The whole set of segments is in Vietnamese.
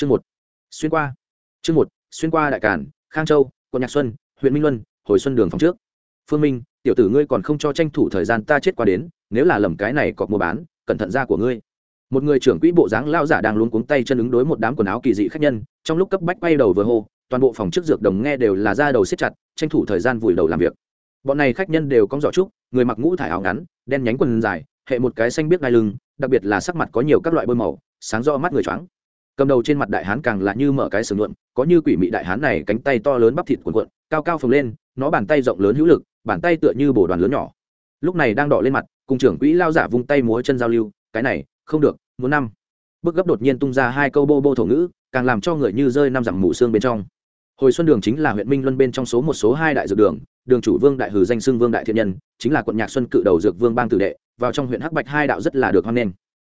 chương một. Xuyên qua. Chương một, xuyên qua đại cản khang châu, quận nhạc xuân, huyện minh luân, hồi xuân đường phòng trước. Phương minh, tiểu tử ngươi còn không cho tranh thủ thời gian ta chết qua đến, nếu là lầm cái này cọc mua bán, cẩn thận ra của ngươi. Một người trưởng quỹ bộ dáng lao giả đang luống cuống tay chân ứng đối một đám quần áo kỳ dị khách nhân, trong lúc cấp bách bay đầu vừa hô, toàn bộ phòng trước dược đồng nghe đều là ra đầu xếp chặt, tranh thủ thời gian vùi đầu làm việc. Bọn này khách nhân đều có giỏ trúc, người mặc ngũ thải áo ngắn, đen nhánh quần dài, hệ một cái xanh biếc ngai lưng, đặc biệt là sắc mặt có nhiều các loại bôi màu, sáng rõ mắt người choáng cầm đầu trên mặt đại hán càng là như mở cái sừng luận có như quỷ mị đại hán này cánh tay to lớn bắp thịt cuộn cuộn, cao cao phồng lên, nó bàn tay rộng lớn hữu lực, bàn tay tựa như bổ đoàn lớn nhỏ. Lúc này đang đỏ lên mặt, cùng trưởng quỹ lao giả vung tay múa chân giao lưu, cái này, không được, muốn năm. Bước gấp đột nhiên tung ra hai câu bô bô thổ ngữ, càng làm cho người như rơi năm dặm mù xương bên trong. Hồi xuân đường chính là huyện minh luân bên trong số một số hai đại dược đường đường chủ vương đại hử danh xưng vương đại thiện nhân, chính là quận nhạc xuân cự đầu dược vương bang tử đệ, vào trong huyện hắc bạch hai đạo rất là được hoan nghênh.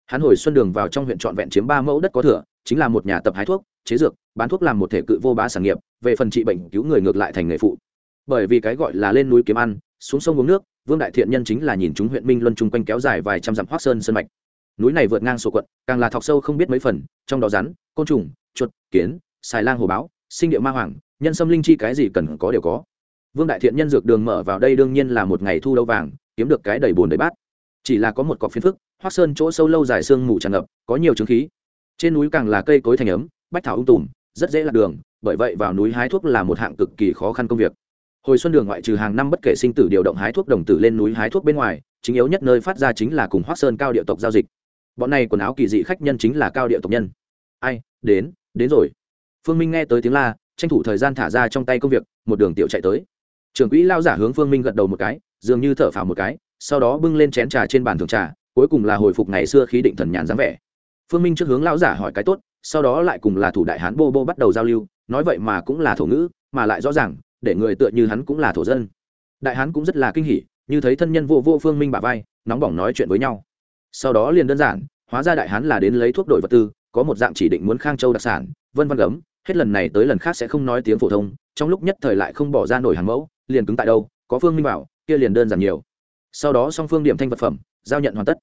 Hắn hồi xuân đường vào trong huyện trọn vẹn chiếm ba mẫu đất có thừa chính là một nhà tập hái thuốc, chế dược, bán thuốc làm một thể cự vô bá sản nghiệp, về phần trị bệnh cứu người ngược lại thành nghề phụ. Bởi vì cái gọi là lên núi kiếm ăn, xuống sông uống nước, vương đại thiện nhân chính là nhìn chúng huyện minh luân chung quanh kéo dài vài trăm dặm hoác sơn sân mạch. Núi này vượt ngang sổ quận, càng là thọc sâu không biết mấy phần, trong đó rắn, côn trùng, chuột, kiến, xài lang hồ báo, sinh địa ma hoàng, nhân sâm linh chi cái gì cần có đều có. Vương đại thiện nhân dược đường mở vào đây đương nhiên là một ngày thu lâu vàng, kiếm được cái đầy bồn đầy bát. Chỉ là có một cọc phiến phức, hoác sơn chỗ sâu lâu dài sương mù tràn ngập, có nhiều chứng khí trên núi càng là cây cối thành ấm, bách thảo ung tùm, rất dễ lạc đường, bởi vậy vào núi hái thuốc là một hạng cực kỳ khó khăn công việc. Hồi xuân đường ngoại trừ hàng năm bất kể sinh tử điều động hái thuốc đồng tử lên núi hái thuốc bên ngoài, chính yếu nhất nơi phát ra chính là cùng hoác sơn cao địa tộc giao dịch. Bọn này quần áo kỳ dị khách nhân chính là cao địa tộc nhân. Ai, đến đến rồi. Phương minh nghe tới tiếng la, tranh thủ thời gian thả ra trong tay công việc, một đường tiểu chạy tới. Trưởng quỹ lao giả hướng phương minh gật đầu một cái, dường như thở phào một cái, sau đó bưng lên chén trà trên bàn thường trà, cuối cùng là hồi phục ngày xưa khí định thần nhàn dáng vẻ phương minh trước hướng lão giả hỏi cái tốt, sau đó lại cùng là thủ đại hán bô bô bắt đầu giao lưu, nói vậy mà cũng là thổ ngữ, mà lại rõ ràng, để người tựa như hắn cũng là thổ dân. Đại hán cũng rất là kinh hỉ, như thấy thân nhân vô vô phương minh bà vai, nóng bỏng nói chuyện với nhau. Sau đó liền đơn giản, hóa ra đại hán là đến lấy thuốc đổi vật tư, có một dạng chỉ định muốn khang châu đặc sản, vân vân gấm, hết lần này tới lần khác sẽ không nói tiếng phổ thông, trong lúc nhất thời lại không bỏ ra nổi hàng mẫu, liền cứng tại đâu, có phương minh bảo, kia liền đơn giản nhiều. Sau đó song phương điểm thanh vật phẩm, giao nhận hoàn tất.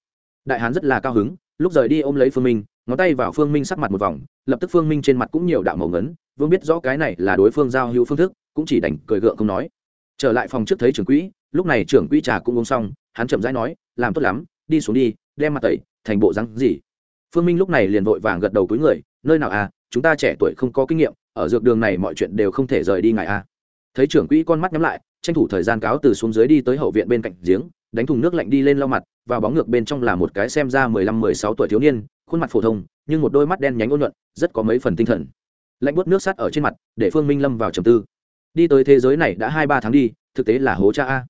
Đại hán rất là cao hứng lúc rời đi ôm lấy phương minh, ngón tay vào phương minh sắc mặt một vòng, lập tức phương minh trên mặt cũng nhiều đạo màu ngấn, vương biết rõ cái này là đối phương giao hữu phương thức, cũng chỉ đành cười gượng không nói. Trở lại phòng trước thấy trưởng quỹ, lúc này trưởng quỹ trà cũng uống xong, hắn chậm rãi nói, làm tốt lắm, đi xuống đi, đem mặt tẩy, thành bộ răng gì? Phương minh lúc này liền vội vàng gật đầu cuối người, nơi nào à chúng ta trẻ tuổi không có kinh nghiệm, ở dược đường này mọi chuyện đều không thể rời đi ngài à. Thấy trưởng quỹ con mắt nhắm lại, tranh thủ thời gian cáo từ xuống dưới đi tới hậu viện bên cạnh giếng đánh thùng nước lạnh đi lên lau mặt và bóng ngược bên trong là một cái xem ra mười lăm, mười sáu tuổi thiếu niên, khuôn mặt phổ thông, nhưng một đôi mắt đen nhánh ôn nhuận, rất có mấy phần tinh thần. Lạnh bớt nước sắt ở trên mặt, để phương minh lâm vào trầm tư. Đi tới thế giới này đã hai ba tháng đi, thực tế là hố cha a.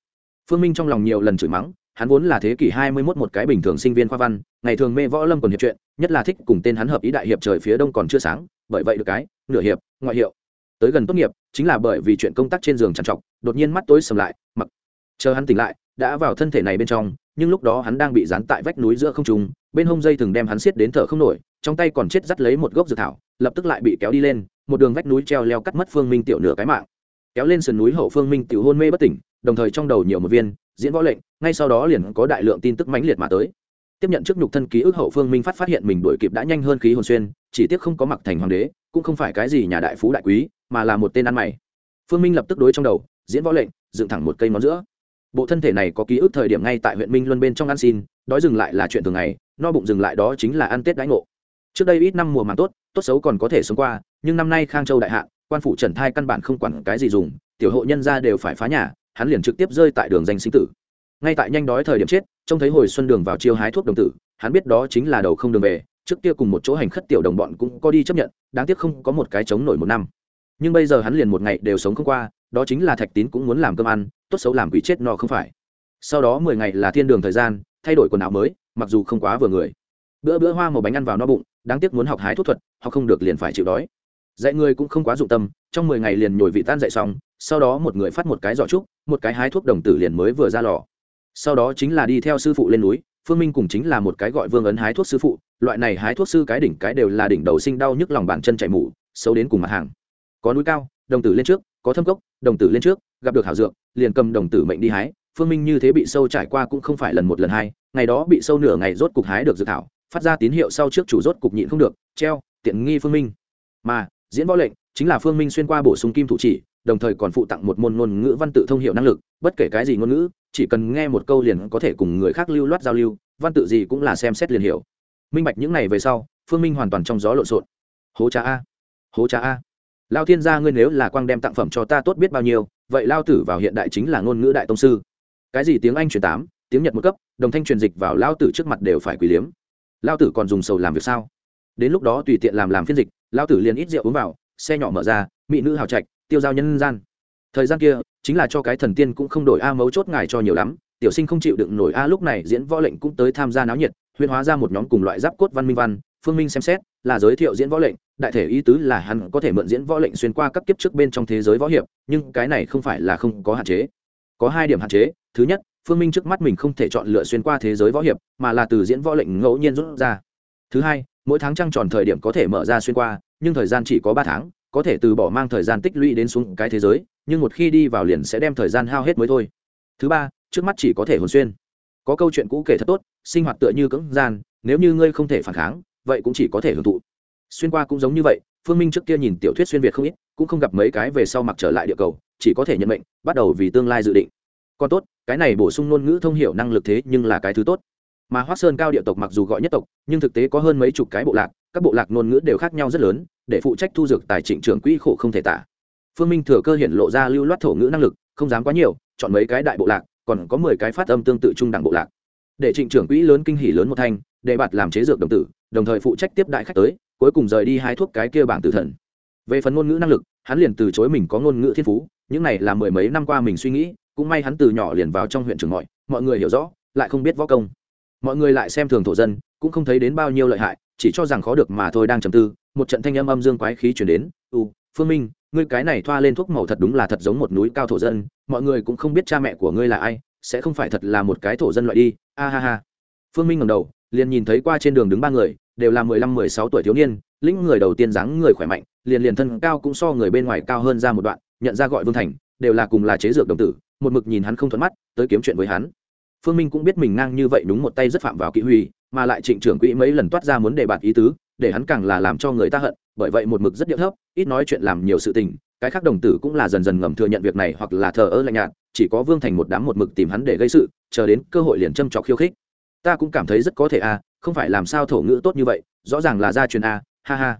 Phương minh trong lòng nhiều lần chửi mắng, hắn vốn là thế kỷ hai mươi 21 một cái bình thường sinh viên khoa văn, ngày thường mê võ lâm còn hiệp chuyện, nhất là thích cùng tên hắn hợp ý đại hiệp trời phía đông còn chưa sáng, bởi vậy được cái, nửa hiệp, ngoại hiệu. Tới gần tốt nghiệp, chính là bởi vì chuyện công tác trên giường trằn trọc, đột nhiên mắt tối sầm lại, mặc. Chờ hắn tỉnh lại đã vào thân thể này bên trong, nhưng lúc đó hắn đang bị dán tại vách núi giữa không trung, bên hông dây thường đem hắn xiết đến thở không nổi, trong tay còn chết dắt lấy một gốc dược thảo, lập tức lại bị kéo đi lên, một đường vách núi treo leo cắt mất phương minh tiểu nửa cái mạng. Kéo lên sườn núi hậu phương minh tiểu hôn mê bất tỉnh, đồng thời trong đầu nhiều một viên, diễn võ lệnh, ngay sau đó liền có đại lượng tin tức mãnh liệt mà tới. Tiếp nhận trước nhục thân ký ức hậu phương minh phát phát hiện mình đuổi kịp đã nhanh hơn khí hồn xuyên, chỉ tiếc không có mặc thành hoàng đế, cũng không phải cái gì nhà đại phú đại quý, mà là một tên ăn mày. Phương minh lập tức đối trong đầu, diễn võ lệnh, dựng thẳng một cây món giữa bộ thân thể này có ký ức thời điểm ngay tại huyện minh luân bên trong ăn xin, đói dừng lại là chuyện thường ngày, no bụng dừng lại đó chính là ăn tết đãi ngộ. Trước đây ít năm mùa màng tốt tốt xấu còn có thể sống qua, nhưng năm nay khang châu đại hạ, quan phủ trần thai căn bản không quản cái gì dùng, tiểu hộ nhân ra đều phải phá nhà, hắn liền trực tiếp rơi tại đường danh sinh tử. Ngay tại nhanh đói thời điểm chết, trông thấy hồi xuân đường vào chiêu hái thuốc đồng tử, hắn biết đó chính là đầu không đường về, trước kia cùng một chỗ hành khất tiểu đồng bọn cũng có đi chấp nhận, đáng tiếc không có một cái chống nổi một năm. Nhưng bây giờ hắn liền một ngày đều sống không qua đó chính là thạch tín cũng muốn làm cơm ăn, tốt xấu làm quỷ chết no không phải. Sau đó mười ngày là thiên đường thời gian, thay đổi quần áo mới, mặc dù không quá vừa người. Bữa bữa hoa màu bánh ăn vào no bụng, đáng tiếc muốn học hái thuốc thuật họ không được liền phải chịu đói. Dạy người cũng không quá dụng tâm, trong mười ngày liền nhồi vị tan dậy xong, sau đó một người phát một cái giỏ trúc, một cái hái thuốc đồng tử liền mới vừa ra lò. Sau đó chính là đi theo sư phụ lên núi, phương minh cùng chính là một cái gọi vương ấn hái thuốc sư phụ, loại này hái thuốc sư cái đỉnh cái đều là đỉnh đầu sinh đau nhức lòng bàn chân chạy mủ xấu đến cùng mặt hàng. Có núi cao, đồng tử lên trước, có thâm cốc đồng tử lên trước, gặp được hảo dược, liền cầm đồng tử mệnh đi hái. Phương minh như thế bị sâu trải qua cũng không phải lần một lần hai, ngày đó bị sâu nửa ngày rốt cục hái được dược thảo, phát ra tín hiệu sau trước chủ rốt cục nhịn không được, treo, tiện nghi phương minh. Mà, diễn võ lệnh, chính là phương minh xuyên qua bổ sung kim thủ chỉ, đồng thời còn phụ tặng một môn ngôn ngữ văn tự thông hiệu năng lực, bất kể cái gì ngôn ngữ, chỉ cần nghe một câu liền có thể cùng người khác lưu loát giao lưu, văn tự gì cũng là xem xét liền hiểu. Minh bạch những này về sau, phương minh hoàn toàn trong gió lộn xộn. Hố cha a, hố cha a lao thiên gia ngươi nếu là quang đem tặng phẩm cho ta tốt biết bao nhiêu, vậy lao tử vào hiện đại chính là ngôn ngữ đại tông sư. Cái gì tiếng anh truyền tám, tiếng nhật một cấp, đồng thanh truyền dịch vào lao tử trước mặt đều phải quỳ liếm. Lao tử còn dùng sầu làm việc sao? Đến lúc đó tùy tiện làm làm phiên dịch, lao tử liền ít rượu uống vào, xe nhỏ mở ra, mỹ nữ hào trạch, tiêu giao nhân gian. Thời gian kia, chính là cho cái thần tiên cũng không đổi a mấu chốt ngài cho nhiều lắm, tiểu sinh không chịu đựng nổi a lúc này diễn võ lệnh cũng tới tham gia náo nhiệt, huyên hóa ra một nhóm cùng loại giáp cốt văn minh văn, phương minh xem xét, là giới thiệu diễn võ lệnh đại thể ý tứ là hắn có thể mượn diễn võ lệnh xuyên qua các kiếp trước bên trong thế giới võ hiệp, nhưng cái này không phải là không có hạn chế. Có hai điểm hạn chế, thứ nhất, phương minh trước mắt mình không thể chọn lựa xuyên qua thế giới võ hiệp, mà là từ diễn võ lệnh ngẫu nhiên rút ra. Thứ hai, mỗi tháng trăng tròn thời điểm có thể mở ra xuyên qua, nhưng thời gian chỉ có ba tháng, có thể từ bỏ mang thời gian tích lũy đến xuống cái thế giới, nhưng một khi đi vào liền sẽ đem thời gian hao hết mới thôi. Thứ ba, trước mắt chỉ có thể hồn xuyên. Có câu chuyện cũ kể thật tốt, sinh hoạt tựa như cưỡng gian, nếu như ngươi không thể phản kháng, vậy cũng chỉ có thể hưởng thụ xuyên qua cũng giống như vậy, phương minh trước kia nhìn tiểu thuyết xuyên việt không ít, cũng không gặp mấy cái về sau mặc trở lại địa cầu, chỉ có thể nhận mệnh, bắt đầu vì tương lai dự định. Còn tốt, cái này bổ sung ngôn ngữ thông hiểu năng lực thế nhưng là cái thứ tốt. Mà hoác sơn cao địa tộc mặc dù gọi nhất tộc, nhưng thực tế có hơn mấy chục cái bộ lạc, các bộ lạc ngôn ngữ đều khác nhau rất lớn, để phụ trách thu dược tài trịnh trưởng quỹ khổ không thể tả. Phương minh thừa cơ hiện lộ ra lưu loát thổ ngữ năng lực, không dám quá nhiều, chọn mấy cái đại bộ lạc, còn có mười cái phát âm tương tự trung đẳng bộ lạc. Để trịnh trưởng quỹ lớn kinh hỉ lớn một thanh, để bạt làm chế dược đồng tử, đồng thời phụ trách tiếp đại khách tới cuối cùng rời đi hái thuốc cái kia bảng tử thần. Về phần ngôn ngữ năng lực, hắn liền từ chối mình có ngôn ngữ thiên phú, những này là mười mấy năm qua mình suy nghĩ, cũng may hắn từ nhỏ liền vào trong huyện trường mọi mọi người hiểu rõ, lại không biết võ công. Mọi người lại xem thường thổ dân, cũng không thấy đến bao nhiêu lợi hại, chỉ cho rằng khó được mà thôi đang trầm tư, một trận thanh âm âm dương quái khí chuyển đến, u, phương minh, ngươi cái này thoa lên thuốc màu thật đúng là thật giống một núi cao thổ dân, mọi người cũng không biết cha mẹ của ngươi là ai, sẽ không phải thật là một cái thổ dân loại đi a ha ha. Phương minh ngầm đầu, liền nhìn thấy qua trên đường đứng ba người đều là mười lăm, mười sáu tuổi thiếu niên, lĩnh người đầu tiên dáng người khỏe mạnh, liền liền thân cao cũng so người bên ngoài cao hơn ra một đoạn, nhận ra gọi vương thành, đều là cùng là chế dược đồng tử, một mực nhìn hắn không thuận mắt, tới kiếm chuyện với hắn. Phương minh cũng biết mình ngang như vậy đúng một tay rất phạm vào kỹ huy, mà lại trịnh trưởng quỹ mấy lần toát ra muốn đề bạt ý tứ, để hắn càng là làm cho người ta hận, bởi vậy một mực rất điệu thấp, ít nói chuyện làm nhiều sự tình, cái khác đồng tử cũng là dần dần ngầm thừa nhận việc này hoặc là thờ ơ lạnh nhạt, chỉ có vương thành một đám một mực tìm hắn để gây sự, chờ đến cơ hội liền châm trọc khiêu khích ta cũng cảm thấy rất có thể a không phải làm sao thổ ngữ tốt như vậy, rõ ràng là gia truyền a ha ha.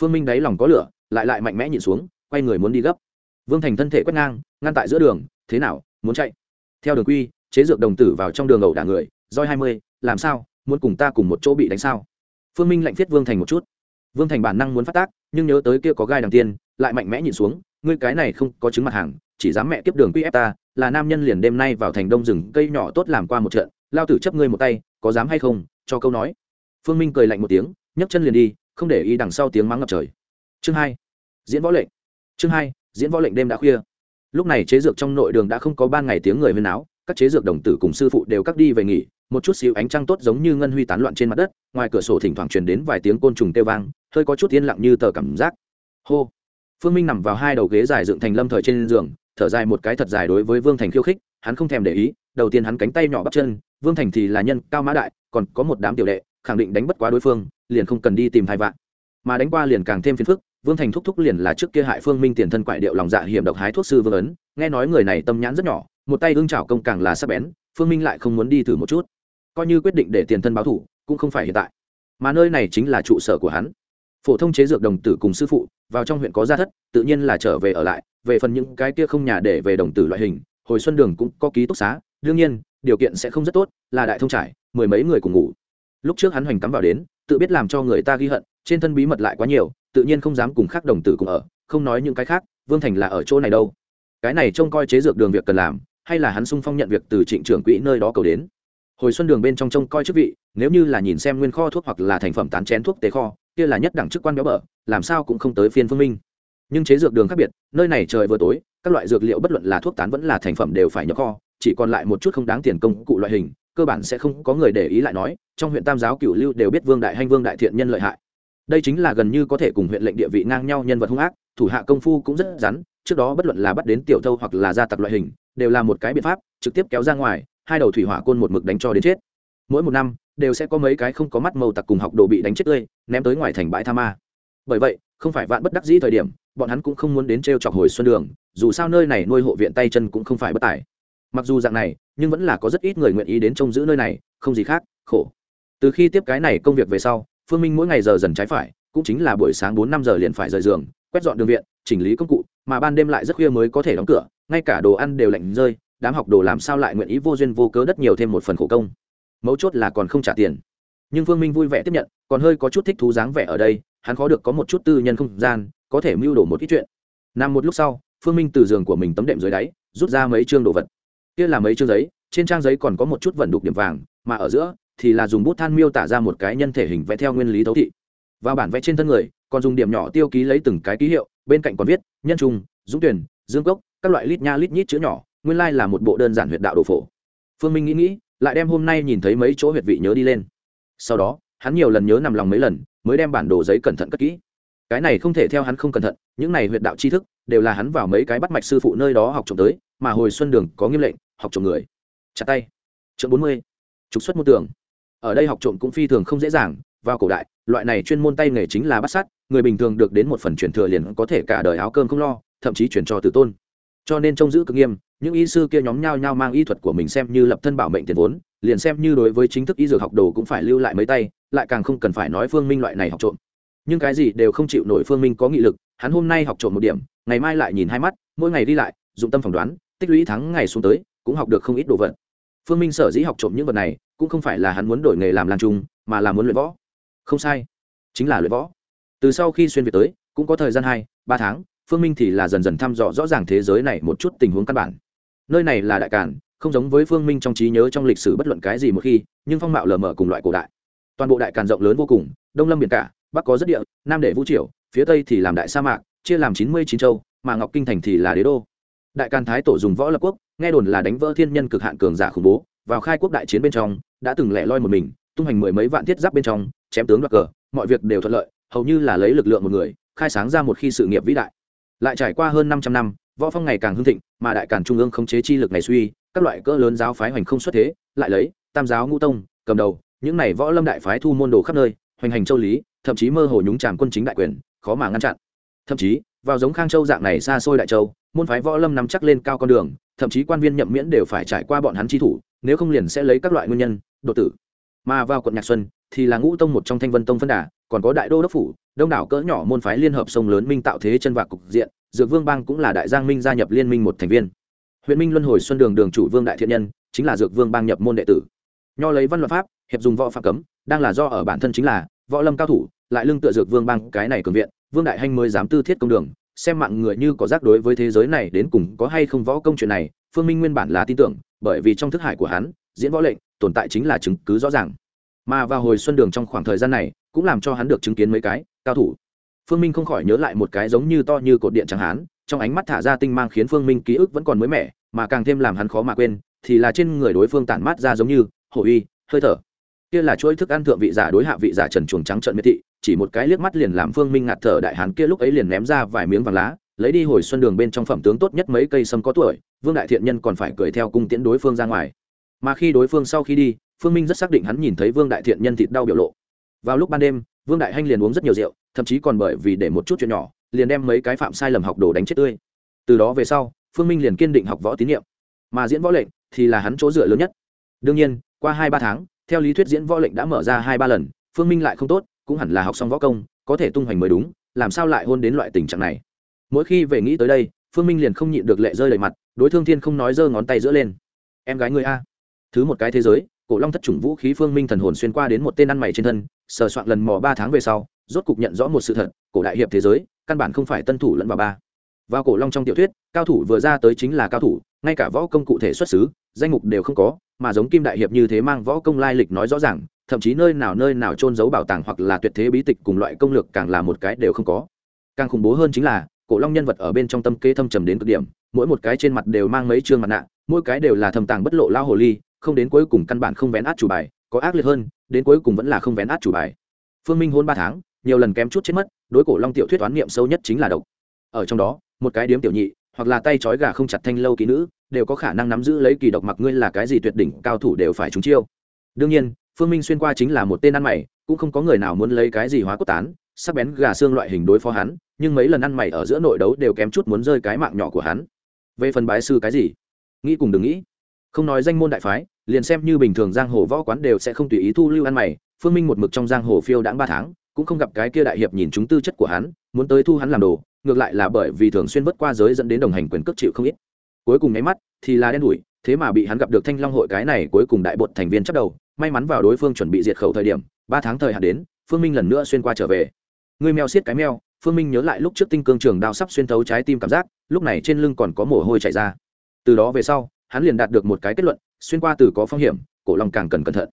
Phương minh đáy lòng có lửa, lại lại mạnh mẽ nhìn xuống, quay người muốn đi gấp. Vương thành thân thể quét ngang, ngăn tại giữa đường, thế nào, muốn chạy? Theo đường quy, chế dược đồng tử vào trong đường ẩu đả người, roi hai mươi, làm sao, muốn cùng ta cùng một chỗ bị đánh sao? Phương minh lạnh thiết vương thành một chút. Vương thành bản năng muốn phát tác, nhưng nhớ tới kia có gai đằng tiên, lại mạnh mẽ nhìn xuống, ngươi cái này không có chứng mặt hàng, chỉ dám mẹ tiếp đường quy ép ta, là nam nhân liền đêm nay vào thành đông rừng, cây nhỏ tốt làm qua một trận lao tử chấp ngươi một tay, có dám hay không, cho câu nói. Phương minh cười lạnh một tiếng, nhấc chân liền đi, không để ý đằng sau tiếng mắng ngập trời. Chương hai, diễn võ lệnh. Chương hai, diễn võ lệnh đêm đã khuya. Lúc này chế dược trong nội đường đã không có ban ngày tiếng người huyên áo các chế dược đồng tử cùng sư phụ đều cắt đi về nghỉ, một chút xíu ánh trăng tốt giống như ngân huy tán loạn trên mặt đất, ngoài cửa sổ thỉnh thoảng truyền đến vài tiếng côn trùng kêu vang, hơi có chút yên lặng như tờ cảm giác. Hô. Phương minh nằm vào hai đầu ghế dài dựng thành lâm thời trên giường, thở dài một cái thật dài đối với vương thành khiêu khích, hắn không thèm để ý, đầu tiên hắn cánh tay nhỏ bắp chân vương thành thì là nhân cao mã đại, còn có một đám tiểu đệ, khẳng định đánh bất quá đối phương, liền không cần đi tìm thai vạn. Mà đánh qua liền càng thêm phiền phức, vương thành thúc thúc liền là trước kia hại phương minh tiền thân quại điệu lòng dạ hiểm độc hái thuốc sư vương ấn, nghe nói người này tâm nhãn rất nhỏ, một tay ương trào công càng là sắc bén, phương minh lại không muốn đi thử một chút. Coi như quyết định để tiền thân báo thủ, cũng không phải hiện tại. Mà nơi này chính là trụ sở của hắn. Phổ thông chế dược đồng tử cùng sư phụ, vào trong huyện có gia thất, tự nhiên là trở về ở lại, về phần những cái kia không nhà để về đồng tử loại hình, hồi xuân đường cũng có ký túc xá, đương nhiên điều kiện sẽ không rất tốt, là đại thông trải, mười mấy người cùng ngủ. Lúc trước hắn hoành cắm vào đến, tự biết làm cho người ta ghi hận, trên thân bí mật lại quá nhiều, tự nhiên không dám cùng khác đồng tử cùng ở, không nói những cái khác, vương thành là ở chỗ này đâu. Cái này trông coi chế dược đường việc cần làm, hay là hắn sung phong nhận việc từ trịnh trưởng quỹ nơi đó cầu đến. Hồi xuân đường bên trong trông coi chức vị, nếu như là nhìn xem nguyên kho thuốc hoặc là thành phẩm tán chén thuốc tế kho, kia là nhất đẳng chức quan béo bở, làm sao cũng không tới phiên phương minh. Nhưng chế dược đường khác biệt, nơi này trời vừa tối, các loại dược liệu bất luận là thuốc tán vẫn là thành phẩm đều phải nhập kho chỉ còn lại một chút không đáng tiền công cụ loại hình, cơ bản sẽ không có người để ý lại nói, trong huyện tam giáo cửu lưu đều biết vương đại hanh, vương đại thiện nhân lợi hại. Đây chính là gần như có thể cùng huyện lệnh địa vị ngang nhau nhân vật hung ác, thủ hạ công phu cũng rất rắn, trước đó bất luận là bắt đến tiểu thâu hoặc là gia tặc loại hình, đều là một cái biện pháp, trực tiếp kéo ra ngoài, hai đầu thủy hỏa côn một mực đánh cho đến chết. Mỗi một năm, đều sẽ có mấy cái không có mắt màu tặc cùng học đồ bị đánh chết tươi, ném tới ngoài thành bãi tha ma. Bởi vậy, không phải vạn bất đắc dĩ thời điểm, bọn hắn cũng không muốn đến t r e o chọc hồi xuân đường, dù sao nơi này nuôi hộ viện tay chân cũng không phải bất tài mặc dù dạng này, nhưng vẫn là có rất ít người nguyện ý đến trông giữ nơi này, không gì khác, khổ. Từ khi tiếp cái này công việc về sau, phương minh mỗi ngày giờ dần trái phải, cũng chính là buổi sáng bốn năm giờ liền phải rời giường, quét dọn đường viện, chỉnh lý công cụ, mà ban đêm lại rất khuya mới có thể đóng cửa, ngay cả đồ ăn đều lạnh rơi, đám học đồ làm sao lại nguyện ý vô duyên vô cớ đất nhiều thêm một phần khổ công. Mấu chốt là còn không trả tiền. Nhưng phương minh vui vẻ tiếp nhận, còn hơi có chút thích thú dáng vẻ ở đây, hắn khó được có một chút tư nhân không gian, có thể mưu đồ một ít chuyện. Nằm một lúc sau, phương minh từ giường của mình tấm đệm dưới đáy, rút ra mấy chương đồ vật kia là mấy chương giấy, trên trang giấy còn có một chút vẩn đục điểm vàng, mà ở giữa thì là dùng bút than miêu tả ra một cái nhân thể hình vẽ theo nguyên lý thấu thị. Và bản vẽ trên thân người, còn dùng điểm nhỏ tiêu ký lấy từng cái ký hiệu, bên cạnh còn viết, nhân trung, dũng tuyển, dương cốc, các loại lít nha lít nhít chữ nhỏ, nguyên lai là một bộ đơn giản huyệt đạo đồ phổ. Phương minh nghĩ nghĩ, lại đem hôm nay nhìn thấy mấy chỗ huyệt vị nhớ đi lên. Sau đó, hắn nhiều lần nhớ nằm lòng mấy lần, mới đem bản đồ giấy cẩn thận cất kỹ. Cái này không thể theo hắn không cẩn thận, những này huyệt đạo tri thức, đều là hắn vào mấy cái bắt mạch sư phụ nơi đó học trộm tới, mà hồi xuân đường có nghiêm lệnh học trộm người. Chặt tay. Chương bốn mươi. Trục xuất môn tường. Ở đây học trộm cũng phi thường không dễ dàng, vào cổ đại, loại này chuyên môn tay nghề chính là bắt sát, người bình thường được đến một phần truyền thừa liền có thể cả đời áo cơm không lo, thậm chí truyền cho tử tôn. Cho nên trông giữ cực nghiêm, những y sư kia nhóm nhau nhau mang y thuật của mình xem như lập thân bảo mệnh tiền vốn, liền xem như đối với chính thức y dược học đồ cũng phải lưu lại mấy tay, lại càng không cần phải nói phương minh loại này học trộm. Nhưng cái gì đều không chịu nổi phương minh có nghị lực, hắn hôm nay học trộm một điểm, ngày mai lại nhìn hai mắt, mỗi ngày đi lại, dụng tâm phỏng đoán, tích lũy thắng ngày xuống tới cũng học được không ít đồ vật. Phương minh sở dĩ học trộm những vật này, cũng không phải là hắn muốn đổi nghề làm lan trung, mà là muốn luyện võ. Không sai, chính là luyện võ. Từ sau khi xuyên việt tới, cũng có thời gian hai, ba tháng, phương minh thì là dần dần thăm dò rõ ràng thế giới này một chút tình huống căn bản. Nơi này là đại cản không giống với phương minh trong trí nhớ trong lịch sử bất luận cái gì một khi, nhưng phong mạo lờ mờ cùng loại cổ đại. Toàn bộ đại càn rộng lớn vô cùng, đông lâm biển cả, bắc có rất địa, nam để vũ triều, phía tây thì làm đại sa mạc, chia làm chín mươi chín châu, mà ngọc kinh thành thì là đế đô. Đại càn thái tổ dùng võ lập quốc nghe đồn là đánh vỡ thiên nhân cực hạn cường giả khủng bố, vào khai quốc đại chiến bên trong, đã từng lẻ loi một mình, tung hành mười mấy vạn thiết giáp bên trong, chém tướng đoạt cờ, mọi việc đều thuận lợi, hầu như là lấy lực lượng một người, khai sáng ra một khi sự nghiệp vĩ đại. Lại trải qua hơn 500 năm, võ phong ngày càng hưng thịnh, mà đại càn trung ương khống chế chi lực này suy, các loại cỡ lớn giáo phái hoành không xuất thế, lại lấy tam giáo ngũ tông, cầm đầu, những này võ lâm đại phái thu môn đồ khắp nơi, hoành hành châu lý, thậm chí mơ hồ nhúng chàm quân chính đại quyền, khó mà ngăn chặn. Thậm chí, vào giống khang châu dạng này xa xôi đại châu, môn phái võ lâm nắm chắc lên cao con đường thậm chí quan viên nhậm miễn đều phải trải qua bọn hắn chi thủ, nếu không liền sẽ lấy các loại nguyên nhân, đột tử. Mà vào quận nhạc xuân thì là ngũ tông một trong thanh vân tông phân đà, còn có đại đô đốc phủ, đông đảo cỡ nhỏ môn phái liên hợp sông lớn minh tạo thế chân vạc cục diện, dược vương bang cũng là đại giang minh gia nhập liên minh một thành viên. Huyện minh luân hồi xuân đường đường chủ vương đại thiện nhân, chính là dược vương bang nhập môn đệ tử. Nho lấy văn luật pháp, hiệp dùng võ phạm cấm, đang là do ở bản thân chính là võ lâm cao thủ, lại lưng tựa dược vương bang cái này cường viện, vương đại hanh mới dám tư thiết công đường xem mạng người như có giác đối với thế giới này đến cùng có hay không võ công chuyện này, phương minh nguyên bản là tin tưởng, bởi vì trong thức hải của hắn, diễn võ lệnh, tồn tại chính là chứng cứ rõ ràng. Mà vào hồi xuân đường trong khoảng thời gian này, cũng làm cho hắn được chứng kiến mấy cái, cao thủ. Phương minh không khỏi nhớ lại một cái giống như to như cột điện chẳng hắn trong ánh mắt thả ra tinh mang khiến phương minh ký ức vẫn còn mới mẻ, mà càng thêm làm hắn khó mà quên, thì là trên người đối phương tản mát ra giống như, hổ uy hơi thở kia là chuỗi thức ăn thượng vị giả đối hạ vị giả trần chuồng trắng trợn miệt thị, chỉ một cái liếc mắt liền làm phương minh ngạt thở đại hán kia lúc ấy liền ném ra vài miếng vàng lá, lấy đi hồi xuân đường bên trong phẩm tướng tốt nhất mấy cây sâm có tuổi, vương đại thiện nhân còn phải cười theo cung tiễn đối phương ra ngoài. Mà khi đối phương sau khi đi, phương minh rất xác định hắn nhìn thấy vương đại thiện nhân thịt đau biểu lộ. Vào lúc ban đêm, vương đại hanh liền uống rất nhiều rượu, thậm chí còn bởi vì để một chút chuyện nhỏ, liền đem mấy cái phạm sai lầm học đồ đánh chết tươi. Từ đó về sau, phương minh liền kiên định học võ tín nhiệm. Mà diễn võ lệnh thì là hắn chỗ dựa lớn nhất. Đương nhiên, qua hai ba tháng theo lý thuyết diễn võ lệnh đã mở ra hai ba lần, phương minh lại không tốt, cũng hẳn là học xong võ công, có thể tung hoành mới đúng, làm sao lại hôn đến loại tình trạng này? Mỗi khi về nghĩ tới đây, phương minh liền không nhịn được lệ rơi đầy mặt, đối thương thiên không nói giơ ngón tay giữa lên. Em gái người a. Thứ một cái thế giới, cổ long thất chủng vũ khí phương minh thần hồn xuyên qua đến một tên ăn mày trên thân, sờ soạn lần mò ba tháng về sau, rốt cục nhận rõ một sự thật, cổ đại hiệp thế giới, căn bản không phải tân thủ lẫn vào ba. Vào cổ long trong tiểu thuyết cao thủ vừa ra tới chính là cao thủ, ngay cả võ công cụ thể xuất xứ, danh mục đều không có, mà giống kim đại hiệp như thế mang võ công lai lịch nói rõ ràng, thậm chí nơi nào nơi nào trôn giấu bảo tàng hoặc là tuyệt thế bí tịch cùng loại công lược càng là một cái đều không có. Càng khủng bố hơn chính là, cổ long nhân vật ở bên trong tâm kế thâm trầm đến cực điểm, mỗi một cái trên mặt đều mang mấy chương mặt nạ, mỗi cái đều là thầm tàng bất lộ lao hồ ly, không đến cuối cùng căn bản không vén át chủ bài, có ác liệt hơn, đến cuối cùng vẫn là không vén át chủ bài. Phương minh hôn ba tháng, nhiều lần kém chút chết mất, đối cổ long tiểu thuyết toán niệm sâu nhất chính là độc. Ở trong đó, một cái điếm tiểu nhị hoặc là tay trói gà không chặt thanh lâu kỹ nữ, đều có khả năng nắm giữ lấy kỳ độc mặc ngươi là cái gì tuyệt đỉnh, cao thủ đều phải trúng chiêu. Đương nhiên, phương minh xuyên qua chính là một tên ăn mày, cũng không có người nào muốn lấy cái gì hóa cốt tán, sắc bén gà xương loại hình đối phó hắn, nhưng mấy lần ăn mày ở giữa nội đấu đều kém chút muốn rơi cái mạng nhỏ của hắn. Về phần bái sư cái gì? Nghĩ cùng đừng nghĩ. Không nói danh môn đại phái, liền xem như bình thường giang hồ võ quán đều sẽ không tùy ý thu lưu ăn mày, phương minh một mực trong giang hồ phiêu đãng ba tháng, cũng không gặp cái kia đại hiệp nhìn chúng tư chất của hắn, muốn tới thu hắn làm đồ ngược lại là bởi vì thường xuyên vượt qua giới dẫn đến đồng hành quyền cước chịu không ít. Cuối cùng nháy mắt thì là đen đủi, thế mà bị hắn gặp được thanh long hội cái này cuối cùng đại bột thành viên chấp đầu, may mắn vào đối phương chuẩn bị diệt khẩu thời điểm, ba tháng thời hạn đến, phương minh lần nữa xuyên qua trở về. Người mèo xiết cái mèo, phương minh nhớ lại lúc trước tinh cương trường đao sắp xuyên thấu trái tim cảm giác, lúc này trên lưng còn có mồ hôi chảy ra. Từ đó về sau, hắn liền đạt được một cái kết luận, xuyên qua từ có phong hiểm, cổ long càng cần cẩn thận.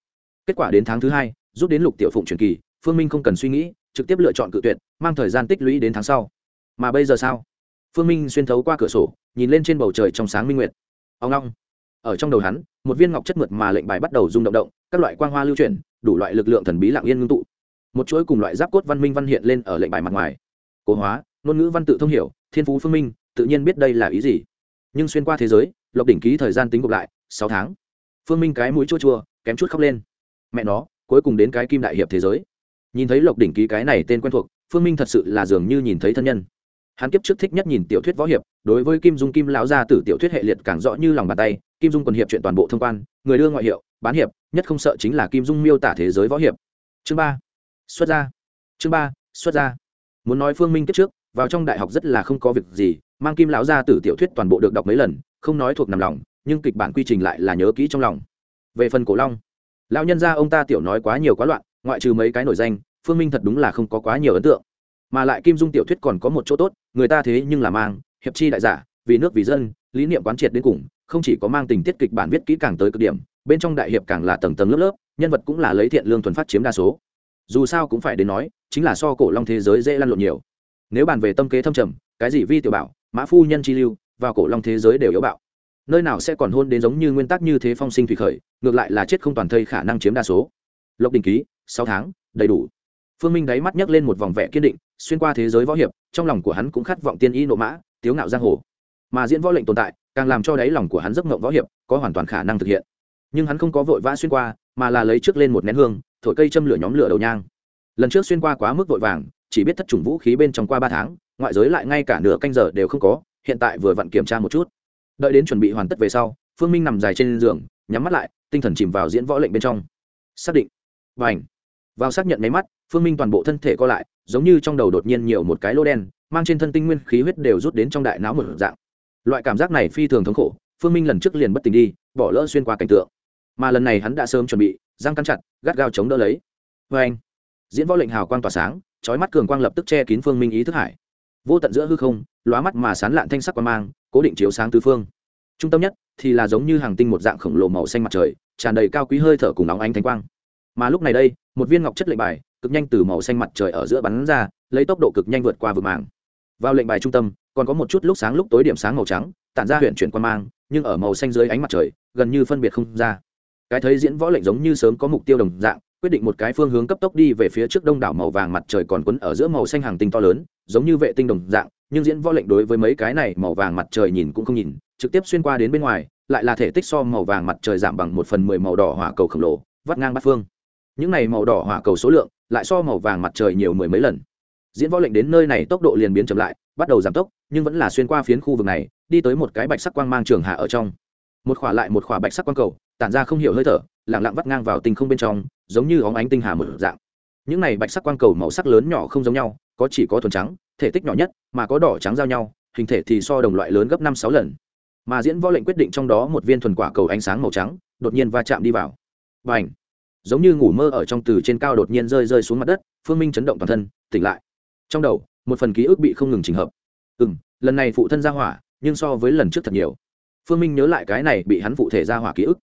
Kết quả đến tháng thứ hai, rút đến lục tiểu phụng truyền kỳ, phương minh không cần suy nghĩ, trực tiếp lựa chọn cự tuyệt, mang thời gian tích lũy đến tháng sau mà bây giờ sao? Phương minh xuyên thấu qua cửa sổ, nhìn lên trên bầu trời trong sáng minh nguyệt. Ông long. Ở trong đầu hắn, một viên ngọc chất mượt mà lệnh bài bắt đầu rung động động, các loại quang hoa lưu chuyển, đủ loại lực lượng thần bí lặng yên ngưng tụ. Một chuỗi cùng loại giáp cốt văn minh văn hiện lên ở lệnh bài mặt ngoài. Cố hóa, ngôn ngữ văn tự thông hiểu, thiên phú phương minh, tự nhiên biết đây là ý gì. Nhưng xuyên qua thế giới, lộc đỉnh ký thời gian tính gộp lại, sáu tháng. Phương minh cái mũi chua chua, kém chút khóc lên. Mẹ nó, cuối cùng đến cái kim đại hiệp thế giới. Nhìn thấy lộc đỉnh ký cái này tên quen thuộc, phương minh thật sự là dường như nhìn thấy thân nhân hắn kiếp trước thích nhất nhìn tiểu thuyết võ hiệp, đối với kim dung kim lão gia tử tiểu thuyết hệ liệt càng rõ như lòng bàn tay, kim dung quần hiệp chuyện toàn bộ thông quan, người đưa ngoại hiệu, bán hiệp, nhất không sợ chính là kim dung miêu tả thế giới võ hiệp. Chương ba, xuất ra. Chương ba, xuất ra. Muốn nói phương minh kiếp trước, vào trong đại học rất là không có việc gì, mang kim lão gia tử tiểu thuyết toàn bộ được đọc mấy lần, không nói thuộc nằm lòng, nhưng kịch bản quy trình lại là nhớ kỹ trong lòng. Về phần cổ long, lão nhân gia ông ta tiểu nói quá nhiều quá loạn, ngoại trừ mấy cái nổi danh, phương minh thật đúng là không có quá nhiều ấn tượng mà lại kim dung tiểu thuyết còn có một chỗ tốt, người ta thế nhưng là mang, hiệp chi đại giả, vì nước vì dân, lý niệm quán triệt đến cùng, không chỉ có mang tình tiết kịch bản viết kỹ càng tới cực điểm, bên trong đại hiệp càng là tầng tầng lớp lớp, nhân vật cũng là lấy thiện lương thuần phát chiếm đa số. Dù sao cũng phải đến nói, chính là so cổ long thế giới dễ lăn lộn nhiều. Nếu bàn về tâm kế thâm trầm, cái gì vi tiểu bảo, mã phu nhân chi lưu và cổ long thế giới đều yếu bạo. Nơi nào sẽ còn hôn đến giống như nguyên tắc như thế phong sinh thủy khởi, ngược lại là chết không toàn thây khả năng chiếm đa số. Lộc đình ký, sáu tháng, đầy đủ. Phương minh đáy mắt nhấc lên một vòng vẻ kiên định xuyên qua thế giới võ hiệp, trong lòng của hắn cũng khát vọng tiên y nộ mã, tiếu ngạo giang hồ. Mà diễn võ lệnh tồn tại, càng làm cho đáy lòng của hắn giấc ngộng võ hiệp có hoàn toàn khả năng thực hiện. Nhưng hắn không có vội vã xuyên qua, mà là lấy trước lên một nén hương, thổi cây châm lửa nhóm lửa đầu nhang. Lần trước xuyên qua quá mức vội vàng, chỉ biết thất chủng vũ khí bên trong qua ba tháng, ngoại giới lại ngay cả nửa canh giờ đều không có, hiện tại vừa vặn kiểm tra một chút. Đợi đến chuẩn bị hoàn tất về sau, phương minh nằm dài trên giường, nhắm mắt lại, tinh thần chìm vào diễn võ lệnh bên trong. Xác định. Và ảnh vào xác nhận máy mắt, phương minh toàn bộ thân thể co lại giống như trong đầu đột nhiên nhiều một cái lô đen, mang trên thân tinh nguyên khí huyết đều rút đến trong đại não một dạng. Loại cảm giác này phi thường thống khổ, phương minh lần trước liền bất tỉnh đi, bỏ lỡ xuyên qua cảnh tượng. Mà lần này hắn đã sớm chuẩn bị, răng cắn chặt, gắt gao chống đỡ lấy. Vê anh, diễn võ lệnh hào quang tỏa sáng trói mắt cường quang lập tức che kín phương minh ý thức hải. Vô tận giữa hư không, lóa mắt mà sán lạn thanh sắc quang mang, cố định chiếu sáng tứ phương. Trung tâm nhất thì là giống như hàng tinh một dạng khổng lồ màu xanh mặt trời, tràn đầy cao quý hơi thở cùng nóng ánh thanh quang. Mà lúc này đây, một viên ngọc chất lệnh bài cực nhanh từ màu xanh mặt trời ở giữa bắn ra, lấy tốc độ cực nhanh vượt qua vực màng. Vào lệnh bài trung tâm, còn có một chút lúc sáng lúc tối điểm sáng màu trắng, tản ra huyện chuyển quan mang, nhưng ở màu xanh dưới ánh mặt trời, gần như phân biệt không ra. Cái thấy diễn võ lệnh giống như sớm có mục tiêu đồng dạng, quyết định một cái phương hướng cấp tốc đi về phía trước đông đảo màu vàng mặt trời còn quấn ở giữa màu xanh hàng tinh to lớn, giống như vệ tinh đồng dạng, nhưng diễn võ lệnh đối với mấy cái này màu vàng mặt trời nhìn cũng không nhìn, trực tiếp xuyên qua đến bên ngoài, lại là thể tích so màu vàng mặt trời giảm bằng một phần mười màu đỏ hỏa cầu khổng lồ, vắt ngang bát phương những này màu đỏ hỏa cầu số lượng, lại so màu vàng mặt trời nhiều mười mấy lần. Diễn võ lệnh đến nơi này tốc độ liền biến chậm lại, bắt đầu giảm tốc, nhưng vẫn là xuyên qua phiến khu vực này, đi tới một cái bạch sắc quang mang trường hạ ở trong. Một khỏa lại một khỏa bạch sắc quang cầu, tản ra không hiểu hơi thở lẳng lặng vắt ngang vào tinh không bên trong, giống như óng ánh tinh hà một dạng. Những này bạch sắc quang cầu màu sắc lớn nhỏ không giống nhau, có chỉ có thuần trắng, thể tích nhỏ nhất, mà có đỏ trắng giao nhau, hình thể thì so đồng loại lớn gấp năm sáu lần. Mà diễn võ lệnh quyết định trong đó một viên thuần quả cầu ánh sáng màu trắng, đột nhiên va chạm đi vào. Và ảnh giống như ngủ mơ ở trong từ trên cao đột nhiên rơi rơi xuống mặt đất, phương minh chấn động toàn thân, tỉnh lại. Trong đầu, một phần ký ức bị không ngừng trình hợp. Ừ m lần này phụ thân ra hỏa, nhưng so với lần trước thật nhiều. Phương minh nhớ lại cái này bị hắn phụ thể ra hỏa ký ức.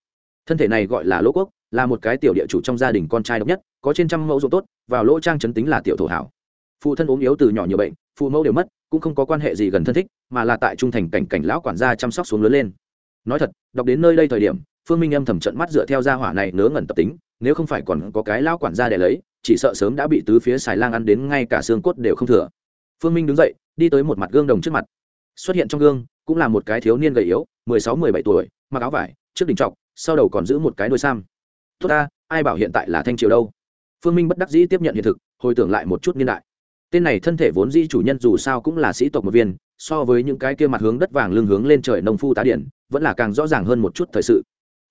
Thân thể này gọi là lỗ quốc, là một cái tiểu địa chủ trong gia đình con trai độc nhất, có trên trăm mẫu ruộng tốt, vào lỗ trang chấn tính là tiểu thổ hảo. Phụ thân ốm yếu từ nhỏ nhiều bệnh, phụ mẫu đều mất, cũng không có quan hệ gì gần thân thích, mà là tại trung thành cảnh cảnh lão quản gia chăm sóc xuống lớn lên. Nói thật, đọc đến nơi đây thời điểm, phương minh âm thầm trận mắt dựa theo gia hỏa này nớ ngẩn tập tính nếu không phải còn có cái lão quản gia để lấy chỉ sợ sớm đã bị tứ phía xài lang ăn đến ngay cả xương cốt đều không thừa. Phương minh đứng dậy đi tới một mặt gương đồng trước mặt. Xuất hiện trong gương cũng là một cái thiếu niên gầy yếu mười sáu mười bảy tuổi mặc áo vải trước đỉnh trọc sau đầu còn giữ một cái đôi sam. Tốt ta ai bảo hiện tại là thanh triều đâu? Phương minh bất đắc dĩ tiếp nhận hiện thực hồi tưởng lại một chút niên đại. Tên này thân thể vốn di chủ nhân dù sao cũng là sĩ tộc một viên so với những cái kia mặt hướng đất vàng lưng hướng lên trời nông phu tá điển, vẫn là càng rõ ràng hơn một chút thời sự.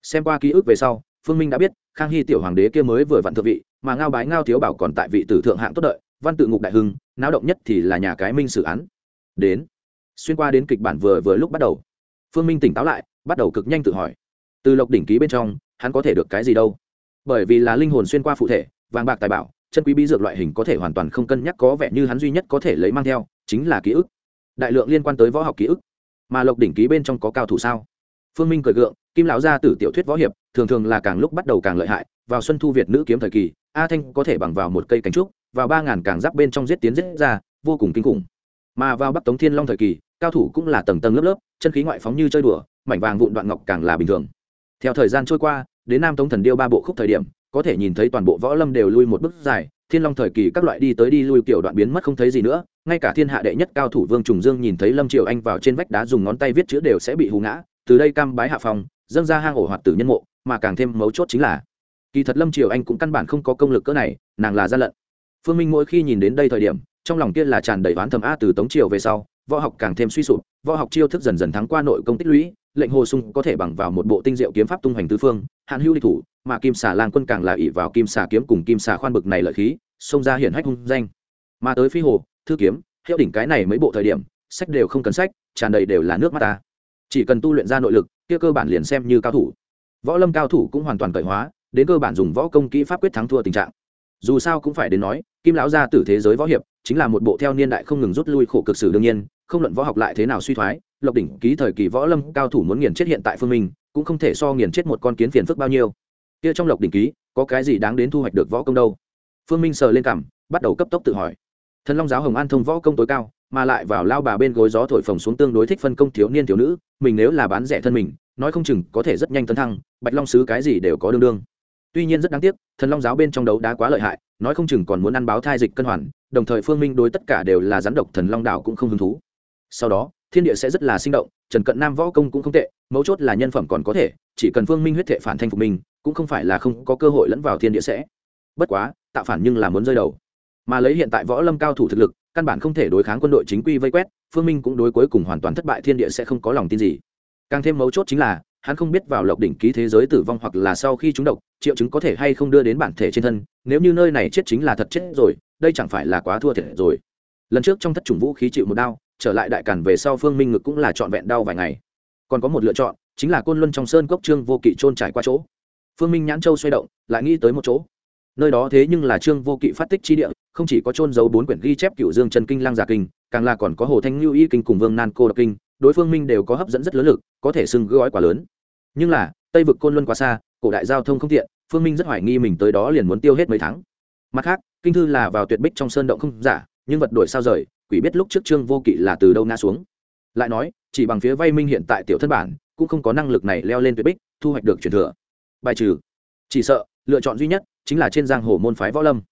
Xem qua ký ức về sau phương minh đã biết, khang hy tiểu hoàng đế kia mới vừa vặn thượng vị, mà ngao bái ngao thiếu bảo còn tại vị tử thượng hạng tốt đợi, văn tự ngục đại hưng, náo động nhất thì là nhà cái minh xử án. Đến, xuyên qua đến kịch bản vừa vừa lúc bắt đầu. Phương minh tỉnh táo lại, bắt đầu cực nhanh tự hỏi. Từ lộc đỉnh ký bên trong, hắn có thể được cái gì đâu? Bởi vì là linh hồn xuyên qua phụ thể, vàng bạc tài bảo, chân quý bí dược loại hình có thể hoàn toàn không cân nhắc có vẻ như hắn duy nhất có thể lấy mang theo, chính là ký ức. Đại lượng liên quan tới võ học ký ức. Mà lộc đỉnh ký bên trong có cao thủ sao? Phương minh cười gượng kim lão gia tử tiểu thuyết võ hiệp, thường thường là càng lúc bắt đầu càng lợi hại, vào xuân thu việt nữ kiếm thời kỳ, a thanh có thể bằng vào một cây cánh trúc, vào ba ngàn càng giáp bên trong giết tiến giết ra, vô cùng kinh khủng. Mà vào bắc tống thiên long thời kỳ, cao thủ cũng là tầng tầng lớp lớp, chân khí ngoại phóng như chơi đùa, mảnh vàng vụn đoạn ngọc càng là bình thường. Theo thời gian trôi qua, đến nam tống thần điêu ba bộ khúc thời điểm, có thể nhìn thấy toàn bộ võ lâm đều lui một bước dài, thiên long thời kỳ các loại đi tới đi lui kiểu đoạn biến mất không thấy gì nữa, ngay cả thiên hạ đệ nhất cao thủ vương trùng dương nhìn thấy lâm triều anh vào trên vách đá dùng ngón tay viết chữ đều sẽ bị hù ngã, từ đây cam bái hạ phòng dâng ra hang ổ hoạt tử nhân mộ, mà càng thêm mấu chốt chính là, kỳ thật lâm triều anh cũng căn bản không có công lực cỡ này, nàng là gian lận. Phương minh mỗi khi nhìn đến đây thời điểm, trong lòng kia là tràn đầy oán thầm a, từ tống triều về sau, võ học càng thêm suy sụp, võ học chiêu thức dần dần thắng qua nội công tích lũy, lệnh hồ sung có thể bằng vào một bộ tinh diệu kiếm pháp tung hoành tứ phương hạn hữu địch thủ, mà kim xà lang quân càng là ỉ vào kim xà kiếm cùng kim xà khoan bực này lợi khí, xông ra hiển hách hung danh. Mà tới phi hồ, thư kiếm, hiệu đỉnh cái này mấy bộ thời điểm, sách đều không cần sách, tràn đầy đều là nước mắt ta. Chỉ cần tu luyện ra nội lực kia cơ bản liền xem như cao thủ. Võ lâm cao thủ cũng hoàn toàn cởi hóa, đến cơ bản dùng võ công kỹ pháp quyết thắng thua tình trạng. Dù sao cũng phải đến nói, kim lão gia tử thế giới võ hiệp, chính là một bộ theo niên đại không ngừng rút lui khổ cực sử đương nhiên, không luận võ học lại thế nào suy thoái, lộc đỉnh ký thời kỳ võ lâm cao thủ muốn nghiền chết hiện tại phương minh cũng không thể so nghiền chết một con kiến phiền phức bao nhiêu. Kia trong lộc đỉnh ký, có cái gì đáng đến thu hoạch được võ công đâu? Phương minh sờ lên cằm, bắt đầu cấp tốc tự hỏi. Thần long giáo hồng an thông võ công tối cao mà lại vào lao bà bên gối gió thổi phồng xuống tương đối thích phân công thiếu niên thiếu nữ, mình nếu là bán rẻ thân mình, nói không chừng có thể rất nhanh tấn thăng, bạch long sứ cái gì đều có đương đương. Tuy nhiên rất đáng tiếc, thần long giáo bên trong đấu đá quá lợi hại, nói không chừng còn muốn ăn báo thai dịch cân hoàn, đồng thời phương minh đối tất cả đều là rắn độc thần long đảo cũng không hứng thú. Sau đó, thiên địa sẽ rất là sinh động, trần cận nam võ công cũng không tệ, mấu chốt là nhân phẩm còn có thể, chỉ cần phương minh huyết thệ phản thanh phục mình, cũng không phải là không có cơ hội lẫn vào thiên địa sẽ. Bất quá, tạo phản nhưng là muốn rơi đầu. Mà lấy hiện tại võ lâm cao thủ thực lực căn bản không thể đối kháng quân đội chính quy vây quét, phương minh cũng đối cuối cùng hoàn toàn thất bại, thiên địa sẽ không có lòng tin gì. Càng thêm mấu chốt chính là, hắn không biết vào lộc đỉnh ký thế giới tử vong hoặc là sau khi chúng độc, triệu chứng có thể hay không đưa đến bản thể trên thân, nếu như nơi này chết chính là thật chết rồi, đây chẳng phải là quá thua thiệt rồi. Lần trước trong thất chủng vũ khí chịu một đau trở lại đại cản về sau phương minh ngực cũng là trọn vẹn đau vài ngày. Còn có một lựa chọn, chính là côn luân trong sơn cốc trương vô kỵ trôn trải qua chỗ. Phương minh nhãn châu xoay động, lại nghĩ tới một chỗ nơi đó thế nhưng là trương vô kỵ phát tích chi địa, không chỉ có trôn giấu bốn quyển ghi chép cựu dương trần kinh, lang giả kinh, càng là còn có hồ thanh lưu y kinh cùng vương nan cô độc kinh, đối phương minh đều có hấp dẫn rất lớn lực, có thể xưng gói quá lớn. Nhưng là, tây vực côn luân quá xa, cổ đại giao thông không tiện, phương minh rất hoài nghi mình tới đó liền muốn tiêu hết mấy tháng. Mặt khác, kinh thư là vào tuyệt bích trong sơn động không giả, nhưng vật đổi sao rời, quỷ biết lúc trước trương vô kỵ là từ đâu ngã xuống. Lại nói, chỉ bằng phía vay minh hiện tại tiểu thân bản, cũng không có năng lực này leo lên tuyệt bích, thu hoạch được truyền thừa. Bài trừ. Chỉ sợ lựa chọn duy nhất chính là trên giang hồ môn phái võ lâm.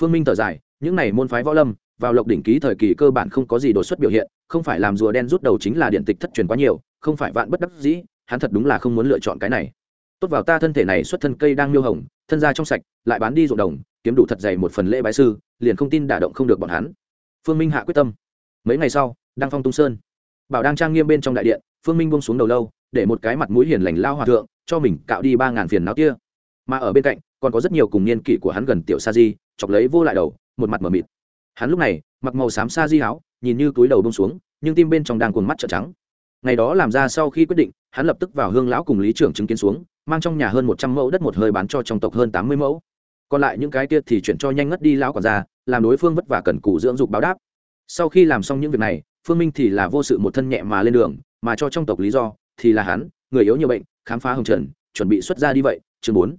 Phương minh thở dài, những này môn phái võ lâm, vào lộc đỉnh ký thời kỳ cơ bản không có gì đột xuất biểu hiện, không phải làm rùa đen rút đầu chính là điện tịch thất truyền quá nhiều, không phải vạn bất đắc dĩ, hắn thật đúng là không muốn lựa chọn cái này. Tốt vào ta thân thể này xuất thân cây đang miêu hồng, thân ra trong sạch, lại bán đi ruộng đồng, kiếm đủ thật dày một phần lễ bái sư, liền không tin đả động không được bọn hắn. Phương minh hạ quyết tâm. Mấy ngày sau đang phong tung sơn. Bảo đang trang nghiêm bên trong đại điện, phương minh bông xuống đầu lâu, để một cái mặt mũi hiền lành lao hòa thượng, cho mình cạo đi ba ngàn phiền não kia mà ở bên cạnh, còn có rất nhiều cùng niên kỷ của hắn gần tiểu sa di, chọc lấy vô lại đầu, một mặt mờ mịt. Hắn lúc này, mặc màu xám sa di áo, nhìn như túi đầu bông xuống, nhưng tim bên trong đang cuồng mắt trợn trắng. Ngày đó làm ra sau khi quyết định, hắn lập tức vào hương lão cùng lý trưởng chứng kiến xuống, mang trong nhà hơn một trăm mẫu đất một hơi bán cho trong tộc hơn tám mươi mẫu. Còn lại những cái kia thì chuyển cho nhanh ngất đi lão còn ra làm đối phương vất vả cần cù dưỡng dục báo đáp. Sau khi làm xong những việc này, phương minh thì là vô sự một thân nhẹ mà lên đường, mà cho trong tộc lý do thì là hắn, người yếu nhiều bệnh, khám phá hồng trần, chuẩn bị xuất ra đi vậy, chương bốn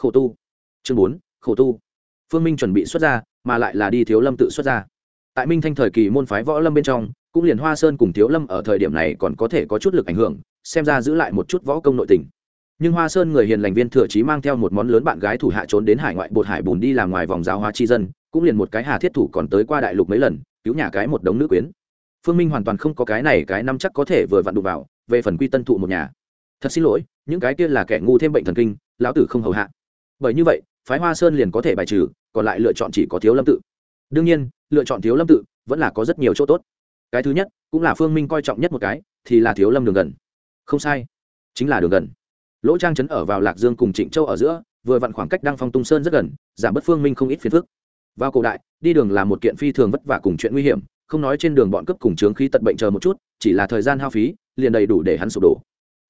khổ tu. Chương bốn, khổ tu. Phương minh chuẩn bị xuất ra, mà lại là đi thiếu lâm tự xuất ra. Tại minh thanh thời kỳ môn phái võ lâm bên trong, cũng liền hoa sơn cùng thiếu lâm ở thời điểm này còn có thể có chút lực ảnh hưởng, xem ra giữ lại một chút võ công nội tình. Nhưng hoa sơn người hiền lành viên thừa trí mang theo một món lớn bạn gái thủ hạ trốn đến hải ngoại bột hải bùn đi làm ngoài vòng giáo hóa chi dân, cũng liền một cái hà thiết thủ còn tới qua đại lục mấy lần, cứu nhà cái một đống nữ quyến. Phương minh hoàn toàn không có cái này, cái năm chắc có thể vừa vặn đụng vào, về phần quy tân thụ một nhà. Thật xin lỗi, những cái kia là kẻ ngu thêm bệnh thần kinh, lão tử không hầu hạ bởi như vậy, phái hoa sơn liền có thể bài trừ, còn lại lựa chọn chỉ có thiếu lâm tự. Đương nhiên, lựa chọn thiếu lâm tự vẫn là có rất nhiều chỗ tốt. Cái thứ nhất, cũng là phương minh coi trọng nhất một cái, thì là thiếu lâm đường gần. Không sai, chính là đường gần. Lỗ trang trấn ở vào lạc dương cùng trịnh châu ở giữa, vừa vặn khoảng cách đăng phong tung sơn rất gần, giảm bớt phương minh không ít phiền phức. Vào cổ đại, đi đường là một kiện phi thường vất vả cùng chuyện nguy hiểm, không nói trên đường bọn cấp cùng trướng khí tật bệnh chờ một chút, chỉ là thời gian hao phí, liền đầy đủ để hắn sụp đổ.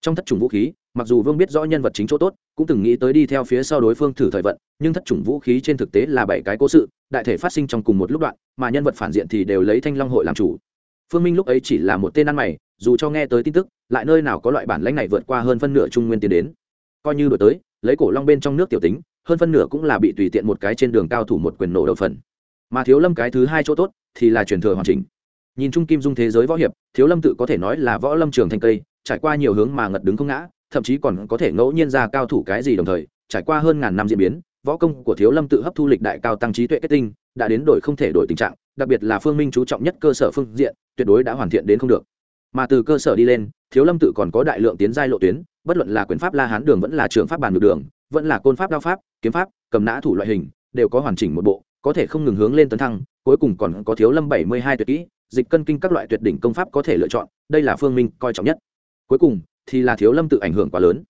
Trong thất trùng vũ khí mặc dù vương biết rõ nhân vật chính chỗ tốt, cũng từng nghĩ tới đi theo phía sau đối phương thử thời vận, nhưng thất chủng vũ khí trên thực tế là bảy cái cố sự, đại thể phát sinh trong cùng một lúc đoạn, mà nhân vật phản diện thì đều lấy thanh long hội làm chủ. Phương minh lúc ấy chỉ là một tên ăn mày, dù cho nghe tới tin tức, lại nơi nào có loại bản lãnh này vượt qua hơn phân nửa trung nguyên tiến đến. Coi như đổi tới, lấy cổ long bên trong nước tiểu tính, hơn phân nửa cũng là bị tùy tiện một cái trên đường cao thủ một quyền nổ đầu phần. Mà thiếu lâm cái thứ hai chỗ tốt, thì là truyền thừa hoàn chỉnh. Nhìn chung kim dung thế giới võ hiệp, thiếu lâm tự có thể nói là võ lâm trường thanh cây, trải qua nhiều hướng mà ngật đứng không ngã thậm chí còn có thể ngẫu nhiên ra cao thủ cái gì đồng thời, trải qua hơn ngàn năm diễn biến, võ công của thiếu lâm tự hấp thu lịch đại cao tăng trí tuệ kết tinh, đã đến đổi không thể đổi tình trạng, đặc biệt là phương minh chú trọng nhất cơ sở phương diện, tuyệt đối đã hoàn thiện đến không được. Mà từ cơ sở đi lên, thiếu lâm tự còn có đại lượng tiến giai lộ tuyến, bất luận là quyền pháp la hán đường vẫn là trường pháp bàn ngược đường, vẫn là côn pháp đao pháp, kiếm pháp, cầm nã thủ loại hình, đều có hoàn chỉnh một bộ, có thể không ngừng hướng lên tấn thăng, cuối cùng còn có thiếu lâm bảy mươi hai tuyệt kỹ, dịch cân kinh các loại tuyệt đỉnh công pháp có thể lựa chọn, đây là phương minh coi trọng nhất. Cuối cùng thì là thiếu lâm tự ảnh hưởng quá lớn.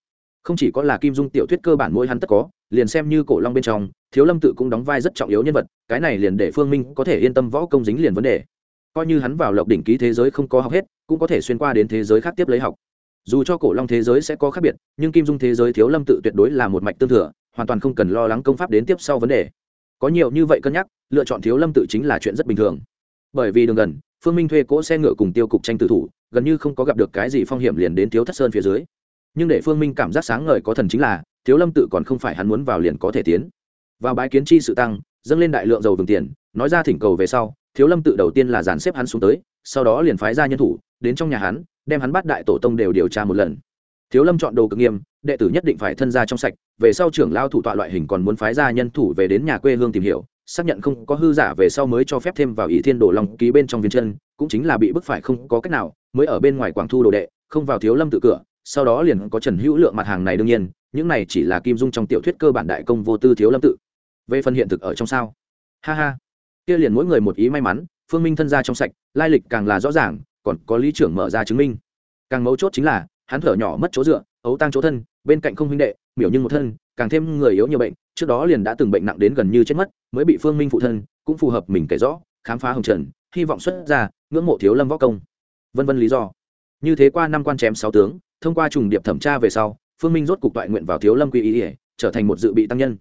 Không chỉ có là kim dung tiểu thuyết cơ bản mỗi hắn tất có, liền xem như cổ long bên trong, thiếu lâm tự cũng đóng vai rất trọng yếu nhân vật, cái này liền để phương minh có thể yên tâm võ công dính liền vấn đề. Coi như hắn vào lộc đỉnh ký thế giới không có học hết, cũng có thể xuyên qua đến thế giới khác tiếp lấy học. Dù cho cổ long thế giới sẽ có khác biệt, nhưng kim dung thế giới thiếu lâm tự tuyệt đối là một mạch tương thừa, hoàn toàn không cần lo lắng công pháp đến tiếp sau vấn đề. Có nhiều như vậy cân nhắc, lựa chọn thiếu lâm tự chính là chuyện rất bình thường. Bởi vì đường gần, phương minh thuê cỗ xe ngựa cùng tiêu cục tranh tử thủ gần như không có gặp được cái gì phong hiểm liền đến thiếu thất sơn phía dưới. Nhưng để phương minh cảm giác sáng ngời có thần chính là, thiếu lâm tự còn không phải hắn muốn vào liền có thể tiến. Vào bái kiến chi sự tăng, dâng lên đại lượng dầu vừng tiền, nói ra thỉnh cầu về sau, thiếu lâm tự đầu tiên là dàn xếp hắn xuống tới, sau đó liền phái ra nhân thủ, đến trong nhà hắn, đem hắn bắt đại tổ tông đều điều tra một lần. Thiếu lâm chọn đồ cực nghiêm, đệ tử nhất định phải thân ra trong sạch, về sau trưởng lao thủ tọa loại hình còn muốn phái ra nhân thủ về đến nhà quê hương tìm hiểu, xác nhận không có hư giả về sau mới cho phép thêm vào ý thiên đồ long ký bên trong viên chân, cũng chính là bị bức phải không có cách nào mới ở bên ngoài quảng thu đồ đệ, không vào thiếu lâm tự cửa, sau đó liền có trần hữu lượng mặt hàng này đương nhiên, những này chỉ là kim dung trong tiểu thuyết cơ bản đại công vô tư thiếu lâm tự. Về phần hiện thực ở trong sao? Ha ha. Kia liền mỗi người một ý may mắn, phương minh thân ra trong sạch, lai lịch càng là rõ ràng, còn có lý trưởng mở ra chứng minh. Càng mấu chốt chính là, hắn thở nhỏ mất chỗ dựa, ấu tăng chỗ thân, bên cạnh không huynh đệ, miểu nhưng một thân, càng thêm người yếu nhiều bệnh, trước đó liền đã từng bệnh nặng đến gần như chết mất, mới bị phương minh phụ thân, cũng phù hợp mình kể rõ, khám phá hồng trần, hy vọng xuất ra, ngưỡng mộ thiếu lâm võ công vân vân lý do. Như thế qua năm quan chém sáu tướng, thông qua trùng điệp thẩm tra về sau, phương minh rốt cục toại nguyện vào thiếu lâm quy ý ỉa trở thành một dự bị tăng nhân.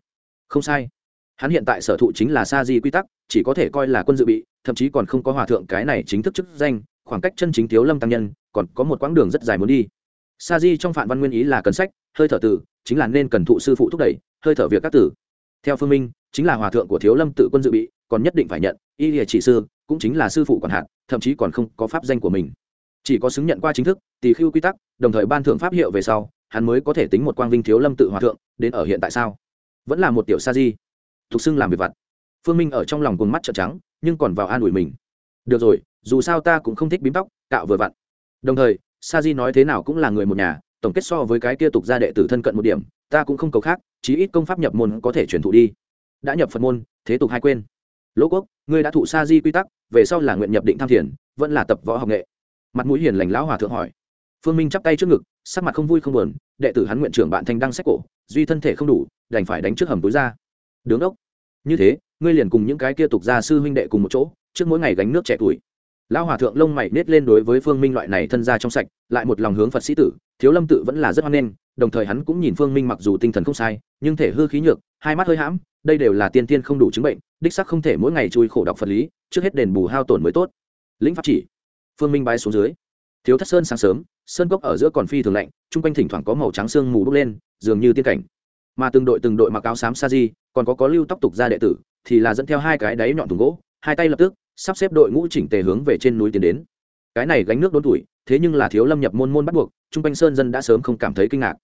Không sai. Hắn hiện tại sở thụ chính là sa di quy tắc, chỉ có thể coi là quân dự bị, thậm chí còn không có hòa thượng cái này chính thức chức danh, khoảng cách chân chính thiếu lâm tăng nhân, còn có một quãng đường rất dài muốn đi. Sa di trong phạm văn nguyên ý là cần sách, hơi thở tử chính là nên cần thụ sư phụ thúc đẩy, hơi thở việc các tử theo phương minh, chính là hòa thượng của thiếu lâm tự quân dự bị còn nhất định phải nhận, y lìa chỉ sư cũng chính là sư phụ quản hạt, thậm chí còn không có pháp danh của mình. Chỉ có xứng nhận qua chính thức, tỳ khưu quy tắc, đồng thời ban thưởng pháp hiệu về sau, hắn mới có thể tính một quang vinh thiếu lâm tự hòa thượng, đến ở hiện tại sao? Vẫn là một tiểu sa di. Thục xưng làm việc vặt. Phương minh ở trong lòng cuồng mắt trợn trắng, nhưng còn vào an ủi mình. Được rồi, dù sao ta cũng không thích bím tóc, cạo vừa vặn. Đồng thời, sa di nói thế nào cũng là người một nhà, tổng kết so với cái kia tục gia đệ tử thân cận một điểm, ta cũng không cầu khác, chí ít công pháp nhập môn có thể truyền thụ đi. Đã nhập phật môn, thế tục hai quên lỗ quốc, ngươi đã thụ sa di quy tắc, về sau là nguyện nhập định tham thiền, vẫn là tập võ học nghệ. Mặt mũi hiền lành lão hòa thượng hỏi. Phương minh chắp tay trước ngực, sắc mặt không vui không buồn, đệ tử hắn nguyện trưởng bạn thanh đăng sách cổ, duy thân thể không đủ, đành phải đánh trước hầm túi ra. Đứng ốc như thế, ngươi liền cùng những cái kia tục gia sư huynh đệ cùng một chỗ, trước mỗi ngày gánh nước trẻ tuổi. Lão hòa thượng lông mày nết lên đối với phương minh loại này thân gia trong sạch, lại một lòng hướng phật sĩ tử, thiếu lâm tự vẫn là rất hoan nghênh, đồng thời hắn cũng nhìn phương minh mặc dù tinh thần không sai, nhưng thể hư khí nhược, hai mắt hơi hãm, đây đều là tiên tiên không đủ chứng bệnh đích sắc không thể mỗi ngày chui khổ đọc phật lý, trước hết đền bù hao tổn mới tốt. Lĩnh pháp chỉ, phương minh bay xuống dưới. Thiếu thất sơn sáng sớm, sơn cốc ở giữa còn phi thường lạnh chung quanh thỉnh thoảng có màu trắng sương mù bốc lên, dường như tiên cảnh. Mà từng đội từng đội mặc áo xám sa di, còn có có lưu tóc tục ra đệ tử, thì là dẫn theo hai cái đáy nhọn thùng gỗ, hai tay lập tức, sắp xếp đội ngũ chỉnh tề hướng về trên núi tiến đến. Cái này gánh nước đốn tuổi, thế nhưng là thiếu lâm nhập môn môn bắt buộc chung quanh sơn dân đã sớm không cảm thấy kinh ngạc.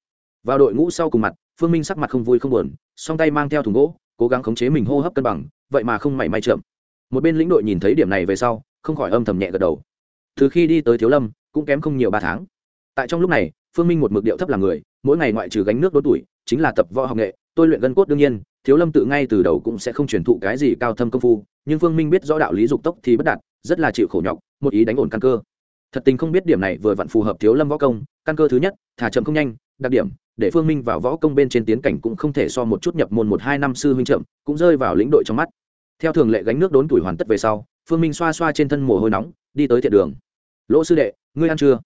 Vào đội ngũ sau cùng mặt, phương minh sắc mặt không vui không buồn, song tay mang theo thùng gỗ cố gắng khống chế mình hô hấp cân bằng, vậy mà không mảy may chậm. Một bên lĩnh đội nhìn thấy điểm này về sau, không khỏi âm thầm nhẹ gật đầu. Từ khi đi tới thiếu lâm, cũng kém không nhiều ba tháng. Tại trong lúc này, phương minh một mực điệu thấp là người, mỗi ngày ngoại trừ gánh nước đốn tuổi chính là tập võ học nghệ, tôi luyện gân cốt đương nhiên, thiếu lâm tự ngay từ đầu cũng sẽ không truyền thụ cái gì cao thâm công phu, nhưng phương minh biết rõ đạo lý dục tốc thì bất đạt, rất là chịu khổ nhọc, một ý đánh ổn căn cơ. Thật tình không biết điểm này vừa vặn phù hợp thiếu lâm võ công, căn cơ thứ nhất, thả chậm không nhanh đặc điểm, để phương minh vào võ công bên trên tiến cảnh cũng không thể so một chút nhập môn một hai năm sư huynh chậm cũng rơi vào lĩnh đội trong mắt. Theo thường lệ gánh nước đốn tuổi hoàn tất về sau, phương minh xoa xoa trên thân mồ hôi nóng, đi tới thiện đường. Lỗ sư đệ, ngươi ăn chưa?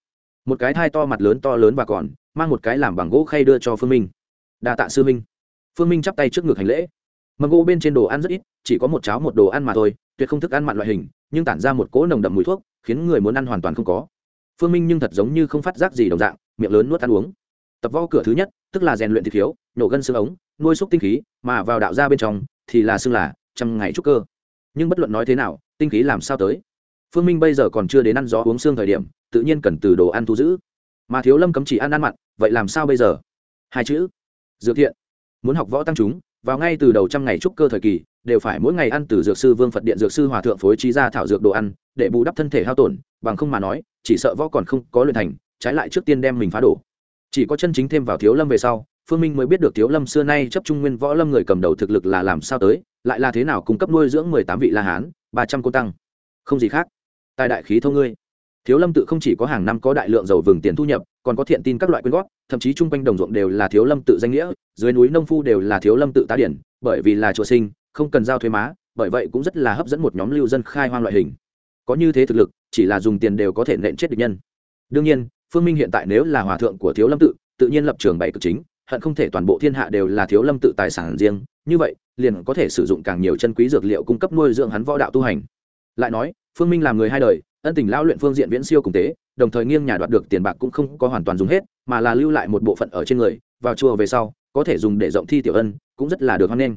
Một cái thai to mặt lớn to lớn và còn, mang một cái làm bằng gỗ khay đưa cho phương minh. Đa tạ sư minh phương minh chắp tay trước ngực hành lễ. Mầm gỗ bên trên đồ ăn rất ít, chỉ có một cháo một đồ ăn mà thôi, tuyệt không thức ăn mặn loại hình, nhưng tản ra một cỗ nồng đậm mùi thuốc, khiến người muốn ăn hoàn toàn không có. Phương minh nhưng thật giống như không phát giác gì đồng dạng, miệng lớn nuốt ăn uống tập võ cửa thứ nhất, tức là rèn luyện thịt khiếu, nổ gân xương ống, nuôi xúc tinh khí, mà vào đạo ra bên trong thì là xương là trăm ngày trúc cơ. Nhưng bất luận nói thế nào, tinh khí làm sao tới? Phương minh bây giờ còn chưa đến ăn gió uống xương thời điểm, tự nhiên cần từ đồ ăn thu giữ. Mà thiếu lâm cấm chỉ ăn ăn mặn, vậy làm sao bây giờ? Hai chữ. Dược thiện. Muốn học võ tăng chúng, vào ngay từ đầu trăm ngày trúc cơ thời kỳ, đều phải mỗi ngày ăn từ dược sư vương phật điện dược sư hòa thượng phối trí ra thảo dược đồ ăn, để bù đắp thân thể hao tổn, bằng không mà nói, chỉ sợ võ còn không có luyện thành, trái lại trước tiên đem mình phá đổ chỉ có chân chính thêm vào thiếu lâm về sau, phương minh mới biết được thiếu lâm xưa nay chấp trung nguyên võ lâm người cầm đầu thực lực là làm sao tới, lại là thế nào cung cấp nuôi dưỡng mười tám vị la hán, ba trăm cô tăng. Không gì khác. Tài đại khí thâu ngươi. Thiếu lâm tự không chỉ có hàng năm có đại lượng dầu vừng tiền thu nhập, còn có thiện tin các loại quyên góp, thậm chí chung quanh đồng ruộng đều là thiếu lâm tự danh nghĩa, dưới núi nông phu đều là thiếu lâm tự tá điển, bởi vì là chùa sinh, không cần giao thuế má, bởi vậy cũng rất là hấp dẫn một nhóm lưu dân khai hoang loại hình. Có như thế thực lực, chỉ là dùng tiền đều có thể nện chết địch nhân. Đương nhiên phương minh hiện tại nếu là hòa thượng của thiếu lâm tự tự nhiên lập trường bảy cực chính, hận không thể toàn bộ thiên hạ đều là thiếu lâm tự tài sản riêng, như vậy, liền có thể sử dụng càng nhiều chân quý dược liệu cung cấp nuôi dưỡng hắn võ đạo tu hành. Lại nói, phương minh làm người hai đời, ân tình lao luyện phương diện viễn siêu cùng tế, đồng thời nghiêng nhà đoạt được tiền bạc cũng không có hoàn toàn dùng hết, mà là lưu lại một bộ phận ở trên người, vào chùa về sau, có thể dùng để rộng thi tiểu ân, cũng rất là được hoan nghênh.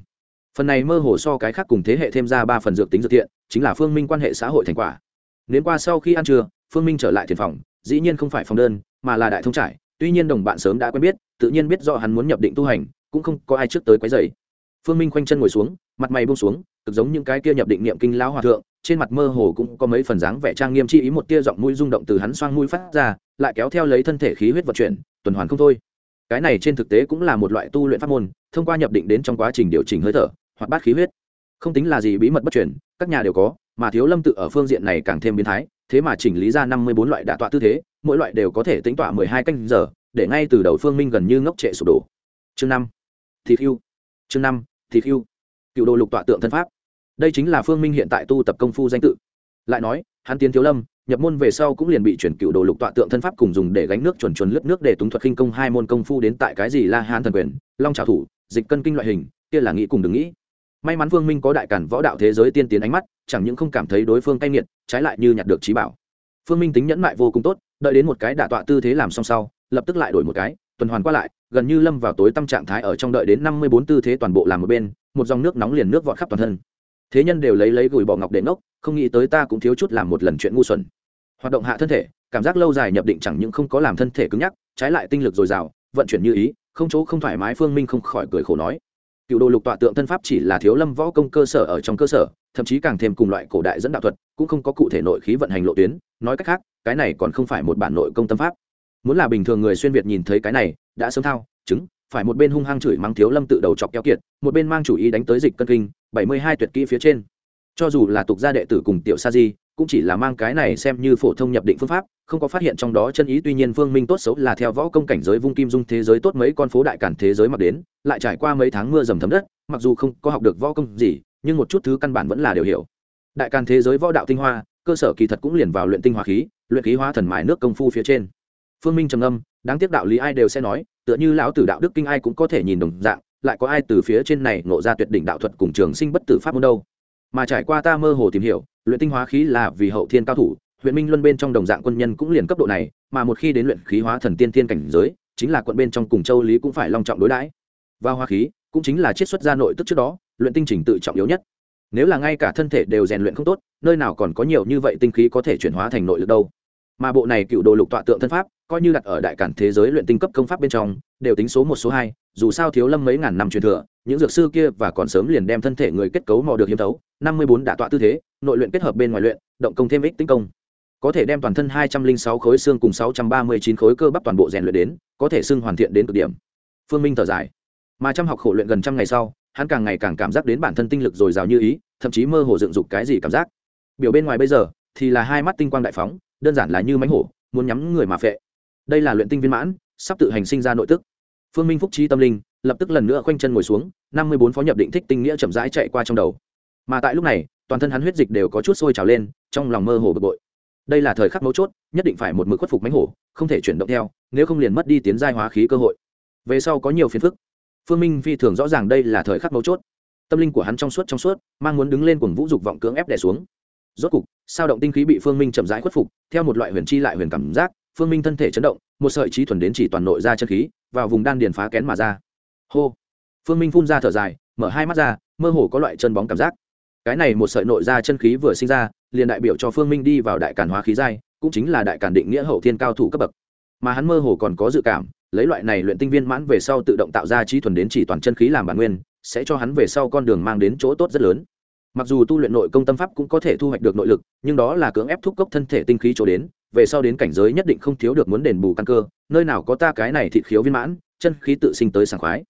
Phần này mơ hồ so cái khác cùng thế hệ thêm ra ba phần dược tính dược thiện, chính là phương minh quan hệ xã hội thành quả. Nếu qua sau khi ăn trưa, phương minh trở lại thiền phòng dĩ nhiên không phải phòng đơn mà là đại thông trải. Tuy nhiên đồng bạn sớm đã quen biết tự nhiên biết do hắn muốn nhập định tu hành cũng không có ai trước tới quấy dày phương minh khoanh chân ngồi xuống mặt mày bông xuống cực giống những cái kia nhập định niệm kinh lão hòa thượng trên mặt mơ hồ cũng có mấy phần dáng vẻ trang nghiêm chi ý một tia giọng mũi rung động từ hắn xoang mũi phát ra lại kéo theo lấy thân thể khí huyết vận chuyển tuần hoàn không thôi. Cái này trên thực tế cũng là một loại tu luyện pháp môn thông qua nhập định đến trong quá trình điều chỉnh hơi thở hoặc bát khí huyết. Không tính là gì bí mật bất truyền, các nhà đều có mà thiếu lâm tự ở phương diện này càng thêm biến thái thế mà chỉnh lý ra năm mươi bốn loại đả tọa tư thế, mỗi loại đều có thể tính tọa mười hai canh giờ, để ngay từ đầu phương minh gần như ngốc trệ sụp đổ. Chương năm, thịt hưu. Chương năm, thịt hưu. Cựu đồ lục tọa tượng thân pháp. Đây chính là phương minh hiện tại tu tập công phu danh tự. Lại nói, hắn tiến thiếu lâm, nhập môn về sau cũng liền bị chuyển cựu đồ lục tọa tượng thân pháp cùng dùng để gánh nước chuẩn chuẩn lướt nước để túng thuật khinh công hai môn công phu đến tại cái gì la hán thần quyền, long trào thủ, dịch cân kinh loại hình, kia là nghĩ cùng đừng nghĩ. May mắn phương minh có đại cản võ đạo thế giới tiên tiến ánh mắt, chẳng những không cảm thấy đối phương cay nghiệt trái lại như nhặt được trí bảo. Phương minh tính nhẫn mại vô cùng tốt, đợi đến một cái đả tọa tư thế làm xong sau, lập tức lại đổi một cái, tuần hoàn qua lại, gần như lâm vào tối tâm trạng thái ở trong đợi đến năm mươi bốn tư thế toàn bộ làm một bên, một dòng nước nóng liền nước vọt khắp toàn thân. Thế nhân đều lấy lấy gùi bỏ ngọc để ngốc không nghĩ tới ta cũng thiếu chút làm một lần chuyện ngu xuẩn. Hoạt động hạ thân thể, cảm giác lâu dài nhập định chẳng những không có làm thân thể cứng nhắc, trái lại tinh lực dồi dào, vận chuyển như ý, không chỗ không thoải mái phương minh không khỏi cười khổ nói cựu đồ lục tọa tượng thân pháp chỉ là thiếu lâm võ công cơ sở ở trong cơ sở, thậm chí càng thêm cùng loại cổ đại dẫn đạo thuật, cũng không có cụ thể nội khí vận hành lộ tuyến. Nói cách khác, cái này còn không phải một bản nội công tâm pháp. Muốn là bình thường người xuyên việt nhìn thấy cái này, đã sớm thao, chứng, phải một bên hung hăng chửi mắng thiếu lâm tự đầu chọc keo kiệt, một bên mang chủ ý đánh tới dịch cân kinh, bảy mươi hai tuyệt kỹ phía trên cho dù là tục gia đệ tử cùng tiểu sa di, cũng chỉ là mang cái này xem như phổ thông nhập định phương pháp, không có phát hiện trong đó chân ý. Tuy nhiên Vương minh tốt xấu là theo võ công cảnh giới vung kim dung thế giới tốt mấy con phố đại cản thế giới mặc đến, lại trải qua mấy tháng mưa dầm thấm đất, mặc dù không có học được võ công gì, nhưng một chút thứ căn bản vẫn là đều hiểu. Đại càn thế giới võ đạo tinh hoa, cơ sở kỳ thật cũng liền vào luyện tinh hoa khí, luyện khí hóa thần mài nước công phu phía trên. Phương minh trầm âm đáng tiếc đạo lý ai đều sẽ nói, tựa như lão tử đạo đức kinh ai cũng có thể nhìn đồng dạng, lại có ai từ phía trên này nộ ra tuyệt đỉnh đạo thuật cùng trường sinh bất tử pháp môn đâu mà trải qua ta mơ hồ tìm hiểu, luyện tinh hóa khí là vì hậu thiên cao thủ, huyện minh luân bên trong đồng dạng quân nhân cũng liền cấp độ này, mà một khi đến luyện khí hóa thần tiên thiên cảnh giới, chính là quận bên trong cùng châu lý cũng phải long trọng đối đãi. Và hóa khí, cũng chính là chiết xuất ra nội tức trước đó, luyện tinh trình tự trọng yếu nhất. Nếu là ngay cả thân thể đều rèn luyện không tốt, nơi nào còn có nhiều như vậy tinh khí có thể chuyển hóa thành nội lực đâu. Mà bộ này cựu đồ lục tọa tượng thân pháp, coi như đặt ở đại cản thế giới luyện tinh cấp công pháp bên trong, đều tính số một, số hai, dù sao thiếu lâm mấy ngàn năm truyền thừa những dược sư kia và còn sớm liền đem thân thể người kết cấu mò được hiếm thấu, năm mươi bốn đả tọa tư thế, nội luyện kết hợp bên ngoài luyện, động công thêm ích tính công. Có thể đem toàn thân hai trăm linh sáu khối xương cùng sáu trăm ba mươi chín khối cơ bắp toàn bộ rèn luyện đến, có thể xưng hoàn thiện đến cực điểm. Phương minh thở dài. Mà chăm học khổ luyện gần trăm ngày sau, hắn càng ngày càng cảm giác đến bản thân tinh lực dồi dào như ý, thậm chí mơ hồ dựng dục cái gì cảm giác. Biểu bên ngoài bây giờ, thì là hai mắt tinh quang đại phóng, đơn giản là như mánh hổ, muốn nhắm người mà phệ. Đây là luyện tinh viên mãn, sắp tự hành sinh ra nội tức. Phương minh phúc trí tâm linh lập tức lần nữa khoanh chân ngồi xuống, năm mươi bốn phó nhập định thích tinh nghĩa chậm rãi chạy qua trong đầu. Mà tại lúc này, toàn thân hắn huyết dịch đều có chút sôi trào lên, trong lòng mơ hồ bực bội. Đây là thời khắc mấu chốt, nhất định phải một mực khuất phục mánh hổ, không thể chuyển động theo, nếu không liền mất đi tiến giai hóa khí cơ hội. Về sau có nhiều phiền phức. Phương minh phi thường rõ ràng đây là thời khắc mấu chốt. Tâm linh của hắn trong suốt trong suốt, mang muốn đứng lên cùng vũ dục vọng cưỡng ép đẻ xuống. Rốt cục, sao động tinh khí bị phương minh chậm rãi khuất phục, theo một loại huyền chi lại huyền cảm giác, phương minh thân thể chấn động, một sợi trí thuần đến chỉ toàn nội ra chân khí, vào vùng đan điền phá kén mà ra hô. Phương minh phun ra thở dài, mở hai mắt ra, mơ hồ có loại chân bóng cảm giác. Cái này một sợi nội ra chân khí vừa sinh ra, liền đại biểu cho phương minh đi vào đại cản hóa khí giai, cũng chính là đại cản định nghĩa hậu thiên cao thủ cấp bậc. Mà hắn mơ hồ còn có dự cảm, lấy loại này luyện tinh viên mãn về sau tự động tạo ra trí thuần đến chỉ toàn chân khí làm bản nguyên, sẽ cho hắn về sau con đường mang đến chỗ tốt rất lớn. Mặc dù tu luyện nội công tâm pháp cũng có thể thu hoạch được nội lực, nhưng đó là cưỡng ép thúc cốc thân thể tinh khí chỗ đến, về sau đến cảnh giới nhất định không thiếu được muốn đền bù căn cơ, nơi nào có ta cái này thịt khiếu viên mãn, chân khí tự sinh tới sảng khoái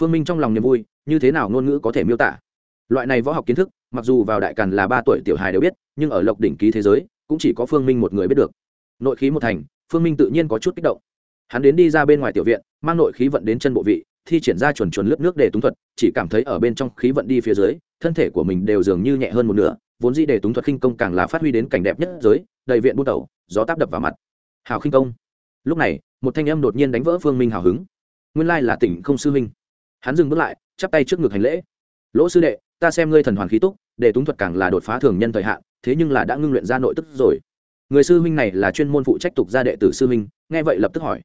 phương minh trong lòng niềm vui, như thế nào ngôn ngữ có thể miêu tả? Loại này võ học kiến thức, mặc dù vào đại càn là ba tuổi tiểu hài đều biết, nhưng ở lộc đỉnh ký thế giới, cũng chỉ có phương minh một người biết được. Nội khí một thành, phương minh tự nhiên có chút kích động. Hắn đến đi ra bên ngoài tiểu viện, mang nội khí vận đến chân bộ vị, thi triển ra chuẩn chuẩn lướt nước để túng thuật, chỉ cảm thấy ở bên trong khí vận đi phía dưới, thân thể của mình đều dường như nhẹ hơn một nửa, vốn dĩ để túng thuật khinh công càng là phát huy đến cảnh đẹp nhất giới, đầy viện bút đầu, gió táp đập vào mặt. Hào khinh công. Lúc này, một thanh âm đột nhiên đánh vỡ phương minh hào hứng. Nguyên lai là tỉnh không sư huynh hắn dừng bước lại, chắp tay trước ngực hành lễ. Lỗ sư đệ, ta xem ngươi thần hoàn khí túc, để túng thuật càng là đột phá thường nhân thời hạn, thế nhưng là đã ngưng luyện ra nội tức rồi. Người sư huynh này là chuyên môn phụ trách tục gia đệ tử sư huynh, nghe vậy lập tức hỏi.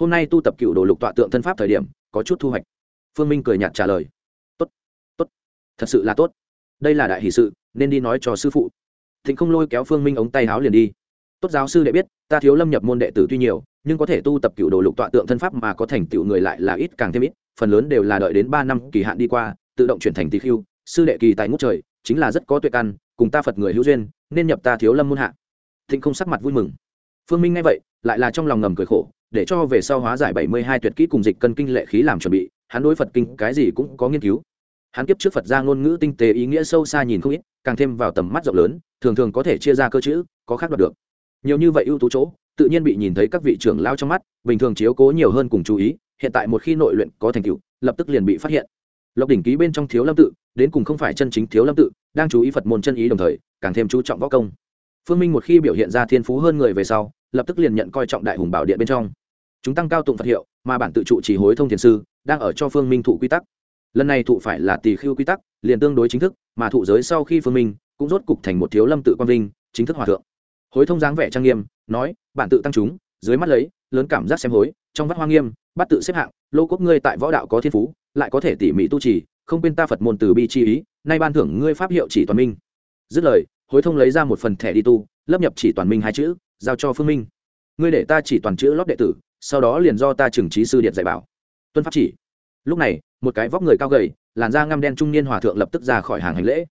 Hôm nay tu tập cựu đồ lục tọa tượng thân pháp thời điểm, có chút thu hoạch. Phương minh cười nhạt trả lời. Tốt tốt, thật sự là tốt. Đây là đại hỷ sự, nên đi nói cho sư phụ. Thịnh không lôi kéo phương minh ống tay háo liền đi tốt giáo sư đệ biết, ta thiếu lâm nhập môn đệ tử tuy nhiều, nhưng có thể tu tập cựu đồ lục tọa tượng thân pháp mà có thành tựu người lại là ít càng thêm ít, phần lớn đều là đợi đến ba năm kỳ hạn đi qua, tự động chuyển thành tỷ khưu, sư đệ kỳ tài ngũ trời, chính là rất có tuệ căn, cùng ta phật người hữu duyên, nên nhập ta thiếu lâm môn hạ. Thịnh không sắc mặt vui mừng. Phương minh nghe vậy, lại là trong lòng ngầm cười khổ, để cho về sau hóa giải bảy mươi hai tuyệt kỹ cùng dịch cân kinh lệ khí làm chuẩn bị, hắn đối phật kinh cái gì cũng có nghiên cứu. Hắn kiếp trước phật ra ngôn ngữ tinh tế ý nghĩa sâu xa nhìn không ít, càng thêm vào tầm mắt rộng lớn, thường thường có thể chia ra cơ chữ, có khác đoạt được nhiều như vậy ưu tú chỗ, tự nhiên bị nhìn thấy các vị trưởng lao trong mắt, bình thường chiếu cố nhiều hơn cùng chú ý, hiện tại một khi nội luyện có thành tựu, lập tức liền bị phát hiện. Lộc đỉnh ký bên trong thiếu lâm tự, đến cùng không phải chân chính thiếu lâm tự, đang chú ý phật môn chân ý đồng thời, càng thêm chú trọng võ công. Phương minh một khi biểu hiện ra thiên phú hơn người về sau, lập tức liền nhận coi trọng đại hùng bảo điện bên trong. Chúng tăng cao tụng phật hiệu, mà bản tự trụ chỉ hối thông thiền sư, đang ở cho phương minh thụ quy tắc. Lần này thụ phải là tỳ khưu quy tắc, liền tương đối chính thức, mà thụ giới sau khi phương minh, cũng rốt cục thành một thiếu lâm tự quang vinh, chính thức hòa thượng hối thông dáng vẻ trang nghiêm, nói, bản tự tăng chúng, dưới mắt lấy, lớn cảm giác xem hối, trong vắt hoa nghiêm, bắt tự xếp hạng, lô quốc ngươi tại võ đạo có thiên phú, lại có thể tỉ mỉ tu trì, không quên ta phật môn từ bi chi ý, nay ban thưởng ngươi pháp hiệu chỉ toàn minh. Dứt lời, hối thông lấy ra một phần thẻ đi tu, lấp nhập chỉ toàn minh hai chữ, giao cho phương minh. Ngươi để ta chỉ toàn chữ lót đệ tử, sau đó liền do ta trừng trí sư điện dạy bảo. Tuân pháp chỉ. Lúc này, một cái vóc người cao gầy, làn da ngăm đen trung niên hòa thượng lập tức ra khỏi hàng hành lễ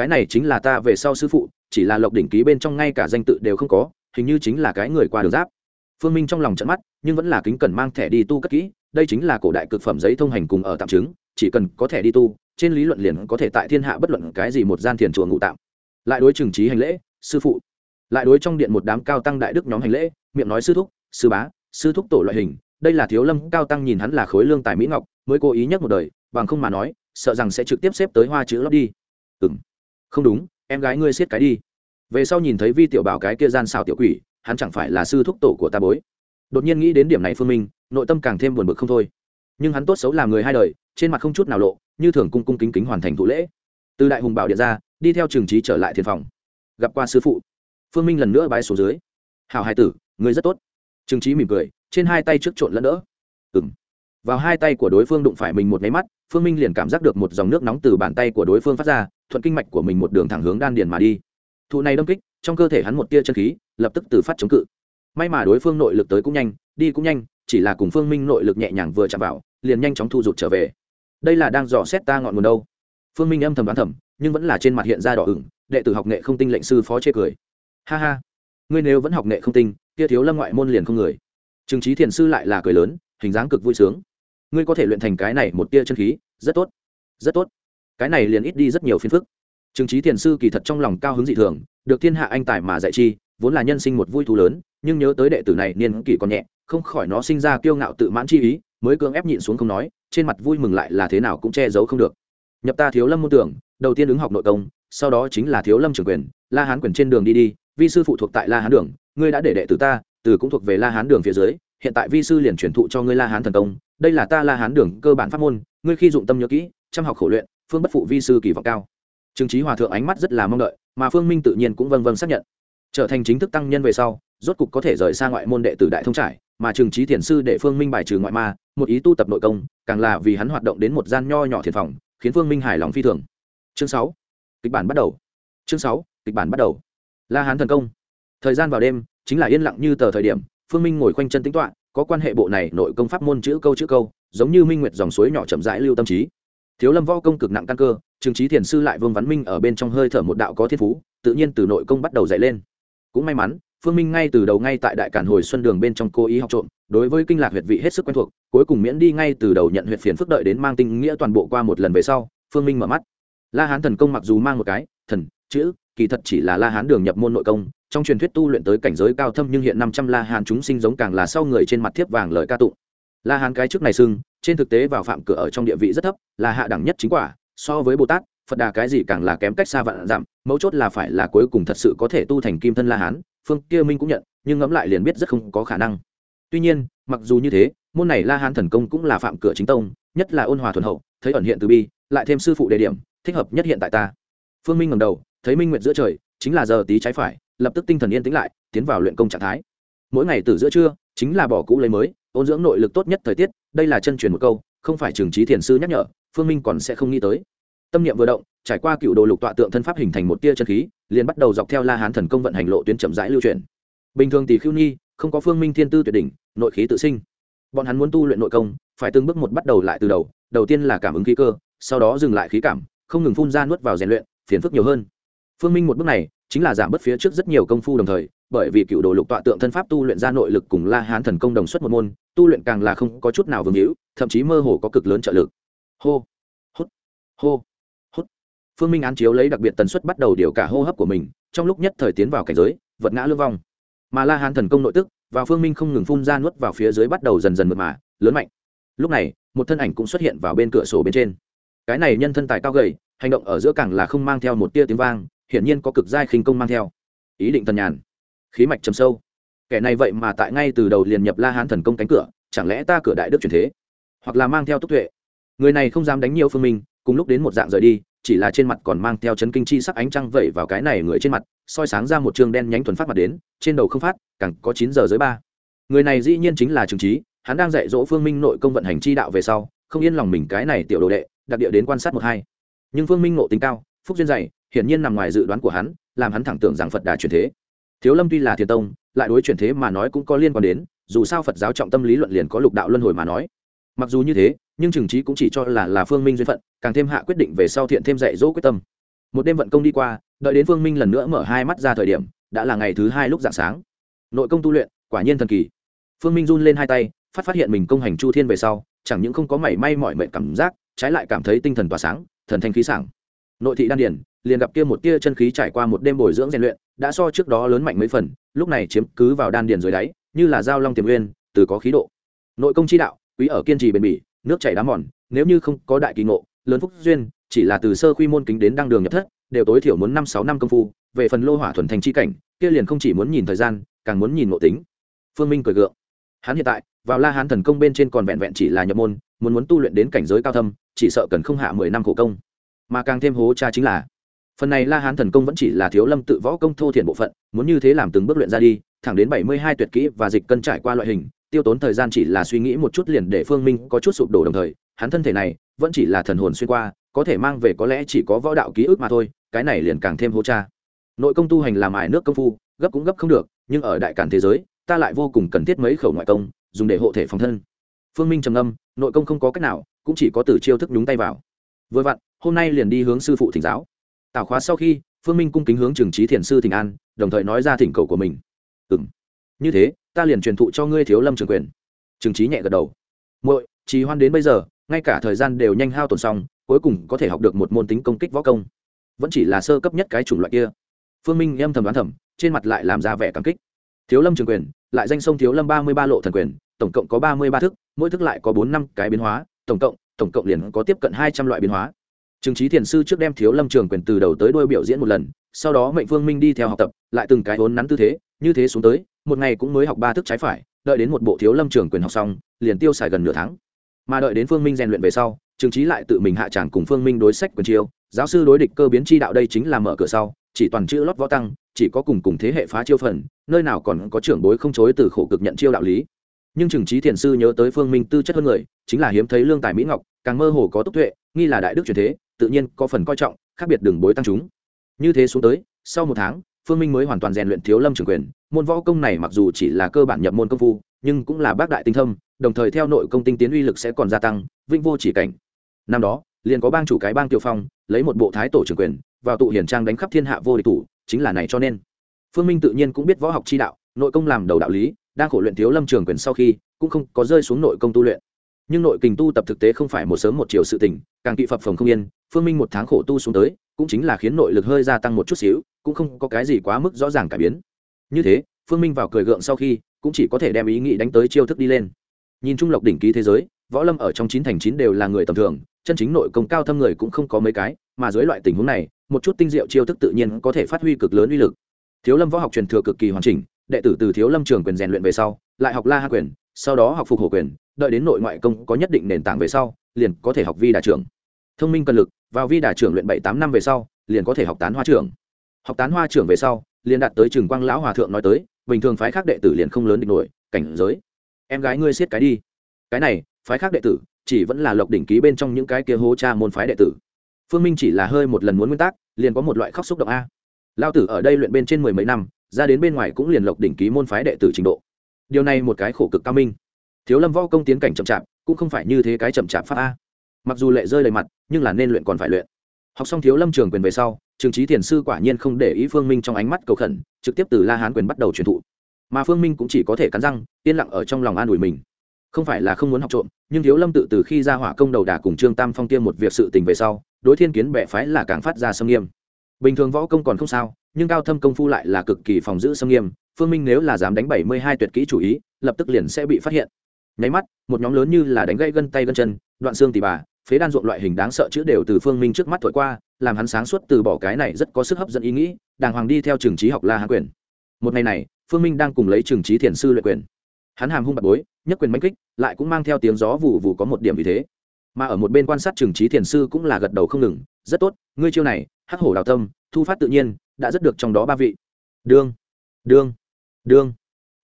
cái này chính là ta về sau sư phụ, chỉ là lộc đỉnh ký bên trong ngay cả danh tự đều không có, hình như chính là cái người qua đường giáp. Phương minh trong lòng trận mắt, nhưng vẫn là kính cần mang thẻ đi tu cất kỹ, đây chính là cổ đại cực phẩm giấy thông hành cùng ở tạm chứng, chỉ cần có thẻ đi tu, trên lý luận liền có thể tại thiên hạ bất luận cái gì một gian thiền chùa ngụ tạm. Lại đối trừng trí hành lễ, sư phụ. Lại đối trong điện một đám cao tăng đại đức nhóm hành lễ, miệng nói sư thúc, sư bá, sư thúc tổ loại hình, đây là thiếu lâm, cao tăng nhìn hắn là khối lương tài mỹ ngọc, mới cố ý nhất một đời, bằng không mà nói, sợ rằng sẽ trực tiếp xếp tới hoa chữ lót đi. Ừng không đúng, em gái ngươi siết cái đi. Về sau nhìn thấy vi tiểu bảo cái kia gian xào tiểu quỷ, hắn chẳng phải là sư thúc tổ của ta bối. Đột nhiên nghĩ đến điểm này phương minh, nội tâm càng thêm buồn bực không thôi. Nhưng hắn tốt xấu là người hai đời, trên mặt không chút nào lộ, như thường cung cung kính kính hoàn thành thủ lễ. Từ đại hùng bảo điện ra, đi theo trường trí trở lại thiền phòng. Gặp qua sư phụ. Phương minh lần nữa bái số dưới. Hào hai tử người rất tốt. Trường trí mỉm cười, trên hai tay trước trộn lẫn đỡ. Ừng vào hai tay của đối phương đụng phải mình một máy mắt, phương minh liền cảm giác được một dòng nước nóng từ bàn tay của đối phương phát ra thuận kinh mạch của mình một đường thẳng hướng đan điền mà đi. Thụ này đâm kích, trong cơ thể hắn một tia chân khí, lập tức từ phát chống cự. May mà đối phương nội lực tới cũng nhanh, đi cũng nhanh, chỉ là cùng phương minh nội lực nhẹ nhàng vừa chạm vào, liền nhanh chóng thu rụt trở về. Đây là đang dò xét ta ngọn nguồn đâu. Phương minh âm thầm đoán thầm, nhưng vẫn là trên mặt hiện ra đỏ ửng, đệ tử học nghệ không tinh lệnh sư phó chê cười. Ha ha, ngươi nếu vẫn học nghệ không tinh, kia thiếu lâm ngoại môn liền không người. Trừng trí thiền sư lại là cười lớn, hình dáng cực vui sướng. Ngươi có thể luyện thành cái này một tia chân khí, rất tốt rất tốt cái này liền ít đi rất nhiều phiền phức. Chứng trí thiền sư kỳ thật trong lòng cao hứng dị thường, được thiên hạ anh tài mà dạy chi, vốn là nhân sinh một vui thú lớn, nhưng nhớ tới đệ tử này niên kỷ còn nhẹ, không khỏi nó sinh ra kiêu ngạo tự mãn chi ý, mới cưỡng ép nhịn xuống không nói, trên mặt vui mừng lại là thế nào cũng che giấu không được. Nhập ta thiếu lâm môn tưởng, đầu tiên ứng học nội công, sau đó chính là thiếu lâm trưởng quyền, la hán quyền trên đường đi đi, vi sư phụ thuộc tại la hán đường, ngươi đã để đệ tử ta, từ cũng thuộc về la hán đường phía dưới, hiện tại vi sư liền truyền thụ cho ngươi la hán thần công, đây là ta la hán đường cơ bản pháp môn, ngươi khi dụng tâm nhớ kỹ, chăm học khổ luyện phương bất phụ vi sư kỳ vọng cao. Trương trí hòa thượng ánh mắt rất là mong đợi, mà phương minh tự nhiên cũng vâng vâng xác nhận. Trở thành chính thức tăng nhân về sau, rốt cục có thể rời xa ngoại môn đệ tử đại thông trải, mà trương trí thiền sư để phương minh bài trừ ngoại ma, một ý tu tập nội công, càng là vì hắn hoạt động đến một gian nho nhỏ thiền phòng, khiến phương minh hài lòng phi thường. Chương sáu. Kịch bản bắt đầu. Chương sáu. Kịch bản bắt đầu. La hán thần công. Thời gian vào đêm, chính là yên lặng như tờ thời điểm, phương minh ngồi khoanh chân tính toạ có quan hệ bộ này nội công pháp môn chữ câu chữ câu, giống như minh nguyệt dòng suối nhỏ chậm rãi lưu tâm trí thiếu lâm võ công cực nặng căn cơ, trường trí thiền sư lại vương văn minh ở bên trong hơi thở một đạo có thiên phú, tự nhiên từ nội công bắt đầu dậy lên cũng may mắn, phương minh ngay từ đầu ngay tại đại cản hồi xuân đường bên trong cố ý học trộm, đối với kinh lạc huyệt vị hết sức quen thuộc, cuối cùng miễn đi ngay từ đầu nhận huyệt phiền phức đợi đến mang tinh nghĩa toàn bộ qua một lần về sau, phương minh mở mắt la hán thần công mặc dù mang một cái, thần, chữ, kỳ thật chỉ là la hán đường nhập môn nội công, trong truyền thuyết tu luyện tới cảnh giới cao thâm nhưng hiện năm trăm la hán chúng sinh giống càng là sau người trên mặt thiếp vàng lời ca tụng la hán cái trước này sưng trên thực tế vào phạm cửa ở trong địa vị rất thấp, là hạ đẳng nhất chính quả, so với bồ tát, phật đà cái gì càng là kém cách xa vạn dặm, mấu chốt là phải là cuối cùng thật sự có thể tu thành kim thân la hán, phương kia minh cũng nhận, nhưng ngẫm lại liền biết rất không có khả năng. Tuy nhiên, mặc dù như thế, môn này la hán thần công cũng là phạm cửa chính tông, nhất là ôn hòa thuần hậu, thấy ẩn hiện từ bi, lại thêm sư phụ đề điểm, thích hợp nhất hiện tại ta. Phương minh ngầm đầu, thấy minh nguyệt giữa trời, chính là giờ tí trái phải, lập tức tinh thần yên tĩnh lại, tiến vào luyện công trạng thái. Mỗi ngày từ giữa trưa, chính là bỏ cũ lấy mới, ôn dưỡng nội lực tốt nhất thời tiết đây là chân truyền một câu, không phải trường trí thiền sư nhắc nhở, phương minh còn sẽ không nghĩ tới. Tâm niệm vừa động, trải qua cựu đồ lục tọa tượng thân pháp hình thành một tia chân khí, liền bắt đầu dọc theo la hán thần công vận hành lộ tuyến chậm rãi lưu truyền bình thường tỷ khiêu nhi không có phương minh thiên tư tuyệt đỉnh, nội khí tự sinh. Bọn hắn muốn tu luyện nội công, phải từng bước một bắt đầu lại từ đầu đầu tiên là cảm ứng khí cơ, sau đó dừng lại khí cảm, không ngừng phun ra nuốt vào rèn luyện, phiền phức nhiều hơn. Phương minh một bước này, chính là giảm bớt phía trước rất nhiều công phu đồng thời, bởi vì cựu đồ lục tọa tượng thân pháp tu luyện ra nội lực cùng la hán thần công đồng xuất một môn tu luyện càng là không có chút nào vương hữu, thậm chí mơ hồ có cực lớn trợ lực. Hô, hút hô, hút. Phương minh án chiếu lấy đặc biệt tần suất bắt đầu điều cả hô hấp của mình, trong lúc nhất thời tiến vào cảnh giới, vật ngã lương vong. Mà la hán thần công nội tức, và phương minh không ngừng phun ra nuốt vào phía dưới bắt đầu dần dần mượt mà, lớn mạnh. Lúc này, một thân ảnh cũng xuất hiện vào bên cửa sổ bên trên. Cái này nhân thân tài cao gầy, hành động ở giữa càng là không mang theo một tia tiếng vang, hiển nhiên có cực giai khinh công mang theo. Ý định tần nhàn. Khí mạch trầm sâu kẻ này vậy mà tại ngay từ đầu liền nhập la hán thần công cánh cửa, chẳng lẽ ta cửa đại đức truyền thế? Hoặc là mang theo túc tuệ? Người này không dám đánh nhiều phương minh, cùng lúc đến một dạng rời đi, chỉ là trên mặt còn mang theo chấn kinh chi sắc ánh trăng vẩy vào cái này người trên mặt, soi sáng ra một trường đen nhánh thuần phát mặt đến, trên đầu không phát, càng có chín giờ dưới ba. Người này dĩ nhiên chính là trường trí hắn đang dạy dỗ phương minh nội công vận hành chi đạo về sau, không yên lòng mình cái này tiểu đồ đệ, đặc địa đến quan sát một hai. Nhưng phương minh nộ tính cao, phúc duyên dày, hiển nhiên nằm ngoài dự đoán của hắn, làm hắn thẳng tưởng rằng phật đà truyền thế. Thiếu lâm tuy là thiền tông lại đối chuyển thế mà nói cũng có liên quan đến, dù sao phật giáo trọng tâm lý luận liền có lục đạo luân hồi mà nói. Mặc dù như thế, nhưng trừng trí cũng chỉ cho là là phương minh duyên phận, càng thêm hạ quyết định về sau thiện thêm dạy dỗ quyết tâm. Một đêm vận công đi qua, đợi đến phương minh lần nữa mở hai mắt ra thời điểm, đã là ngày thứ hai lúc dạng sáng. Nội công tu luyện, quả nhiên thần kỳ. Phương minh run lên hai tay, phát phát hiện mình công hành chu thiên về sau, chẳng những không có mảy may mọi mệnh cảm giác, trái lại cảm thấy tinh thần tỏa sáng, thần thanh khí sảng. Nội thị đan điển liền gặp kia một tia chân khí trải qua một đêm bồi dưỡng rèn luyện, đã so trước đó lớn mạnh mấy phần, lúc này chiếm cứ vào đan điền dưới đáy, như là dao long tiềm nguyên, từ có khí độ. Nội công chi đạo, quý ở kiên trì bền bỉ, nước chảy đá mòn, nếu như không có đại kỳ ngộ, lớn phúc duyên, chỉ là từ sơ quy môn kính đến đăng đường nhập thất, đều tối thiểu muốn năm sáu năm công phu, về phần lô hỏa thuần thành chi cảnh, kia liền không chỉ muốn nhìn thời gian, càng muốn nhìn ngộ tính. Phương minh cười gượng. Hắn hiện tại, vào la hán thần công bên trên còn vẹn vẹn chỉ là nhập môn, muốn muốn tu luyện đến cảnh giới cao thâm, chỉ sợ cần không hạ mười năm khổ công. Mà càng thêm hố cha chính là phần này la hán thần công vẫn chỉ là thiếu lâm tự võ công thô thiển bộ phận, muốn như thế làm từng bước luyện ra đi, thẳng đến bảy mươi hai tuyệt kỹ và dịch cân trải qua loại hình, tiêu tốn thời gian chỉ là suy nghĩ một chút liền để phương minh có chút sụp đổ đồng thời, hắn thân thể này vẫn chỉ là thần hồn xuyên qua, có thể mang về có lẽ chỉ có võ đạo ký ức mà thôi, cái này liền càng thêm hô cha. Nội công tu hành làm ải nước công phu, gấp cũng gấp không được, nhưng ở đại cản thế giới, ta lại vô cùng cần thiết mấy khẩu ngoại công, dùng để hộ thể phòng thân. Phương minh trầm âm nội công không có cách nào, cũng chỉ có từ chiêu thức nhúng tay vào. Vừa vặn, hôm nay liền đi hướng sư phụ thỉnh giáo tảo khóa sau khi, phương minh cung kính hướng trường trí thiền sư thỉnh an, đồng thời nói ra thỉnh cầu của mình. Ừ m như thế, ta liền truyền thụ cho ngươi thiếu lâm trường quyền. Trường trí nhẹ gật đầu. Muội, trì hoan đến bây giờ, ngay cả thời gian đều nhanh hao tổn xong, cuối cùng có thể học được một môn tính công kích võ công. Vẫn chỉ là sơ cấp nhất cái chủng loại kia. Phương minh âm thầm đoán thầm, trên mặt lại làm ra vẻ cảm kích. Thiếu lâm trường quyền, lại danh sông thiếu lâm ba mươi ba lộ thần quyền, tổng cộng có ba mươi ba thức, mỗi thức lại có bốn năm cái biến hóa, tổng cộng tổng cộng liền có tiếp cận hai trăm loại biến hóa. Trừng trí thiền sư trước đem thiếu lâm trường quyền từ đầu tới đuôi biểu diễn một lần, sau đó mệnh phương minh đi theo học tập, lại từng cái vốn nắn tư thế, như thế xuống tới, một ngày cũng mới học ba thức trái phải, đợi đến một bộ thiếu lâm trường quyền học xong, liền tiêu xài gần nửa tháng. Mà đợi đến phương minh rèn luyện về sau, Trừng trí lại tự mình hạ tràng cùng phương minh đối sách quyền chiêu. Giáo sư đối địch cơ biến chi đạo đây chính là mở cửa sau, chỉ toàn chữ lót võ tăng, chỉ có cùng cùng thế hệ phá chiêu phần, nơi nào còn có trưởng bối không chối từ khổ cực nhận chiêu đạo lý. Nhưng Trừng trí thiền sư nhớ tới phương minh tư chất hơn người, chính là hiếm thấy lương tài mỹ ngọc, càng mơ hồ có túc tuệ, nghi là đại đức truyền thế tự nhiên có phần coi trọng, khác biệt đường bối tăng chúng. Như thế xuống tới, sau một tháng, phương minh mới hoàn toàn rèn luyện thiếu lâm trường quyền. Môn võ công này mặc dù chỉ là cơ bản nhập môn công phu, nhưng cũng là bác đại tinh thâm, đồng thời theo nội công tinh tiến uy lực sẽ còn gia tăng vinh vô chỉ cảnh. Năm đó, liền có bang chủ cái bang tiêu phong, lấy một bộ thái tổ trường quyền, vào tụ hiển trang đánh khắp thiên hạ vô địch thủ, chính là này cho nên. Phương minh tự nhiên cũng biết võ học chi đạo, nội công làm đầu đạo lý, đang khổ luyện thiếu lâm trường quyền sau khi, cũng không có rơi xuống nội công tu luyện. Nhưng nội kình tu tập thực tế không phải một sớm một chiều sự tình, càng kỵ phập phồng không yên phương minh một tháng khổ tu xuống tới, cũng chính là khiến nội lực hơi gia tăng một chút xíu, cũng không có cái gì quá mức rõ ràng cải biến. Như thế, phương minh vào cười gượng sau khi, cũng chỉ có thể đem ý nghĩ đánh tới chiêu thức đi lên. Nhìn trung lộc đỉnh ký thế giới, võ lâm ở trong chín thành chín đều là người tầm thường, chân chính nội công cao thâm người cũng không có mấy cái, mà dưới loại tình huống này, một chút tinh diệu chiêu thức tự nhiên có thể phát huy cực lớn uy lực. Thiếu lâm võ học truyền thừa cực kỳ hoàn chỉnh, đệ tử từ thiếu lâm trường quyền rèn luyện về sau, lại học la hạ quyền, sau đó học phục hổ quyền, đợi đến nội ngoại công có nhất định nền tảng về sau, liền có thể học vi đà trưởng. Thông minh cần lực vào vi đà trưởng luyện bảy tám năm về sau, liền có thể học tán hoa trưởng. Học tán hoa trưởng về sau, liền đạt tới trường quang lão hòa thượng nói tới, bình thường phái khác đệ tử liền không lớn địch nổi, cảnh giới. Em gái ngươi siết cái đi. Cái này, phái khác đệ tử, chỉ vẫn là lộc đỉnh ký bên trong những cái kia hố cha môn phái đệ tử. Phương minh chỉ là hơi một lần muốn nguyên tắc, liền có một loại khóc xúc động a. Lao tử ở đây luyện bên trên mười mấy năm, ra đến bên ngoài cũng liền lộc đỉnh ký môn phái đệ tử trình độ. Điều này một cái khổ cực cao minh. Thiếu lâm võ công tiến cảnh chậm chạp, cũng không phải như thế cái chậm chạp pháp a mặc dù lệ rơi đầy mặt, nhưng là nên luyện còn phải luyện. Học xong thiếu lâm trường quyền về sau, trường trí thiền sư quả nhiên không để ý phương minh trong ánh mắt cầu khẩn, trực tiếp từ la hán quyền bắt đầu truyền thụ. Mà phương minh cũng chỉ có thể cắn răng, yên lặng ở trong lòng an ủi mình. Không phải là không muốn học trộm, nhưng thiếu lâm tự từ khi ra hỏa công đầu đà cùng trương tam phong tiêm một việc sự tình về sau, đối thiên kiến bệ phái là càng phát ra sâm nghiêm. Bình thường võ công còn không sao, nhưng cao thâm công phu lại là cực kỳ phòng giữ sâm nghiêm, phương minh nếu là dám đánh bảy mươi hai tuyệt kỹ chủ ý, lập tức liền sẽ bị phát hiện. Nháy mắt, một nhóm lớn như là đánh gãy gân tay gân chân đoạn xương tỉ bà, phế đan ruộng loại hình đáng sợ chữ đều từ phương minh trước mắt thổi qua, làm hắn sáng suốt từ bỏ cái này rất có sức hấp dẫn ý nghĩ, đàng hoàng đi theo trường trí học la hán quyền. Một ngày này, phương minh đang cùng lấy trường trí thiền sư luyện quyền. Hắn hàm hung bạc bối, nhất quyền mánh kích, lại cũng mang theo tiếng gió vụ vụ có một điểm vì thế. Mà ở một bên quan sát trường trí thiền sư cũng là gật đầu không ngừng, rất tốt, ngươi chiêu này, hắc hổ đào tâm, thu phát tự nhiên, đã rất được trong đó ba vị. Đương đương đương.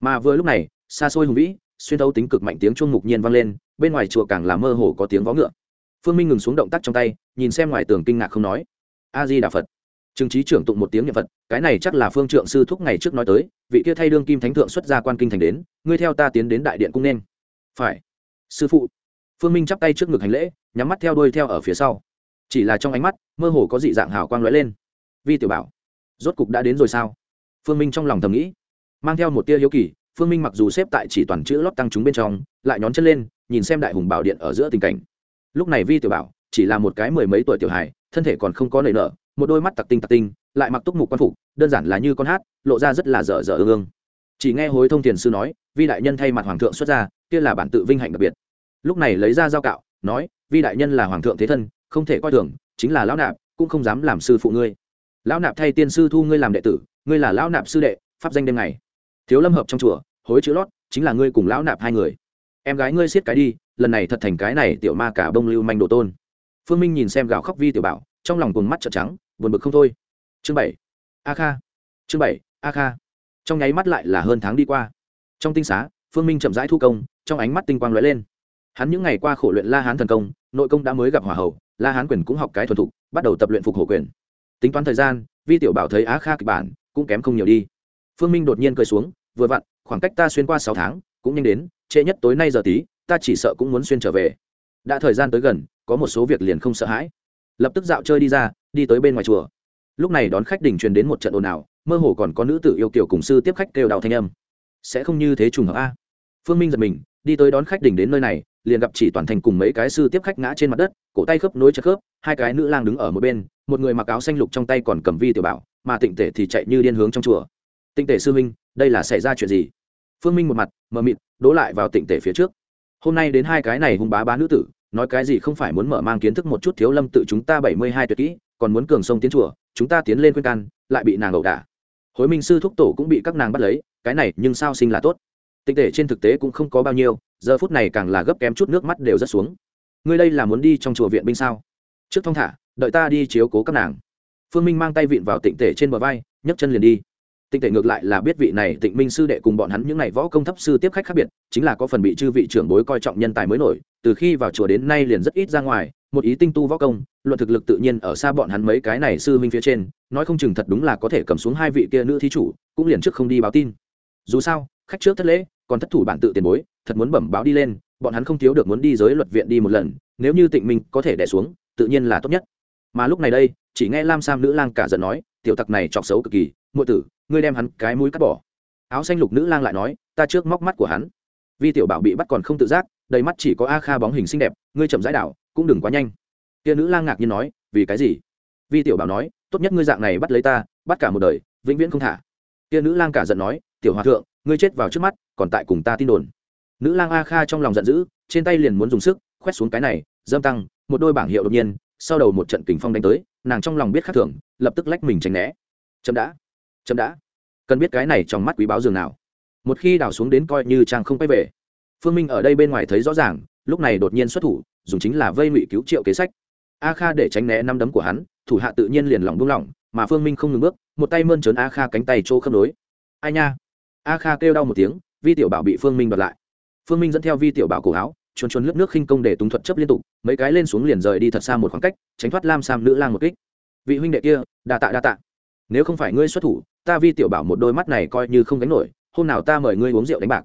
Mà vừa lúc này, xa xôi hùng vĩ xuyên thấu tính cực mạnh tiếng chuông mục nhiên vang lên, bên ngoài chùa càng là mơ hồ có tiếng vó ngựa. Phương minh ngừng xuống động tác trong tay, nhìn xem ngoài tường kinh ngạc không nói. A di đà phật. Trừng trí trưởng tụng một tiếng niệm phật, cái này chắc là phương trượng sư thúc ngày trước nói tới, vị kia thay đương kim thánh thượng xuất ra quan kinh thành đến, ngươi theo ta tiến đến đại điện cung nên. Phải. Sư phụ. Phương minh chắp tay trước ngực hành lễ, nhắm mắt theo đuôi theo ở phía sau. Chỉ là trong ánh mắt, mơ hồ có dị dạng hào quang lóe lên. Vi tiểu bảo, rốt cục đã đến rồi sao? Phương minh trong lòng thầm nghĩ, mang theo một tia hiếu kỳ phương minh mặc dù xếp tại chỉ toàn chữ lót tăng chúng bên trong, lại nhón chân lên, nhìn xem đại hùng bảo điện ở giữa tình cảnh. Lúc này vi tiểu bảo, chỉ là một cái mười mấy tuổi tiểu hài, thân thể còn không có nảy nở, một đôi mắt tặc tinh tặc tinh, lại mặc túc mục quan phục, đơn giản là như con hát, lộ ra rất là dở dở ương ương. Chỉ nghe hối thông tiền sư nói, vi đại nhân thay mặt hoàng thượng xuất ra, kia là bản tự vinh hạnh đặc biệt. Lúc này lấy ra giao cạo, nói, vi đại nhân là hoàng thượng thế thân, không thể coi thường, chính là lão nạp, cũng không dám làm sư phụ ngươi. Lão nạp thay tiên sư thu ngươi làm đệ tử, ngươi là lão nạp sư đệ, pháp danh đêm ngày. Thiếu lâm hợp trong chùa hối chữ lót, chính là ngươi cùng lão nạp hai người. Em gái ngươi siết cái đi, lần này thật thành cái này tiểu ma cả bông lưu manh đồ tôn. Phương minh nhìn xem gào khóc vi tiểu bảo, trong lòng cùng mắt trợn trắng, buồn bực không thôi. Chương bảy. A kha. Chương bảy, a kha. Trong nháy mắt lại là hơn tháng đi qua. Trong tinh xá, phương minh chậm rãi thu công, trong ánh mắt tinh quang lóe lên. Hắn những ngày qua khổ luyện la hán thần công, nội công đã mới gặp hỏa hậu la hán quyền cũng học cái thuần thục, bắt đầu tập luyện phục hổ quyền. Tính toán thời gian, vi tiểu bảo thấy á kha kịch bản, cũng kém không nhiều đi. Phương minh đột nhiên cười xuống, vừa vặn khoảng cách ta xuyên qua sáu tháng, cũng nhanh đến, trễ nhất tối nay giờ tí, ta chỉ sợ cũng muốn xuyên trở về. Đã thời gian tới gần, có một số việc liền không sợ hãi. Lập tức dạo chơi đi ra, đi tới bên ngoài chùa. Lúc này đón khách đình truyền đến một trận ồn ào, mơ hồ còn có nữ tử yêu kiểu cùng sư tiếp khách kêu đào thanh âm. Sẽ không như thế trùng hợp a? Phương minh giật mình, đi tới đón khách đình đến nơi này, liền gặp chỉ toàn thành cùng mấy cái sư tiếp khách ngã trên mặt đất, cổ tay khớp nối chặt khớp, hai cái nữ lang đứng ở một bên, một người mặc áo xanh lục trong tay còn cầm vi tiểu bảo, mà tịnh tể thì chạy như điên hướng trong chùa. Tinh tể sư minh đây là xảy ra chuyện gì? Phương minh một mặt, mờ mịt đỗ lại vào tịnh tể phía trước. Hôm nay đến hai cái này hung bá bá nữ tử, nói cái gì không phải muốn mở mang kiến thức một chút thiếu lâm tự chúng ta bảy mươi hai tuyệt kỹ, còn muốn cường sông tiến chùa, chúng ta tiến lên khuyên can, lại bị nàng ẩu đả. Hối minh sư thúc tổ cũng bị các nàng bắt lấy, cái này nhưng sao sinh là tốt? Tịnh tể trên thực tế cũng không có bao nhiêu, giờ phút này càng là gấp kém chút nước mắt đều rất xuống. Ngươi đây là muốn đi trong chùa viện binh sao? Trước thong thả, đợi ta đi chiếu cố các nàng. Phương minh mang tay vịn vào tịnh tể trên bờ vai, nhấc chân liền đi. Tinh tể ngược lại là biết vị này tịnh minh sư đệ cùng bọn hắn những n à y võ công thấp sư tiếp khách khác biệt, chính là có phần bị chư vị trưởng bối coi trọng nhân tài mới nổi, từ khi vào chùa đến nay liền rất ít ra ngoài, một ý tinh tu võ công, luận thực lực tự nhiên ở xa bọn hắn mấy cái này sư minh phía trên, nói không chừng thật đúng là có thể cầm xuống hai vị kia nữ thí chủ, cũng liền trước không đi báo tin. Dù sao, khách trước thất lễ, còn thất thủ bản tự tiền bối, thật muốn bẩm báo đi lên, bọn hắn không thiếu được muốn đi giới luật viện đi một lần, nếu như tịnh minh có thể đẻ xuống, tự nhiên là tốt nhất. Mà lúc này đây, chỉ nghe lam sam nữ lang cả giận nói, tiểu tặc này chọc xấu cực kỳ muội tử, ngươi đem hắn cái mũi cắt bỏ. Áo xanh lục nữ lang lại nói, ta trước móc mắt của hắn. Vi tiểu bảo bị bắt còn không tự giác, đầy mắt chỉ có a kha bóng hình xinh đẹp, ngươi chậm rãi đảo, cũng đừng quá nhanh. Kia nữ lang ngạc nhiên nói, vì cái gì? Vi tiểu bảo nói, tốt nhất ngươi dạng này bắt lấy ta, bắt cả một đời, vĩnh viễn không thả. Kia nữ lang cả giận nói, tiểu hòa thượng, ngươi chết vào trước mắt, còn tại cùng ta tin đồn. Nữ lang a kha trong lòng giận dữ, trên tay liền muốn dùng sức, khoét xuống cái này, dâm tăng, một đôi bảng hiệu đột nhiên, sau đầu một trận kình phong đánh tới, nàng trong lòng biết khác thường, lập tức lách mình tránh né. Chậm đã chậm đã. Cần biết cái này trong mắt quý báo dường nào. Một khi đào xuống đến coi như trang không quay về. Phương minh ở đây bên ngoài thấy rõ ràng, lúc này đột nhiên xuất thủ, dùng chính là vây ngụy cứu triệu kế sách. A kha để tránh né năm đấm của hắn, thủ hạ tự nhiên liền lỏng buông lỏng, mà phương minh không ngừng bước, một tay mơn trớn a kha cánh tay chỗ khớp nối. Ai nha? A kha kêu đau một tiếng, vi tiểu bảo bị phương minh đoạt lại. Phương minh dẫn theo vi tiểu bảo cổ áo, chuồn chuồn lướt nước khinh công để túng thuật chấp liên tục, mấy cái lên xuống liền rời đi thật xa một khoảng cách, tránh thoát lam sam nữ lang một kích. Vị huynh đệ kia, đa tạ đa tạ. Nếu không phải ngươi xuất thủ ta vi tiểu bảo một đôi mắt này coi như không gánh nổi, hôm nào ta mời ngươi uống rượu đánh bạc.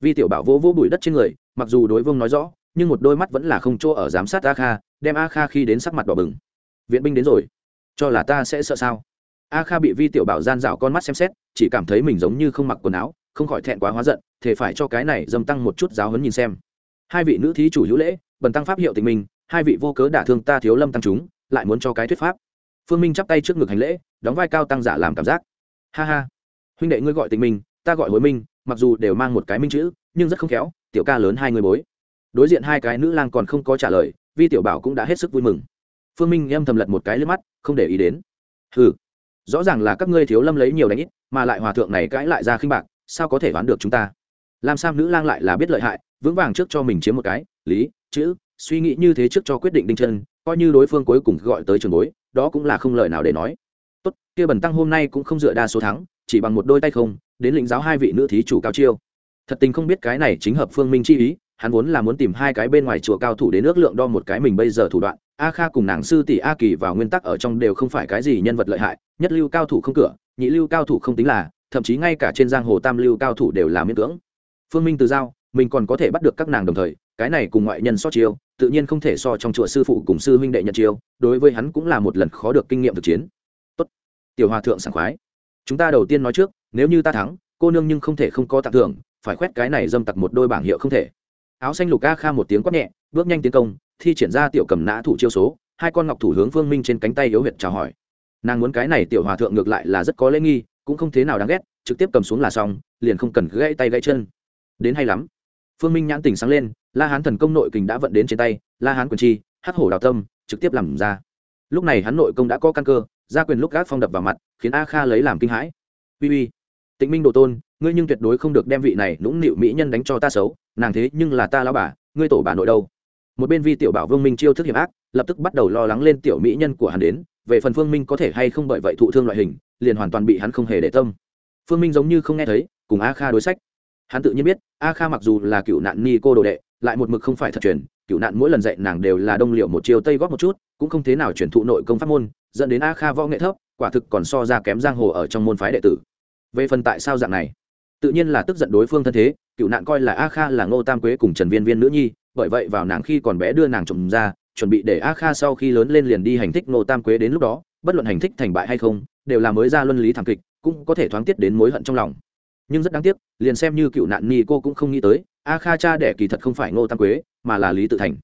Vi tiểu bảo vỗ vỗ bụi đất trên người, mặc dù đối vương nói rõ, nhưng một đôi mắt vẫn là không chỗ ở giám sát a kha, đem a kha khi đến sắc mặt đỏ bừng. Viện binh đến rồi, cho là ta sẽ sợ sao? A kha bị vi tiểu bảo gian dạo con mắt xem xét, chỉ cảm thấy mình giống như không mặc quần áo, không khỏi thẹn quá hóa giận thể phải cho cái này dâm tăng một chút giáo hấn nhìn xem. Hai vị nữ thí chủ hữu lễ, bần tăng pháp hiệu tình mình, hai vị vô cớ đả thương ta thiếu lâm tăng chúng, lại muốn cho cái thuyết pháp. Phương minh chắp tay trước ngực hành lễ, đóng vai cao tăng giả làm cảm giác ha ha. Huynh đệ ngươi gọi tình minh, ta gọi hối minh, mặc dù đều mang một cái minh chữ, nhưng rất không khéo, tiểu ca lớn hai người bối. Đối diện hai cái nữ lang còn không có trả lời, vi tiểu bảo cũng đã hết sức vui mừng. Phương minh em thầm lật một cái lên mắt, không để ý đến. Ừ rõ ràng là các ngươi thiếu lâm lấy nhiều đánh ít, mà lại hòa thượng này cãi lại ra khinh bạc, sao có thể đoán được chúng ta? Làm sao nữ lang lại là biết lợi hại, vững vàng trước cho mình chiếm một cái, lý, chữ, suy nghĩ như thế trước cho quyết định đinh chân, coi như đối phương cuối cùng gọi tới trường bối, đó cũng là không lời nào để nói tốt, kia bẩn tăng hôm nay cũng không dựa đa số thắng, chỉ bằng một đôi tay không, đến lĩnh giáo hai vị nữ thí chủ cao chiêu. Thật tình không biết cái này chính hợp phương minh chi ý, hắn vốn là muốn tìm hai cái bên ngoài chùa cao thủ đến ước lượng đo một cái mình bây giờ thủ đoạn. A kha cùng nàng sư tỷ a kỳ vào nguyên tắc ở trong đều không phải cái gì nhân vật lợi hại, nhất lưu cao thủ không cửa, nhị lưu cao thủ không tính là, thậm chí ngay cả trên giang hồ tam lưu cao thủ đều là miễn cưỡng. Phương minh từ giao, mình còn có thể bắt được các nàng đồng thời, cái này cùng ngoại nhân so chiêu, tự nhiên không thể so trong chùa sư phụ cùng sư huynh đệ nhận chiêu, đối với hắn cũng là một lần khó được kinh nghiệm thực chiến tiểu hòa thượng sảng khoái. Chúng ta đầu tiên nói trước, nếu như ta thắng, cô nương nhưng không thể không có tặng thưởng, phải khoét cái này dâm tặc một đôi bảng hiệu không thể. Áo xanh lục a kha một tiếng quát nhẹ, bước nhanh tiến công, thi triển ra tiểu cầm nã thủ chiêu số, hai con ngọc thủ hướng phương minh trên cánh tay yếu huyệt chào hỏi. Nàng muốn cái này tiểu hòa thượng ngược lại là rất có lễ nghi, cũng không thế nào đáng ghét, trực tiếp cầm xuống là xong, liền không cần gãy tay gãy chân. Đến hay lắm. Phương minh nhãn tỉnh sáng lên, la hán thần công nội kình đã vận đến trên tay, la hán quyền chi, hắc hổ đào tâm, trực tiếp làm ra. Lúc này hắn nội công đã có căn cơ ra quyền lúc gác phong đập vào mặt, khiến a kha lấy làm kinh hãi. Uy uy, tịnh minh đồ tôn, ngươi nhưng tuyệt đối không được đem vị này nũng nịu mỹ nhân đánh cho ta xấu, nàng thế nhưng là ta lao bà, ngươi tổ bà nội đâu? Một bên vi tiểu bảo vương minh chiêu thức hiểm ác, lập tức bắt đầu lo lắng lên tiểu mỹ nhân của hắn đến, về phần phương minh có thể hay không bởi vậy thụ thương loại hình, liền hoàn toàn bị hắn không hề để tâm. Phương minh giống như không nghe thấy, cùng a kha đối sách. Hắn tự nhiên biết, a kha mặc dù là cựu nạn ni cô đồ đệ, lại một mực không phải thật truyền, cựu nạn mỗi lần dạy nàng đều là đông liệu một chiều tây góp một chút, cũng không thế nào truyền thụ nội công pháp môn dẫn đến a kha võ nghệ thấp, quả thực còn so ra kém giang hồ ở trong môn phái đệ tử. Về phần tại sao dạng này? Tự nhiên là tức giận đối phương thân thế, cựu nạn coi là a kha là ngô tam quế cùng trần viên viên nữ nhi, bởi vậy vào nàng khi còn bé đưa nàng trộm ra, chuẩn bị để a kha sau khi lớn lên liền đi hành thích ngô tam quế đến lúc đó, bất luận hành thích thành bại hay không, đều là mới ra luân lý thảm kịch, cũng có thể thoáng tiết đến mối hận trong lòng. Nhưng rất đáng tiếc, liền xem như cựu nạn ni cô cũng không nghĩ tới, a kha cha đẻ kỳ thật không phải ngô tam quế, mà là lý tự thành.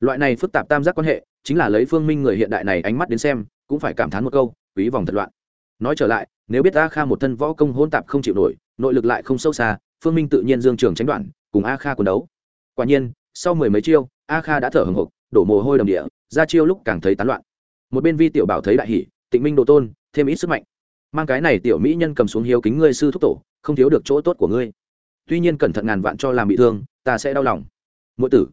Loại này phức tạp tam giác quan hệ, chính là lấy phương minh người hiện đại này ánh mắt đến xem cũng phải cảm thán một câu, quý vòng thật loạn. Nói trở lại, nếu biết a kha một thân võ công hôn tạp không chịu nổi, nội lực lại không sâu xa, phương minh tự nhiên dương trường tránh đoạn, cùng a kha quần đấu. Quả nhiên, sau mười mấy chiêu, a kha đã thở hừng hực đổ mồ hôi đầm địa, ra chiêu lúc càng thấy tán loạn. Một bên vi tiểu bảo thấy đại hỷ tịnh minh đồ tôn, thêm ít sức mạnh. Mang cái này tiểu mỹ nhân cầm xuống hiếu kính ngươi sư thúc tổ, không thiếu được chỗ tốt của ngươi. Tuy nhiên cẩn thận ngàn vạn cho làm bị thương, ta sẽ đau lòng. Mỗi tử,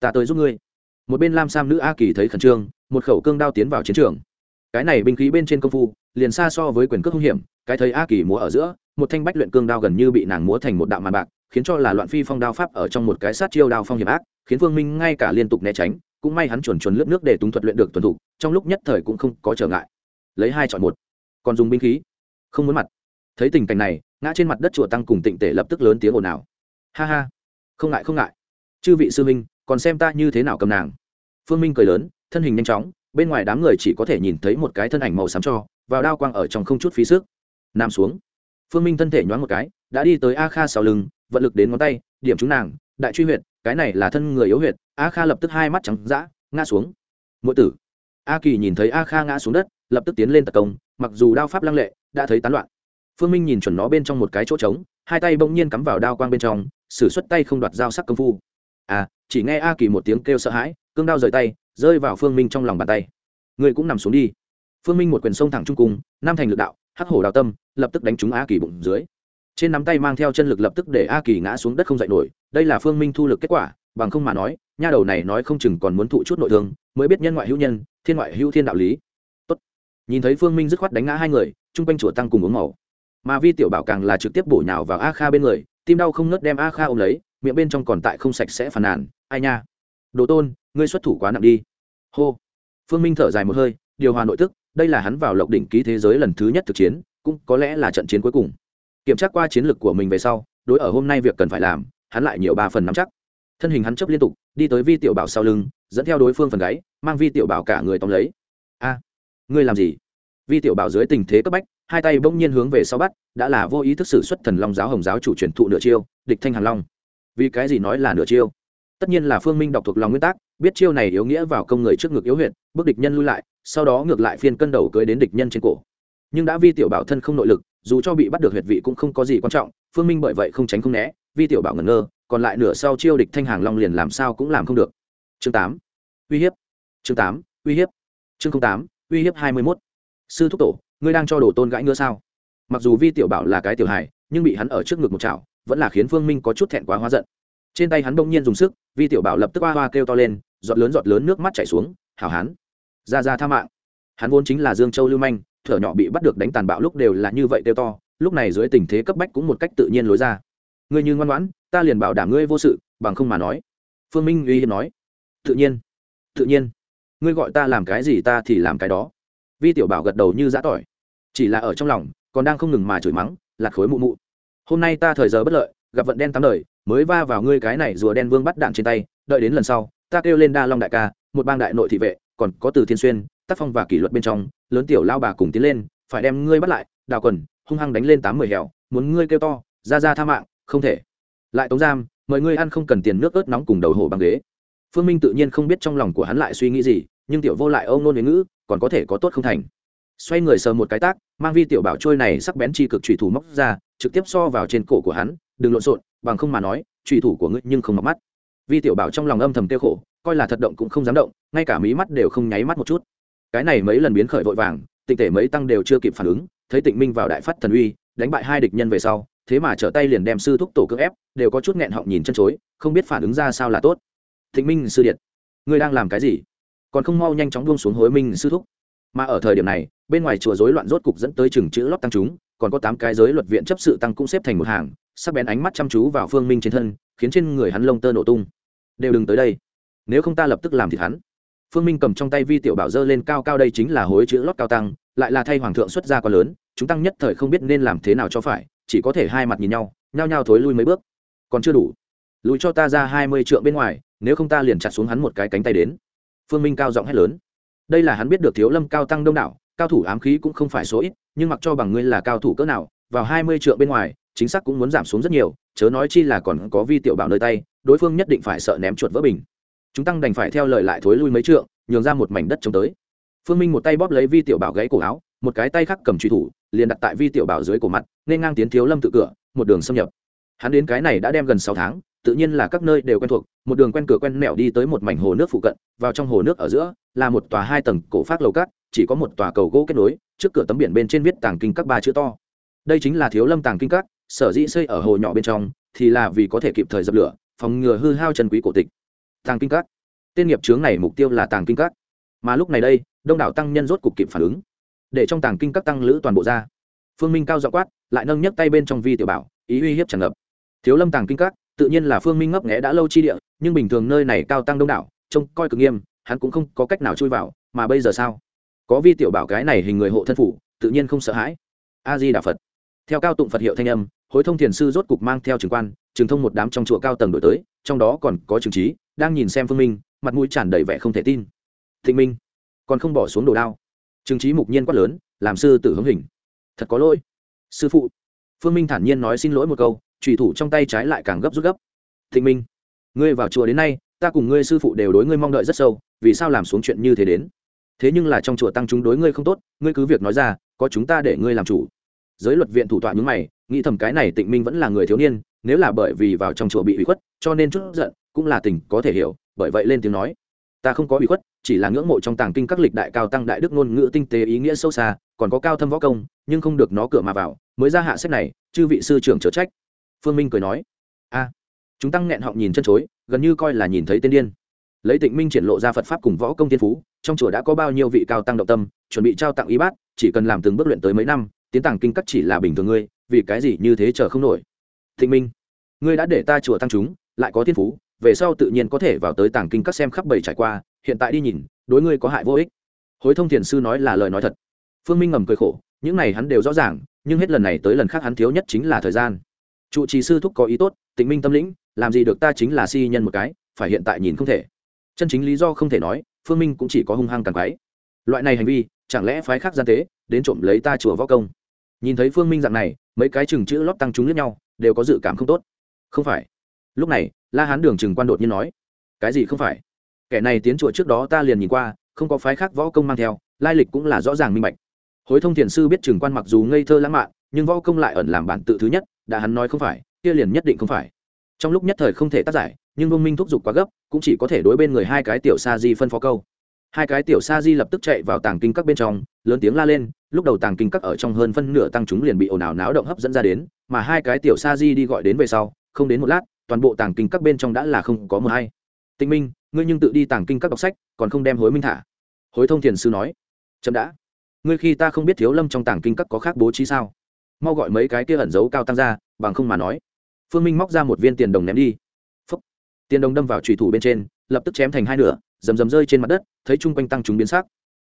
ta tới giúp ngươi. Một bên lam sam nữ a kỳ thấy khẩn trương, một khẩu cương đao tiến vào chiến trường cái này binh khí bên trên công phu, liền xa so với quyền cước hung hiểm, cái thấy a kỳ múa ở giữa, một thanh bách luyện cương đao gần như bị nàng múa thành một đạo màn bạc, khiến cho là loạn phi phong đao pháp ở trong một cái sát chiêu đao phong hiểm ác, khiến phương minh ngay cả liên tục né tránh, cũng may hắn chuẩn chuẩn lướt nước để túng thuật luyện được tuần thủ trong lúc nhất thời cũng không có trở ngại. Lấy hai chọn một. Còn dùng binh khí? Không muốn mặt. Thấy tình cảnh này, ngã trên mặt đất chùa tăng cùng tịnh tể lập tức lớn tiếng ồn ào. Ha ha. Không ngại không ngại. Chư vị sư minh còn xem ta như thế nào cầm nàng? Phương minh cười lớn, thân hình nhanh chóng bên ngoài đám người chỉ có thể nhìn thấy một cái thân ảnh màu xám cho, vào đao quang ở trong không chút phí sức. Nằm xuống. Phương minh thân thể nhoáng một cái, đã đi tới a kha sau lưng, vận lực đến ngón tay, điểm trúng nàng, đại truy huyệt, cái này là thân người yếu huyệt, a kha lập tức hai mắt trắng d ngã xuống. Mỗi tử. A kỳ nhìn thấy a kha ngã xuống đất, lập tức tiến lên tật công, mặc dù đao pháp lăng lệ, đã thấy tán loạn. Phương minh nhìn chuẩn nó bên trong một cái chỗ trống, hai tay bỗng nhiên cắm vào đao quang bên trong s ử suất tay không đoạt dao sắc công phu. À chỉ nghe a kỳ một tiếng kêu sợ hãi, cương đao rời tay rơi vào phương minh trong lòng bàn tay. Người cũng nằm xuống đi. Phương minh một quyền sông thẳng trung cung, nam thành lực đạo, hắc hổ đào tâm, lập tức đánh trúng a kỳ bụng dưới. Trên nắm tay mang theo chân lực lập tức để a kỳ ngã xuống đất không dậy nổi, đây là phương minh thu lực kết quả, bằng không mà nói, nha đầu này nói không chừng còn muốn thụ chút nội thương, mới biết nhân ngoại hữu nhân, thiên ngoại hữu thiên đạo lý. Tốt. nhìn thấy phương minh dứt khoát đánh ngã hai người chung quanh chùa tăng cùng uống màu. Mà vi tiểu bảo càng là trực tiếp bổ nhào vào a kha bên người, tim đau không nớt đem a kha ôm lấy, miệng bên trong còn tại không sạch sẽ phàn nàn, ai nha? Đồ tôn, ngươi xuất thủ quá nặng đi. Hô. Phương minh thở dài một hơi, điều hòa nội tức, đây là hắn vào lộc đỉnh ký thế giới lần thứ nhất thực chiến, cũng có lẽ là trận chiến cuối cùng. Kiểm tra qua chiến lược của mình về sau, đối ở hôm nay việc cần phải làm, hắn lại nhiều ba phần nắm chắc. Thân hình hắn chấp liên tục, đi tới vi tiểu bảo sau lưng, dẫn theo đối phương phần gáy, mang vi tiểu bảo cả người tóm lấy. A, ngươi làm gì? Vi tiểu bảo dưới tình thế cấp bách, hai tay bỗng nhiên hướng về sau bắt, đã là vô ý thức sử xuất thần long giáo hồng giáo chủ truyền thụ nửa chiêu, địch thanh hàn long. Vì cái gì nói là nửa chiêu? Tất nhiên là phương minh đọc thuộc lòng nguyên tắc, biết chiêu này yếu nghĩa vào công người trước ngực yếu huyện bước địch nhân lui lại, sau đó ngược lại phiên cân đầu cưới đến địch nhân trên cổ. Nhưng đã vi tiểu bảo thân không nội lực, dù cho bị bắt được huyệt vị cũng không có gì quan trọng, phương minh bởi vậy không tránh không né, vi tiểu bảo ngẩn ngơ, còn lại nửa sau chiêu địch thanh hàng long liền làm sao cũng làm không được. Chương tám, uy hiếp. Chương tám, uy hiếp. Chương tám, uy hiếp hai mươi mốt. Sư thúc tổ, ngươi đang cho đồ tôn gãi ngứa sao? Mặc dù vi tiểu bảo là cái tiểu hài, nhưng bị hắn ở trước ngực một chảo, vẫn là khiến phương minh có chút thẹn quá hóa giận trên tay hắn bỗng nhiên dùng sức, vi tiểu bảo lập tức oa hoa kêu to lên, giọt lớn giọt lớn nước mắt chảy xuống, hảo hán, ra ra tha mạng. Hắn vốn chính là dương châu lưu manh, thở nhỏ bị bắt được đánh tàn bạo lúc đều là như vậy kêu to, lúc này dưới tình thế cấp bách cũng một cách tự nhiên lối ra. Ngươi như ngoan ngoãn, ta liền bảo đảm ngươi vô sự, bằng không mà nói. Phương minh uy hiếp nói. Tự nhiên tự nhiên. Ngươi gọi ta làm cái gì ta thì làm cái đó. Vi tiểu bảo gật đầu như giã tỏi. Chỉ là ở trong lòng, còn đang không ngừng mà chửi mắng, lạc khối mụ mụ. Hôm nay ta thời giờ bất lợi, gặp vận đen tám đời mới va vào ngươi cái này rùa đen vương bắt đạn trên tay, đợi đến lần sau, ta kêu lên đa long đại ca, một bang đại nội thị vệ, còn có từ thiên xuyên, tác phong và kỷ luật bên trong, lớn tiểu lao bà cùng tiến lên, phải đem ngươi bắt lại, đào quần, hung hăng đánh lên tám mười hẻo, muốn ngươi kêu to, ra ra tha mạng, không thể. Lại tống giam, mời ngươi ăn không cần tiền nước ớt nóng cùng đầu hổ bằng ghế. Phương minh tự nhiên không biết trong lòng của hắn lại suy nghĩ gì, nhưng tiểu vô lại âu nôn đến ngữ, còn có thể có tốt không thành. Xoay người sờ một cái tác, mang vi tiểu bảo trôi này sắc bén chi cực trùy thủ móc ra, trực tiếp so vào trên cổ của hắn đừng lộn xộn, bằng không mà nói, trùy thủ của ngươi nhưng không mặc mắt. Vi tiểu bảo trong lòng âm thầm tiêu khổ, coi là thật động cũng không dám động, ngay cả mí mắt đều không nháy mắt một chút. Cái này mấy lần biến khởi vội vàng, tịnh thể mấy tăng đều chưa kịp phản ứng, thấy tịnh minh vào đại phát thần uy, đánh bại hai địch nhân về sau, thế mà trở tay liền đem sư thúc tổ cưỡng ép, đều có chút nghẹn họng nhìn chân chối, không biết phản ứng ra sao là tốt. Thịnh minh sư điện ngươi đang làm cái gì? Còn không mau nhanh chóng buông xuống hối minh sư thúc. Mà ở thời điểm này, bên ngoài chùa rối loạn rốt cục dẫn tới chừng chữ lót tăng chúng còn có tám cái giới luật viện chấp sự tăng cũng xếp thành một hàng, sắc bén ánh mắt chăm chú vào phương minh trên thân, khiến trên người hắn lông tơ nổ tung. Đều đừng tới đây. Nếu không ta lập tức làm thịt hắn. Phương minh cầm trong tay vi tiểu bảo dơ lên cao cao đây chính là hối chữ lót cao tăng, lại là thay hoàng thượng xuất gia quá lớn, chúng tăng nhất thời không biết nên làm thế nào cho phải, chỉ có thể hai mặt nhìn nhau, nhao nhao thối lui mấy bước. Còn chưa đủ. Lùi cho ta ra hai mươi trượng bên ngoài, nếu không ta liền chặt xuống hắn một cái cánh tay đến. Phương minh cao giọng hét lớn. Đây là hắn biết được thiếu lâm cao tăng đông đảo, cao thủ ám khí cũng không phải số ít nhưng mặc cho bằng ngươi là cao thủ cỡ nào, vào hai mươi trượng bên ngoài, chính xác cũng muốn giảm xuống rất nhiều, chớ nói chi là còn có vi tiểu bảo nơi tay, đối phương nhất định phải sợ ném chuột vỡ bình. Chúng tăng đành phải theo lời lại thối lui mấy trượng, nhường ra một mảnh đất chống tới. Phương minh một tay bóp lấy vi tiểu bảo gãy cổ áo, một cái tay khác cầm truy thủ, liền đặt tại vi tiểu bảo dưới cổ mặt, nên ngang tiến thiếu lâm tự cửa, một đường xâm nhập. Hắn đến cái này đã đem gần sáu tháng tự nhiên là các nơi đều quen thuộc, một đường quen cửa quen mẹo đi tới một mảnh hồ nước phụ cận, vào trong hồ nước ở giữa, là một tòa hai tầng cổ phát lầu cát, chỉ có một tòa cầu gỗ kết nối, trước cửa tấm biển bên trên viết tàng kinh các ba chữ to. Đây chính là thiếu lâm tàng kinh các, sở dĩ xây ở hồ nhỏ bên trong, thì là vì có thể kịp thời dập lửa, phòng ngừa hư hao trần quý cổ tịch. Tàng kinh các. Tên nghiệp chướng này mục tiêu là tàng kinh các. Mà lúc này đây, đông đảo tăng nhân rốt cục kịp phản ứng. Để trong tàng kinh các tăng lữ toàn bộ ra. Phương minh cao dọ quát, lại nâng nhấc tay bên trong vi tiểu bảo, ý uy hiếp tràn ngập. Thiếu lâm tàng kinh các tự nhiên là phương minh ngấp nghẽ đã lâu chi địa, nhưng bình thường nơi này cao tăng đông đảo, trông coi cực nghiêm, hắn cũng không có cách nào chui vào, mà bây giờ sao? Có vi tiểu bảo cái này hình người hộ thân phủ, tự nhiên không sợ hãi. A di đà phật theo cao tụng phật hiệu thanh âm, hối thông thiền sư rốt cục mang theo trường quan, trường thông một đám trong chùa cao tầng đổi tới, trong đó còn có trường trí, đang nhìn xem phương minh, mặt mũi tràn đầy vẻ không thể tin. Thịnh minh, còn không bỏ xuống đồ đao. Trường trí mục nhiên quát lớn, làm sư tử hướng hình. Thật có lỗi. Sư phụ. Phương minh thản nhiên nói xin lỗi một câu trùy thủ trong tay trái lại càng gấp rút gấp. Thịnh minh, ngươi vào chùa đến nay, ta cùng ngươi sư phụ đều đối ngươi mong đợi rất sâu, vì sao làm xuống chuyện như thế đến? Thế nhưng là trong chùa tăng chúng đối ngươi không tốt, ngươi cứ việc nói ra, có chúng ta để ngươi làm chủ. Giới luật viện thủ tọa nhúng mày, nghĩ thầm cái này tịnh minh vẫn là người thiếu niên, nếu là bởi vì vào trong chùa bị ủy khuất, cho nên chút giận, cũng là tình có thể hiểu, bởi vậy lên tiếng nói. Ta không có ủy khuất, chỉ là ngưỡng mộ trong tàng kinh các lịch đại cao tăng đại đức ngôn ngữ tinh tế ý nghĩa sâu xa, còn có cao thâm võ công, nhưng không được nó cửa mà vào, mới ra hạ sách này, chư vị sư trưởng chớ trách phương minh cười nói, a, chúng tăng nghẹn họng nhìn chân chối, gần như coi là nhìn thấy tên điên. Lấy tịnh minh triển lộ ra phật pháp cùng võ công tiên phú, trong chùa đã có bao nhiêu vị cao tăng động tâm, chuẩn bị trao tặng y bát, chỉ cần làm từng bước luyện tới mấy năm, tiến tàng kinh cắt chỉ là bình thường ngươi, vì cái gì như thế chờ không nổi. Thịnh minh, ngươi đã để ta chùa tăng chúng, lại có thiên phú, về sau tự nhiên có thể vào tới tàng kinh các xem khắp bảy trải qua, hiện tại đi nhìn, đối ngươi có hại vô ích. Hối thông thiền sư nói là lời nói thật. Phương minh ngầm cười khổ, những này hắn đều rõ ràng, nhưng hết lần này tới lần khác hắn thiếu nhất chính là thời gian trụ trì sư thúc có ý tốt, tịnh minh tâm lĩnh, làm gì được ta chính là si nhân một cái, phải hiện tại nhìn không thể. Chân chính lý do không thể nói, phương minh cũng chỉ có hung hăng càng quái loại này hành vi, chẳng lẽ phái khác gian tế, đến trộm lấy ta chùa võ công? Nhìn thấy phương minh dạng này, mấy cái chừng chữ lót tăng chúng lẫn nhau, đều có dự cảm không tốt. Không phải. Lúc này, la hán đường chừng quan đột nhiên nói, cái gì không phải? Kẻ này tiến chùa trước đó ta liền nhìn qua, không có phái khác võ công mang theo, lai lịch cũng là rõ ràng minh bạch. Hối thông thiền sư biết chừng quan mặc dù ngây thơ lãng mạn, nhưng võ công lại ẩn làm bản tự thứ nhất đã hắn nói không phải, kia liền nhất định không phải. Trong lúc nhất thời không thể tác giải, nhưng vương minh thúc giục quá gấp, cũng chỉ có thể đối bên người hai cái tiểu sa di phân phó câu. Hai cái tiểu sa di lập tức chạy vào tàng kinh các bên trong, lớn tiếng la lên, lúc đầu tàng kinh các ở trong hơn phân nửa tăng chúng liền bị ồn ào náo động hấp dẫn ra đến, mà hai cái tiểu sa di đi gọi đến về sau, không đến một lát, toàn bộ tàng kinh các bên trong đã là không có mờ hay. Tinh minh, ngươi nhưng tự đi tàng kinh các đọc sách, còn không đem hối minh thả. Hối thông thiền sư nói, chậm đã. Ngươi khi ta không biết thiếu lâm trong tàng kinh các có khác bố trí sao? Mau gọi mấy cái kia ẩn giấu cao tăng ra, bằng không mà nói, phương minh móc ra một viên tiền đồng ném đi. Phấp tiền đồng đâm vào trùy thủ bên trên, lập tức chém thành hai nửa, rầm rầm rơi trên mặt đất, thấy chung quanh tăng chúng biến sắc.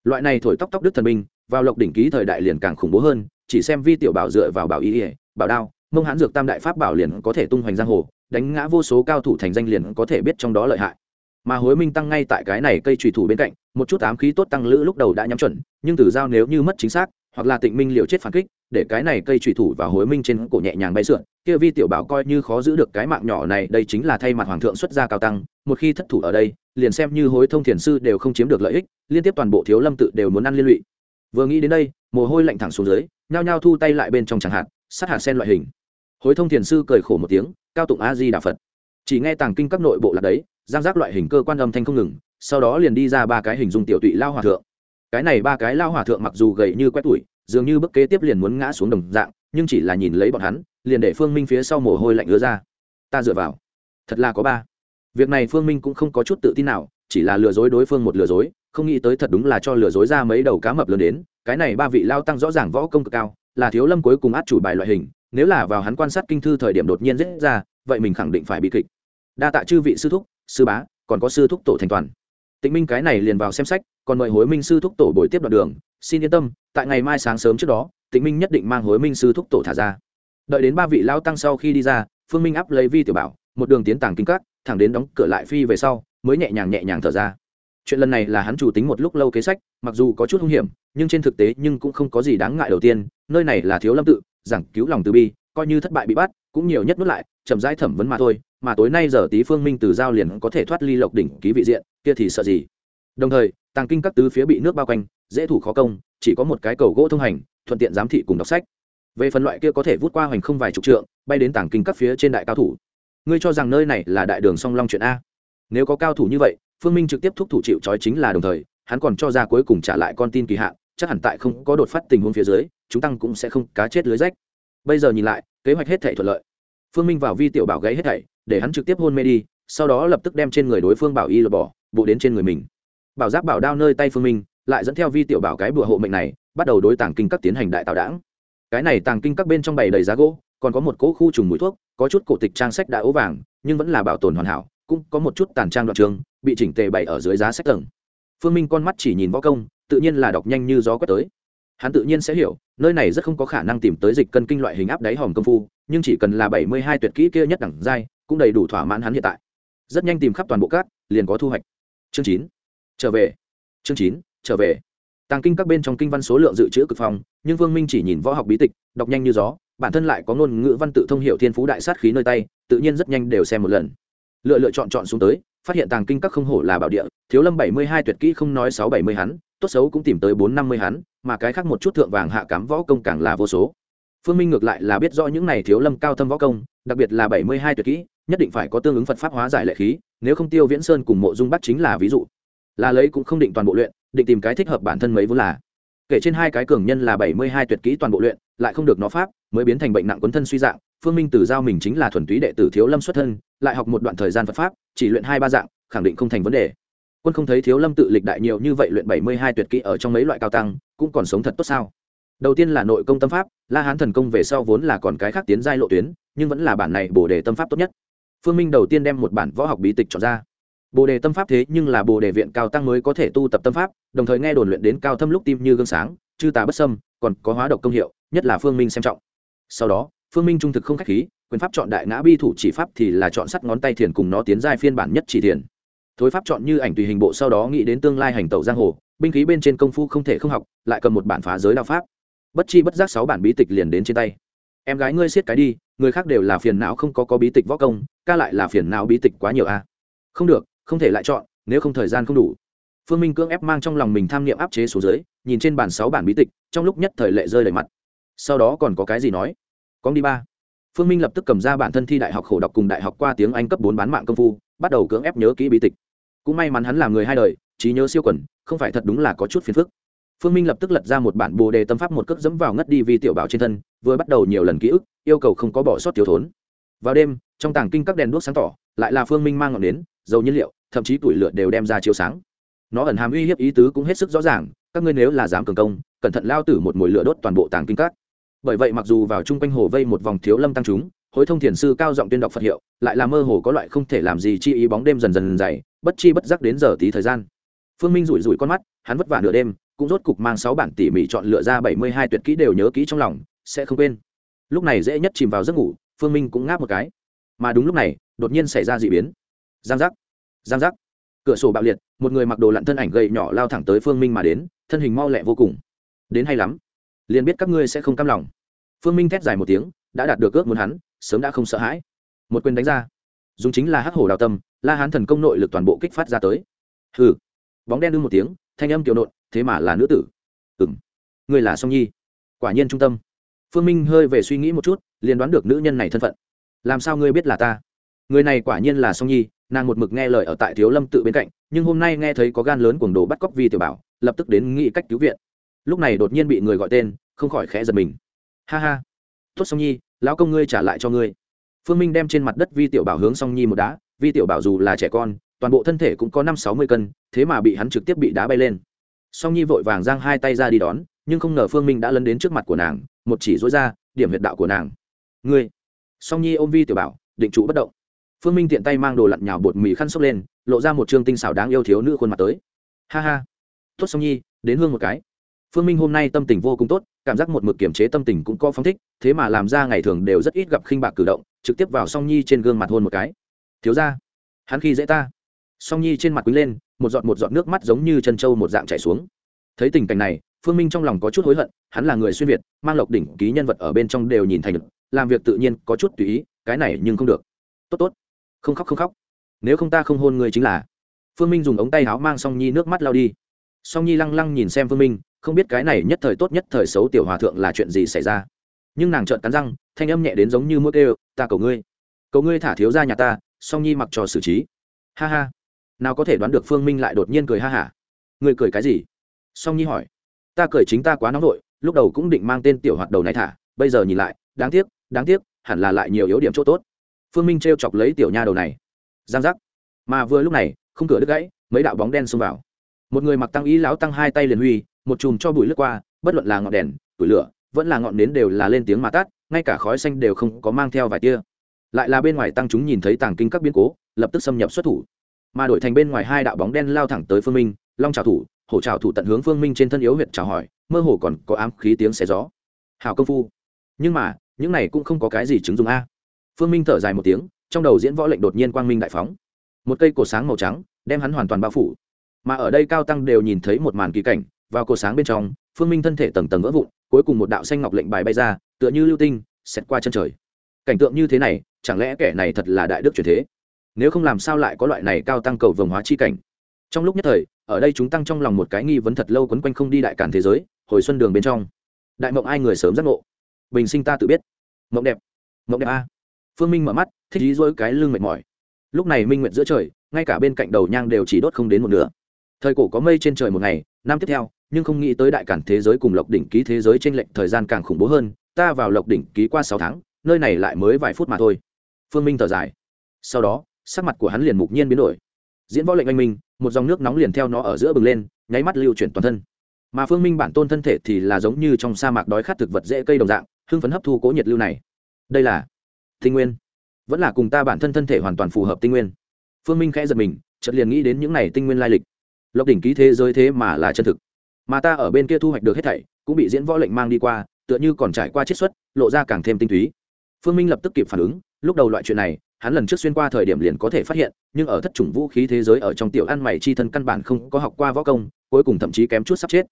Loại này thổi tóc tóc đức thần minh vào lộc đỉnh ký thời đại liền càng khủng bố hơn, chỉ xem vi tiểu bảo dựa vào bảo ý ỉa bảo đao, mông hãn dược tam đại pháp bảo liền có thể tung hoành giang hồ, đánh ngã vô số cao thủ thành danh liền có thể biết trong đó lợi hại. Mà hối minh tăng ngay tại cái này cây trùy thủ bên cạnh, một chút ám khí tốt tăng lữ lúc đầu đã nhắm chuẩn, nhưng từ dao nếu như mất chính xác, hoặc là tịnh minh liều chết phản kích để cái này cây trùy thủ và hối minh trên cổ nhẹ nhàng bay sượn. Kia vi tiểu bảo coi như khó giữ được cái mạng nhỏ này, đây chính là thay mặt hoàng thượng xuất gia cao tăng, một khi thất thủ ở đây, liền xem như hối thông thiền sư đều không chiếm được lợi ích, liên tiếp toàn bộ thiếu lâm tự đều muốn ăn liên lụy. Vừa nghĩ đến đây, mồ hôi lạnh thẳng xuống dưới, nhao nhao thu tay lại bên trong chẳng hạn, sát hạt sen loại hình. Hối thông thiền sư cười khổ một tiếng, cao tụng a di đà phật. Chỉ nghe tàng kinh các nội bộ là đấy, giang giác loại hình cơ quan âm thanh không ngừng, sau đó liền đi ra ba cái hình dung tiểu tụy lao hòa thượng. Cái này ba cái lao hòa thượng mặc dù gầy như quét tuổi dường như bức kế tiếp liền muốn ngã xuống đồng dạng, nhưng chỉ là nhìn lấy bọn hắn, liền để phương minh phía sau mồ hôi lạnh ứa ra. Ta dựa vào. Thật là có ba. Việc này phương minh cũng không có chút tự tin nào, chỉ là lừa dối đối phương một lừa dối, không nghĩ tới thật đúng là cho lừa dối ra mấy đầu cá mập lớn đến, cái này ba vị lao tăng rõ ràng võ công cực cao, là thiếu lâm cuối cùng át chủ bài loại hình, nếu là vào hắn quan sát kinh thư thời điểm đột nhiên rết ra, vậy mình khẳng định phải bị kịch. Đa tạ chư vị sư thúc, sư bá, còn có sư thúc tổ thành toàn. Tịnh minh cái này liền vào xem sách, còn mời hối minh sư thúc tổ bồi tiếp đoạn đường xin yên tâm, tại ngày mai sáng sớm trước đó, tịnh minh nhất định mang hối minh sư thúc tổ thả ra. Đợi đến ba vị lao tăng sau khi đi ra, phương minh áp lấy vi tiểu bảo, một đường tiến tàng kinh cắt thẳng đến đóng cửa lại phi về sau, mới nhẹ nhàng nhẹ nhàng thở ra. Chuyện lần này là hắn chủ tính một lúc lâu kế sách, mặc dù có chút hung hiểm, nhưng trên thực tế nhưng cũng không có gì đáng ngại đầu tiên, nơi này là thiếu lâm tự, giảng cứu lòng từ bi, coi như thất bại bị bắt, cũng nhiều nhất nuốt lại, chậm rãi thẩm vấn mà thôi, mà tối nay giờ tí phương minh từ giao liền có thể thoát ly lộc đỉnh ký vị diện, kia thì sợ gì? Đồng thời, tàng kinh các tứ phía bị nước bao quanh dễ thủ khó công, chỉ có một cái cầu gỗ thông hành, thuận tiện giám thị cùng đọc sách. Về phần loại kia có thể vút qua hoành không vài chục trượng, bay đến tảng kinh các phía trên đại cao thủ. Ngươi cho rằng nơi này là đại đường song long chuyện a? Nếu có cao thủ như vậy, phương minh trực tiếp thúc thủ chịu trói chính là đồng thời, hắn còn cho ra cuối cùng trả lại con tin kỳ hạn, chắc hẳn tại không có đột phát tình huống phía dưới, chúng tăng cũng sẽ không cá chết lưới rách. Bây giờ nhìn lại, kế hoạch hết thể thuận lợi. Phương minh vào vi tiểu bảo gáy hết thảy, để hắn trực tiếp hôn mê đi, sau đó lập tức đem trên người đối phương bảo y lột bỏ, bộ đến trên người mình. Bảo giáp bảo đao nơi tay phương minh lại dẫn theo vi tiểu bảo cái bùa hộ mệnh này, bắt đầu đối tàng kinh các tiến hành đại tạo đảng. Cái này tàng kinh các bên trong bày đầy giá gỗ, còn có một cỗ khu trùng mũi thuốc, có chút cổ tịch trang sách đã ố vàng, nhưng vẫn là bảo tồn hoàn hảo, cũng có một chút tàn trang đoạn trường, bị chỉnh tề bày ở dưới giá sách tầng. Phương minh con mắt chỉ nhìn võ công, tự nhiên là đọc nhanh như gió quét tới. Hắn tự nhiên sẽ hiểu, nơi này rất không có khả năng tìm tới dịch cân kinh loại hình áp đáy hòm công phu, nhưng chỉ cần là bảy mươi hai tuyệt kỹ kia nhất đẳng giai, cũng đầy đủ thỏa mãn hắn hiện tại. Rất nhanh tìm khắp toàn bộ cát liền có thu hoạch. Chương chín. Trở về. Chương chín trở về. Tàng kinh các bên trong kinh văn số lượng dự trữ cực phong, nhưng vương minh chỉ nhìn võ học bí tịch, đọc nhanh như gió, bản thân lại có ngôn ngữ văn tự thông hiệu thiên phú đại sát khí nơi tay, tự nhiên rất nhanh đều xem một lần. Lựa lựa chọn chọn xuống tới, phát hiện tàng kinh các không hổ là bảo địa, thiếu lâm bảy mươi hai tuyệt kỹ không nói sáu bảy mươi hắn, tốt xấu cũng tìm tới bốn năm mươi hắn, mà cái khác một chút thượng vàng hạ cám võ công càng là vô số. Phương minh ngược lại là biết rõ những này thiếu lâm cao thâm võ công, đặc biệt là bảy mươi hai tuyệt kỹ, nhất định phải có tương ứng phật pháp hóa giải lệ khí, nếu không tiêu viễn sơn cùng mộ dung bắt chính là ví dụ là lấy cũng không định toàn bộ luyện, định tìm cái thích hợp bản thân mấy vốn là. Kể trên hai cái cường nhân là bảy mươi hai tuyệt kỹ toàn bộ luyện, lại không được nó pháp, mới biến thành bệnh nặng quấn thân suy dạng, phương minh từ giao mình chính là thuần túy đệ tử thiếu lâm xuất thân, lại học một đoạn thời gian phật pháp, chỉ luyện hai ba dạng, khẳng định không thành vấn đề. Quân không thấy thiếu lâm tự lịch đại nhiều như vậy luyện bảy mươi hai tuyệt kỹ ở trong mấy loại cao tăng, cũng còn sống thật tốt sao? Đầu tiên là nội công tâm pháp, la hán thần công về sau vốn là còn cái khác tiến giai lộ tuyến, nhưng vẫn là bản này bổ đề tâm pháp tốt nhất. Phương minh đầu tiên đem một bản võ học bí tịch chọn ra bồ đề tâm pháp thế nhưng là bồ đề viện cao tăng mới có thể tu tập tâm pháp, đồng thời nghe đồn luyện đến cao thâm lúc tim như gương sáng, chư tà bất sâm còn có hóa độc công hiệu, nhất là phương minh xem trọng. Sau đó, phương minh trung thực không k h á c h khí, quyền pháp chọn đại ngã bi thủ chỉ pháp thì là chọn sắt ngón tay thiền cùng nó tiến giai phiên bản nhất chỉ thiền. Thối pháp chọn như ảnh tùy hình bộ sau đó nghĩ đến tương lai hành tẩu giang hồ, binh khí bên trên công phu không thể không học, lại cầm một bản phá giới đạo pháp. Bất chi bất giác sáu bản bí tịch liền đến trên tay. Em gái ngươi siết cái đi, người khác đều là phiền não không có có bí tịch võ công, ca lại là phiền não bí tịch quá nhiều a. À. không được không thể lại chọn, nếu không thời gian không đủ. Phương minh cưỡng ép mang trong lòng mình tham niệm áp chế xuống dưới, nhìn trên bản sáu bản bí tịch, trong lúc nhất thời lệ rơi đầy mặt. Sau đó còn có cái gì nói? Con đi ba. Phương minh lập tức cầm ra bản thân thi đại học khổ đọc cùng đại học qua tiếng anh cấp bốn bán mạng công phu, bắt đầu cưỡng ép nhớ kỹ bí tịch. Cũng may mắn hắn là người hai đời, trí nhớ siêu quẩn, không phải thật đúng là có chút phiền phức. Phương minh lập tức lật ra một bản bồ đề tâm pháp một cước dẫm vào ngất đi vì tiểu bảo trên thân, vừa bắt đầu nhiều lần ký ức, yêu cầu không có bỏ sót thiếu thốn. Vào đêm, trong tàng kinh các đèn đuốc sáng tỏ, lại là phương minh mang ngọn nến, dầu nhiên liệu thậm chí tuổi lửa đều đem ra chiếu sáng. Nó ẩn hàm uy hiếp ý tứ cũng hết sức rõ ràng, các ngươi nếu là dám cường công, cẩn thận lao tử một mồi lửa đốt toàn bộ tàng kinh các. Bởi vậy mặc dù vào chung quanh hồ vây một vòng thiếu lâm tăng chúng, hối thông thiền sư cao giọng tuyên đọc phật hiệu, lại là mơ hồ có loại không thể làm gì chi ý bóng đêm dần dần dày, bất chi bất giác đến giờ tí thời gian. Phương minh rủi rủi con mắt, hắn vất vả nửa đêm, cũng rốt cục mang sáu bản tỉ mỉ chọn lựa ra bảy mươi hai tuyệt kỹ đều nhớ kỹ trong lòng, sẽ không quên. Lúc này dễ nhất chìm vào giấc ngủ, phương minh cũng ngáp một cái. Mà đúng lúc này, đột nhiên xảy ra d ị biến. Giang giác giang giác. Cửa sổ bạo liệt, một người mặc đồ lặn thân ảnh gầy nhỏ lao thẳng tới phương minh mà đến, thân hình mau lẹ vô cùng. Đến hay lắm. Liền biết các ngươi sẽ không cam lòng. Phương minh thét dài một tiếng, đã đạt được ước muốn hắn, sớm đã không sợ hãi. Một quyền đánh ra. Dùng chính là hắc hổ đào tâm, la hán thần công nội lực toàn bộ kích phát ra tới. Hừ. Bóng đen đương một tiếng, thanh âm kiều nộn, thế mà là nữ tử. Ừng người là song nhi. Quả nhiên trung tâm. Phương minh hơi về suy nghĩ một chút, liền đoán được nữ nhân này thân phận. Làm sao ngươi biết là ta? Người này quả nhiên là song nhi nàng một mực nghe lời ở tại thiếu lâm tự bên cạnh, nhưng hôm nay nghe thấy có gan lớn cuồng đồ bắt cóc vi tiểu bảo, lập tức đến nghĩ cách cứu viện. Lúc này đột nhiên bị người gọi tên, không khỏi khẽ giật mình. Ha ha. Tốt song nhi, lão công ngươi trả lại cho ngươi. Phương minh đem trên mặt đất vi tiểu bảo hướng song nhi một đá, vi tiểu bảo dù là trẻ con, toàn bộ thân thể cũng có năm sáu mươi cân, thế mà bị hắn trực tiếp bị đá bay lên. Song nhi vội vàng giang hai tay ra đi đón, nhưng không ngờ phương minh đã lấn đến trước mặt của nàng, một chỉ dối ra, điểm huyệt đạo của nàng. Ngươi. Song nhi ôm vi tiểu bảo, định trụ bất động phương minh tiện tay mang đồ lặn nhào bột mì khăn xốc lên, lộ ra một t tinh xảo đáng yêu thiếu nữ khuôn mặt tới. Ha ha. Tốt song nhi, đến hương một cái. Phương minh hôm nay tâm tình vô cùng tốt, cảm giác một mực kiềm chế tâm tình cũng có phóng thích, thế mà làm ra ngày thường đều rất ít gặp khinh bạc cử động, trực tiếp vào song nhi trên gương mặt hôn một cái. Thiếu ra hắn khi dễ ta. Song nhi trên mặt quý lên, một giọt một giọt nước mắt giống như chân trâu một dạng chảy xuống. Thấy tình cảnh này, phương minh trong lòng có chút hối hận, hắn là người xuyên việt, mang lộc đỉnh ký nhân vật ở bên trong đều nhìn thành làm việc tự nhiên có chút tùy ý, cái này nhưng không được. Tốt tốt không khóc không khóc. Nếu không ta không hôn người chính là. Phương minh dùng ống tay áo mang song nhi nước mắt lao đi. Song nhi lăng lăng nhìn xem phương minh, không biết cái này nhất thời tốt nhất thời xấu tiểu hòa thượng là chuyện gì xảy ra. Nhưng nàng trợn cắn răng, thanh âm nhẹ đến giống như mũi kêu, ta cầu ngươi cầu ngươi thả thiếu ra nhà ta, song nhi mặc trò xử trí. Ha ha. Nào có thể đoán được phương minh lại đột nhiên cười ha hả. Ngươi cười cái gì? Song nhi hỏi. Ta cười chính ta quá nóng vội, lúc đầu cũng định mang tên tiểu hoạt đầu này thả, bây giờ nhìn lại, đáng tiếc đáng tiếc, hẳn là lại nhiều yếu điểm chỗ tốt phương minh t chọc lấy tiểu nha đầu này. Giang giác. Mà vừa lúc này không cửa đứt gãy, mấy đạo bóng đen xông vào. Một người mặc tăng ý láo tăng hai tay liền huy, một chùm cho bụi lướt qua, bất luận là ngọn đèn, tủi lửa, vẫn là ngọn nến đều là lên tiếng mà tắt ngay cả khói xanh đều không có mang theo vài tia. Lại là bên ngoài tăng chúng nhìn thấy tàng kinh các biến cố, lập tức xâm nhập xuất thủ. Mà đổi thành bên ngoài hai đạo bóng đen lao thẳng tới phương minh, long trào thủ, hổ trào thủ tận hướng phương minh trên thân yếu huyện chào hỏi, mơ hồ còn có ám khí tiếng xé gió. Hào công phu. Nhưng mà, những này cũng không có cái gì chứng dùng a phương minh thở dài một tiếng, trong đầu diễn võ lệnh đột nhiên quang minh đại phóng. Một cây cổ sáng màu trắng đem hắn hoàn toàn bao phủ. Mà ở đây cao tăng đều nhìn thấy một màn kỳ cảnh, vào cổ sáng bên trong, phương minh thân thể tầng tầng vỡ vụn, cuối cùng một đạo xanh ngọc lệnh bài bay ra, tựa như lưu tinh, xẹt qua chân trời. Cảnh tượng như thế này, chẳng lẽ kẻ này thật là đại đức truyền thế? Nếu không làm sao lại có loại này cao tăng cầu vồng hóa chi cảnh? Trong lúc nhất thời, ở đây chúng tăng trong lòng một cái nghi vấn thật lâu quấn quanh không đi đại cản thế giới, hồi xuân đường bên trong. Đại mộng ai người sớm giác ngộ? Bình sinh ta tự biết. Mộng đẹp. Mộng đẹp a phương minh mở mắt, thích ý dỗi cái lưng mệt mỏi. Lúc này minh nguyện giữa trời, ngay cả bên cạnh đầu nhang đều chỉ đốt không đến một nửa. Thời cổ có mây trên trời một ngày, năm tiếp theo, nhưng không nghĩ tới đại cản thế giới cùng lộc đỉnh ký thế giới trên lệnh thời gian càng khủng bố hơn, ta vào lộc đỉnh ký qua sáu tháng, nơi này lại mới vài phút mà thôi. Phương minh thở dài. Sau đó, sắc mặt của hắn liền mục nhiên biến đổi. Diễn võ lệnh anh minh, một dòng nước nóng liền theo nó ở giữa bừng lên, nháy mắt lưu chuyển toàn thân. Mà phương minh bản tôn thân thể thì là giống như trong sa mạc đói khát thực vật dễ cây đồng dạng, hưng phấn hấp thu cố nhiệt lưu này. Đây là tinh nguyên. Vẫn là cùng ta bản thân thân thể hoàn toàn phù hợp tinh nguyên. Phương minh khẽ giật mình, chợt liền nghĩ đến những này tinh nguyên lai lịch. Lộc đỉnh ký thế giới thế mà là chân thực. Mà ta ở bên kia thu hoạch được hết thảy, cũng bị diễn võ lệnh mang đi qua, tựa như còn trải qua chiết xuất, lộ ra càng thêm tinh túy. Phương minh lập tức kịp phản ứng, lúc đầu loại chuyện này, hắn lần trước xuyên qua thời điểm liền có thể phát hiện, nhưng ở thất chủng vũ khí thế giới ở trong tiểu ăn mày chi thân căn bản không có học qua võ công, cuối cùng thậm chí kém chút sắp chết.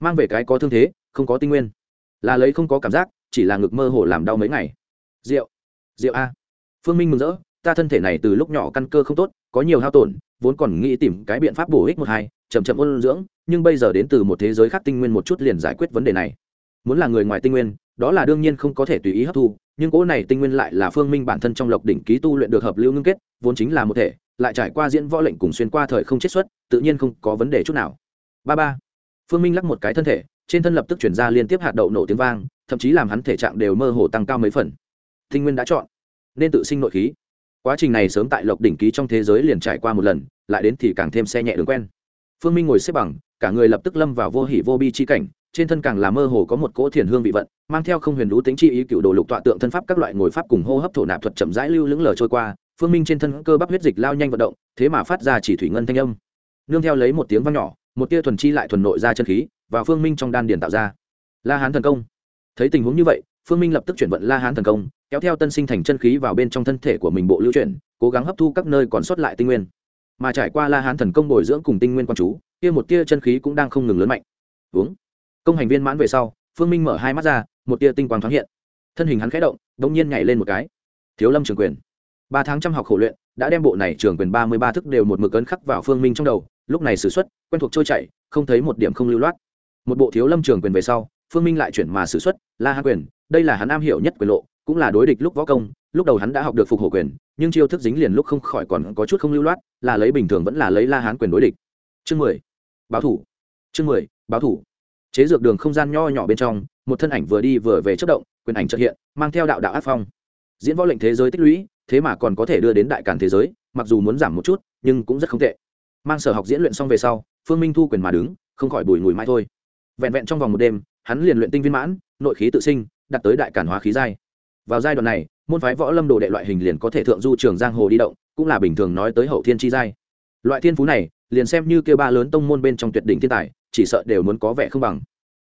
Mang về cái có thương thế, không có tinh nguyên. Là lấy không có cảm giác, chỉ là ngực mơ hồ làm đau mấy ngày. Rượu rượu a. Phương minh mừng rỡ, ta thân thể này từ lúc nhỏ căn cơ không tốt, có nhiều hao tổn, vốn còn nghĩ tìm cái biện pháp bổ ích một hai, chậm chậm ôn dưỡng, nhưng bây giờ đến từ một thế giới khác tinh nguyên một chút liền giải quyết vấn đề này. Muốn là người ngoài tinh nguyên, đó là đương nhiên không có thể tùy ý hấp thu, nhưng cỗ này tinh nguyên lại là phương minh bản thân trong lộc đỉnh ký tu luyện được hợp lưu ngưng kết, vốn chính là một thể, lại trải qua diễn võ lệnh cùng xuyên qua thời không chết xuất, tự nhiên không có vấn đề chút nào. Ba ba. Phương minh lắc một cái thân thể, trên thân lập tức chuyển ra liên tiếp hạt đậu nổ tiếng vang, thậm chí làm hắn thể trạng đều mơ hồ tăng cao mấy phần tinh nguyên đã chọn, nên tự sinh nội khí. Quá trình này sớm tại lộc đỉnh ký trong thế giới liền trải qua một lần, lại đến thì càng thêm xe nhẹ đường quen. Phương minh ngồi xếp bằng, cả người lập tức lâm vào vô hỉ vô bi chi cảnh, trên thân càng là mơ hồ có một cỗ thiền hương vị vận, mang theo không huyền lũ tính chi ý cựu đồ lục tọa tượng thân pháp các loại ngồi pháp cùng hô hấp thổ nạp thuật chậm rãi lưu lững lờ trôi qua, phương minh trên thân cơ bắp huyết dịch lao nhanh vận động, thế mà phát ra chỉ thủy ngân thanh âm. Nương theo lấy một tiếng vang nhỏ, một tia thuần chi lại thuần nội ra chân khí và phương minh trong đan điền tạo ra. La hán thần công. Thấy tình huống như vậy, phương minh lập tức chuyển vận la hán thần công kéo theo tân sinh thành chân khí vào bên trong thân thể của mình bộ lưu chuyển, cố gắng hấp thu các nơi còn sót lại tinh nguyên. Mà trải qua la hán thần công bồi dưỡng cùng tinh nguyên quan chú, kia một tia chân khí cũng đang không ngừng lớn mạnh. Uống. Công hành viên mãn về sau, phương minh mở hai mắt ra, một tia tinh quang thoáng hiện. Thân hình hắn khẽ động đ ỗ n g nhiên nhảy lên một cái. Thiếu lâm trường quyền. Ba tháng trăm học khổ luyện, đã đem bộ này trường quyền ba mươi ba thức đều một mực ấn khắc vào phương minh trong đầu, lúc này s ử t quen thuộc trôi chảy, không thấy một điểm không lưu loát. Một bộ thiếu lâm trường quyền về sau, phương minh lại chuyển mà s ử t la hạ quyền, đây là hắn am hiểu nhất quyền lộ cũng là đối địch lúc võ công, lúc đầu hắn đã học được phục hộ quyền, nhưng chiêu thức dính liền lúc không khỏi còn có chút không lưu loát, là lấy bình thường vẫn là lấy la hán quyền đối địch. Chương mười, báo thủ. Chương mười, báo thủ. Chế dược đường không gian nho nhỏ bên trong, một thân ảnh vừa đi vừa về chất động, quyền ảnh trợ hiện, mang theo đạo đạo áp phong. Diễn võ lệnh thế giới tích lũy, thế mà còn có thể đưa đến đại cản thế giới, mặc dù muốn giảm một chút, nhưng cũng rất không tệ. Mang sở học diễn luyện xong về sau, phương minh thu quyền mà đứng, không khỏi bùi ngùi mãi thôi. Vẹn vẹn trong vòng một đêm, hắn liền luyện tinh viên mãn, nội khí tự sinh đặt tới đại cản hóa khí giai vào giai đoạn này, môn phái võ lâm đồ đệ loại hình liền có thể thượng du trường giang hồ đi động, cũng là bình thường nói tới hậu thiên chi giai. Loại thiên phú này, liền xem như kêu ba lớn tông môn bên trong tuyệt đỉnh thiên tài, chỉ sợ đều muốn có vẻ không bằng.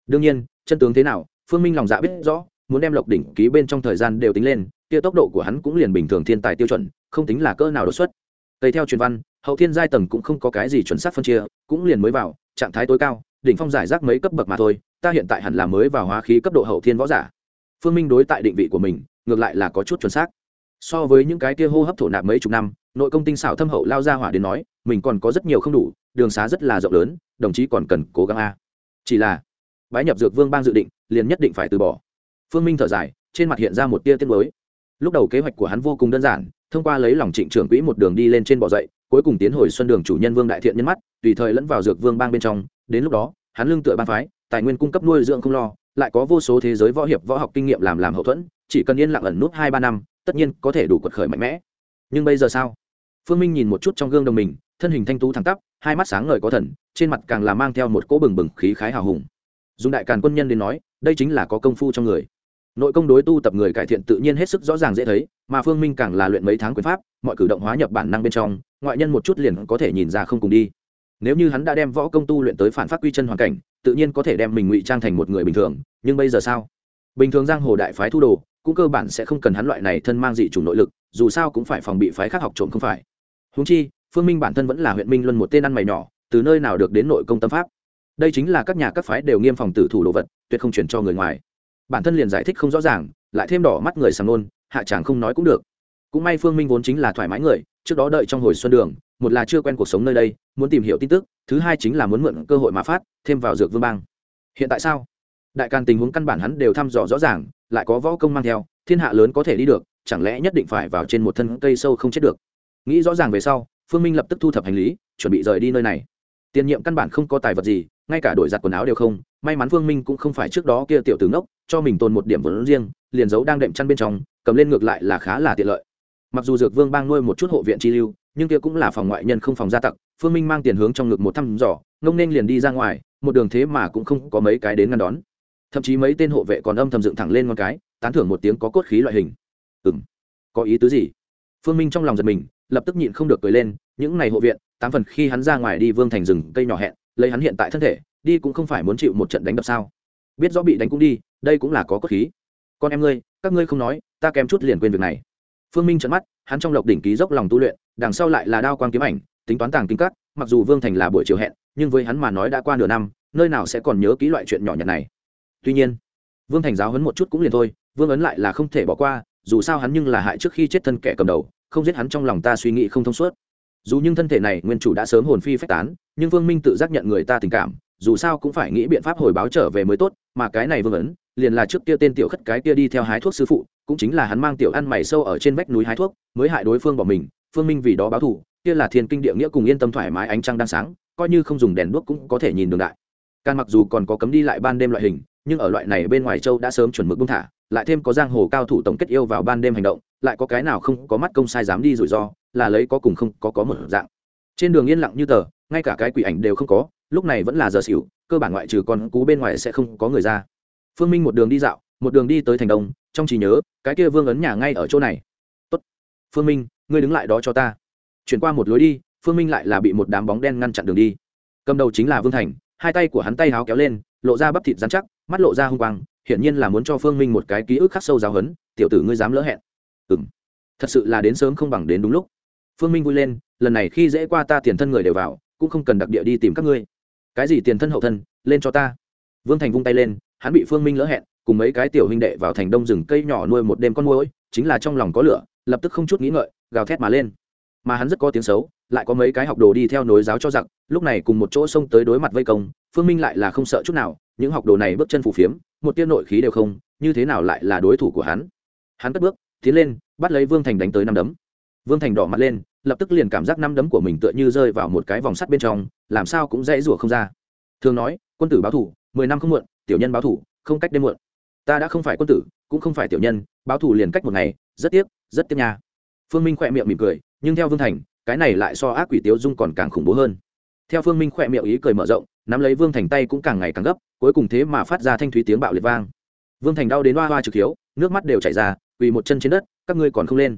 Đương nhiên, chân tướng thế nào, phương minh lòng dạ biết rõ, muốn đem lộc đỉnh ký bên trong thời gian đều tính lên, kia tốc độ của hắn cũng liền bình thường thiên tài tiêu chuẩn, không tính là cỡ nào đột xuất. Tây theo truyền văn, hậu thiên giai tầng cũng không có cái gì chuẩn xác phân chia, cũng liền mới vào, trạng thái tối cao, đỉnh phong giải rác mấy cấp bậc mà thôi, ta hiện tại hẳn là mới vào hóa khí cấp độ hậu thiên võ giả phương minh đối tại định vị của mình, ngược lại là có chút chuẩn xác. So với những cái kia hô hấp thổ nạp mấy chục năm, nội công tinh xảo thâm hậu lao ra hỏa đến nói, mình còn có rất nhiều không đủ, đường xá rất là rộng lớn, đồng chí còn cần cố gắng a. Chỉ là, bái nhập dược vương bang dự định, liền nhất định phải từ bỏ. Phương minh thở dài, trên mặt hiện ra một tia tiết mới lúc đầu kế hoạch của hắn vô cùng đơn giản, thông qua lấy lòng trịnh trưởng quỹ một đường đi lên trên bỏ dậy, cuối cùng tiến hồi xuân đường chủ nhân vương đại thiện nhân mắt, tùy thời lẫn vào dược vương bang bên trong, đến lúc đó, hắn lương tựa ban phái, tài nguyên cung cấp nuôi dưỡng không lo lại có vô số thế giới võ hiệp võ học kinh nghiệm làm làm hậu thuẫn, chỉ cần yên lặng ẩn nút hai ba năm, tất nhiên có thể đủ quật khởi mạnh mẽ. Nhưng bây giờ sao? Phương minh nhìn một chút trong gương đồng mình, thân hình thanh tú thẳng tắp, hai mắt sáng ngời có thần, trên mặt càng là mang theo một cỗ bừng bừng khí khái hào hùng. Dùng đại càn quân nhân đến nói, đây chính là có công phu trong người. Nội công đối tu tập người cải thiện tự nhiên hết sức rõ ràng dễ thấy, mà phương minh càng là luyện mấy tháng quyền pháp, mọi cử động hóa nhập bản năng bên trong, ngoại nhân một chút liền có thể nhìn ra không cùng đi nếu như hắn đã đem võ công tu luyện tới phản phát quy chân hoàn cảnh, tự nhiên có thể đem mình ngụy trang thành một người bình thường, nhưng bây giờ sao? Bình thường giang hồ đại phái thu đồ, cũng cơ bản sẽ không cần hắn loại này thân mang dị chủng nội lực, dù sao cũng phải phòng bị phái khác học trộm không phải. Húng chi, phương minh bản thân vẫn là huyện minh luân một tên ăn mày nhỏ, từ nơi nào được đến nội công tâm pháp? Đây chính là các nhà các phái đều nghiêm phòng tử thủ đồ vật, tuyệt không chuyển cho người ngoài. Bản thân liền giải thích không rõ ràng, lại thêm đỏ mắt người sàng nôn hạ chàng không nói cũng được. Cũng may phương minh vốn chính là thoải mái người, trước đó đợi trong hồi xuân đường một là chưa quen cuộc sống nơi đây, muốn tìm hiểu tin tức, thứ hai chính là muốn mượn cơ hội mà phát, thêm vào dược vương bang. Hiện tại sao? Đại càn tình huống căn bản hắn đều thăm dò rõ ràng, lại có võ công mang theo, thiên hạ lớn có thể đi được, chẳng lẽ nhất định phải vào trên một thân cây sâu không chết được? Nghĩ rõ ràng về sau, phương minh lập tức thu thập hành lý, chuẩn bị rời đi nơi này. Tiền nhiệm căn bản không có tài vật gì, ngay cả đổi giặt quần áo đều không, may mắn phương minh cũng không phải trước đó kia tiểu tướng ngốc, cho mình tồn một điểm vốn riêng, liền giấu đang đệm chăn bên trong, cầm lên ngược lại là khá là tiện lợi. Mặc dù dược vương bang nuôi một chút hộ viện chi lưu nhưng kia cũng là phòng ngoại nhân không phòng gia tặc, phương minh mang tiền hướng trong ngực một thăm dò, ngông nên liền đi ra ngoài, một đường thế mà cũng không có mấy cái đến ngăn đón. Thậm chí mấy tên hộ vệ còn âm thầm dựng thẳng lên ngon cái, tán thưởng một tiếng có cốt khí loại hình. Ừ m có ý tứ gì? Phương minh trong lòng giật mình, lập tức nhịn không được cười lên, những ngày hộ viện, tám phần khi hắn ra ngoài đi vương thành rừng, cây nhỏ hẹn, lấy hắn hiện tại thân thể, đi cũng không phải muốn chịu một trận đánh đập sao. Biết rõ bị đánh cũng đi, đây cũng là có cốt khí. Con em ngươi, các ngươi không nói, ta kém chút liền quên việc này phương minh trận mắt, hắn trong lộc đỉnh ký dốc lòng tu luyện, đằng sau lại là đao quang kiếm ảnh, tính toán tàng kinh cắt mặc dù vương thành là buổi chiều hẹn, nhưng với hắn mà nói đã qua nửa năm, nơi nào sẽ còn nhớ ký loại chuyện nhỏ nhặt này. Tuy nhiên, vương thành giáo hấn một chút cũng liền thôi, vương ấn lại là không thể bỏ qua, dù sao hắn nhưng là hại trước khi chết thân kẻ cầm đầu, không giết hắn trong lòng ta suy nghĩ không thông suốt. Dù nhưng thân thể này nguyên chủ đã sớm hồn phi phách tán, nhưng vương minh tự giác nhận người ta tình cảm, dù sao cũng phải nghĩ biện pháp hồi báo trở về mới tốt mà cái này vương ấn, liền là trước kia tên tiểu khất cái kia đi theo hái thuốc sư phụ, cũng chính là hắn mang tiểu ăn mày sâu ở trên vách núi hái thuốc, mới hại đối phương bỏ mình, phương minh vì đó báo thù, kia là thiên kinh địa nghĩa cùng yên tâm thoải mái ánh trăng đang sáng, coi như không dùng đèn đuốc cũng có thể nhìn đường đại. Can mặc dù còn có cấm đi lại ban đêm loại hình, nhưng ở loại này bên ngoài châu đã sớm chuẩn mực bung thả, lại thêm có giang hồ cao thủ tổng kết yêu vào ban đêm hành động, lại có cái nào không có mắt công sai dám đi rủi ro, là lấy có cùng không có có một dạng. Trên đường yên lặng như tờ, ngay cả cái quỷ ảnh đều không có, lúc này vẫn là giờ xỉu cơ bản ngoại trừ con cú bên ngoài sẽ không có người ra. Phương minh một đường đi dạo, một đường đi tới thành đông, trong trí nhớ, cái kia vương ấn nhà ngay ở chỗ này. Tốt. phương minh, ngươi đứng lại đó cho ta. Chuyển qua một lối đi, phương minh lại là bị một đám bóng đen ngăn chặn đường đi. Cầm đầu chính là vương thành, hai tay của hắn tay háo kéo lên, lộ ra bắp thịt dán chắc, mắt lộ ra hung quang, hiển nhiên là muốn cho phương minh một cái ký ức khắc sâu giáo hấn tiểu tử ngươi dám lỡ hẹn. Ừng thật sự là đến sớm không bằng đến đúng lúc. Phương minh vui lên, lần này khi dễ qua ta tiền thân người đều vào, cũng không cần đặc địa đi tìm các ngươi cái gì tiền thân hậu thân, lên cho ta. Vương thành vung tay lên, hắn bị phương minh lỡ hẹn, cùng mấy cái tiểu huynh đệ vào thành đông rừng cây nhỏ nuôi một đêm con môi chính là trong lòng có lửa, lập tức không chút nghĩ ngợi, gào thét mà lên. Mà hắn rất có tiếng xấu, lại có mấy cái học đồ đi theo nối giáo cho giặc, lúc này cùng một chỗ xông tới đối mặt vây công, phương minh lại là không sợ chút nào, những học đồ này bước chân phù phiếm, một tiên nội khí đều không, như thế nào lại là đối thủ của hắn? Hắn cất bước, tiến lên, bắt lấy vương thành đánh tới năm đấm vương thành đỏ mặt lên, lập tức liền cảm giác năm đấm của mình tựa như rơi vào một cái vòng sắt bên trong, làm sao cũng dễ rủa không ra. Thường nói, quân tử báo thủ, mười năm không muộn, tiểu nhân báo thủ, không cách đêm muộn. Ta đã không phải quân tử, cũng không phải tiểu nhân, báo thủ liền cách một ngày, rất tiếc rất tiếc nha. Phương minh khỏe miệng mỉm cười, nhưng theo vương thành, cái này lại so ác quỷ tiếu dung còn càng khủng bố hơn. Theo phương minh khỏe miệng ý cười mở rộng, nắm lấy vương thành tay cũng càng ngày càng gấp, cuối cùng thế mà phát ra thanh thúy tiếng bạo liệt vang. Vương thành đau đến hoa hoa trực hiếu, nước mắt đều chảy ra, quỳ một chân trên đất, các ngươi còn không lên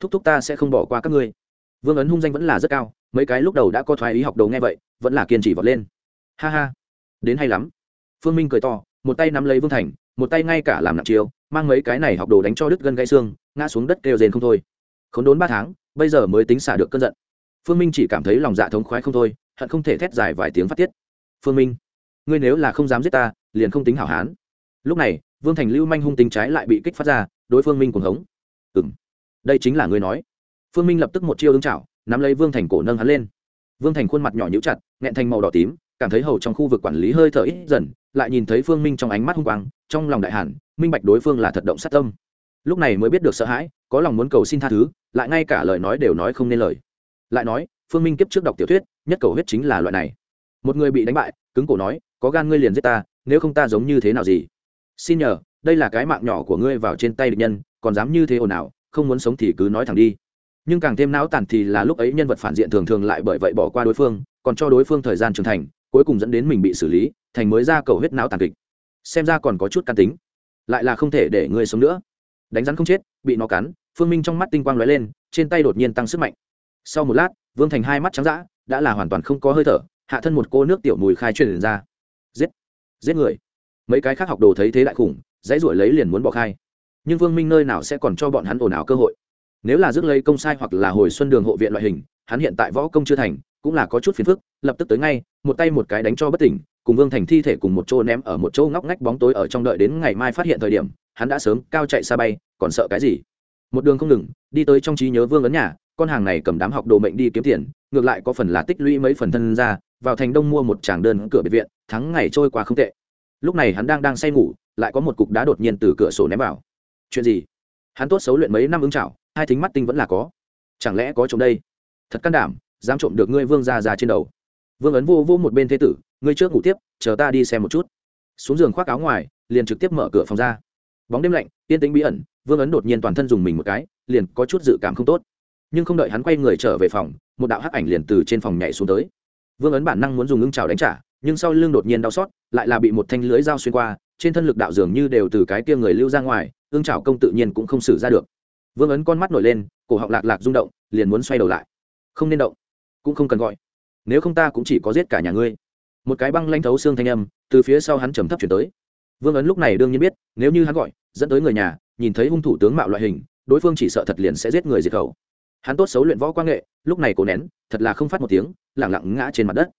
thúc thúc ta sẽ không bỏ qua các ngươi. Vương ấn hung danh vẫn là rất cao, mấy cái lúc đầu đã có thoái ý học đầu nghe vậy, vẫn là kiên trì vọt lên. Ha ha, đến hay lắm. Phương minh cười to, một tay nắm lấy vương thành, một tay ngay cả làm nặng chiếu mang mấy cái này học đồ đánh cho đứt gân gãy xương, ngã xuống đất kêu rền không thôi. K h ố n đốn ba tháng, bây giờ mới tính xả được cơn giận. Phương minh chỉ cảm thấy lòng dạ thống khoái không thôi, hận không thể thét dài vài tiếng phát tiết. Phương minh, ngươi nếu là không dám giết ta, liền không tính hảo hán. Lúc này, vương thành lưu manh hung tính trái lại bị kích phát ra, đối phương minh cuồng hống. Ừng đây chính là ngươi nói. Phương minh lập tức một chiêu ứng chảo, nắm lấy vương thành cổ nâng hắn lên. Vương thành khuôn mặt nhỏ nhũ chặt, nghẹn thành màu đỏ tím, cảm thấy hầu trong khu vực quản lý hơi thở ít dần, lại nhìn thấy phương minh trong ánh mắt hung quang, trong lòng đại hàn, minh bạch đối phương là thật động sát tâm. Lúc này mới biết được sợ hãi, có lòng muốn cầu xin tha thứ, lại ngay cả lời nói đều nói không nên lời. Lại nói, phương minh kiếp trước đọc tiểu thuyết, nhất cầu huyết chính là loại này. Một người bị đánh bại, cứng cổ nói, có gan ngươi liền giết ta, nếu không ta giống như thế nào gì? Xin nhờ, đây là cái mạng nhỏ của ngươi vào trên tay địch nhân, còn dám như thế ồn ào không muốn sống thì cứ nói thẳng đi. Nhưng càng thêm não tàn thì là lúc ấy nhân vật phản diện thường thường lại bởi vậy bỏ qua đối phương, còn cho đối phương thời gian trưởng thành, cuối cùng dẫn đến mình bị xử lý, thành mới ra cầu huyết não tàn kịch. Xem ra còn có chút can tính. Lại là không thể để ngươi sống nữa. Đánh rắn không chết, bị nó cắn, phương minh trong mắt tinh quang lóe lên, trên tay đột nhiên tăng sức mạnh. Sau một lát, vương thành hai mắt trắng d ã đã là hoàn toàn không có hơi thở, hạ thân một cô nước tiểu mùi khai truyền ra. Giết! Giết người! Mấy cái khác học đồ thấy thế đại khủng, dãy ruổi lấy liền muốn bỏ khai nhưng vương minh nơi nào sẽ còn cho bọn hắn ồn ào cơ hội? Nếu là rước lấy công sai hoặc là hồi xuân đường hộ viện loại hình, hắn hiện tại võ công chưa thành, cũng là có chút phiền phức, lập tức tới ngay, một tay một cái đánh cho bất tỉnh, cùng vương thành thi thể cùng một chỗ ném ở một chỗ ngóc ngách bóng tối ở trong đợi đến ngày mai phát hiện thời điểm, hắn đã sớm cao chạy xa bay, còn sợ cái gì? Một đường không ngừng, đi tới trong trí nhớ vương ấn nhà, con hàng này cầm đám học đồ mệnh đi kiếm tiền, ngược lại có phần là tích lũy mấy phần thân ra, vào thành đông mua một tràng đơn cửa biệt viện, thắng ngày trôi qua không tệ. Lúc này hắn đang đang say ngủ, lại có một cục đá đột nhiên từ cửa sổ ném vào chuyện gì? Hắn tốt xấu luyện mấy năm ứng chảo hai thính mắt tinh vẫn là có. Chẳng lẽ có trộm đây? Thật can đảm, dám trộm được ngươi vương ra ra trên đầu. Vương ấn vô vô một bên thế tử, ngươi trước ngủ tiếp, chờ ta đi xem một chút. Xuống giường khoác áo ngoài, liền trực tiếp mở cửa phòng ra. Bóng đêm lạnh, yên tĩnh bí ẩn, vương ấn đột nhiên toàn thân dùng mình một cái, liền có chút dự cảm không tốt. Nhưng không đợi hắn quay người trở về phòng, một đạo hắc ảnh liền từ trên phòng nhảy xuống tới. Vương ấn bản năng muốn dùng ưng trào đánh trả, nhưng sau lưng đột nhiên đau xót, lại là bị một thanh lưới dao xuyên qua, trên thân lực đạo dường như đều từ cái kia người lưu ra ngoài ương trào công tự nhiên cũng không xử ra được. Vương ấn con mắt nổi lên, cổ họng lạc lạc rung động, liền muốn xoay đầu lại. Không nên động, cũng không cần gọi. Nếu không ta cũng chỉ có giết cả nhà ngươi. Một cái băng lanh thấu xương thanh âm từ phía sau hắn trầm thấp chuyển tới. Vương ấn lúc này đương nhiên biết, nếu như hắn gọi, dẫn tới người nhà, nhìn thấy hung thủ tướng mạo loại hình, đối phương chỉ sợ thật liền sẽ giết người diệt khẩu. Hắn tốt xấu luyện võ quan nghệ, lúc này cố nén, thật là không phát một tiếng, lẳng lặng ngã trên mặt đất.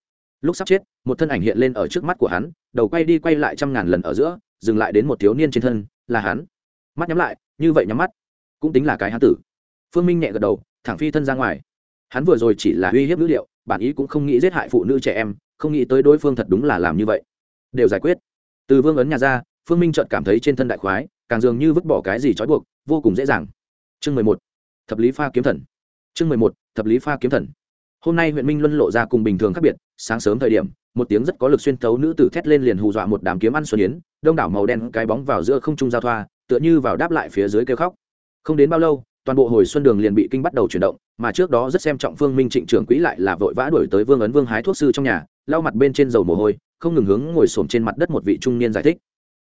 Lúc sắp chết, một thân ảnh hiện lên ở trước mắt của hắn, đầu quay đi quay lại trăm ngàn lần ở giữa, dừng lại đến một thiếu niên trên thân, là hắn mắt nhắm lại, như vậy nhắm mắt, cũng tính là cái hán tử. Phương minh nhẹ gật đầu, thẳng phi thân ra ngoài. Hắn vừa rồi chỉ là uy hiếp nữ liệu bản ý cũng không nghĩ giết hại phụ nữ trẻ em, không nghĩ tới đối phương thật đúng là làm như vậy. Đều giải quyết. Từ vương ấn nhà ra, phương minh chợt cảm thấy trên thân đại khoái, càng dường như vứt bỏ cái gì trói buộc, vô cùng dễ dàng. Chương mười một, thập lý pha kiếm thần. Chương mười một, thập lý pha kiếm thần. Hôm nay huyện minh luân lộ ra cùng bình thường khác biệt, sáng sớm thời điểm, một tiếng rất có lực xuyên thấu nữ tử thét lên liền hù dọa một đám kiếm ăn xuân yến, đông đảo màu đen cái bóng vào giữa không trung giao thoa tựa như vào đáp lại phía dưới kêu khóc. Không đến bao lâu, toàn bộ hồi xuân đường liền bị kinh bắt đầu chuyển động, mà trước đó rất xem trọng phương minh trịnh trưởng quỹ lại là vội vã đuổi tới vương ấn vương hái thuốc sư trong nhà, lau mặt bên trên dầu mồ hôi, không ngừng hướng ngồi xổm trên mặt đất một vị trung niên giải thích.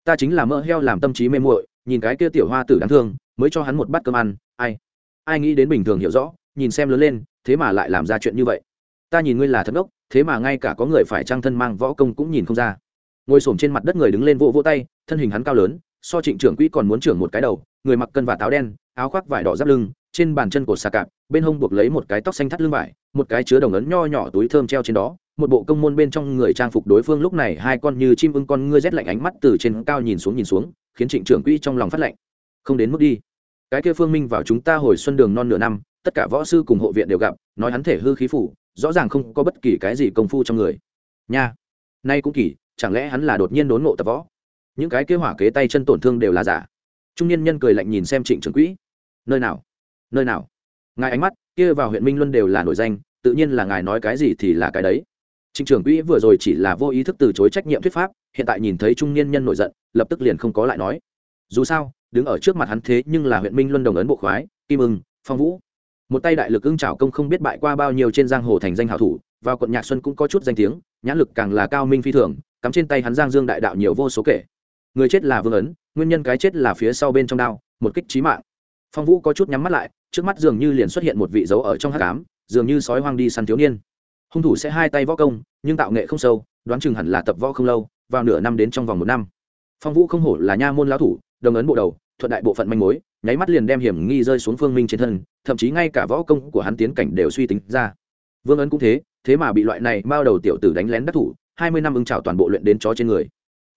Ta chính là mỡ heo làm tâm trí mê muội, nhìn cái kia tiểu hoa tử đáng thương, mới cho hắn một bát cơm ăn, ai? Ai nghĩ đến bình thường hiểu rõ, nhìn xem lớn lên, thế mà lại làm ra chuyện như vậy. Ta nhìn ngươi là thật ốc thế mà ngay cả có người phải trang thân mang võ công cũng nhìn không ra. Ngồi s trên mặt đất người đứng lên vỗ vỗ tay, thân hình hắn cao lớn so trịnh trưởng quỹ còn muốn trưởng một cái đầu, người mặc cân và táo đen, áo khoác vải đỏ giáp lưng, trên bàn chân của xà cạp, bên hông buộc lấy một cái tóc xanh thắt lưng vải, một cái chứa đồng ấn nho nhỏ túi thơm treo trên đó, một bộ công môn bên trong người trang phục đối phương lúc này hai con như chim ưng con ngươi rét lạnh ánh mắt từ trên cao nhìn xuống nhìn xuống, khiến trịnh trưởng quỹ trong lòng phát lạnh. Không đến mức đi. Cái kia phương minh vào chúng ta hồi xuân đường non nửa năm, tất cả võ sư cùng hộ viện đều gặp, nói hắn thể hư khí phủ, rõ ràng không có bất kỳ cái gì công phu trong người. Nha, nay cũng kỳ, chẳng lẽ hắn là đột nhiên đốn ngộ tập võ? Những cái kế hỏa kế tay chân tổn thương đều là giả. Trung niên nhân cười lạnh nhìn xem trịnh trưởng quỹ. Nơi nào? Nơi nào? Ngài ánh mắt, kia vào huyện minh luân đều là nổi danh, tự nhiên là ngài nói cái gì thì là cái đấy. Trịnh trưởng quỹ vừa rồi chỉ là vô ý thức từ chối trách nhiệm thuyết pháp, hiện tại nhìn thấy trung niên nhân nổi giận, lập tức liền không có lại nói. Dù sao, đứng ở trước mặt hắn thế nhưng là huyện minh luân đồng ấn bộ khoái, kim ưng, phong vũ. Một tay đại lực ưng trào công không biết bại qua bao nhiêu trên giang hồ thành danh hảo thủ, vào quận nhạc xuân cũng có chút danh tiếng nhãn lực càng là cao minh phi thường, cắm trên tay hắn giang dương đại đạo nhiều vô số kể người chết là vương ấn, nguyên nhân cái chết là phía sau bên trong đao, một kích trí mạng. Phong vũ có chút nhắm mắt lại, trước mắt dường như liền xuất hiện một vị dấu ở trong hát cám dường như sói hoang đi săn thiếu niên. Hung thủ sẽ hai tay võ công, nhưng tạo nghệ không sâu, đoán chừng hẳn là tập võ không lâu, vào nửa năm đến trong vòng một năm. Phong vũ không hổ là nha môn lão thủ, đồng ấn bộ đầu, thuận đại bộ phận manh mối, nháy mắt liền đem hiểm nghi rơi xuống phương minh trên thân, thậm chí ngay cả võ công của hắn tiến cảnh đều suy tính ra. Vương ấn cũng thế thế mà bị loại này bao đầu tiểu tử đánh lén đắc thủ, hai mươi năm ưng trào toàn bộ luyện đến chó trên người.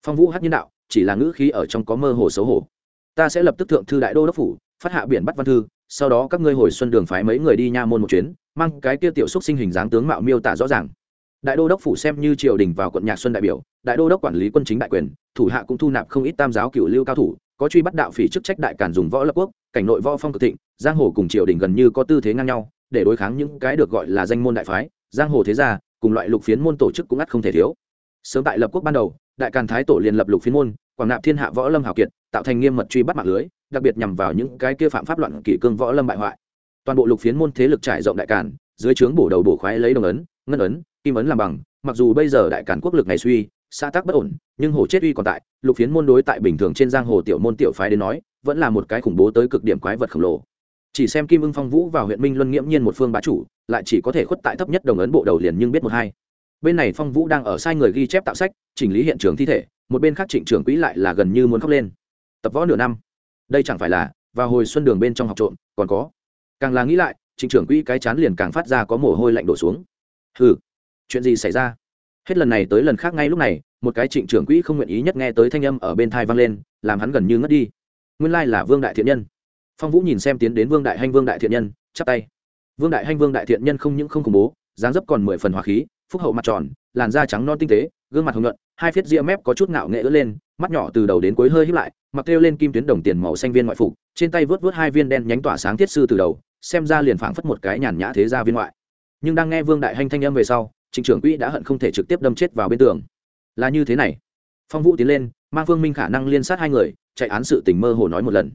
Phong vũ hát nhân đạo chỉ là ngữ khí ở trong có mơ hồ xấu hổ. Ta sẽ lập tức thượng thư đại đô đốc phủ, phát hạ biển bắt văn thư, sau đó các ngươi hồi xuân đường phái mấy người đi nha môn một chuyến, mang cái kia tiểu xúc sinh hình dáng tướng mạo miêu tả rõ ràng. Đại đô đốc phủ xem như triều đình vào quận nhạc xuân đại biểu, đại đô đốc quản lý quân chính đại quyền, thủ hạ cũng thu nạp không ít tam giáo cựu lưu cao thủ, có truy bắt đạo phỉ chức trách đại cản dùng võ lập quốc, cảnh nội võ phong cực thịnh, giang hồ cùng triều đình gần như có tư thế ngang nhau, để đối kháng những cái được gọi là danh môn đại phái, giang hồ thế gia, cùng loại lục phiến môn tổ chức cũng ắt không thể thiếu sớm tại lập quốc ban đầu, đại càn thái tổ liền lập lục phiên môn, quảng nạp thiên hạ võ lâm hào kiệt, tạo thành nghiêm mật truy bắt mạng lưới, đặc biệt nhằm vào những cái kia phạm pháp loạn kỷ cương võ lâm bại hoại. Toàn bộ lục phiến môn thế lực trải rộng đại càn, dưới trướng bổ đầu bổ khoái lấy đồng ấn, ngân ấn, kim ấn làm bằng, mặc dù bây giờ đại càn quốc lực ngày suy, xã tác bất ổn, nhưng hồ chết uy còn tại, lục phiến môn đối tại bình thường trên giang hồ tiểu môn tiểu phái đến nói, vẫn là một cái khủng bố tới cực điểm quái vật khổng lồ. Chỉ xem kim ưng phong vũ vào huyện minh luân nghiễm nhiên một phương bá chủ, lại chỉ có thể khuất tại thấp nhất đồng ấn bộ đầu liền nhưng biết một hai bên này phong vũ đang ở sai người ghi chép tạo sách, chỉnh lý hiện trường thi thể, một bên khác trịnh trưởng quỹ lại là gần như muốn khóc lên. Tập võ nửa năm. Đây chẳng phải là, và hồi xuân đường bên trong học trộm, còn có. Càng là nghĩ lại, trịnh trưởng quỹ cái chán liền càng phát ra có mồ hôi lạnh đổ xuống. Hừ, chuyện gì xảy ra? Hết lần này tới lần khác ngay lúc này, một cái trịnh trưởng quỹ không nguyện ý nhất nghe tới thanh âm ở bên thai vang lên, làm hắn gần như ngất đi. Nguyên lai là vương đại thiện nhân. Phong vũ nhìn xem tiến đến vương đại hanh vương đại thiện nhân, chắp tay. Vương đại hanh vương đại thiện nhân không những không khủng bố, dáng dấp còn mười phần hòa khí phúc hậu mặt tròn, làn da trắng non tinh tế, gương mặt hồng nhuận, hai phiết ria mép có chút ngạo nghệ ứa lên, mắt nhỏ từ đầu đến cuối hơi hít lại, mặc kêu lên kim tuyến đồng tiền màu xanh viên ngoại phục, trên tay vớt vớt hai viên đen nhánh tỏa sáng thiết sư từ đầu, xem ra liền phảng phất một cái nhàn nhã thế gia viên ngoại. Nhưng đang nghe vương đại hanh thanh âm về sau, trịnh trưởng quỹ đã hận không thể trực tiếp đâm chết vào bên tường. Là như thế này. Phong vũ tiến lên, mang Vương minh khả năng liên sát hai người, chạy án sự tình mơ hồ nói một lần.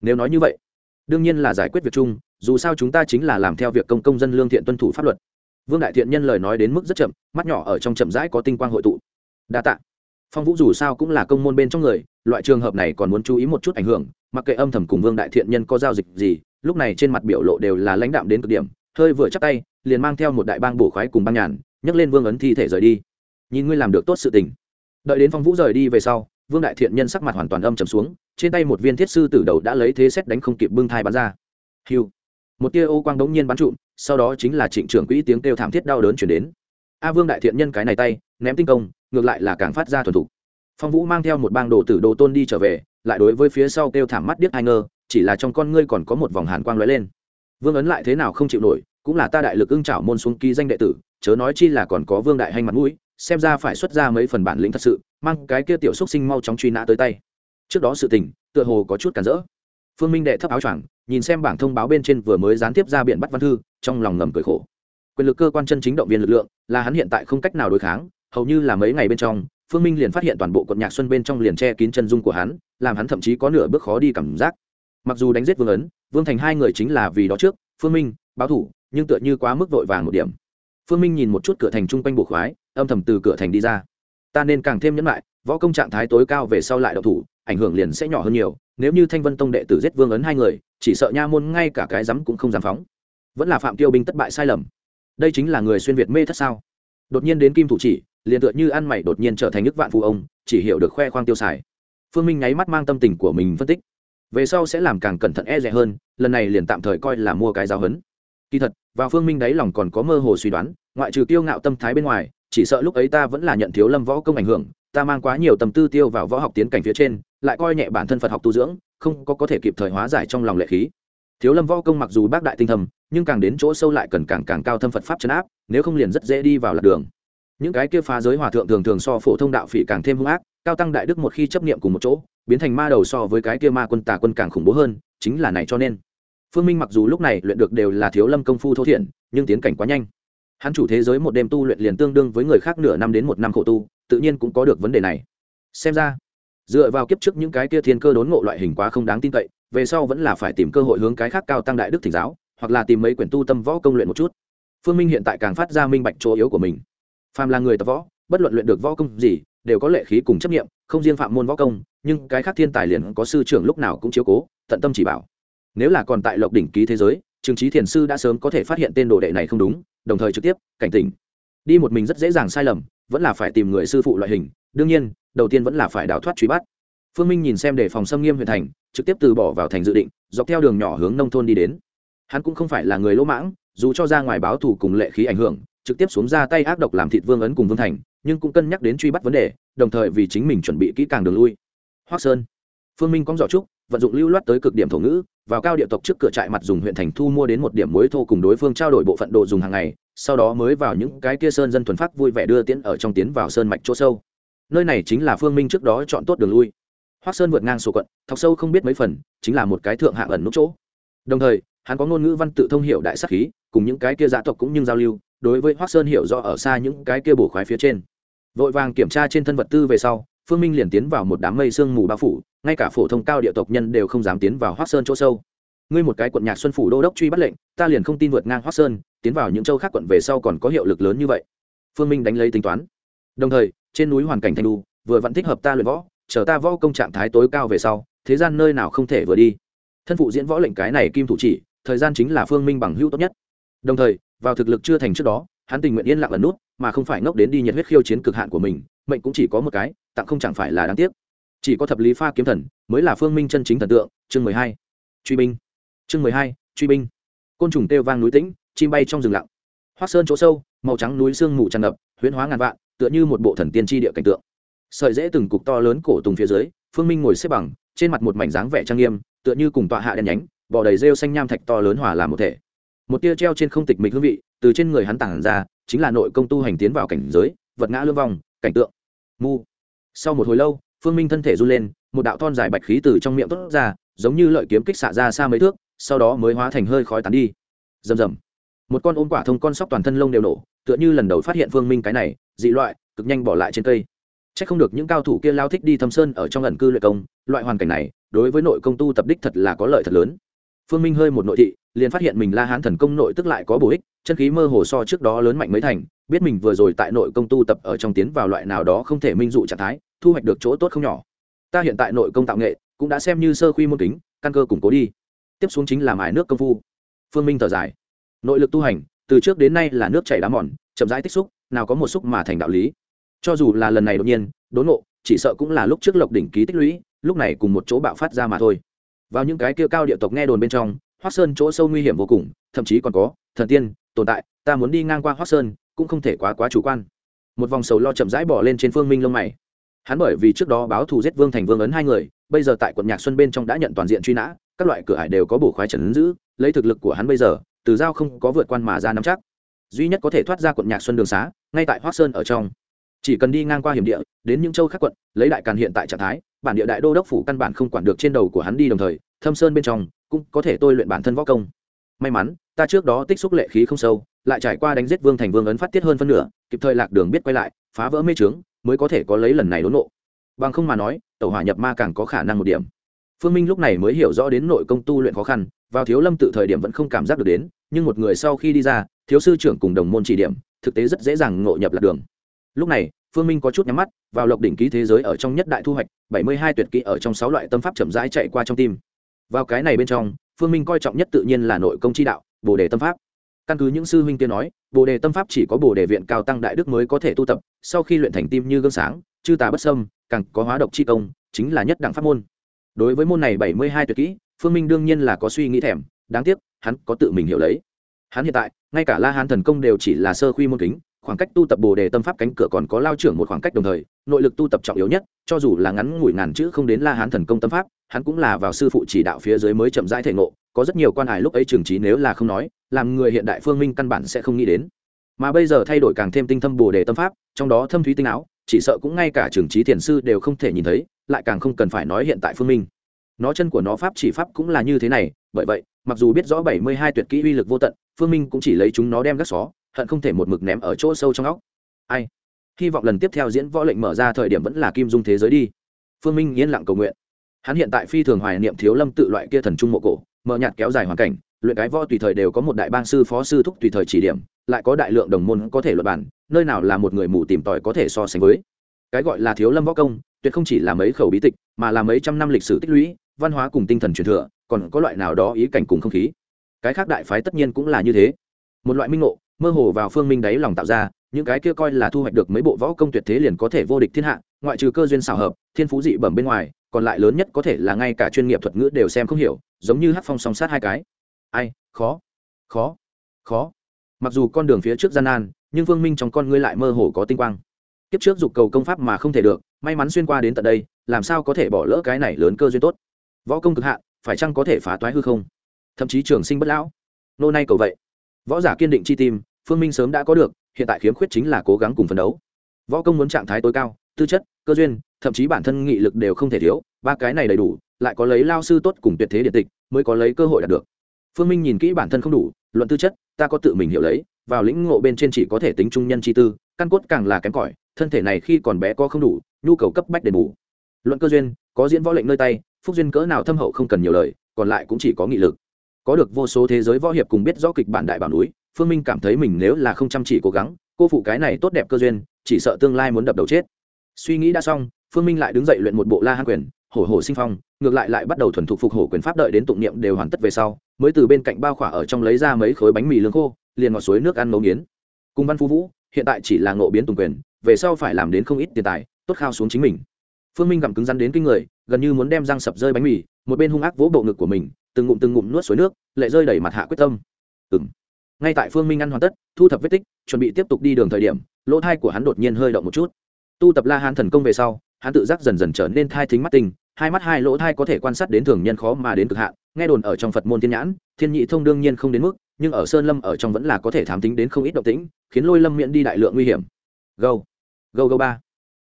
Nếu nói như vậy, đương nhiên là giải quyết việc chung, dù sao chúng ta chính là làm theo việc công công dân lương thiện tuân thủ pháp luật vương đại thiện nhân lời nói đến mức rất chậm, mắt nhỏ ở trong chậm rãi có tinh quang hội tụ. Đa t ạ phong vũ dù sao cũng là công môn bên trong người, loại trường hợp này còn muốn chú ý một chút ảnh hưởng, mặc kệ âm thầm cùng vương đại thiện nhân có giao dịch gì, lúc này trên mặt biểu lộ đều là lãnh đạm đến cực điểm, hơi vừa chắc tay, liền mang theo một đại bang bổ khoái cùng băng nhàn, nhấc lên vương ấn thi thể rời đi. Nhìn ngươi làm được tốt sự tình. Đợi đến phong vũ rời đi về sau, vương đại thiện nhân sắc mặt hoàn toàn âm trầm xuống, trên tay một viên thiết sư tử đầu đã lấy thế xét đánh không kịp bưng thai bắn ra. Hiu một tia ô quang đống nhiên bắn trụm, sau đó chính là trịnh trưởng quỹ tiếng kêu thảm thiết đau đớn chuyển đến. A vương đại thiện nhân cái này tay, ném tinh công, ngược lại là càng phát ra thuần thục. Phong vũ mang theo một bang đồ tử đồ tôn đi trở về, lại đối với phía sau kêu thảm mắt điếc ai ngơ, chỉ là trong con ngươi còn có một vòng hàn quang lóe lên. Vương ấn lại thế nào không chịu nổi, cũng là ta đại lực ưng trảo môn xuống ký danh đệ tử, chớ nói chi là còn có vương đại hanh mặt mũi, xem ra phải xuất ra mấy phần bản lĩnh thật sự, mang cái kia tiểu xúc sinh mau chóng truy nã tới tay. Trước đó sự tình, tựa hồ có chút cản rỡ phương minh đệ thấp áo choàng, nhìn xem bảng thông báo bên trên vừa mới gián tiếp ra biện bắt văn thư, trong lòng ngầm cười khổ. Quyền lực cơ quan chân chính động viên lực lượng, là hắn hiện tại không cách nào đối kháng, hầu như là mấy ngày bên trong, phương minh liền phát hiện toàn bộ quận nhạc xuân bên trong liền che kín chân dung của hắn, làm hắn thậm chí có nửa bước khó đi cảm giác. Mặc dù đánh giết vương ấn, vương thành hai người chính là vì đó trước, phương minh, báo thủ, nhưng tựa như quá mức vội vàng một điểm. Phương minh nhìn một chút cửa thành chung quanh bộ khoái, âm thầm từ cửa thành đi ra. Ta nên càng thêm nhẫn lại võ công trạng thái tối cao về sau lại đậu thủ, ảnh hưởng liền sẽ nhỏ hơn nhiều nếu như thanh vân tông đệ tử giết vương ấn hai người, chỉ sợ nha môn ngay cả cái rắm cũng không dám phóng. Vẫn là phạm tiêu binh thất bại sai lầm. Đây chính là người xuyên việt mê thất sao? Đột nhiên đến kim thủ chỉ, liền tựa như ăn mày đột nhiên trở thành nước vạn phụ ông, chỉ hiểu được khoe khoang tiêu xài. Phương minh nháy mắt mang tâm tình của mình phân tích. Về sau sẽ làm càng cẩn thận e rẻ hơn, lần này liền tạm thời coi là mua cái giáo hấn kỳ thật, vào phương minh đáy lòng còn có mơ hồ suy đoán, ngoại trừ tiêu ngạo tâm thái bên ngoài, chỉ sợ lúc ấy ta vẫn là nhận thiếu lâm võ công ảnh hưởng, ta mang quá nhiều tâm tư tiêu vào võ học tiến cảnh phía trên lại coi nhẹ bản thân phật học tu dưỡng, không có có thể kịp thời hóa giải trong lòng lệ khí. Thiếu lâm võ công mặc dù bác đại tinh thầm, nhưng càng đến chỗ sâu lại cần càng càng cao thâm phật pháp chấn áp, nếu không liền rất dễ đi vào lạc đường. Những cái kia phá giới hòa thượng thường thường so phổ thông đạo phỉ càng thêm hung ác, cao tăng đại đức một khi chấp niệm cùng một chỗ, biến thành ma đầu so với cái kia ma quân tà quân càng khủng bố hơn, chính là này cho nên. Phương minh mặc dù lúc này luyện được đều là thiếu lâm công phu thô thiển, nhưng tiến cảnh quá nhanh. Hắn chủ thế giới một đêm tu luyện liền tương đương với người khác nửa năm đến một năm khổ tu, tự nhiên cũng có được vấn đề này. Xem ra dựa vào kiếp trước những cái kia thiên cơ đốn ngộ loại hình quá không đáng tin cậy, về sau vẫn là phải tìm cơ hội hướng cái khác cao tăng đại đức thỉnh giáo, hoặc là tìm mấy quyển tu tâm võ công luyện một chút. Phương minh hiện tại càng phát ra minh bạch chỗ yếu của mình. Phàm là người tập võ, bất luận luyện được võ công gì, đều có lệ khí cùng chấp nghiệm không riêng phạm môn võ công, nhưng cái khác thiên tài liền có sư trưởng lúc nào cũng chiếu cố, tận tâm chỉ bảo. Nếu là còn tại lộc đỉnh ký thế giới, trường trí thiền sư đã sớm có thể phát hiện tên đồ đệ này không đúng, đồng thời trực tiếp, cảnh tỉnh. Đi một mình rất dễ dàng sai lầm, vẫn là phải tìm người sư phụ loại hình. Đương nhiên đầu tiên vẫn là phải đào thoát truy bắt. Phương minh nhìn xem để phòng xâm nghiêm huyện thành, trực tiếp từ bỏ vào thành dự định, dọc theo đường nhỏ hướng nông thôn đi đến. Hắn cũng không phải là người lỗ mãng, dù cho ra ngoài báo thù cùng lệ khí ảnh hưởng, trực tiếp xuống ra tay ác độc làm thịt vương ấn cùng vương thành, nhưng cũng cân nhắc đến truy bắt vấn đề, đồng thời vì chính mình chuẩn bị kỹ càng đường lui. Hoác sơn. Phương minh cóng giỏ trúc, vận dụng lưu loát tới cực điểm thổ ngữ, vào cao địa tộc trước cửa trại mặt dùng huyện thành thu mua đến một điểm muối thô cùng đối phương trao đổi bộ phận đồ dùng hàng ngày, sau đó mới vào những cái kia sơn dân thuần phát vui vẻ đưa tiễn ở trong tiến vào sơn mạch chỗ sâu nơi này chính là phương minh trước đó chọn tốt đường lui. Hoác sơn vượt ngang sổ quận, thọc sâu không biết mấy phần, chính là một cái thượng hạng ẩn nút chỗ. Đồng thời, hắn có ngôn ngữ văn tự thông hiểu đại sắc khí, cùng những cái kia gia tộc cũng như giao lưu, đối với hoác sơn hiểu rõ ở xa những cái kia bổ khoái phía trên. Vội vàng kiểm tra trên thân vật tư về sau, phương minh liền tiến vào một đám mây sương mù bao phủ, ngay cả phổ thông cao địa tộc nhân đều không dám tiến vào hoác sơn chỗ sâu. Ngươi một cái quận nhạc xuân phủ đô đốc truy bắt lệnh, ta liền không tin vượt ngang hoác sơn, tiến vào những châu khác quận về sau còn có hiệu lực lớn như vậy. Phương minh đánh lấy tính toán. Đồng thời trên núi hoàn cảnh thanh đu, vừa vẫn thích hợp ta luyện võ, chờ ta võ công trạng thái tối cao về sau, thế gian nơi nào không thể vừa đi. Thân phụ diễn võ lệnh cái này kim thủ chỉ, thời gian chính là phương minh bằng hữu tốt nhất. Đồng thời, vào thực lực chưa thành trước đó, hắn tình nguyện yên lặng ẩn nút, mà không phải ngốc đến đi nhiệt huyết khiêu chiến cực hạn của mình, mệnh cũng chỉ có một cái, tặng không chẳng phải là đáng tiếc. Chỉ có thập lý pha kiếm thần, mới là phương minh chân chính thần tượng, chương mười hai. Truy binh. Chương mười hai, truy binh. Côn trùng kêu vang núi tĩnh, chim bay trong rừng lặng. Hoác sơn chỗ sâu, màu trắng núi sương mù tràn ngập, huyễn hóa ngàn vạn tựa như một bộ thần tiên tri địa cảnh tượng. Sợi dễ từng cục to lớn cổ tùng phía dưới, phương minh ngồi xếp bằng, trên mặt một mảnh dáng vẻ trang nghiêm, tựa như cùng tọa hạ đen nhánh bỏ đầy rêu xanh nham thạch to lớn hòa làm một thể. Một tia treo trên không tịch mịch hương vị, từ trên người hắn tản ra, chính là nội công tu hành tiến vào cảnh giới, vật ngã lương vong, cảnh tượng. Mu. Sau một hồi lâu, phương minh thân thể run lên, một đạo thon dài bạch khí từ trong miệng tốt ra, giống như lợi kiếm kích xạ ra xa mấy thước, sau đó mới hóa thành hơi khói tán đi. Rầm rầm. Một con ôm quả thông con sóc toàn thân lông đều nổ tựa như lần đầu phát hiện phương minh cái này, dị loại, cực nhanh bỏ lại trên cây. C h ắ c không được những cao thủ kia lao thích đi thâm sơn ở trong lần cư luyện công, loại hoàn cảnh này, đối với nội công tu tập đích thật là có lợi thật lớn. Phương minh hơi một nội thị, liền phát hiện mình la hán thần công nội tức lại có bổ ích, chân khí mơ hồ so trước đó lớn mạnh mấy thành, biết mình vừa rồi tại nội công tu tập ở trong tiến vào loại nào đó không thể minh dụ trạng thái, thu hoạch được chỗ tốt không nhỏ. Ta hiện tại nội công tạo nghệ, cũng đã xem như sơ khuy môn kính, căn cơ củng cố đi. Tiếp xuống chính là mài nước công phu. Phương minh thở dài. Nội lực tu hành từ trước đến nay là nước chảy đá mòn, chậm rãi tích xúc, nào có một xúc mà thành đạo lý. Cho dù là lần này đột nhiên, đốn ngộ, chỉ sợ cũng là lúc trước lộc đỉnh ký tích lũy, lúc này cùng một chỗ bạo phát ra mà thôi. Vào những cái kia cao địa tộc nghe đồn bên trong hoác sơn chỗ sâu nguy hiểm vô cùng, thậm chí còn có, thần tiên, tồn tại, ta muốn đi ngang qua hoác sơn, cũng không thể quá quá chủ quan. Một vòng sầu lo chậm rãi bỏ lên trên phương minh lông mày. Hắn bởi vì trước đó báo thù giết vương thành vương ấn hai người, bây giờ tại quận nhạc xuân bên trong đã nhận toàn diện truy nã, các loại cửa ải đều có bổ khoái trần ứng giữ, lấy thực lực của hắn bây giờ từ giao không có vượt quan mà ra nắm chắc. Duy nhất có thể thoát ra quận nhạc xuân đường xá, ngay tại hoác sơn ở trong. Chỉ cần đi ngang qua hiểm địa, đến những châu khác quận, lấy đại càn hiện tại trạng thái, bản địa đại đô đốc phủ căn bản không quản được trên đầu của hắn đi đồng thời, thâm sơn bên trong cũng có thể tôi luyện bản thân võ công. May mắn, ta trước đó tích xúc lệ khí không sâu, lại trải qua đánh giết vương thành vương ấn phát tiết hơn phân nửa, kịp thời lạc đường biết quay lại, phá vỡ mê trướng mới có thể có lấy lần này đốn nộ. Bằng không mà nói tàu hỏa nhập ma càng có khả năng một điểm. Phương minh lúc này mới hiểu rõ đến nội công tu luyện khó khăn, vào thiếu lâm tự thời điểm vẫn không cảm giác được đến nhưng một người sau khi đi ra, thiếu sư trưởng cùng đồng môn chỉ điểm, thực tế rất dễ dàng ngộ nhập lạc đường. Lúc này, phương minh có chút nhắm mắt, vào lộc đỉnh ký thế giới ở trong nhất đại thu hoạch, bảy mươi hai tuyệt kỹ ở trong sáu loại tâm pháp chậm rãi chạy qua trong tim. Vào cái này bên trong, phương minh coi trọng nhất tự nhiên là nội công chi đạo, bồ đề tâm pháp. Căn cứ những sư huynh kia nói, bồ đề tâm pháp chỉ có bồ đề viện cao tăng đại đức mới có thể tu tập, sau khi luyện thành tim như gương sáng, chư tà bất sâm càng có hóa độc chi công, chính là nhất đẳng pháp môn. Đối với môn này bảy mươi hai tuyệt kỹ, phương minh đương nhiên là có suy nghĩ thèm, đáng tiếc hắn có tự mình hiểu lấy. Hắn hiện tại, ngay cả la hán thần công đều chỉ là sơ khuy môn kính, khoảng cách tu tập bồ đề tâm pháp cánh cửa còn có lao trưởng một khoảng cách đồng thời, nội lực tu tập trọng yếu nhất, cho dù là ngắn ngủi ngàn chữ không đến la hán thần công tâm pháp, hắn cũng là vào sư phụ chỉ đạo phía dưới mới chậm rãi thể ngộ, có rất nhiều quan hải lúc ấy trường trí nếu là không nói, làm người hiện đại phương minh căn bản sẽ không nghĩ đến. Mà bây giờ thay đổi càng thêm tinh thâm bồ đề tâm pháp, trong đó thâm thúy tinh áo, chỉ sợ cũng ngay cả trường trí thiền sư đều không thể nhìn thấy, lại càng không cần phải nói hiện tại phương minh. Nó chân của nó pháp chỉ pháp cũng là như thế này, bởi vậy mặc dù biết rõ bảy mươi hai tuyệt kỹ uy lực vô tận, phương minh cũng chỉ lấy chúng nó đem gác xó, hận không thể một mực ném ở chỗ sâu trong óc. Ai? Hy vọng lần tiếp theo diễn võ lệnh mở ra thời điểm vẫn là kim dung thế giới đi. Phương minh yên lặng cầu nguyện. Hắn hiện tại phi thường hoài niệm thiếu lâm tự loại kia thần trung mộ cổ, mở nhạt kéo dài hoàn cảnh, luyện cái võ tùy thời đều có một đại bang sư phó sư thúc tùy thời chỉ điểm, lại có đại lượng đồng môn có thể luật bản nơi nào là một người mù tìm tòi có thể so sánh với. Cái gọi là thiếu lâm võ công, tuyệt không chỉ là mấy khẩu bí tịch, mà là mấy trăm năm lịch sử tích lũy, văn hóa cùng tinh thần truyền thừa còn có loại nào đó ý cảnh cùng không khí. Cái khác đại phái tất nhiên cũng là như thế. Một loại minh ngộ, mơ hồ vào phương minh đáy lòng tạo ra, những cái kia coi là thu hoạch được mấy bộ võ công tuyệt thế liền có thể vô địch thiên hạ, ngoại trừ cơ duyên xảo hợp, thiên phú dị bẩm bên ngoài, còn lại lớn nhất có thể là ngay cả chuyên nghiệp thuật ngữ đều xem không hiểu, giống như hát phong song sát hai cái. Ai, khó khó khó. Mặc dù con đường phía trước gian nan, nhưng vương minh trong con ngươi lại mơ hồ có tinh quang. Kiếp trước dục cầu công pháp mà không thể được, may mắn xuyên qua đến tận đây, làm sao có thể bỏ lỡ cái này lớn cơ duyên tốt. Võ công cực hạ phải chăng có thể phá toái hư không? Thậm chí trường sinh bất lão. Nô nay cầu vậy. Võ giả kiên định chi tim phương minh sớm đã có được, hiện tại khiếm khuyết chính là cố gắng cùng phấn đấu. Võ công muốn trạng thái tối cao, tư chất, cơ duyên, thậm chí bản thân nghị lực đều không thể thiếu, ba cái này đầy đủ, lại có lấy lao sư tốt cùng tuyệt thế điện tịch, mới có lấy cơ hội đạt được. Phương minh nhìn kỹ bản thân không đủ, luận tư chất, ta có tự mình hiểu lấy, vào lĩnh ngộ bên trên chỉ có thể tính trung nhân chi tư, căn cốt càng là kém cỏi, thân thể này khi còn bé có không đủ, nhu cầu cấp bách đền bù. Luận cơ duyên, có diễn võ lệnh nơi tay phúc duyên cỡ nào thâm hậu không cần nhiều lời, còn lại cũng chỉ có nghị lực. Có được vô số thế giới võ hiệp cùng biết rõ kịch bản đại bảo núi, phương minh cảm thấy mình nếu là không chăm chỉ cố gắng, cô phụ cái này tốt đẹp cơ duyên, chỉ sợ tương lai muốn đập đầu chết. Suy nghĩ đã xong, phương minh lại đứng dậy luyện một bộ la hán quyền, hổ hổ sinh phong, ngược lại lại bắt đầu thuần thục phục hổ quyền pháp đợi đến tụng niệm đều hoàn tất về sau, mới từ bên cạnh bao khỏa ở trong lấy ra mấy khối bánh mì lương khô, liền ngọt suối nước ăn nấu nghiến. Cùng văn phú vũ, hiện tại chỉ là ngộ biến tùng quyền, về sau phải làm đến không ít tiền tài, tốt khao xuống chính mình. Phương minh gặm cứng rắn đến kinh người gần như muốn đem răng sập rơi bánh mì, một bên hung ác vỗ bộ ngực của mình, từng ngụm từng ngụm nuốt suối nước lệ rơi đẩy mặt hạ quyết tâm. Ừng ngay tại phương minh ăn hoàn tất, thu thập vết tích, chuẩn bị tiếp tục đi đường thời điểm, lỗ thai của hắn đột nhiên hơi động một chút. Tu tập la hán thần công về sau, hắn tự giác dần dần trở nên thai thính mắt tình hai mắt hai lỗ thai có thể quan sát đến thường nhân khó mà đến cực hạn, nghe đồn ở trong phật môn thiên nhãn, thiên nhị thông đương nhiên không đến mức, nhưng ở sơn lâm ở trong vẫn là có thể thám tính đến không ít động tĩnh, khiến lôi lâm miễn đi đại lượng nguy hiểm. Gâu. Gâu gâu ba.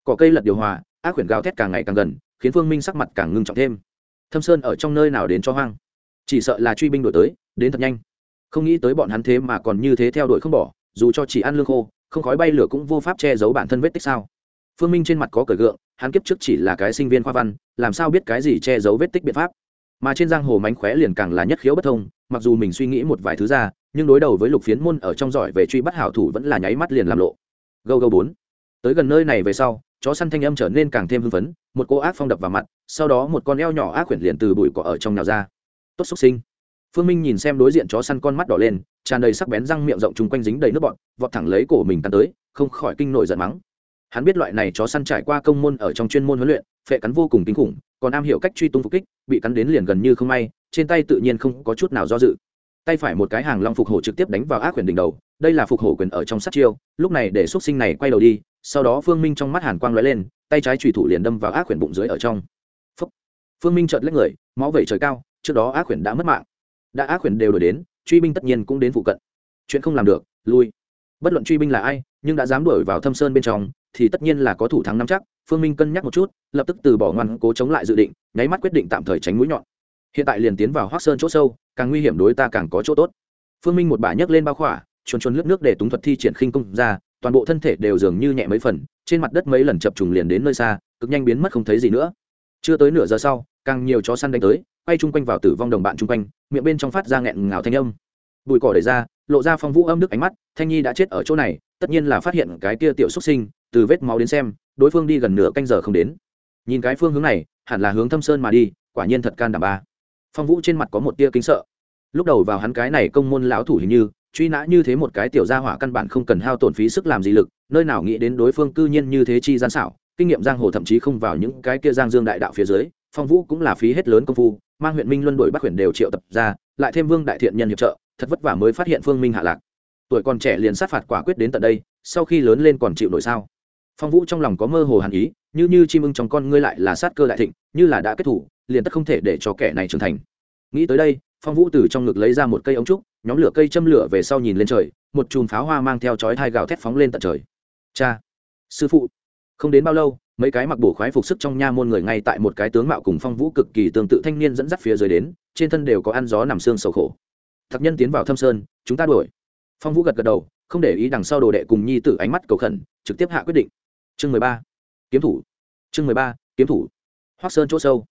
Cỏ cây lật điều hòa, ác quyển gào thét càng ngày càng gần khiến phương minh sắc mặt càng ngưng trọng thêm. Thâm sơn ở trong nơi nào đến cho hoang? Chỉ sợ là truy binh đổi tới, đến thật nhanh. Không nghĩ tới bọn hắn thế mà còn như thế theo đuổi không bỏ, dù cho chỉ ăn lương khô, không khói bay lửa cũng vô pháp che giấu bản thân vết tích sao? Phương minh trên mặt có cởi gượng, hắn kiếp trước chỉ là cái sinh viên khoa văn, làm sao biết cái gì che giấu vết tích biện pháp? Mà trên giang hồ mánh khóe liền càng là nhất khiếu bất thông, mặc dù mình suy nghĩ một vài thứ ra, nhưng đối đầu với lục phiến môn ở trong giỏi về truy bắt hảo thủ vẫn là nháy mắt liền làm lộ. Gâu gâu bốn tới gần nơi này về sau, chó săn thanh âm trở nên càng thêm hưng phấn, một cô ác phong đập vào mặt, sau đó một con eo nhỏ ác quyển liền từ bụi cỏ ở trong nào ra. Tốt xúc sinh. Phương minh nhìn xem đối diện chó săn con mắt đỏ lên, tràn đầy sắc bén răng miệng rộng chung quanh dính đầy nước bọn vọt thẳng lấy cổ mình tan tới, không khỏi kinh nổi giận mắng. Hắn biết loại này chó săn trải qua công môn ở trong chuyên môn huấn luyện, phệ cắn vô cùng kinh khủng, còn am hiểu cách truy tung phục kích, bị cắn đến liền gần như không may, trên tay tự nhiên không có chút nào do dự. Tay phải một cái hàng long phục hổ trực tiếp đánh vào ác quyền đỉnh đầu, đây là phục hổ quyền ở trong sát chiêu, lúc này để xuất sinh này quay đầu đi sau đó phương minh trong mắt hàn quang lóe lên, tay trái trùy thủ liền đâm vào ác quyển bụng dưới ở trong. Phúc. phương minh chợt lấy người, máu vẩy trời cao, trước đó ác quyển đã mất mạng. Đã ác quyển đều đổi đến, truy binh tất nhiên cũng đến phụ cận. Chuyện không làm được, lui. Bất luận truy binh là ai, nhưng đã dám đuổi vào thâm sơn bên trong, thì tất nhiên là có thủ thắng nắm chắc. Phương minh cân nhắc một chút, lập tức từ bỏ ngoan cố chống lại dự định, nháy mắt quyết định tạm thời tránh mũi nhọn. Hiện tại liền tiến vào hoác sơn chỗ sâu, càng nguy hiểm đối ta càng có chỗ tốt. Phương minh một bà nhấc lên bao khỏa, chuồn chuồn lướt nước để túng thuật thi triển khinh công ra toàn bộ thân thể đều dường như nhẹ mấy phần, trên mặt đất mấy lần chập trùng liền đến nơi xa, cực nhanh biến mất không thấy gì nữa. Chưa tới nửa giờ sau, càng nhiều chó săn đánh tới, quay chung quanh vào tử vong đồng bạn chung quanh, miệng bên trong phát ra nghẹn ngào thanh âm. Bụi cỏ đẩy ra, lộ ra phong vũ âm đức ánh mắt, thanh nhi đã chết ở chỗ này, tất nhiên là phát hiện cái kia tiểu xuất sinh, từ vết máu đến xem, đối phương đi gần nửa canh giờ không đến. Nhìn cái phương hướng này, hẳn là hướng thâm sơn mà đi, quả nhiên thật can đảm ba. Phong vũ trên mặt có một tia kính sợ. Lúc đầu vào hắn cái này công môn lão thủ hình như truy nã như thế một cái tiểu gia hỏa căn bản không cần hao tổn phí sức làm gì lực, nơi nào nghĩ đến đối phương cư nhiên như thế chi gian xảo, kinh nghiệm giang hồ thậm chí không vào những cái kia giang dương đại đạo phía dưới, phong vũ cũng là phí hết lớn công phu, mang huyện minh luân đổi bắc huyện đều triệu tập ra, lại thêm vương đại thiện nhân hiệp trợ, thật vất vả mới phát hiện phương minh hạ lạc. Tuổi còn trẻ liền sát phạt quả quyết đến tận đây, sau khi lớn lên còn chịu nổi sao? Phong vũ trong lòng có mơ hồ hàn ý, như như chim ưng trong con ngươi lại là sát cơ đại thịnh, như là đã kết thủ, liền tất không thể để cho kẻ này trưởng thành. Nghĩ tới đây phong vũ từ trong ngực lấy ra một cây ống trúc, nhóm lửa cây châm lửa về sau nhìn lên trời, một chùm pháo hoa mang theo chói thai gào thét phóng lên tận trời. Cha! Sư phụ! Không đến bao lâu, mấy cái mặc bổ khoái phục sức trong nha môn người ngay tại một cái tướng mạo cùng phong vũ cực kỳ tương tự thanh niên dẫn dắt phía dưới đến, trên thân đều có ăn gió nằm xương sầu khổ. Thạc nhân tiến vào thâm sơn, chúng ta đuổi. Phong vũ gật gật đầu, không để ý đằng sau đồ đệ cùng nhi tử ánh mắt cầu khẩn, trực tiếp hạ quyết định. Chương mười ba. Kiếm thủ. Chương mười ba, kiếm thủ. Hoác sơn chỗ sâu.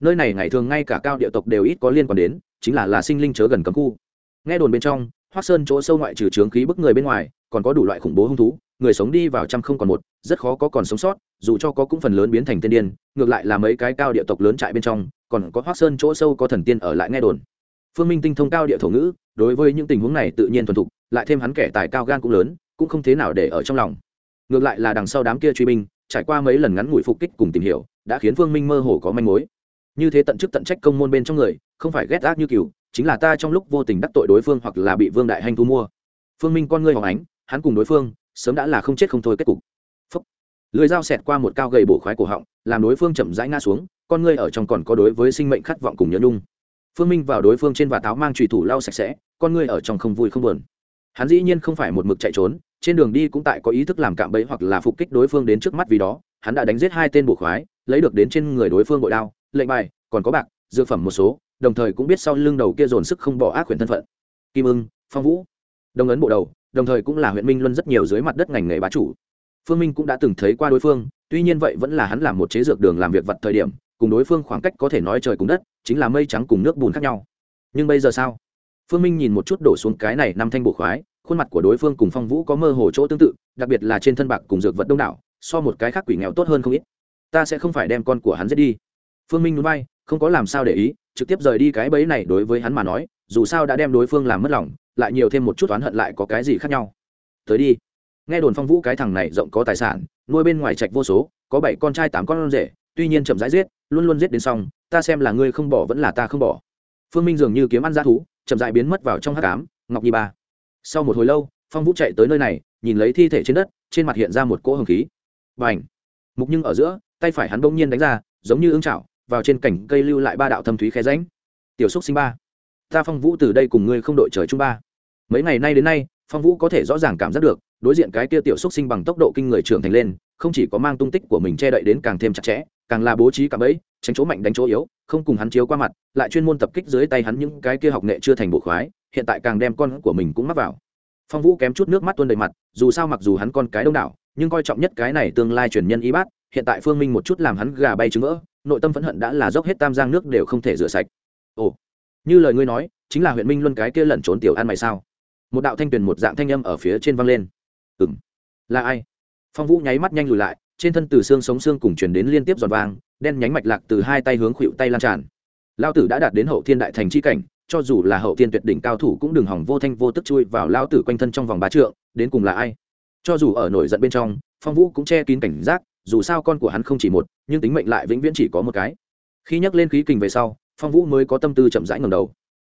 Nơi này ngày thường ngay cả cao địa tộc đều ít có liên quan đến chính là là sinh linh chớ gần cấm khu. Nghe đồn bên trong, hoác sơn chỗ sâu ngoại trừ trướng khí bức người bên ngoài, còn có đủ loại khủng bố hung thú, người sống đi vào trăm không còn một, rất khó có còn sống sót, dù cho có cũng phần lớn biến thành tiên điên, ngược lại là mấy cái cao địa tộc lớn trại bên trong, còn có hoác sơn chỗ sâu có thần tiên ở lại nghe đồn. Phương minh tinh thông cao địa thổ ngữ, đối với những tình huống này tự nhiên thuần thục, lại thêm hắn kẻ tài cao gan cũng lớn, cũng không thế nào để ở trong lòng. Ngược lại là đằng sau đám kia truy binh, trải qua mấy lần ngắn ngủi phục kích cùng tìm hiểu, đã khiến phương minh mơ hồ có manh mối. Như thế tận chức tận trách công môn bên trong người không phải ghét ác như cừu, chính là ta trong lúc vô tình đắc tội đối phương hoặc là bị vương đại hanh thu mua. Phương minh con ngươi hoàng ánh, hắn cùng đối phương, sớm đã là không chết không thôi kết cục. Phúc. lưới dao xẹt qua một cao gầy bổ khoái cổ họng, làm đối phương chậm rãi ngã xuống, con ngươi ở trong còn có đối với sinh mệnh khát vọng cùng nhớ nhung. Phương minh vào đối phương trên và táo mang trùy thủ lau sạch sẽ, con ngươi ở trong không vui không buồn. Hắn dĩ nhiên không phải một mực chạy trốn, trên đường đi cũng tại có ý thức làm cạm bẫy hoặc là phục kích đối phương đến trước mắt vì đó, hắn đã đánh giết hai tên bộ khoái, lấy được đến trên người đối phương bội đao, lệnh bài, còn có bạc, dược phẩm một số đồng thời cũng biết sau lưng đầu kia dồn sức không bỏ ác quyền thân phận. Kim ưng, phong vũ, đông ấn bộ đầu, đồng thời cũng là huyện minh luân rất nhiều dưới mặt đất ngành nghề bá chủ. Phương minh cũng đã từng thấy qua đối phương, tuy nhiên vậy vẫn là hắn làm một chế dược đường làm việc vật thời điểm, cùng đối phương khoảng cách có thể nói trời cùng đất, chính là mây trắng cùng nước bùn khác nhau. Nhưng bây giờ sao? Phương minh nhìn một chút đổ xuống cái này năm thanh bộ khoái, khuôn mặt của đối phương cùng phong vũ có mơ hồ chỗ tương tự, đặc biệt là trên thân bạc cùng dược vật đông đảo, so một cái khác quỷ nghèo tốt hơn không ít. Ta sẽ không phải đem con của hắn giết đi. Phương minh núi bay không có làm sao để ý trực tiếp rời đi cái bẫy này đối với hắn mà nói, dù sao đã đem đối phương làm mất lòng, lại nhiều thêm một chút oán hận lại có cái gì khác nhau. Tới đi. Nghe đồn phong vũ cái thằng này rộng có tài sản, nuôi bên ngoài trạch vô số, có bảy con trai tám con rể, tuy nhiên chậm rãi giết, luôn luôn giết đến xong, ta xem là ngươi không bỏ vẫn là ta không bỏ. Phương minh dường như kiếm ăn ra thú, chậm rãi biến mất vào trong hát cám ngọc nhi ba. Sau một hồi lâu, phong vũ chạy tới nơi này, nhìn lấy thi thể trên đất, trên mặt hiện ra một cỗ hồng khí. B à n h mục nhưng ở giữa, tay phải hắn bỗng nhiên đánh ra, giống như ưng chảo vào trên cảnh cây lưu lại ba đạo thâm thúy khe ránh tiểu xúc sinh ba, ta phong vũ từ đây cùng ngươi không đội trời chung ba. Mấy ngày nay đến nay, phong vũ có thể rõ ràng cảm giác được, đối diện cái kia tiểu xúc sinh bằng tốc độ kinh người trưởng thành lên, không chỉ có mang tung tích của mình che đậy đến càng thêm chặt chẽ, càng là bố trí cả bẫy tránh chỗ mạnh đánh chỗ yếu, không cùng hắn chiếu qua mặt, lại chuyên môn tập kích dưới tay hắn những cái kia học nghệ chưa thành bộ khoái, hiện tại càng đem con của mình cũng mắc vào. Phong vũ kém chút nước mắt tuôn đầy mặt, dù sao mặc dù hắn con cái đông đảo, nhưng coi trọng nhất cái này tương lai truyền nhân y bát hiện tại phương minh một chút làm hắn gà bay trứng vỡ, nội tâm phẫn hận đã là dốc hết tam giang nước đều không thể rửa sạch. Ồ, như lời ngươi nói, chính là huyện minh luân cái kia lẩn trốn tiểu ăn mày sao? Một đạo thanh tuyền một dạng thanh âm ở phía trên văng lên. Ừm. Là ai? Phong vũ nháy mắt nhanh lùi lại, trên thân từ xương sống xương cùng chuyển đến liên tiếp giòn vang, đen nhánh mạch lạc từ hai tay hướng khuỵu tay lan tràn. Lao tử đã đạt đến hậu thiên đại thành c h i cảnh, cho dù là hậu thiên tuyệt đỉnh cao thủ cũng đừng hỏng vô thanh vô tức chui vào lao tử quanh thân trong vòng bá trượng, đến cùng là ai? Cho dù ở nổi giận bên trong, phong vũ cũng che kín cảnh giác dù sao con của hắn không chỉ một, nhưng tính mệnh lại vĩnh viễn chỉ có một cái. Khi nhắc lên khí kình về sau, phong vũ mới có tâm tư chậm rãi ngầm đầu.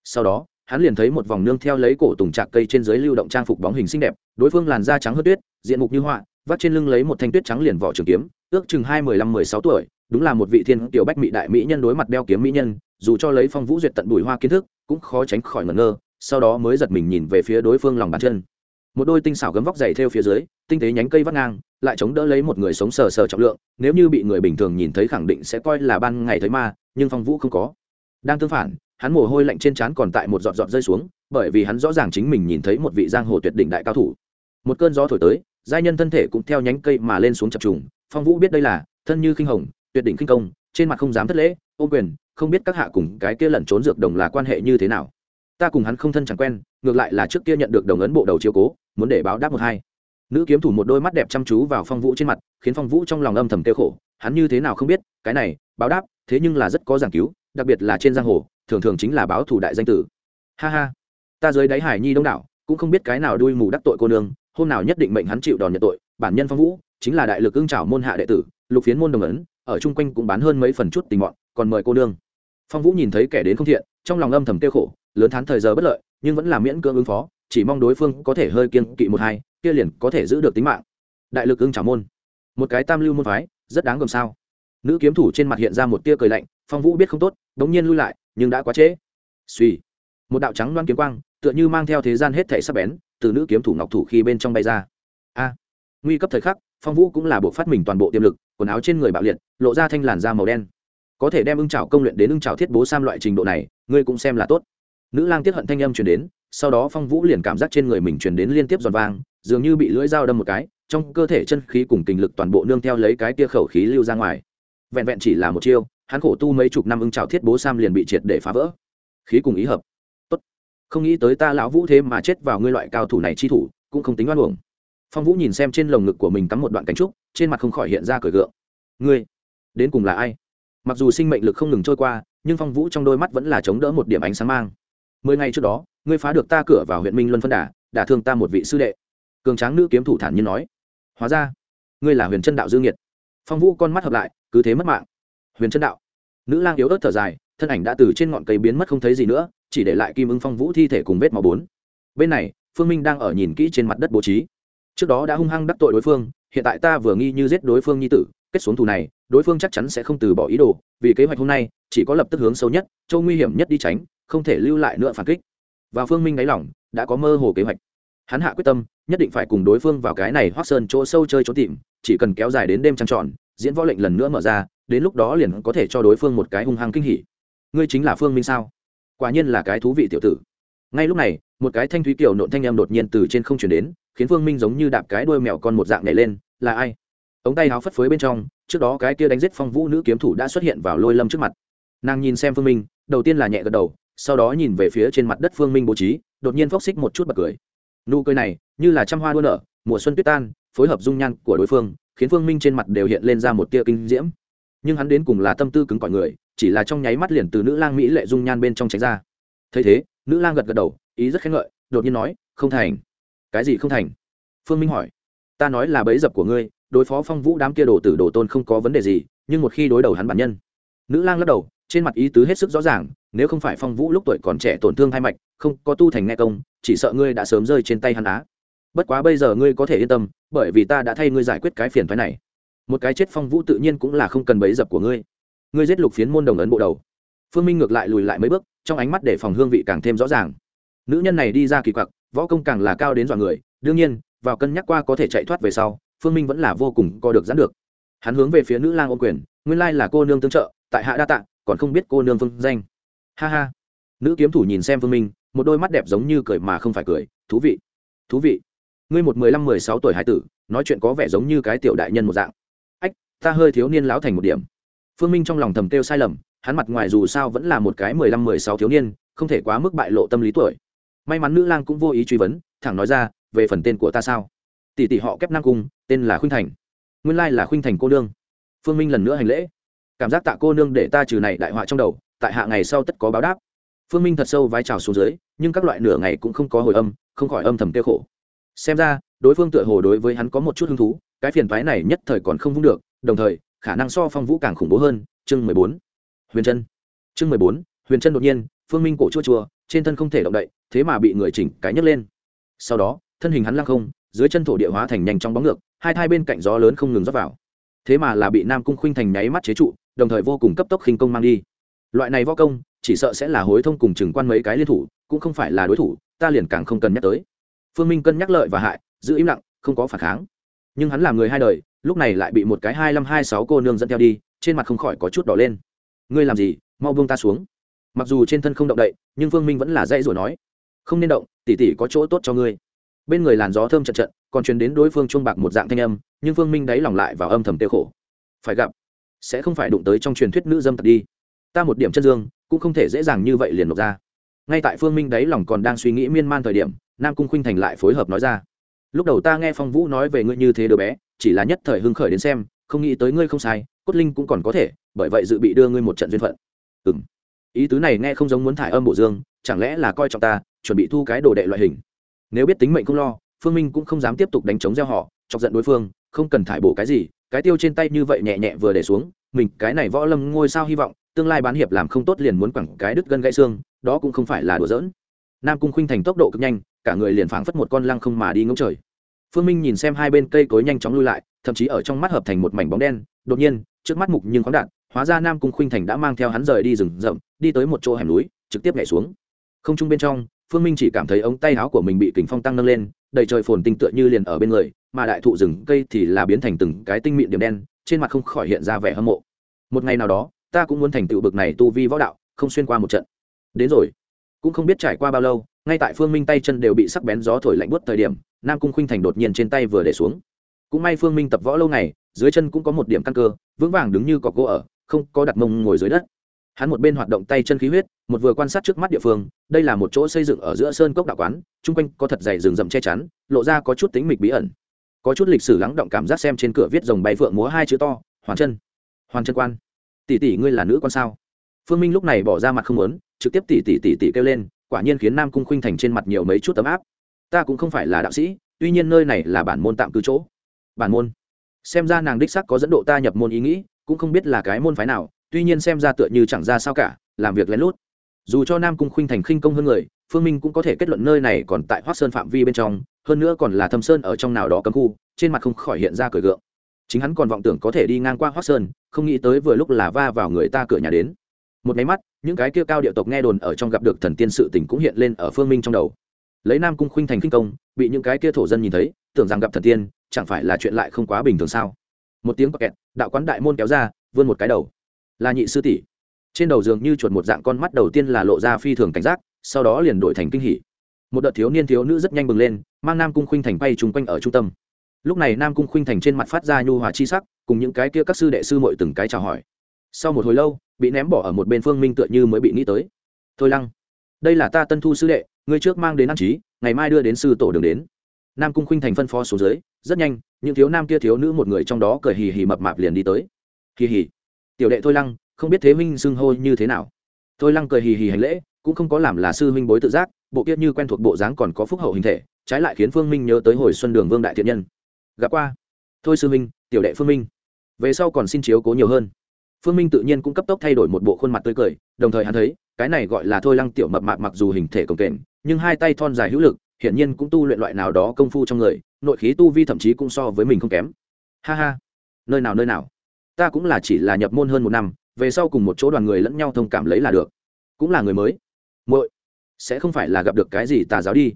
Sau đó, hắn liền thấy một vòng nương theo lấy cổ tùng trạc cây trên dưới lưu động trang phục bóng hình xinh đẹp, đối phương làn da trắng hớt tuyết, diện mục như họa, vắt trên lưng lấy một thanh tuyết trắng liền vỏ trường kiếm, ước chừng hai mười lăm mười sáu tuổi, đúng là một vị thiên tiểu bách mỹ đại mỹ nhân đối mặt đeo kiếm mỹ nhân, dù cho lấy phong vũ duyệt tận bùi hoa kiến thức, cũng khó tránh khỏi ngẩn ngơ, sau đó mới giật mình nhìn về phía đối phương lòng bàn chân. Một đôi tinh xảo gấm vóc dày theo phía dưới, tinh tế nhánh cây vắt ngang lại chống đỡ lấy một người sống sờ sờ trọng lượng, nếu như bị người bình thường nhìn thấy khẳng định sẽ coi là ban ngày thấy ma, nhưng phong vũ không có. Đang tương phản, hắn mồ hôi lạnh trên trán còn tại một giọt giọt rơi xuống, bởi vì hắn rõ ràng chính mình nhìn thấy một vị giang hồ tuyệt đỉnh đại cao thủ. Một cơn gió thổi tới, giai nhân thân thể cũng theo nhánh cây mà lên xuống chập trùng, phong vũ biết đây là, thân như khinh hồng, tuyệt đỉnh khinh công, trên mặt không dám thất lễ, ô quyền, không biết các hạ cùng cái kia lẩn trốn dược đồng là quan hệ như thế nào. Ta cùng hắn không thân chẳng quen, ngược lại là trước kia nhận được đồng ấn bộ đầu chiếu cố, muốn để báo đáp một hai nữ kiếm thủ một đôi mắt đẹp chăm chú vào phong vũ trên mặt, khiến phong vũ trong lòng âm thầm kêu khổ, hắn như thế nào không biết, cái này, báo đáp, thế nhưng là rất có giảng cứu, đặc biệt là trên giang hồ, thường thường chính là báo thủ đại danh tử. Ha ha, ta dưới đáy hải nhi đông đảo, cũng không biết cái nào đuôi mù đắc tội cô nương, hôm nào nhất định mệnh hắn chịu đòn nhận tội, bản nhân phong vũ, chính là đại lực ưng trảo môn hạ đệ tử, lục phiến môn đồng ấn, ở chung quanh cũng bán hơn mấy phần chút tình mọn, còn mời cô nương. Phong vũ nhìn thấy kẻ đến không thiện, trong lòng âm thầm tiêu khổ, lớn thán thời giờ bất lợi, nhưng vẫn là miễn cưỡng ứng phó chỉ mong đối phương có thể hơi kiên kỵ một hai, kia liền có thể giữ được tính mạng. Đại lực ưng trả môn. Một cái tam lưu môn phái, rất đáng gồm sao. Nữ kiếm thủ trên mặt hiện ra một tia cười lạnh, phong vũ biết không tốt đống nhiên lui lại, nhưng đã quá trễ. Suy một đạo trắng loan kiếm quang, tựa như mang theo thế gian hết thể sắp bén, từ nữ kiếm thủ ngọc thủ khi bên trong bay ra. A. Nguy cấp thời khắc, phong vũ cũng là buộc phát mình toàn bộ tiềm lực, quần áo trên người bạo liệt, lộ ra thanh làn da màu đen. Có thể đem ưng trào công luyện đến ưng trào thiết bố sam loại trình độ này, ngươi cũng xem là tốt. Nữ lang tiết hận thanh âm truyền đến sau đó phong vũ liền cảm giác trên người mình truyền đến liên tiếp giòn vang, dường như bị lưỡi dao đâm một cái, trong cơ thể chân khí cùng kinh lực toàn bộ nương theo lấy cái tia khẩu khí lưu ra ngoài. Vẹn vẹn chỉ là một chiêu, hắn khổ tu mấy chục năm ưng trào thiết bố sam liền bị triệt để phá vỡ. Khí cùng ý hợp. Tốt. không nghĩ tới ta lão vũ thế mà chết vào ngươi loại cao thủ này chi thủ, cũng không tính oan uổng. Phong vũ nhìn xem trên lồng ngực của mình cắm một đoạn cánh trúc, trên mặt không khỏi hiện ra cởi gượng. Ngươi, đến cùng là ai? Mặc dù sinh mệnh lực không ngừng trôi qua, nhưng phong vũ trong đôi mắt vẫn là chống đỡ một điểm ánh sáng mang. Mười ngày trước đó ngươi phá được ta cửa vào huyện minh luân phân đà, đả thương ta một vị sư đệ. Cường tráng nữ kiếm thủ thản nhiên nói. Hóa ra, ngươi là huyền chân đạo dương nhiệt phong vũ con mắt hợp lại, cứ thế mất mạng. Huyền chân đạo. Nữ lang yếu ớt thở dài, thân ảnh đã từ trên ngọn cây biến mất không thấy gì nữa, chỉ để lại kim ưng phong vũ thi thể cùng vết máu bốn. Bên này, phương minh đang ở nhìn kỹ trên mặt đất bố trí. Trước đó đã hung hăng đắc tội đối phương, hiện tại ta vừa nghi như giết đối phương nhi tử, kết xuống thù này, đối phương chắc chắn sẽ không từ bỏ ý đồ, vì kế hoạch hôm nay, chỉ có lập tức hướng sâu nhất châu nguy hiểm nhất đi tránh, không thể lưu lại nữa phản kích và phương minh đáy lỏng đã có mơ hồ kế hoạch. Hắn hạ quyết tâm, nhất định phải cùng đối phương vào cái này hoác sơn chỗ sâu chơi trốn tìm, chỉ cần kéo dài đến đêm trăng tròn, diễn võ lệnh lần nữa mở ra, đến lúc đó liền có thể cho đối phương một cái hung hăng kinh hỉ. Ngươi chính là phương minh sao? Quả nhiên là cái thú vị tiểu tử. Ngay lúc này, một cái thanh thúy kiểu nộn thanh em đột nhiên từ trên không chuyển đến, khiến phương minh giống như đạp cái đuôi mèo con một dạng nhảy lên. Là ai? Ống tay háo phất phới bên trong, trước đó cái kia đánh giết phong vũ nữ kiếm thủ đã xuất hiện vào lôi lâm trước mặt. Nàng nhìn xem phương minh, đầu tiên là nhẹ gật đầu sau đó nhìn về phía trên mặt đất phương minh bố trí, đột nhiên phóc xích một chút bật cười. Nụ cười này, như là trăm hoa đua nở, mùa xuân tuyết tan, phối hợp dung nhan của đối phương, khiến phương minh trên mặt đều hiện lên ra một tia kinh diễm. Nhưng hắn đến cùng là tâm tư cứng cỏi người, chỉ là trong nháy mắt liền từ nữ lang mỹ lệ dung nhan bên trong tránh ra. Thấy thế, nữ lang gật gật đầu, ý rất khen ngợi, đột nhiên nói, không thành. Cái gì không thành? Phương minh hỏi. Ta nói là bẫy dập của ngươi, đối phó phong vũ đám kia đồ tử đồ tôn không có vấn đề gì, nhưng một khi đối đầu hắn bản nhân. Nữ lang lắc đầu trên mặt ý tứ hết sức rõ ràng, nếu không phải phong vũ lúc tuổi còn trẻ tổn thương hai mạch, không có tu thành nghe công, chỉ sợ ngươi đã sớm rơi trên tay hắn á. Bất quá bây giờ ngươi có thể yên tâm, bởi vì ta đã thay ngươi giải quyết cái phiền phái này. Một cái chết phong vũ tự nhiên cũng là không cần bấy dập của ngươi. Ngươi giết lục phiến môn đồng ấn bộ đầu. Phương minh ngược lại lùi lại mấy bước, trong ánh mắt để phòng hương vị càng thêm rõ ràng. Nữ nhân này đi ra kỳ quặc, võ công càng là cao đến dọa người, đương nhiên, vào cân nhắc qua có thể chạy thoát về sau, phương minh vẫn là vô cùng co được giãn được. Hắn hướng về phía nữ lang ô quyền, nguyên lai là cô nương tương trợ, tại hạ đa tạ còn không biết cô nương phương danh. Ha ha. Nữ kiếm thủ nhìn xem phương minh, một đôi mắt đẹp giống như cười mà không phải cười. Thú vị. Thú vị. Ngươi một mười lăm, mười sáu tuổi hải tử, nói chuyện có vẻ giống như cái tiểu đại nhân một dạng. Ách, ta hơi thiếu niên lão thành một điểm. Phương minh trong lòng thầm kêu sai lầm, hắn mặt ngoài dù sao vẫn là một cái mười lăm, mười sáu thiếu niên, không thể quá mức bại lộ tâm lý tuổi. May mắn nữ lang cũng vô ý truy vấn, thẳng nói ra, về phần tên của ta sao? Tỷ tỷ họ kép năng cung, tên là khuynh thành. Nguyên lai là khuynh thành cô nương. Phương minh lần nữa hành lễ cảm giác tạ cô nương để ta trừ này đại họa trong đầu, tại hạ ngày sau tất có báo đáp. Phương minh thật sâu vai trào xuống dưới, nhưng các loại nửa ngày cũng không có hồi âm, không khỏi âm thầm kêu khổ. Xem ra, đối phương tựa hồ đối với hắn có một chút hứng thú, cái phiền thoái này nhất thời còn không vung được, đồng thời, khả năng so phong vũ càng khủng bố hơn, chương mười bốn. Huyền chân chương mười bốn, huyền chân đột nhiên, phương minh cổ chua chua, trên thân không thể động đậy, thế mà bị người chỉnh cái nhấc lên. Sau đó, thân hình hắn lăng không, dưới chân thổ địa hóa thành nhanh trong bóng ngược, hai thai bên cạnh gió lớn không ngừng rót vào. Thế mà là bị nam cung khuynh thành nháy mắt chế trụ đồng thời vô cùng cấp tốc khinh công mang đi. Loại này võ công, chỉ sợ sẽ là hối thông cùng chừng quan mấy cái liên thủ, cũng không phải là đối thủ, ta liền càng không cần nhắc tới. Phương minh cân nhắc lợi và hại, giữ im lặng, không có phản kháng. Nhưng hắn là người hai đời, lúc này lại bị một cái hai năm hai sáu cô nương dẫn theo đi, trên mặt không khỏi có chút đỏ lên. Ngươi làm gì, mau buông ta xuống. Mặc dù trên thân không động đậy, nhưng phương minh vẫn là dãy rồi nói, không nên động tỉ tỉ có chỗ tốt cho ngươi. Bên người làn gió thơm chật trận còn truyền đến đối phương chuông bạc một dạng thanh âm, nhưng phương minh đáy lòng lại vào âm thầm tiêu khổ. Phải gặp sẽ không phải đụng tới trong truyền thuyết nữ dâm tật đi. Ta một điểm chân dương, cũng không thể dễ dàng như vậy liền nộp ra. Ngay tại phương minh đáy lòng còn đang suy nghĩ miên man thời điểm, nam cung khuynh thành lại phối hợp nói ra. Lúc đầu ta nghe phong vũ nói về ngươi như thế đứa bé, chỉ là nhất thời hưng khởi đến xem, không nghĩ tới ngươi không sai, cốt linh cũng còn có thể, bởi vậy dự bị đưa ngươi một trận duyên phận. Ừ m ý tứ này nghe không giống muốn thải âm bổ dương, chẳng lẽ là coi trọng ta, chuẩn bị thu cái đồ đệ loại hình? Nếu biết tính mệnh không lo, phương minh cũng không dám tiếp tục đánh chống gieo họ, chọc giận đối phương, không cần thải bổ cái gì cái tiêu trên tay như vậy nhẹ nhẹ vừa để xuống, mình cái này võ lâm ngôi sao hy vọng, tương lai bán hiệp làm không tốt liền muốn quẳng cái đứt gân gãy xương, đó cũng không phải là đùa giỡn. Nam cung khuynh thành tốc độ cực nhanh, cả người liền phảng phất một con lăng không mà đi ngỗng trời. Phương minh nhìn xem hai bên cây cối nhanh chóng lui lại, thậm chí ở trong mắt hợp thành một mảnh bóng đen, đột nhiên, trước mắt mục nhưng khoáng đạn hóa ra nam cung khuynh thành đã mang theo hắn rời đi rừng rậm, đi tới một chỗ hẻm núi, trực tiếp nhảy xuống. Không trung bên trong, phương minh chỉ cảm thấy ống tay áo của mình bị kính phong tăng nâng lên, đầy trời phồn tinh tựa như liền ở bên người mà đại thụ rừng cây thì là biến thành từng cái tinh mịn điểm đen, trên mặt không khỏi hiện ra vẻ hâm mộ. Một ngày nào đó, ta cũng muốn thành tựu bực này tu vi võ đạo, không xuyên qua một trận. Đến rồi. Cũng không biết trải qua bao lâu, ngay tại phương minh tay chân đều bị sắc bén gió thổi lạnh buốt thời điểm, nam cung khuynh thành đột nhiên trên tay vừa để xuống. Cũng may phương minh tập võ lâu ngày, dưới chân cũng có một điểm căn cơ, vững vàng đứng như cọc gỗ ở, không có đặt mông ngồi dưới đất. Hắn một bên hoạt động tay chân khí huyết, một vừa quan sát trước mắt địa phương, đây là một chỗ xây dựng ở giữa sơn cốc đạo quán, chung quanh có thật dày rừng rậm che chắn, lộ ra có chút tính mịch bí ẩn có chút lịch sử lắng động cảm giác xem trên cửa viết dòng bay phượng múa hai chữ to, hoàn chân hoàn chân quan. Tỷ tỷ ngươi là nữ con sao? Phương minh lúc này bỏ ra mặt không lớn trực tiếp tỷ tỷ tỷ tỷ kêu lên, quả nhiên khiến nam cung khuynh thành trên mặt nhiều mấy chút tấm áp. Ta cũng không phải là đạo sĩ, tuy nhiên nơi này là bản môn tạm cư chỗ. Bản môn? Xem ra nàng đích sắc có dẫn độ ta nhập môn ý nghĩ, cũng không biết là cái môn phái nào, tuy nhiên xem ra tựa như chẳng ra sao cả, làm việc lén lút. Dù cho nam cung khuynh thành khinh công hơn người phương minh cũng có thể kết luận nơi này còn tại hoác sơn phạm vi bên trong, hơn nữa còn là thâm sơn ở trong nào đó cấm khu, trên mặt không khỏi hiện ra cười gượng. Chính hắn còn vọng tưởng có thể đi ngang qua hoác sơn, không nghĩ tới vừa lúc là va vào người ta cửa nhà đến. Một máy mắt, những cái kia cao địa tộc nghe đồn ở trong gặp được thần tiên sự tình cũng hiện lên ở phương minh trong đầu. Lấy nam cung khuynh thành kinh công, bị những cái kia thổ dân nhìn thấy, tưởng rằng gặp thần tiên, chẳng phải là chuyện lại không quá bình thường sao? Một tiếng bọc kẹt, đạo quán đại môn kéo ra, vươn một cái đầu. Là nhị sư tỷ. Trên đầu giường như chuột một dạng con mắt đầu tiên là lộ ra phi thường cảnh giác sau đó liền đổi thành kinh hỉ. Một đợt thiếu niên thiếu nữ rất nhanh bừng lên, mang nam cung khuynh thành bay chung quanh ở trung tâm. Lúc này nam cung khuynh thành trên mặt phát ra nhu hòa chi sắc, cùng những cái kia các sư đệ sư mội từng cái chào hỏi. Sau một hồi lâu, bị ném bỏ ở một bên phương minh tựa như mới bị nghĩ tới. Thôi lăng, đây là ta tân thu sư đệ, ngươi trước mang đến ăn trí ngày mai đưa đến sư tổ đường đến. Nam cung khuynh thành phân phó xuống dưới, rất nhanh, những thiếu nam kia thiếu nữ một người trong đó cười hì hì mập mạp liền đi tới. Hì hì, tiểu đệ thôi lăng, không biết thế minh xưng hô như thế nào? Thôi lăng cười hì hì hành lễ cũng không có làm là sư minh bối tự giác, bộ kia như quen thuộc bộ dáng còn có phúc hậu hình thể, trái lại khiến phương minh nhớ tới hồi xuân đường vương đại thiện nhân. Gặp qua. Thôi sư minh tiểu đệ phương minh. Về sau còn xin chiếu cố nhiều hơn. Phương minh tự nhiên cũng cấp tốc thay đổi một bộ khuôn mặt tươi cười, đồng thời hắn thấy, cái này gọi là thôi lăng tiểu mập mạp mặc dù hình thể cồng kềnh, nhưng hai tay thon dài hữu lực, hiển nhiên cũng tu luyện loại nào đó công phu trong người, nội khí tu vi thậm chí cũng so với mình không kém. Ha ha. Nơi nào nơi nào? Ta cũng là chỉ là nhập môn hơn một năm, về sau cùng một chỗ đoàn người lẫn nhau thông cảm lấy là được. Cũng là người mới muội, sẽ không phải là gặp được cái gì tà giáo đi.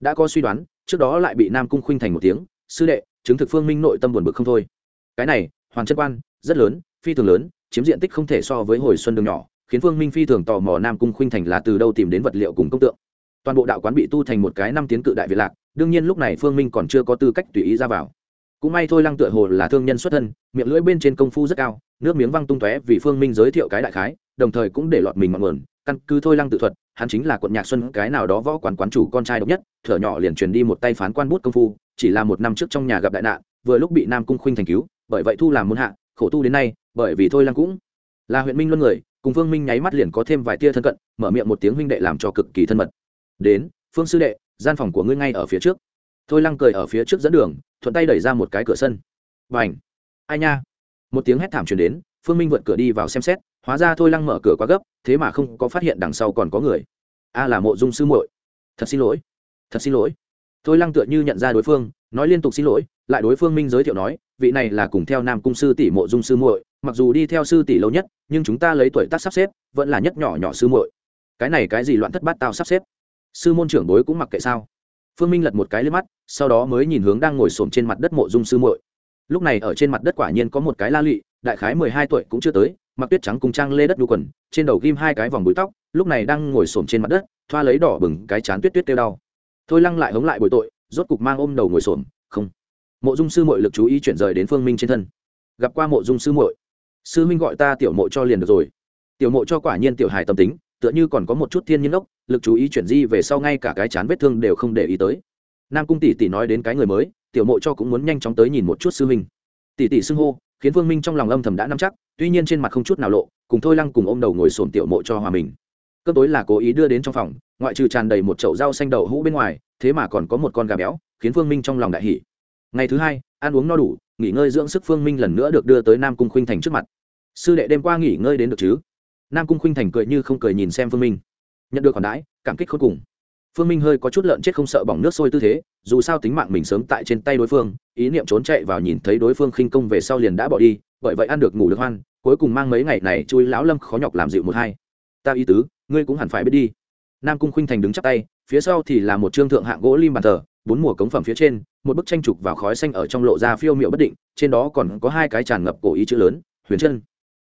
Đã có suy đoán, trước đó lại bị nam cung khuynh thành một tiếng, sư đệ, chứng thực phương minh nội tâm buồn bực không thôi. Cái này hoàn chất quan, rất lớn, phi thường lớn, chiếm diện tích không thể so với hồi xuân đường nhỏ, khiến phương minh phi thường tò mò nam cung khuynh thành là từ đâu tìm đến vật liệu cùng công tượng. Toàn bộ đạo quán bị tu thành một cái năm tiến cự đại việt lạc, đương nhiên lúc này phương minh còn chưa có tư cách tùy ý ra vào. Cũng may thôi lăng tựa hồ là thương nhân xuất thân, miệng lưỡi bên trên công phu rất cao, nước miếng văng tung tóe vì phương minh giới thiệu cái đại khái, đồng thời cũng để lọt mình ngọn nguồn căn cứ thôi lăng tự thuật, hắn chính là quận nhạc xuân cái nào đó võ quán quán chủ con trai độc nhất, thở nhỏ liền truyền đi một tay phán quan bút công phu, chỉ là một năm trước trong nhà gặp đại nạn, vừa lúc bị nam cung khuynh thành cứu, bởi vậy thu làm môn hạ, khổ tu đến nay, bởi vì thôi lăng cũng là huyện minh luân người, cùng phương minh nháy mắt liền có thêm vài tia thân cận, mở miệng một tiếng huynh đệ làm cho cực kỳ thân mật. Đến, phương sư đệ, gian phòng của ngươi ngay ở phía trước. Thôi lăng cười ở phía trước dẫn đường, thuận tay đẩy ra một cái cửa sân. Và ảnh ai nha! Một tiếng hét thảm truyền đến, phương minh vượt cửa đi vào xem xét hóa ra thôi lăng mở cửa quá gấp, thế mà không có phát hiện đằng sau còn có người. A là mộ dung sư muội. Thật xin lỗi, thật xin lỗi. Thôi lăng tựa như nhận ra đối phương, nói liên tục xin lỗi, lại đối phương minh giới thiệu nói, vị này là cùng theo nam cung sư tỷ mộ dung sư muội, mặc dù đi theo sư tỷ lâu nhất, nhưng chúng ta lấy tuổi tác sắp xếp, vẫn là nhất nhỏ nhỏ sư muội. Cái này cái gì loạn thất bát tao sắp xếp? Sư môn trưởng đối cũng mặc kệ sao? Phương minh lật một cái lên mắt, sau đó mới nhìn hướng đang ngồi xổm trên mặt đất mộ dung sư muội lúc này ở trên mặt đất quả nhiên có một cái la lụy đại khái mười hai tuổi cũng chưa tới, mặc tuyết trắng cùng trang lê đất đu quần, trên đầu ghim hai cái vòng bụi tóc, lúc này đang ngồi xổm trên mặt đất, thoa lấy đỏ bừng cái chán tuyết tuyết kêu đau. Thôi lăng lại hống lại bội tội, rốt cục mang ôm đầu ngồi xổm, không. Mộ dung sư muội lực chú ý chuyển rời đến phương minh trên thân. Gặp qua mộ dung sư muội. Sư minh gọi ta tiểu mộ cho liền được rồi. Tiểu mộ cho quả nhiên tiểu hài tâm tính, tựa như còn có một chút thiên nhiên ốc, lực chú ý chuyển di về sau ngay cả cái chán vết thương đều không để ý tới. Nam cung tỷ tỷ nói đến cái người mới tiểu mộ cho cũng muốn nhanh chóng tới nhìn một chút sư huynh. Tỷ tỷ xưng hô, khiến vương minh trong lòng âm thầm đã nắm chắc, tuy nhiên trên mặt không chút nào lộ, cùng thôi lăng cùng ôm đầu ngồi sồn tiểu mộ cho hòa mình. Cơm tối là cố ý đưa đến trong phòng, ngoại trừ tràn đầy một chậu rau xanh đậu hũ bên ngoài, thế mà còn có một con gà béo, khiến phương minh trong lòng đại hỷ ngày thứ hai, ăn uống no đủ, nghỉ ngơi dưỡng sức phương minh lần nữa được đưa tới nam cung khuynh thành trước mặt. Sư đệ đêm qua nghỉ ngơi đến được chứ? Nam cung khuynh thành cười như không cười nhìn xem phương minh. Nhận được khoản đãi, cảm kích khôn cùng phương minh hơi có chút lợn chết không sợ bỏng nước sôi tư thế, dù sao tính mạng mình sớm tại trên tay đối phương, ý niệm trốn chạy vào nhìn thấy đối phương khinh công về sau liền đã bỏ đi, bởi vậy ăn được ngủ được hoan, cuối cùng mang mấy ngày này chui lão lâm khó nhọc làm dịu một hai. Ta ý tứ, ngươi cũng hẳn phải biết đi. Nam cung khuynh thành đứng chắp tay, phía sau thì là một trương thượng hạng gỗ lim bàn thờ, bốn mùa cống phẩm phía trên, một bức tranh trục vào khói xanh ở trong lộ ra phiêu miệu bất định, trên đó còn có hai cái tràn ngập cổ ý chữ lớn, huyền chân.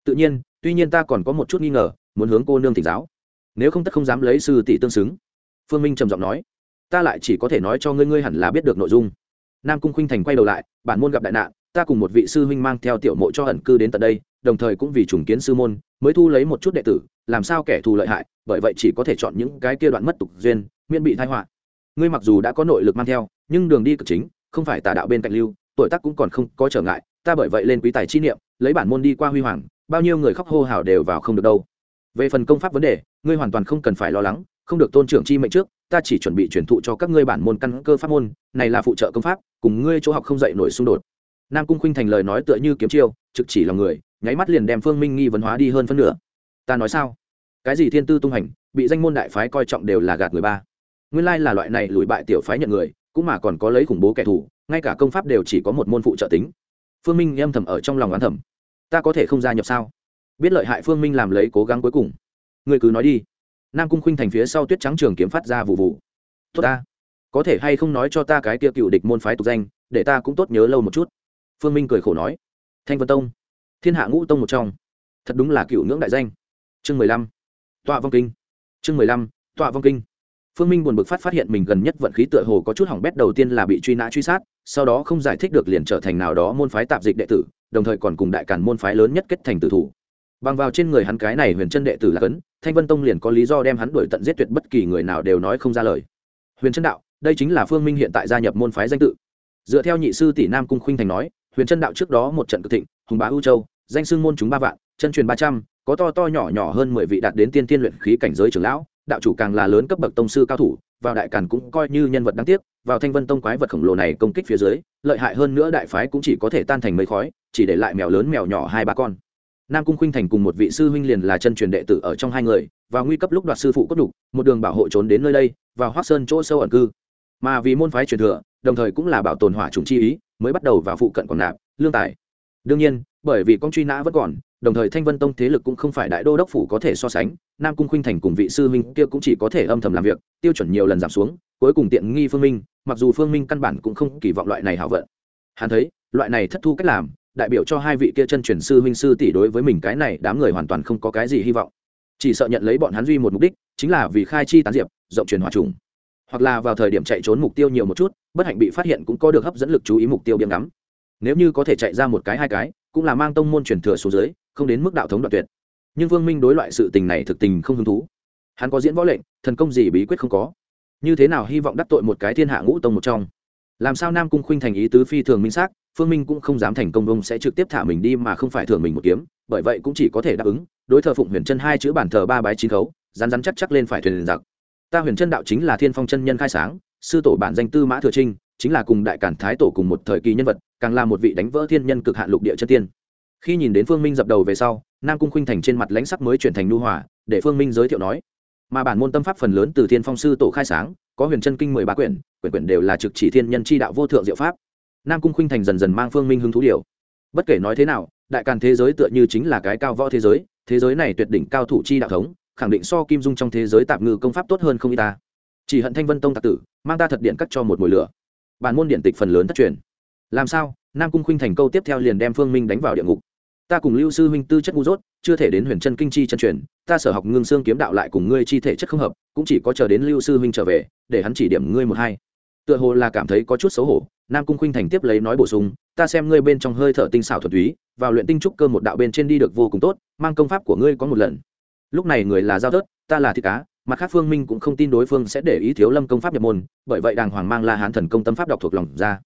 Tự nhiên, tuy nhiên ta còn có một chút nghi ngờ, muốn hướng cô nương thỉnh giáo. Nếu không tất không dám lấy sư tỷ tương xứng phương minh trầm giọng nói, ta lại chỉ có thể nói cho ngươi ngươi hẳn là biết được nội dung. Nam cung khuynh thành quay đầu lại, bản môn gặp đại nạn, ta cùng một vị sư huynh mang theo tiểu mộ cho ẩn cư đến tận đây, đồng thời cũng vì trùng kiến sư môn, mới thu lấy một chút đệ tử, làm sao kẻ thù lợi hại, bởi vậy chỉ có thể chọn những cái kia đoạn mất tục duyên, miễn bị thai họa. Ngươi mặc dù đã có nội lực mang theo, nhưng đường đi cực chính, không phải tà đạo bên cạnh lưu, tuổi tác cũng còn không có trở ngại, ta bởi vậy lên quý tài chi niệm, lấy bản môn đi qua huy hoàng, bao nhiêu người khóc hô hào đều vào không được đâu. Về phần công pháp vấn đề, ngươi hoàn toàn không cần phải lo lắng không được tôn trưởng chi mệnh trước, ta chỉ chuẩn bị truyền thụ cho các ngươi bản môn căn cơ pháp môn, này là phụ trợ công pháp, cùng ngươi chỗ học không dạy nổi xung đột. Nam cung khuynh thành lời nói tựa như kiếm chiêu, trực chỉ lòng người, nháy mắt liền đem phương minh nghi vấn hóa đi hơn phân nửa. Ta nói sao? Cái gì thiên tư tung hành, bị danh môn đại phái coi trọng đều là gạt người ba. Nguyên lai là loại này lùi bại tiểu phái nhận người, cũng mà còn có lấy khủng bố kẻ thù, ngay cả công pháp đều chỉ có một môn phụ trợ tính. Phương minh âm thầm ở trong lòng oán thầm. Ta có thể không gia nhập sao? Biết lợi hại phương minh làm lấy cố gắng cuối cùng. Người cứ nói đi nam cung khuynh thành phía sau tuyết trắng trường kiếm phát ra vụ vụ tốt ta. Có thể hay không nói cho ta cái kia cựu địch môn phái tục danh, để ta cũng tốt nhớ lâu một chút. Phương minh cười khổ nói. Thanh vân tông. Thiên hạ ngũ tông một trong. Thật đúng là cựu ngưỡng đại danh. Chương mười lăm. Tọa vong kinh. Chương mười lăm. Tọa vong kinh. Phương minh buồn bực phát phát hiện mình gần nhất vận khí tựa hồ có chút hỏng bét đầu tiên là bị truy nã truy sát, sau đó không giải thích được liền trở thành nào đó môn phái tạp dịch đệ tử, đồng thời còn cùng đại cản môn phái lớn nhất kết thành tử thủ bằng vào trên người hắn cái này huyền chân đệ tử là cấn, thanh vân tông liền có lý do đem hắn đuổi tận giết tuyệt bất kỳ người nào đều nói không ra lời. Huyền chân đạo, đây chính là phương minh hiện tại gia nhập môn phái danh tự. Dựa theo nhị sư tỷ nam cung khuynh thành nói, huyền chân đạo trước đó một trận cực thịnh, hùng bá ưu châu, danh xưng môn chúng ba vạn, chân truyền ba trăm, có to to nhỏ nhỏ hơn mười vị đạt đến tiên tiên luyện khí cảnh giới trưởng lão, đạo chủ càng là lớn cấp bậc tông sư cao thủ, vào đại càn cũng coi như nhân vật đáng tiếc, vào thanh vân tông quái vật khổng lồ này công kích phía dưới, lợi hại hơn nữa đại phái cũng chỉ có thể tan thành mây khói, chỉ để lại mèo lớn mèo nhỏ hai ba con nam cung khuynh thành cùng một vị sư huynh liền là chân truyền đệ tử ở trong hai người và nguy cấp lúc đoạt sư phụ cốt đục, một đường bảo hộ trốn đến nơi đây và hoác sơn chỗ sâu ẩn cư. Mà vì môn phái truyền thừa, đồng thời cũng là bảo tồn hỏa trùng chi ý, mới bắt đầu vào phụ cận còn nạp, lương tài. Đương nhiên, bởi vì con truy nã vẫn còn, đồng thời thanh vân tông thế lực cũng không phải đại đô đốc phủ có thể so sánh, nam cung khuynh thành cùng vị sư minh kia cũng chỉ có thể âm thầm làm việc, tiêu chuẩn nhiều lần giảm xuống, cuối cùng tiện nghi phương minh, mặc dù phương minh căn bản cũng không kỳ vọng loại này hảo vận. Hắn thấy, loại này thất thu cách làm đại biểu cho hai vị kia chân truyền sư huynh sư tỷ đối với mình cái này đám người hoàn toàn không có cái gì hy vọng. Chỉ sợ nhận lấy bọn hắn duy một mục đích, chính là vì khai chi tán diệp, rộng truyền hòa trùng. Hoặc là vào thời điểm chạy trốn mục tiêu nhiều một chút, bất hạnh bị phát hiện cũng có được hấp dẫn lực chú ý mục tiêu biếm ngắm. Nếu như có thể chạy ra một cái hai cái, cũng là mang tông môn truyền thừa xuống dưới, không đến mức đạo thống đoạn tuyệt. Nhưng vương minh đối loại sự tình này thực tình không hứng thú. Hắn có diễn võ lệnh, thần công gì bí quyết không có. Như thế nào hy vọng đắc tội một cái thiên hạ ngũ tông một trong? Làm sao nam cung khuynh thành ý tứ phi thường minh xác, phương minh cũng không dám thành công, ông sẽ trực tiếp thả mình đi mà không phải thưởng mình một kiếm, bởi vậy cũng chỉ có thể đáp ứng. Đối thờ phụng huyền chân hai chữ bản thờ ba bái chín khấu rán rán chắc chắc lên phải thuyền giặc. Ta huyền chân đạo chính là thiên phong chân nhân khai sáng, sư tổ bản danh tư mã thừa trinh, chính là cùng đại cản thái tổ cùng một thời kỳ nhân vật, càng là một vị đánh vỡ thiên nhân cực hạn lục địa chân tiên. Khi nhìn đến phương minh dập đầu về sau, nam cung khuynh thành trên mặt lãnh sắc mới chuyển thành nu hòa, để phương minh giới thiệu nói, mà bản môn tâm pháp phần lớn từ thiên phong sư tổ khai sáng có huyền chân kinh mười ba quyển quyển quyển đều là trực chỉ thiên nhân chi đạo vô thượng diệu pháp. Nam cung khuynh thành dần dần mang phương minh hứng thú điều. Bất kể nói thế nào, đại càn thế giới tựa như chính là cái cao võ thế giới thế giới này tuyệt đỉnh cao thủ chi đạo thống, khẳng định so kim dung trong thế giới tạm ngư công pháp tốt hơn không y ta. Chỉ hận thanh vân tông tạc tử, mang ta thật điện cắt cho một mùi lửa. Bản môn điện tịch phần lớn thất truyền. Làm sao? Nam cung khuynh thành câu tiếp theo liền đem phương minh đánh vào địa ngục. Ta cùng lưu sư huynh tư chất ngu dốt, chưa thể đến huyền chân kinh chi chân truyền ta sở học ngưng xương kiếm đạo lại cùng ngươi chi thể chất không hợp, cũng chỉ có chờ đến lưu sư huynh trở về, để hắn chỉ điểm ngươi một hai. Tựa hồ là cảm thấy có chút xấu hổ, nam cung khuynh thành tiếp lấy nói bổ sung, ta xem ngươi bên trong hơi thở tinh xảo thuật túy, vào luyện tinh trúc cơ một đạo bên trên đi được vô cùng tốt, mang công pháp của ngươi có một lần. Lúc này người là giao tớt ta là thịt cá, mặt khác phương minh cũng không tin đối phương sẽ để ý thiếu lâm công pháp nhập môn, bởi vậy đàng hoàng mang la hán thần công tâm pháp đọc thuộc lòng ra.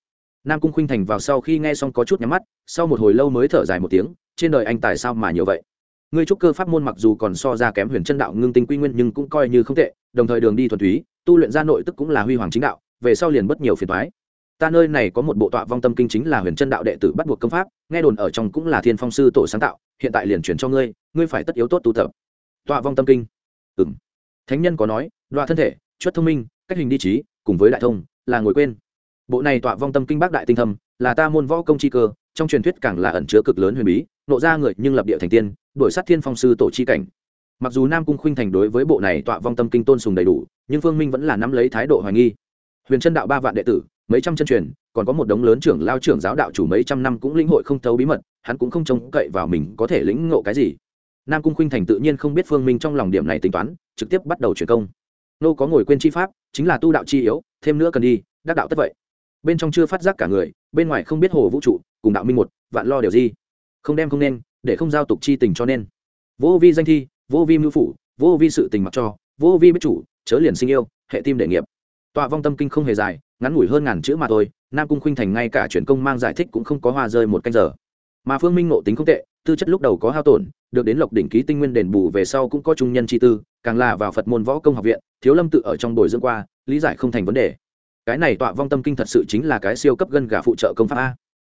Nam cung khuynh thành vào sau khi nghe xong có chút nhắm mắt, sau một hồi lâu mới thở dài một tiếng, trên đời anh tại sao mà nhiều vậy? Ngươi trúc cơ pháp môn mặc dù còn so ra kém huyền chân đạo ngưng tinh quy nguyên nhưng cũng coi như không tệ, đồng thời đường đi thuần túy, tu luyện ra nội tức cũng là huy hoàng chính đạo, về sau liền bất nhiều phiền thoái ta nơi này có một bộ tọa vong tâm kinh chính là huyền chân đạo đệ tử bắt buộc công pháp, nghe đồn ở trong cũng là thiên phong sư tổ sáng tạo, hiện tại liền chuyển cho ngươi ngươi phải tất yếu tốt tu tập. Tọa vong tâm kinh. Ừ m thánh nhân có nói đoạn thân thể, chuất thông minh, cách hình đi trí, cùng với đại thông, là ngồi quên. Bộ này tọa vong tâm kinh bác đại tinh thâm, là ta môn võ công chi cơ trong truyền thuyết càng là ẩn chứa cực lớn huyền bí, nộ ra người nhưng lập địa thành tiên, đuổi sát thiên phong sư tổ chi cảnh. Mặc dù nam cung khuynh thành đối với bộ này tọa vong tâm kinh tôn sùng đầy đủ, nhưng phương minh vẫn là nắm lấy thái độ hoài nghi. Huyền chân đạo ba vạn đệ tử, mấy trăm chân truyền, còn có một đống lớn trưởng lao trưởng giáo đạo chủ mấy trăm năm cũng lĩnh hội không thấu bí mật, hắn cũng không trông cậy vào mình có thể lĩnh ngộ cái gì. Nam cung khuynh thành tự nhiên không biết phương minh trong lòng điểm này tính toán, trực tiếp bắt đầu chuyển công. Nô có ngồi quên chi pháp, chính là tu đạo chi yếu, thêm nữa cần đi, đắc đạo tất vậy. Bên trong chưa phát giác cả người, bên ngoài không biết hồ vũ trụ cùng đạo minh một, vạn lo điều gì không đem không nên, để không giao tục chi tình cho nên. Vô vi danh thi, vô vi mưu phủ, vô vi sự tình mặc cho, vô vi biết chủ, chớ liền sinh yêu, hệ tim đệ nghiệp. Tọa vong tâm kinh không hề dài, ngắn ngủi hơn ngàn chữ mà thôi, nam cung khuynh thành ngay cả truyền công mang giải thích cũng không có hoa rơi một canh giờ. Mà phương minh ngộ tính không tệ, tư chất lúc đầu có hao tổn, được đến lộc đỉnh ký tinh nguyên đền bù về sau cũng có trung nhân chi tư, càng là vào phật môn võ công học viện, thiếu lâm tự ở trong bồi dưỡng qua, lý giải không thành vấn đề. Cái này tọa vong tâm kinh thật sự chính là cái siêu cấp gân gà phụ trợ công pháp a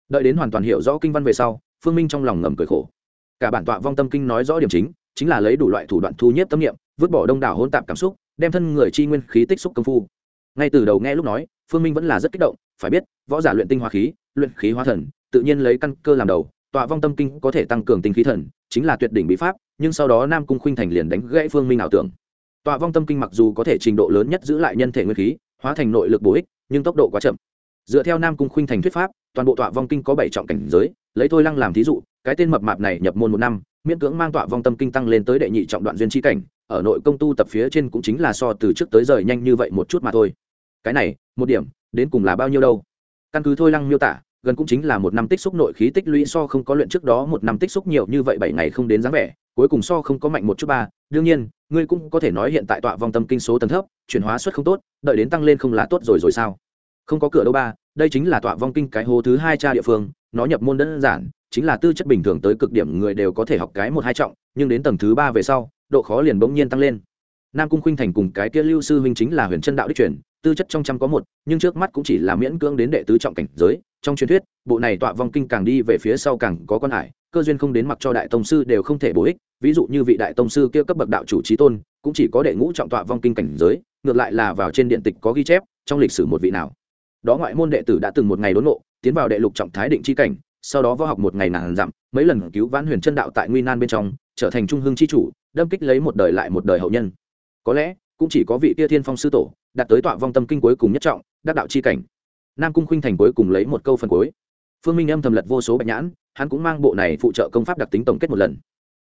đợi đến hoàn toàn hiểu rõ kinh văn về sau, phương minh trong lòng ngầm cười khổ. Cả bản tọa vong tâm kinh nói rõ điểm chính chính là lấy đủ loại thủ đoạn thu nhếp tâm niệm, vứt bỏ đông đảo hôn tạp cảm xúc, đem thân người chi nguyên khí tích xúc công phu. Ngay từ đầu nghe lúc nói, phương minh vẫn là rất kích động, phải biết, võ giả luyện tinh hoa khí, luyện khí hóa thần, tự nhiên lấy căn cơ làm đầu, tọa vong tâm kinh có thể tăng cường tinh khí thần, chính là tuyệt đỉnh bí pháp, nhưng sau đó nam cung khuynh thành liền đánh gãy phương minh ảo tưởng. Tọa vong tâm kinh mặc dù có thể trình độ lớn nhất giữ lại nhân thể nguyên khí, hóa thành nội lực bổ ích, nhưng tốc độ quá chậm. Dựa theo nam cung khuynh thành thuyết pháp toàn bộ tọa vong kinh có bảy trọng cảnh giới, lấy thôi lăng làm thí dụ, cái tên mập mạp này nhập môn một năm, miễn cưỡng mang tọa vong tâm kinh tăng lên tới đệ nhị trọng đoạn duyên tri cảnh, ở nội công tu tập phía trên cũng chính là so từ trước tới giờ nhanh như vậy một chút mà thôi. Cái này, một điểm, đến cùng là bao nhiêu đâu? Căn cứ thôi lăng miêu tả, gần cũng chính là một năm tích xúc nội khí tích lũy so không có luyện trước đó một năm tích xúc nhiều như vậy bảy ngày không đến dáng vẻ, cuối cùng so không có mạnh một chút ba. Đương nhiên, ngươi cũng có thể nói hiện tại tọa vong tâm kinh số tầng thấp, chuyển hóa suất không tốt, đợi đến tăng lên không là tốt rồi rồi sao? Không có cửa đâu ba đây chính là tọa vong kinh cái hố thứ hai cha địa phương, nó nhập môn đơn giản, chính là tư chất bình thường tới cực điểm người đều có thể học cái một hai trọng, nhưng đến tầng thứ ba về sau, độ khó liền bỗng nhiên tăng lên. Nam cung khuynh thành cùng cái kia lưu sư huynh chính là huyền chân đạo đích truyền, tư chất trong trăm có một, nhưng trước mắt cũng chỉ là miễn cưỡng đến đệ tứ trọng cảnh giới. Trong truyền thuyết, bộ này tọa vong kinh càng đi về phía sau càng có con hải, cơ duyên không đến mặc cho đại tông sư đều không thể bổ ích, ví dụ như vị đại tông sư kia cấp bậc đạo chủ trí tôn, cũng chỉ có đệ ngũ trọng tọa vong kinh cảnh giới, ngược lại là vào trên điện tịch có ghi chép, trong lịch sử một vị nào đó ngoại môn đệ tử đã từng một ngày đốn ngộ, tiến vào đệ lục trọng thái định chi cảnh, sau đó võ học một ngày nàng dặm, mấy lần cứu vãn huyền chân đạo tại nguy nan bên trong, trở thành trung hưng chi chủ, đâm kích lấy một đời lại một đời hậu nhân. Có lẽ, cũng chỉ có vị kia thiên phong sư tổ, đạt tới tọa vong tâm kinh cuối cùng nhất trọng, đắc đạo chi cảnh. Nam cung khuynh thành cuối cùng lấy một câu phần cuối. Phương minh âm thầm lật vô số bạch nhãn, hắn cũng mang bộ này phụ trợ công pháp đặc tính tổng kết một lần.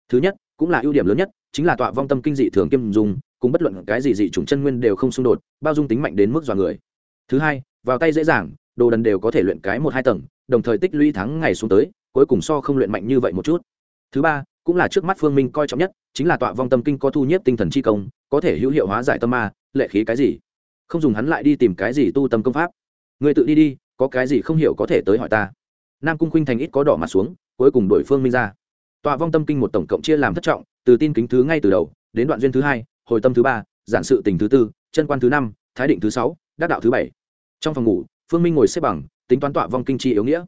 Thứ nhất, cũng là ưu điểm lớn nhất, chính là tọa vong tâm kinh dị thường kiêm dùng cùng bất luận cái gì dị chủng chân nguyên đều không xung đột, bao dung tính mạnh đến mức dọa người. Thứ hai vào tay dễ dàng, đồ đần đều có thể luyện cái một hai tầng, đồng thời tích lũy thắng ngày xuống tới, cuối cùng so không luyện mạnh như vậy một chút. Thứ ba, cũng là trước mắt phương minh coi trọng nhất, chính là tọa vong tâm kinh có thu nhiếp tinh thần chi công, có thể hữu hiệu hóa giải tâm ma, lệ khí cái gì. Không dùng hắn lại đi tìm cái gì tu tâm công pháp. Người tự đi đi, có cái gì không hiểu có thể tới hỏi ta. Nam cung khuynh thành ít có đỏ mặt xuống, cuối cùng đổi phương minh ra. Tọa vong tâm kinh một tổng cộng chia làm thất trọng, từ tin kính thứ ngay từ đầu, đến đoạn duyên thứ hai, hồi tâm thứ ba giản sự tình thứ tư, chân quan thứ năm, thái định thứ sáu, đắc đạo thứ bảy trong phòng ngủ, phương minh ngồi xếp bằng, tính toán tọa vong kinh chi yếu nghĩa.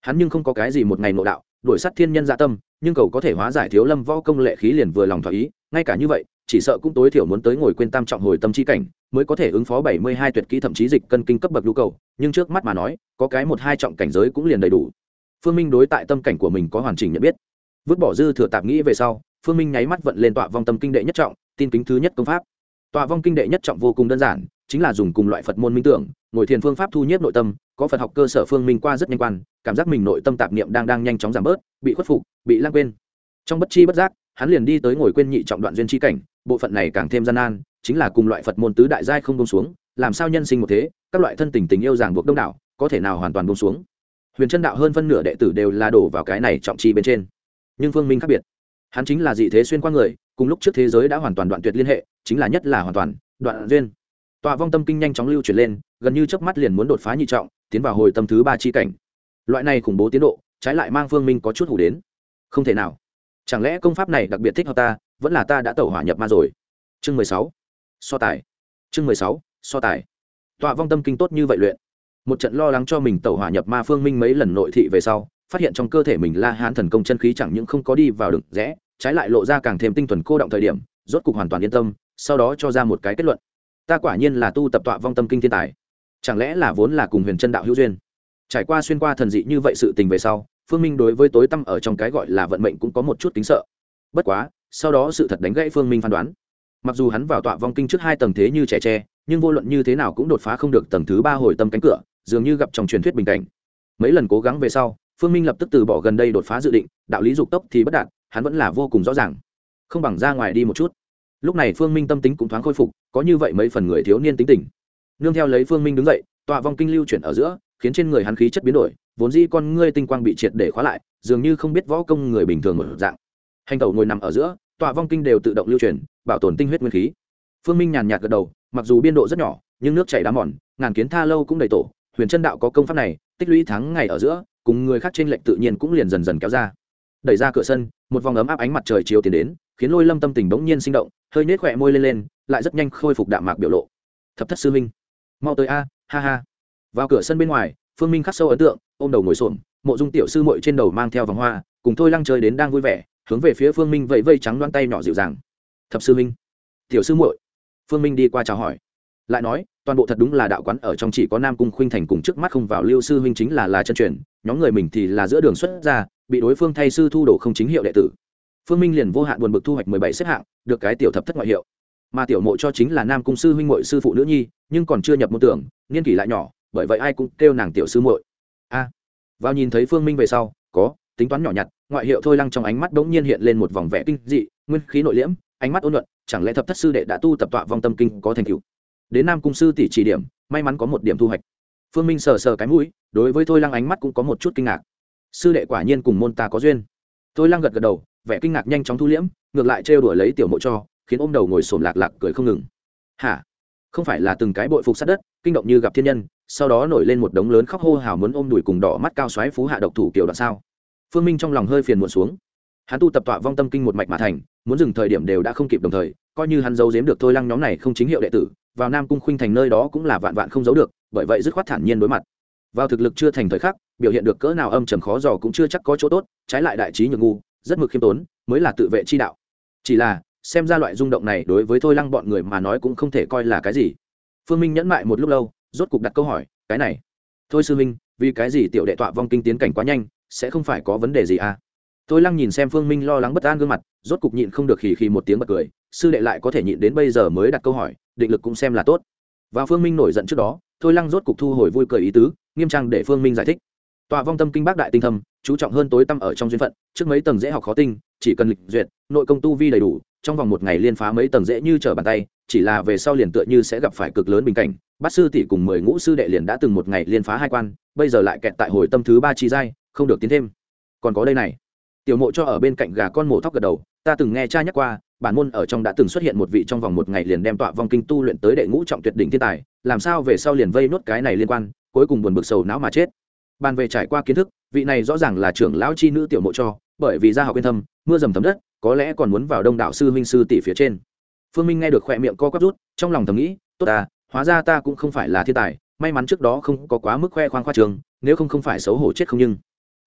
Hắn nhưng không có cái gì một ngày nội đạo đổi sắt thiên nhân dạ tâm, nhưng cầu có thể hóa giải thiếu lâm võ công lệ khí liền vừa lòng thỏa ý, ngay cả như vậy, chỉ sợ cũng tối thiểu muốn tới ngồi quên tam trọng hồi tâm chi cảnh, mới có thể ứng phó bảy mươi hai tuyệt kỹ thậm chí dịch cân kinh cấp bậc nhu cầu, nhưng trước mắt mà nói, có cái một hai trọng cảnh giới cũng liền đầy đủ. Phương minh đối tại tâm cảnh của mình có hoàn chỉnh nhận biết. Vứt bỏ dư thừa tạp nghĩ về sau, phương minh nháy mắt vận lên tọa vong tâm kinh đệ nhất trọng, tin kính thứ nhất công pháp. Tọa vong kinh đệ nhất trọng vô cùng đơn giản, chính là dùng cùng loại phật môn minh tưởng ngồi thiền phương pháp thu nhiếp nội tâm, có phật học cơ sở phương minh qua rất nhanh quan, cảm giác mình nội tâm tạp niệm đang đang nhanh chóng giảm bớt, bị khuất phục, bị lãng quên. Trong bất chi bất giác, hắn liền đi tới ngồi quên nhị trọng đoạn duyên chi cảnh, bộ phận này càng thêm gian nan, chính là cùng loại phật môn tứ đại giai không bông xuống, làm sao nhân sinh một thế, các loại thân tình tình yêu ràng buộc đông đảo, có thể nào hoàn toàn bông xuống. Huyền chân đạo hơn phân nửa đệ tử đều là đổ vào cái này trọng chi bên trên. Nhưng phương minh khác biệt. Hắn chính là dị thế xuyên qua người, cùng lúc trước thế giới đã hoàn toàn đoạn tuyệt liên hệ, chính là nhất là hoàn toàn đoạn duyên tọa vong tâm kinh nhanh chóng lưu chuyển lên, gần như chớp mắt liền muốn đột phá nhị trọng, tiến vào hồi tâm thứ ba chi cảnh. Loại này khủng bố tiến độ, trái lại mang phương minh có chút hủ đến. Không thể nào. Chẳng lẽ công pháp này đặc biệt thích hợp ta, vẫn là ta đã tẩu hỏa nhập ma rồi? Chương mười sáu. So tài. Chương mười sáu, so tài. Tọa vong tâm kinh tốt như vậy luyện. Một trận lo lắng cho mình tẩu hỏa nhập ma phương minh mấy lần nội thị về sau, phát hiện trong cơ thể mình la hán thần công chân khí chẳng những không có đi vào được rẽ, trái lại lộ ra càng thêm tinh thuần cô động thời điểm, rốt cục hoàn toàn yên tâm, sau đó cho ra một cái kết luận ta quả nhiên là tu tập tọa vong tâm kinh thiên tài. Chẳng lẽ là vốn là cùng huyền chân đạo hữu duyên? Trải qua xuyên qua thần dị như vậy sự tình về sau, phương minh đối với tối tâm ở trong cái gọi là vận mệnh cũng có một chút tính sợ. Bất quá, sau đó sự thật đánh gãy phương minh phán đoán. Mặc dù hắn vào tọa vong kinh trước hai tầng thế như trẻ tre, nhưng vô luận như thế nào cũng đột phá không được tầng thứ ba hồi tâm cánh cửa, dường như gặp trong truyền thuyết bình cảnh. Mấy lần cố gắng về sau, phương minh lập tức từ bỏ gần đây đột phá dự định, đạo lý dục tốc thì bất đạt, hắn vẫn là vô cùng rõ ràng. Không bằng ra ngoài đi một chút lúc này phương minh tâm tính cũng thoáng khôi phục, có như vậy mấy phần người thiếu niên tính tình. Nương theo lấy phương minh đứng dậy, tọa vong kinh lưu chuyển ở giữa, khiến trên người hắn khí chất biến đổi, vốn dĩ con ngươi tinh quang bị triệt để khóa lại, dường như không biết võ công người bình thường một dạng. Hành tẩu ngồi nằm ở giữa, tọa vong kinh đều tự động lưu chuyển, bảo tồn tinh huyết nguyên khí. Phương minh nhàn nhạt gật đầu, mặc dù biên độ rất nhỏ, nhưng nước chảy đá mòn, ngàn kiến tha lâu cũng đầy tổ, huyền chân đạo có công pháp này, tích lũy tháng ngày ở giữa, cùng người khác trên lệnh tự nhiên cũng liền dần dần kéo ra. Đẩy ra cửa sân, một vòng ấm áp ánh mặt trời chiếu tiến đến khiến lôi lâm tâm tình bỗng nhiên sinh động, hơi nết khỏe môi lên lên, lại rất nhanh khôi phục đạm mạc biểu lộ. Thập thất sư minh mau tới a, ha ha. Vào cửa sân bên ngoài, phương minh khắc sâu ấn tượng, ôm đầu ngồi xổm, mộ dung tiểu sư mội trên đầu mang theo vòng hoa, cùng thôi lăng chơi đến đang vui vẻ, hướng về phía phương minh vẫy vây trắng đoan tay nhỏ dịu dàng. Thập sư minh tiểu sư muội. Phương minh đi qua chào hỏi. Lại nói, toàn bộ thật đúng là đạo quán ở trong chỉ có nam cung khuynh thành cùng trước mắt không vào lưu sư huynh chính là là chân truyền, nhóm người mình thì là giữa đường xuất ra, bị đối phương thay sư thu đồ không chính hiệu đệ tử phương minh liền vô hạn buồn bực thu hoạch mười bảy xếp hạng, được cái tiểu thập thất ngoại hiệu. Mà tiểu mộ cho chính là nam cung sư huynh muội sư phụ nữ nhi, nhưng còn chưa nhập môn tưởng, niên kỷ lại nhỏ, bởi vậy ai cũng kêu nàng tiểu sư muội. A. Vào nhìn thấy phương minh về sau, có, tính toán nhỏ nhặt, ngoại hiệu thôi lăng trong ánh mắt bỗng nhiên hiện lên một vòng vẻ kinh dị, nguyên khí nội liễm, ánh mắt ôn luận chẳng lẽ thập thất sư đệ đã tu tập tọa vong tâm kinh có thành tựu? Đến nam cung sư tỷ chỉ điểm, may mắn có một điểm thu hoạch. Phương minh sờ sờ cái mũi, đối với thôi lăng ánh mắt cũng có một chút kinh ngạc. Sư đệ quả nhiên cùng môn ta có duyên. Thôi lăng gật gật đầu vẻ kinh ngạc nhanh chóng thu liễm, ngược lại trêu đuổi lấy tiểu mộ cho, khiến ôm đầu ngồi sổm lạc lạc cười không ngừng. Hả? Không phải là từng cái bội phục sát đất, kinh động như gặp thiên nhân, sau đó nổi lên một đống lớn khóc hô hào muốn ôm đùi cùng đỏ mắt cao xoáy phú hạ độc thủ kiểu đoạn sao? Phương minh trong lòng hơi phiền muộn xuống. Hắn tu tập tọa vong tâm kinh một mạch mà thành, muốn dừng thời điểm đều đã không kịp đồng thời, coi như hắn giấu giếm được thôi lăng nhóm này không chính hiệu đệ tử, vào nam cung khuynh thành nơi đó cũng là vạn vạn không giấu được, bởi vậy dứt khoát thản nhiên đối mặt. Vào thực lực chưa thành thời khắc, biểu hiện được cỡ nào âm trầm khó dò cũng chưa chắc có chỗ tốt, trái lại đại trí nhược ngu rất mực khiêm tốn, mới là tự vệ chi đạo. Chỉ là, xem ra loại rung động này đối với thôi lăng bọn người mà nói cũng không thể coi là cái gì. Phương minh nhẫn mại một lúc lâu, rốt cục đặt câu hỏi, cái này, thôi sư minh vì cái gì tiểu đệ tọa vong kinh tiến cảnh quá nhanh, sẽ không phải có vấn đề gì à? Thôi lăng nhìn xem phương minh lo lắng bất an gương mặt, rốt cục nhịn không được khì khì một tiếng bật cười, sư đệ lại có thể nhịn đến bây giờ mới đặt câu hỏi, định lực cũng xem là tốt. Và phương minh nổi giận trước đó, thôi lăng rốt cục thu hồi vui cười ý tứ, nghiêm trang để phương minh giải thích tòa vong tâm kinh bác đại tinh thâm, chú trọng hơn tối tâm ở trong duyên phận, trước mấy tầng dễ học khó tinh, chỉ cần lịch duyệt, nội công tu vi đầy đủ, trong vòng một ngày liên phá mấy tầng dễ như trở bàn tay, chỉ là về sau liền tựa như sẽ gặp phải cực lớn bình cảnh. Bát sư tỷ cùng mười ngũ sư đệ liền đã từng một ngày liên phá hai quan, bây giờ lại kẹt tại hồi tâm thứ ba chi giai, không được tiến thêm. Còn có đây này. Tiểu mộ cho ở bên cạnh gà con mổ thóc gật đầu, ta từng nghe cha nhắc qua, bản môn ở trong đã từng xuất hiện một vị trong vòng một ngày liền đem tọa vong kinh tu luyện tới đệ ngũ trọng tuyệt đỉnh thiên tài, làm sao về sau liền vây nốt cái này liên quan, cuối cùng buồn bực sầu não mà chết bàn về trải qua kiến thức, vị này rõ ràng là trưởng lão chi nữ tiểu mộ cho, bởi vì gia học yên thâm, mưa dầm thấm đất, có lẽ còn muốn vào đông đạo sư huynh sư tỷ phía trên. Phương minh nghe được khoe miệng co quắp rút, trong lòng thầm nghĩ, tốt ta, hóa ra ta cũng không phải là thiên tài, may mắn trước đó không có quá mức khoe khoang khoa trường, nếu không không phải xấu hổ chết không nhưng.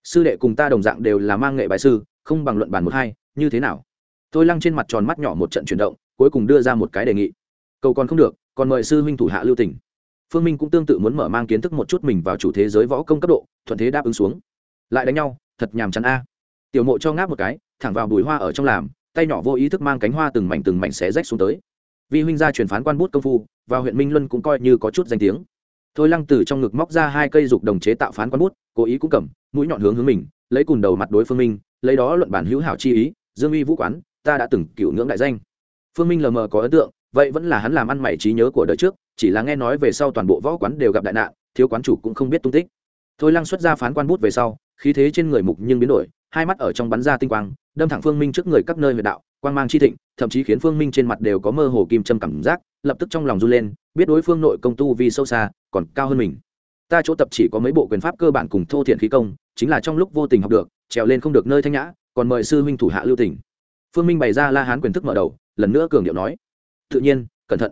Sư đệ cùng ta đồng dạng đều là mang nghệ bài sư, không bằng luận bàn một hai, như thế nào? Tôi lăng trên mặt tròn mắt nhỏ một trận chuyển động, cuối cùng đưa ra một cái đề nghị. Cầu còn không được, còn mời sư huynh thủ hạ lưu tỉnh phương minh cũng tương tự muốn mở mang kiến thức một chút mình vào chủ thế giới võ công cấp độ, thuận thế đáp ứng xuống. Lại đánh nhau, thật nhàm chán a. Tiểu mộ cho ngáp một cái, thẳng vào bùi hoa ở trong làm, tay nhỏ vô ý thức mang cánh hoa từng mảnh từng mảnh xé rách xuống tới. Vi huynh gia truyền phán quan bút công phu, và huyện minh luân cũng coi như có chút danh tiếng. Thôi lăng từ trong ngực móc ra hai cây dục đồng chế tạo phán quan bút, cố ý cũng cầm, mũi nhọn hướng hướng mình, lấy cùn đầu mặt đối phương minh, lấy đó luận bản hữu hảo chi ý, dương uy vũ quán, ta đã từng cựu ngưỡng đại danh. Phương minh lờ mờ có ấn tượng, vậy vẫn là hắn làm ăn mày trí nhớ của đời trước chỉ là nghe nói về sau toàn bộ võ quán đều gặp đại nạn, thiếu quán chủ cũng không biết tung tích. Thôi lăng xuất ra phán quan bút về sau, khí thế trên người mục nhưng biến đổi, hai mắt ở trong bắn ra tinh quang, đâm thẳng phương minh trước người các nơi huyệt đạo, quang mang chi thịnh, thậm chí khiến phương minh trên mặt đều có mơ hồ kim châm cảm giác, lập tức trong lòng run lên, biết đối phương nội công tu vì sâu xa, còn cao hơn mình. Ta chỗ tập chỉ có mấy bộ quyền pháp cơ bản cùng thô thiện khí công, chính là trong lúc vô tình học được, trèo lên không được nơi thanh nhã, còn mời sư huynh thủ hạ lưu tỉnh phương minh bày ra la hán quyền thức mở đầu, lần nữa cường điệu nói, tự nhiên, cẩn thận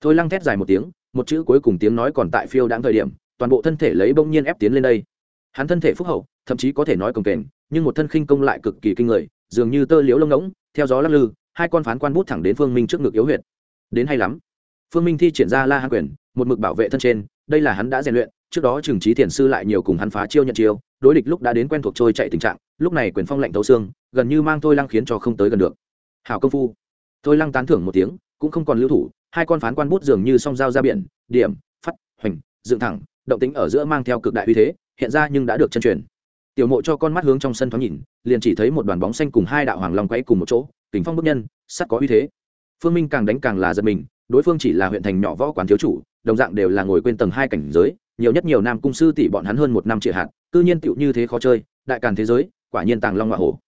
thôi lăng thét dài một tiếng, một chữ cuối cùng tiếng nói còn tại phiêu đáng thời điểm, toàn bộ thân thể lấy bỗng nhiên ép tiến lên đây. Hắn thân thể phúc hậu, thậm chí có thể nói cồng kềnh, nhưng một thân khinh công lại cực kỳ kinh người, dường như tơ liếu lông ngỗng, theo gió lắc lư, hai con phán quan bút thẳng đến phương minh trước ngực yếu huyệt. Đến hay lắm. Phương minh thi triển ra la hán quyền, một mực bảo vệ thân trên, đây là hắn đã rèn luyện, trước đó trừng trí thiền sư lại nhiều cùng hắn phá chiêu nhận chiêu, đối địch lúc đã đến quen thuộc trôi chạy tình trạng, lúc này quyền phong lạnh thấu xương, gần như mang thôi lăng khiến cho không tới gần được. Hảo công phu. Thôi lăng tán thưởng một tiếng, cũng không còn lưu thủ hai con phán quan bút dường như song dao ra biển, điểm, phát, hoành, dựng thẳng, động tính ở giữa mang theo cực đại uy thế, hiện ra nhưng đã được chân truyền. Tiểu mộ cho con mắt hướng trong sân thoáng nhìn, liền chỉ thấy một đoàn bóng xanh cùng hai đạo hoàng long quay cùng một chỗ kính phong bức nhân, sắt có uy thế. Phương minh càng đánh càng là giật mình, đối phương chỉ là huyện thành nhỏ võ quán thiếu chủ, đồng dạng đều là ngồi quên tầng hai cảnh giới, nhiều nhất nhiều nam cung sư tỷ bọn hắn hơn một năm triệu hạt, cư nhiên tựu như thế khó chơi, đại càn thế giới, quả nhiên tàng long hoa hổ.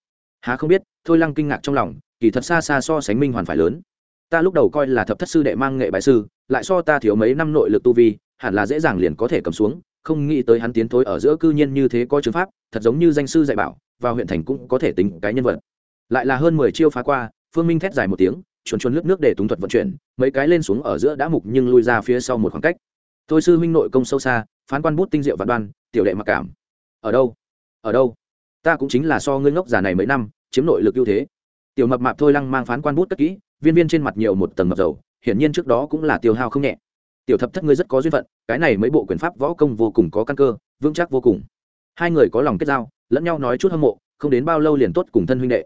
Há không biết, thôi lăng kinh ngạc trong lòng, kỳ thật xa xa so sánh minh hoàn phải lớn ta lúc đầu coi là thập thất sư đệ mang nghệ bài sư, lại so ta thiếu mấy năm nội lực tu vi, hẳn là dễ dàng liền có thể cầm xuống, không nghĩ tới hắn tiến thối ở giữa cư nhiên như thế có chứng pháp, thật giống như danh sư dạy bảo, và huyện thành cũng có thể tính cái nhân vật. Lại là hơn mười chiêu phá qua, phương minh thét dài một tiếng, chuồn chuồn lướt nước để túng thuật vận chuyển, mấy cái lên xuống ở giữa đã mục nhưng lui ra phía sau một khoảng cách. Thôi sư huynh nội công sâu xa, phán quan bút tinh diệu và đoan, tiểu đệ mặc cảm. Ở đâu? Ở đâu? Ta cũng chính là so ngươi ngốc già này mấy năm, chiếm nội lực ưu thế. Tiểu mập mạp thôi lăng mang phán quan bút cất kỹ viên viên trên mặt nhiều một tầng mập dầu, hiển nhiên trước đó cũng là tiêu hao không nhẹ. Tiểu thập thất ngươi rất có duyên phận, cái này mấy bộ quyền pháp võ công vô cùng có căn cơ, vững chắc vô cùng. Hai người có lòng kết giao, lẫn nhau nói chút hâm mộ, không đến bao lâu liền tốt cùng thân huynh đệ.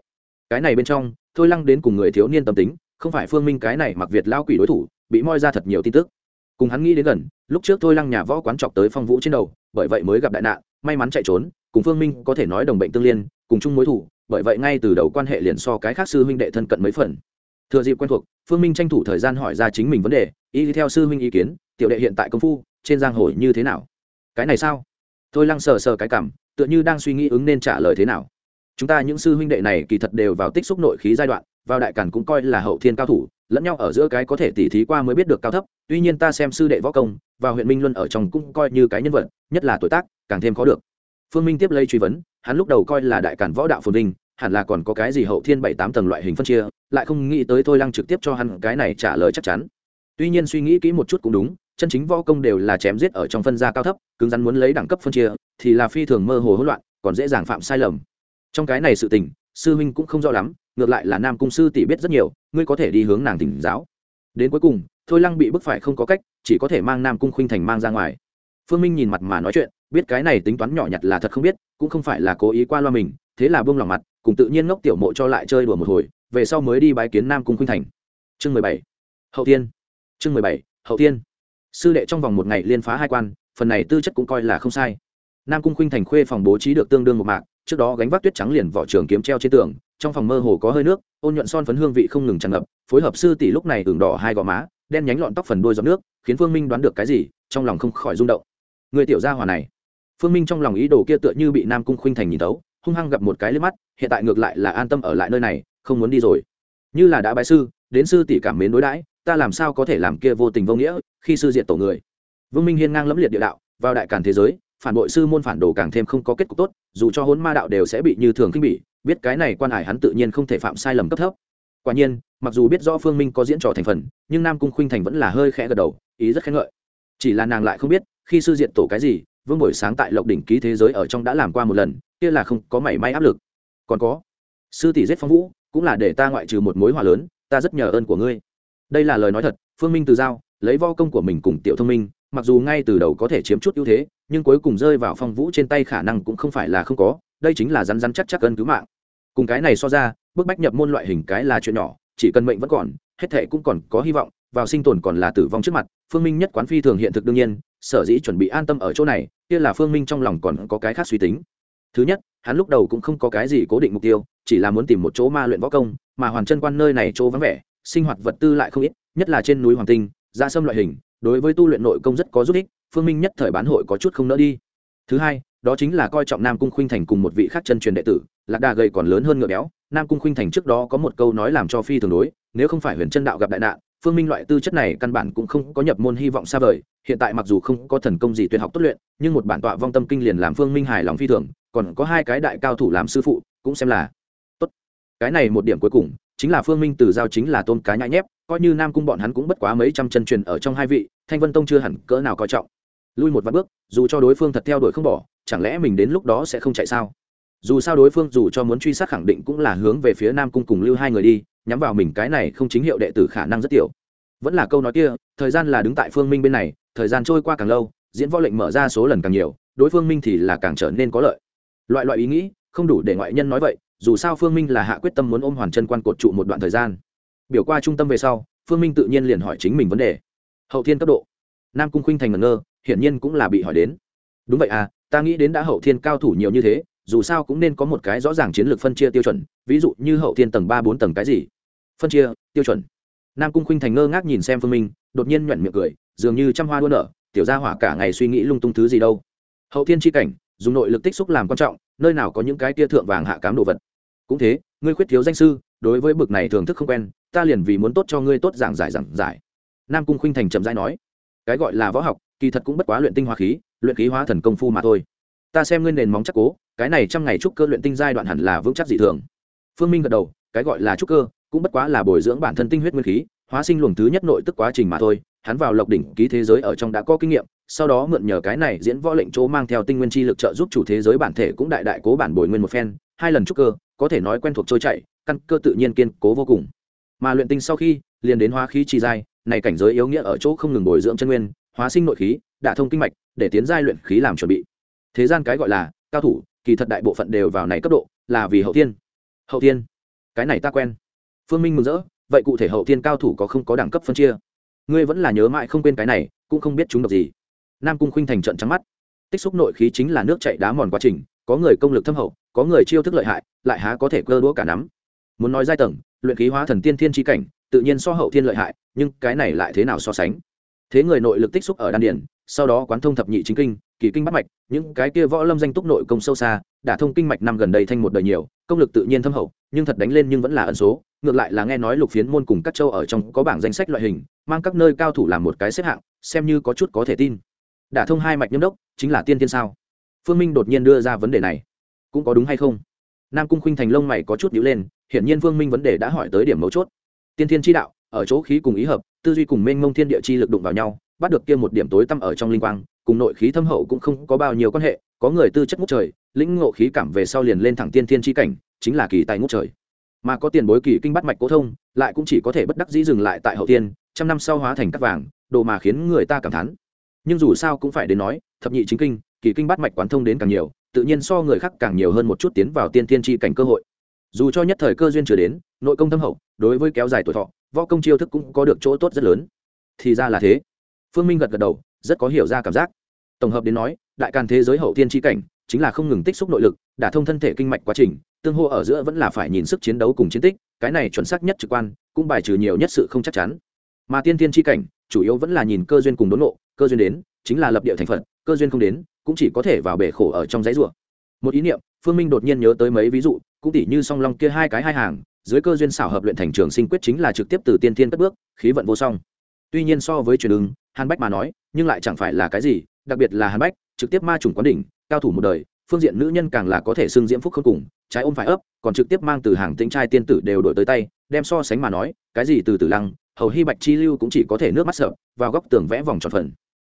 Cái này bên trong, thôi lăng đến cùng người thiếu niên tâm tính, không phải phương minh cái này mặc việt lao quỷ đối thủ, bị moi ra thật nhiều tin tức. Cùng hắn nghĩ đến gần, lúc trước thôi lăng nhà võ quán chọc tới phong vũ trên đầu, bởi vậy mới gặp đại nạn, may mắn chạy trốn, cùng phương minh có thể nói đồng bệnh tương liên, cùng chung mối thủ, bởi vậy ngay từ đầu quan hệ liền so cái khác sư huynh đệ thân cận mấy phần thừa dịp quen thuộc, phương minh tranh thủ thời gian hỏi ra chính mình vấn đề, y theo sư huynh ý kiến, tiểu đệ hiện tại công phu, trên giang hồ như thế nào? Cái này sao? Thôi lăng sờ sờ cái cảm, tựa như đang suy nghĩ ứng nên trả lời thế nào. Chúng ta những sư huynh đệ này kỳ thật đều vào tích xúc nội khí giai đoạn, vào đại cản cũng coi là hậu thiên cao thủ, lẫn nhau ở giữa cái có thể tỉ thí qua mới biết được cao thấp, tuy nhiên ta xem sư đệ võ công và huyện minh luân ở trong cũng coi như cái nhân vật, nhất là tuổi tác, càng thêm khó được. Phương minh tiếp lấy truy vấn, hắn lúc đầu coi là đại cản võ đạo phồn vinh hẳn là còn có cái gì hậu thiên bảy tám tầng loại hình phân chia, lại không nghĩ tới thôi lăng trực tiếp cho hắn cái này trả lời chắc chắn. Tuy nhiên suy nghĩ kỹ một chút cũng đúng, chân chính võ công đều là chém giết ở trong phân gia cao thấp, cứng rắn muốn lấy đẳng cấp phân chia, thì là phi thường mơ hồ hỗn loạn, còn dễ dàng phạm sai lầm. Trong cái này sự tình, sư huynh cũng không rõ lắm, ngược lại là nam cung sư tỷ biết rất nhiều, ngươi có thể đi hướng nàng tỉnh giáo. Đến cuối cùng, thôi lăng bị bức phải không có cách, chỉ có thể mang nam cung khuynh thành mang ra ngoài. Phương minh nhìn mặt mà nói chuyện, biết cái này tính toán nhỏ nhặt là thật không biết, cũng không phải là cố ý qua loa mình, thế là buông lòng mặt cùng tự nhiên ngốc tiểu mộ cho lại chơi đùa một hồi, về sau mới đi bái kiến nam cung khuynh thành. Chương mười bảy. Hậu tiên chương mười bảy. Hậu tiên sư đệ trong vòng một ngày liên phá hai quan, phần này tư chất cũng coi là không sai. Nam cung khuynh thành khuê phòng bố trí được tương đương một mạc, trước đó gánh vác tuyết trắng liền vỏ trường kiếm treo trên tường, trong phòng mơ hồ có hơi nước, ôn nhuận son phấn hương vị không ngừng tràn ngập, phối hợp sư tỷ lúc này ửng đỏ hai gò má, đen nhánh lọn tóc phần đuôi giọt nước, khiến phương minh đoán được cái gì, trong lòng không khỏi rung động. Người tiểu gia hòa này. Phương minh trong lòng ý đồ kia tựa như bị nam cung khuynh thành nhìn tấu hung hăng gặp một cái lên mắt, hiện tại ngược lại là an tâm ở lại nơi này, không muốn đi rồi. Như là đã bái sư, đến sư tỷ cảm mến đối đãi, ta làm sao có thể làm kia vô tình vô nghĩa, khi sư diện tổ người. Vương minh hiên ngang lẫm liệt địa đạo, vào đại cản thế giới, phản bội sư môn phản đồ càng thêm không có kết cục tốt, dù cho hôn ma đạo đều sẽ bị như thường khinh bỉ biết cái này quan hải hắn tự nhiên không thể phạm sai lầm cấp thấp. Quả nhiên, mặc dù biết rõ phương minh có diễn trò thành phần, nhưng nam cung khuynh thành vẫn là hơi khẽ gật đầu, ý rất khen ngợi. Chỉ là nàng lại không biết, khi sư diện tổ cái gì, vương buổi sáng tại lộc đỉnh ký thế giới ở trong đã làm qua một lần kia là không có mảy may áp lực. Còn có, sư tỷ giết phong vũ, cũng là để ta ngoại trừ một mối hòa lớn, ta rất nhờ ơn của ngươi. Đây là lời nói thật, phương minh từ giao, lấy vo công của mình cùng tiểu thông minh, mặc dù ngay từ đầu có thể chiếm chút ưu thế, nhưng cuối cùng rơi vào phong vũ trên tay khả năng cũng không phải là không có, đây chính là rắn rắn chắc chắc cân cứu mạng. Cùng cái này so ra, bức bách nhập môn loại hình cái là chuyện nhỏ, chỉ cần mệnh vẫn còn, hết thệ cũng còn có hy vọng, vào sinh tồn còn là tử vong trước mặt, phương minh nhất quán phi thường hiện thực đương nhiên, sở dĩ chuẩn bị an tâm ở chỗ này, kia là phương minh trong lòng còn có cái khác suy tính thứ nhất, hắn lúc đầu cũng không có cái gì cố định mục tiêu, chỉ là muốn tìm một chỗ ma luyện võ công, mà hoàn chân quan nơi này chỗ vắng vẻ, sinh hoạt vật tư lại không ít, nhất là trên núi hoàng tinh gia sâm loại hình, đối với tu luyện nội công rất có giúp ích, phương minh nhất thời bán hội có chút không nỡ đi. Thứ hai, đó chính là coi trọng nam cung khuynh thành cùng một vị khác chân truyền đệ tử, lạc đà gầy còn lớn hơn ngựa béo, nam cung khuynh thành trước đó có một câu nói làm cho phi thường đối, nếu không phải huyền chân đạo gặp đại nạn phương minh loại tư chất này căn bản cũng không có nhập môn hy vọng xa vời, hiện tại mặc dù không có thần công gì tuyệt học tốt luyện, nhưng một bản tọa vong tâm kinh liền làm phương minh hài lòng phi thường, còn có hai cái đại cao thủ làm sư phụ, cũng xem là tốt. Cái này một điểm cuối cùng, chính là phương minh từ giao chính là tôn cá nhãi nhép, coi như nam cung bọn hắn cũng bất quá mấy trăm chân truyền ở trong hai vị, thanh vân tông chưa hẳn cỡ nào coi trọng. Lui một vài bước, dù cho đối phương thật theo đuổi không bỏ, chẳng lẽ mình đến lúc đó sẽ không chạy sao? Dù sao đối phương dù cho muốn truy sát khẳng định cũng là hướng về phía nam cung cùng lưu hai người đi nhắm vào mình cái này không chính hiệu đệ tử khả năng rất tiểu. Vẫn là câu nói kia, thời gian là đứng tại phương minh bên này, thời gian trôi qua càng lâu, diễn võ lệnh mở ra số lần càng nhiều, đối phương minh thì là càng trở nên có lợi. Loại loại ý nghĩ, không đủ để ngoại nhân nói vậy, dù sao phương minh là hạ quyết tâm muốn ôm hoàn chân quan cột trụ một đoạn thời gian. Biểu qua trung tâm về sau, phương minh tự nhiên liền hỏi chính mình vấn đề. Hậu thiên cấp độ. Nam cung khuynh thành ngẩn ngơ, hiển nhiên cũng là bị hỏi đến. Đúng vậy à ta nghĩ đến đã hậu thiên cao thủ nhiều như thế, dù sao cũng nên có một cái rõ ràng chiến lược phân chia tiêu chuẩn, ví dụ như hậu thiên tầng ba bốn tầng cái gì phân chia, tiêu chuẩn. Nam cung khuynh thành ngơ ngác nhìn xem phương minh, đột nhiên nhoẻn miệng cười, dường như trăm hoa đua nở, tiểu gia hỏa cả ngày suy nghĩ lung tung thứ gì đâu. Hậu thiên tri cảnh, dùng nội lực tích xúc làm quan trọng, nơi nào có những cái tia thượng vàng hạ cám đồ vật. Cũng thế, ngươi khuyết thiếu danh sư, đối với bực này thưởng thức không quen, ta liền vì muốn tốt cho ngươi tốt giảng giải giảng giải. Nam cung khuynh thành chậm rãi nói, cái gọi là võ học, kỳ thật cũng bất quá luyện tinh hoa khí, luyện khí hóa thần công phu mà thôi. Ta xem ngươi nền móng chắc cố, cái này trăm ngày trúc cơ luyện tinh giai đoạn hẳn là vững chắc dị thường. Phương minh gật đầu, cái gọi là trúc cơ cũng bất quá là bồi dưỡng bản thân tinh huyết nguyên khí, hóa sinh luồng thứ nhất nội tức quá trình mà thôi, hắn vào lộc đỉnh ký thế giới ở trong đã có kinh nghiệm, sau đó mượn nhờ cái này diễn võ lệnh chỗ mang theo tinh nguyên chi lực trợ giúp chủ thế giới bản thể cũng đại đại cố bản bồi nguyên một phen, hai lần trúc cơ, có thể nói quen thuộc trôi chảy, căn cơ tự nhiên kiên cố vô cùng. Mà luyện tinh sau khi, liền đến hóa khí chi giai, này cảnh giới yếu nghĩa ở chỗ không ngừng bồi dưỡng chân nguyên, hóa sinh nội khí, đả thông kinh mạch, để tiến giai luyện khí làm chuẩn bị. Thế gian cái gọi là cao thủ, kỳ thật đại bộ phận đều vào này cấp độ, là vì hậu thiên. Hậu thiên. Cái này ta quen phương minh mừng rỡ, vậy cụ thể hậu thiên cao thủ có không có đẳng cấp phân chia? Ngươi vẫn là nhớ mãi không quên cái này, cũng không biết chúng độc gì. Nam cung khuynh thành trận trắng mắt. Tích xúc nội khí chính là nước chạy đá mòn quá trình, có người công lực thâm hậu, có người chiêu thức lợi hại, lại há có thể cơ đũa cả nắm. Muốn nói giai tầng, luyện khí hóa thần tiên thiên tri cảnh, tự nhiên so hậu thiên lợi hại, nhưng cái này lại thế nào so sánh? Thế người nội lực tích xúc ở đan điển sau đó quán thông thập nhị chính kinh, kỳ kinh bắt mạch, những cái kia võ lâm danh túc nội công sâu xa, đã thông kinh mạch năm gần đây thanh một đời nhiều, công lực tự nhiên thâm hậu, nhưng thật đánh lên nhưng vẫn là ẩn số ngược lại là nghe nói lục phiến môn cùng các châu ở trong có bảng danh sách loại hình, mang các nơi cao thủ làm một cái xếp hạng, xem như có chút có thể tin. Đả thông hai mạch nhâm đốc, chính là tiên tiên sao? Phương minh đột nhiên đưa ra vấn đề này. Cũng có đúng hay không? Nam cung khuynh thành lông mày có chút nhữ lên, hiển nhiên phương minh vấn đề đã hỏi tới điểm mấu chốt. Tiên thiên tri đạo, ở chỗ khí cùng ý hợp, tư duy cùng mênh mông thiên địa chi lực đụng vào nhau, bắt được kia một điểm tối tăm ở trong linh quang, cùng nội khí thâm hậu cũng không có bao nhiêu quan hệ, có người tư chất ngút trời, lĩnh ngộ khí cảm về sau liền lên thẳng tiên thiên tri cảnh, chính là kỳ tài ngút trời mà có tiền bối kỳ kinh bắt mạch cố thông, lại cũng chỉ có thể bất đắc dĩ dừng lại tại hậu tiên, trăm năm sau hóa thành cát vàng, đồ mà khiến người ta cảm thán. Nhưng dù sao cũng phải đến nói, thập nhị chính kinh, kỳ kinh bắt mạch quán thông đến càng nhiều, tự nhiên so người khác càng nhiều hơn một chút tiến vào tiên tiên tri cảnh cơ hội. Dù cho nhất thời cơ duyên chưa đến, nội công thâm hậu, đối với kéo dài tuổi thọ, võ công chiêu thức cũng có được chỗ tốt rất lớn. Thì ra là thế. Phương minh gật gật đầu, rất có hiểu ra cảm giác. Tổng hợp đến nói, đại càn thế giới hậu tiên tri cảnh, chính là không ngừng tích xúc nội lực, đả thông thân thể kinh mạch quá trình tương hô ở giữa vẫn là phải nhìn sức chiến đấu cùng chiến tích, cái này chuẩn xác nhất trực quan, cũng bài trừ nhiều nhất sự không chắc chắn. Mà tiên tiên tri cảnh, chủ yếu vẫn là nhìn cơ duyên cùng đốn ngộ, cơ duyên đến, chính là lập địa thành phận cơ duyên không đến, cũng chỉ có thể vào bể khổ ở trong giấy rùa một ý niệm, phương minh đột nhiên nhớ tới mấy ví dụ, cũng tỉ như song long kia hai cái hai hàng, dưới cơ duyên xảo hợp luyện thành trường sinh quyết chính là trực tiếp từ tiên tiên cất bước, khí vận vô song. Tuy nhiên so với truyền ứng, hàn bách mà nói, nhưng lại chẳng phải là cái gì, đặc biệt là hàn bách, trực tiếp ma trùng quán đỉnh, cao thủ một đời phương diện nữ nhân càng là có thể xưng diễm phúc không cùng, trái ôm phải ấp, còn trực tiếp mang từ hàng tính trai tiên tử đều đổi tới tay, đem so sánh mà nói, cái gì từ từ lăng, hầu hy bạch chi lưu cũng chỉ có thể nước mắt sợ, vào góc tường vẽ vòng tròn phần.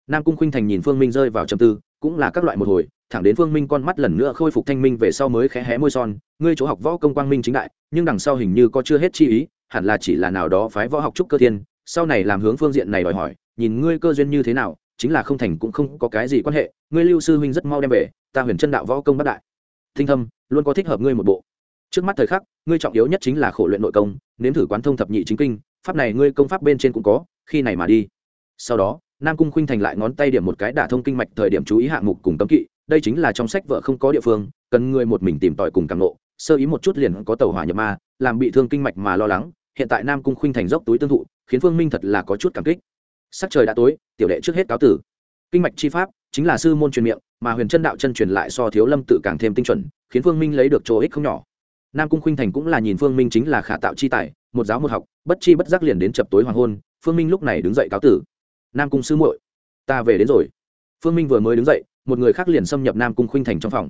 Nam cung khuynh thành nhìn phương minh rơi vào trầm tư, cũng là các loại một hồi, thẳng đến phương minh con mắt lần nữa khôi phục thanh minh về sau mới khẽ hé môi son, ngươi chỗ học võ công quang minh chính đại, nhưng đằng sau hình như có chưa hết chi ý, hẳn là chỉ là nào đó phái võ học trúc cơ thiên, sau này làm hướng phương diện này đòi hỏi, nhìn ngươi cơ duyên như thế nào chính là không thành cũng không có cái gì quan hệ, ngươi lưu sư huynh rất mau đem về, ta huyền chân đạo võ công bất đại. Thinh thâm, luôn có thích hợp ngươi một bộ. Trước mắt thời khắc, ngươi trọng yếu nhất chính là khổ luyện nội công, nếm thử quán thông thập nhị chính kinh, pháp này ngươi công pháp bên trên cũng có, khi này mà đi. Sau đó, nam cung khuynh thành lại ngón tay điểm một cái đả thông kinh mạch thời điểm chú ý hạng mục cùng cấm kỵ, đây chính là trong sách vợ không có địa phương, cần ngươi một mình tìm tòi cùng càng nộ sơ ý một chút liền có tàu hỏa nhập ma, làm bị thương kinh mạch mà lo lắng, hiện tại nam cung khuynh thành dốc túi tương thụ, khiến phương minh thật là có chút cảm kích. Sắc trời đã tối tiểu đệ trước hết cáo tử. Kinh mạch chi pháp chính là sư môn truyền miệng, mà huyền chân đạo chân truyền lại so thiếu lâm tự càng thêm tinh chuẩn, khiến phương minh lấy được chỗ ích không nhỏ. Nam cung khuynh thành cũng là nhìn phương minh chính là khả tạo chi tài, một giáo một học, bất chi bất giác liền đến chập tối hoàng hôn, phương minh lúc này đứng dậy cáo tử. Nam cung sư muội, ta về đến rồi. Phương minh vừa mới đứng dậy, một người khác liền xâm nhập nam cung khuynh thành trong phòng.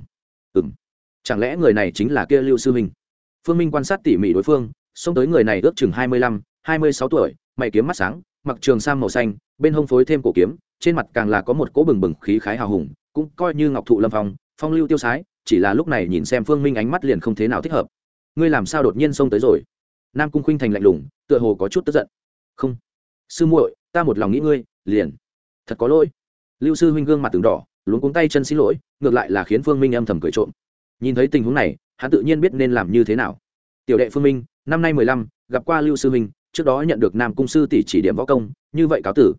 Ừ m chẳng lẽ người này chính là kia lưu sư minh? Phương minh quan sát tỉ mỉ đối phương, xông tới người này ước chừng hai mươi lăm, hai mươi sáu tuổi, mày kiếm mắt sáng, mặc trường sam màu xanh bên hông phối thêm cổ kiếm, trên mặt càng là có một cỗ bừng bừng khí khái hào hùng, cũng coi như ngọc thụ lâm phong phong lưu tiêu sái, chỉ là lúc này nhìn xem phương minh ánh mắt liền không thế nào thích hợp. Ngươi làm sao đột nhiên xông tới rồi? Nam cung khuynh thành lạnh lùng, tựa hồ có chút tức giận. Không. Sư muội, ta một lòng nghĩ ngươi, liền. Thật có lỗi. Lưu sư huynh gương mặt từng đỏ, luống cuống tay chân xin lỗi, ngược lại là khiến phương minh âm thầm cười trộm. Nhìn thấy tình huống này, hắn tự nhiên biết nên làm như thế nào. Tiểu đệ phương minh, năm nay mười lăm, gặp qua lưu sư huynh, trước đó nhận được nam cung sư tỷ chỉ điểm võ công, như vậy cáo tử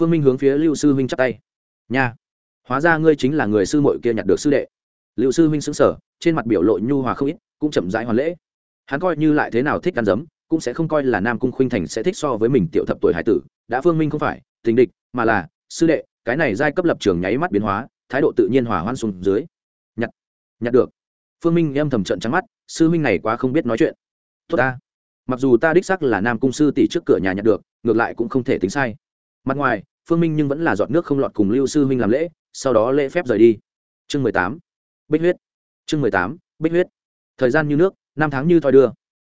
phương minh hướng phía lưu sư huynh chắp tay. Nha, hóa ra ngươi chính là người sư mội kia nhặt được sư đệ. Lưu sư huynh xứng sở trên mặt biểu lộ nhu hòa không ít, cũng chậm rãi hoàn lễ. Hắn coi như lại thế nào thích ăn dấm, cũng sẽ không coi là nam cung khuynh thành sẽ thích so với mình tiểu thập tuổi hải tử, đã phương minh không phải, tình địch, mà là, sư đệ, cái này giai cấp lập trường nháy mắt biến hóa, thái độ tự nhiên hòa hoan xuống dưới. Nhặt nhặt được. Phương minh âm thầm trận trắng mắt, sư minh này quá không biết nói chuyện. Tốt ta, mặc dù ta đích sắc là nam cung sư tỷ trước cửa nhà nhặt được, ngược lại cũng không thể tính sai mặt ngoài, phương minh nhưng vẫn là dọn nước không lọt cùng lưu sư minh làm lễ, sau đó lễ phép rời đi. Chương mười tám, bích huyết. Chương mười tám, bích huyết. Thời gian như nước, năm tháng như thoi đưa.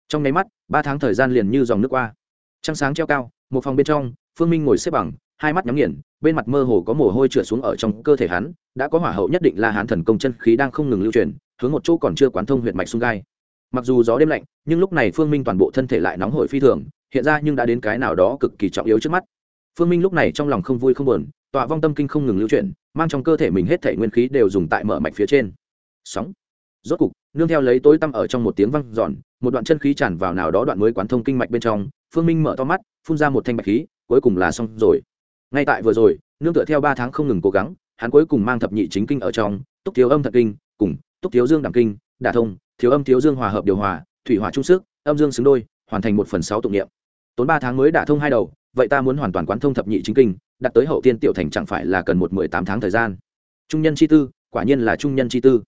Trong nháy mắt, ba tháng thời gian liền như dòng nước qua. Trăng sáng treo cao, một phòng bên trong, phương minh ngồi xếp bằng, hai mắt nhắm nghiền, bên mặt mơ hồ có mồ hôi trượt xuống ở trong cơ thể hắn, đã có hỏa hậu nhất định là hán thần công chân khí đang không ngừng lưu truyền, hướng một chỗ còn chưa quán thông huyện mạch sung gai. Mặc dù gió đêm lạnh, nhưng lúc này phương minh toàn bộ thân thể lại nóng hổi phi thường, hiện ra nhưng đã đến cái nào đó cực kỳ trọng yếu trước mắt phương minh lúc này trong lòng không vui không buồn, tọa vong tâm kinh không ngừng lưu chuyển, mang trong cơ thể mình hết thể nguyên khí đều dùng tại mở mạch phía trên. Sóng. Rốt cục, nương theo lấy tối tăm ở trong một tiếng văng giòn một đoạn chân khí tràn vào nào đó đoạn mới quán thông kinh mạch bên trong, phương minh mở to mắt, phun ra một thanh bạch khí, cuối cùng là xong rồi. Ngay tại vừa rồi, nương tựa theo ba tháng không ngừng cố gắng, hắn cuối cùng mang thập nhị chính kinh ở trong, túc thiếu âm thật kinh, cùng túc thiếu dương đảm kinh, đả thông, thiếu âm thiếu dương hòa hợp điều hòa, thủy hòa trung sức, âm dương xứng đôi, hoàn thành một phần sáu tụng niệm. Tốn ba tháng mới đả thông hai đầu vậy ta muốn hoàn toàn quán thông thập nhị chính kinh, đặt tới hậu tiên tiểu thành chẳng phải là cần một mười tám tháng thời gian? Trung nhân chi tư, quả nhiên là trung nhân chi tư.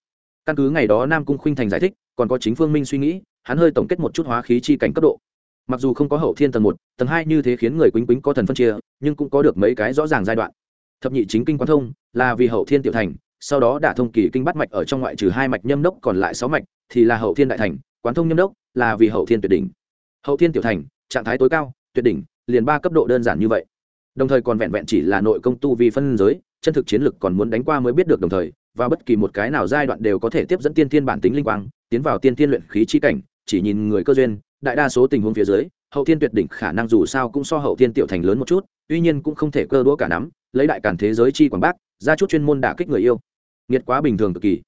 Căn cứ ngày đó nam cung khuynh thành giải thích, còn có chính phương minh suy nghĩ, hắn hơi tổng kết một chút hóa khí chi cảnh cấp độ. Mặc dù không có hậu thiên tầng một, tầng hai như thế khiến người quýnh quýnh có thần phân chia, nhưng cũng có được mấy cái rõ ràng giai đoạn. Thập nhị chính kinh quán thông, là vì hậu thiên tiểu thành, sau đó đả thông kỳ kinh bắt mạch ở trong ngoại trừ hai mạch nhâm đốc, còn lại sáu mạch thì là hậu thiên đại thành, quán thông nhâm đốc, là vì hậu thiên tuyệt đỉnh. Hậu thiên tiểu thành, trạng thái tối cao, tuyệt đỉnh liền ba cấp độ đơn giản như vậy. Đồng thời còn vẹn vẹn chỉ là nội công tu vì phân giới, chân thực chiến lực còn muốn đánh qua mới biết được đồng thời, và bất kỳ một cái nào giai đoạn đều có thể tiếp dẫn tiên thiên bản tính linh quang, tiến vào tiên thiên luyện khí chi cảnh, chỉ nhìn người cơ duyên, đại đa số tình huống phía dưới, hậu thiên tuyệt đỉnh khả năng dù sao cũng so hậu thiên tiểu thành lớn một chút, tuy nhiên cũng không thể cơ đũa cả nắm, lấy đại cản thế giới chi quảng bác, ra chút chuyên môn đả kích người yêu. Nghiệt quá bình thường cực kỳ.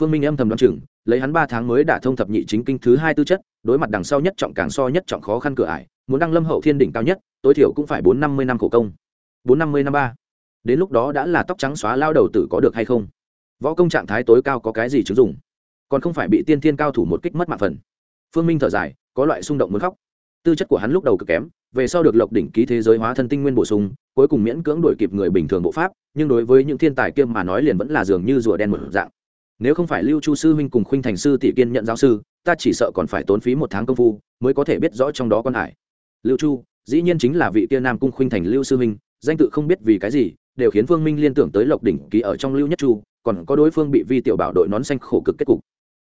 Phương minh âm thầm đoán chừng, lấy hắn ba tháng mới đả thông thập nhị chính kinh thứ hai tư chất, đối mặt đằng sau nhất trọng càng so nhất trọng khó khăn cửa ải muốn đăng lâm hậu thiên đỉnh cao nhất, tối thiểu cũng phải bốn năm mươi năm khổ công. Bốn năm mươi năm ba. Đến lúc đó đã là tóc trắng xóa lao đầu tử có được hay không? Võ công trạng thái tối cao có cái gì chứng dùng còn không phải bị tiên thiên cao thủ một kích mất mạng phần. Phương minh thở dài, có loại xung động muốn khóc. Tư chất của hắn lúc đầu cực kém, về sau được lộc đỉnh ký thế giới hóa thân tinh nguyên bổ sung, cuối cùng miễn cưỡng đổi kịp người bình thường bộ pháp, nhưng đối với những thiên tài kiêm mà nói liền vẫn là dường như rùa đen một dạng. Nếu không phải lưu chu sư huynh cùng khuynh thành sư tỷ kiên nhận giáo sư, ta chỉ sợ còn phải tốn phí một tháng công phu mới có thể biết rõ trong đó con hải lưu chu dĩ nhiên chính là vị kia nam cung khuynh thành lưu sư Minh, danh tự không biết vì cái gì đều khiến phương minh liên tưởng tới lộc đỉnh ký ở trong lưu nhất chu còn có đối phương bị vi tiểu bảo đội nón xanh khổ cực kết cục.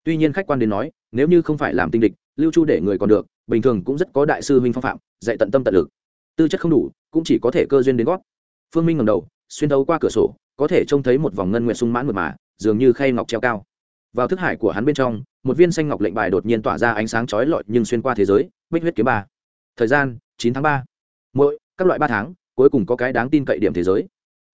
Tuy nhiên khách quan đến nói nếu như không phải làm tinh địch lưu chu để người còn được bình thường cũng rất có đại sư Minh phong phạm dạy tận tâm tận lực. Tư chất không đủ cũng chỉ có thể cơ duyên đến gót. Phương minh ngầm đầu xuyên thấu qua cửa sổ có thể trông thấy một vòng ngân nguyện sung mãn mượt mà dường như khay ngọc treo cao. Vào thức hải của hắn bên trong một viên xanh ngọc lệnh bài đột nhiên tỏa ra ánh sáng chói lọi nhưng xuyên qua thế giới bích huyết kiếm ba thời gian, chín tháng ba. Mỗi, các loại ba tháng, cuối cùng có cái đáng tin cậy điểm thế giới.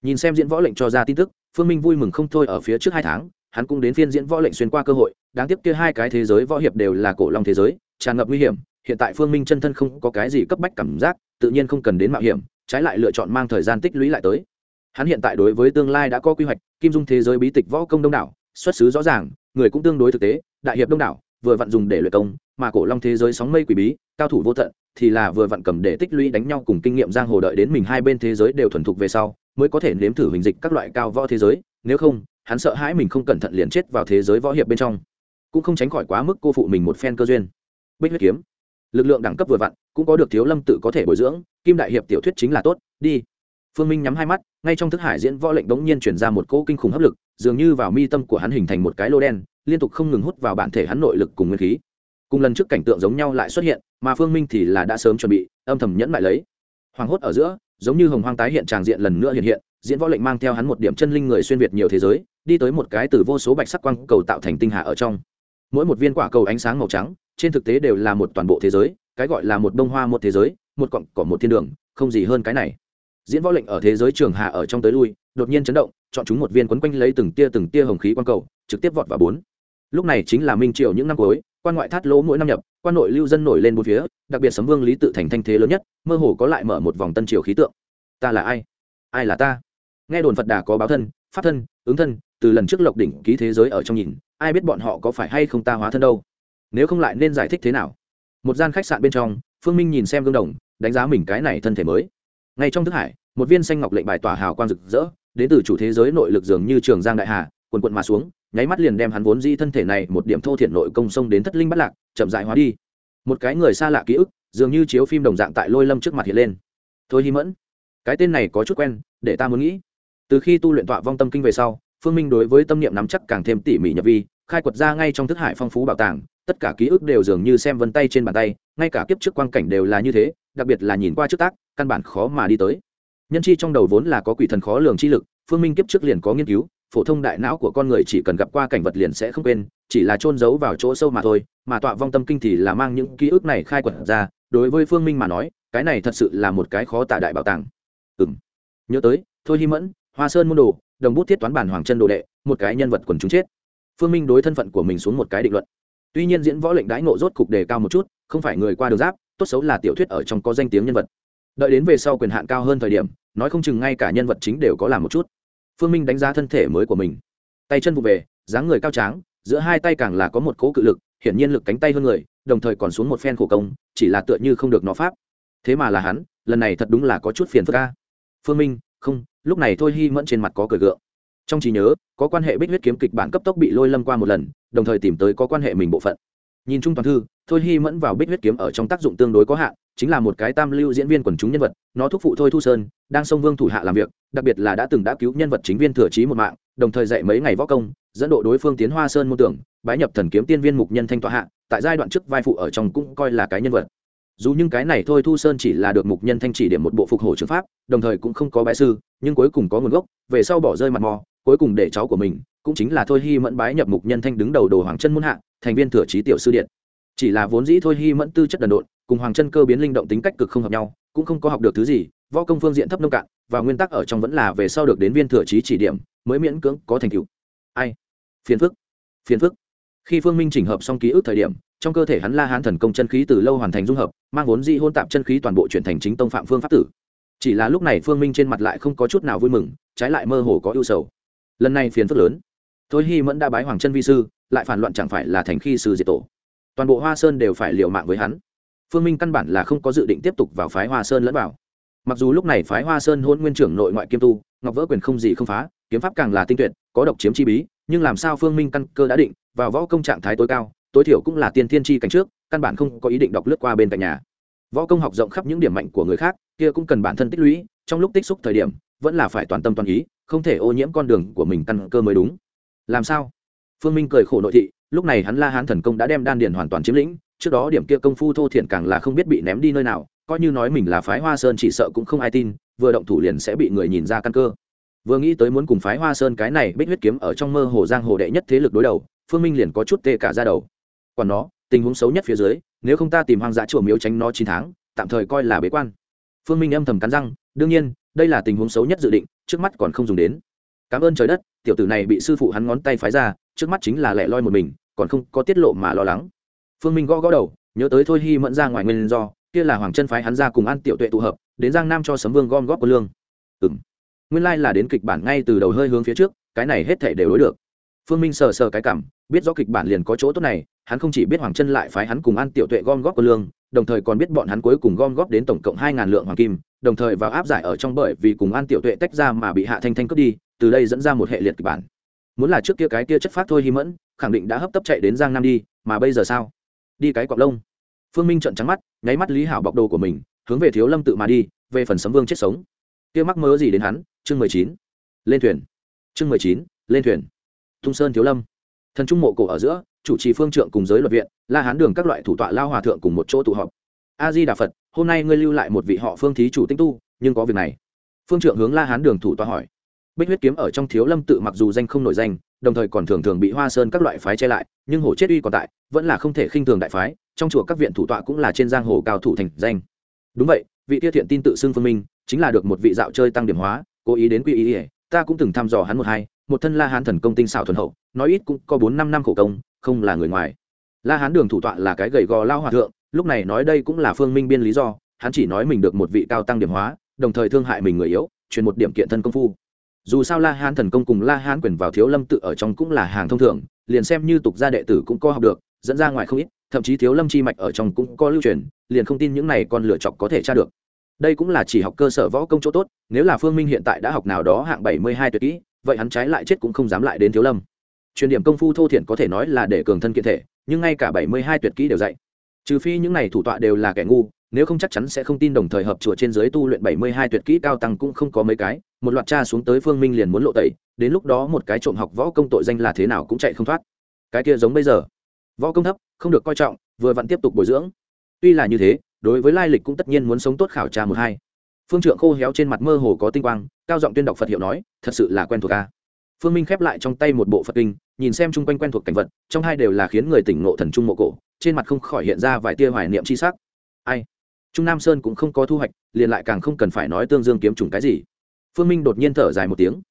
Nhìn xem diễn võ lệnh cho ra tin tức, phương minh vui mừng không thôi ở phía trước hai tháng, hắn cũng đến phiên diễn võ lệnh xuyên qua cơ hội. Đáng tiếc kia hai cái thế giới võ hiệp đều là cổ long thế giới, tràn ngập nguy hiểm. Hiện tại phương minh chân thân không có cái gì cấp bách cảm giác, tự nhiên không cần đến mạo hiểm, trái lại lựa chọn mang thời gian tích lũy lại tới. Hắn hiện tại đối với tương lai đã có quy hoạch, kim dung thế giới bí tịch võ công đông đảo, xuất xứ rõ ràng, người cũng tương đối thực tế, đại hiệp đông đảo, vừa vặn dùng để luyện công, mà cổ long thế giới sóng mây quỷ bí, cao thủ vô tận thì là vừa vặn cầm để tích lũy đánh nhau cùng kinh nghiệm giang hồ đợi đến mình hai bên thế giới đều thuần thục về sau, mới có thể nếm thử hình dịch các loại cao võ thế giới, nếu không, hắn sợ hãi mình không cẩn thận liền chết vào thế giới võ hiệp bên trong. Cũng không tránh khỏi quá mức cô phụ mình một phen cơ duyên. Bích huyết kiếm. Lực lượng đẳng cấp vừa vặn, cũng có được thiếu lâm tự có thể bồi dưỡng, kim đại hiệp tiểu thuyết chính là tốt, đi. Phương minh nhắm hai mắt, ngay trong thức hải diễn võ lệnh đống nhiên chuyển ra một cỗ kinh khủng hấp lực, dường như vào mi tâm của hắn hình thành một cái lô đen, liên tục không ngừng hút vào bản thể hắn nội lực cùng nguyên khí cùng lần trước cảnh tượng giống nhau lại xuất hiện, mà phương minh thì là đã sớm chuẩn bị, âm thầm nhẫn lại lấy. Hoàng hốt ở giữa, giống như hồng hoang tái hiện tràng diện lần nữa hiện hiện, diễn võ lệnh mang theo hắn một điểm chân linh người xuyên việt nhiều thế giới, đi tới một cái từ vô số bạch sắc quang cầu tạo thành tinh hạ ở trong. Mỗi một viên quả cầu ánh sáng màu trắng, trên thực tế đều là một toàn bộ thế giới, cái gọi là một bông hoa một thế giới, một cọng cỏ một thiên đường, không gì hơn cái này. Diễn võ lệnh ở thế giới trường hạ ở trong tới lui, đột nhiên chấn động, chọn chúng một viên quấn quanh lấy từng tia từng tia hồng khí quang cầu, trực tiếp vọt vào bốn. Lúc này chính là minh triều những năm cuối quan ngoại thắt lỗ mỗi năm nhập, quan nội lưu dân nổi lên bốn phía, đặc biệt sấm vương lý tự thành thanh thế lớn nhất, mơ hồ có lại mở một vòng tân triều khí tượng. Ta là ai? Ai là ta? Nghe đồn phật đà có báo thân, pháp thân, ứng thân, từ lần trước lộc đỉnh ký thế giới ở trong nhìn, ai biết bọn họ có phải hay không ta hóa thân đâu? Nếu không lại nên giải thích thế nào? Một gian khách sạn bên trong, phương minh nhìn xem gương đồng, đánh giá mình cái này thân thể mới. Ngay trong thức hải, một viên xanh ngọc lệnh bài tỏa hào quang rực rỡ, đến từ chủ thế giới nội lực dường như trường giang đại hà quần quần mà xuống, nháy mắt liền đem hắn vốn di thân thể này một điểm thô thiện nội công sông đến thất linh bắt lạc, chậm dại hóa đi. Một cái người xa lạ ký ức, dường như chiếu phim đồng dạng tại lôi lâm trước mặt hiện lên. Thôi hi mẫn, cái tên này có chút quen, để ta muốn nghĩ. Từ khi tu luyện tọa vong tâm kinh về sau, phương minh đối với tâm niệm nắm chắc càng thêm tỉ mỉ nhập vi, khai quật ra ngay trong thức hải phong phú bảo tàng, tất cả ký ức đều dường như xem vân tay trên bàn tay, ngay cả kiếp trước quang cảnh đều là như thế, đặc biệt là nhìn qua trước tác, căn bản khó mà đi tới. Nhân chi trong đầu vốn là có quỷ thần khó lường chi lực, phương minh kiếp trước liền có nghiên cứu phổ thông đại não của con người chỉ cần gặp qua cảnh vật liền sẽ không quên, chỉ là trôn giấu vào chỗ sâu mà thôi, mà tọa vong tâm kinh thì là mang những ký ức này khai quật ra, đối với phương minh mà nói, cái này thật sự là một cái khó tả đại bảo tàng. Ừ m nhớ tới, thôi hy mẫn, hoa sơn môn đồ, đồng bút thiết toán bản hoàng chân đồ đệ, một cái nhân vật quần chúng chết. Phương minh đối thân phận của mình xuống một cái định luận. Tuy nhiên diễn võ lệnh đãi nộ rốt cục đề cao một chút, không phải người qua đường giáp, tốt xấu là tiểu thuyết ở trong có danh tiếng nhân vật. Đợi đến về sau quyền hạn cao hơn thời điểm, nói không chừng ngay cả nhân vật chính đều có làm một chút phương minh đánh giá thân thể mới của mình. Tay chân vụ về, dáng người cao tráng, giữa hai tay càng là có một cố cự lực, hiển nhiên lực cánh tay hơn người, đồng thời còn xuống một phen khổ công, chỉ là tựa như không được nó pháp. Thế mà là hắn, lần này thật đúng là có chút phiền phức ca phương minh, không, lúc này thôi hy mẫn trên mặt có cười gượng. Trong trí nhớ, có quan hệ bích huyết kiếm kịch bản cấp tốc bị lôi lâm qua một lần, đồng thời tìm tới có quan hệ mình bộ phận nhìn chung toàn thư, thôi hy mẫn vào bích huyết kiếm ở trong tác dụng tương đối có hạn, chính là một cái tam lưu diễn viên quần chúng nhân vật, nó thúc phụ thôi thu sơn, đang sông vương thủ hạ làm việc, đặc biệt là đã từng đã cứu nhân vật chính viên thừa trí một mạng, đồng thời dạy mấy ngày võ công, dẫn độ đối phương tiến hoa sơn môn tưởng, bái nhập thần kiếm tiên viên mục nhân thanh tọa hạ, tại giai đoạn trước vai phụ ở trong cũng coi là cái nhân vật. Dù những cái này thôi thu sơn chỉ là được mục nhân thanh chỉ điểm một bộ phục hồi trường pháp, đồng thời cũng không có bãi sư, nhưng cuối cùng có nguồn gốc, về sau bỏ rơi mặt mò, cuối cùng để cháu của mình, cũng chính là thôi hy mẫn bái nhập mục nhân thanh đứng đầu đồ hoàng chân muôn hạ thành viên thừa trí tiểu sư điện. Chỉ là vốn dĩ thôi hy mẫn tư chất đần độn, cùng hoàng chân cơ biến linh động tính cách cực không hợp nhau, cũng không có học được thứ gì, võ công phương diện thấp nông cạn, và nguyên tắc ở trong vẫn là về sau được đến viên thừa trí chỉ điểm, mới miễn cưỡng có thành tựu. Ai? Phiền phức. Phiền phức. Khi phương minh chỉnh hợp xong ký ức thời điểm, trong cơ thể hắn la hán thần công chân khí từ lâu hoàn thành dung hợp, mang vốn dĩ hôn tạp chân khí toàn bộ chuyển thành chính tông phạm phương pháp tử. Chỉ là lúc này phương minh trên mặt lại không có chút nào vui mừng, trái lại mơ hồ có ưu sầu. Lần này phiền phức lớn. Thôi hy mẫn đã bái hoàng chân vi sư lại phản loạn chẳng phải là thành khi sư diệt tổ. Toàn bộ hoa sơn đều phải liều mạng với hắn. Phương minh căn bản là không có dự định tiếp tục vào phái hoa sơn lẫn vào. Mặc dù lúc này phái hoa sơn hôn nguyên trưởng nội ngoại kiêm tu, ngọc vỡ quyền không gì không phá, kiếm pháp càng là tinh tuyệt, có độc chiếm chi bí, nhưng làm sao phương minh căn cơ đã định, vào võ công trạng thái tối cao, tối thiểu cũng là tiên thiên chi cảnh trước, căn bản không có ý định đọc lướt qua bên cạnh nhà. Võ công học rộng khắp những điểm mạnh của người khác, kia cũng cần bản thân tích lũy, trong lúc tích xúc thời điểm, vẫn là phải toàn tâm toàn ý, không thể ô nhiễm con đường của mình căn cơ mới đúng. Làm sao? Phương minh cười khổ nội thị, lúc này hắn la hán thần công đã đem đan điền hoàn toàn chiếm lĩnh, trước đó điểm kia công phu thô thiện càng là không biết bị ném đi nơi nào, coi như nói mình là phái hoa sơn chỉ sợ cũng không ai tin, vừa động thủ liền sẽ bị người nhìn ra căn cơ. Vừa nghĩ tới muốn cùng phái hoa sơn cái này bích huyết kiếm ở trong mơ hồ giang hồ đệ nhất thế lực đối đầu, phương minh liền có chút tê cả ra đầu. Còn nó, tình huống xấu nhất phía dưới, nếu không ta tìm hoang dã chùa miếu tránh nó chín tháng, tạm thời coi là bế quan. Phương minh âm thầm cắn răng, đương nhiên, đây là tình huống xấu nhất dự định, trước mắt còn không dùng đến. Cảm ơn trời đất, tiểu tử này bị sư phụ hắn ngón tay phái ra trước mắt chính là lẻ loi một mình, còn không có tiết lộ mà lo lắng. Phương minh gõ gõ đầu, nhớ tới thôi hy mẫn ra ngoài nguyên do, kia là hoàng chân phái hắn ra cùng ăn tiểu tuệ tụ hợp, đến giang nam cho sấm vương gom góp quân lương. Ừ m nguyên lai là đến kịch bản ngay từ đầu hơi hướng phía trước, cái này hết thể đều đối được. Phương minh sờ sờ cái cảm, biết rõ kịch bản liền có chỗ tốt này, hắn không chỉ biết hoàng chân lại phái hắn cùng ăn tiểu tuệ gom góp quân lương, đồng thời còn biết bọn hắn cuối cùng gom góp đến tổng cộng hai ngàn lượng hoàng kim, đồng thời vào áp giải ở trong bởi vì cùng ăn tiểu tuệ tách ra mà bị hạ thanh thanh cướp đi, từ đây dẫn ra một hệ liệt kịch bản muốn là trước kia cái kia chất phát thôi hi mẫn, khẳng định đã hấp tấp chạy đến giang nam đi, mà bây giờ sao? Đi cái cọc lông. Phương minh trợn trắng mắt, nháy mắt lý hảo bọc đồ của mình, hướng về thiếu lâm tự mà đi, về phần sấm vương chết sống. Kia mắc mớ gì đến hắn? Chương mười chín. Lên thuyền. Chương mười chín, lên thuyền. Tung sơn thiếu lâm. Thần trung mộ cổ ở giữa, chủ trì phương trượng cùng giới luật viện, la hán đường các loại thủ tọa lao hòa thượng cùng một chỗ tụ họp. A di đà phật, hôm nay ngươi lưu lại một vị họ phương thí chủ tinh tu, nhưng có việc này. Phương trượng hướng la hán đường thủ tọa hỏi bích huyết kiếm ở trong thiếu lâm tự mặc dù danh không nổi danh, đồng thời còn thường thường bị hoa sơn các loại phái che lại, nhưng hổ chết uy còn tại, vẫn là không thể khinh thường đại phái, trong chùa các viện thủ tọa cũng là trên giang hồ cao thủ thành danh. Đúng vậy, vị tiêu thiện tin tự xưng phương minh, chính là được một vị dạo chơi tăng điểm hóa, cố ý đến quy ý ỉa ta cũng từng thăm dò hắn một hai, một thân la hán thần công tinh xảo thuần hậu, nói ít cũng có bốn năm năm khổ công, không là người ngoài. La hán đường thủ tọa là cái gầy gò lao hòa thượng, lúc này nói đây cũng là phương minh biên lý do, hắn chỉ nói mình được một vị cao tăng điểm hóa, đồng thời thương hại mình người yếu, truyền một điểm kiện thân công phu dù sao la hán thần công cùng la hán quyền vào thiếu lâm tự ở trong cũng là hàng thông thường, liền xem như tục gia đệ tử cũng có học được, dẫn ra ngoài không ít, thậm chí thiếu lâm chi mạch ở trong cũng có lưu truyền, liền không tin những này còn lựa chọc có thể tra được. Đây cũng là chỉ học cơ sở võ công chỗ tốt, nếu là phương minh hiện tại đã học nào đó hạng bảy mươi hai tuyệt kỹ, vậy hắn trái lại chết cũng không dám lại đến thiếu lâm. Truyền điểm công phu thô thiển có thể nói là để cường thân kiện thể, nhưng ngay cả bảy mươi hai tuyệt kỹ đều dạy. Trừ phi những này thủ tọa đều là kẻ ngu nếu không chắc chắn sẽ không tin đồng thời hợp chùa trên dưới tu luyện bảy mươi hai tuyệt kỹ cao tăng cũng không có mấy cái, một loạt cha xuống tới phương minh liền muốn lộ tẩy, đến lúc đó một cái trộm học võ công tội danh là thế nào cũng chạy không thoát. Cái kia giống bây giờ, võ công thấp, không được coi trọng, vừa vẫn tiếp tục bồi dưỡng. Tuy là như thế, đối với lai lịch cũng tất nhiên muốn sống tốt khảo tra một hai. Phương trượng khô héo trên mặt mơ hồ có tinh quang, cao giọng tuyên đọc phật hiệu nói, thật sự là quen thuộc a. phương minh khép lại trong tay một bộ phật kinh, nhìn xem chung quanh quen thuộc cảnh vật, trong hai đều là khiến người tỉnh ngộ thần trung mộ cổ, trên mặt không khỏi hiện ra vài tia hoài niệm chi sắc. Ai? Trung nam sơn cũng không có thu hoạch, liền lại càng không cần phải nói tương dương kiếm trùng cái gì. Phương minh đột nhiên thở dài một tiếng.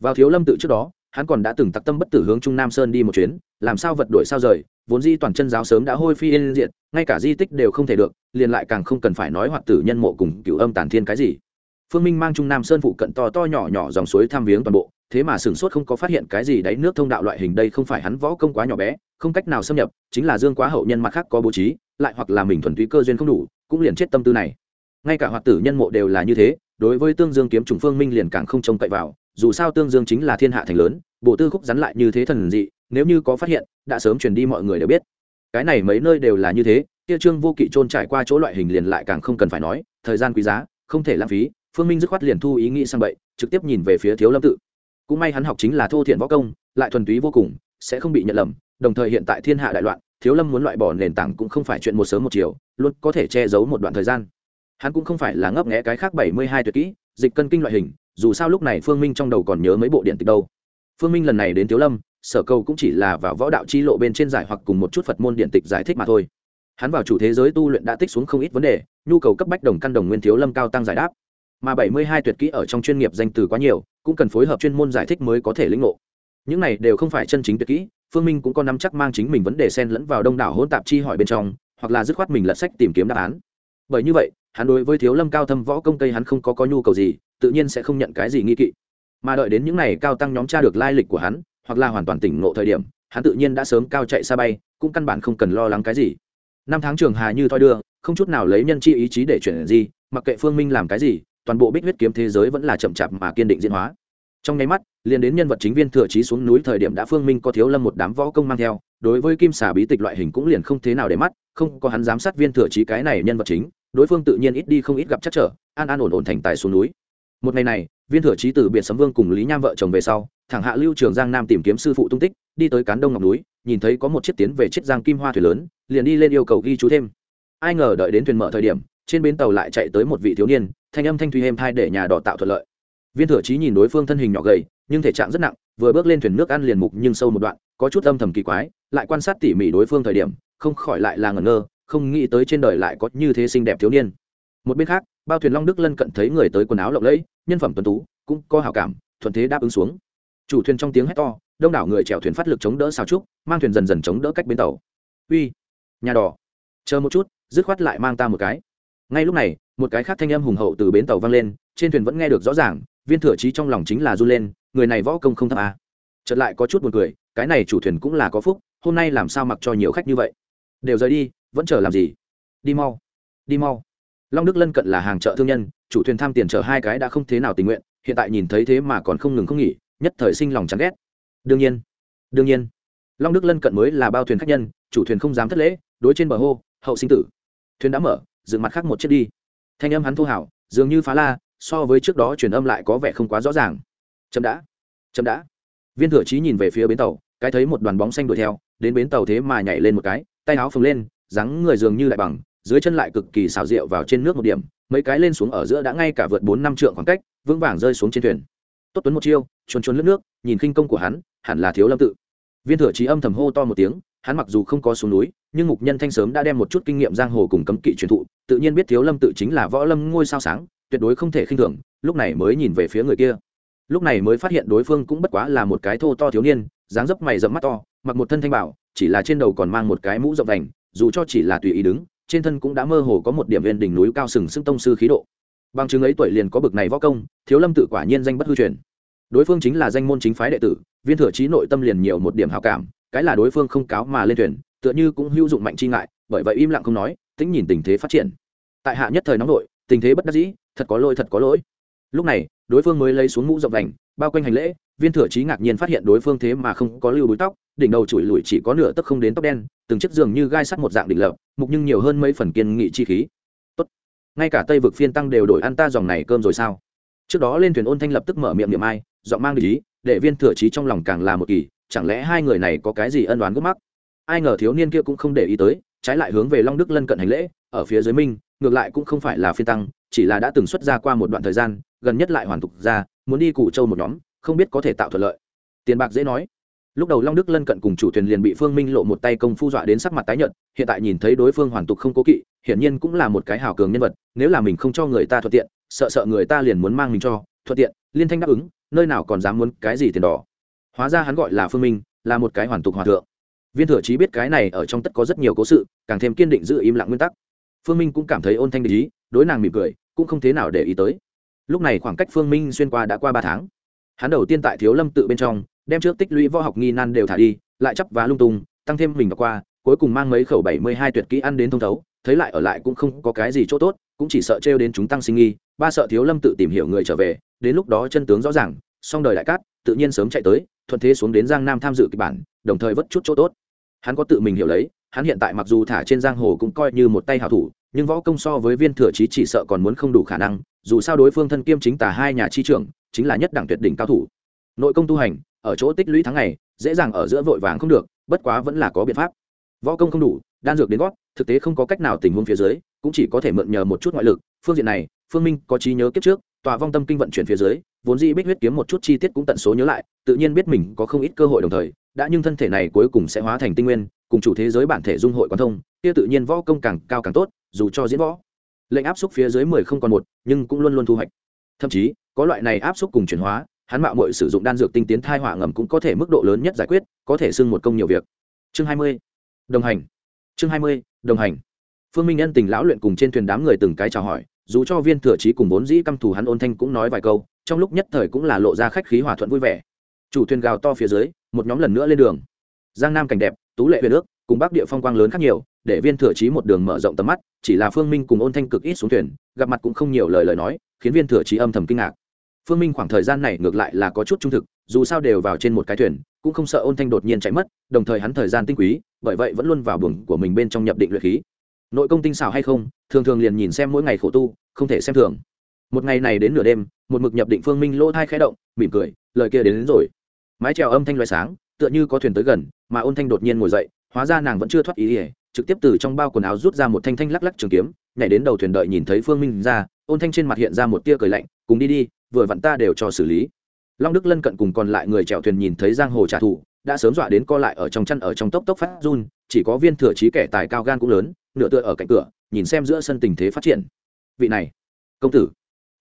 Vào thiếu lâm tự trước đó, hắn còn đã từng tặc tâm bất tử hướng trung nam sơn đi một chuyến, làm sao vật đổi sao rời, vốn di toàn chân giáo sớm đã hôi phi yên diện ngay cả di tích đều không thể được, liền lại càng không cần phải nói hoạt tử nhân mộ cùng cựu âm tản thiên cái gì. Phương minh mang trung nam sơn phụ cận to to nhỏ nhỏ dòng suối tham viếng toàn bộ, thế mà sửng sốt không có phát hiện cái gì đáy nước thông đạo loại hình đây không phải hắn võ công quá nhỏ bé, không cách nào xâm nhập, chính là dương quá hậu nhân mặt khác có bố trí, lại hoặc là mình thuần túy cơ duyên không đủ cũng liền chết tâm tư này. Ngay cả hoạt tử nhân mộ đều là như thế, đối với tương dương kiếm trùng phương minh liền càng không trông cậy vào, dù sao tương dương chính là thiên hạ thành lớn bộ tư khúc rắn lại như thế thần dị, nếu như có phát hiện, đã sớm truyền đi mọi người đều biết. Cái này mấy nơi đều là như thế, kia trương vô kỵ trôn trải qua chỗ loại hình liền lại càng không cần phải nói, thời gian quý giá, không thể lãng phí, phương minh dứt khoát liền thu ý nghĩ sang bậy, trực tiếp nhìn về phía thiếu lâm tự. Cũng may hắn học chính là thô thiện võ công, lại thuần túy vô cùng, sẽ không bị nhận lầm, đồng thời hiện tại thiên hạ đại loạn thiếu lâm muốn loại bỏ nền tảng cũng không phải chuyện một sớm một chiều, luôn có thể che giấu một đoạn thời gian. Hắn cũng không phải là ngấp nghẽ cái khác bảy mươi hai tuyệt kỹ, dịch cân kinh loại hình, dù sao lúc này phương minh trong đầu còn nhớ mấy bộ điện tịch đâu. Phương minh lần này đến thiếu lâm, sở cầu cũng chỉ là vào võ đạo chi lộ bên trên giải hoặc cùng một chút phật môn điện tịch giải thích mà thôi. Hắn vào chủ thế giới tu luyện đã tích xuống không ít vấn đề, nhu cầu cấp bách đồng căn đồng nguyên thiếu lâm cao tăng giải đáp. Mà bảy mươi hai tuyệt kỹ ở trong chuyên nghiệp danh từ quá nhiều, cũng cần phối hợp chuyên môn giải thích mới có thể lĩnh ngộ. Những này đều không phải chân chính tuyệt kỹ phương minh cũng có nắm chắc mang chính mình vấn đề xen lẫn vào đông đảo hỗn tạp chi hỏi bên trong, hoặc là dứt khoát mình lật sách tìm kiếm đáp án. Bởi như vậy, hắn đối với thiếu lâm cao thâm võ công cây hắn không có có nhu cầu gì, tự nhiên sẽ không nhận cái gì nghi kỵ. Mà đợi đến những này cao tăng nhóm tra được lai lịch của hắn, hoặc là hoàn toàn tỉnh ngộ thời điểm, hắn tự nhiên đã sớm cao chạy xa bay, cũng căn bản không cần lo lắng cái gì. Năm tháng trường hà như thoi đưa, không chút nào lấy nhân chi ý chí để chuyển gì, mặc kệ phương minh làm cái gì, toàn bộ bích huyết kiếm thế giới vẫn là chậm chạp mà kiên định diễn hóa trong nháy mắt, liền đến nhân vật chính viên thừa trí xuống núi thời điểm đã phương minh có thiếu lâm một đám võ công mang theo, đối với kim xà bí tịch loại hình cũng liền không thế nào để mắt, không có hắn giám sát viên thừa trí cái này nhân vật chính, đối phương tự nhiên ít đi không ít gặp chắc trở, an an ổn ổn thành tài xuống núi. Một ngày này, viên thừa trí từ biệt sấm vương cùng lý nham vợ chồng về sau, thẳng hạ lưu trường giang nam tìm kiếm sư phụ tung tích, đi tới cán đông ngọc núi, nhìn thấy có một chiếc tiến về chiếc giang kim hoa thuyền lớn, liền đi lên yêu cầu ghi chú thêm. Ai ngờ đợi đến thuyền mở thời điểm, trên bến tàu lại chạy tới một vị thiếu niên, thanh âm thanh thùy êm thai để nhà đỏ tạo thuận lợi viên thừa trí nhìn đối phương thân hình nhỏ gầy, nhưng thể trạng rất nặng, vừa bước lên thuyền nước ăn liền mục nhưng sâu một đoạn, có chút âm thầm kỳ quái, lại quan sát tỉ mỉ đối phương thời điểm, không khỏi lại là ngẩn ngơ, không nghĩ tới trên đời lại có như thế xinh đẹp thiếu niên. Một bên khác, bao thuyền long đức lân cận thấy người tới quần áo lộng lẫy, nhân phẩm tuấn tú, cũng có hảo cảm, thuận thế đáp ứng xuống. Chủ thuyền trong tiếng hét to, đông đảo người chèo thuyền phát lực chống đỡ xào trúc, mang thuyền dần dần chống đỡ cách bến tàu. Uy, nhà đỏ. Chờ một chút, dứt khoát lại mang ta một cái. Ngay lúc này, một cái khác thanh âm hùng hậu từ bến tàu vang lên, trên thuyền vẫn nghe được rõ ràng viên thừa trí trong lòng chính là r u lên, người này võ công không thấp à. chợt lại có chút b u ồ n cười, cái này chủ thuyền cũng là có phúc, hôm nay làm sao mặc cho nhiều khách như vậy? Đều rời đi, vẫn chờ làm gì? Đi mau đi mau. Long đức lân cận là hàng chợ thương nhân, chủ thuyền tham tiền chở hai cái đã không thế nào tình nguyện, hiện tại nhìn thấy thế mà còn không ngừng không nghỉ, nhất thời sinh lòng chán ghét. Đương nhiên đương nhiên. Long đức lân cận mới là bao thuyền khách nhân, chủ thuyền không dám thất lễ, đối trên bờ hô, hậu sinh tử. Thuyền đã mở, dựng mặt khác một chiếc đi. Thanh âm hắn thu hảo, dường như phá la so với trước đó truyền âm lại có vẻ không quá rõ ràng. Chậm đã chậm đã. Viên thừa trí nhìn về phía bến tàu, cái thấy một đoàn bóng xanh đuổi theo, đến bến tàu thế mà nhảy lên một cái, tay áo phồng lên, dáng người dường như lại bằng, dưới chân lại cực kỳ xào rượu vào trên nước một điểm, mấy cái lên xuống ở giữa đã ngay cả vượt bốn năm trượng khoảng cách, vững vàng rơi xuống trên thuyền. Tốt tuấn một chiêu, chuồn chuồn lướt nước, nhìn khinh công của hắn, hẳn là thiếu lâm tự. Viên thừa trí âm thầm hô to một tiếng, hắn mặc dù không có xuống núi, nhưng mục nhân thanh sớm đã đem một chút kinh nghiệm giang hồ cùng cấm kỵ truyền thụ, tự nhiên biết thiếu lâm tự chính là võ lâm ngôi sao sáng tuyệt đối không thể khinh thường, lúc này mới nhìn về phía người kia. Lúc này mới phát hiện đối phương cũng bất quá là một cái thô to thiếu niên, dáng dấp mày dẫm mắt to, mặc một thân thanh bảo, chỉ là trên đầu còn mang một cái mũ rộng đành, dù cho chỉ là tùy ý đứng, trên thân cũng đã mơ hồ có một điểm viên đỉnh núi cao sừng sững tông sư khí độ. Bằng chứng ấy tuổi liền có bực này võ công, thiếu lâm tự quả nhiên danh bất hư truyền. Đối phương chính là danh môn chính phái đệ tử, viên thừa trí nội tâm liền nhiều một điểm hào cảm, cái là đối phương không cáo mà lên thuyền, tựa như cũng hữu dụng mạnh chi ngại, bởi vậy im lặng không nói tính nhìn tình thế phát triển. Tại hạ nhất thời nóng nội, tình thế bất đắc dĩ thật có lỗi, thật có lỗi. Lúc này, đối phương mới lấy xuống mũ rộng vành, bao quanh hành lễ, viên thừa trí ngạc nhiên phát hiện đối phương thế mà không có lưu búi tóc, đỉnh đầu chùi lùi chỉ có nửa tấc không đến tóc đen, từng chiếc giường như gai sắt một dạng đỉnh lập, mục nhưng nhiều hơn mấy phần kiên nghị chi khí. Tốt, ngay cả tây vực phiên tăng đều đổi ăn ta dòng này cơm rồi sao? Trước đó lên thuyền ôn thanh lập tức mở miệng niệm ai, giọng mang ý, để viên thừa trí trong lòng càng là một kỳ, chẳng lẽ hai người này có cái gì ân đoán gốc mắc? Ai ngờ thiếu niên kia cũng không để ý tới, trái lại hướng về long đức lân cận hành lễ, ở phía dưới minh ngược lại cũng không phải là phiên tăng chỉ là đã từng xuất ra qua một đoạn thời gian, gần nhất lại hoàn tục ra, muốn đi cụ châu một nhóm, không biết có thể tạo thuận lợi. Tiền bạc dễ nói. Lúc đầu long đức lân cận cùng chủ thuyền liền bị phương minh lộ một tay công phu dọa đến sắc mặt tái nhợt, hiện tại nhìn thấy đối phương hoàn tục không cố kỵ, hiển nhiên cũng là một cái hào cường nhân vật, nếu là mình không cho người ta thuận tiện, sợ sợ người ta liền muốn mang mình cho, thuận tiện, liên thanh đáp ứng, nơi nào còn dám muốn cái gì tiền đỏ. Hóa ra hắn gọi là phương minh, là một cái hoàn tục hòa thượng. Viên thừa trí biết cái này ở trong tất có rất nhiều cố sự, càng thêm kiên định giữ im lặng nguyên tắc. Phương minh cũng cảm thấy ôn thanh để ý đối nàng mỉm cười, cũng không thế nào để ý tới. Lúc này khoảng cách phương minh xuyên qua đã qua ba tháng. Hắn đầu tiên tại thiếu lâm tự bên trong, đem trước tích lũy võ học nghi nan đều thả đi, lại chấp và lung tung, tăng thêm mình và qua, cuối cùng mang mấy khẩu bảy mươi hai tuyệt kỹ ăn đến thông thấu, thấy lại ở lại cũng không có cái gì chỗ tốt, cũng chỉ sợ trêu đến chúng tăng sinh nghi, ba sợ thiếu lâm tự tìm hiểu người trở về, đến lúc đó chân tướng rõ ràng, song đời đại cát, tự nhiên sớm chạy tới, thuận thế xuống đến giang nam tham dự kịch bản, đồng thời vất chút chỗ tốt. Hắn có tự mình hiểu lấy, hắn hiện tại mặc dù thả trên giang hồ cũng coi như một tay hảo thủ nhưng võ công so với viên thừa trí chỉ sợ còn muốn không đủ khả năng, dù sao đối phương thân kiêm chính tả hai nhà chi trưởng, chính là nhất đẳng tuyệt đỉnh cao thủ. Nội công tu hành, ở chỗ tích lũy tháng ngày, dễ dàng ở giữa vội vàng không được, bất quá vẫn là có biện pháp. Võ công không đủ, đan dược đến gót, thực tế không có cách nào tình huống phía dưới, cũng chỉ có thể mượn nhờ một chút ngoại lực. Phương diện này, phương minh có trí nhớ kiếp trước, tòa vong tâm kinh vận chuyển phía dưới, vốn dĩ bích huyết kiếm một chút chi tiết cũng tận số nhớ lại, tự nhiên biết mình có không ít cơ hội đồng thời đã nhưng thân thể này cuối cùng sẽ hóa thành tinh nguyên, cùng chủ thế giới bản thể dung hội quan thông, kia tự nhiên võ công càng cao càng tốt, dù cho diễn võ. Lệnh áp xúc phía dưới mười không còn một, nhưng cũng luôn luôn thu hoạch. Thậm chí, có loại này áp xúc cùng chuyển hóa, hắn mạo muội sử dụng đan dược tinh tiến thai hỏa ngầm cũng có thể mức độ lớn nhất giải quyết, có thể xưng một công nhiều việc. Chương hai mươi. Đồng hành. Chương hai mươi, đồng hành. Phương minh nhân tình lão luyện cùng trên thuyền đám người từng cái chào hỏi, dù cho viên thừa trí cùng vốn dĩ căm thù hắn ôn thanh cũng nói vài câu, trong lúc nhất thời cũng là lộ ra khách khí hòa thuận vui vẻ chủ thuyền gào to phía dưới một nhóm lần nữa lên đường. Giang nam cảnh đẹp tú lệ huyền ước cùng bắc địa phong quang lớn khác nhiều để viên thừa trí một đường mở rộng tầm mắt chỉ là phương minh cùng ôn thanh cực ít xuống thuyền gặp mặt cũng không nhiều lời lời nói khiến viên thừa trí âm thầm kinh ngạc. Phương minh khoảng thời gian này ngược lại là có chút trung thực dù sao đều vào trên một cái thuyền cũng không sợ ôn thanh đột nhiên chạy mất đồng thời hắn thời gian tinh quý bởi vậy vẫn luôn vào buồng của mình bên trong nhập định luyện khí. Nội công tinh xảo hay không thường thường liền nhìn xem mỗi ngày khổ tu không thể xem thường. Một ngày này đến nửa đêm một mực nhập định phương minh lỗ thai khẽ động mỉm cười lời kia đến, đến rồi mái trèo âm thanh loại sáng, tựa như có thuyền tới gần, mà ôn thanh đột nhiên ngồi dậy, hóa ra nàng vẫn chưa thoát ý ỉa trực tiếp từ trong bao quần áo rút ra một thanh thanh lắc lắc trường kiếm, nhảy đến đầu thuyền đợi nhìn thấy phương minh ra, ôn thanh trên mặt hiện ra một tia cười lạnh, cùng đi đi, vừa vặn ta đều cho xử lý. Long đức lân cận cùng còn lại người chèo thuyền nhìn thấy giang hồ trả thù, đã sớm dọa đến co lại ở trong chăn ở trong tốc tốc phát run, chỉ có viên thừa trí kẻ tài cao gan cũng lớn, nửa tựa ở cạnh cửa, nhìn xem giữa sân tình thế phát triển. Vị này, công tử.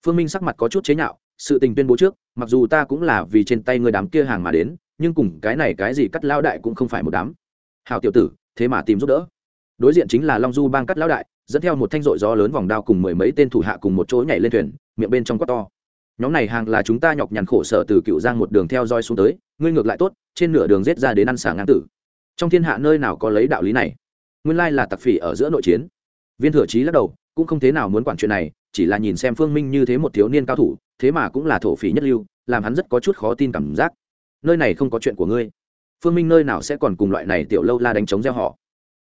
Phương minh sắc mặt có chút chế nhạo sự tình tuyên bố trước, mặc dù ta cũng là vì trên tay người đám kia hàng mà đến, nhưng cùng cái này cái gì cắt lao đại cũng không phải một đám. Hào tiểu tử, thế mà tìm giúp đỡ. Đối diện chính là long du bang cắt lao đại, dẫn theo một thanh rội gió lớn vòng đao cùng mười mấy tên thủ hạ cùng một chỗ nhảy lên thuyền, miệng bên trong quát to. Nhóm này hàng là chúng ta nhọc nhằn khổ sở từ cựu giang một đường theo dõi xuống tới, ngươi ngược lại tốt, trên nửa đường rết ra đến ăn xả ngang tử. Trong thiên hạ nơi nào có lấy đạo lý này? Nguyên lai là tặc phỉ ở giữa nội chiến. Viên thừa trí lắc đầu, cũng không thế nào muốn quản chuyện này chỉ là nhìn xem phương minh như thế một thiếu niên cao thủ, thế mà cũng là thổ phỉ nhất lưu, làm hắn rất có chút khó tin cảm giác. Nơi này không có chuyện của ngươi. Phương minh nơi nào sẽ còn cùng loại này tiểu lâu la đánh chống gieo họ.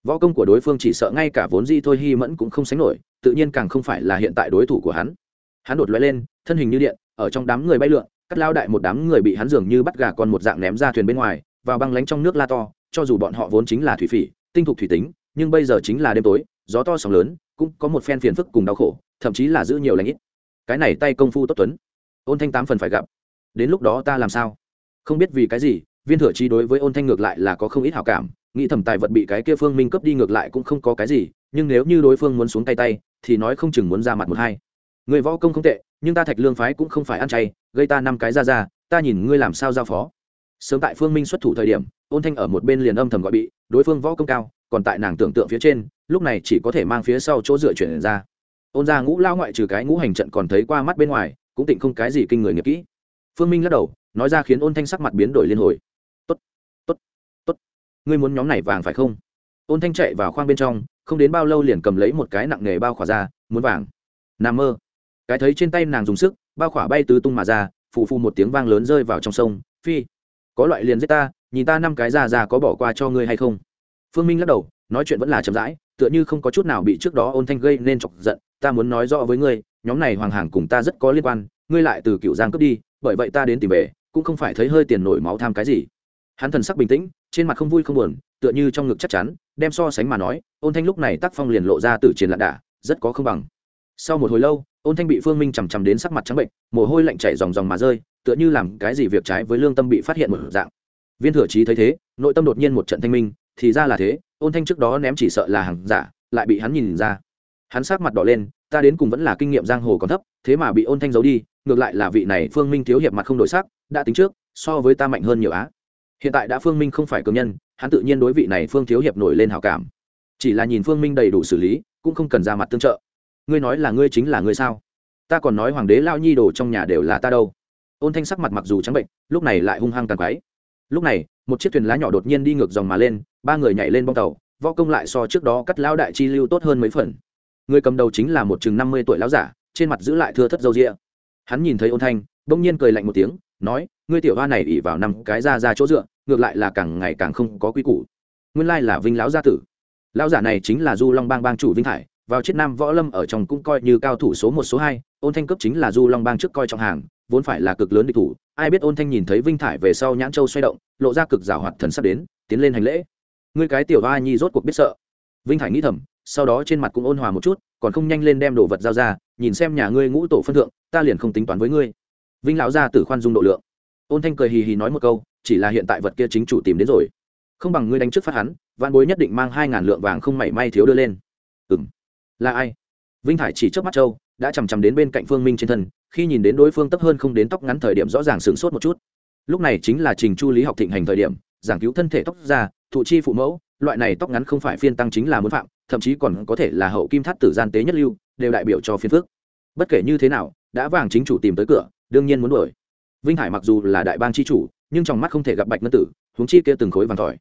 Võ công của đối phương chỉ sợ ngay cả vốn di thôi hy mẫn cũng không sánh nổi, tự nhiên càng không phải là hiện tại đối thủ của hắn. Hắn đột lóe lên, thân hình như điện, ở trong đám người bay lượn, cắt lao đại một đám người bị hắn dường như bắt gà con một dạng ném ra thuyền bên ngoài, vào băng lánh trong nước la to, cho dù bọn họ vốn chính là thủy phỉ, tinh thục thủy tính, nhưng bây giờ chính là đêm tối, gió to sóng lớn, cũng có một phen phiền phức cùng đau khổ thậm chí là giữ nhiều lãnh ít. Cái này tay công phu tốt tuấn. Ôn thanh tám phần phải gặp. Đến lúc đó ta làm sao? Không biết vì cái gì, viên thừa chi đối với ôn thanh ngược lại là có không ít hảo cảm, nghĩ thẩm tài vật bị cái kia phương minh cấp đi ngược lại cũng không có cái gì, nhưng nếu như đối phương muốn xuống tay tay, thì nói không chừng muốn ra mặt một hai. Người võ công không tệ, nhưng ta thạch lương phái cũng không phải ăn chay, gây ta năm cái ra ra, ta nhìn ngươi làm sao giao phó. Sớm tại phương minh xuất thủ thời điểm, ôn thanh ở một bên liền âm thầm gọi bị, đối phương võ công cao, còn tại nàng tưởng tượng phía trên, lúc này chỉ có thể mang phía sau chỗ dựa chuyển ra ôn ra ngũ lao ngoại trừ cái ngũ hành trận còn thấy qua mắt bên ngoài, cũng tịnh không cái gì kinh người nghiệp kỹ. Phương minh lắc đầu, nói ra khiến ôn thanh sắc mặt biến đổi liên hồi. Tốt tốt tốt, ngươi muốn nhóm này vàng phải không? Ôn thanh chạy vào khoang bên trong, không đến bao lâu liền cầm lấy một cái nặng nghề bao khỏa ra, muốn vàng. Nằm mơ. Cái thấy trên tay nàng dùng sức, bao khỏa bay tứ tung mà ra, phù phù một tiếng vang lớn rơi vào trong sông, phi, có loại liền giết ta, nhìn ta năm cái già già có bỏ qua cho ngươi hay không? Phương minh lắc đầu, nói chuyện vẫn là chậm rãi, tựa như không có chút nào bị trước đó ôn thanh gây nên chọc giận ta muốn nói rõ với ngươi, nhóm này hoàng hàng cùng ta rất có liên quan, ngươi lại từ cựu giang cướp đi, bởi vậy ta đến tìm về, cũng không phải thấy hơi tiền nổi máu tham cái gì. Hắn thần sắc bình tĩnh, trên mặt không vui không buồn, tựa như trong ngực chắc chắn, đem so sánh mà nói, ôn thanh lúc này tác phong liền lộ ra từ triển lạn đả, rất có không bằng. Sau một hồi lâu, ôn thanh bị phương minh chằm chằm đến sắc mặt trắng bệnh, mồ hôi lạnh chảy dòng dòng mà rơi, tựa như làm cái gì việc trái với lương tâm bị phát hiện một dạng. Viên thừa trí thấy thế, nội tâm đột nhiên một trận thanh minh, thì ra là thế, ôn thanh trước đó ném chỉ sợ là hàng giả, lại bị hắn nhìn ra hắn sát mặt đỏ lên, ta đến cùng vẫn là kinh nghiệm giang hồ còn thấp, thế mà bị ôn thanh giấu đi, ngược lại là vị này phương minh thiếu hiệp mặt không đổi sắc, đã tính trước, so với ta mạnh hơn nhiều á. Hiện tại đã phương minh không phải cường nhân, hắn tự nhiên đối vị này phương thiếu hiệp nổi lên hào cảm. Chỉ là nhìn phương minh đầy đủ xử lý, cũng không cần ra mặt tương trợ. Ngươi nói là ngươi chính là ngươi sao? Ta còn nói hoàng đế lao nhi đồ trong nhà đều là ta đâu. Ôn thanh sắc mặt mặc dù trắng bệnh, lúc này lại hung hăng tàn quáy lúc này, một chiếc thuyền lá nhỏ đột nhiên đi ngược dòng mà lên, ba người nhảy lên bong tàu, võ công lại so trước đó cắt lão đại chi lưu tốt hơn mấy phần người cầm đầu chính là một chừng năm mươi tuổi lão giả, trên mặt giữ lại thưa thất dâu rịa hắn nhìn thấy ôn thanh, bỗng nhiên cười lạnh một tiếng, nói, ngươi tiểu hoa này ỉ vào năm cái ra ra chỗ dựa, ngược lại là càng ngày càng không có quy củ. Nguyên lai là vinh lão gia tử. Lão giả này chính là du long bang bang chủ vinh thải vào chiết nam võ lâm ở trong cũng coi như cao thủ số một, số hai, ôn thanh cấp chính là du long bang trước coi trọng hàng, vốn phải là cực lớn địch thủ. Ai biết ôn thanh nhìn thấy vinh thải về sau nhãn châu xoay động, lộ ra cực rào hoạt thần sắp đến, tiến lên hành lễ. Ngươi cái tiểu hoa nhi rốt cuộc biết sợ. Vinh thải nghĩ thầm sau đó trên mặt cũng ôn hòa một chút, còn không nhanh lên đem đồ vật giao ra, nhìn xem nhà ngươi ngũ tổ phân thượng, ta liền không tính toán với ngươi. Vinh lão gia tử khoan dung độ lượng. Ôn thanh cười hì hì nói một câu, chỉ là hiện tại vật kia chính chủ tìm đến rồi. Không bằng ngươi đánh trước phát hắn văn bối nhất định mang hai ngàn lượng vàng không mảy may thiếu đưa lên. Ừ m là ai? Vinh thải chỉ trước mắt châu đã chằm chằm đến bên cạnh phương minh trên thân, khi nhìn đến đối phương tấp hơn không đến tóc ngắn thời điểm rõ ràng sửng sốt một chút. Lúc này chính là trình chu lý học thịnh hành thời điểm, giảng cứu thân thể tóc ra, thụ chi phụ mẫu loại này tóc ngắn không phải phiên tăng chính là muốn phạm, thậm chí còn có thể là hậu kim thắt tử gian tế nhất lưu, đều đại biểu cho phiên phước bất kể như thế nào, đã vàng chính chủ tìm tới cửa, đương nhiên muốn đuổi. Vinh hải mặc dù là đại bang chi chủ, nhưng trong mắt không thể gặp bạch ngân tử, huống chi kia từng khối vàng tỏi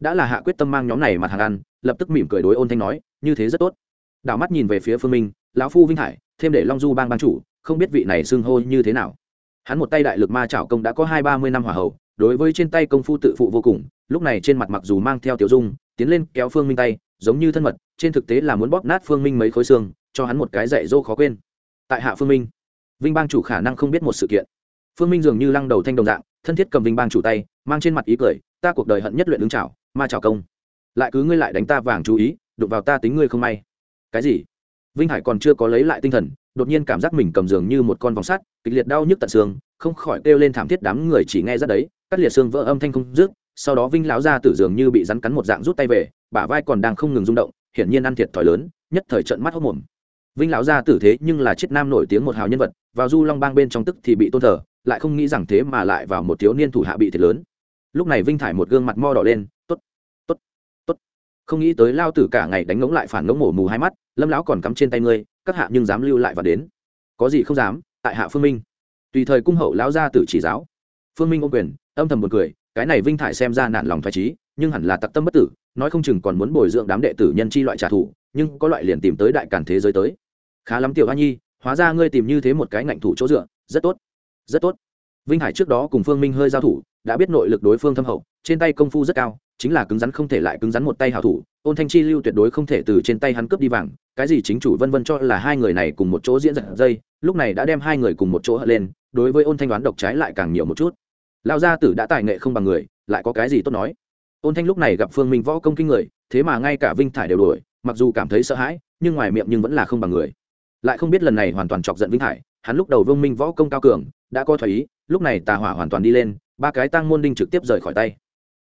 đã là hạ quyết tâm mang nhóm này mặt hàng ăn, lập tức mỉm cười đối ôn thanh nói, như thế rất tốt. Đảo mắt nhìn về phía phương minh, lão phu vinh hải, thêm để long du bang ban chủ, không biết vị này xưng hô như thế nào. Hắn một tay đại lực ma trảo công đã có hai ba mươi năm hỏa hậu đối với trên tay công phu tự phụ vô cùng, lúc này trên mặt mặc dù mang theo tiểu dung, tiến lên kéo phương minh tay, giống như thân mật, trên thực tế là muốn bóp nát phương minh mấy khối xương, cho hắn một cái dạy dỗ khó quên. Tại hạ phương minh, vinh bang chủ khả năng không biết một sự kiện. Phương minh dường như lăng đầu thanh đồng dạng, thân thiết cầm vinh bang chủ tay, mang trên mặt ý cười, ta cuộc đời hận nhất luyện ứng trảo, ma trảo công. Lại cứ ngươi lại đánh ta vàng chú ý, đụng vào ta tính ngươi không may. Cái gì? Vinh hải còn chưa có lấy lại tinh thần, đột nhiên cảm giác mình cầm giường như một con vòng sắt, kịch liệt đau nhức tận xương, không khỏi kêu lên thảm thiết đám người chỉ nghe ra đấy cắt liệt xương vỡ âm thanh không dứt, sau đó vinh lão ra tử dường như bị rắn cắn một dạng rút tay về, bả vai còn đang không ngừng rung động, hiển nhiên ăn thiệt thòi lớn, nhất thời trận mắt hốc mồm vinh lão gia tử thế nhưng là chiếc nam nổi tiếng một hào nhân vật, vào du long bang bên trong tức thì bị tôn thờ, lại không nghĩ rằng thế mà lại vào một thiếu niên thủ hạ bị thiệt lớn. Lúc này vinh thải một gương mặt mo đỏ lên t ố t t ố t t ố t không nghĩ tới lao tử cả ngày đánh ngống lại phản ngống mổ mù hai mắt, lâm lão còn cắm trên tay ngươi, các hạ nhưng dám lưu lại và đến. Có gì không dám, tại hạ phương minh. Tùy thời cung hậu lão gia tử chỉ giáo. Phương minh ô quyền âm thầm một cười, cái này vinh thải xem ra nạn lòng phải trí nhưng hẳn là tặc tâm bất tử, nói không chừng còn muốn bồi dưỡng đám đệ tử nhân chi loại trả thù, nhưng có loại liền tìm tới đại cản thế giới tới. Khá lắm tiểu hoa nhi, hóa ra ngươi tìm như thế một cái ngạnh thủ chỗ dựa, rất tốt rất tốt. Vinh hải trước đó cùng phương minh hơi giao thủ, đã biết nội lực đối phương thâm hậu, trên tay công phu rất cao, chính là cứng rắn không thể lại cứng rắn một tay hào thủ, ôn thanh chi lưu tuyệt đối không thể từ trên tay hắn cướp đi vàng, cái gì chính chủ vân vân cho là hai người này cùng một chỗ diễn giật dây, lúc này đã đem hai người cùng một chỗ hận lên, đối với ôn thanh đoán độc trái lại càng nhiều một chút lao gia tử đã tài nghệ không bằng người, lại có cái gì tốt nói? Ôn thanh lúc này gặp phương minh võ công kinh người, thế mà ngay cả vinh thải đều đuổi, mặc dù cảm thấy sợ hãi, nhưng ngoài miệng nhưng vẫn là không bằng người. Lại không biết lần này hoàn toàn chọc giận vinh thải, hắn lúc đầu vương minh võ công cao cường, đã coi thoải ý, lúc này tà hỏa hoàn toàn đi lên, ba cái tăng môn đinh trực tiếp rời khỏi tay.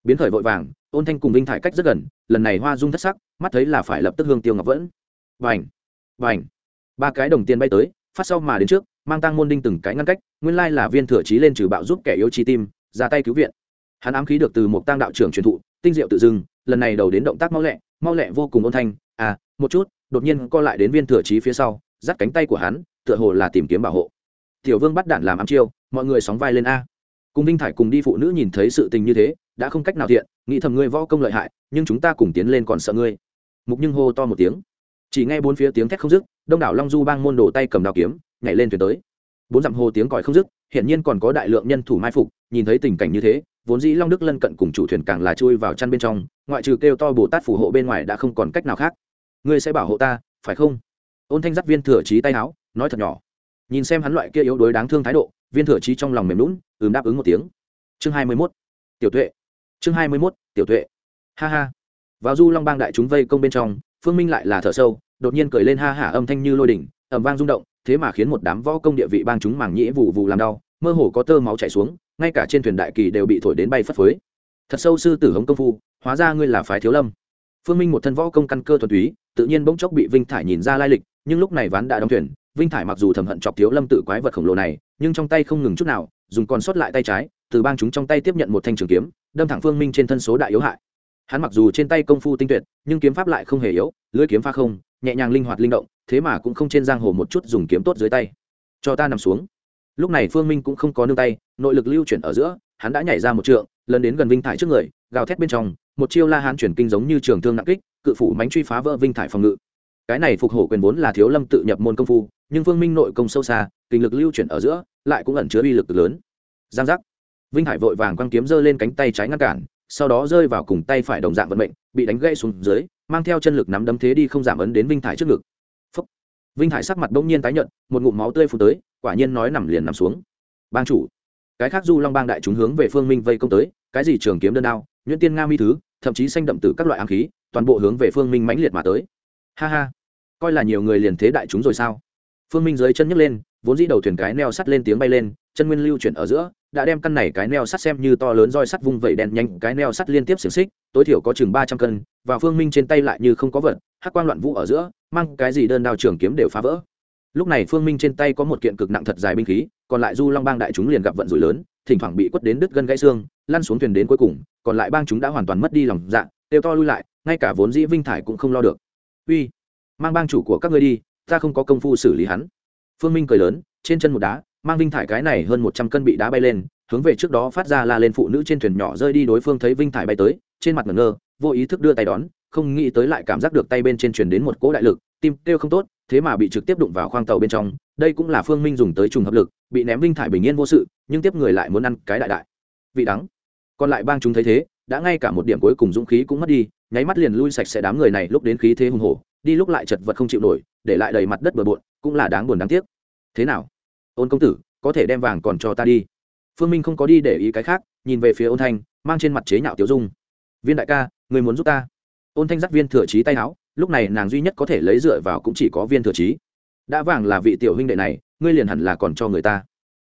Biến khởi vội vàng, ôn thanh cùng vinh thải cách rất gần, lần này hoa dung thất sắc, mắt thấy là phải lập tức hương tiêu ngọc vẫn. Vành vành ba cái đồng tiền bay tới, phát sau mà đến trước mang tăng môn đinh từng cái ngăn cách, nguyên lai là viên thừa trí lên trừ bạo giúp kẻ yếu chi tim, ra tay cứu viện. Hắn ám khí được từ một tăng đạo trưởng truyền thụ, tinh diệu tự dưng, lần này đầu đến động tác mau lẹ mau lẹ vô cùng ôn thanh à một chút, đột nhiên co lại đến viên thừa trí phía sau, dắt cánh tay của hắn, tựa hồ là tìm kiếm bảo hộ. Tiểu vương bắt đạn làm ám chiêu, mọi người sóng vai lên a. Cùng đinh thải cùng đi phụ nữ nhìn thấy sự tình như thế, đã không cách nào thiện, nghĩ thầm ngươi võ công lợi hại, nhưng chúng ta cùng tiến lên còn sợ ngươi. Mục nhưng hô to một tiếng. Chỉ nghe bốn phía tiếng thét không dứt, đông đảo long du bang môn đồ tay cầm đào kiếm nhảy lên thuyền tới. Bốn dặm hồ tiếng còi không dứt, hiển nhiên còn có đại lượng nhân thủ mai phục, nhìn thấy tình cảnh như thế, vốn dĩ long đức lân cận cùng chủ thuyền càng là chui vào chăn bên trong, ngoại trừ kêu to bồ tát phù hộ bên ngoài đã không còn cách nào khác. Ngươi sẽ bảo hộ ta, phải không? Ôn thanh dắt viên thừa trí tay áo, nói thật nhỏ. Nhìn xem hắn loại kia yếu đuối đáng thương thái độ, viên thừa trí trong lòng mềm lún ừm đáp ứng một tiếng. Chương hai mươi mốt. Tiểu tuệ. Chương hai mươi mốt, tiểu tuệ. Ha ha. Vào du long bang đại chúng vây công bên trong, phương minh lại là thở sâu, đột nhiên cười lên ha hả âm thanh như lôi đỉnh ẩm vang rung động thế mà khiến một đám võ công địa vị bang chúng màng nhĩ vụ vụ làm đau, mơ hồ có tơ máu chảy xuống, ngay cả trên thuyền đại kỳ đều bị thổi đến bay phất phới. Thật sâu sư tử hống công phu, hóa ra ngươi là phái thiếu lâm. Phương minh một thân võ công căn cơ thuần túy, tự nhiên bỗng chốc bị vinh thải nhìn ra lai lịch, nhưng lúc này ván đã đóng thuyền, vinh thải mặc dù thầm hận chọc thiếu lâm tự quái vật khổng lồ này, nhưng trong tay không ngừng chút nào, dùng còn sót lại tay trái, từ bang chúng trong tay tiếp nhận một thanh trường kiếm, đâm thẳng phương minh trên thân số đại yếu hại. Hắn mặc dù trên tay công phu tinh tuyệt, nhưng kiếm pháp lại không hề yếu, lưỡi kiếm pha không nhẹ nhàng linh hoạt linh động, thế mà cũng không trên giang hồ một chút dùng kiếm tốt dưới tay. Cho ta nằm xuống. Lúc này phương minh cũng không có nương tay, nội lực lưu chuyển ở giữa, hắn đã nhảy ra một trượng, lần đến gần vinh thải trước người, gào thét bên trong, một chiêu la hán chuyển kinh giống như trường thương nặng kích, cự phủ mánh truy phá vỡ vinh thải phòng ngự. Cái này phục hổ quyền vốn là thiếu lâm tự nhập môn công phu, nhưng phương minh nội công sâu xa, kinh lực lưu chuyển ở giữa, lại cũng ẩn chứa uy lực lớn. Giang giác. Vinh hải vội vàng quăng kiếm giơ lên cánh tay trái ngăn cản sau đó rơi vào cùng tay phải đồng dạng vận mệnh, bị đánh gãy xuống dưới, mang theo chân lực nắm đấm thế đi không giảm ấn đến vinh thải trước ngực. Phúc. vinh thải sắc mặt bỗng nhiên tái nhợt, một ngụm máu tươi phun tới, quả nhiên nói nằm liền nằm xuống. Bang chủ. Cái khác du long bang đại chúng hướng về phương minh vây công tới, cái gì trường kiếm đơn đao, nhuyễn tiên nga mi thứ, thậm chí xanh đậm tử các loại ám khí, toàn bộ hướng về phương minh mãnh liệt mà tới. Ha ha. Coi là nhiều người liền thế đại chúng rồi sao? Phương minh dưới chân nhấc lên, vốn dĩ đầu thuyền cái neo sắt lên tiếng bay lên, chân nguyên lưu chuyển ở giữa, đã đem căn này cái neo sắt xem như to lớn roi sắt vung vẩy đen nhanh, cái neo sắt liên tiếp xiềng xích, tối thiểu có chừng ba trăm cân, và phương minh trên tay lại như không có vật, hắc quang loạn vũ ở giữa, mang cái gì đơn đao trường kiếm đều phá vỡ. Lúc này phương minh trên tay có một kiện cực nặng thật dài binh khí, còn lại du long bang đại chúng liền gặp vận rủi lớn, thỉnh thoảng bị quất đến đứt gân gãy xương, lăn xuống thuyền đến cuối cùng, còn lại bang chúng đã hoàn toàn mất đi lòng dạ đều to lui lại, ngay cả vốn dĩ vinh thải cũng không lo được. Uy, mang bang chủ của các ngươi đi ta không có công phu xử lý hắn. Phương minh cười lớn, trên chân một đá, mang vinh thải cái này hơn một trăm cân bị đá bay lên, hướng về trước đó phát ra la lên phụ nữ trên thuyền nhỏ rơi đi đối phương thấy vinh thải bay tới, trên mặt ngẩn ngơ, vô ý thức đưa tay đón, không nghĩ tới lại cảm giác được tay bên trên truyền đến một cỗ đại lực, tim kêu không tốt, thế mà bị trực tiếp đụng vào khoang tàu bên trong, đây cũng là phương minh dùng tới trùng hợp lực, bị ném vinh thải bình yên vô sự, nhưng tiếp người lại muốn ăn cái đại đại. Vị đắng. Còn lại bang chúng thấy thế, đã ngay cả một điểm cuối cùng dũng khí cũng mất đi, nháy mắt liền lui sạch sẽ đám người này, lúc đến khí thế hùng hổ đi lúc lại chật vật không chịu nổi, để lại đầy mặt đất bừa bộn, cũng là đáng buồn đáng tiếc. Thế nào? Ôn công tử, có thể đem vàng còn cho ta đi. Phương minh không có đi để ý cái khác, nhìn về phía ôn thanh, mang trên mặt chế nhạo tiểu dung. Viên đại ca, người muốn giúp ta. Ôn thanh dắt viên thừa trí tay áo, lúc này nàng duy nhất có thể lấy dựa vào cũng chỉ có viên thừa trí đã vàng là vị tiểu huynh đệ này, ngươi liền hẳn là còn cho người ta.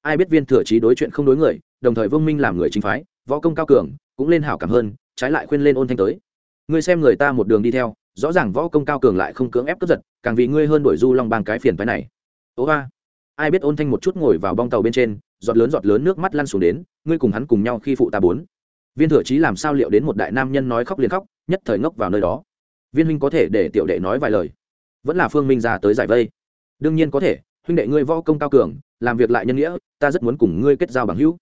Ai biết viên thừa trí đối chuyện không đối người, đồng thời vương minh làm người chính phái, võ công cao cường, cũng lên hảo cảm hơn, trái lại khuyên lên ôn thanh tới. Ngươi xem người ta một đường đi theo rõ ràng võ công cao cường lại không cưỡng ép cướp giật, càng vì ngươi hơn đổi du long bang cái phiền phái này. Ố hoa ai biết ôn thanh một chút ngồi vào bong tàu bên trên, giọt lớn giọt lớn nước mắt lăn xuống đến, ngươi cùng hắn cùng nhau khi phụ ta bốn. Viên thừa trí làm sao liệu đến một đại nam nhân nói khóc liền khóc, nhất thời ngốc vào nơi đó. Viên huynh có thể để tiểu đệ nói vài lời. Vẫn là phương minh ra tới giải vây. Đương nhiên có thể, huynh đệ ngươi võ công cao cường, làm việc lại nhân nghĩa, ta rất muốn cùng ngươi kết giao bằng hữu.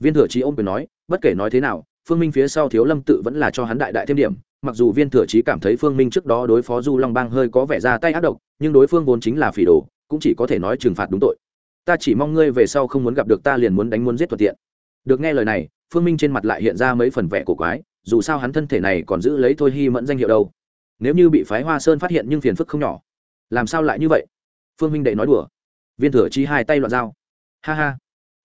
Viên thừa trí ôm quyền nói, bất kể nói thế nào, phương minh phía sau thiếu lâm tự vẫn là cho hắn đại đại thêm điểm mặc dù viên thừa trí cảm thấy phương minh trước đó đối phó du long bang hơi có vẻ ra tay ác độc, nhưng đối phương vốn chính là phỉ đồ, cũng chỉ có thể nói trừng phạt đúng tội. Ta chỉ mong ngươi về sau không muốn gặp được ta liền muốn đánh muốn giết thuận tiện. Được nghe lời này, phương minh trên mặt lại hiện ra mấy phần vẻ cổ quái, dù sao hắn thân thể này còn giữ lấy thôi hy mẫn danh hiệu đâu. Nếu như bị phái hoa sơn phát hiện nhưng phiền phức không nhỏ. Làm sao lại như vậy? Phương minh đệ nói đùa. Viên thừa trí hai tay loạn dao ha ha.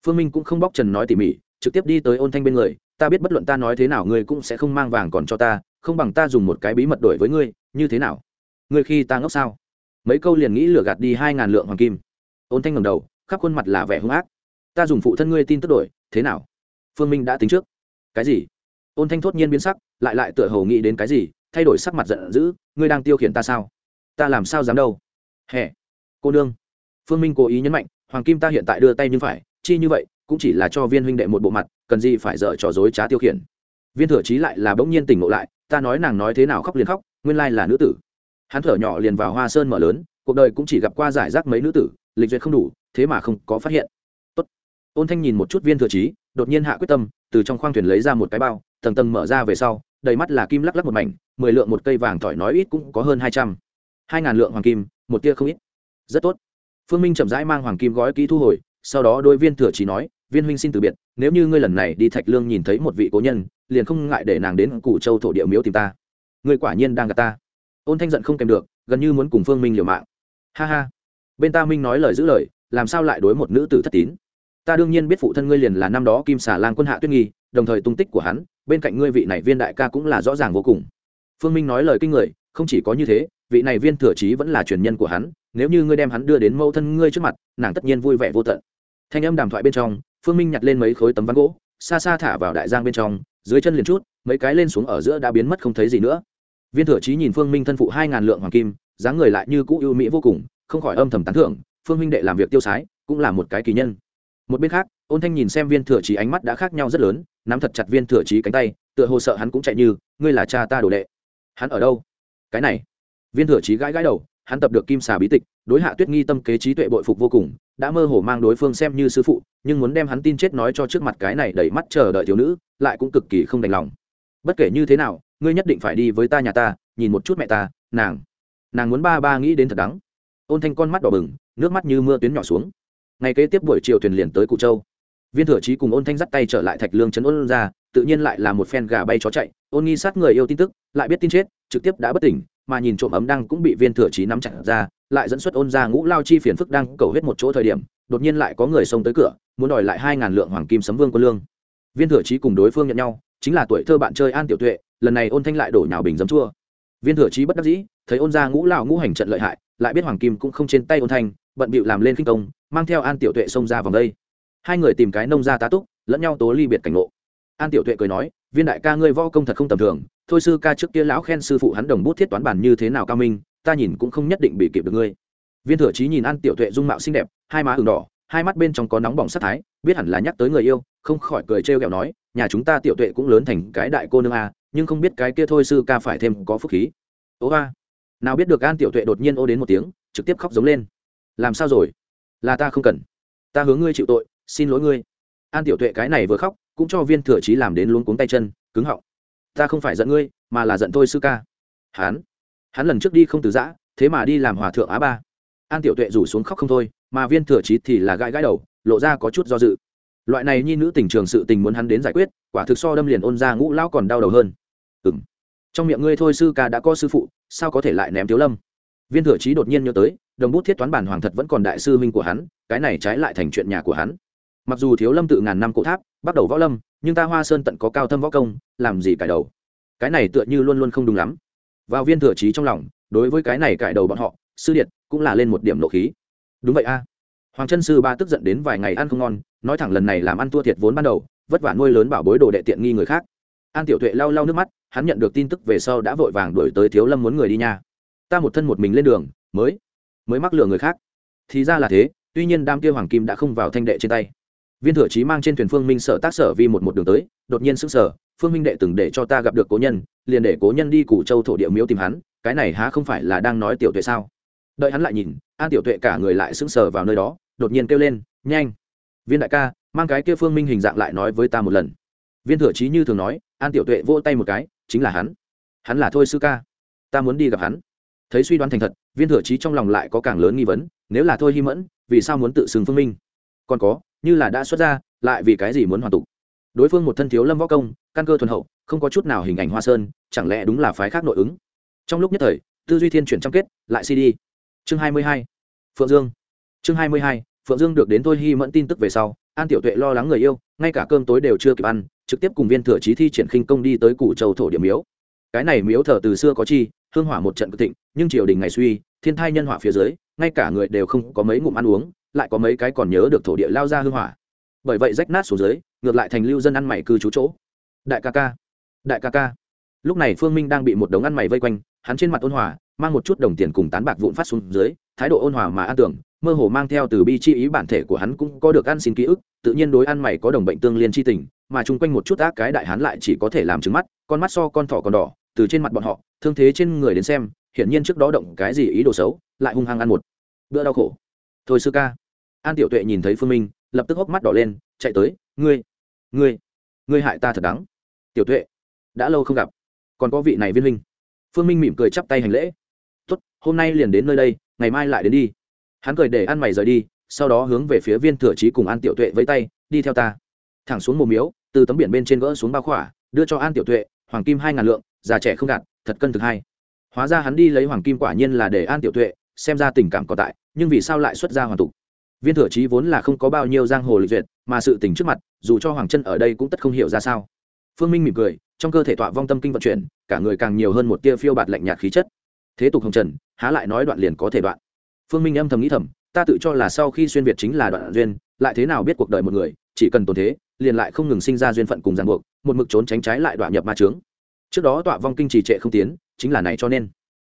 Phương minh cũng không bóc trần nói tỉ mỉ, trực tiếp đi tới ôn thanh bên người. Ta biết bất luận ta nói thế nào ngươi cũng sẽ không mang vàng còn cho ta không bằng ta dùng một cái bí mật đổi với ngươi, như thế nào? Ngươi khi ta ngốc sao? Mấy câu liền nghĩ lừa gạt đi hai ngàn lượng hoàng kim. Ôn thanh ngầm đầu, khắp khuôn mặt là vẻ hung ác. Ta dùng phụ thân ngươi tin tức đổi, thế nào? Phương minh đã tính trước. Cái gì? Ôn thanh thốt nhiên biến sắc, lại lại tựa hồ nghĩ đến cái gì, thay đổi sắc mặt giận dữ, ngươi đang tiêu khiển ta sao? Ta làm sao dám đâu? Hè. Cô nương. Phương minh cố ý nhấn mạnh, hoàng kim ta hiện tại đưa tay nhưng phải, chi như vậy, cũng chỉ là cho viên huynh đệ một bộ mặt, cần gì phải dở trò dối trá tiêu khiển. Viên thừa trí lại là bỗng nhiên tỉnh ngộ lại ta nói nàng nói thế nào khóc liền khóc, nguyên lai là nữ tử. Hắn thở nhỏ liền vào hoa sơn mở lớn, cuộc đời cũng chỉ gặp qua giải rác mấy nữ tử, lịch duyệt không đủ, thế mà không có phát hiện. Tốt. ôn thanh nhìn một chút viên thừa trí, đột nhiên hạ quyết tâm, từ trong khoang thuyền lấy ra một cái bao, tầng tầng mở ra về sau, đầy mắt là kim lắc lắc một mảnh, mười lượng một cây vàng thỏi nói ít cũng có hơn hai trăm. Hai ngàn lượng hoàng kim, một tia không ít. Rất tốt. Phương minh chậm rãi mang hoàng kim gói kỹ thu hồi, sau đó đôi viên thừa trí nói, viên huynh xin từ biệt, nếu như ngươi lần này đi thạch lương nhìn thấy một vị cố nhân liền không ngại để nàng đến củ châu thổ địa miếu tìm ta. Ngươi quả nhiên đang gặp ta. Ôn thanh giận không kèm được, gần như muốn cùng phương minh liều mạng. Ha ha. Bên ta minh nói lời giữ lời, làm sao lại đối một nữ tử thất tín? Ta đương nhiên biết phụ thân ngươi liền là năm đó kim xà lan quân hạ tuyết nghi, đồng thời tung tích của hắn, bên cạnh ngươi vị này viên đại ca cũng là rõ ràng vô cùng. Phương minh nói lời kinh người, không chỉ có như thế, vị này viên thừa trí vẫn là truyền nhân của hắn, nếu như ngươi đem hắn đưa đến mẫu thân ngươi trước mặt, nàng tất nhiên vui vẻ vô tận. Thanh âm đàm thoại bên trong, phương minh nhặt lên mấy khối tấm ván gỗ, xa xa thả vào đại giang bên trong dưới chân liền chút, mấy cái lên xuống ở giữa đã biến mất không thấy gì nữa. Viên thừa trí nhìn phương minh thân phụ hai ngàn lượng hoàng kim, dáng người lại như cũ ưu mỹ vô cùng, không khỏi âm thầm tán thưởng, phương minh đệ làm việc tiêu sái, cũng là một cái kỳ nhân. Một bên khác, ôn thanh nhìn xem viên thừa trí ánh mắt đã khác nhau rất lớn, nắm thật chặt viên thừa trí cánh tay, tựa hồ sợ hắn cũng chạy như, ngươi là cha ta đồ đệ. Hắn ở đâu? Cái này. Viên thừa trí gãi gãi đầu, hắn tập được kim xà bí tịch, đối hạ tuyết nghi tâm kế trí tuệ bội phục vô cùng, đã mơ hồ mang đối phương xem như sư phụ, nhưng muốn đem hắn tin chết nói cho trước mặt cái này đẩy mắt chờ đợi thiếu nữ lại cũng cực kỳ không đành lòng. Bất kể như thế nào, ngươi nhất định phải đi với ta nhà ta, nhìn một chút mẹ ta, nàng. Nàng muốn ba ba nghĩ đến thật đắng. Ôn thanh con mắt đỏ bừng, nước mắt như mưa tuyến nhỏ xuống. Ngày kế tiếp buổi chiều thuyền liền tới cụ châu. Viên thừa trí cùng ôn thanh dắt tay trở lại thạch lương trấn ôn ra, tự nhiên lại là một phen gà bay chó chạy. Ôn nghi sát người yêu tin tức, lại biết tin chết, trực tiếp đã bất tỉnh, mà nhìn trộm ấm đăng cũng bị viên thừa trí nắm chặt ra, lại dẫn xuất ôn ra ngũ lao chi phiền phức đang cầu hết một chỗ thời điểm, đột nhiên lại có người xông tới cửa, muốn đòi lại hai ngàn lượng hoàng kim sấm vương quân lương viên thừa trí cùng đối phương nhận nhau, chính là tuổi thơ bạn chơi an tiểu tuệ, lần này ôn thanh lại đổ nhào bình giấm chua. Viên thừa trí bất đắc dĩ, thấy ôn ra ngũ lào ngũ hành trận lợi hại, lại biết hoàng kim cũng không trên tay ôn thanh, bận bịu làm lên kinh công, mang theo an tiểu tuệ xông ra vòng đây. Hai người tìm cái nông ra tá túc, lẫn nhau tố ly biệt cảnh ngộ. An tiểu tuệ cười nói, viên đại ca ngươi võ công thật không tầm thường, thôi sư ca trước kia lão khen sư phụ hắn đồng bút thiết toán bản như thế nào cao minh, ta nhìn cũng không nhất định bị kịp được ngươi. Viên thừa trí nhìn an tiểu tuệ dung mạo xinh đẹp, hai má ửng đỏ, hai mắt bên trong có nóng bỏng sắc thái, biết hẳn là nhắc tới người yêu không khỏi cười trêu ghẹo nói, nhà chúng ta tiểu tuệ cũng lớn thành cái đại cô nương a, nhưng không biết cái kia thôi sư ca phải thêm có phúc khí. Ố a nào biết được an tiểu tuệ đột nhiên ô đến một tiếng, trực tiếp khóc giống lên. Làm sao rồi? Là ta không cần. Ta hướng ngươi chịu tội, xin lỗi ngươi. An tiểu tuệ cái này vừa khóc, cũng cho viên thừa chí làm đến luống cuống tay chân, cứng họng. Ta không phải giận ngươi, mà là giận thôi sư ca. Hắn hắn lần trước đi không từ giã, thế mà đi làm hòa thượng á ba. An tiểu tuệ rủ xuống khóc không thôi, mà viên thừa chí thì là gãi gãi đầu, lộ ra có chút do dự loại này nhi nữ tình trường sự tình muốn hắn đến giải quyết, quả thực so đâm liền ôn ra ngũ lão còn đau đầu hơn. Ừ m trong miệng ngươi thôi sư ca đã có sư phụ, sao có thể lại ném thiếu lâm? Viên thừa trí đột nhiên nhớ tới, đồng bút thiết toán bản hoàng thật vẫn còn đại sư minh của hắn, cái này trái lại thành chuyện nhà của hắn. Mặc dù thiếu lâm tự ngàn năm cổ tháp, bắt đầu võ lâm, nhưng ta hoa sơn tận có cao thâm võ công, làm gì cải đầu? Cái này tựa như luôn luôn không đúng lắm. Vào viên thừa trí trong lòng, đối với cái này cải đầu bọn họ, sư điện cũng là lên một điểm nộ khí. Đúng vậy a. Hoàng chân sư ba tức giận đến vài ngày ăn không ngon nói thẳng lần này làm ăn thua thiệt vốn ban đầu, vất vả nuôi lớn bảo bối đồ đệ tiện nghi người khác. An tiểu tuệ lau lau nước mắt, hắn nhận được tin tức về sau đã vội vàng đuổi tới thiếu lâm muốn người đi nha. Ta một thân một mình lên đường, mới mới mắc lừa người khác. Thì ra là thế, tuy nhiên đam kia hoàng kim đã không vào thanh đệ trên tay. Viên thừa chí mang trên thuyền phương minh sở tác sở vi một một đường tới, đột nhiên sững sờ, phương minh đệ từng để cho ta gặp được cố nhân, liền để cố nhân đi củ châu thổ địa miếu tìm hắn, cái này há không phải là đang nói tiểu tuệ sao? Đợi hắn lại nhìn, an tiểu tuệ cả người lại sững sờ vào nơi đó, đột nhiên kêu lên, nhanh! Viên đại ca, mang cái kia phương minh hình dạng lại nói với ta một lần. Viên thừa chí như thường nói, an tiểu tuệ vỗ tay một cái, chính là hắn. Hắn là thôi sư ca. Ta muốn đi gặp hắn. Thấy suy đoán thành thật, viên thừa chí trong lòng lại có càng lớn nghi vấn, nếu là thôi hy mẫn, vì sao muốn tự xưng phương minh? Còn có, như là đã xuất ra, lại vì cái gì muốn hoàn tục? Đối phương một thân thiếu lâm võ công, căn cơ thuần hậu, không có chút nào hình ảnh hoa sơn, chẳng lẽ đúng là phái khác nội ứng? Trong lúc nhất thời, tư duy thiên chuyển trong kết, lại cd chương hai mươi hai. Phượng dương. Chương hai mươi hai phượng dương được đến thôi hy mẫn tin tức về sau, an tiểu tuệ lo lắng người yêu, ngay cả cơm tối đều chưa kịp ăn, trực tiếp cùng viên thừa trí thi triển khinh công đi tới củ châu thổ điểm miếu. Cái này miếu thờ từ xưa có chi, hương hỏa một trận cực thịnh, nhưng triều đình ngày suy, thiên thai nhân hỏa phía dưới, ngay cả người đều không có mấy ngụm ăn uống, lại có mấy cái còn nhớ được thổ địa lao ra hương hỏa. Bởi vậy rách nát xuống dưới, ngược lại thành lưu dân ăn mày cư trú chỗ. Đại ca ca, đại ca ca. Lúc này phương minh đang bị một đống ăn mày vây quanh, hắn trên mặt ôn hòa, mang một chút đồng tiền cùng tán bạc vụn phát xuống dưới, thái độ ôn hòa mà an tưởng mơ hồ mang theo từ bi chi ý bản thể của hắn cũng có được ăn xin ký ức, tự nhiên đối ăn mày có đồng bệnh tương liên chi tình, mà chung quanh một chút ác cái đại hắn lại chỉ có thể làm trứng mắt, con mắt so con thỏ còn đỏ, từ trên mặt bọn họ, thương thế trên người đến xem, hiển nhiên trước đó động cái gì ý đồ xấu, lại hung hăng ăn một bữa đau khổ. Thôi sư ca. An tiểu tuệ nhìn thấy phương minh, lập tức hốc mắt đỏ lên, chạy tới, ngươi ngươi ngươi hại ta thật đắng tiểu tuệ, đã lâu không gặp, còn có vị này viên minh phương minh mỉm cười chắp tay hành lễ. Tốt, hôm nay liền đến nơi đây, ngày mai lại đến đi hắn cười để ăn mày rời đi, sau đó hướng về phía viên thừa trí cùng an tiểu tuệ với tay, đi theo ta. Thẳng xuống mồm miếu, từ tấm biển bên trên gỡ xuống bao khỏa, đưa cho an tiểu tuệ, hoàng kim hai ngàn lượng, già trẻ không gạt, thật cân thực hai hóa ra hắn đi lấy hoàng kim quả nhiên là để an tiểu tuệ xem ra tình cảm còn tại, nhưng vì sao lại xuất ra hoàn tục? Viên thừa trí vốn là không có bao nhiêu giang hồ lịch duyệt, mà sự tình trước mặt, dù cho hoàng chân ở đây cũng tất không hiểu ra sao. Phương minh mỉm cười, trong cơ thể tọa vong tâm kinh vận chuyển, cả người càng nhiều hơn một tia phiêu bạt lạnh nhạt khí chất. Thế tục hồng trần, há lại nói đoạn liền có thể đoạn phương minh âm thầm nghĩ thầm, ta tự cho là sau khi xuyên việt chính là đoạn duyên, lại thế nào biết cuộc đời một người, chỉ cần tồn thế, liền lại không ngừng sinh ra duyên phận cùng ràng buộc, một mực trốn tránh trái lại đoạn nhập ma trướng trước đó tọa vong kinh trì trệ không tiến, chính là này cho nên.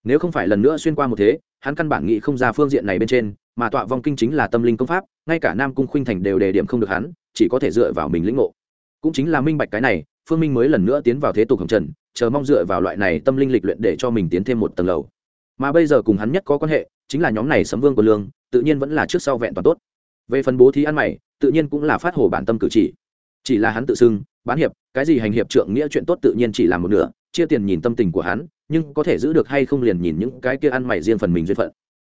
Nếu không phải lần nữa xuyên qua một thế, hắn căn bản nghĩ không ra phương diện này bên trên, mà tọa vong kinh chính là tâm linh công pháp, ngay cả nam cung khuynh thành đều đề điểm không được hắn, chỉ có thể dựa vào mình lĩnh ngộ. Cũng chính là minh bạch cái này, phương minh mới lần nữa tiến vào thế tục hồng trần, chờ mong dựa vào loại này tâm linh lịch luyện để cho mình tiến thêm một tầng lầu mà bây giờ cùng hắn nhất có quan hệ, chính là nhóm này sấm vương của lương, tự nhiên vẫn là trước sau vẹn toàn tốt. Về phần bố thí ăn mày, tự nhiên cũng là phát hồ bản tâm cử chỉ. Chỉ là hắn tự xưng, bán hiệp, cái gì hành hiệp trượng nghĩa chuyện tốt tự nhiên chỉ là một nửa, chia tiền nhìn tâm tình của hắn, nhưng có thể giữ được hay không liền nhìn những cái kia ăn mày riêng phần mình duyên phận.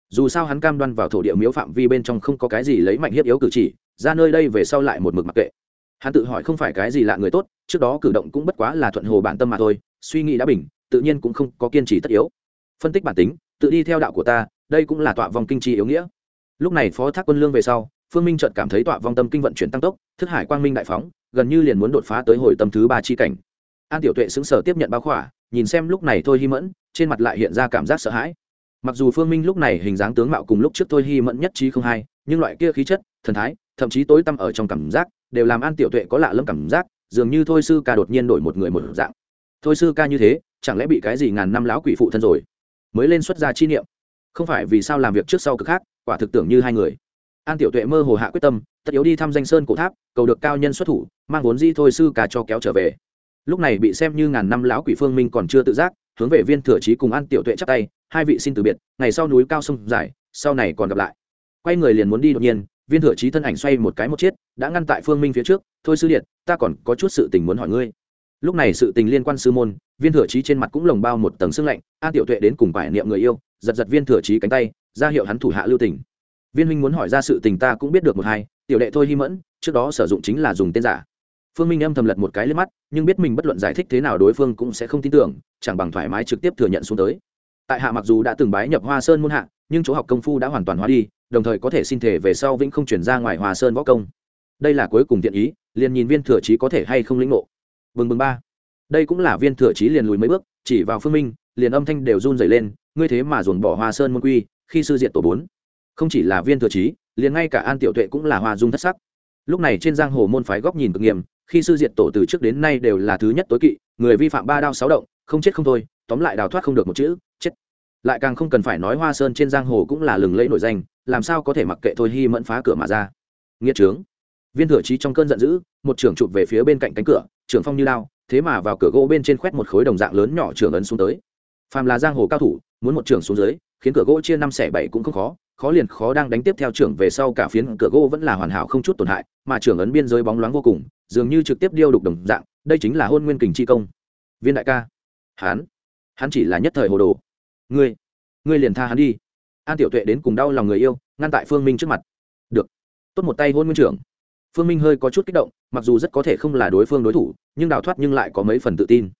Dù sao hắn cam đoan vào thổ địa miếu phạm vi bên trong không có cái gì lấy mạnh hiếp yếu cử chỉ, ra nơi đây về sau lại một mực mặc kệ. Hắn tự hỏi không phải cái gì lạ người tốt, trước đó cử động cũng bất quá là thuận hồ bản tâm mà thôi, suy nghĩ đã bình, tự nhiên cũng không có kiên trì tất yếu phân tích bản tính, tự đi theo đạo của ta, đây cũng là tọa vòng kinh trì yếu nghĩa. Lúc này phó thác quân lương về sau, phương minh chợt cảm thấy tọa vong tâm kinh vận chuyển tăng tốc, thức hải quang minh đại phóng, gần như liền muốn đột phá tới hồi tâm thứ ba chi cảnh. An tiểu tuệ xứng sở tiếp nhận bao khỏa, nhìn xem lúc này thôi hy mẫn, trên mặt lại hiện ra cảm giác sợ hãi. Mặc dù phương minh lúc này hình dáng tướng mạo cùng lúc trước thôi hy mẫn nhất trí không hai, nhưng loại kia khí chất, thần thái, thậm chí tối tăm ở trong cảm giác, đều làm an tiểu tuệ có lạ lẫm cảm giác, dường như thôi sư ca đột nhiên đổi một người một dạng. Thôi sư ca như thế, chẳng lẽ bị cái gì ngàn năm lão quỷ phụ thân rồi? Mới lên xuất gia chi niệm. Không phải vì sao làm việc trước sau cực khác quả thực tưởng như hai người. An tiểu tuệ mơ hồ hạ quyết tâm tất yếu đi thăm danh sơn cổ tháp cầu được cao nhân xuất thủ mang vốn di thôi sư ca cho kéo trở về. Lúc này bị xem như ngàn năm lão quỷ phương minh còn chưa tự giác hướng về viên thừa trí cùng an tiểu tuệ chắc tay hai vị xin từ biệt ngày sau núi cao sông dài sau này còn gặp lại. Quay người liền muốn đi đột nhiên viên thừa trí thân ảnh xoay một cái một chiếc, đã ngăn tại phương minh phía trước thôi sư điện ta còn có chút sự tình muốn hỏi ngươi lúc này sự tình liên quan sư môn, viên thừa trí trên mặt cũng lồng bao một tầng sương lạnh an tiểu tuệ đến cùng phải niệm người yêu, giật giật viên thừa trí cánh tay, ra hiệu hắn thủ hạ lưu tình. Viên huynh muốn hỏi ra sự tình ta cũng biết được một hai, tiểu đệ thôi hy mẫn, trước đó sử dụng chính là dùng tên giả. Phương minh âm thầm lật một cái lên mắt, nhưng biết mình bất luận giải thích thế nào đối phương cũng sẽ không tin tưởng, chẳng bằng thoải mái trực tiếp thừa nhận xuống tới. Tại hạ mặc dù đã từng bái nhập hoa sơn môn hạ, nhưng chỗ học công phu đã hoàn toàn hóa đi, đồng thời có thể xin thể về sau vĩnh không chuyển ra ngoài hoa sơn võ công. Đây là cuối cùng thiện ý, liền nhìn viên thừa trí có thể hay không lĩnh ngộ bừng bừng ba. Đây cũng là viên thừa trí liền lùi mấy bước, chỉ vào phương minh, liền âm thanh đều run dày lên, ngươi thế mà dồn bỏ hoa sơn môn quy, khi sư diện tổ bốn. Không chỉ là viên thừa trí, liền ngay cả an tiểu tuệ cũng là hoa dung thất sắc. Lúc này trên giang hồ môn phái góc nhìn cực nghiêm, khi sư diện tổ từ trước đến nay đều là thứ nhất tối kỵ, người vi phạm ba đao sáu động, không chết không thôi, tóm lại đào thoát không được một chữ, chết. Lại càng không cần phải nói hoa sơn trên giang hồ cũng là lừng lẫy nổi danh, làm sao có thể mặc kệ thôi hy mẫn phá cửa mà ra. Nghĩa trướng. Viên thừa trí trong cơn giận dữ, một trưởng chụp về phía bên cạnh cánh cửa trưởng phong như lao thế mà vào cửa gỗ bên trên khoét một khối đồng dạng lớn nhỏ trưởng ấn xuống tới. Phàm là giang hồ cao thủ, muốn một trưởng xuống dưới, khiến cửa gỗ chia năm xẻ bảy cũng không khó khó liền khó đang đánh tiếp theo trưởng về sau cả phiến cửa gỗ vẫn là hoàn hảo không chút tổn hại, mà trưởng ấn biên giới bóng loáng vô cùng, dường như trực tiếp điêu đục đồng dạng, đây chính là hôn nguyên kình chi công. Viên đại ca hán hắn chỉ là nhất thời hồ đồ. Ngươi ngươi liền tha hắn đi. An tiểu tuệ đến cùng đau lòng người yêu, ngăn tại phương minh trước mặt. Được, tốt một tay hôn nguyên trưởng phương minh hơi có chút kích động, mặc dù rất có thể không là đối phương đối thủ, nhưng đào thoát nhưng lại có mấy phần tự tin.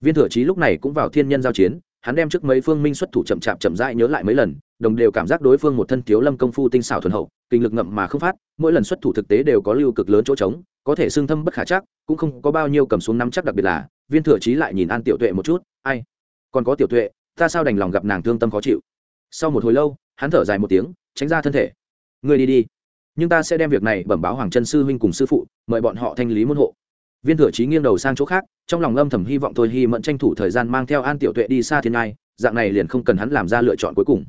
Viên thừa trí lúc này cũng vào thiên nhân giao chiến, hắn đem trước mấy phương minh xuất thủ chậm chạp chậm rãi nhớ lại mấy lần, đồng đều cảm giác đối phương một thân thiếu lâm công phu tinh xảo thuần hậu, kinh lực ngậm mà không phát, mỗi lần xuất thủ thực tế đều có lưu cực lớn chỗ trống, có thể xương thâm bất khả chắc, cũng không có bao nhiêu cầm xuống nắm chắc đặc biệt là, viên thừa trí lại nhìn an tiểu tuệ một chút, ai? Còn có tiểu tuệ, ta sao đành lòng gặp nàng thương tâm khó chịu? Sau một hồi lâu, hắn thở dài một tiếng, tránh ra thân thể. Ngươi đi đi nhưng ta sẽ đem việc này bẩm báo hoàng chân sư huynh cùng sư phụ, mời bọn họ thanh lý môn hộ. Viên thừa trí nghiêng đầu sang chỗ khác, trong lòng âm thầm hy vọng thôi hy mẫn tranh thủ thời gian mang theo an tiểu tuệ đi xa thiên ngai, dạng này liền không cần hắn làm ra lựa chọn cuối cùng.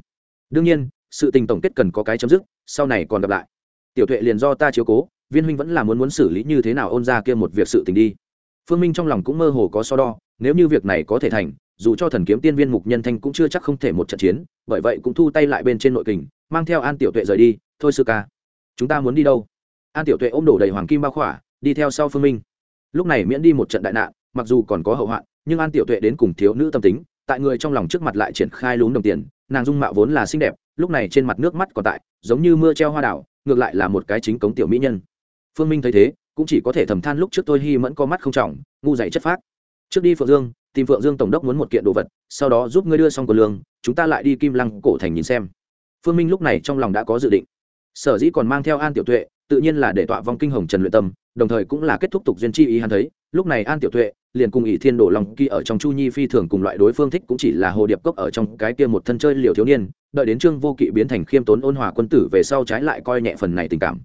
Đương nhiên, sự tình tổng kết cần có cái chấm dứt, sau này còn gặp lại. Tiểu tuệ liền do ta chiếu cố, viên huynh vẫn là muốn muốn xử lý như thế nào ôn ra kia một việc sự tình đi. Phương minh trong lòng cũng mơ hồ có so đo, nếu như việc này có thể thành, dù cho thần kiếm tiên viên mục nhân thanh cũng chưa chắc không thể một trận chiến, bởi vậy cũng thu tay lại bên trên nội kình, mang theo an tiểu tuệ rời đi. Thôi sư ca chúng ta muốn đi đâu? An tiểu tuệ ôm đổ đầy hoàng kim bao khỏa, đi theo sau phương minh. Lúc này miễn đi một trận đại nạn, mặc dù còn có hậu hoạn, nhưng an tiểu tuệ đến cùng thiếu nữ tâm tính, tại người trong lòng trước mặt lại triển khai lún đồng tiền, nàng dung mạo vốn là xinh đẹp, lúc này trên mặt nước mắt còn tại, giống như mưa treo hoa đảo, ngược lại là một cái chính cống tiểu mỹ nhân. Phương minh thấy thế, cũng chỉ có thể thầm than lúc trước tôi hy mẫn có mắt không trọng, ngu dậy chất phác. Trước đi phượng dương, tìm phượng dương tổng đốc muốn một kiện đồ vật, sau đó giúp ngươi đưa xong của lương, chúng ta lại đi kim lăng cổ thành nhìn xem. Phương minh lúc này trong lòng đã có dự định sở dĩ còn mang theo an tiểu tuệ, tự nhiên là để tọa vong kinh hồng trần luyện tâm, đồng thời cũng là kết thúc tục duyên chi ý hắn thấy. Lúc này an tiểu tuệ liền cùng ỷ thiên đổ lòng kỳ ở trong chu nhi phi thường cùng loại đối phương thích cũng chỉ là hồ điệp cốc ở trong cái kia một thân chơi liều thiếu niên, đợi đến trương vô kỵ biến thành khiêm tốn ôn hòa quân tử về sau trái lại coi nhẹ phần này tình cảm.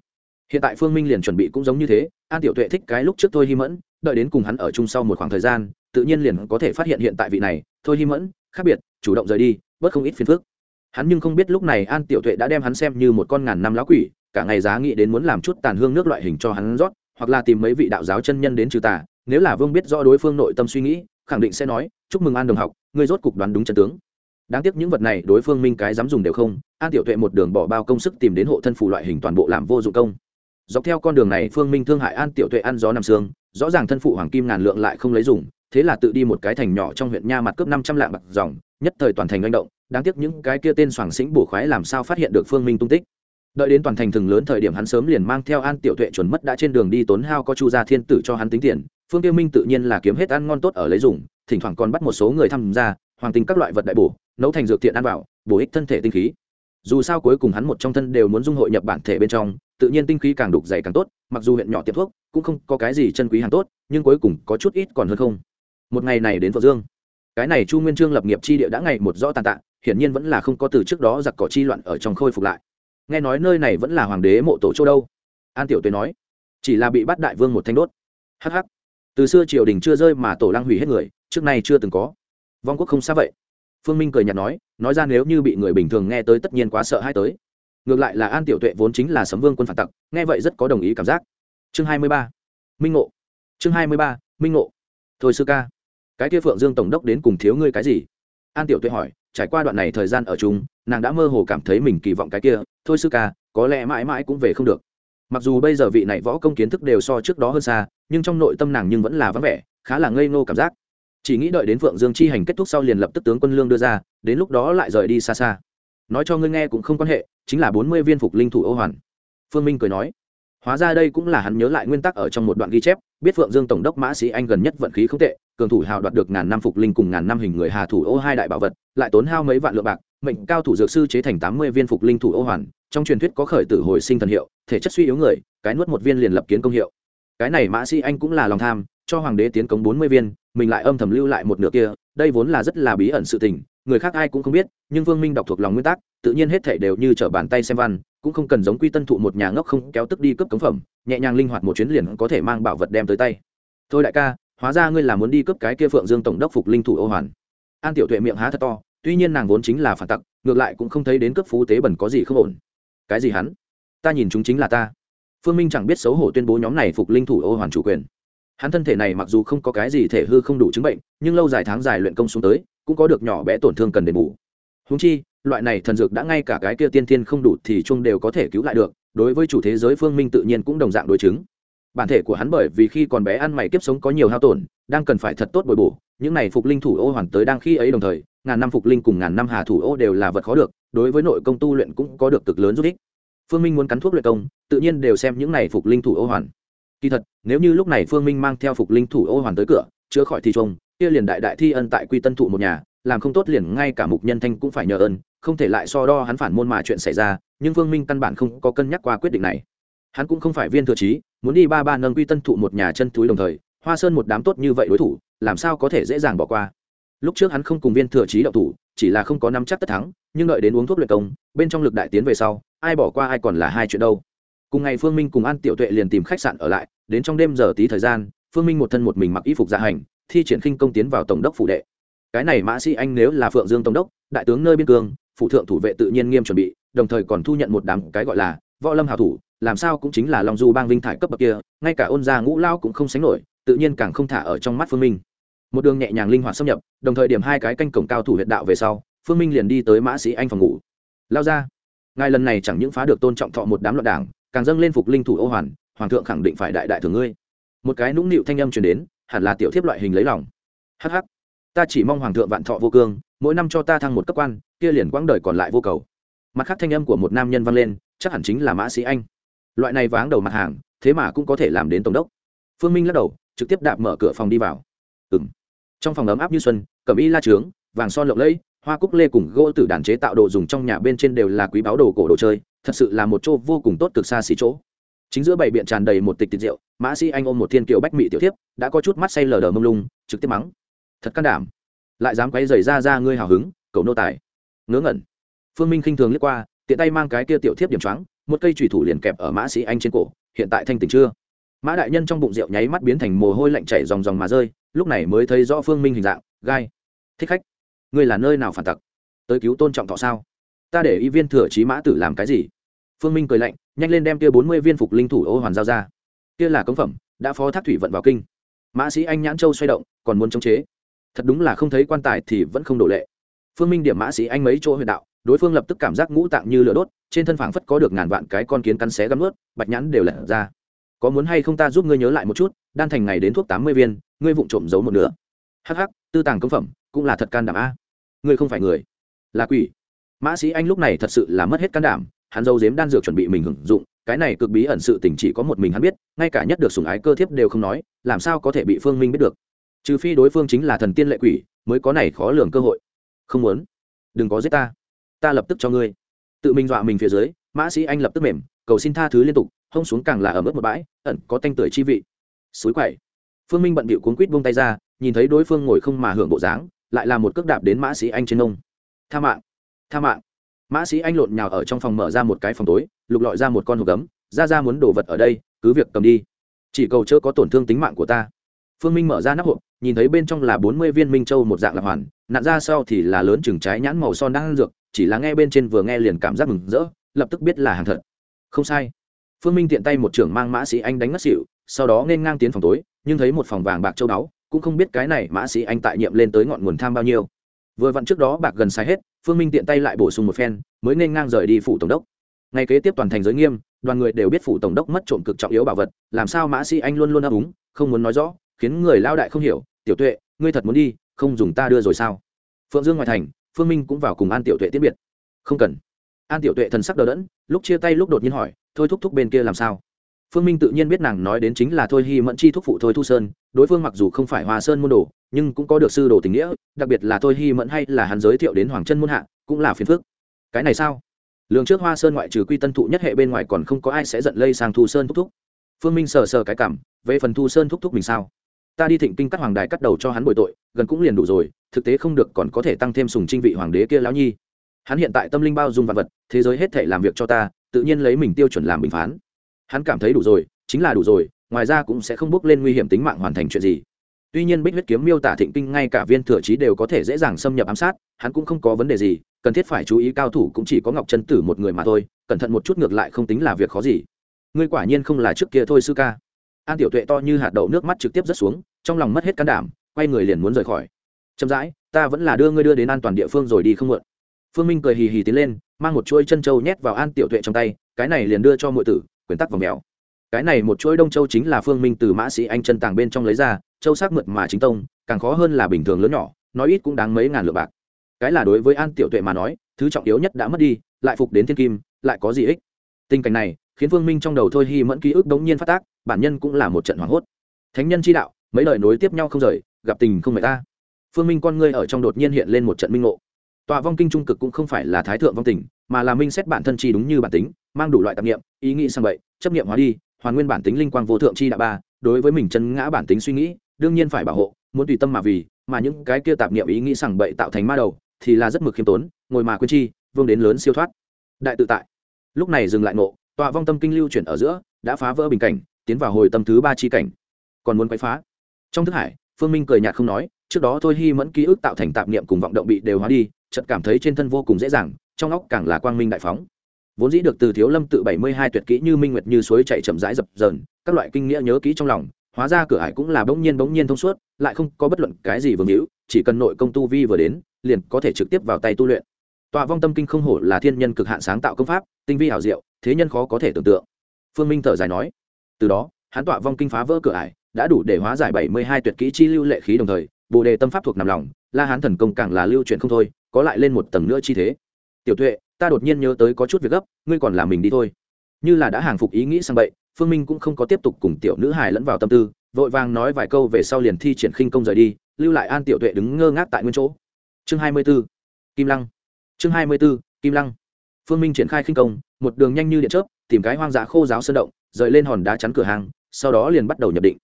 Hiện tại phương minh liền chuẩn bị cũng giống như thế, an tiểu tuệ thích cái lúc trước thôi hy mẫn, đợi đến cùng hắn ở chung sau một khoảng thời gian, tự nhiên liền có thể phát hiện hiện tại vị này, thôi hy mẫn, khác biệt, chủ động rời đi, bớt không ít phiền phức hắn nhưng không biết lúc này an tiểu tuệ đã đem hắn xem như một con ngàn năm lão quỷ, cả ngày giá nghĩ đến muốn làm chút tàn hương nước loại hình cho hắn rót, hoặc là tìm mấy vị đạo giáo chân nhân đến trừ tà, nếu là vương biết rõ đối phương nội tâm suy nghĩ, khẳng định sẽ nói, chúc mừng an đồng học, ngươi rốt cục đoán đúng chân tướng. Đáng tiếc những vật này đối phương minh cái dám dùng đều không, an tiểu tuệ một đường bỏ bao công sức tìm đến hộ thân phủ loại hình toàn bộ làm vô dụng công. Dọc theo con đường này, phương minh thương hại an tiểu tuệ ăn gió nằm xương rõ ràng thân phụ hoàng kim ngàn lượng lại không lấy dùng, thế là tự đi một cái thành nhỏ trong huyện nha mặt cướp năm trăm lạng bạc dòng, nhất thời toàn thành manh động đáng tiếc những cái kia tên soảng xĩnh bổ khoái làm sao phát hiện được phương minh tung tích. Đợi đến toàn thành thừng lớn thời điểm hắn sớm liền mang theo an tiểu tuệ chuẩn mất đã trên đường đi tốn hao có chu gia thiên tử cho hắn tính tiền, phương tiêu minh tự nhiên là kiếm hết ăn ngon tốt ở lấy dùng, thỉnh thoảng còn bắt một số người tham gia, hoàng tình các loại vật đại bổ, nấu thành dược thiện ăn vào, bổ ích thân thể tinh khí. Dù sao cuối cùng hắn một trong thân đều muốn dung hội nhập bản thể bên trong, tự nhiên tinh khí càng đục dày càng tốt, mặc dù huyện nhỏ tiệm thuốc, cũng không có cái gì chân quý hàng tốt, nhưng cuối cùng có chút ít còn hơn không. Một ngày này đến phượng dương. Cái này chu nguyên trương lập nghiệp chi địa đã ngày một rõ tàn tạ hiển nhiên vẫn là không có từ trước đó giặc cỏ chi loạn ở trong khôi phục lại. Nghe nói nơi này vẫn là hoàng đế mộ tổ châu đâu? An tiểu tuế nói. Chỉ là bị bắt đại vương một thanh đốt. Hh từ xưa triều đình chưa rơi mà tổ lang hủy hết người, trước nay chưa từng có. Vong quốc không xa vậy. Phương minh cười nhạt nói nói ra nếu như bị người bình thường nghe tới tất nhiên quá sợ hãi tới. Ngược lại là an tiểu tuệ vốn chính là sấm vương quân phản tặc, nghe vậy rất có đồng ý cảm giác. Chương hai mươi ba. Minh ngộ. Chương hai mươi ba. Minh ngộ. Thôi sư ca. Cái kia phượng dương tổng đốc đến cùng thiếu ngươi cái gì? An tiểu tuệ hỏi, trải qua đoạn này thời gian ở chung, nàng đã mơ hồ cảm thấy mình kỳ vọng cái kia, thôi sư ca, có lẽ mãi mãi cũng về không được. Mặc dù bây giờ vị này võ công kiến thức đều so trước đó hơn xa, nhưng trong nội tâm nàng nhưng vẫn là vắng vẻ, khá là ngây ngô cảm giác. Chỉ nghĩ đợi đến phượng dương chi hành kết thúc sau liền lập tức tướng quân lương đưa ra, đến lúc đó lại rời đi xa xa. Nói cho ngươi nghe cũng không quan hệ, chính là bốn mươi viên phục linh thủ ô hoàn. Phương minh cười nói hóa ra đây cũng là hắn nhớ lại nguyên tắc ở trong một đoạn ghi chép, biết phượng dương tổng đốc mã sĩ anh gần nhất vận khí không tệ, cường thủ hào đoạt được ngàn năm phục linh cùng ngàn năm hình người hà thủ ô hai đại bảo vật, lại tốn hao mấy vạn lượng bạc, mệnh cao thủ dược sư chế thành tám mươi viên phục linh thủ ô hoàn, trong truyền thuyết có khởi tử hồi sinh thần hiệu, thể chất suy yếu người, cái nuốt một viên liền lập kiến công hiệu. Cái này mã sĩ anh cũng là lòng tham, cho hoàng đế tiến cống bốn mươi viên, mình lại âm thầm lưu lại một nửa kia, đây vốn là rất là bí ẩn sự tình, người khác ai cũng không biết, nhưng vương minh đọc thuộc lòng nguyên tắc tự nhiên hết thảy đều như trở bàn tay xem văn, cũng không cần giống quy tân thụ một nhà ngốc không kéo tức đi cướp cống phẩm, nhẹ nhàng linh hoạt một chuyến liền có thể mang bảo vật đem tới tay. Thôi đại ca, hóa ra ngươi là muốn đi cướp cái kia phượng dương tổng đốc phục linh thủ ô hoàn. An tiểu tuệ miệng há thật to, tuy nhiên nàng vốn chính là phản tặc, ngược lại cũng không thấy đến cướp phú tế bẩn có gì không ổn. Cái gì hắn? Ta nhìn chúng chính là ta. Phương minh chẳng biết xấu hổ tuyên bố nhóm này phục linh thủ ô hoàn chủ quyền. Hắn thân thể này mặc dù không có cái gì thể hư không đủ chứng bệnh, nhưng lâu dài tháng dài luyện công xuống tới, cũng có được nhỏ bé tổn thương cần đền bù húng chi, loại này thần dược đã ngay cả cái kia tiên thiên không đủ thì chung đều có thể cứu lại được, đối với chủ thế giới phương minh tự nhiên cũng đồng dạng đối chứng. Bản thể của hắn bởi vì khi còn bé ăn mày kiếp sống có nhiều hao tổn, đang cần phải thật tốt bồi bổ, những này phục linh thủ ô hoàn tới đang khi ấy đồng thời, ngàn năm phục linh cùng ngàn năm hà thủ ô đều là vật khó được, đối với nội công tu luyện cũng có được cực lớn giúp ích. Phương minh muốn cắn thuốc luyện công, tự nhiên đều xem những này phục linh thủ ô hoàn. Kỳ thật, nếu như lúc này phương minh mang theo phục linh thủ ô hoàn tới cửa, chữa khỏi thì trông, kia liền đại đại thi ân tại quy tân thụ một nhà làm không tốt liền ngay cả mục nhân thanh cũng phải nhờ ơn, không thể lại so đo hắn phản môn mà chuyện xảy ra, nhưng Vương minh căn bản không có cân nhắc qua quyết định này. Hắn cũng không phải viên thừa trí, muốn đi ba ba nâng quy tân thụ một nhà chân túi đồng thời, hoa sơn một đám tốt như vậy đối thủ, làm sao có thể dễ dàng bỏ qua? Lúc trước hắn không cùng viên thừa trí đậu thủ, chỉ là không có nắm chắc tất thắng, nhưng đợi đến uống thuốc luyện công, bên trong lực đại tiến về sau, ai bỏ qua ai còn là hai chuyện đâu. Cùng ngày phương minh cùng an tiểu tuệ liền tìm khách sạn ở lại, đến trong đêm giờ tí thời gian, phương minh một thân một mình mặc y phục dạ hành, thi triển khinh công tiến vào tổng đốc phủ đệ cái này mã sĩ anh nếu là phượng dương tổng đốc, đại tướng nơi biên cương phụ thượng thủ vệ tự nhiên nghiêm chuẩn bị, đồng thời còn thu nhận một đám cái gọi là võ lâm hào thủ, làm sao cũng chính là long du bang vinh thải cấp bậc kia, ngay cả ôn gia ngũ lao cũng không sánh nổi, tự nhiên càng không thả ở trong mắt phương minh. Một đường nhẹ nhàng linh hoạt xâm nhập, đồng thời điểm hai cái canh cổng cao thủ huyệt đạo về sau, phương minh liền đi tới mã sĩ anh phòng ngủ. Lao ra, ngài lần này chẳng những phá được tôn trọng thọ một đám loạn đảng, càng dâng lên phục linh thủ ô hoàn, hoàng thượng khẳng định phải đại đại thường ngươi. Một cái nũng nịu thanh âm truyền đến, hẳn là tiểu thiếp loại hình lấy lòng. Hh ta chỉ mong hoàng thượng vạn thọ vô cương, mỗi năm cho ta thăng một cấp quan, kia liền quãng đời còn lại vô cầu. Mặt khác thanh âm của một nam nhân vang lên, chắc hẳn chính là mã sĩ anh. Loại này váng đầu mặt hàng, thế mà cũng có thể làm đến tổng đốc. Phương minh lắc đầu, trực tiếp đạp mở cửa phòng đi vào. Ừng trong phòng ấm áp như xuân, cẩm y la trướng, vàng son lộng lẫy, hoa cúc lê cùng gỗ tử đàn chế tạo đồ dùng trong nhà bên trên đều là quý báu đồ cổ đồ chơi, thật sự là một chỗ vô cùng tốt cực xa xỉ chỗ. Chính giữa bảy biện tràn đầy một tịch tiệt rượu, mã sĩ anh ôm một thiên kiều bách mị tiểu thiếp, đã có chút mắt say lờ đờ mông lung, trực tiếp mắng thật can đảm. Lại dám quay rầy ra ra ngươi hào hứng, cậu nô tài. Ngớ ngẩn. Phương minh khinh thường liếc qua, tiện tay mang cái kia tiểu thiếp điểm choáng, một cây trùy thủ liền kẹp ở mã sĩ anh trên cổ, hiện tại thanh tỉnh chưa? Mã đại nhân trong bụng rượu nháy mắt biến thành mồ hôi lạnh chảy dòng dòng mà rơi, lúc này mới thấy rõ phương minh hình dạng, gai, thích khách, ngươi là nơi nào phản tặc? Tới cứu tôn trọng thọ sao? Ta để y viên thừa trí mã tử làm cái gì? Phương minh cười lạnh, nhanh lên đem kia bốn mươi viên phục linh thủ ô hoàn giao ra. Kia là công phẩm, đã phó thác thủy vận vào kinh. Mã sĩ anh nhãn châu xoay động, còn muốn chống chế thật đúng là không thấy quan tài thì vẫn không đổ lệ. Phương minh điểm mã sĩ anh mấy chỗ huyện đạo, đối phương lập tức cảm giác ngũ tạng như lửa đốt, trên thân phảng phất có được ngàn vạn cái con kiến cắn xé găm ướt bạch nhãn đều lẩn ra. Có muốn hay không ta giúp ngươi nhớ lại một chút, đan thành ngày đến thuốc tám mươi viên, ngươi vụng trộm giấu một nửa. Hắc hắc, tư tàng công phẩm, cũng là thật can đảm a. Ngươi không phải người, là quỷ. Mã sĩ anh lúc này thật sự là mất hết can đảm, hắn dâu dếm đan dược chuẩn bị mình hưởng dụng, cái này cực bí ẩn sự tình chỉ có một mình hắn biết, ngay cả nhất được sủng ái cơ thiếp đều không nói, làm sao có thể bị phương minh biết được trừ phi đối phương chính là thần tiên lệ quỷ, mới có này khó lường cơ hội. Không muốn. Đừng có giết ta. Ta lập tức cho ngươi. Tự mình dọa mình phía dưới, mã sĩ anh lập tức mềm, cầu xin tha thứ liên tục, hông xuống càng là ở mức một bãi, ẩn có tanh tưởi chi vị. Suối quậy. Phương minh bận bịu cuốn quýt buông tay ra, nhìn thấy đối phương ngồi không mà hưởng bộ dáng, lại là một cước đạp đến mã sĩ anh trên nông. Tha mạng. Tha mạng. Mã sĩ anh lộn nhào ở trong phòng mở ra một cái phòng tối, lục lọi ra một con hộp gấm, ra ra muốn đồ vật ở đây, cứ việc cầm đi. Chỉ cầu chớ có tổn thương tính mạng của ta phương minh mở ra nắp hộp, nhìn thấy bên trong là bốn mươi viên minh châu một dạng lạc hoàn, nặn ra sau thì là lớn chừng trái nhãn màu son đang ăn dược, chỉ là nghe bên trên vừa nghe liền cảm giác mừng rỡ, lập tức biết là hàng thật. Không sai. Phương minh tiện tay một trưởng mang mã sĩ anh đánh ngất xịu sau đó nên ngang tiến phòng tối, nhưng thấy một phòng vàng bạc châu đáo, cũng không biết cái này mã sĩ anh tại nhiệm lên tới ngọn nguồn tham bao nhiêu. Vừa vặn trước đó bạc gần sai hết, phương minh tiện tay lại bổ sung một phen, mới nên ngang rời đi phủ tổng đốc. Ngày kế tiếp toàn thành giới nghiêm, đoàn người đều biết phủ tổng đốc mất trộm cực trọng yếu bảo vật, làm sao mã sĩ anh luôn luôn ấp úng, không muốn nói rõ khiến người lao đại không hiểu, tiểu tuệ, ngươi thật muốn đi, không dùng ta đưa rồi sao? Phượng dương ngoài thành, phương minh cũng vào cùng an tiểu tuệ tiết biệt. Không cần. An tiểu tuệ thần sắc đờ đẫn, lúc chia tay lúc đột nhiên hỏi, thôi thúc thúc bên kia làm sao? Phương minh tự nhiên biết nàng nói đến chính là thôi hy mẫn chi thúc phụ thôi thu sơn, đối phương mặc dù không phải hòa sơn môn đồ, nhưng cũng có được sư đồ tình nghĩa, đặc biệt là thôi hy mẫn hay là hắn giới thiệu đến hoàng chân môn hạ, cũng là phiền phức. cái này sao? Lường trước hoa sơn ngoại trừ quy tân thụ nhất hệ bên ngoài còn không có ai sẽ giận lây sang thu sơn thúc thúc. Phương minh sờ sờ cái cảm, về phần thu sơn thúc thúc mình sao? Ta đi thịnh kinh cắt hoàng đài cắt đầu cho hắn bồi tội, gần cũng liền đủ rồi, thực tế không được còn có thể tăng thêm sùng trinh vị hoàng đế kia lão nhi. Hắn hiện tại tâm linh bao dung vật vật, thế giới hết thể làm việc cho ta, tự nhiên lấy mình tiêu chuẩn làm bình phán. Hắn cảm thấy đủ rồi, chính là đủ rồi, ngoài ra cũng sẽ không bước lên nguy hiểm tính mạng hoàn thành chuyện gì. Tuy nhiên bích huyết kiếm miêu tả thịnh kinh ngay cả viên thừa trí đều có thể dễ dàng xâm nhập ám sát, hắn cũng không có vấn đề gì, cần thiết phải chú ý cao thủ cũng chỉ có ngọc chân tử một người mà thôi, cẩn thận một chút ngược lại không tính là việc khó gì. Ngươi quả nhiên không là trước kia thôi sư ca an tiểu tuệ to như hạt đậu nước mắt trực tiếp rớt xuống, trong lòng mất hết can đảm, quay người liền muốn rời khỏi. Chậm rãi, ta vẫn là đưa ngươi đưa đến an toàn địa phương rồi đi không muộn. Phương minh cười hì hì tiến lên, mang một chuôi chân trâu nhét vào an tiểu tuệ trong tay, cái này liền đưa cho mọi tử, quyền tắc vào mèo. Cái này một chuỗi đông châu chính là phương minh từ mã sĩ anh chân tàng bên trong lấy ra, châu sắc mượt mà chính tông, càng khó hơn là bình thường lớn nhỏ, nói ít cũng đáng mấy ngàn lượng bạc. Cái là đối với an tiểu tuệ mà nói, thứ trọng yếu nhất đã mất đi, lại phục đến thiên kim, lại có gì ích? Tình cảnh này, khiến phương minh trong đầu thôi hy mẫn ký ức đống nhiên phát tác bản nhân cũng là một trận hoảng hốt. Thánh nhân chi đạo, mấy lời nối tiếp nhau không rời, gặp tình không mệt ta. Phương minh con ngươi ở trong đột nhiên hiện lên một trận minh ngộ. Tọa vong kinh trung cực cũng không phải là thái thượng vong tình, mà là minh xét bản thân chi đúng như bản tính, mang đủ loại tạp nghiệm ý nghĩ sang vậy chấp nghiệm hóa đi, hoàn nguyên bản tính linh quang vô thượng chi đạo ba, đối với mình chân ngã bản tính suy nghĩ, đương nhiên phải bảo hộ, muốn tùy tâm mà vì, mà những cái kia tạp nghiệm ý nghĩ sằng bậy tạo thành ma đầu, thì là rất mực khiêm tốn, ngồi mà quên chi, vương đến lớn siêu thoát. Đại tự tại. Lúc này dừng lại ngộ tọa vong tâm kinh lưu chuyển ở giữa, đã phá vỡ bình cảnh tiến vào hồi tâm thứ ba chi cảnh. Còn muốn quay phá. Trong thức hải, phương minh cười nhạt không nói, trước đó thôi hy mẫn ký ức tạo thành tạp niệm cùng vọng động bị đều hóa đi, chợt cảm thấy trên thân vô cùng dễ dàng, trong óc càng là quang minh đại phóng. Vốn dĩ được từ thiếu lâm tự bảy mươi hai tuyệt kỹ như minh nguyệt như suối chạy chậm rãi dập dờn, các loại kinh nghĩa nhớ kỹ trong lòng, hóa ra cửa hải cũng là bỗng nhiên bỗng nhiên thông suốt, lại không có bất luận cái gì vương hữu, chỉ cần nội công tu vi vừa đến, liền có thể trực tiếp vào tay tu luyện. Tọa vong tâm kinh không hổ là thiên nhân cực hạn sáng tạo công pháp, tinh vi hảo diệu, thế nhân khó có thể tưởng tượng. Phương minh thở dài nói từ đó, hắn tọa vong kinh phá vỡ cửa ải, đã đủ để hóa giải bảy mươi hai tuyệt kỹ chi lưu lệ khí đồng thời, bồ đề tâm pháp thuộc nằm lòng, la hán thần công càng là lưu chuyện không thôi, có lại lên một tầng nữa chi thế. Tiểu tuệ, ta đột nhiên nhớ tới có chút việc gấp, ngươi còn làm mình đi thôi. Như là đã hàng phục ý nghĩ sang bậy, phương minh cũng không có tiếp tục cùng tiểu nữ hài lẫn vào tâm tư, vội vàng nói vài câu về sau liền thi triển khinh công rời đi, lưu lại an tiểu tuệ đứng ngơ ngác tại nguyên chỗ. Chương hai mươi b ố kim lăng. Chương hai mươi b ố kim lăng. Phương minh triển khai khinh công, một đường nhanh như điện chớp, tìm cái hoang dã khô giáo sơn động rời lên hòn đá chắn cửa hàng, sau đó liền bắt đầu nhập định.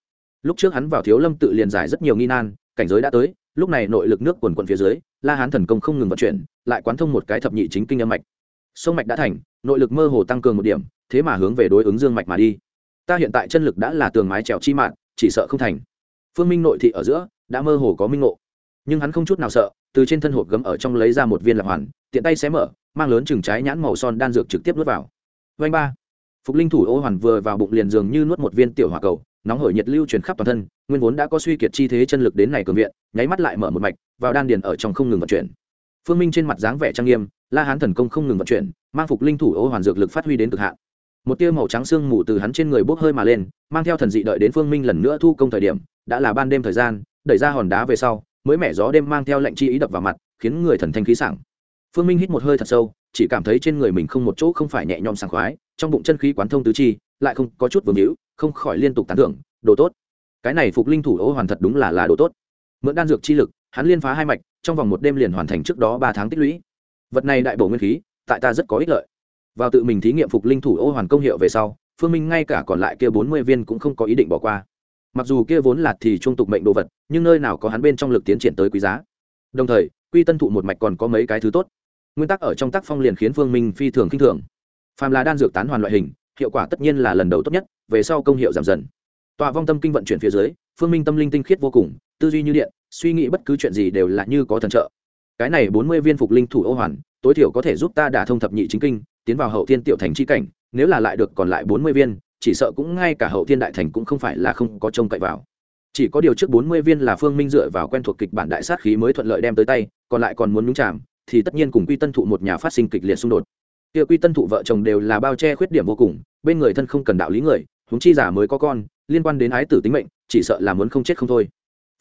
Lúc trước hắn vào thiếu lâm tự liền giải rất nhiều nghi nan, cảnh giới đã tới, lúc này nội lực nước quần quận phía dưới, la hán thần công không ngừng vận chuyển, lại quán thông một cái thập nhị chính kinh âm mạch. Sông mạch đã thành, nội lực mơ hồ tăng cường một điểm, thế mà hướng về đối ứng dương mạch mà đi. Ta hiện tại chân lực đã là tường mái trèo chi mạng chỉ sợ không thành. Phương minh nội thị ở giữa, đã mơ hồ có minh ngộ. Nhưng hắn không chút nào sợ, từ trên thân hộp gấm ở trong lấy ra một viên lạc hoàn, tiện tay xé mở, mang lớn chừng trái nhãn màu son đan dược trực tiếp nuốt vào. Vanh ba phục linh thủ ô hoàn vừa vào bụng liền dường như nuốt một viên tiểu hỏa cầu, nóng hổi nhiệt lưu truyền khắp toàn thân, nguyên vốn đã có suy kiệt chi thế chân lực đến này cường viện, nháy mắt lại mở một mạch, vào đan điền ở trong không ngừng vận chuyển. Phương minh trên mặt dáng vẻ trang nghiêm, la hán thần công không ngừng vận chuyển, mang phục linh thủ ô hoàn dược lực phát huy đến cực hạn. Một tia màu trắng sương mù từ hắn trên người bốc hơi mà lên, mang theo thần dị đợi đến phương minh lần nữa thu công thời điểm, đã là ban đêm thời gian, đẩy ra hòn đá về sau, mới mẻ gió đêm mang theo lệnh chi ý đập vào mặt, khiến người thần thanh khí sảng. Phương minh hít một hơi thật sâu, chỉ cảm thấy trên người mình không một chỗ không phải nhẹ nhõm sảng khoái trong bụng chân khí quán thông tứ chi, lại không có chút vương hữu không khỏi liên tục tán thưởng, đồ tốt. Cái này phục linh thủ ô hoàn thật đúng là là đồ tốt. Mượn đan dược chi lực, hắn liên phá hai mạch, trong vòng một đêm liền hoàn thành trước đó ba tháng tích lũy. Vật này đại bổ nguyên khí, tại ta rất có ích lợi. Vào tự mình thí nghiệm phục linh thủ ô hoàn công hiệu về sau, phương minh ngay cả còn lại kia bốn mươi viên cũng không có ý định bỏ qua. Mặc dù kia vốn là thì trung tục mệnh đồ vật, nhưng nơi nào có hắn bên trong lực tiến triển tới quý giá. Đồng thời, quy tân thụ một mạch còn có mấy cái thứ tốt. Nguyên tắc ở trong tác phong liền khiến phương minh phi thường k i n h thường phàm là đan dược tán hoàn loại hình, hiệu quả tất nhiên là lần đầu tốt nhất, về sau công hiệu giảm dần. Tọa vong tâm kinh vận chuyển phía dưới, phương minh tâm linh tinh khiết vô cùng, tư duy như điện, suy nghĩ bất cứ chuyện gì đều là như có thần trợ. Cái này bốn mươi viên phục linh thủ ô hoàn, tối thiểu có thể giúp ta đả thông thập nhị chính kinh, tiến vào hậu thiên tiểu thành c h i cảnh, nếu là lại được còn lại bốn mươi viên, chỉ sợ cũng ngay cả hậu thiên đại thành cũng không phải là không có trông cậy vào. Chỉ có điều trước bốn mươi viên là phương minh dựa vào quen thuộc kịch bản đại sát khí mới thuận lợi đem tới tay, còn lại còn muốn nhúng chạm thì tất nhiên cùng quy tân thụ một nhà phát sinh kịch liệt xung đột kia quy tân thụ vợ chồng đều là bao che khuyết điểm vô cùng, bên người thân không cần đạo lý người, huống chi giả mới có con, liên quan đến ái tử tính mệnh, chỉ sợ là muốn không chết không thôi.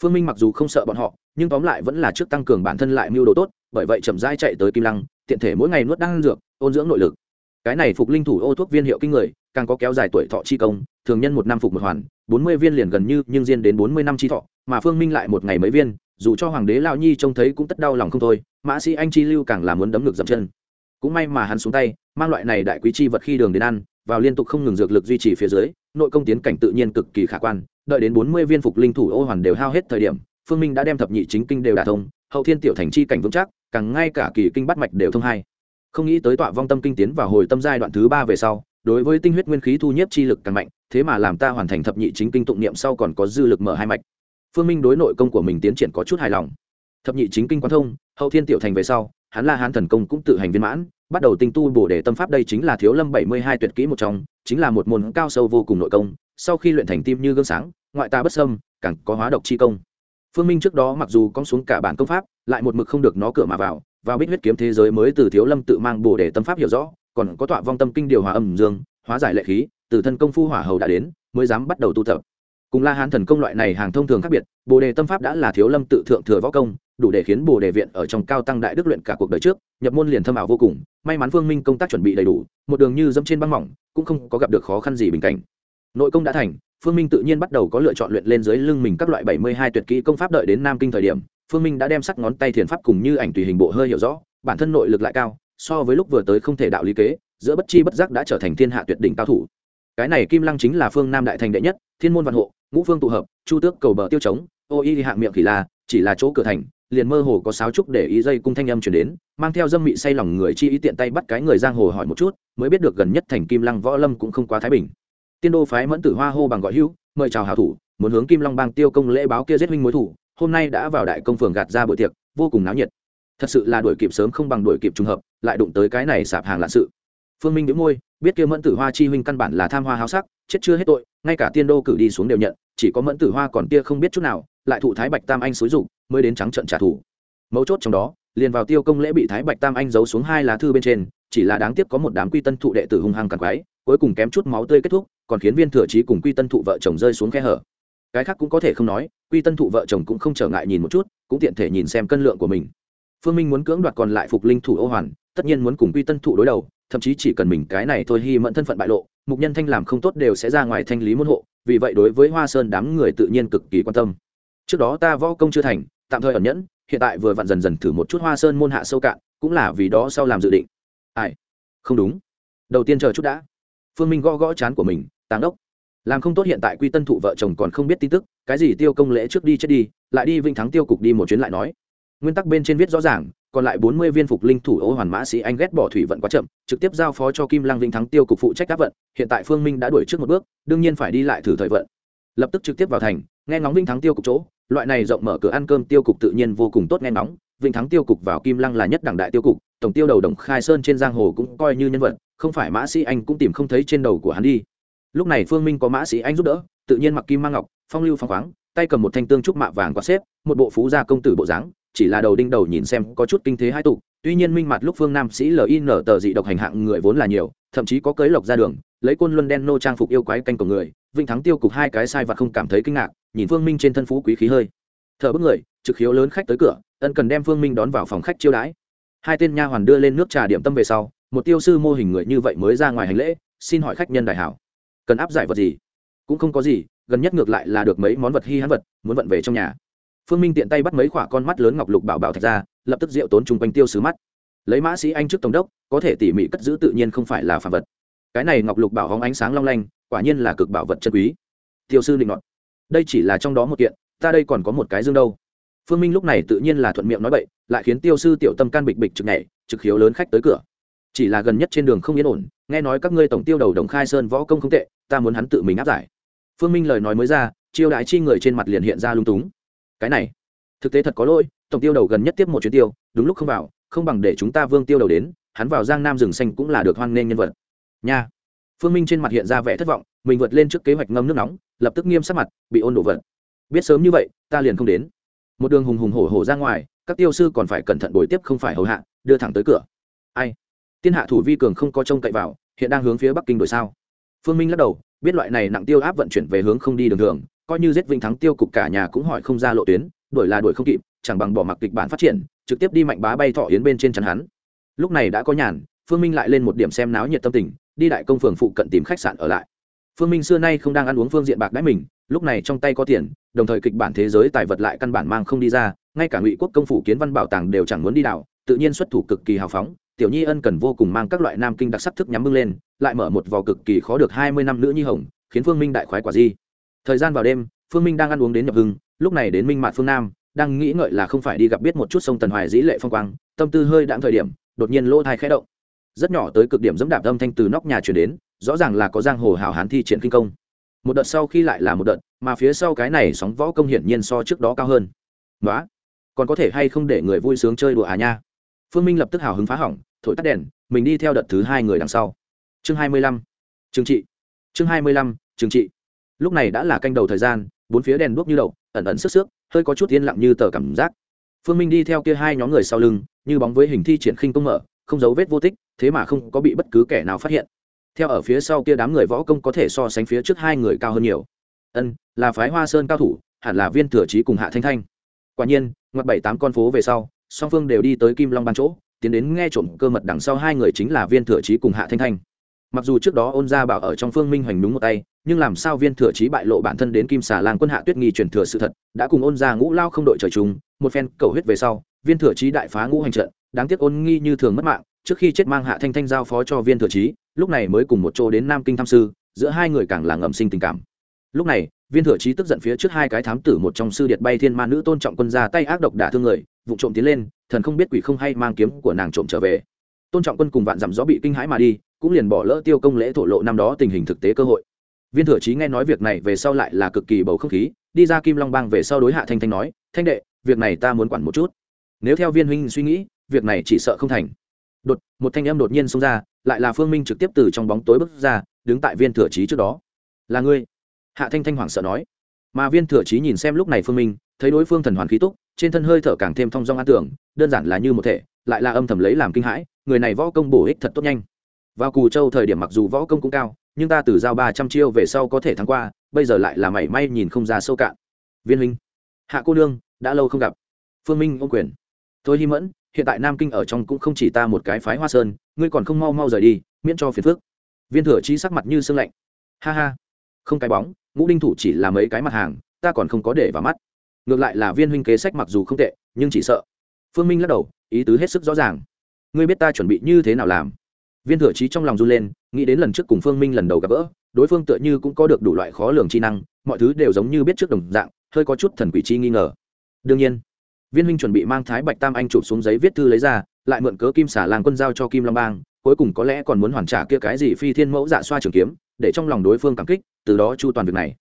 Phương minh mặc dù không sợ bọn họ, nhưng tóm lại vẫn là trước tăng cường bản thân lại mưu đồ tốt, bởi vậy chậm rãi chạy tới kim lăng, tiện thể mỗi ngày nuốt đan dược, ôn dưỡng nội lực. Cái này phục linh thủ ô thuốc viên hiệu kinh người, càng có kéo dài tuổi thọ chi công, thường nhân một năm phục một hoàn, bốn mươi viên liền gần như, nhưng riêng đến bốn mươi năm chi thọ, mà phương minh lại một ngày mấy viên, dù cho hoàng đế lao nhi trông thấy cũng tất đau lòng không thôi, mã sĩ anh chi lưu càng là muốn đấm ngược dậm chân cũng may mà hắn xuống tay, mang loại này đại quý chi vật khi đường đến ăn, vào liên tục không ngừng dược lực duy trì phía dưới, nội công tiến cảnh tự nhiên cực kỳ khả quan, đợi đến bốn mươi viên phục linh thủ ô hoàn đều hao hết thời điểm, phương minh đã đem thập nhị chính kinh đều đả thông, hậu thiên tiểu thành chi cảnh vững chắc, càng ngay cả kỳ kinh bắt mạch đều thông hai. Không nghĩ tới tọa vong tâm kinh tiến vào hồi tâm giai đoạn thứ ba về sau, đối với tinh huyết nguyên khí thu nhiếp chi lực càng mạnh, thế mà làm ta hoàn thành thập nhị chính kinh tụng niệm sau còn có dư lực mở hai mạch. Phương minh đối nội công của mình tiến triển có chút hài lòng. Thập nhị chính kinh quan thông, hậu thiên tiểu thành về sau hắn la hán thần công cũng tự hành viên mãn, bắt đầu tinh tu bổ đề tâm pháp đây chính là thiếu lâm bảy mươi hai tuyệt kỹ một trong, chính là một môn cao sâu vô cùng nội công, sau khi luyện thành tim như gương sáng, ngoại ta bất sâm càng có hóa độc chi công. Phương minh trước đó mặc dù con xuống cả bản công pháp, lại một mực không được nó cửa mà vào vào bích huyết kiếm thế giới mới từ thiếu lâm tự mang bổ đề tâm pháp hiểu rõ, còn có tọa vong tâm kinh điều hòa âm dương, hóa giải lệ khí, từ thân công phu hỏa hầu đã đến, mới dám bắt đầu tu tập cùng la hán thần công loại này hàng thông thường khác biệt, bồ đề tâm pháp đã là thiếu lâm tự thượng thừa võ công, đủ để khiến bồ đề viện ở trong cao tăng đại đức luyện cả cuộc đời trước, nhập môn liền thâm ảo vô cùng, may mắn phương minh công tác chuẩn bị đầy đủ, một đường như dẫm trên băng mỏng, cũng không có gặp được khó khăn gì bình cảnh. Nội công đã thành, phương minh tự nhiên bắt đầu có lựa chọn luyện lên dưới lưng mình các loại bảy mươi hai tuyệt kỹ công pháp đợi đến nam kinh thời điểm, phương minh đã đem sắc ngón tay thiền pháp cùng như ảnh tùy hình bộ hơi hiểu rõ, bản thân nội lực lại cao, so với lúc vừa tới không thể đạo lý kế, giữa bất chi bất giác đã trở thành thiên hạ tuyệt đỉnh cao thủ. Cái này kim lăng chính là phương nam đại thành đệ nhất, thiên môn văn hộ ngũ phương tụ hợp, chu tước cầu bờ tiêu chống ô y hạng miệng khỉ la, chỉ là chỗ cửa thành, liền mơ hồ có sáo trúc để ý dây cung thanh âm chuyển đến, mang theo dâm mị say lòng người chi ý tiện tay bắt cái người giang hồ hỏi một chút, mới biết được gần nhất thành kim lăng võ lâm cũng không quá thái bình. Tiên đô phái mẫn tử hoa hô bằng gọi hữu, mời chào hảo thủ, muốn hướng kim long bang tiêu công lễ báo kia giết huynh mối thủ, hôm nay đã vào đại công phường gạt ra bữa tiệc, vô cùng náo nhiệt. Thật sự là đuổi kịp sớm không bằng đuổi kịp trùng hợp, lại đụng tới cái này sạp hàng lạ sự. Phương minh đĩu môi, biết kia mẫn tử hoa chi huynh căn bản là tham hoa háo sắc chết chưa hết tội, ngay cả tiên đô cử đi xuống đều nhận, chỉ có mẫn tử hoa còn tia không biết chút nào, lại thụ thái bạch tam anh xúi rục mới đến trắng trận trả thù. Mấu chốt trong đó, liền vào tiêu công lễ bị thái bạch tam anh giấu xuống hai lá thư bên trên, chỉ là đáng tiếc có một đám quy tân thụ đệ tử hung hăng càng quái cuối cùng kém chút máu tươi kết thúc, còn khiến viên thừa trí cùng quy tân thụ vợ chồng rơi xuống khe hở. Cái khác cũng có thể không nói, quy tân thụ vợ chồng cũng không trở ngại nhìn một chút, cũng tiện thể nhìn xem cân lượng của mình phương minh muốn cưỡng đoạt còn lại phục linh thủ ô hoàn, tất nhiên muốn cùng quy tân thụ đối đầu, thậm chí chỉ cần mình cái này thôi hy mẫn thân phận bại lộ, mục nhân thanh làm không tốt đều sẽ ra ngoài thanh lý môn hộ, vì vậy đối với hoa sơn đám người tự nhiên cực kỳ quan tâm. Trước đó ta võ công chưa thành, tạm thời ẩn nhẫn, hiện tại vừa vặn dần dần thử một chút hoa sơn môn hạ sâu cạn, cũng là vì đó sau làm dự định. Ai? Không đúng. Đầu tiên chờ chút đã. Phương minh gõ gõ chán của mình, táng đốc. Làm không tốt hiện tại quy tân thụ vợ chồng còn không biết tin tức, cái gì tiêu công lễ trước đi chết đi, lại đi vinh thắng tiêu cục đi một chuyến lại nói nguyên tắc bên trên viết rõ ràng, còn lại bốn mươi viên phục linh thủ ô hoàn mã sĩ anh ghét bỏ thủy vận quá chậm, trực tiếp giao phó cho kim lăng vinh thắng tiêu cục phụ trách áp vận, hiện tại phương minh đã đuổi trước một bước, đương nhiên phải đi lại thử thời vận. Lập tức trực tiếp vào thành, nghe ngóng vinh thắng tiêu cục chỗ, loại này rộng mở cửa ăn cơm tiêu cục tự nhiên vô cùng tốt nghe ngóng, vĩnh thắng tiêu cục vào kim lăng là nhất đảng đại tiêu cục, tổng tiêu đầu đồng khai sơn trên giang hồ cũng coi như nhân vật, không phải mã sĩ anh cũng tìm không thấy trên đầu của hắn đi. Lúc này phương minh có mã sĩ anh giúp đỡ, tự nhiên mặc kim mang ngọc, phong lưu phong khoáng, tay cầm một thanh tương trúc mạ vàng quạt xếp, một bộ phú gia công tử bộ dáng chỉ là đầu đinh đầu nhìn xem có chút kinh thế hai tụ. Tuy nhiên minh mặt lúc phương nam sĩ lin tờ dị độc hành hạng người vốn là nhiều, thậm chí có cưới lộc ra đường, lấy côn luân đen nô trang phục yêu quái canh của người, vinh thắng tiêu cục hai cái sai và không cảm thấy kinh ngạc, nhìn phương minh trên thân phú quý khí hơi. Thở bức người, trực khiếu lớn khách tới cửa, ân cần đem phương minh đón vào phòng khách chiêu đãi. Hai tên nha hoàn đưa lên nước trà điểm tâm về sau, một tiêu sư mô hình người như vậy mới ra ngoài hành lễ, xin hỏi khách nhân đại hảo. Cần áp giải vật gì? Cũng không có gì, gần nhất ngược lại là được mấy món vật hy hãn vật, muốn vận về trong nhà phương minh tiện tay bắt mấy khoả con mắt lớn ngọc lục bảo bảo thạch ra, lập tức rượu tốn chung quanh tiêu sứ mắt. Lấy mã sĩ anh trước tổng đốc, có thể tỉ mỉ cất giữ tự nhiên không phải là phạm vật. Cái này ngọc lục bảo hóng ánh sáng long lanh, quả nhiên là cực bảo vật chân quý. Tiêu sư định luận đây chỉ là trong đó một kiện, ta đây còn có một cái dương đâu. Phương minh lúc này tự nhiên là thuận miệng nói bậy, lại khiến tiêu sư tiểu tâm can bịch bịch trực nhảy, trực khiếu lớn khách tới cửa. Chỉ là gần nhất trên đường không yên ổn, nghe nói các ngươi tổng tiêu đầu đồng khai sơn võ công không tệ, ta muốn hắn tự mình áp giải. Phương minh lời nói mới ra, chiêu đãi chi người trên mặt liền hiện ra lung túng cái này. Thực tế thật có lỗi, tổng tiêu đầu gần nhất tiếp một chuyến tiêu, đúng lúc không vào, không bằng để chúng ta vương tiêu đầu đến, hắn vào giang nam rừng xanh cũng là được hoan nghênh nhân vật. Nha. Phương minh trên mặt hiện ra vẻ thất vọng, mình vượt lên trước kế hoạch ngâm nước nóng, lập tức nghiêm sắc mặt, bị ôn đổ vật. Biết sớm như vậy, ta liền không đến. Một đường hùng hùng hổ hổ ra ngoài, các tiêu sư còn phải cẩn thận bồi tiếp không phải hầu hạ, đưa thẳng tới cửa. Ai? Tiên hạ thủ vi cường không có trông cậy vào, hiện đang hướng phía bắc kinh đổi sao? Phương minh lắc đầu, biết loại này nặng tiêu áp vận chuyển về hướng không đi đường thường coi như giết vinh thắng tiêu cục cả nhà cũng hỏi không ra lộ tuyến, đuổi là đuổi không kịp, chẳng bằng bỏ mặc kịch bản phát triển, trực tiếp đi mạnh bá bay thọ yến bên trên chắn hắn. Lúc này đã có nhàn, phương minh lại lên một điểm xem náo nhiệt tâm tình, đi đại công phường phụ cận tìm khách sạn ở lại. Phương minh xưa nay không đang ăn uống phương diện bạc đãi mình, lúc này trong tay có tiền, đồng thời kịch bản thế giới tài vật lại căn bản mang không đi ra, ngay cả ngụy quốc công phủ kiến văn bảo tàng đều chẳng muốn đi đảo, tự nhiên xuất thủ cực kỳ hào phóng, tiểu nhi ân cần vô cùng mang các loại nam kinh đặc sắc thức nhắm bưng lên, lại mở một vò cực kỳ khó được hai mươi năm nữ nhi hồng, khiến phương minh đại khoái quả di thời gian vào đêm, phương minh đang ăn uống đến nhập hưng, lúc này đến minh mạn phương nam, đang nghĩ ngợi là không phải đi gặp biết một chút sông tần hoài dĩ lệ phong quang, tâm tư hơi đạm thời điểm, đột nhiên lỗ thai khẽ động. Rất nhỏ tới cực điểm dẫm đạp âm thanh từ nóc nhà chuyển đến, rõ ràng là có giang hồ hảo hán thi triển kinh công. Một đợt sau khi lại là một đợt, mà phía sau cái này sóng võ công hiển nhiên so trước đó cao hơn. Nói còn có thể hay không để người vui sướng chơi đùa à nha? Phương minh lập tức hào hứng phá hỏng, thổi tắt đèn, mình đi theo đợt thứ hai người đằng sau. Chương hai mươi lăm, trừng trị. Chương hai mươi lăm, trừng trị lúc này đã là canh đầu thời gian, bốn phía đèn đuốc như đậu, ẩn ẩn sức sức hơi có chút yên lặng như tờ cảm giác. Phương minh đi theo kia hai nhóm người sau lưng, như bóng với hình thi triển khinh công mở, không dấu vết vô tích, thế mà không có bị bất cứ kẻ nào phát hiện. Theo ở phía sau kia đám người võ công có thể so sánh phía trước hai người cao hơn nhiều. Ân, là phái hoa sơn cao thủ, hẳn là viên thừa trí cùng hạ thanh thanh. Quả nhiên, ngoặt bảy tám con phố về sau, song phương đều đi tới kim long ban chỗ, tiến đến nghe trộm cơ mật đằng sau hai người chính là viên thừa trí cùng hạ thanh thanh mặc dù trước đó ôn gia bảo ở trong phương minh hoành đúng một tay, nhưng làm sao viên thừa trí bại lộ bản thân đến kim xà lan quân hạ tuyết nghi truyền thừa sự thật, đã cùng ôn gia ngũ lao không đội trời chung, một phen cầu huyết về sau, viên thừa trí đại phá ngũ hành trận, đáng tiếc ôn nghi như thường mất mạng, trước khi chết mang hạ thanh thanh giao phó cho viên thừa trí, lúc này mới cùng một chỗ đến nam kinh tham sư, giữa hai người càng là ngầm sinh tình cảm. Lúc này, viên thừa trí tức giận phía trước hai cái thám tử một trong sư điện bay thiên ma nữ tôn trọng quân ra tay ác độc đả thương người, vụ trộm tiến lên, thần không biết quỷ không hay mang kiếm của nàng trộm trở về. Tôn trọng quân cùng vạn dặm gió bị kinh hãi mà đi cũng liền bỏ lỡ tiêu công lễ thổ lộ năm đó tình hình thực tế cơ hội. Viên thừa trí nghe nói việc này về sau lại là cực kỳ bầu không khí, đi ra kim long bang về sau đối hạ thanh thanh nói, thanh đệ, việc này ta muốn quản một chút. Nếu theo viên huynh suy nghĩ, việc này chỉ sợ không thành. Đột, một thanh em đột nhiên xông ra, lại là phương minh trực tiếp từ trong bóng tối bước ra, đứng tại viên thừa trí trước đó. Là ngươi? Hạ thanh thanh hoảng sợ nói. Mà viên thừa trí nhìn xem lúc này phương minh, thấy đối phương thần hoàn khí túc, trên thân hơi thở càng thêm thong dong an tưởng, đơn giản là như một thể, lại là âm thầm lấy làm kinh hãi, người này võ công bổ ích thật tốt nhanh vào cù châu thời điểm mặc dù võ công cũng cao, nhưng ta từ giao ba trăm chiêu về sau có thể thắng qua, bây giờ lại là mảy may nhìn không ra sâu cạn. Viên huynh, hạ cô nương, đã lâu không gặp. Phương minh ô quyền. Thôi hi mẫn, hiện tại nam kinh ở trong cũng không chỉ ta một cái phái hoa sơn, ngươi còn không mau mau rời đi, miễn cho phiền phước viên thừa chi sắc mặt như sương lạnh. Ha ha, không cái bóng, ngũ đinh thủ chỉ là mấy cái mặt hàng, ta còn không có để vào mắt. Ngược lại là viên huynh kế sách mặc dù không tệ, nhưng chỉ sợ. Phương minh lắc đầu, ý tứ hết sức rõ ràng. Ngươi biết ta chuẩn bị như thế nào làm? Viên thừa trí trong lòng run lên, nghĩ đến lần trước cùng phương minh lần đầu gặp gỡ, đối phương tựa như cũng có được đủ loại khó lường chi năng, mọi thứ đều giống như biết trước đồng dạng, hơi có chút thần quỷ chi nghi ngờ. Đương nhiên, viên huynh chuẩn bị mang thái bạch tam anh chụp xuống giấy viết thư lấy ra, lại mượn cớ kim xả làng quân giao cho kim long bang, cuối cùng có lẽ còn muốn hoàn trả kia cái gì phi thiên mẫu dạ xoa trường kiếm, để trong lòng đối phương cảm kích, từ đó chu toàn việc này.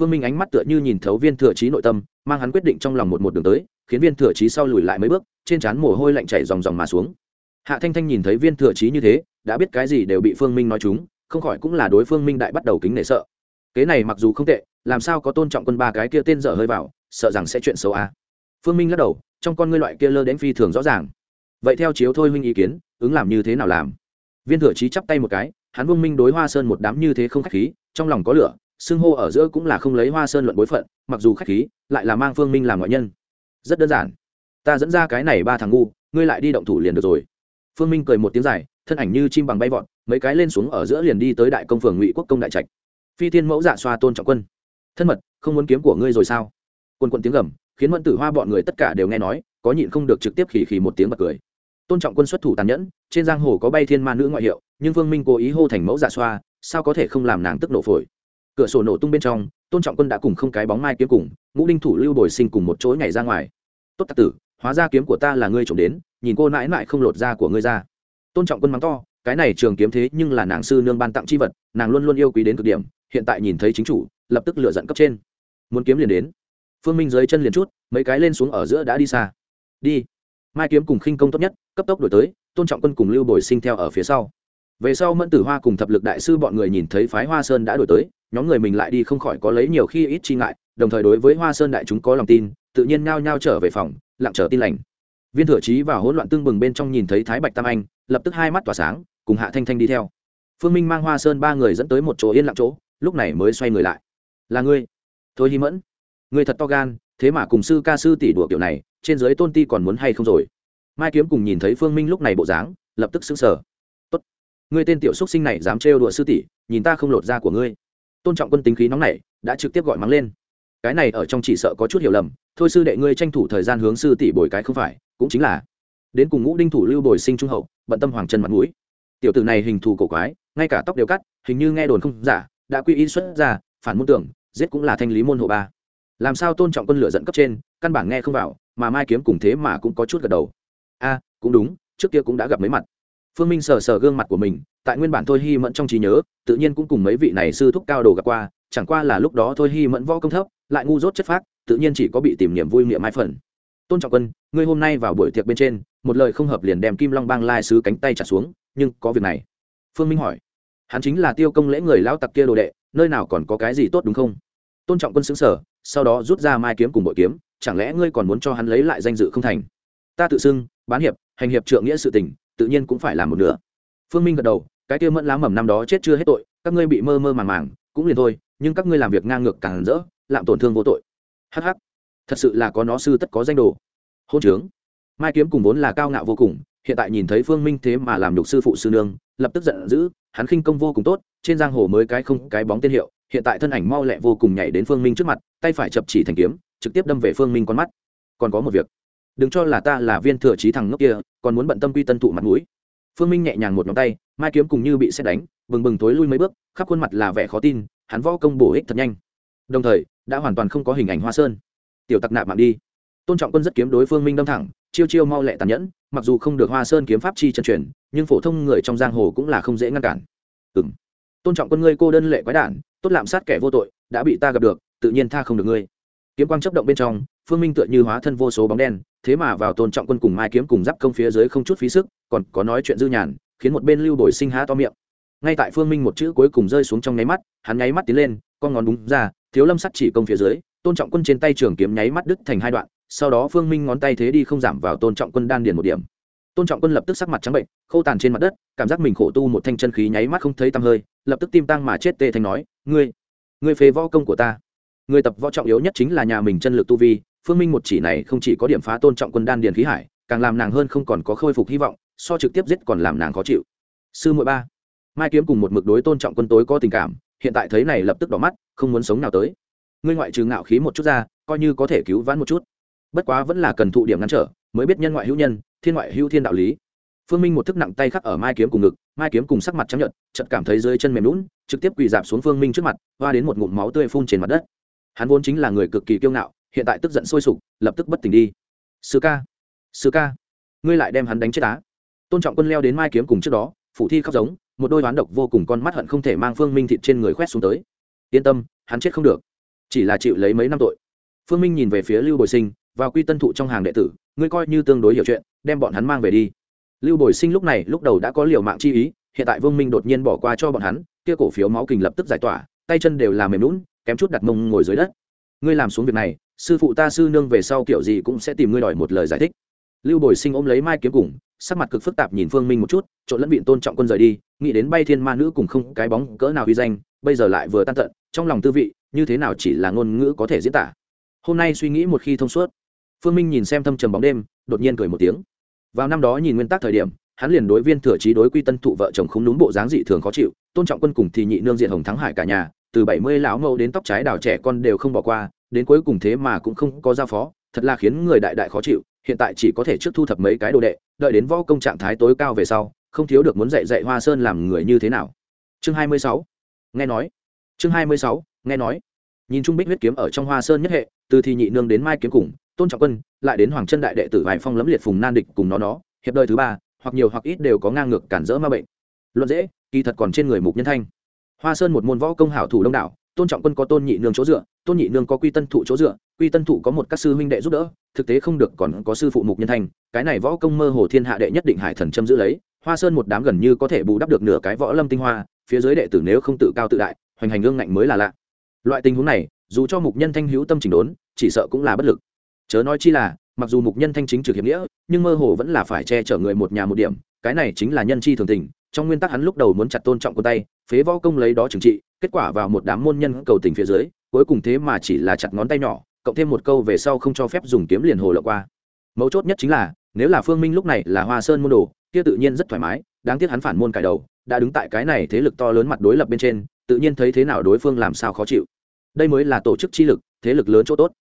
Phương minh ánh mắt tựa như nhìn thấu viên thừa trí nội tâm, mang hắn quyết định trong lòng một một đường tới, khiến viên thừa trí sau lùi lại mấy bước, trên trán mồ hôi lạnh chảy dòng dòng mà xuống. Hạ thanh thanh nhìn thấy viên thừa trí như thế đã biết cái gì đều bị phương minh nói chúng, không khỏi cũng là đối phương minh đại bắt đầu kính nể sợ. Kế này mặc dù không tệ, làm sao có tôn trọng quân ba cái kia tên dở hơi vào, sợ rằng sẽ chuyện xấu à. phương minh lắc đầu, trong con ngươi loại kia lơ đến phi thường rõ ràng. Vậy theo chiếu thôi huynh ý kiến, ứng làm như thế nào làm? Viên thừa trí chắp tay một cái, hắn vương minh đối hoa sơn một đám như thế không khách khí, trong lòng có lửa, xưng hô ở giữa cũng là không lấy hoa sơn luận bối phận, mặc dù khách khí, lại là mang phương minh làm ngoại nhân. Rất đơn giản. Ta dẫn ra cái này ba thằng ngu, ngươi lại đi động thủ liền được rồi. Phương minh cười một tiếng dài thân ảnh như chim bằng bay vọt, mấy cái lên xuống ở giữa liền đi tới đại công phường ngụy quốc công đại trạch. Phi thiên mẫu dạ xoa tôn trọng quân. Thân mật, không muốn kiếm của ngươi rồi sao? Quân quân tiếng gầm, khiến mẫn tử hoa bọn người tất cả đều nghe nói, có nhịn không được trực tiếp khỉ khỉ một tiếng bật cười. Tôn trọng quân xuất thủ tàn nhẫn, trên giang hồ có bay thiên ma nữ ngoại hiệu, nhưng vương minh cố ý hô thành mẫu dạ xoa, sao có thể không làm nàng tức nổ phổi? Cửa sổ nổ tung bên trong, tôn trọng quân đã cùng không cái bóng mai kiếm cùng, ngũ đinh thủ lưu bồi sinh cùng một chối nhảy ra ngoài. Tốt tạc tử, hóa ra kiếm của ta là ngươi trộm đến, nhìn cô nãi mãi không lột da của ngươi ra tôn trọng quân mắng to, cái này trường kiếm thế nhưng là nàng sư nương ban tặng chi vật, nàng luôn luôn yêu quý đến cực điểm, hiện tại nhìn thấy chính chủ, lập tức lựa giận cấp trên. Muốn kiếm liền đến. Phương minh dưới chân liền chút, mấy cái lên xuống ở giữa đã đi xa. Đi. Mai kiếm cùng khinh công tốt nhất, cấp tốc đổi tới, tôn trọng quân cùng lưu bồi sinh theo ở phía sau. Về sau mẫn tử hoa cùng thập lực đại sư bọn người nhìn thấy phái hoa sơn đã đổi tới, nhóm người mình lại đi không khỏi có lấy nhiều khi ít chi ngại, đồng thời đối với hoa sơn đại chúng có lòng tin, tự nhiên ngao nhao trở về phòng, lặng trở tin lành viên thừa trí và hỗn loạn tương bừng bên trong nhìn thấy thái bạch tam anh, lập tức hai mắt tỏa sáng, cùng hạ thanh thanh đi theo. Phương minh mang hoa sơn ba người dẫn tới một chỗ yên lặng chỗ, lúc này mới xoay người lại. Là ngươi? Thôi hi mẫn. Ngươi thật to gan, thế mà cùng sư ca sư tỷ đùa kiểu này, trên giới tôn ti còn muốn hay không rồi? Mai kiếm cùng nhìn thấy phương minh lúc này bộ dáng, lập tức xứng sở tốt, ngươi tên tiểu xúc sinh này dám trêu đùa sư tỷ, nhìn ta không lột da của ngươi. Tôn trọng quân tính khí nóng này đã trực tiếp gọi mắng lên cái này ở trong chỉ sợ có chút hiểu lầm, thôi sư đệ ngươi tranh thủ thời gian hướng sư tỷ bồi cái không phải, cũng chính là, đến cùng ngũ đinh thủ lưu bồi sinh trung hậu, bận tâm hoàng chân mặt mũi. Tiểu tử này hình thù cổ quái, ngay cả tóc đều cắt, hình như nghe đồn không giả, đã quy y xuất ra, phản môn tưởng, giết cũng là thanh lý môn hộ ba. Làm sao tôn trọng quân lửa dẫn cấp trên, căn bản nghe không vào, mà mai kiếm cùng thế mà cũng có chút gật đầu. A, cũng đúng, trước kia cũng đã gặp mấy mặt. Phương minh sờ sờ gương mặt của mình, tại nguyên bản thôi hy mẫn trong trí nhớ, tự nhiên cũng cùng mấy vị này sư thúc cao đồ gặp qua chẳng qua là lúc đó thôi hy mẫn võ công thấp, lại ngu dốt chất phác, tự nhiên chỉ có bị tìm niềm vui miệng mai phần. Tôn trọng quân, ngươi hôm nay vào buổi tiệc bên trên, một lời không hợp liền đem kim long bang lai sứ cánh tay trả xuống, nhưng có việc này. Phương minh hỏi, hắn chính là tiêu công lễ người lão tặc kia đồ đệ, nơi nào còn có cái gì tốt đúng không? Tôn trọng quân xứng sở sau đó rút ra mai kiếm cùng bội kiếm, chẳng lẽ ngươi còn muốn cho hắn lấy lại danh dự không thành? Ta tự xưng, bán hiệp, hành hiệp trượng nghĩa sự tình, tự nhiên cũng phải làm một nửa. Phương minh gật đầu, cái kia mẫn lá mầm năm đó chết chưa hết tội, các ngươi bị mơ mơ màng màng cũng liền thôi, nhưng các ngươi làm việc ngang ngược càng rỡ làm tổn thương vô tội. Hh thật sự là có nó sư tất có danh đồ. Hôn trướng. Mai kiếm cùng vốn là cao ngạo vô cùng, hiện tại nhìn thấy phương minh thế mà làm nhục sư phụ sư nương, lập tức giận dữ, hắn khinh công vô cùng tốt, trên giang hồ mới cái không cái bóng tên hiệu, hiện tại thân ảnh mau lẹ vô cùng nhảy đến phương minh trước mặt, tay phải chập chỉ thành kiếm, trực tiếp đâm về phương minh con mắt. Còn có một việc, đừng cho là ta là viên thừa trí thằng ngốc kia, còn muốn bận tâm quy tân tụ mặt mũi phương minh nhẹ nhàng một ngón tay, mai kiếm cùng như bị xét đánh, bừng bừng tối lui mấy bước, khắp khuôn mặt là vẻ khó tin, hắn võ công bổ ích thật nhanh. Đồng thời, đã hoàn toàn không có hình ảnh hoa sơn. Tiểu tặc nạp mạng đi. Tôn trọng quân rất kiếm đối phương minh đâm thẳng, chiêu chiêu mau lẹ tàn nhẫn, mặc dù không được hoa sơn kiếm pháp chi chân truyền, nhưng phổ thông người trong giang hồ cũng là không dễ ngăn cản. Ừ m tôn trọng quân ngươi cô đơn lệ quái đản, tốt lạm sát kẻ vô tội, đã bị ta gặp được, tự nhiên tha không được ngươi. Kiếm quang chấp động bên trong, phương minh tựa như hóa thân vô số bóng đen thế mà vào tôn trọng quân cùng mai kiếm cùng giáp công phía dưới không chút phí sức, còn có nói chuyện dư nhàn, khiến một bên lưu bồi sinh há to miệng. Ngay tại phương minh một chữ cuối cùng rơi xuống trong nháy mắt, hắn nháy mắt tiến lên, con ngón đúng ra, thiếu lâm sắt chỉ công phía dưới, tôn trọng quân trên tay trường kiếm nháy mắt đứt thành hai đoạn, sau đó phương minh ngón tay thế đi không giảm vào tôn trọng quân đan điền một điểm. Tôn trọng quân lập tức sắc mặt trắng bệnh khâu tàn trên mặt đất, cảm giác mình khổ tu một thanh chân khí nháy mắt không thấy tăm hơi, lập tức tim tăng mà chết tê thanh nói, ngươi ngươi phế võ công của ta. Người tập võ trọng yếu nhất chính là nhà mình chân lực tu vi phương minh một chỉ này không chỉ có điểm phá tôn trọng quân đan điền khí hải, càng làm nàng hơn không còn có khôi phục hy vọng, so trực tiếp giết còn làm nàng khó chịu. Sư muội ba, mai kiếm cùng một mực đối tôn trọng quân tối có tình cảm, hiện tại thấy này lập tức đỏ mắt, không muốn sống nào tới. Ngươi ngoại trừ ngạo khí một chút ra, coi như có thể cứu vãn một chút. Bất quá vẫn là cần thụ điểm ngăn trở, mới biết nhân ngoại hữu nhân, thiên ngoại hữu thiên đạo lý. Phương minh một thức nặng tay khắc ở mai kiếm cùng ngực, mai kiếm cùng sắc mặt chấp nhận chật cảm thấy dưới chân mềm lún trực tiếp quỳ dạp xuống phương minh trước mặt, hoa đến một ngụm máu tươi phun trên mặt đất. Hắn vốn chính là người cực kỳ kiêu ngạo hiện tại tức giận sôi sục, lập tức bất tỉnh đi. Sư ca sư ca, ngươi lại đem hắn đánh chết á. Tôn trọng quân leo đến mai kiếm cùng trước đó phụ thi khóc giống, một đôi oán độc vô cùng con mắt hận không thể mang phương minh thịt trên người khoét xuống tới. Yên tâm, hắn chết không được. Chỉ là chịu lấy mấy năm tội. Phương minh nhìn về phía lưu bồi sinh, vào quy tân thụ trong hàng đệ tử, ngươi coi như tương đối hiểu chuyện, đem bọn hắn mang về đi. Lưu bồi sinh lúc này, lúc đầu đã có liều mạng chi ý, hiện tại vương minh đột nhiên bỏ qua cho bọn hắn, kia cổ phiếu máu kình lập tức giải tỏa, tay chân đều làm mềm lún kém chút đặt mông ngồi dưới đất ngươi làm xuống việc này, sư phụ ta sư nương về sau kiểu gì cũng sẽ tìm ngươi đòi một lời giải thích. Lưu bồi sinh ôm lấy mai kiếm cùng, sắc mặt cực phức tạp nhìn phương minh một chút, trộn lẫn viện tôn trọng quân rời đi, nghĩ đến bay thiên ma nữ cùng không cái bóng cỡ nào huy danh, bây giờ lại vừa tan tận, trong lòng tư vị, như thế nào chỉ là ngôn ngữ có thể diễn tả. Hôm nay suy nghĩ một khi thông suốt, phương minh nhìn xem thâm trầm bóng đêm, đột nhiên cười một tiếng. Vào năm đó nhìn nguyên tắc thời điểm, hắn liền đối viên thừa trí đối quy tân thụ vợ chồng không đúng bộ dáng dị thường khó chịu, tôn trọng quân cùng thì nhị nương diện hồng thắng hải cả nhà từ bảy mươi lão mẫu đến tóc trái đào trẻ con đều không bỏ qua, đến cuối cùng thế mà cũng không có giao phó, thật là khiến người đại đại khó chịu, hiện tại chỉ có thể trước thu thập mấy cái đồ đệ, đợi đến võ công trạng thái tối cao về sau, không thiếu được muốn dạy dạy hoa sơn làm người như thế nào. Chương hai mươi sáu. Nghe nói. Chương hai mươi sáu. Nghe nói. Nhìn trung bích huyết kiếm ở trong hoa sơn nhất hệ, từ thì nhị nương đến mai kiếm cùng, tôn trọng quân, lại đến hoàng chân đại đệ tử vài phong lẫm liệt phùng nan địch cùng nó nó, hiệp đời thứ ba, hoặc nhiều hoặc ít đều có ngang ngược cản rỡ ma bệnh. Luận dễ, kỳ thật còn trên người mục nhân thanh hoa sơn một môn võ công hảo thủ đông đảo, tôn trọng quân có tôn nhị nương chỗ dựa, tôn nhị nương có quy tân thụ chỗ dựa, quy tân thụ có một các sư huynh đệ giúp đỡ, thực tế không được còn có sư phụ mục nhân thanh cái này võ công mơ hồ thiên hạ đệ nhất định hải thần châm giữ lấy, hoa sơn một đám gần như có thể bù đắp được nửa cái võ lâm tinh hoa, phía dưới đệ tử nếu không tự cao tự đại, hoành hành gương ngạnh mới là lạ. Loại tình huống này, dù cho mục nhân thanh hữu tâm chỉnh đốn, chỉ sợ cũng là bất lực. Chớ nói chi là, mặc dù mục nhân thanh chính trực hiệp nghĩa, nhưng mơ hồ vẫn là phải che chở người một nhà một điểm, cái này chính là nhân chi thường tình trong nguyên tắc hắn lúc đầu muốn chặt tôn trọng quân tay, phế võ công lấy đó trừng trị, kết quả vào một đám môn nhân cầu tình phía dưới, cuối cùng thế mà chỉ là chặt ngón tay nhỏ, cộng thêm một câu về sau không cho phép dùng kiếm liền hồ lộ qua. Mấu chốt nhất chính là, nếu là phương minh lúc này là hoa sơn môn đồ, kia tự nhiên rất thoải mái, đáng tiếc hắn phản môn cải đầu, đã đứng tại cái này thế lực to lớn mặt đối lập bên trên, tự nhiên thấy thế nào đối phương làm sao khó chịu. Đây mới là tổ chức chi lực, thế lực lớn chỗ tốt.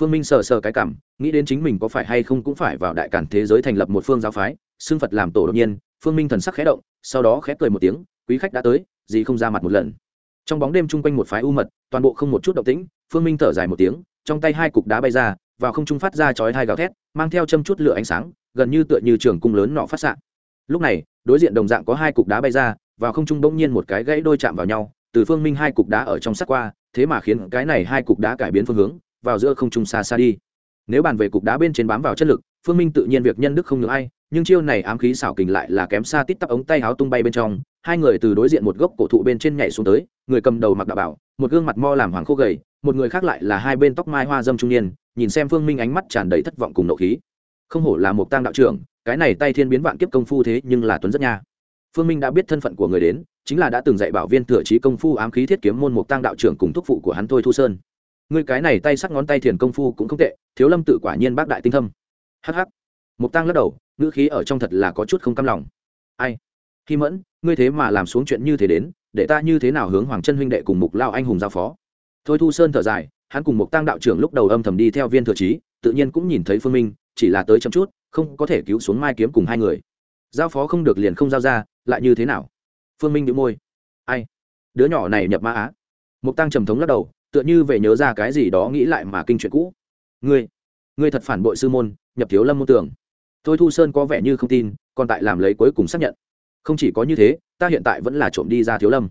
Phương minh sờ sờ cái cảm, nghĩ đến chính mình có phải hay không cũng phải vào đại cản thế giới thành lập một phương giáo phái, xưng phật làm tổ đột nhiên phương minh thần sắc khẽ động, sau đó khẽ cười một tiếng, quý khách đã tới, gì không ra mặt một lần. Trong bóng đêm chung quanh một phái u mật, toàn bộ không một chút động tĩnh, phương minh thở dài một tiếng, trong tay hai cục đá bay ra, vào không trung phát ra chói hai gào thét, mang theo châm chút lửa ánh sáng, gần như tựa như trường cung lớn nọ phát xạ. Lúc này, đối diện đồng dạng có hai cục đá bay ra, vào không trung bỗng nhiên một cái gãy đôi chạm vào nhau, từ phương minh hai cục đá ở trong sắc qua, thế mà khiến cái này hai cục đá cải biến phương hướng, vào giữa không trung xa xa đi. Nếu bàn về cục đá bên trên bám vào chất lực, phương minh tự nhiên việc nhân đức không ngừng ai nhưng chiêu này ám khí xảo kình lại là kém xa tít tắp ống tay háo tung bay bên trong, hai người từ đối diện một gốc cổ thụ bên trên nhảy xuống tới, người cầm đầu mặc đạo bảo, một gương mặt mo làm hoàng khô gầy, một người khác lại là hai bên tóc mai hoa dâm trung niên, nhìn xem phương minh ánh mắt tràn đầy thất vọng cùng nộ khí. Không hổ là một tang đạo trưởng, cái này tay thiên biến vạn kiếp công phu thế nhưng là tuấn rất nha. Phương minh đã biết thân phận của người đến, chính là đã từng dạy bảo viên thừa trí công phu ám khí thiết kiếm môn mục tăng đạo trưởng cùng thúc phụ của hắn thôi thu sơn. Người cái này tay sắc ngón tay thiền công phu cũng không tệ, thiếu lâm tự quả nhiên bác đại tinh thâm. Hh mục tăng lắc đầu ngữ khí ở trong thật là có chút không cam lòng. Ai? Khi mẫn, ngươi thế mà làm xuống chuyện như thế đến, để ta như thế nào hướng hoàng chân huynh đệ cùng mục lao anh hùng giao phó? Thôi thu sơn thở dài, hắn cùng mục tăng đạo trưởng lúc đầu âm thầm đi theo viên thừa trí, tự nhiên cũng nhìn thấy phương minh, chỉ là tới chậm chút, không có thể cứu xuống mai kiếm cùng hai người. Giao phó không được liền không giao ra, lại như thế nào? Phương minh đĩu môi. Ai? Đứa nhỏ này nhập ma á. Mục tăng trầm thống lắc đầu, tựa như về nhớ ra cái gì đó nghĩ lại mà kinh chuyện cũ. Ngươi ngươi thật phản bội sư môn, nhập thiếu lâm môn tưởng thôi thu sơn có vẻ như không tin, còn tại làm lấy cuối cùng xác nhận. Không chỉ có như thế, ta hiện tại vẫn là trộm đi ra thiếu lâm.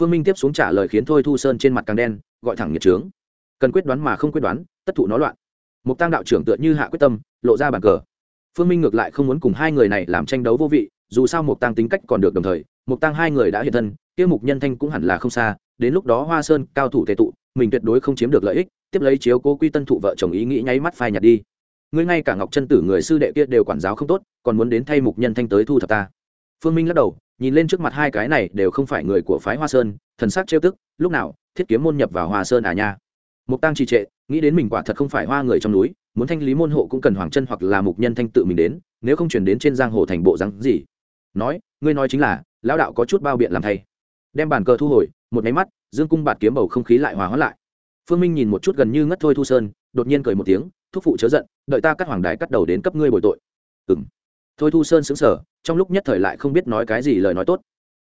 Phương minh tiếp xuống trả lời khiến thôi thu sơn trên mặt càng đen, gọi thẳng nhiệt trướng. Cần quyết đoán mà không quyết đoán, tất thụ nó loạn. Mục tăng đạo trưởng tựa như hạ quyết tâm, lộ ra bàn cờ. Phương minh ngược lại không muốn cùng hai người này làm tranh đấu vô vị, dù sao mục tăng tính cách còn được đồng thời, mục tăng hai người đã hiện thân, kia mục nhân thanh cũng hẳn là không xa, đến lúc đó hoa sơn cao thủ tệ tụ, mình tuyệt đối không chiếm được lợi ích, tiếp lấy chiếu cố quy tân thụ vợ chồng ý nghĩ nháy mắt phai nhạt đi ngươi ngay cả ngọc chân tử người sư đệ kia đều quản giáo không tốt, còn muốn đến thay mục nhân thanh tới thu thập ta. Phương minh lắc đầu, nhìn lên trước mặt hai cái này đều không phải người của phái hoa sơn, thần sắc trêu tức, lúc nào, thiết kiếm môn nhập vào hoa sơn à nha. Mục tăng trì trệ, nghĩ đến mình quả thật không phải hoa người trong núi, muốn thanh lý môn hộ cũng cần hoàng chân hoặc là mục nhân thanh tự mình đến, nếu không chuyển đến trên giang hồ thành bộ rắn gì. Nói, ngươi nói chính là, lão đạo có chút bao biện làm thay. Đem bàn cờ thu hồi, một máy mắt, dương cung bạt kiếm bầu không khí lại hòa hóa lại. Phương minh nhìn một chút gần như ngất thôi thu sơn, đột nhiên cười một tiếng thúc phụ chớ giận, đợi ta cắt hoàng đài cắt đầu đến cấp ngươi bồi tội. Ừ m thôi thu sơn xứng sở trong lúc nhất thời lại không biết nói cái gì lời nói tốt.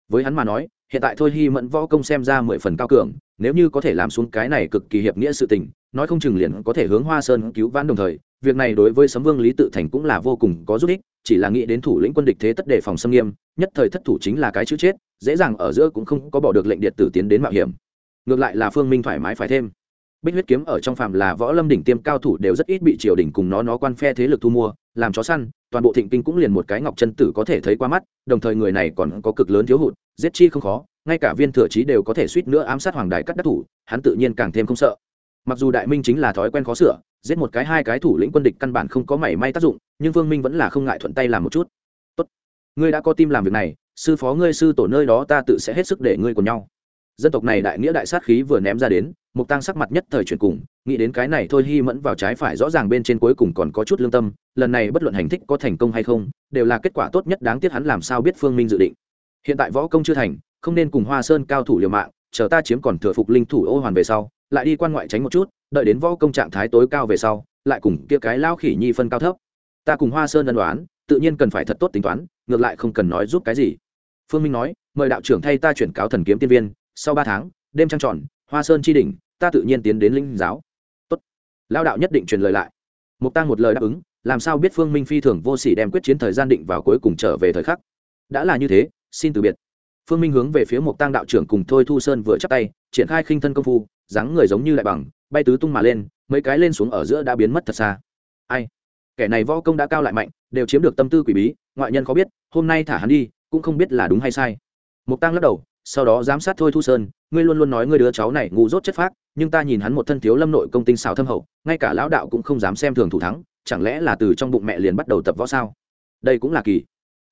Với hắn mà nói, hiện tại thôi hy mẫn võ công xem ra mười phần cao cường, nếu như có thể làm xuống cái này cực kỳ hiệp nghĩa sự tình, nói không chừng liền có thể hướng hoa sơn cứu vãn đồng thời, việc này đối với sấm vương lý tự thành cũng là vô cùng có giúp ích, chỉ là nghĩ đến thủ lĩnh quân địch thế tất đề phòng xâm nghiêm, nhất thời thất thủ chính là cái chữ chết, dễ dàng ở giữa cũng không có bỏ được lệnh điện tử tiến đến mạo hiểm. Ngược lại là phương minh thoải mái phải thêm bích huyết kiếm ở trong phạm là võ lâm đỉnh tiêm cao thủ đều rất ít bị triều đình cùng nó nó quan phe thế lực thu mua, làm chó săn, toàn bộ thịnh kinh cũng liền một cái ngọc chân tử có thể thấy qua mắt, đồng thời người này còn có cực lớn thiếu hụt, giết chi không khó, ngay cả viên thừa trí đều có thể suýt nữa ám sát hoàng đài cắt đắc thủ, hắn tự nhiên càng thêm không sợ. Mặc dù đại minh chính là thói quen khó sửa, giết một cái hai cái thủ lĩnh quân địch căn bản không có mảy may tác dụng, nhưng vương minh vẫn là không ngại thuận tay làm một chút. Tốt, ngươi đã có tim làm việc này, sư phó ngươi sư tổ nơi đó ta tự sẽ hết sức để ngươi cùng nhau. Dân tộc này đại nghĩa đại sát khí vừa ném ra đến mục tăng sắc mặt nhất thời chuyển cùng, nghĩ đến cái này thôi hy mẫn vào trái phải rõ ràng bên trên cuối cùng còn có chút lương tâm, lần này bất luận hành thích có thành công hay không, đều là kết quả tốt nhất đáng tiếc hắn làm sao biết phương minh dự định. Hiện tại võ công chưa thành, không nên cùng hoa sơn cao thủ liều mạng, chờ ta chiếm còn thừa phục linh thủ ô hoàn về sau, lại đi quan ngoại tránh một chút, đợi đến võ công trạng thái tối cao về sau, lại cùng kia cái lao khỉ nhi phân cao thấp. Ta cùng hoa sơn ân đoán tự nhiên cần phải thật tốt tính toán, ngược lại không cần nói giúp cái gì. Phương minh nói, mời đạo trưởng thay ta chuyển cáo thần kiếm tiên viên, sau ba tháng, đêm trăng tròn hoa sơn tri đỉnh, ta tự nhiên tiến đến linh giáo. Tốt. Lao đạo nhất định truyền lời lại. Mục tăng một lời đáp ứng, làm sao biết phương minh phi thường vô sỉ đem quyết chiến thời gian định vào cuối cùng trở về thời khắc? Đã là như thế, xin từ biệt. Phương minh hướng về phía mục tăng đạo trưởng cùng thôi thu sơn vừa chắp tay, triển khai khinh thân công phu, dáng người giống như lại bằng, bay tứ tung mà lên, mấy cái lên xuống ở giữa đã biến mất thật xa. Ai? Kẻ này võ công đã cao lại mạnh, đều chiếm được tâm tư quỷ bí, ngoại nhân có biết, hôm nay thả hắn đi, cũng không biết là đúng hay sai. Mục tăng lắc đầu sau đó giám sát thôi thu sơn, ngươi luôn luôn nói ngươi đứa cháu này ngu dốt chất phác, nhưng ta nhìn hắn một thân thiếu lâm nội công tinh xào thâm hậu, ngay cả lão đạo cũng không dám xem thường thủ thắng, chẳng lẽ là từ trong bụng mẹ liền bắt đầu tập võ sao? Đây cũng là kỳ.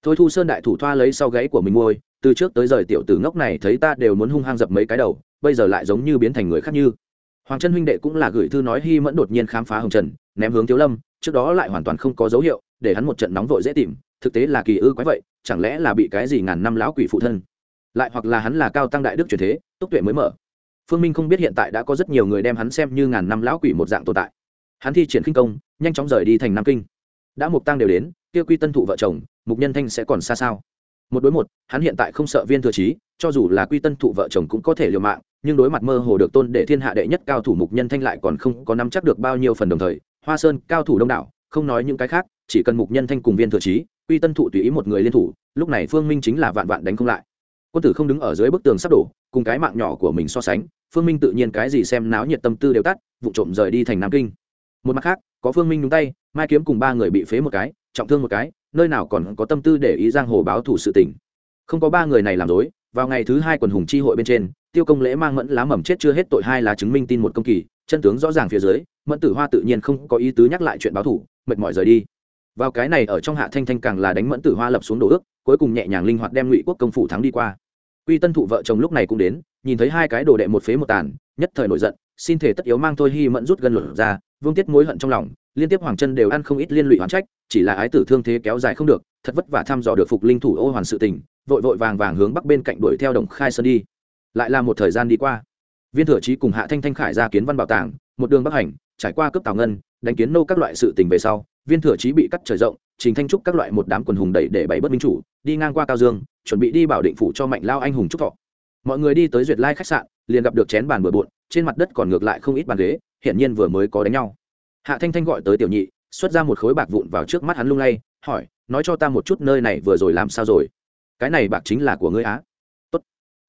Thôi thu sơn đại thủ thoa lấy sau gáy của mình ngôi, từ trước tới rời tiểu tử ngốc này thấy ta đều muốn hung hăng dập mấy cái đầu, bây giờ lại giống như biến thành người khác như. Hoàng trân huynh đệ cũng là gửi thư nói hy mẫn đột nhiên khám phá hồng trần, ném hướng thiếu lâm, trước đó lại hoàn toàn không có dấu hiệu, để hắn một trận nóng vội dễ tìm, thực tế là kỳ ư quái vậy, chẳng lẽ là bị cái gì ngàn năm lão quỷ phụ thân? Lại hoặc là hắn là cao tăng đại đức truyền thế, túc tuệ mới mở. Phương minh không biết hiện tại đã có rất nhiều người đem hắn xem như ngàn năm lão quỷ một dạng tồn tại. Hắn thi triển khinh công, nhanh chóng rời đi thành nam kinh. Đã mục tăng đều đến, kia quy tân thụ vợ chồng, mục nhân thanh sẽ còn xa sao? Một đối một, hắn hiện tại không sợ viên thừa trí, cho dù là quy tân thụ vợ chồng cũng có thể liều mạng, nhưng đối mặt mơ hồ được tôn để thiên hạ đệ nhất cao thủ mục nhân thanh lại còn không có nắm chắc được bao nhiêu phần đồng thời, hoa sơn, cao thủ đông đảo, không nói những cái khác, chỉ cần mục nhân thanh cùng viên thừa trí, quy tân thụ tùy ý một người liên thủ, lúc này phương minh chính là vạn vạn đánh không lại quân tử không đứng ở dưới bức tường sắp đổ, cùng cái mạng nhỏ của mình so sánh, phương minh tự nhiên cái gì xem náo nhiệt tâm tư đều tắt vụ trộm rời đi thành nam kinh. Một mặt khác, có phương minh nhúng tay, mai kiếm cùng ba người bị phế một cái, trọng thương một cái, nơi nào còn có tâm tư để ý giang hồ báo thủ sự tình. Không có ba người này làm dối vào ngày thứ hai quần hùng chi hội bên trên, tiêu công lễ mang mẫn lá mầm chết chưa hết tội hai là chứng minh tin một công kỳ, chân tướng rõ ràng phía dưới, mẫn tử hoa tự nhiên không có ý tứ nhắc lại chuyện báo thủ, mệt mỏi rời đi vào cái này ở trong hạ thanh thanh càng là đánh mẫn tử hoa lập xuống đồ ước, cuối cùng nhẹ nhàng linh hoạt đem ngụy quốc công phủ thắng đi qua. Quy tân thụ vợ chồng lúc này cũng đến, nhìn thấy hai cái đồ đệ một phế một tàn, nhất thời nổi giận, xin thể tất yếu mang thôi hy mẫn rút gân luật ra, vương tiết mối hận trong lòng, liên tiếp hoàng chân đều ăn không ít liên lụy hoán trách, chỉ là ái tử thương thế kéo dài không được, thật vất vả thăm dò được phục linh thủ ô hoàn sự tình, vội vội vàng vàng hướng bắc bên cạnh đuổi theo đồng khai sơn đi. Lại là một thời gian đi qua. Viên thừa trí cùng hạ thanh thanh khải ra kiến văn bảo tàng, một đường bắc hành, trải qua cướp tào ngân, đánh kiến nô các loại sự tình về sau viên thừa trí bị cắt trời rộng, trình thanh trúc các loại một đám quần hùng đẩy để bày bất minh chủ, đi ngang qua cao dương, chuẩn bị đi bảo định phủ cho mạnh lao anh hùng trúc thọ. Mọi người đi tới duyệt lai khách sạn, liền gặp được chén bàn bừa bộn, trên mặt đất còn ngược lại không ít bàn ghế, hiển nhiên vừa mới có đánh nhau. Hạ thanh thanh gọi tới tiểu nhị, xuất ra một khối bạc vụn vào trước mắt hắn lung lay, hỏi, nói cho ta một chút nơi này vừa rồi làm sao rồi? Cái này bạc chính là của ngươi á? Tốt.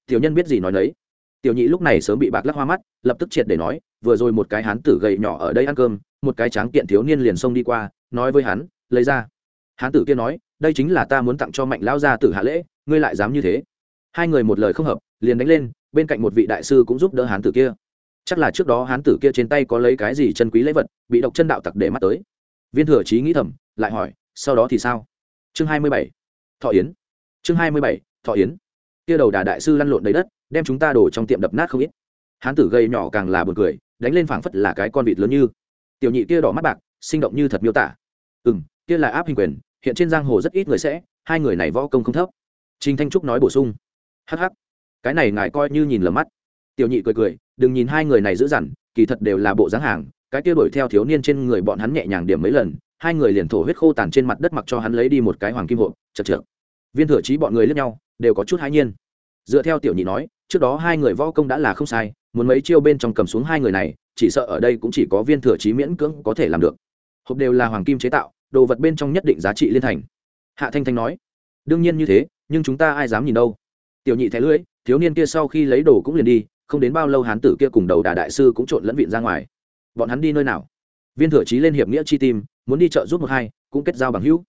tiểu nhân biết gì nói đấy tiểu nhị lúc này sớm bị bạc lắc hoa mắt, lập tức triệt để nói, vừa rồi một cái hán tử gầy nhỏ ở đây ăn cơm, một cái tráng kiện thiếu niên liền xông đi qua, nói với hắn, lấy ra. Hán tử kia nói, đây chính là ta muốn tặng cho mạnh lão gia tử hạ lễ, ngươi lại dám như thế. Hai người một lời không hợp, liền đánh lên, bên cạnh một vị đại sư cũng giúp đỡ hán tử kia. Chắc là trước đó hán tử kia trên tay có lấy cái gì chân quý lễ vật, bị độc chân đạo tặc để mắt tới. Viên thừa trí nghĩ thầm, lại hỏi, sau đó thì sao? Chương hai mươi bảy. Thọ yến. Chương hai mươi bảy. Thọ yến. Kia đầu đà đại sư lăn lộn đầy đất đem chúng ta đổ trong tiệm đập nát không ít hán tử gây nhỏ càng là buồn cười đánh lên phảng phất là cái con vịt lớn như tiểu nhị kia đỏ mắt bạc sinh động như thật miêu tả ừ m kia là áp hình quyền hiện trên giang hồ rất ít người sẽ hai người này võ công không thấp Trình Thanh Trúc nói bổ sung. Hắc hắc, cái này ngài coi như nhìn lầm mắt. Tiểu Nhị cười cười, đừng nhìn hai người này dữ dằn, kỳ thật đều là bộ dáng hàng, cái kia đuổi theo thiếu niên trên người bọn hắn nhẹ nhàng điểm mấy lần, hai người liền thổ huyết khô tàn trên mặt đất mặc cho hắn lấy đi một cái hoàng kim hộp, chật chật. Viên Thừa Chí bọn người lướt nhau, đều có chút hãi nhiên. Dựa theo tiểu nhị nói, trước đó hai người võ công đã là không sai, muốn mấy chiêu bên trong cầm xuống hai người này, chỉ sợ ở đây cũng chỉ có Viên Thừa trí miễn cưỡng có thể làm được. Hộp đều là hoàng kim chế tạo, đồ vật bên trong nhất định giá trị liên thành. Hạ Thanh Thanh nói, đương nhiên như thế, nhưng chúng ta ai dám nhìn đâu. Tiểu nhị thẻ lưỡi thiếu niên kia sau khi lấy đồ cũng liền đi không đến bao lâu hán tử kia cùng đầu đà đại sư cũng trộn lẫn vịn ra ngoài. Bọn hắn đi nơi nào? Viên thừa trí lên hiệp nghĩa chi tim muốn đi chợ giúp một hai cũng kết giao bằng hữu.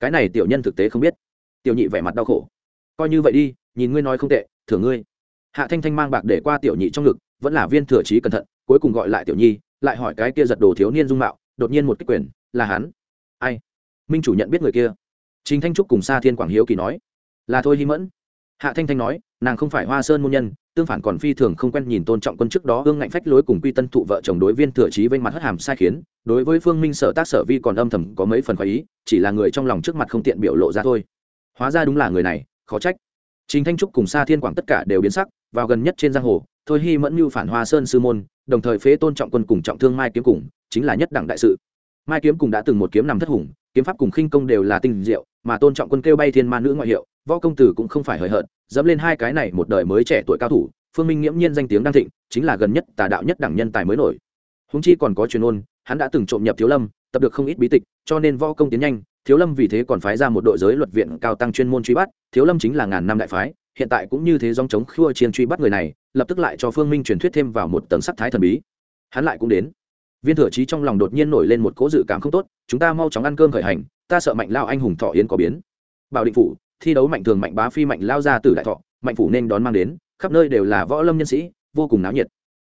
Cái này tiểu nhân thực tế không biết. Tiểu nhị vẻ mặt đau khổ. Coi như vậy đi nhìn ngươi nói không tệ thưởng ngươi. Hạ thanh thanh mang bạc để qua tiểu nhị trong ngực, vẫn là viên thừa trí cẩn thận, cuối cùng gọi lại tiểu nhi lại hỏi cái kia giật đồ thiếu niên dung mạo, đột nhiên một kích quyền, là hắn? Ai? Minh chủ nhận biết người kia. Trình thanh trúc cùng sa thiên quảng hiếu kỳ nói, là thôi hy mẫn. Hạ thanh thanh nói, nàng không phải hoa sơn môn nhân, tương phản còn phi thường không quen nhìn tôn trọng quân trước đó hương ngạnh phách lối cùng quy tân thụ vợ chồng đối viên thừa trí vênh mặt hất hàm sai khiến, đối với phương minh sở tác sở vi còn âm thầm có mấy phần khoái ý, chỉ là người trong lòng trước mặt không tiện biểu lộ ra thôi. Hóa ra đúng là người này, khó trách trình thanh trúc cùng sa thiên quảng tất cả đều biến sắc, vào gần nhất trên giang hồ, thôi hy mẫn mưu phản hoa sơn sư môn, đồng thời phế tôn trọng quân cùng trọng thương mai kiếm cùng, chính là nhất đẳng đại sự. Mai kiếm cùng đã từng một kiếm nằm thất hùng, kiếm pháp cùng khinh công đều là tinh diệu, mà tôn trọng quân kêu bay thiên ma nữ ngoại hiệu, võ công tử cũng không phải hời hợt, dẫm lên hai cái này một đời mới trẻ tuổi cao thủ, phương minh nghiễm nhiên danh tiếng đang thịnh, chính là gần nhất tà đạo nhất đẳng nhân tài mới nổi. Húng chi còn có truyền ôn, hắn đã từng trộm nhập thiếu lâm, tập được không ít bí tịch, cho nên võ công tiến nhanh thiếu lâm vì thế còn phái ra một đội giới luật viện cao tăng chuyên môn truy bắt, thiếu lâm chính là ngàn năm đại phái, hiện tại cũng như thế dòng chống khua chiên truy bắt người này, lập tức lại cho phương minh truyền thuyết thêm vào một tầng sắc thái thần bí. Hắn lại cũng đến. Viên thừa trí trong lòng đột nhiên nổi lên một cố dự cảm không tốt, chúng ta mau chóng ăn cơm khởi hành, ta sợ mạnh lao anh hùng thọ yến có biến. Bảo định phủ, thi đấu mạnh thường mạnh bá phi mạnh lao ra từ đại thọ, mạnh phủ nên đón mang đến, khắp nơi đều là võ lâm nhân sĩ, vô cùng náo nhiệt.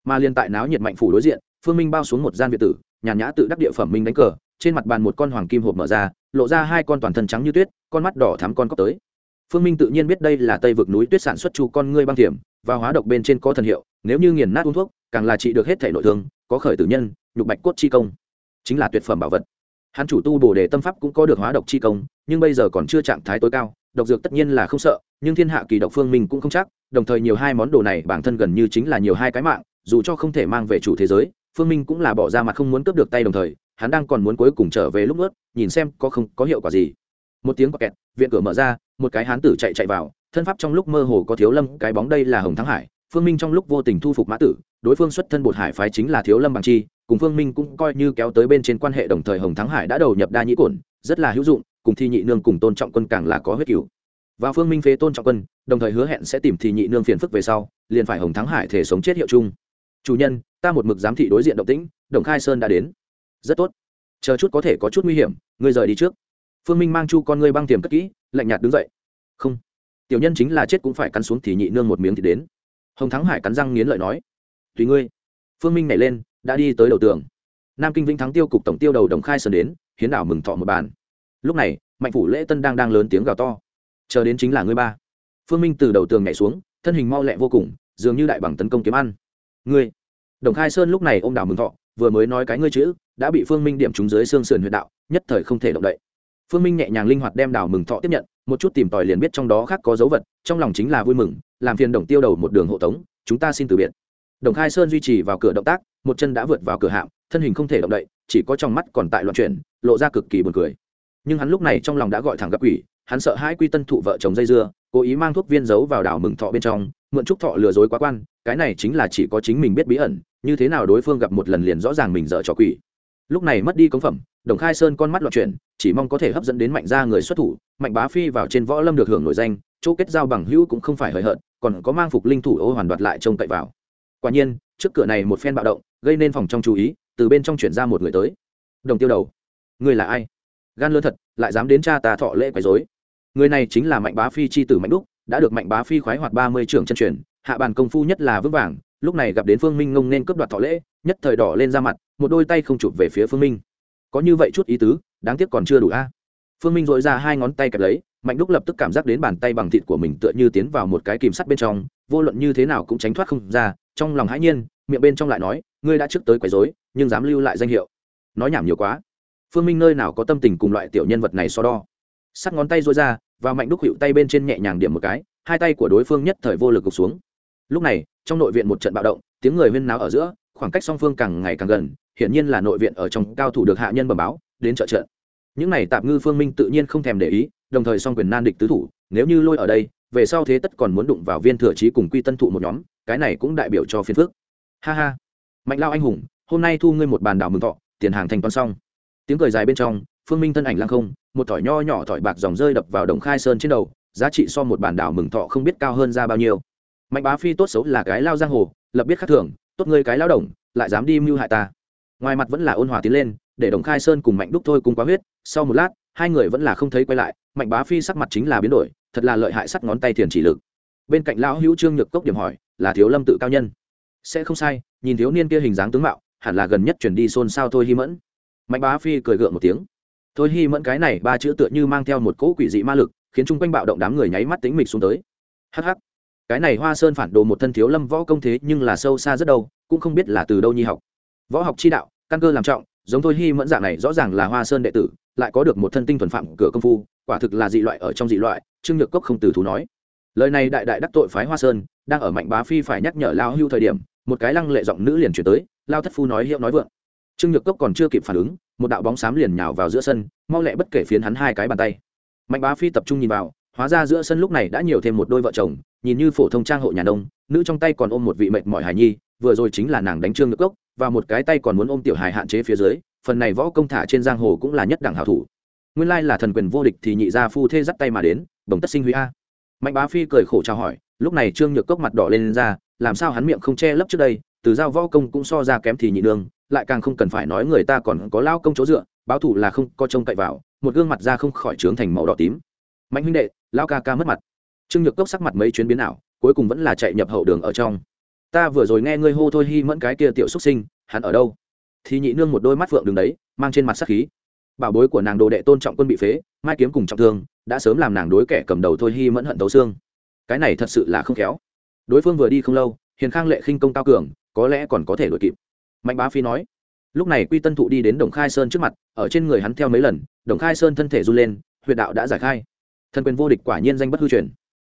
Mà liên tại náo nhiệt mạnh phủ đối diện, phương minh bao xuống một gian việt tử, nhàn nhã tự đắc địa phẩm minh đánh cờ, trên mặt bàn một con hoàng kim hộp mở ra lộ ra hai con toàn thân trắng như tuyết, con mắt đỏ thắm con cóc tới. Phương minh tự nhiên biết đây là tây vực núi tuyết sản xuất chu con ngươi băng thiểm, và hóa độc bên trên có thần hiệu, nếu như nghiền nát uống thuốc, càng là trị được hết thể nội thương, có khởi tử nhân, nhục bạch cốt chi công. Chính là tuyệt phẩm bảo vật. Hắn chủ tu bồ đề tâm pháp cũng có được hóa độc chi công, nhưng bây giờ còn chưa trạng thái tối cao, độc dược tất nhiên là không sợ, nhưng thiên hạ kỳ độc phương minh cũng không chắc, đồng thời nhiều hai món đồ này bản thân gần như chính là nhiều hai cái mạng, dù cho không thể mang về chủ thế giới, phương minh cũng là bỏ ra mặt không muốn cướp được tay đồng thời hắn đang còn muốn cuối cùng trở về lúc ướt nhìn xem có không có hiệu quả gì. Một tiếng quạt kẹt, viện cửa mở ra, một cái hán tử chạy chạy vào, thân pháp trong lúc mơ hồ có thiếu lâm, cái bóng đây là hồng thắng hải, phương minh trong lúc vô tình thu phục mã tử, đối phương xuất thân bột hải phái chính là thiếu lâm bằng chi, cùng phương minh cũng coi như kéo tới bên trên quan hệ đồng thời hồng thắng hải đã đầu nhập đa nhĩ cổn, rất là hữu dụng, cùng thi nhị nương cùng tôn trọng quân càng là có huyết cửu. Và phương minh phế tôn trọng quân, đồng thời hứa hẹn sẽ tìm thi nhị nương phiền phức về sau, liền phải hồng thắng hải thể sống chết hiệu chung. Chủ nhân, ta một mực giám thị đối diện động tĩnh, đồng khai sơn đã đến rất tốt. Chờ chút có thể có chút nguy hiểm, ngươi rời đi trước. Phương minh mang chu con ngươi băng tiềm cất kỹ, lạnh nhạt đứng dậy. Không. Tiểu nhân chính là chết cũng phải cắn xuống thì nhị nương một miếng thì đến. Hồng thắng hải cắn răng nghiến lợi nói. Tùy ngươi. Phương minh nảy lên, đã đi tới đầu tường. Nam kinh vĩnh thắng tiêu cục tổng tiêu đầu đồng khai sơn đến, hiến đảo mừng thọ một bàn. Lúc này, mạnh phủ lễ tân đang đang lớn tiếng gào to. Chờ đến chính là ngươi ba. Phương minh từ đầu tường nhảy xuống, thân hình mau lẹ vô cùng, dường như đại bằng tấn công kiếm ăn. Ngươi. Đồng khai sơn lúc này ô m đảo mừng thọ, vừa mới nói cái ngươi chữ đã bị phương minh điểm trúng dưới xương sườn huyệt đạo, nhất thời không thể động đậy. Phương minh nhẹ nhàng linh hoạt đem đào mừng thọ tiếp nhận, một chút tìm tòi liền biết trong đó khác có dấu vật, trong lòng chính là vui mừng, làm phiền đồng tiêu đầu một đường hộ tống, chúng ta xin từ biệt. Đồng khai sơn duy trì vào cửa động tác, một chân đã vượt vào cửa hạm, thân hình không thể động đậy, chỉ có trong mắt còn tại loạn chuyển, lộ ra cực kỳ buồn cười. Nhưng hắn lúc này trong lòng đã gọi thẳng gặp quỷ, hắn sợ hai quy tân thụ vợ chồng dây dưa, cố ý mang thuốc viên giấu vào đảo mừng thọ bên trong, mượn trúc thọ lừa dối quá quan, cái này chính là chỉ có chính mình biết bí ẩn, như thế nào đối phương gặp một lần liền rõ ràng mình dở trò quỷ lúc này mất đi công phẩm, đồng khai sơn con mắt loạn chuyển, chỉ mong có thể hấp dẫn đến mạnh gia người xuất thủ, mạnh bá phi vào trên võ lâm được hưởng nổi danh, chỗ kết giao bằng hữu cũng không phải hời hợt, còn có mang phục linh thủ ô hoàn đoạt lại trông cậy vào. Quả nhiên, trước cửa này một phen bạo động, gây nên phòng trong chú ý, từ bên trong chuyển ra một người tới. Đồng tiêu đầu người là ai? Gan lơ thật, lại dám đến cha ta thọ lễ quấy dối người này chính là mạnh bá phi chi tử mạnh đúc, đã được mạnh bá phi khoái hoạt ba mươi trưởng chân truyền, hạ bàn công phu nhất là vững vàng, lúc này gặp đến phương minh ngông nên cướp đoạt thọ lễ nhất thời đỏ lên ra mặt, một đôi tay không chụp về phía phương minh. Có như vậy chút ý tứ, đáng tiếc còn chưa đủ a. Phương minh dội ra hai ngón tay kẹp lấy, mạnh đúc lập tức cảm giác đến bàn tay bằng thịt của mình tựa như tiến vào một cái kìm sắt bên trong, vô luận như thế nào cũng tránh thoát không ra, trong lòng hãi nhiên, miệng bên trong lại nói, ngươi đã trước tới quấy dối nhưng dám lưu lại danh hiệu. Nói nhảm nhiều quá. Phương minh nơi nào có tâm tình cùng loại tiểu nhân vật này so đo. Sắt ngón tay dội ra, và mạnh đúc hiệu tay bên trên nhẹ nhàng điểm một cái, hai tay của đối phương nhất thời vô lực gục xuống. Lúc này, trong nội viện một trận bạo động, tiếng người huyên náo ở giữa khoảng cách song phương càng ngày càng gần, hiển nhiên là nội viện ở trong cao thủ được hạ nhân bẩm báo, đến trợ trận. Những này tạp ngư phương minh tự nhiên không thèm để ý, đồng thời song quyền nan địch tứ thủ, nếu như lôi ở đây, về sau thế tất còn muốn đụng vào viên thừa trí cùng quy tân thụ một nhóm, cái này cũng đại biểu cho phiên phước ha ha. Mạnh lao anh hùng, hôm nay thu ngươi một bàn đảo mừng thọ, tiền hàng thành con xong. Tiếng cười dài bên trong, phương minh thân ảnh lăng không, một thỏi nho nhỏ thỏi bạc dòng rơi đập vào đồng khai sơn trên đầu, giá trị so một bản đảo mừng thọ không biết cao hơn ra bao nhiêu. Mạnh bá phi tốt xấu là cái lao giang hồ, lập biết khắc thường tốt ngươi cái lao động lại dám đi mưu hại ta. Ngoài mặt vẫn là ôn hòa tiến lên, để đồng khai sơn cùng mạnh đúc thôi cùng quá huyết. Sau một lát, hai người vẫn là không thấy quay lại, mạnh bá phi sắc mặt chính là biến đổi, thật là lợi hại sắt ngón tay thiền chỉ lực. Bên cạnh lão hữu trương nhược cốc điểm hỏi, là thiếu lâm tự cao nhân? Sẽ không sai, nhìn thiếu niên kia hình dáng tướng mạo, hẳn là gần nhất chuyển đi xôn xao thôi hy mẫn. Mạnh bá phi cười gượng một tiếng. Thôi hy mẫn cái này ba chữ tựa như mang theo một cỗ quỷ dị ma lực, khiến chung quanh bạo động đám người nháy mắt tính mịch xuống tới. Hh cái này hoa sơn phản đồ một thân thiếu lâm võ công thế nhưng là sâu xa rất đâu, cũng không biết là từ đâu nhi học. Võ học chi đạo, căn cơ làm trọng, giống thôi hy mẫn dạng này rõ ràng là hoa sơn đệ tử, lại có được một thân tinh thuần phạm cửa công phu, quả thực là dị loại ở trong dị loại, trương nhược cốc không từ thú nói. Lời này đại đại đắc tội phái hoa sơn, đang ở mạnh bá phi phải nhắc nhở lao hưu thời điểm, một cái lăng lệ giọng nữ liền chuyển tới, lao thất phu nói hiệu nói vượng. Trương nhược cốc còn chưa kịp phản ứng, một đạo bóng xám liền nhào vào giữa sân, mau lẹ bất kể phiến hắn hai cái bàn tay. Mạnh bá phi tập trung nhìn vào hóa ra giữa sân lúc này đã nhiều thêm một đôi vợ chồng nhìn như phổ thông trang hộ nhà nông nữ trong tay còn ôm một vị mệt mỏi hài nhi vừa rồi chính là nàng đánh trương nhược cốc và một cái tay còn muốn ôm tiểu hài hạn chế phía dưới phần này võ công thả trên giang hồ cũng là nhất đẳng hảo thủ. Nguyên lai là thần quyền vô địch thì nhị gia phu thê dắt tay mà đến bồng tất sinh huy a. Mạnh bá phi cười khổ chào hỏi lúc này trương nhược cốc mặt đỏ lên, lên ra làm sao hắn miệng không che lấp trước đây từ giao võ công cũng so ra kém thì nhị nương lại càng không cần phải nói người ta còn có lao công chỗ dựa báo thủ là không có trông cậy vào một gương mặt ra không khỏi trướng thành màu đỏ tím. Mạnh huynh đệ lao ca ca mất mặt. Trương nhược cốc sắc mặt mấy chuyến biến ảo, cuối cùng vẫn là chạy nhập hậu đường ở trong. Ta vừa rồi nghe ngươi hô thôi hy mẫn cái kia tiểu xuất sinh, hắn ở đâu? Thì nhị nương một đôi mắt phượng đường đấy, mang trên mặt sắc khí. Bảo bối của nàng đồ đệ tôn trọng quân bị phế, mai kiếm cùng trọng thương, đã sớm làm nàng đối kẻ cầm đầu thôi hy mẫn hận tấu xương. Cái này thật sự là không khéo. Đối phương vừa đi không lâu, hiền khang lệ khinh công cao cường, có lẽ còn có thể đuổi kịp. Mạnh bá phi nói, lúc này quy tân thụ đi đến đồng khai sơn trước mặt, ở trên người hắn theo mấy lần, đồng khai sơn thân thể run lên, huyệt đạo đã giải khai thân quyền vô địch quả nhiên danh bất hư truyền.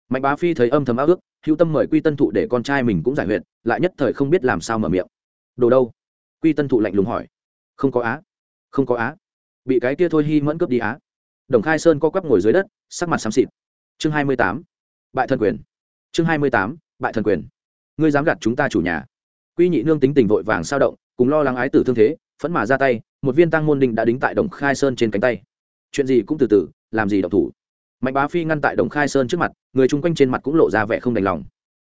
Mạnh bá phi thấy âm thầm áo ước, hữu tâm mời quy tân thụ để con trai mình cũng giải huyện lại nhất thời không biết làm sao mở miệng. Đồ đâu? Quy tân thụ lạnh lùng hỏi. Không có á, không có á. Bị cái kia thôi hy mẫn cướp đi á. Đồng khai sơn co quắp ngồi dưới đất, sắc mặt xám xịt. Chương hai mươi tám, bại thần quyền. Chương hai mươi tám, bại thần quyền. Ngươi dám gạt chúng ta chủ nhà. Quy nhị nương tính tình vội vàng sao động, cùng lo lắng ái tử thương thế, phẫn mà ra tay, một viên tăng môn đình đã đính tại đồng khai sơn trên cánh tay. Chuyện gì cũng từ từ, làm gì độc thủ mạnh bá phi ngăn tại đồng khai sơn trước mặt, người chung quanh trên mặt cũng lộ ra vẻ không đành lòng.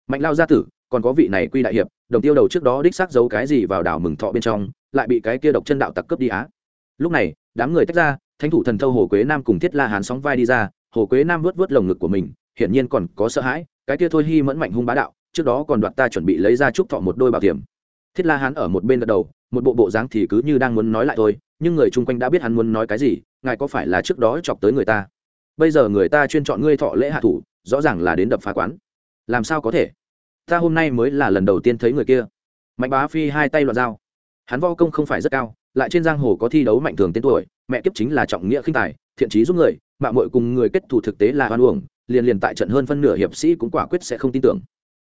Mạnh lao gia tử, còn có vị này quy đại hiệp, đồng tiêu đầu trước đó đích xác giấu cái gì vào đảo mừng thọ bên trong, lại bị cái kia độc chân đạo tặc cướp đi á. Lúc này, đám người tách ra, thánh thủ thần thâu hồ quế nam cùng thiết la hán sóng vai đi ra, hồ quế nam vớt vớt lồng ngực của mình, hiển nhiên còn có sợ hãi, cái kia thôi hy mẫn mạnh hung bá đạo, trước đó còn đoạt ta chuẩn bị lấy ra chúc thọ một đôi bảo hiểm. thiết la hán ở một bên gật đầu, một bộ bộ dáng thì cứ như đang muốn nói lại thôi, nhưng người chung quanh đã biết hắn muốn nói cái gì, ngài có phải là trước đó chọc tới người ta? Bây giờ người ta chuyên chọn ngươi thọ lễ hạ thủ, rõ ràng là đến đập phá quán. Làm sao có thể? Ta hôm nay mới là lần đầu tiên thấy người kia. Mạnh bá phi hai tay loạt dao. Hắn vo công không phải rất cao, lại trên giang hồ có thi đấu mạnh thường tên tuổi, mẹ kiếp chính là trọng nghĩa khinh tài, thiện trí giúp người mạng mội cùng người kết thù thực tế là hoan uổng, liền liền tại trận hơn phân nửa hiệp sĩ cũng quả quyết sẽ không tin tưởng.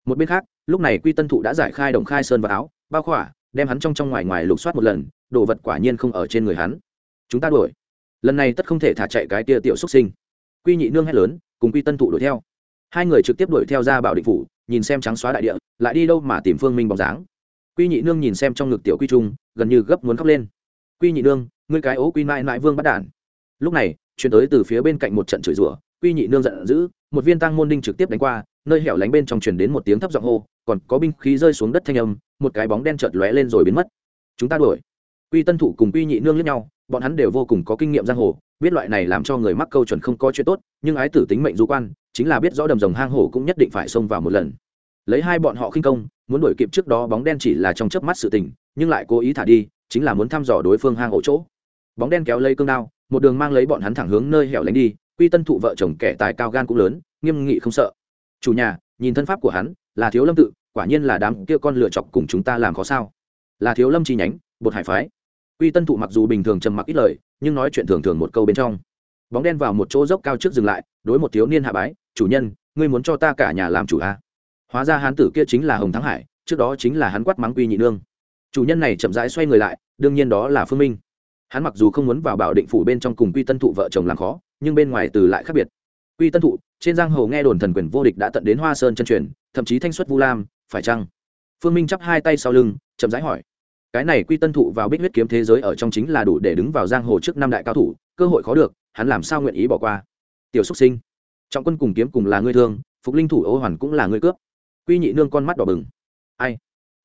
Một bên khác, lúc này quy tân thụ đã giải khai đồng khai sơn và áo, bao khỏa, đem hắn trong trong ngoài ngoài lục soát một lần, đồ vật quả nhiên không ở trên người hắn. Chúng ta đuổi. Lần này tất không thể thả chạy cái tia tiểu xuất sinh quy nhị nương hét lớn, cùng quy tân thụ đuổi theo. Hai người trực tiếp đuổi theo ra bảo định phủ, nhìn xem trắng xóa đại địa, lại đi đâu mà tìm phương minh bóng dáng. Quy nhị nương nhìn xem trong ngực tiểu quy trung, gần như gấp muốn khóc lên. Quy nhị nương, ngươi cái ố quy mãi mãi vương bắt đản. Lúc này, chuyển tới từ phía bên cạnh một trận chửi rủa, quy nhị nương giận dữ, một viên tăng môn đinh trực tiếp đánh qua, nơi hẻo lánh bên trong truyền đến một tiếng thấp giọng hô, còn có binh khí rơi xuống đất thanh âm, một cái bóng đen chợt lóe lên rồi biến mất. Chúng ta đuổi. Quy tân thủ cùng quy nhị nương lẫn nhau bọn hắn đều vô cùng có kinh nghiệm giang hồ, biết loại này làm cho người mắc câu chuẩn không có chuyện tốt, nhưng ái tử tính mệnh du quan, chính là biết rõ đầm rồng hang hổ cũng nhất định phải xông vào một lần. Lấy hai bọn họ khinh công, muốn đuổi kịp trước đó bóng đen chỉ là trong chớp mắt sự tình, nhưng lại cố ý thả đi, chính là muốn thăm dò đối phương hang ổ chỗ. Bóng đen kéo lấy cương đao, một đường mang lấy bọn hắn thẳng hướng nơi hẻo lánh đi, quy tân thụ vợ chồng kẻ tài cao gan cũng lớn, nghiêm nghị không sợ. Chủ nhà, nhìn thân pháp của hắn, là thiếu lâm tự, quả nhiên là đám kia con lựa chọc cùng chúng ta làm khó sao. Là thiếu lâm chi nhánh, bột hải phái quy tân thụ mặc dù bình thường trầm mặc ít lời, nhưng nói chuyện thường thường một câu bên trong. Bóng đen vào một chỗ dốc cao trước dừng lại, đối một thiếu niên hạ bái, chủ nhân, ngươi muốn cho ta cả nhà làm chủ a à? hóa ra hán tử kia chính là hồng thắng hải, trước đó chính là hắn quát mắng quy nhị nương. Chủ nhân này chậm rãi xoay người lại, đương nhiên đó là phương minh. Hắn mặc dù không muốn vào bảo định phủ bên trong cùng quy tân thụ vợ chồng làm khó, nhưng bên ngoài từ lại khác biệt. Quy tân thụ, trên giang hồ nghe đồn thần quyền vô địch đã tận đến hoa sơn chân truyền, thậm chí thanh xuất vu lam, phải chăng? Phương minh chắp hai tay sau lưng, chậm rãi hỏi cái này quy tân thụ vào bích huyết kiếm thế giới ở trong chính là đủ để đứng vào giang hồ trước năm đại cao thủ, cơ hội khó được, hắn làm sao nguyện ý bỏ qua? Tiểu xúc sinh, trọng quân cùng kiếm cùng là ngươi thương, phục linh thủ ô hoàn cũng là ngươi cướp. Quy nhị nương con mắt đỏ bừng. Ai?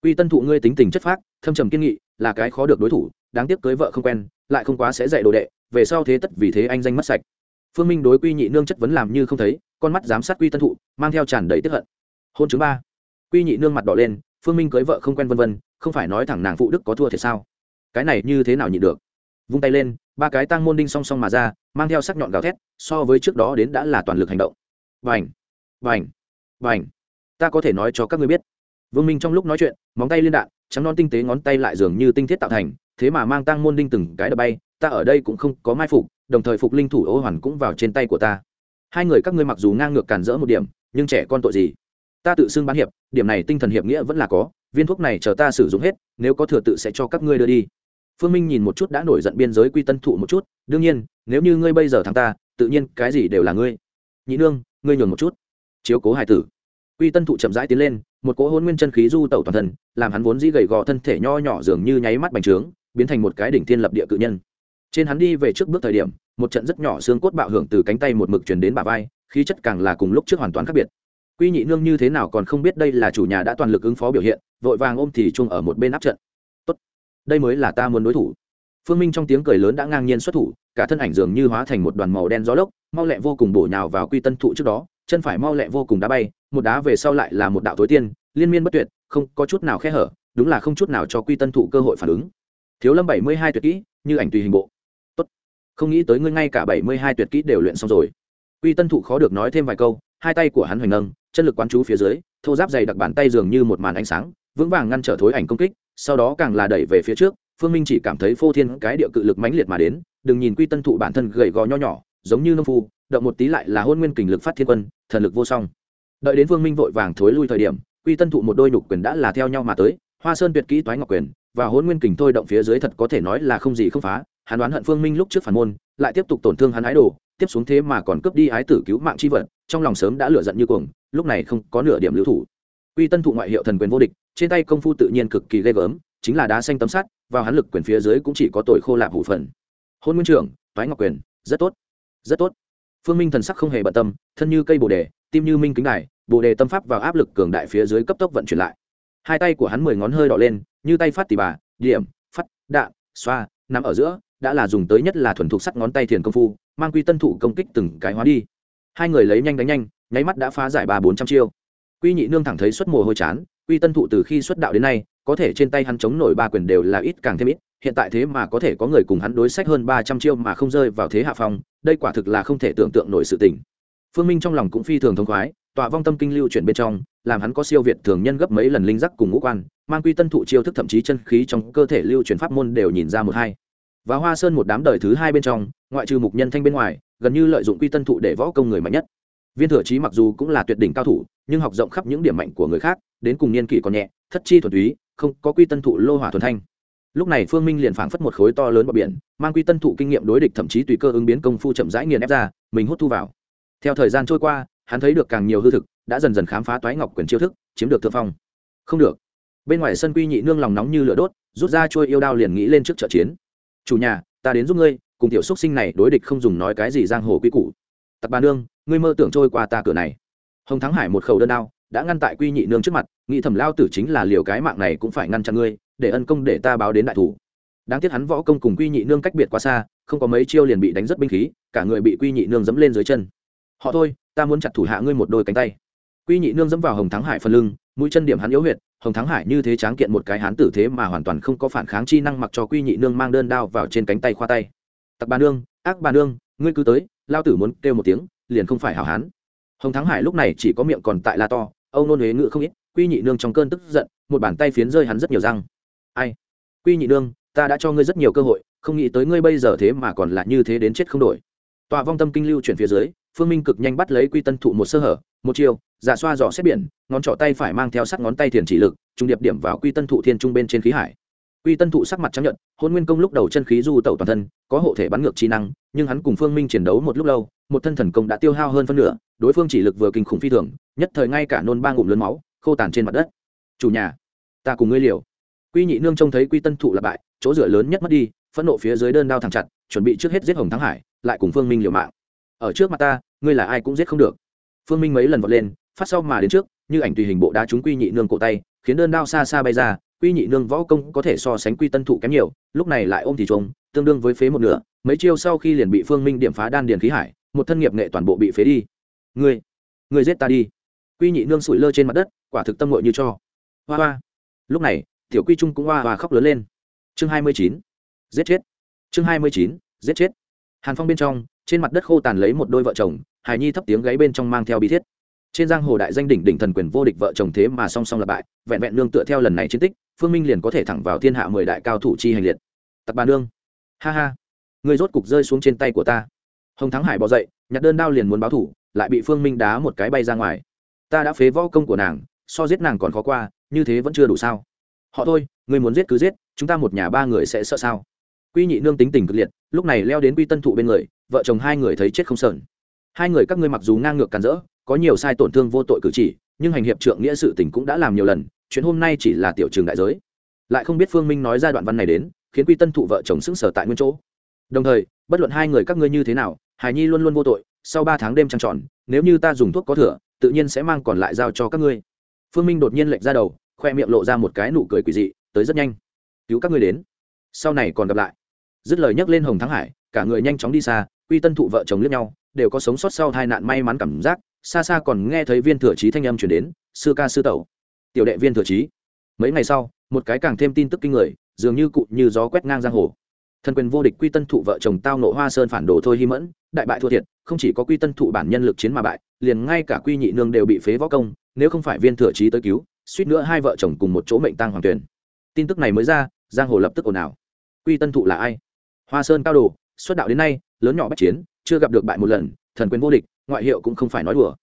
Quy tân thụ ngươi tính tình chất phác, thâm trầm kiên nghị, là cái khó được đối thủ, đáng tiếc cưới vợ không quen, lại không quá sẽ dạy đồ đệ, về sau thế tất vì thế anh danh mất sạch. Phương minh đối quy nhị nương chất vấn làm như không thấy, con mắt giám sát quy tân thụ, mang theo tràn đầy tiếp hận. Hôn chứng ba. Quy nhị nương mặt đỏ lên, phương minh cưới vợ không quen vân vân không phải nói thẳng nàng phụ đức có thua thì sao? Cái này như thế nào nhịn được? Vung tay lên, ba cái tăng môn đinh song song mà ra, mang theo sắc nhọn gào thét, so với trước đó đến đã là toàn lực hành động. Vành vành vành ta có thể nói cho các ngươi biết. Vương minh trong lúc nói chuyện, móng tay liên đạn, trắng non tinh tế ngón tay lại dường như tinh thiết tạo thành, thế mà mang tăng môn đinh từng cái đập bay, ta ở đây cũng không có mai phục, đồng thời phục linh thủ ô hoàn cũng vào trên tay của ta. Hai người các ngươi mặc dù ngang ngược cản rỡ một điểm, nhưng trẻ con tội gì? Ta tự xưng bán hiệp, điểm này tinh thần hiệp nghĩa vẫn là có viên thuốc này chờ ta sử dụng hết, nếu có thừa tự sẽ cho các ngươi đưa đi. Phương minh nhìn một chút đã nổi giận biên giới quy tân thụ một chút, đương nhiên, nếu như ngươi bây giờ thắng ta, tự nhiên cái gì đều là ngươi. Nhị nương, ngươi nhường một chút. Chiếu cố hải tử. Quy tân thụ chậm rãi tiến lên, một cỗ hôn nguyên chân khí du tẩu toàn thân, làm hắn vốn dĩ gầy gò thân thể nho nhỏ dường như nháy mắt bành trướng, biến thành một cái đỉnh thiên lập địa cự nhân. Trên hắn đi về trước bước thời điểm, một trận rất nhỏ xương cốt bạo hưởng từ cánh tay một mực truyền đến bả vai, khí chất càng là cùng lúc trước hoàn toàn khác biệt quy nhị nương như thế nào còn không biết đây là chủ nhà đã toàn lực ứng phó biểu hiện, vội vàng ôm thì chung ở một bên áp trận. Tốt, đây mới là ta muốn đối thủ. Phương minh trong tiếng cười lớn đã ngang nhiên xuất thủ, cả thân ảnh dường như hóa thành một đoàn màu đen gió lốc, mau lẹ vô cùng bổ nhào vào quy tân thụ trước đó, chân phải mau lẹ vô cùng đá bay, một đá về sau lại là một đạo tối tiên, liên miên bất tuyệt, không có chút nào khe hở, đúng là không chút nào cho quy tân thụ cơ hội phản ứng. Thiếu lâm bảy mươi hai tuyệt kỹ, như ảnh tùy hình bộ. Tốt, không nghĩ tới ngươi ngay cả bảy mươi hai tuyệt kỹ đều luyện xong rồi. Quy tân thụ khó được nói thêm vài câu hai tay của hắn hoành nâng, chân lực quán chú phía dưới, thô giáp dày đặc bàn tay dường như một màn ánh sáng, vững vàng ngăn trở thối ảnh công kích, sau đó càng là đẩy về phía trước, phương minh chỉ cảm thấy phô thiên cái địa cự lực mãnh liệt mà đến, đừng nhìn quy tân thụ bản thân gầy gò nho nhỏ, giống như nông phu, động một tí lại là hôn nguyên kình lực phát thiên quân, thần lực vô song. Đợi đến vương minh vội vàng thối lui thời điểm, quy tân thụ một đôi nhục quyền đã là theo nhau mà tới, hoa sơn tuyệt kỹ toái ngọc quyền, và hôn nguyên kình thôi động phía dưới thật có thể nói là không gì không phá, hắn đoán hận phương minh lúc trước phản môn, lại tiếp tục tổn thương hắn ái đồ tiếp xuống thế mà còn cướp đi ái tử cứu mạng chi vật, trong lòng sớm đã lửa giận như cuồng, lúc này không có nửa điểm lưu thủ. Quy tân thụ ngoại hiệu thần quyền vô địch, trên tay công phu tự nhiên cực kỳ ghê gớm, chính là đá xanh tấm sắt, vào hắn lực quyền phía dưới cũng chỉ có tội khô lạp hủ phần. Hôn nguyên trưởng, toái ngọc quyền, rất tốt rất tốt. Phương minh thần sắc không hề bận tâm, thân như cây bồ đề, tim như minh kính đài, bồ đề tâm pháp vào áp lực cường đại phía dưới cấp tốc vận chuyển lại. Hai tay của hắn mười ngón hơi đỏ lên, như tay phát tỉ bà, điểm, phát đạn xoa, nằm ở giữa, đã là dùng tới nhất là thuần thục sắt ngón tay thiền công phu mang quy tân thụ công kích từng cái hóa đi. Hai người lấy nhanh đánh nhanh, nháy mắt đã phá giải ba bốn trăm chiêu. Quy nhị nương thẳng thấy xuất mồ hôi chán, quy tân thụ từ khi xuất đạo đến nay, có thể trên tay hắn chống nổi ba quyền đều là ít càng thêm ít, hiện tại thế mà có thể có người cùng hắn đối sách hơn ba trăm chiêu mà không rơi vào thế hạ phong, đây quả thực là không thể tưởng tượng nổi sự tình. Phương minh trong lòng cũng phi thường thông khoái, tọa vong tâm kinh lưu chuyển bên trong, làm hắn có siêu việt thường nhân gấp mấy lần linh giác cùng ngũ quan, mang quy tân thụ chiêu thức thậm chí chân khí trong cơ thể lưu chuyển pháp môn đều nhìn ra một hai và hoa sơn một đám đời thứ hai bên trong, ngoại trừ mục nhân thanh bên ngoài, gần như lợi dụng quy tân thụ để võ công người mạnh nhất. Viên thừa trí mặc dù cũng là tuyệt đỉnh cao thủ, nhưng học rộng khắp những điểm mạnh của người khác, đến cùng niên kỷ còn nhẹ, thất chi thuần túy, không có quy tân thụ lô hỏa thuần thanh. Lúc này phương minh liền phảng phất một khối to lớn bờ biển, mang quy tân thụ kinh nghiệm đối địch thậm chí tùy cơ ứng biến công phu chậm rãi nghiền ép ra, mình hút thu vào. Theo thời gian trôi qua, hắn thấy được càng nhiều hư thực, đã dần dần khám phá toái ngọc quyền chiêu thức, chiếm được thượng phong. Không được. Bên ngoài sân quy nhị nương lòng nóng như lửa đốt, rút ra trôi yêu đao liền nghĩ lên trước trận chiến chủ nhà, ta đến giúp ngươi, cùng tiểu xúc sinh này đối địch không dùng nói cái gì giang hồ quy củ. Tặc bà nương, ngươi mơ tưởng trôi qua ta cửa này. Hồng thắng hải một khẩu đơn đao, đã ngăn tại quy nhị nương trước mặt, nghĩ thẩm lao tử chính là liều cái mạng này cũng phải ngăn chặn ngươi, để ân công để ta báo đến đại thủ. Đáng tiếc hắn võ công cùng quy nhị nương cách biệt quá xa, không có mấy chiêu liền bị đánh rất binh khí, cả người bị quy nhị nương dẫm lên dưới chân. Họ thôi, ta muốn chặt thủ hạ ngươi một đôi cánh tay. Quy nhị nương dẫm vào hồng thắng hải phần lưng, mũi chân điểm hắn yếu huyệt hồng thắng hải như thế tráng kiện một cái hán tử thế mà hoàn toàn không có phản kháng chi năng mặc cho quy nhị nương mang đơn đao vào trên cánh tay khoa tay. Tặc bà nương, ác bà nương, ngươi cứ tới, lao tử muốn kêu một tiếng, liền không phải hảo hán. Hồng thắng hải lúc này chỉ có miệng còn tại la to âu nôn huế ngự không ít, quy nhị nương trong cơn tức giận, một bàn tay phiến rơi hắn rất nhiều răng. Ai? Quy nhị nương, ta đã cho ngươi rất nhiều cơ hội, không nghĩ tới ngươi bây giờ thế mà còn là như thế đến chết không đổi. Tòa vong tâm kinh lưu chuyển phía dưới, phương minh cực nhanh bắt lấy quy tân thụ một sơ hở một chiều giả xoa dò xét biển, ngón trỏ tay phải mang theo sắc ngón tay thiền chỉ lực, trung điệp điểm vào quy tân thụ thiên trung bên trên khí hải. Quy tân thụ sắc mặt chấp nhận hôn nguyên công lúc đầu chân khí du tẩu toàn thân, có hộ thể bắn ngược chi năng, nhưng hắn cùng phương minh chiến đấu một lúc lâu, một thân thần công đã tiêu hao hơn phân nửa, đối phương chỉ lực vừa kinh khủng phi thường, nhất thời ngay cả nôn ba ngụm lớn máu, khô tàn trên mặt đất. Chủ nhà, ta cùng ngươi liều. Quy nhị nương trông thấy quy tân thụ là bại, chỗ rửa lớn nhất mất đi, phẫn nộ phía dưới đơn đao thẳng chặt, chuẩn bị trước hết giết hồng thắng hải, lại cùng phương minh liều mạng. Ở trước mặt ta, ngươi là ai cũng giết không được phương minh mấy lần vọt lên phát sau mà đến trước như ảnh tùy hình bộ đá trúng quy nhị nương cổ tay khiến đơn đao xa xa bay ra quy nhị nương võ công có thể so sánh quy tân thụ kém nhiều lúc này lại ôm thì trông tương đương với phế một nửa mấy chiêu sau khi liền bị phương minh điểm phá đan điền khí hải một thân nghiệp nghệ toàn bộ bị phế đi. Người, người giết ta đi. Quy nhị nương sủi lơ trên mặt đất quả thực tâm ngội như cho. Hoa hoa. Lúc này tiểu quy trung cũng hoa hoa khóc lớn lên. Chương hai mươi chín. Giết chết. Chương hai mươi chín. Giết chết. Hàn phong bên trong trên mặt đất khô tàn lấy một đôi vợ chồng, hài nhi thấp tiếng gáy bên trong mang theo bi thiết. Trên giang hồ đại danh đỉnh đỉnh thần quyền vô địch vợ chồng thế mà song song là bại, vẹn vẹn nương tựa theo lần này chiến tích, phương minh liền có thể thẳng vào thiên hạ mười đại cao thủ chi hành liệt. Tặc bà nương. Ha ha. Người rốt cục rơi xuống trên tay của ta. Hồng thắng hải bỏ dậy, nhặt đơn đao liền muốn báo thủ, lại bị phương minh đá một cái bay ra ngoài. Ta đã phế võ công của nàng, so giết nàng còn khó qua, như thế vẫn chưa đủ sao. Họ thôi, người muốn giết cứ giết, chúng ta một nhà ba người sẽ sợ sao? Quy nhị nương tính tình cực liệt, lúc này leo đến quy tân thụ bên người vợ chồng hai người thấy chết không sờn. Hai người các ngươi mặc dù ngang ngược càn rỡ, có nhiều sai tổn thương vô tội cử chỉ, nhưng hành hiệp trượng nghĩa sự tình cũng đã làm nhiều lần, chuyện hôm nay chỉ là tiểu trường đại giới. Lại không biết phương minh nói ra đoạn văn này đến, khiến quy tân thụ vợ chồng sững sờ tại nguyên chỗ. Đồng thời, bất luận hai người các ngươi như thế nào, hài nhi luôn luôn vô tội, sau ba tháng đêm trăng tròn, nếu như ta dùng thuốc có thừa, tự nhiên sẽ mang còn lại giao cho các ngươi. Phương minh đột nhiên lệnh ra đầu, khoe miệng lộ ra một cái nụ cười quỷ dị, tới rất nhanh. Cứu các ngươi đến. Sau này còn gặp lại. Dứt lời nhắc lên hồng thắng hải, cả người nhanh chóng đi xa quy tân thụ vợ chồng lướt nhau, đều có sống sót sau tai nạn may mắn cảm giác, xa xa còn nghe thấy viên thừa trí thanh âm chuyển đến, sư ca sư tẩu. Tiểu đệ viên thừa trí. Mấy ngày sau, một cái càng thêm tin tức kinh người, dường như cụ như gió quét ngang giang hồ. Thần quyền vô địch quy tân thụ vợ chồng tao nộ hoa sơn phản đồ thôi hy mẫn, đại bại thua thiệt, không chỉ có quy tân thụ bản nhân lực chiến mà bại, liền ngay cả quy nhị nương đều bị phế võ công, nếu không phải viên thừa trí tới cứu, suýt nữa hai vợ chồng cùng một chỗ mệnh tăng hoàng tuyển tin tức này mới ra, giang hồ lập tức ồn ào. Quy tân thụ là ai? Hoa sơn cao đồ xuất đạo đến nay, lớn nhỏ bách chiến, chưa gặp được bại một lần, thần quyền vô địch, ngoại hiệu cũng không phải nói đùa.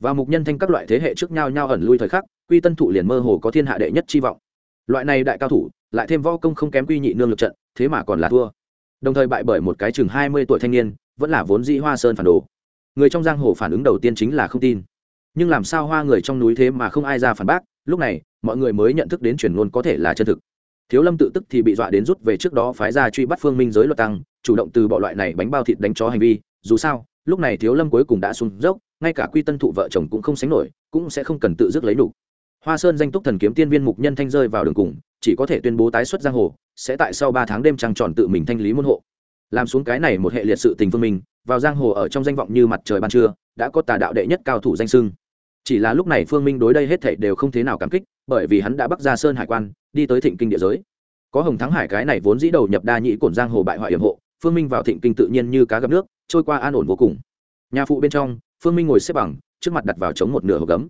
Và mục nhân thanh các loại thế hệ trước nhau nhau ẩn lui thời khắc, quy tân thụ liền mơ hồ có thiên hạ đệ nhất chi vọng. Loại này đại cao thủ, lại thêm võ công không kém quy nhị nương lực trận, thế mà còn là thua. Đồng thời bại bởi một cái chừng hai mươi tuổi thanh niên, vẫn là vốn dĩ hoa sơn phản đồ. Người trong giang hồ phản ứng đầu tiên chính là không tin. Nhưng làm sao hoa người trong núi thế mà không ai ra phản bác, lúc này, mọi người mới nhận thức đến chuyển ngôn có thể là chân thực. Thiếu lâm tự tức thì bị dọa đến rút về trước đó phái ra truy bắt phương minh giới luật tăng chủ động từ bỏ loại này bánh bao thịt đánh chó hành vi, dù sao, lúc này thiếu lâm cuối cùng đã xuống dốc, ngay cả quy tân thụ vợ chồng cũng không sánh nổi, cũng sẽ không cần tự dứt lấy đủ. Hoa sơn danh túc thần kiếm tiên viên mục nhân thanh rơi vào đường cùng, chỉ có thể tuyên bố tái xuất giang hồ, sẽ tại sau ba tháng đêm trăng tròn tự mình thanh lý môn hộ. Làm xuống cái này một hệ liệt sự tình phương mình, vào giang hồ ở trong danh vọng như mặt trời ban trưa, đã có tà đạo đệ nhất cao thủ danh sưng chỉ là lúc này phương minh đối đây hết thảy đều không thế nào cảm kích, bởi vì hắn đã bắc ra sơn hải quan, đi tới thịnh kinh địa giới. Có hồng thắng hải cái này vốn dĩ đầu nhập đa nhĩ cổn giang hồ bại hoại hiểm hộ phương minh vào thịnh kinh tự nhiên như cá gặp nước, trôi qua an ổn vô cùng. Nhà phụ bên trong, phương minh ngồi xếp bằng, trước mặt đặt vào chống một nửa hộp gấm.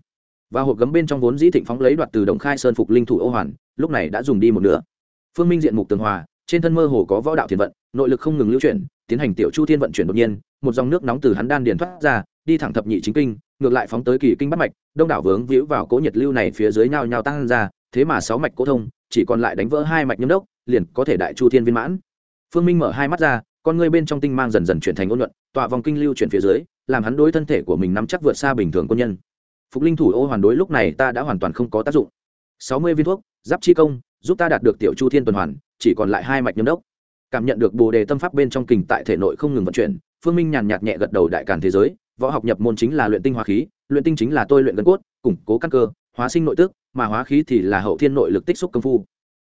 Và hộp gấm bên trong vốn dĩ thịnh phóng lấy đoạt từ đồng khai sơn phục linh thủ ô hoàn, lúc này đã dùng đi một nửa. Phương minh diện mục tường hòa, trên thân mơ hồ có võ đạo thiền vận, nội lực không ngừng lưu chuyển, tiến hành tiểu chu thiên vận chuyển đột nhiên, một dòng nước nóng từ hắn đan điền thoát ra, đi thẳng thập nhị chính kinh, ngược lại phóng tới kỳ kinh bắt mạch, đông đảo vướng víu vào cỗ nhiệt lưu này phía dưới nhao nhao tăng ra, thế mà sáu mạch cố thông, chỉ còn lại đánh vỡ hai mạch nhâm đốc, liền có thể đại chu thiên viên mãn phương minh mở hai mắt ra, con ngươi bên trong tinh mang dần dần chuyển thành ôn nhuận, tọa vòng kinh lưu chuyển phía dưới, làm hắn đối thân thể của mình nắm chắc vượt xa bình thường quân nhân. Phục linh thủ ô hoàn đối lúc này ta đã hoàn toàn không có tác dụng. Sáu mươi viên thuốc, giáp chi công, giúp ta đạt được tiểu chu thiên tuần hoàn, chỉ còn lại hai mạch nhâm đốc. Cảm nhận được bồ đề tâm pháp bên trong kình tại thể nội không ngừng vận chuyển, phương minh nhàn nhạt nhẹ gật đầu đại càn thế giới, võ học nhập môn chính là luyện tinh hóa khí, luyện tinh chính là tôi luyện gân cốt, củng cố căn cơ, hóa sinh nội tức, mà hóa khí thì là hậu thiên nội lực tích xúc công phu.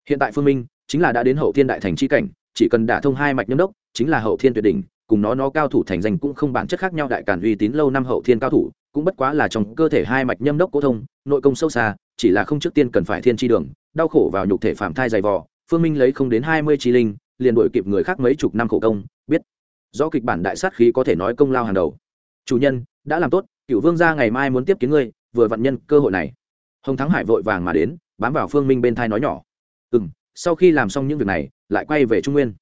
Hiện tại phương minh chính là đã đến hậu thiên đại thành chi cảnh chỉ cần đả thông hai mạch nhâm đốc, chính là hậu thiên tuyệt đỉnh, cùng nó nó cao thủ thành danh cũng không bản chất khác nhau, đại càn uy tín lâu năm hậu thiên cao thủ, cũng bất quá là trong cơ thể hai mạch nhâm đốc cố thông, nội công sâu xa, chỉ là không trước tiên cần phải thiên tri đường, đau khổ vào nhục thể phạm thai dày vò, phương minh lấy không đến hai mươi chi linh, liền đổi kịp người khác mấy chục năm khổ công, biết do kịch bản đại sát khí có thể nói công lao hàng đầu. Chủ nhân, đã làm tốt, cựu vương gia ngày mai muốn tiếp kiến ngươi, vừa vặn nhân cơ hội này. Hồng thắng hải vội vàng mà đến, bám vào phương minh bên thai nói nhỏ. Ừ m sau khi làm xong những việc này, lại quay về trung nguyên.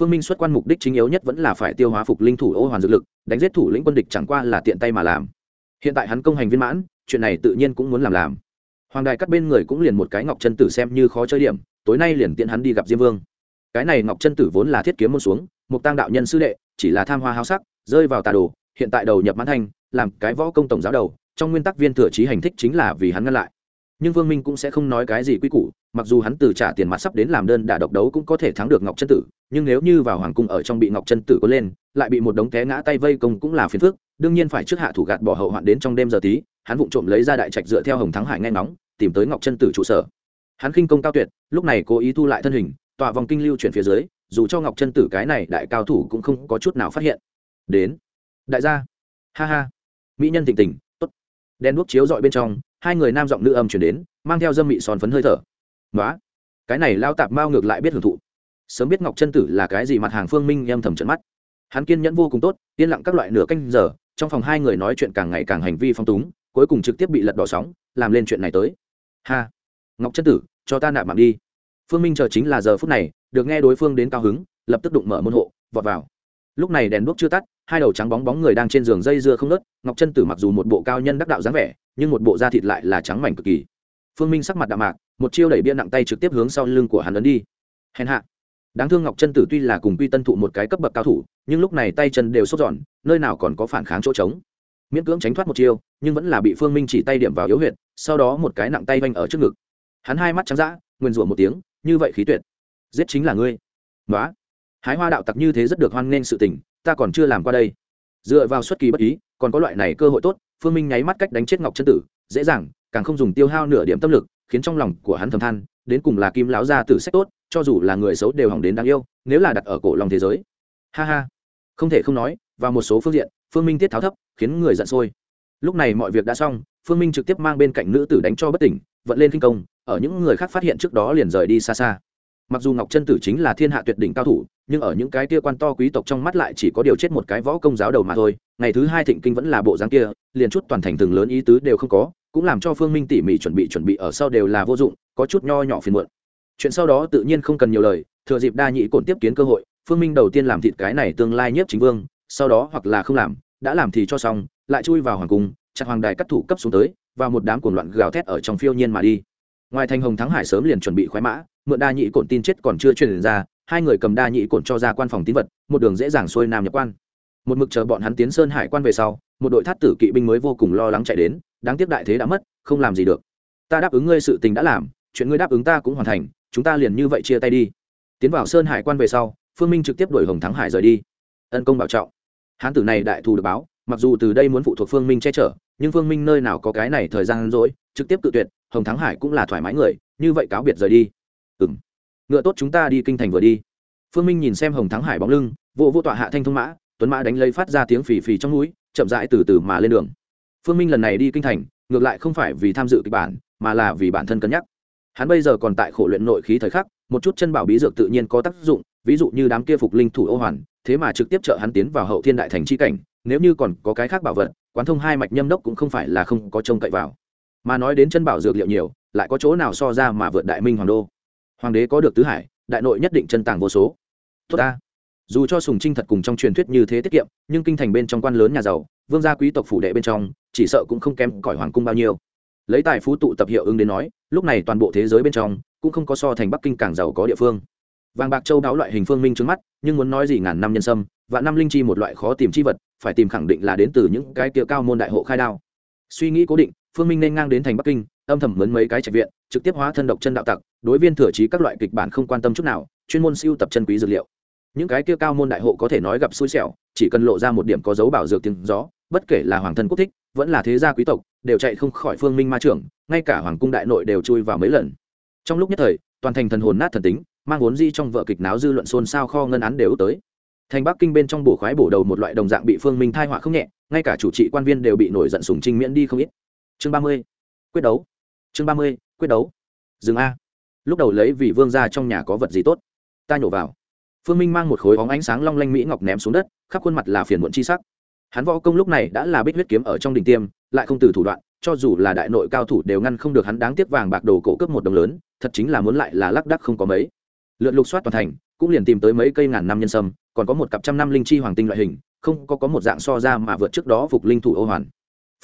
Phương minh xuất quan mục đích chính yếu nhất vẫn là phải tiêu hóa phục linh thủ ô hoàn dược lực, đánh giết thủ lĩnh quân địch chẳng qua là tiện tay mà làm. Hiện tại hắn công hành viên mãn, chuyện này tự nhiên cũng muốn làm làm. Hoàng đài cắt bên người cũng liền một cái ngọc chân tử xem như khó chơi điểm, tối nay liền tiện hắn đi gặp diêm vương. Cái này ngọc chân tử vốn là thiết kiếm môn xuống, một tăng đạo nhân sư đệ, chỉ là tham hoa háo sắc, rơi vào tà đồ, hiện tại đầu nhập mãn thanh làm cái võ công tổng giáo đầu, trong nguyên tắc viên thừa trí hành thích chính là vì hắn ngăn lại nhưng vương minh cũng sẽ không nói cái gì quy củ, mặc dù hắn từ trả tiền mặt sắp đến làm đơn đả độc đấu cũng có thể thắng được ngọc chân tử, nhưng nếu như vào hoàng cung ở trong bị ngọc chân tử có lên, lại bị một đống té ngã tay vây công cũng là phiền phức, đương nhiên phải trước hạ thủ gạt bỏ hậu hoạn đến trong đêm giờ tí, hắn vụng trộm lấy ra đại trạch dựa theo hồng thắng hải nghe ngóng, tìm tới ngọc chân tử trụ sở. Hắn khinh công cao tuyệt, lúc này cố ý thu lại thân hình, tọa vòng kinh lưu chuyển phía dưới, dù cho ngọc chân tử cái này đại cao thủ cũng không có chút nào phát hiện. Đến. Đại gia. Ha ha. Mỹ nhân tỉnh tỉnh, tốt. Đen đuốc chiếu dọi bên trong hai người nam giọng nữ âm chuyển đến, mang theo dâm mị sòn phấn hơi thở. Nói cái này lao tạp mao ngược lại biết hưởng thụ. Sớm biết ngọc chân tử là cái gì mặt hàng phương minh em thầm trận mắt. Hắn kiên nhẫn vô cùng tốt, yên lặng các loại nửa canh giờ, trong phòng hai người nói chuyện càng ngày càng hành vi phong túng, cuối cùng trực tiếp bị lật đỏ sóng, làm lên chuyện này tới. Ha, ngọc chân tử, cho ta nạp mạng đi. Phương minh chờ chính là giờ phút này, được nghe đối phương đến cao hứng, lập tức đụng mở môn hộ, vọt vào lúc này đèn đuốc chưa tắt, hai đầu trắng bóng bóng người đang trên giường dây dưa không nớt ngọc chân tử mặc dù một bộ cao nhân đắc đạo dáng vẻ, nhưng một bộ da thịt lại là trắng mảnh cực kỳ. Phương minh sắc mặt đạm mạc, một chiêu đẩy bia nặng tay trực tiếp hướng sau lưng của hắn ấn đi. Hèn hạ. Đáng thương ngọc chân tử tuy là cùng quy tân thụ một cái cấp bậc cao thủ, nhưng lúc này tay chân đều sốt giòn nơi nào còn có phản kháng chỗ trống. Miễn cưỡng tránh thoát một chiêu, nhưng vẫn là bị phương minh chỉ tay điểm vào yếu huyệt, sau đó một cái nặng tay vanh ở trước ngực. Hắn hai mắt trắng d ã rủa một tiếng, như vậy khí tuyệt. Giết chính là ngươi. Nói hái hoa đạo tặc như thế rất được hoan nghênh sự tình, ta còn chưa làm qua đây. Dựa vào xuất kỳ bất ý, còn có loại này cơ hội tốt, phương minh nháy mắt cách đánh chết ngọc chân tử, dễ dàng, càng không dùng tiêu hao nửa điểm tâm lực, khiến trong lòng của hắn thầm than, đến cùng là kim láo ra tử sách tốt, cho dù là người xấu đều hỏng đến đáng yêu, nếu là đặt ở cổ lòng thế giới. Ha ha. Không thể không nói và một số phương diện, phương minh tiết tháo thấp, khiến người giận sôi. Lúc này mọi việc đã xong, phương minh trực tiếp mang bên cạnh nữ tử đánh cho bất tỉnh, vận lên kinh công, ở những người khác phát hiện trước đó liền rời đi xa xa mặc dù ngọc chân tử chính là thiên hạ tuyệt đỉnh cao thủ, nhưng ở những cái kia quan to quý tộc trong mắt lại chỉ có điều chết một cái võ công giáo đầu mà thôi. Ngày thứ hai thịnh kinh vẫn là bộ dáng kia, liền chút toàn thành thường lớn ý tứ đều không có, cũng làm cho phương minh tỉ mỉ chuẩn bị chuẩn bị ở sau đều là vô dụng, có chút nho nhỏ phiền muộn. Chuyện sau đó tự nhiên không cần nhiều lời, thừa dịp đa nhị cổn tiếp kiến cơ hội, phương minh đầu tiên làm thịt cái này tương lai nhất chính vương, sau đó hoặc là không làm, đã làm thì cho xong, lại chui vào hoàng cung, chặt hoàng đài cắt thủ cấp xuống tới và một đám cuồng loạn gào thét ở trong phiêu nhiên mà đi ngoài thành hồng thắng hải sớm liền chuẩn bị khoái mã, mượn đa nhị cổn tin chết còn chưa truyền ra, hai người cầm đa nhị cổn cho ra quan phòng tín vật, một đường dễ dàng xuôi nam nhập quan. Một mực chờ bọn hắn tiến sơn hải quan về sau, một đội thát tử kỵ binh mới vô cùng lo lắng chạy đến, đáng tiếc đại thế đã mất, không làm gì được. Ta đáp ứng ngươi sự tình đã làm, chuyện ngươi đáp ứng ta cũng hoàn thành, chúng ta liền như vậy chia tay đi. Tiến vào sơn hải quan về sau, phương minh trực tiếp đuổi hồng thắng hải rời đi. Ân công bảo trọng. Hán tử này đại thù được báo, mặc dù từ đây muốn phụ thuộc phương minh che chở, nhưng phương minh nơi nào có cái này thời gian rỗi, trực tiếp tự tuyệt hồng thắng hải cũng là thoải mái người, như vậy cáo biệt rời đi. Ừ m ngựa tốt chúng ta đi kinh thành vừa đi. Phương minh nhìn xem hồng thắng hải bóng lưng vô vô tọa hạ thanh thông mã, tuấn mã đánh lấy phát ra tiếng phì phì trong núi, chậm rãi từ từ mà lên đường. Phương minh lần này đi kinh thành, ngược lại không phải vì tham dự kịch bản, mà là vì bản thân cân nhắc. Hắn bây giờ còn tại khổ luyện nội khí thời khắc, một chút chân bảo bí dược tự nhiên có tác dụng, ví dụ như đám kia phục linh thủ ô hoàn, thế mà trực tiếp trợ hắn tiến vào hậu thiên đại thành c h i cảnh, nếu như còn có cái khác bảo vật, quán thông hai mạch nhâm đốc cũng không phải là không có trông cậy vào mà nói đến chân bảo dược liệu nhiều, lại có chỗ nào so ra mà vượt đại minh hoàng đô? Hoàng đế có được tứ hải, đại nội nhất định chân tàng vô số. Tốt ta. Dù cho sùng trinh thật cùng trong truyền thuyết như thế tiết kiệm, nhưng kinh thành bên trong quan lớn nhà giàu, vương gia quý tộc phủ đệ bên trong, chỉ sợ cũng không kém cỏi hoàng cung bao nhiêu. Lấy tài phú tụ tập hiệu ứng đến nói, lúc này toàn bộ thế giới bên trong, cũng không có so thành bắc kinh càng giàu có địa phương. Vàng bạc châu đáo loại hình phương minh trước mắt, nhưng muốn nói gì ngàn năm nhân sâm và năm linh chi một loại khó tìm chi vật, phải tìm khẳng định là đến từ những cái kia cao môn đại hộ khai đao. Suy nghĩ cố định phương minh nên ngang đến thành bắc kinh, âm thầm mướn mấy cái trạch viện, trực tiếp hóa thân độc chân đạo tặc, đối viên thừa trí các loại kịch bản không quan tâm chút nào, chuyên môn siêu tập chân quý dược liệu. Những cái kia cao môn đại hộ có thể nói gặp xui xẻo, chỉ cần lộ ra một điểm có dấu bảo dược tiếng gió, bất kể là hoàng thân quốc thích, vẫn là thế gia quý tộc, đều chạy không khỏi phương minh ma trưởng, ngay cả hoàng cung đại nội đều chui vào mấy lần. Trong lúc nhất thời, toàn thành thần hồn nát thần tính, mang vốn di trong vợ kịch náo dư luận xôn xao kho ngân án đều tới. Thành bắc kinh bên trong bổ khoái bổ đầu một loại đồng dạng bị phương minh thai họa không nhẹ, ngay cả chủ trị quan viên đều bị nổi giận sùng trinh miễn đi không ít chương ba mươi, quyết đấu. Chương ba mươi, quyết đấu. Dừng a. Lúc đầu lấy vì vương ra trong nhà có vật gì tốt, ta nhổ vào. Phương minh mang một khối óng ánh sáng long lanh mỹ ngọc ném xuống đất, khắp khuôn mặt là phiền muộn chi sắc. Hắn võ công lúc này đã là bích huyết kiếm ở trong đỉnh tiêm, lại không từ thủ đoạn, cho dù là đại nội cao thủ đều ngăn không được hắn đáng tiếc vàng bạc đồ cổ cướp một đồng lớn, thật chính là muốn lại là lắc đắc không có mấy. Lượn lục soát toàn thành, cũng liền tìm tới mấy cây ngàn năm nhân sâm, còn có một cặp trăm năm linh chi hoàng tinh loại hình, không có có một dạng so ra mà vượt trước đó phục linh thủ ô hoàn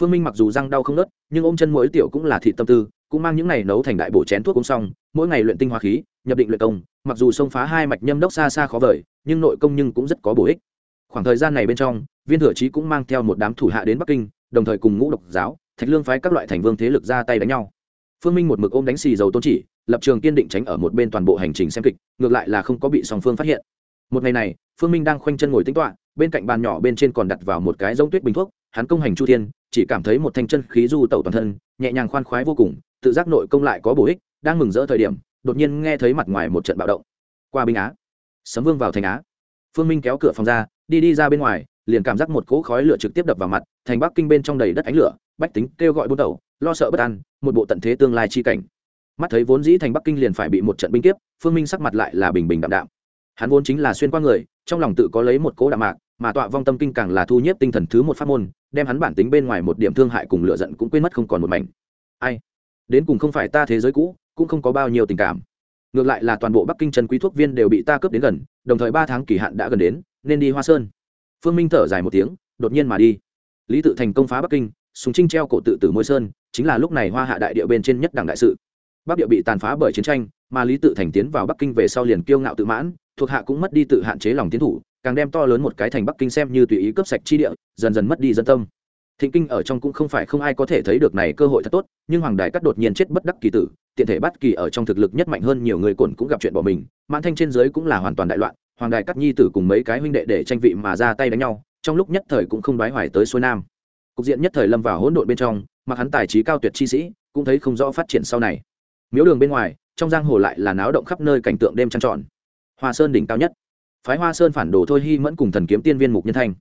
phương minh mặc dù răng đau không nớt nhưng ôm chân mỗi tiểu cũng là thị tâm tư, cũng mang những này nấu thành đại bổ chén thuốc cũng xong, mỗi ngày luyện tinh hoa khí, nhập định luyện công, mặc dù xông phá hai mạch nhâm đốc xa xa khó vời, nhưng nội công nhưng cũng rất có bổ ích. Khoảng thời gian này bên trong, viên thừa trí cũng mang theo một đám thủ hạ đến bắc kinh, đồng thời cùng ngũ độc giáo, thạch lương phái các loại thành vương thế lực ra tay đánh nhau. Phương minh một mực ôm đánh xì dầu tôn chỉ, lập trường kiên định tránh ở một bên toàn bộ hành trình xem kịch, ngược lại là không có bị song phương phát hiện. Một ngày này, phương minh đang khoanh chân ngồi tính toạ bên cạnh bàn nhỏ bên trên còn đặt vào một cái giống tuyết bình thuốc hắn công hành chu thiên, chỉ cảm thấy một thanh chân khí du tẩu toàn thân, nhẹ nhàng khoan khoái vô cùng, tự giác nội công lại có bổ ích, đang mừng rỡ thời điểm, đột nhiên nghe thấy mặt ngoài một trận bạo động. Qua binh á. Sấm vương vào thành á. Phương minh kéo cửa phòng ra, đi đi ra bên ngoài, liền cảm giác một cỗ khói lửa trực tiếp đập vào mặt, thành bắc kinh bên trong đầy đất ánh lửa, bách tính kêu gọi bút đầu lo sợ bất an, một bộ tận thế tương lai chi cảnh. Mắt thấy vốn dĩ thành bắc kinh liền phải bị một trận binh kiếp, phương minh sắc mặt lại là bình bình đạm đạm. Hắn vốn chính là xuyên qua người, trong lòng tự có lấy một cỗ đạm mạc, mà tọa vong tâm kinh càng là thu nhiếp tinh thần thứ một pháp môn đem hắn bản tính bên ngoài một điểm thương hại cùng lựa giận cũng quên mất không còn một mảnh. Ai? Đến cùng không phải ta thế giới cũ, cũng không có bao nhiêu tình cảm. Ngược lại là toàn bộ bắc kinh trần quý thuốc viên đều bị ta cướp đến gần, đồng thời ba tháng kỳ hạn đã gần đến, nên đi hoa sơn. Phương minh thở dài một tiếng, đột nhiên mà đi. Lý tự thành công phá bắc kinh, súng trinh treo cổ tự tử môi sơn, chính là lúc này hoa hạ đại địa bên trên nhất đảng đại sự. Bắc địa bị tàn phá bởi chiến tranh, mà lý tự thành tiến vào bắc kinh về sau liền kiêu ngạo tự mãn, thuộc hạ cũng mất đi tự hạn chế lòng tiến thủ càng đem to lớn một cái thành bắc kinh xem như tùy ý cướp sạch chi địa, dần dần mất đi dân tâm. Thịnh kinh ở trong cũng không phải không ai có thể thấy được này cơ hội thật tốt, nhưng hoàng đài cắt đột nhiên chết bất đắc kỳ tử, tiện thể bắt kỳ ở trong thực lực nhất mạnh hơn nhiều người quần cũng gặp chuyện bỏ mình, mãn thanh trên dưới cũng là hoàn toàn đại loạn, hoàng đài cắt nhi tử cùng mấy cái huynh đệ để tranh vị mà ra tay đánh nhau, trong lúc nhất thời cũng không đoái hoài tới xuôi nam. Cục diện nhất thời lâm vào hỗn độn bên trong, mặc hắn tài trí cao tuyệt chi sĩ, cũng thấy không rõ phát triển sau này. Miếu đường bên ngoài, trong giang hồ lại là náo động khắp nơi cảnh tượng đêm trăng tròn hoa sơn đỉnh cao nhất phái hoa sơn phản đồ thôi hy mẫn cùng thần kiếm tiên viên mục nhân thanh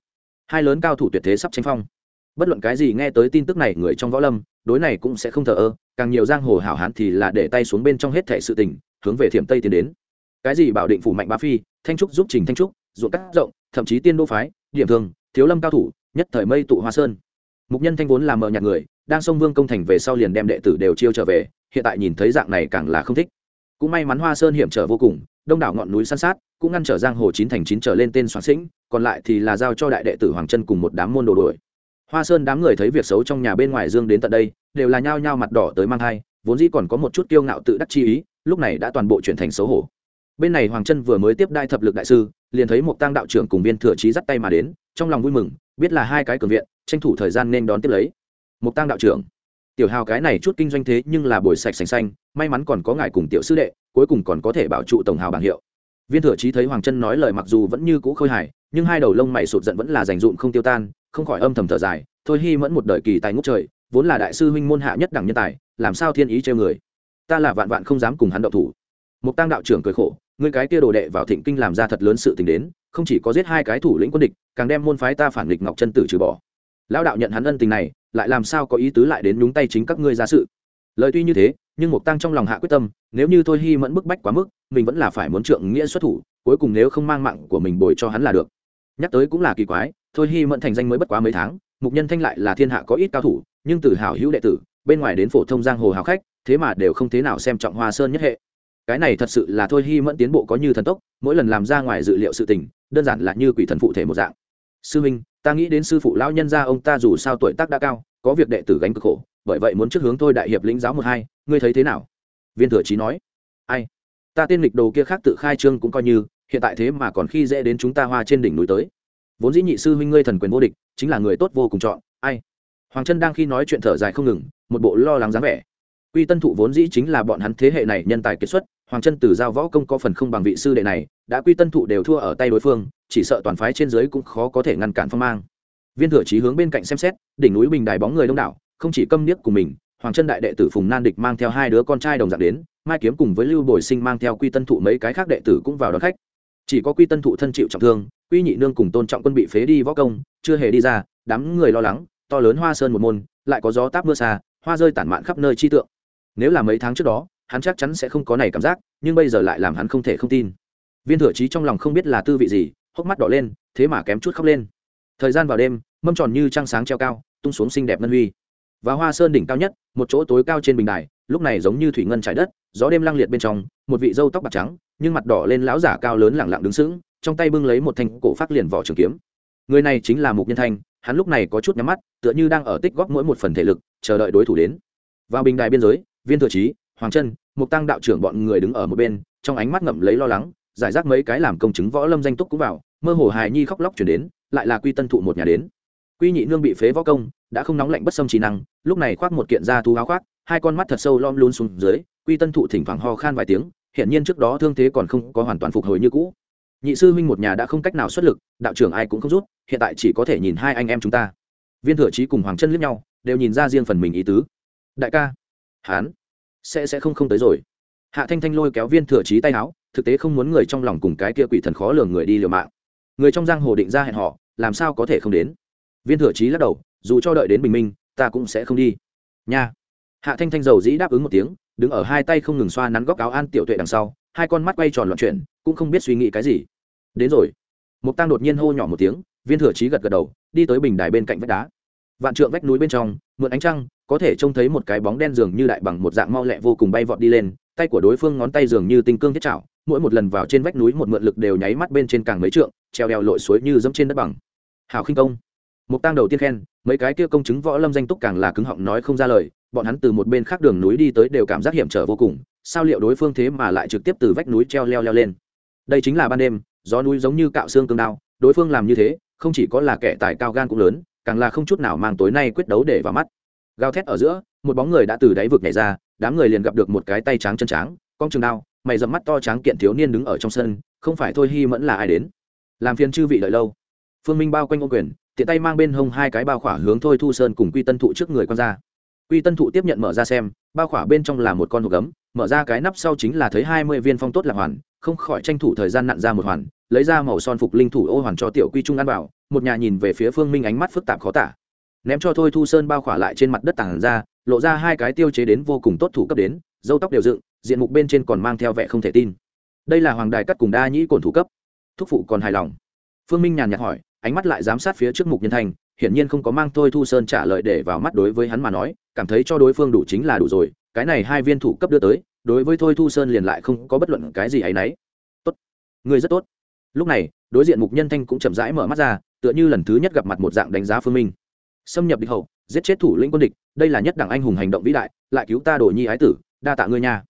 hai lớn cao thủ tuyệt thế sắp tranh phong bất luận cái gì nghe tới tin tức này người trong võ lâm đối này cũng sẽ không thờ ơ càng nhiều giang hồ hảo hán thì là để tay xuống bên trong hết thẻ sự tình hướng về thiểm tây tiến đến cái gì bảo định phủ mạnh ba phi thanh trúc giúp trình thanh trúc ruộng cắt rộng thậm chí tiên đô phái điểm thường thiếu lâm cao thủ nhất thời mây tụ hoa sơn mục nhân thanh vốn là mờ nhạt người đang sông vương công thành về sau liền đem đệ tử đều chiêu trở về hiện tại nhìn thấy dạng này càng là không thích cũng may mắn hoa sơn hiểm trở vô cùng đông đảo ngọn núi san sát, cũng ngăn trở giang hồ chín thành chín trở lên tên soạn sĩnh, còn lại thì là giao cho đại đệ tử hoàng chân cùng một đám môn đồ đuổi. Hoa sơn đám người thấy việc xấu trong nhà bên ngoài dương đến tận đây, đều là nhao nhao mặt đỏ tới mang thai vốn dĩ còn có một chút kiêu ngạo tự đắc chi ý, lúc này đã toàn bộ chuyển thành xấu hổ. Bên này hoàng chân vừa mới tiếp đai thập lực đại sư, liền thấy một tăng đạo trưởng cùng viên thừa trí dắt tay mà đến, trong lòng vui mừng, biết là hai cái cường viện, tranh thủ thời gian nên đón tiếp lấy. Một tăng đạo trưởng tiểu hào cái này chút kinh doanh thế nhưng là bồi sạch sành xanh, may mắn còn có ngài cùng tiểu sư đệ, cuối cùng còn có thể bảo trụ tổng hào bảng hiệu. Viên thừa trí thấy hoàng chân nói lời mặc dù vẫn như cũ khôi hài, nhưng hai đầu lông mày sụt giận vẫn là dành dụm không tiêu tan, không khỏi âm thầm thở dài, thôi hy mẫn một đời kỳ tài ngốc trời, vốn là đại sư huynh môn hạ nhất đẳng nhân tài, làm sao thiên ý chơi người? Ta là vạn vạn không dám cùng hắn đậu thủ. Mục tăng đạo trưởng cười khổ người cái kia đồ đệ vào thịnh kinh làm ra thật lớn sự tình đến, không chỉ có giết hai cái thủ lĩnh quân địch, càng đem môn phái ta phản nghịch ngọc chân tử trừ bỏ. Lão đạo nhận hắn ân tình này lại làm sao có ý tứ lại đến nhúng tay chính các ngươi ra sự? Lời tuy như thế, nhưng mục tăng trong lòng hạ quyết tâm, nếu như thôi hy mẫn bức bách quá mức, mình vẫn là phải muốn trượng nghĩa xuất thủ, cuối cùng nếu không mang mạng của mình bồi cho hắn là được. Nhắc tới cũng là kỳ quái, thôi hy mẫn thành danh mới bất quá mấy tháng, mục nhân thanh lại là thiên hạ có ít cao thủ, nhưng từ hảo hữu đệ tử, bên ngoài đến phổ thông giang hồ hào khách, thế mà đều không thế nào xem trọng hoa sơn nhất hệ. Cái này thật sự là thôi hy mẫn tiến bộ có như thần tốc, mỗi lần làm ra ngoài dự liệu sự tình, đơn giản là như quỷ thần phụ thể một dạng sư minh ta nghĩ đến sư phụ lão nhân gia ông ta dù sao tuổi tác đã cao, có việc đệ tử gánh cực khổ, bởi vậy muốn trước hướng thôi đại hiệp lĩnh giáo một hai, ngươi thấy thế nào? Viên thừa trí nói. Ai? Ta tên lịch đồ kia khác tự khai trương cũng coi như, hiện tại thế mà còn khi dễ đến chúng ta hoa trên đỉnh núi tới. Vốn dĩ nhị sư huynh ngươi thần quyền vô địch, chính là người tốt vô cùng chọn, ai? Hoàng trân đang khi nói chuyện thở dài không ngừng, một bộ lo lắng dáng vẻ. Quy tân thụ vốn dĩ chính là bọn hắn thế hệ này nhân tài kết xuất hoàng trân từ giao võ công có phần không bằng vị sư đệ này, đã quy tân thụ đều thua ở tay đối phương, chỉ sợ toàn phái trên dưới cũng khó có thể ngăn cản phong mang. Viên thừa trí hướng bên cạnh xem xét, đỉnh núi bình đài bóng người đông đảo, không chỉ câm niếc của mình, hoàng trân đại đệ tử phùng nan địch mang theo hai đứa con trai đồng dạng đến, mai kiếm cùng với lưu bồi sinh mang theo quy tân thụ mấy cái khác đệ tử cũng vào đón khách. Chỉ có quy tân thụ thân chịu trọng thương, quy nhị nương cùng tôn trọng quân bị phế đi võ công, chưa hề đi ra, đám người lo lắng, to lớn hoa sơn một môn, lại có gió táp mưa xa, hoa rơi tản mạn khắp nơi chi tượng. Nếu là mấy tháng trước đó hắn chắc chắn sẽ không có này cảm giác, nhưng bây giờ lại làm hắn không thể không tin. Viên thừa trí trong lòng không biết là tư vị gì, hốc mắt đỏ lên, thế mà kém chút khóc lên. Thời gian vào đêm, mâm tròn như trăng sáng treo cao, tung xuống xinh đẹp ngân huy. Và hoa sơn đỉnh cao nhất, một chỗ tối cao trên bình đài, lúc này giống như thủy ngân trải đất, gió đêm lăng liệt bên trong, một vị dâu tóc bạc trắng, nhưng mặt đỏ lên lão giả cao lớn lẳng lặng đứng sững, trong tay bưng lấy một thanh cổ phát liền vỏ trường kiếm. Người này chính là mục nhân thanh, hắn lúc này có chút nhắm mắt, tựa như đang ở tích góp mỗi một phần thể lực, chờ đợi đối thủ đến. Vào bình đài biên giới, viên thừa trí hoàng chân mục tăng đạo trưởng bọn người đứng ở một bên, trong ánh mắt ngậm lấy lo lắng, giải rác mấy cái làm công chứng võ lâm danh túc cũng vào, mơ hồ hài nhi khóc lóc chuyển đến, lại là quy tân thụ một nhà đến. Quy nhị nương bị phế võ công, đã không nóng lạnh bất xâm trí năng, lúc này khoác một kiện da thú áo khoác, hai con mắt thật sâu lom luôn xuống dưới, quy tân thụ thỉnh thoảng ho khan vài tiếng hiện nhiên trước đó thương thế còn không có hoàn toàn phục hồi như cũ. Nhị sư huynh một nhà đã không cách nào xuất lực, đạo trưởng ai cũng không rút, hiện tại chỉ có thể nhìn hai anh em chúng ta. Viên thừa trí cùng hoàng chân liếc nhau, đều nhìn ra riêng phần mình ý tứ. Đại ca. Hán sẽ sẽ không không tới rồi. Hạ thanh thanh lôi kéo viên thừa trí tay áo, thực tế không muốn người trong lòng cùng cái kia quỷ thần khó lường người đi liều mạng. Người trong giang hồ định ra hẹn họ làm sao có thể không đến? Viên thừa trí lắc đầu, dù cho đợi đến bình minh, ta cũng sẽ không đi. Nha. Hạ thanh thanh dầu dĩ đáp ứng một tiếng, đứng ở hai tay không ngừng xoa nắn góc áo an tiểu tuệ đằng sau, hai con mắt quay tròn loạn chuyển, cũng không biết suy nghĩ cái gì. Đến rồi. Mục tăng đột nhiên hô nhỏ một tiếng, viên thừa trí gật gật đầu, đi tới bình đài bên cạnh vách đá. Vạn trượng vách núi bên trong, mượn ánh trăng có thể trông thấy một cái bóng đen dường như đại bằng một dạng mau lẹ vô cùng bay vọt đi lên, tay của đối phương ngón tay dường như tinh cương thiết chảo, mỗi một lần vào trên vách núi một mượn lực đều nháy mắt bên trên càng mấy trượng, treo đèo lội suối như dẫm trên đất bằng. Hào khinh công. Mục tăng đầu tiên khen, mấy cái kia công chứng võ lâm danh túc càng là cứng họng nói không ra lời, bọn hắn từ một bên khác đường núi đi tới đều cảm giác hiểm trở vô cùng, sao liệu đối phương thế mà lại trực tiếp từ vách núi treo leo leo lên? Đây chính là ban đêm, gió núi giống như cạo xương cương đao, đối phương làm như thế, không chỉ có là kẻ tài cao gan cũng lớn, càng là không chút nào mang tối nay quyết đấu để vào mắt gào thét ở giữa, một bóng người đã từ đáy vực nhảy ra, đám người liền gặp được một cái tay trắng chân trắng con trường đao, mày dẫm mắt to trắng kiện thiếu niên đứng ở trong sân, không phải thôi hy mẫn là ai đến? Làm phiền chư vị đợi lâu. Phương minh bao quanh ô quyền, tiện tay mang bên hông hai cái bao khỏa hướng thôi thu sơn cùng quy tân thụ trước người quan ra. Quy tân thụ tiếp nhận mở ra xem, bao khỏa bên trong là một con hộp gấm, mở ra cái nắp sau chính là thấy hai mươi viên phong tốt lạc hoàn, không khỏi tranh thủ thời gian nặn ra một hoàn, lấy ra màu son phục linh thủ ô hoàn cho tiểu quy trung ăn bảo một nhà nhìn về phía phương minh ánh mắt phức tạp khó tả ném cho thôi thu sơn bao khỏa lại trên mặt đất tảng ra, lộ ra hai cái tiêu chế đến vô cùng tốt thủ cấp đến, dâu tóc đều dựng, diện mục bên trên còn mang theo vẻ không thể tin. Đây là hoàng đài cắt cùng đa nhĩ cổn thủ cấp. Thúc phụ còn hài lòng. Phương minh nhàn nhạt hỏi, ánh mắt lại giám sát phía trước mục nhân thành, hiển nhiên không có mang thôi thu sơn trả lời để vào mắt đối với hắn mà nói, cảm thấy cho đối phương đủ chính là đủ rồi, cái này hai viên thủ cấp đưa tới, đối với thôi thu sơn liền lại không có bất luận cái gì ấ y n ấ y tốt. Người rất tốt. Lúc này, đối diện mục nhân thanh cũng chậm rãi mở mắt ra, tựa như lần thứ nhất gặp mặt một dạng đánh giá phương minh xâm nhập địch hậu, giết chết thủ lĩnh quân địch, đây là nhất đảng anh hùng hành động vĩ đại, lại cứu ta đồ nhi ái tử, đa tạ ngươi nha.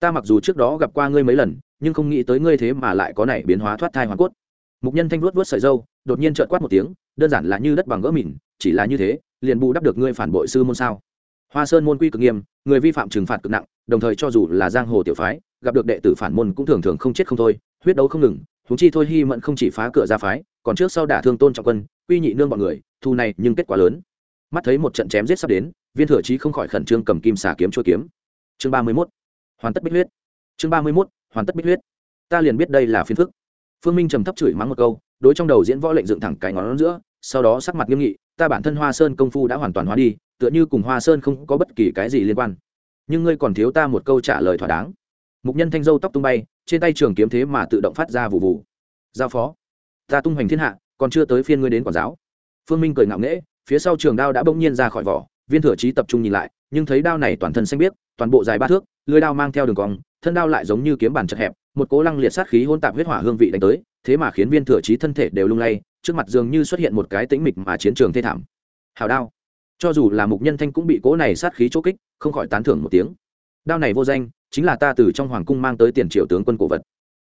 Ta mặc dù trước đó gặp qua ngươi mấy lần, nhưng không nghĩ tới ngươi thế mà lại có này biến hóa thoát thai hoàn cốt. Mục nhân thanh luốt vớt sợi dâu đột nhiên trợn quát một tiếng, đơn giản là như đất bằng gỡ mìn, chỉ là như thế, liền bù đắp được ngươi phản bội sư môn sao. Hoa sơn môn quy cực nghiêm, người vi phạm trừng phạt cực nặng, đồng thời cho dù là giang hồ tiểu phái, gặp được đệ tử phản môn cũng thường thường không chết không thôi, huyết đấu không ngừng húng chi thôi hy mẫn không chỉ phá cửa ra phái, còn trước sau đả thương tôn trọng quân, quy nhị nương bọn người, thu này nhưng kết quả lớn mắt thấy một trận chém giết sắp đến, viên thừa trí không khỏi khẩn trương cầm kim xà kiếm chua kiếm. Chương ba mươi mốt, hoàn tất bích huyết. Chương ba mươi mốt, hoàn tất bích huyết. Ta liền biết đây là phiên phức. Phương minh trầm thấp chửi mắng một câu, đối trong đầu diễn võ lệnh dựng thẳng cái ngón giữa, sau đó sắc mặt nghiêm nghị, ta bản thân hoa sơn công phu đã hoàn toàn hóa đi, tựa như cùng hoa sơn không có bất kỳ cái gì liên quan. Nhưng ngươi còn thiếu ta một câu trả lời thỏa đáng. Mục nhân thanh dâu tóc tung bay, trên tay trường kiếm thế mà tự động phát ra vụ vụ giao phó. Ta tung hoành thiên hạ, còn chưa tới phiên ngươi đến quản giáo. Phương minh cười ngạo nghễ phía sau trường đao đã bỗng nhiên ra khỏi vỏ, viên thừa trí tập trung nhìn lại, nhưng thấy đao này toàn thân xanh biếc, toàn bộ dài ba thước, lưới đao mang theo đường cong, thân đao lại giống như kiếm bản chật hẹp, một cố lăng liệt sát khí hôn tạp huyết hỏa hương vị đánh tới, thế mà khiến viên thừa trí thân thể đều lung lay, trước mặt dường như xuất hiện một cái tĩnh mịch mà chiến trường thê thảm. Hào đao. Cho dù là mục nhân thanh cũng bị cố này sát khí chỗ kích, không khỏi tán thưởng một tiếng. Đao này vô danh, chính là ta từ trong hoàng cung mang tới tiền triệu tướng quân cổ vật.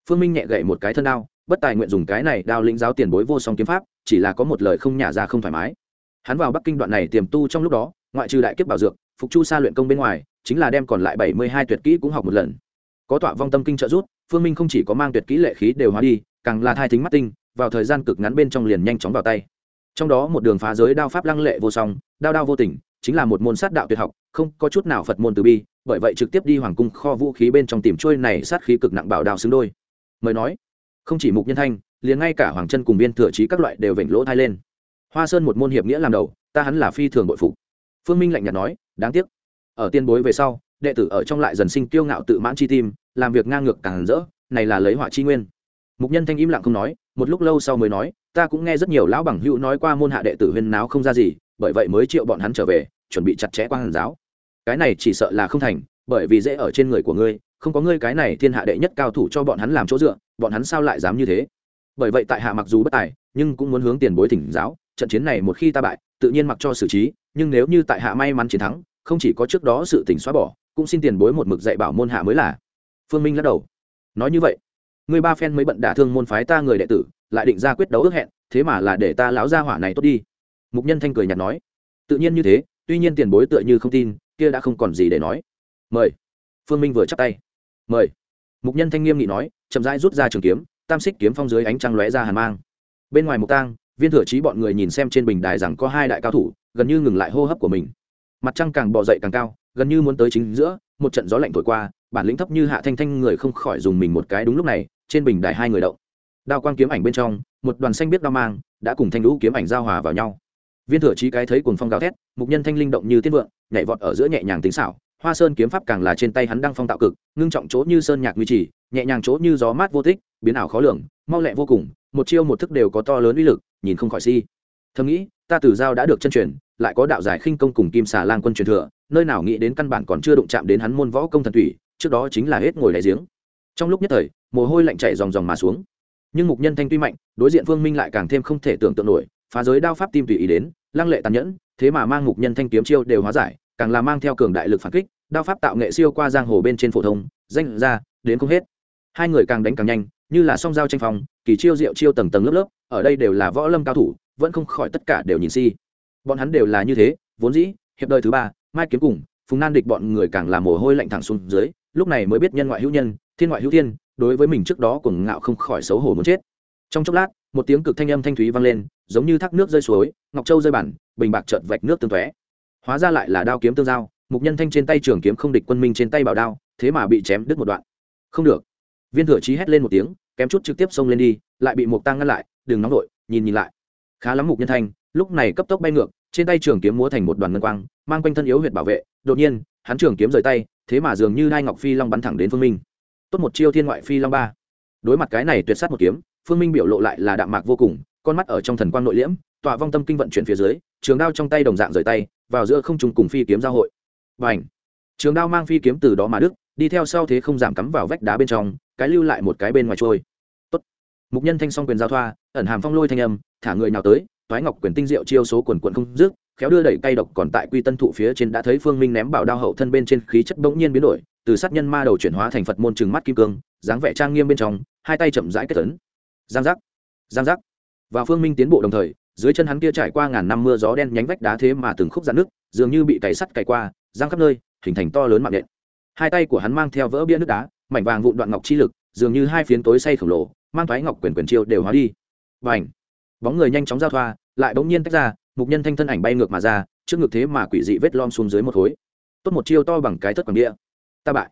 Phương minh nhẹ gậy một cái thân đao, bất tài nguyện dùng cái này đao lĩnh giáo tiền bối vô song kiếm pháp, chỉ là có một lời không nhả ra không thoải mái hắn vào bắc kinh đoạn này tiềm tu trong lúc đó, ngoại trừ đại kiếp bảo dược, phục chu sa luyện công bên ngoài, chính là đem còn lại bảy mươi hai tuyệt kỹ cũng học một lần. Có tọa vong tâm kinh trợ rút phương minh không chỉ có mang tuyệt kỹ lệ khí đều hóa đi, càng là thai thính mắt tinh, vào thời gian cực ngắn bên trong liền nhanh chóng vào tay. Trong đó một đường phá giới đao pháp lăng lệ vô song, đao đao vô tình, chính là một môn sát đạo tuyệt học, không có chút nào phật môn từ bi, bởi vậy trực tiếp đi hoàng cung kho vũ khí bên trong tìm trôi này sát khí cực nặng bảo đao xứng đôi. Mời nói, không chỉ mục nhân thanh, liền ngay cả hoàng chân cùng viên thừa trí các loại đều vểnh lỗ thai lên hoa sơn một môn hiệp nghĩa làm đầu, ta hắn là phi thường bội phục. Phương minh lạnh nhạt nói, đáng tiếc. Ở tiên bối về sau, đệ tử ở trong lại dần sinh kiêu ngạo tự mãn chi tim, làm việc ngang ngược càng rỡ, này là lấy họa chi nguyên. Mục nhân thanh im lặng không nói, một lúc lâu sau mới nói, ta cũng nghe rất nhiều lão bằng hữu nói qua môn hạ đệ tử huyên náo không ra gì, bởi vậy mới triệu bọn hắn trở về, chuẩn bị chặt chẽ qua hàn giáo. Cái này chỉ sợ là không thành, bởi vì dễ ở trên người của ngươi, không có ngươi cái này thiên hạ đệ nhất cao thủ cho bọn hắn làm chỗ dựa, bọn hắn sao lại dám như thế? Bởi vậy tại hạ mặc dù bất tài, nhưng cũng muốn hướng tiền bối thỉnh giáo trận chiến này một khi ta bại, tự nhiên mặc cho xử trí, nhưng nếu như tại hạ may mắn chiến thắng, không chỉ có trước đó sự tỉnh xóa bỏ, cũng xin tiền bối một mực dạy bảo môn hạ mới là. Phương minh lắc đầu. Nói như vậy, người ba phen mới bận đả thương môn phái ta người đệ tử, lại định ra quyết đấu ước hẹn, thế mà là để ta láo ra hỏa này tốt đi. Mục nhân thanh cười nhạt nói. Tự nhiên như thế, tuy nhiên tiền bối tựa như không tin, kia đã không còn gì để nói. Mời. Phương minh vừa chắp tay. Mời. Mục nhân thanh nghiêm nghị nói, chậm rãi rút ra trường kiếm, tam xích kiếm phong dưới ánh trăng lóe ra hàn mang. Bên ngoài mục tang viên thừa trí bọn người nhìn xem trên bình đài rằng có hai đại cao thủ, gần như ngừng lại hô hấp của mình. Mặt trăng càng bò dậy càng cao, gần như muốn tới chính giữa, một trận gió lạnh thổi qua, bản lĩnh thấp như hạ thanh thanh người không khỏi dùng mình một cái đúng lúc này, trên bình đài hai người động. Đao quang kiếm ảnh bên trong, một đoàn xanh biết đao mang, đã cùng thanh lũ kiếm ảnh giao hòa vào nhau. Viên thừa trí cái thấy cuồng phong gào thét, mục nhân thanh linh động như tiên vượng, nhảy vọt ở giữa nhẹ nhàng tính xảo, hoa sơn kiếm pháp càng là trên tay hắn đang phong tạo cực, ngưng trọng chỗ như sơn nhạc nguy trì, nhẹ nhàng chỗ như gió mát vô tích, biến ảo khó lường, mau lẹ vô cùng, một chiêu một thức đều có to lớn uy lực nhìn không khỏi si. Thầm nghĩ, ta từ giao đã được chân truyền, lại có đạo giải khinh công cùng kim xà lang quân truyền thừa, nơi nào nghĩ đến căn bản còn chưa đụng chạm đến hắn môn võ công thần thủy trước đó chính là hết ngồi đáy giếng. Trong lúc nhất thời, mồ hôi lạnh chảy ròng ròng mà xuống. Nhưng mục nhân thanh tuy mạnh, đối diện phương minh lại càng thêm không thể tưởng tượng nổi, phá giới đao pháp tim tùy ý đến, lăng lệ tàn nhẫn, thế mà mang mục nhân thanh kiếm chiêu đều hóa giải, càng là mang theo cường đại lực phản kích, đao pháp tạo nghệ siêu qua giang hồ bên trên phổ thông, danh ra, đến không hết. Hai người càng đánh càng nhanh như là song giao tranh phòng kỳ chiêu diệu chiêu tầng tầng lớp lớp, ở đây đều là võ lâm cao thủ, vẫn không khỏi tất cả đều nhìn si. Bọn hắn đều là như thế, vốn dĩ, hiệp đời thứ ba, mai kiếm cùng, phùng nan địch bọn người càng là mồ hôi lạnh thẳng xuống dưới, lúc này mới biết nhân ngoại hữu nhân, thiên ngoại hữu thiên, đối với mình trước đó cùng ngạo không khỏi xấu hổ muốn chết. Trong chốc lát, một tiếng cực thanh âm thanh thúy vang lên, giống như thác nước rơi suối, ngọc châu rơi bản, bình bạc chợt vạch nước tương tóe. Hóa ra lại là đao kiếm tương giao, mục nhân thanh trên tay trường kiếm không địch quân minh trên tay bảo đao, thế mà bị chém đứt một đoạn. Không được viên thừa chí hét lên một tiếng, kém chút trực tiếp xông lên đi, lại bị mục tăng ngăn lại, đừng nóng đội nhìn nhìn lại. Khá lắm, mục nhân thanh, lúc này cấp tốc bay ngược, trên tay trường kiếm múa thành một đoàn ngân quang, mang quanh thân yếu huyệt bảo vệ. Đột nhiên, hắn trường kiếm rời tay, thế mà dường như nai ngọc phi long bắn thẳng đến phương minh. Tốt một chiêu thiên ngoại phi long ba. Đối mặt cái này tuyệt sát một kiếm, phương minh biểu lộ lại là đạm mạc vô cùng, con mắt ở trong thần quang nội liễm tọa vong tâm kinh vận chuyển phía dưới, trường đao trong tay đồng dạng rời tay, vào giữa không trùng cùng phi kiếm giao hội. Và ảnh trường đao mang phi kiếm từ đó mà đức đi theo sau thế không giảm cắm vào vách đá bên trong, cái lưu lại một cái bên ngoài trôi. Tốt. mục nhân thanh song quyền giao thoa, ẩn hàm phong lôi thanh âm, thả người nào tới thoái ngọc quyền tinh diệu chiêu số quần quận không dứt, khéo đưa đẩy cay độc còn tại quy tân thụ phía trên đã thấy phương minh ném bảo đao hậu thân bên trên khí chất bỗng nhiên biến đổi, từ sát nhân ma đầu chuyển hóa thành phật môn trừng mắt kim cương, dáng vẻ trang nghiêm bên trong, hai tay chậm rãi kết tấn giang giác. Giang giác. Và phương minh tiến bộ đồng thời, dưới chân hắn kia trải qua ngàn năm mưa gió đen nhánh vách đá thế mà từng khúc dạn nước, dường như bị cày sắt cày qua, giang khắp nơi, hình thành to lớn mạng nện hai tay của hắn mang theo vỡ bia nước đá, mảnh vàng vụn đoạn ngọc chi lực, dường như hai phiến tối say khổng lồ, mang thoái ngọc quyền quyền chiêu đều hóa đi. Và ảnh bóng người nhanh chóng giao thoa, lại bỗng nhiên tách ra, mục nhân thanh thân ảnh bay ngược mà ra, trước ngực thế mà quỷ dị vết lom xuống dưới một khối. Tốt một chiêu to bằng cái thất quảng địa ta bại.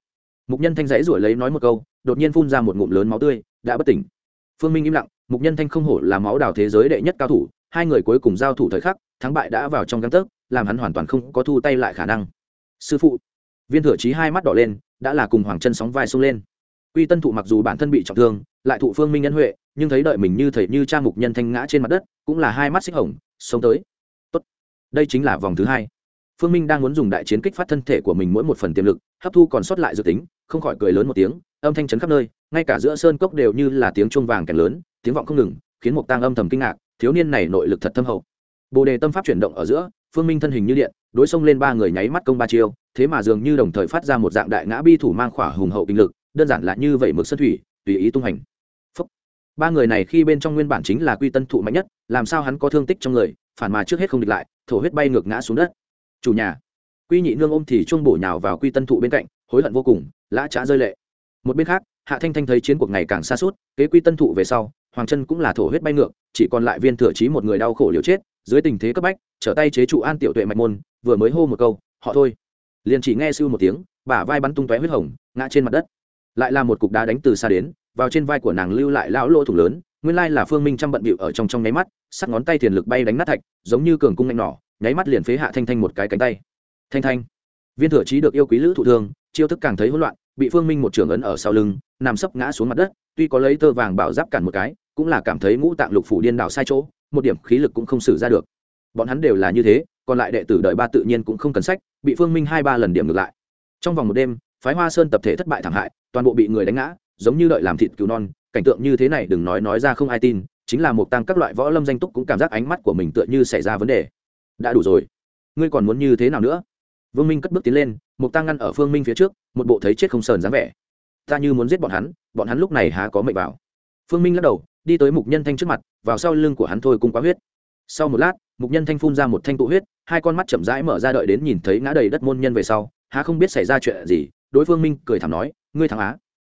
Mục nhân thanh dãy rủi lấy nói một câu, đột nhiên phun ra một ngụm lớn máu tươi, đã bất tỉnh. Phương minh im lặng, mục nhân thanh không hổ là máu đào thế giới đệ nhất cao thủ, hai người cuối cùng giao thủ thời khắc, thắng bại đã vào trong găng tấc, làm hắn hoàn toàn không có thu tay lại khả năng. Sư phụ! Viên thừa chí hai mắt đỏ lên, đã là cùng hoàng chân sóng vai xông lên. Quy tân thụ mặc dù bản thân bị trọng thương, lại thụ phương minh nhân huệ, nhưng thấy đợi mình như thầy như cha mục nhân thanh ngã trên mặt đất, cũng là hai mắt xích hồng, sống tới. Tốt. Đây chính là vòng thứ hai. Phương minh đang muốn dùng đại chiến kích phát thân thể của mình mỗi một phần tiềm lực, hấp thu còn sót lại dự tính, không khỏi cười lớn một tiếng, âm thanh chấn khắp nơi, ngay cả giữa sơn cốc đều như là tiếng chuông vàng kèn lớn, tiếng vọng không ngừng, khiến một tang âm thầm kinh ngạc, thiếu niên này nội lực thật thâm hậu. Bồ đề tâm pháp chuyển động ở giữa, phương minh thân hình như điện, đối xông lên ba người nháy mắt công ba chiêu thế mà dường như đồng thời phát ra một dạng đại ngã bi thủ mang khỏa hùng hậu kinh lực, đơn giản là như vậy mực sơn thủy, tùy ý tung hành. Phúc. ba người này khi bên trong nguyên bản chính là quy tân thụ mạnh nhất, làm sao hắn có thương tích trong người, phản mà trước hết không địch lại, thổ huyết bay ngược ngã xuống đất. Chủ nhà. Quy nhị nương ôm thì chuông bổ nhào vào quy tân thụ bên cạnh, hối hận vô cùng, lã trá rơi lệ. Một bên khác, hạ thanh thanh thấy chiến cuộc ngày càng xa suốt, kế quy tân thụ về sau, hoàng chân cũng là thổ huyết bay ngược, chỉ còn lại viên thừa trí một người đau khổ liều chết, dưới tình thế cấp bách, trở tay chế trụ an tiểu tuệ mạch môn, vừa mới hô một câu, họ thôi liền chỉ nghe sưu một tiếng, bả vai bắn tung tóe huyết hồng, ngã trên mặt đất. Lại là một cục đá đánh từ xa đến, vào trên vai của nàng lưu lại lão lỗ thủng lớn, nguyên lai là phương minh chăm bận bịu ở trong trong nháy mắt sắc ngón tay thiền lực bay đánh nát thạch, giống như cường cung nhanh nỏ, nháy mắt liền phế hạ thanh thanh một cái cánh tay. Thanh thanh, viên thừa trí được yêu quý lữ thụ thương, chiêu thức càng thấy hỗn loạn, bị phương minh một trường ấn ở sau lưng, nằm sấp ngã xuống mặt đất, tuy có lấy tơ vàng bảo giáp cản một cái, cũng là cảm thấy ngũ tạng lục phủ điên đảo sai chỗ, một điểm khí lực cũng không xử ra được. Bọn hắn đều là như thế còn lại đệ tử đợi ba tự nhiên cũng không cần sách, bị phương minh hai ba lần điểm ngược lại. Trong vòng một đêm, phái hoa sơn tập thể thất bại thảm hại, toàn bộ bị người đánh ngã, giống như đợi làm thịt cứu non. Cảnh tượng như thế này đừng nói nói ra không ai tin, chính là một tăng các loại võ lâm danh túc cũng cảm giác ánh mắt của mình tựa như xảy ra vấn đề. Đã đủ rồi. Ngươi còn muốn như thế nào nữa? Vương minh cất bước tiến lên, một tăng ngăn ở phương minh phía trước, một bộ thấy chết không sờn dáng vẻ. Ta như muốn giết bọn hắn bọn hắn lúc này há có mệnh bảo phương minh lắc đầu, đi tới mục nhân thanh trước mặt, vào sau lưng của hắn thôi cung quá huyết. Sau một lát, mục nhân thanh phun ra một thanh tụ huyết hai con mắt chậm rãi mở ra đợi đến nhìn thấy ngã đầy đất môn nhân về sau, há không biết xảy ra chuyện gì, đối phương minh cười thảm nói, ngươi thắng á,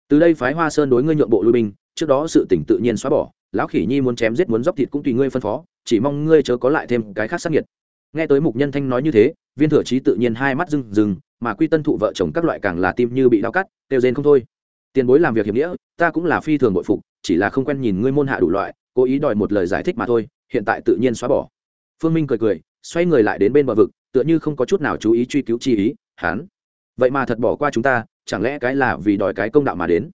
từ đây phái hoa sơn đối ngươi nhượng bộ lui binh, trước đó sự tỉnh tự nhiên xóa bỏ, lão khỉ nhi muốn chém giết muốn dóc thịt cũng tùy ngươi phân phó, chỉ mong ngươi chớ có lại thêm cái khác sắc nhiệt nghe tới mục nhân thanh nói như thế, viên thừa trí tự nhiên hai mắt rừng rừng, mà quy tân thụ vợ chồng các loại càng là tim như bị đau cắt đều rên không thôi. Tiền bối làm việc hiểm nghĩa, ta cũng là phi thường bội phục, chỉ là không quen nhìn ngươi môn hạ đủ loại, cố ý đòi một lời giải thích mà thôi, hiện tại tự nhiên xóa bỏ. Phương minh cười cười xoay người lại đến bên bờ vực, tựa như không có chút nào chú ý truy cứu chi ý hán vậy mà thật bỏ qua chúng ta, chẳng lẽ cái là vì đòi cái công đạo mà đến?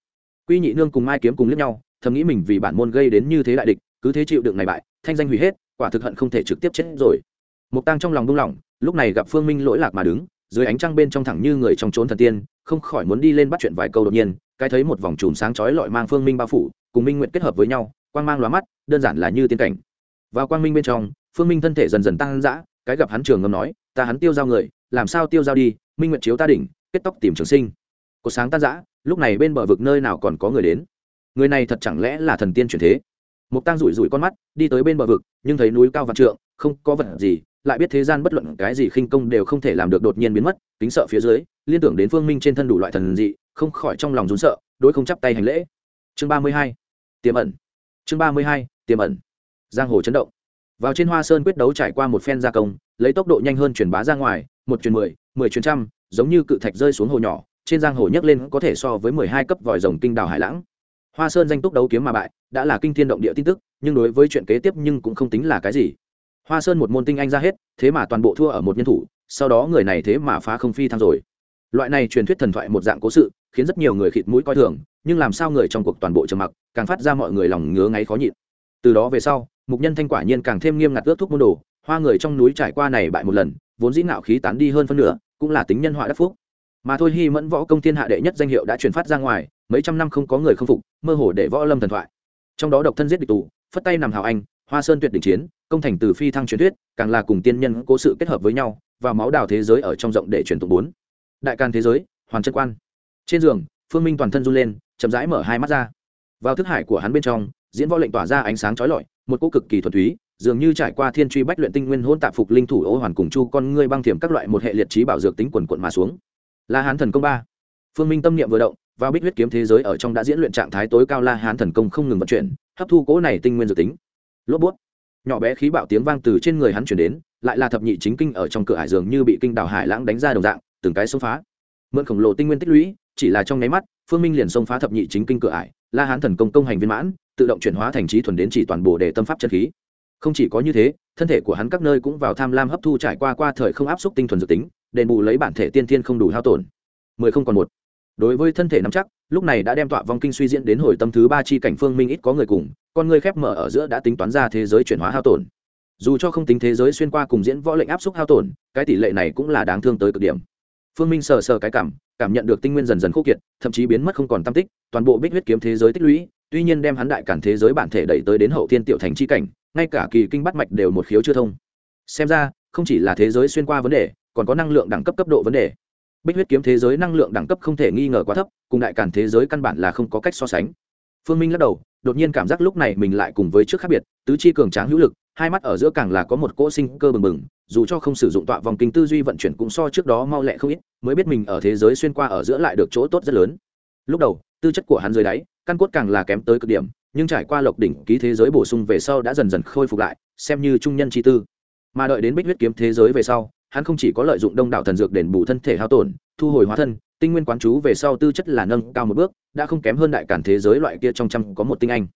Quy nhị nương cùng mai kiếm cùng lướt nhau, thầm nghĩ mình vì bản môn gây đến như thế đại địch, cứ thế chịu đựng này bại, thanh danh hủy hết, quả thực hận không thể trực tiếp chết rồi. Mục tăng trong lòng buông lỏng, lúc này gặp phương minh lỗi lạc mà đứng, dưới ánh trăng bên trong thẳng như người trong trốn thần tiên, không khỏi muốn đi lên bắt chuyện vài câu đột nhiên, cái thấy một vòng chùm sáng chói lọi mang phương minh bao phủ, cùng minh nguyện kết hợp với nhau, quang mang lóa mắt, đơn giản là như tiên cảnh. Vào quang minh bên trong phương minh thân thể dần dần tăng dã, cái gặp hắn trường ngâm nói, ta hắn tiêu giao người, làm sao tiêu giao đi, minh nguyện chiếu ta đỉnh, kết tóc tìm trường sinh. Cột sáng tan dã, lúc này bên bờ vực nơi nào còn có người đến? Người này thật chẳng lẽ là thần tiên chuyển thế? Mục tăng rủi rủi con mắt, đi tới bên bờ vực, nhưng thấy núi cao vạn trượng, không có vật gì, lại biết thế gian bất luận cái gì khinh công đều không thể làm được đột nhiên biến mất, kính sợ phía dưới, liên tưởng đến phương minh trên thân đủ loại thần dị, không khỏi trong lòng rún sợ, đối không chắp tay hành lễ. Chương ba mươi hai, tiềm ẩn. Chương ba mươi hai, tiềm ẩn. Giang hồ chấn động vào trên hoa sơn quyết đấu trải qua một phen gia công, lấy tốc độ nhanh hơn truyền bá ra ngoài, một truyền mười mười truyền trăm, giống như cự thạch rơi xuống hồ nhỏ, trên giang hồ nhấc lên có thể so với mười hai cấp vòi rồng kinh đào hải lãng. Hoa sơn danh túc đấu kiếm mà bại, đã là kinh thiên động địa tin tức, nhưng đối với chuyện kế tiếp nhưng cũng không tính là cái gì. Hoa sơn một môn tinh anh ra hết, thế mà toàn bộ thua ở một nhân thủ, sau đó người này thế mà phá không phi thăng rồi. Loại này truyền thuyết thần thoại một dạng cố sự, khiến rất nhiều người khịt mũi coi thường, nhưng làm sao người trong cuộc toàn bộ trầm mặc, càng phát ra mọi người lòng ngứa ngáy khó nhịn. Từ đó về sau mục nhân thanh quả nhiên càng thêm nghiêm ngặt ước thúc môn đồ, hoa người trong núi trải qua này bại một lần, vốn dĩ ngạo khí tán đi hơn phân nửa, cũng là tính nhân họa đắc phúc. Mà thôi hy mẫn võ công thiên hạ đệ nhất danh hiệu đã truyền phát ra ngoài, mấy trăm năm không có người không phục, mơ hồ để võ lâm thần thoại. Trong đó độc thân giết địch tù, phất tay nằm hào anh, hoa sơn tuyệt đỉnh chiến, công thành từ phi thăng truyền thuyết, càng là cùng tiên nhân cố sự kết hợp với nhau và máu đào thế giới ở trong rộng để truyền tụng bốn. Đại can thế giới, hoàn chân quan. Trên giường, phương minh toàn thân run lên, chậm rãi mở hai mắt ra. Vào thức hải của hắn bên trong, diễn võ lệnh tỏa ra ánh sáng chói lọi một cô cực kỳ thuần túy, dường như trải qua thiên truy bách luyện tinh nguyên hôn tạp phục linh thủ ô hoàn cùng chu con ngươi băng thiểm các loại một hệ liệt trí bảo dược tính quần quận mà xuống. La hán thần công ba. Phương minh tâm niệm vừa động và bích huyết kiếm thế giới ở trong đã diễn luyện trạng thái tối cao la hán thần công không ngừng vận chuyển, hấp thu cố này tinh nguyên dược tính. Lốp bút. Nhỏ bé khí bạo tiếng vang từ trên người hắn chuyển đến, lại là thập nhị chính kinh ở trong cửa hải dường như bị kinh đảo hải lãng đánh ra đồng dạng, từng cái xông phá. Mượn khổng lồ tinh nguyên tích lũy, chỉ là trong nháy mắt, phương minh liền xông phá thập nhị chính kinh cửa ải, la hán thần công công hành viên mãn tự động chuyển hóa thành trí thuần đến chỉ toàn bộ để tâm pháp chân khí. Không chỉ có như thế, thân thể của hắn các nơi cũng vào tham lam hấp thu trải qua qua thời không áp suất tinh thuần dự tính, đền bù lấy bản thể tiên thiên không đủ hao tổn. Mười không còn một. Đối với thân thể nắm chắc, lúc này đã đem tọa vong kinh suy diễn đến hồi tâm thứ ba chi cảnh phương minh ít có người cùng, con người khép mở ở giữa đã tính toán ra thế giới chuyển hóa hao tổn. Dù cho không tính thế giới xuyên qua cùng diễn võ lệnh áp suất hao tổn, cái tỷ lệ này cũng là đáng thương tới cực điểm. Phương minh sờ sờ cái cảm cảm nhận được tinh nguyên dần dần khô kiệt, thậm chí biến mất không còn tam tích, toàn bộ bích huyết kiếm thế giới tích lũy tuy nhiên đem hắn đại cản thế giới bản thể đẩy tới đến hậu thiên tiểu thành chi cảnh, ngay cả kỳ kinh bắt mạch đều một khiếu chưa thông. Xem ra, không chỉ là thế giới xuyên qua vấn đề, còn có năng lượng đẳng cấp cấp độ vấn đề. Bích huyết kiếm thế giới năng lượng đẳng cấp không thể nghi ngờ quá thấp, cùng đại cản thế giới căn bản là không có cách so sánh. Phương minh lắc đầu, đột nhiên cảm giác lúc này mình lại cùng với trước khác biệt, tứ chi cường tráng hữu lực, hai mắt ở giữa càng là có một cỗ sinh cơ bừng bừng, dù cho không sử dụng tọa vòng kinh tư duy vận chuyển cũng so trước đó mau lẹ không ít, mới biết mình ở thế giới xuyên qua ở giữa lại được chỗ tốt rất lớn. Lúc đầu, tư chất của hắn dưới đáy căn cốt càng là kém tới cực điểm, nhưng trải qua lộc đỉnh ký thế giới bổ sung về sau đã dần dần khôi phục lại, xem như trung nhân chi tư. Mà đợi đến bích huyết kiếm thế giới về sau, hắn không chỉ có lợi dụng đông đảo thần dược đền bù thân thể hao tổn, thu hồi hóa thân, tinh nguyên quán chú về sau tư chất là nâng cao một bước, đã không kém hơn đại cản thế giới loại kia trong trăm có một tinh anh.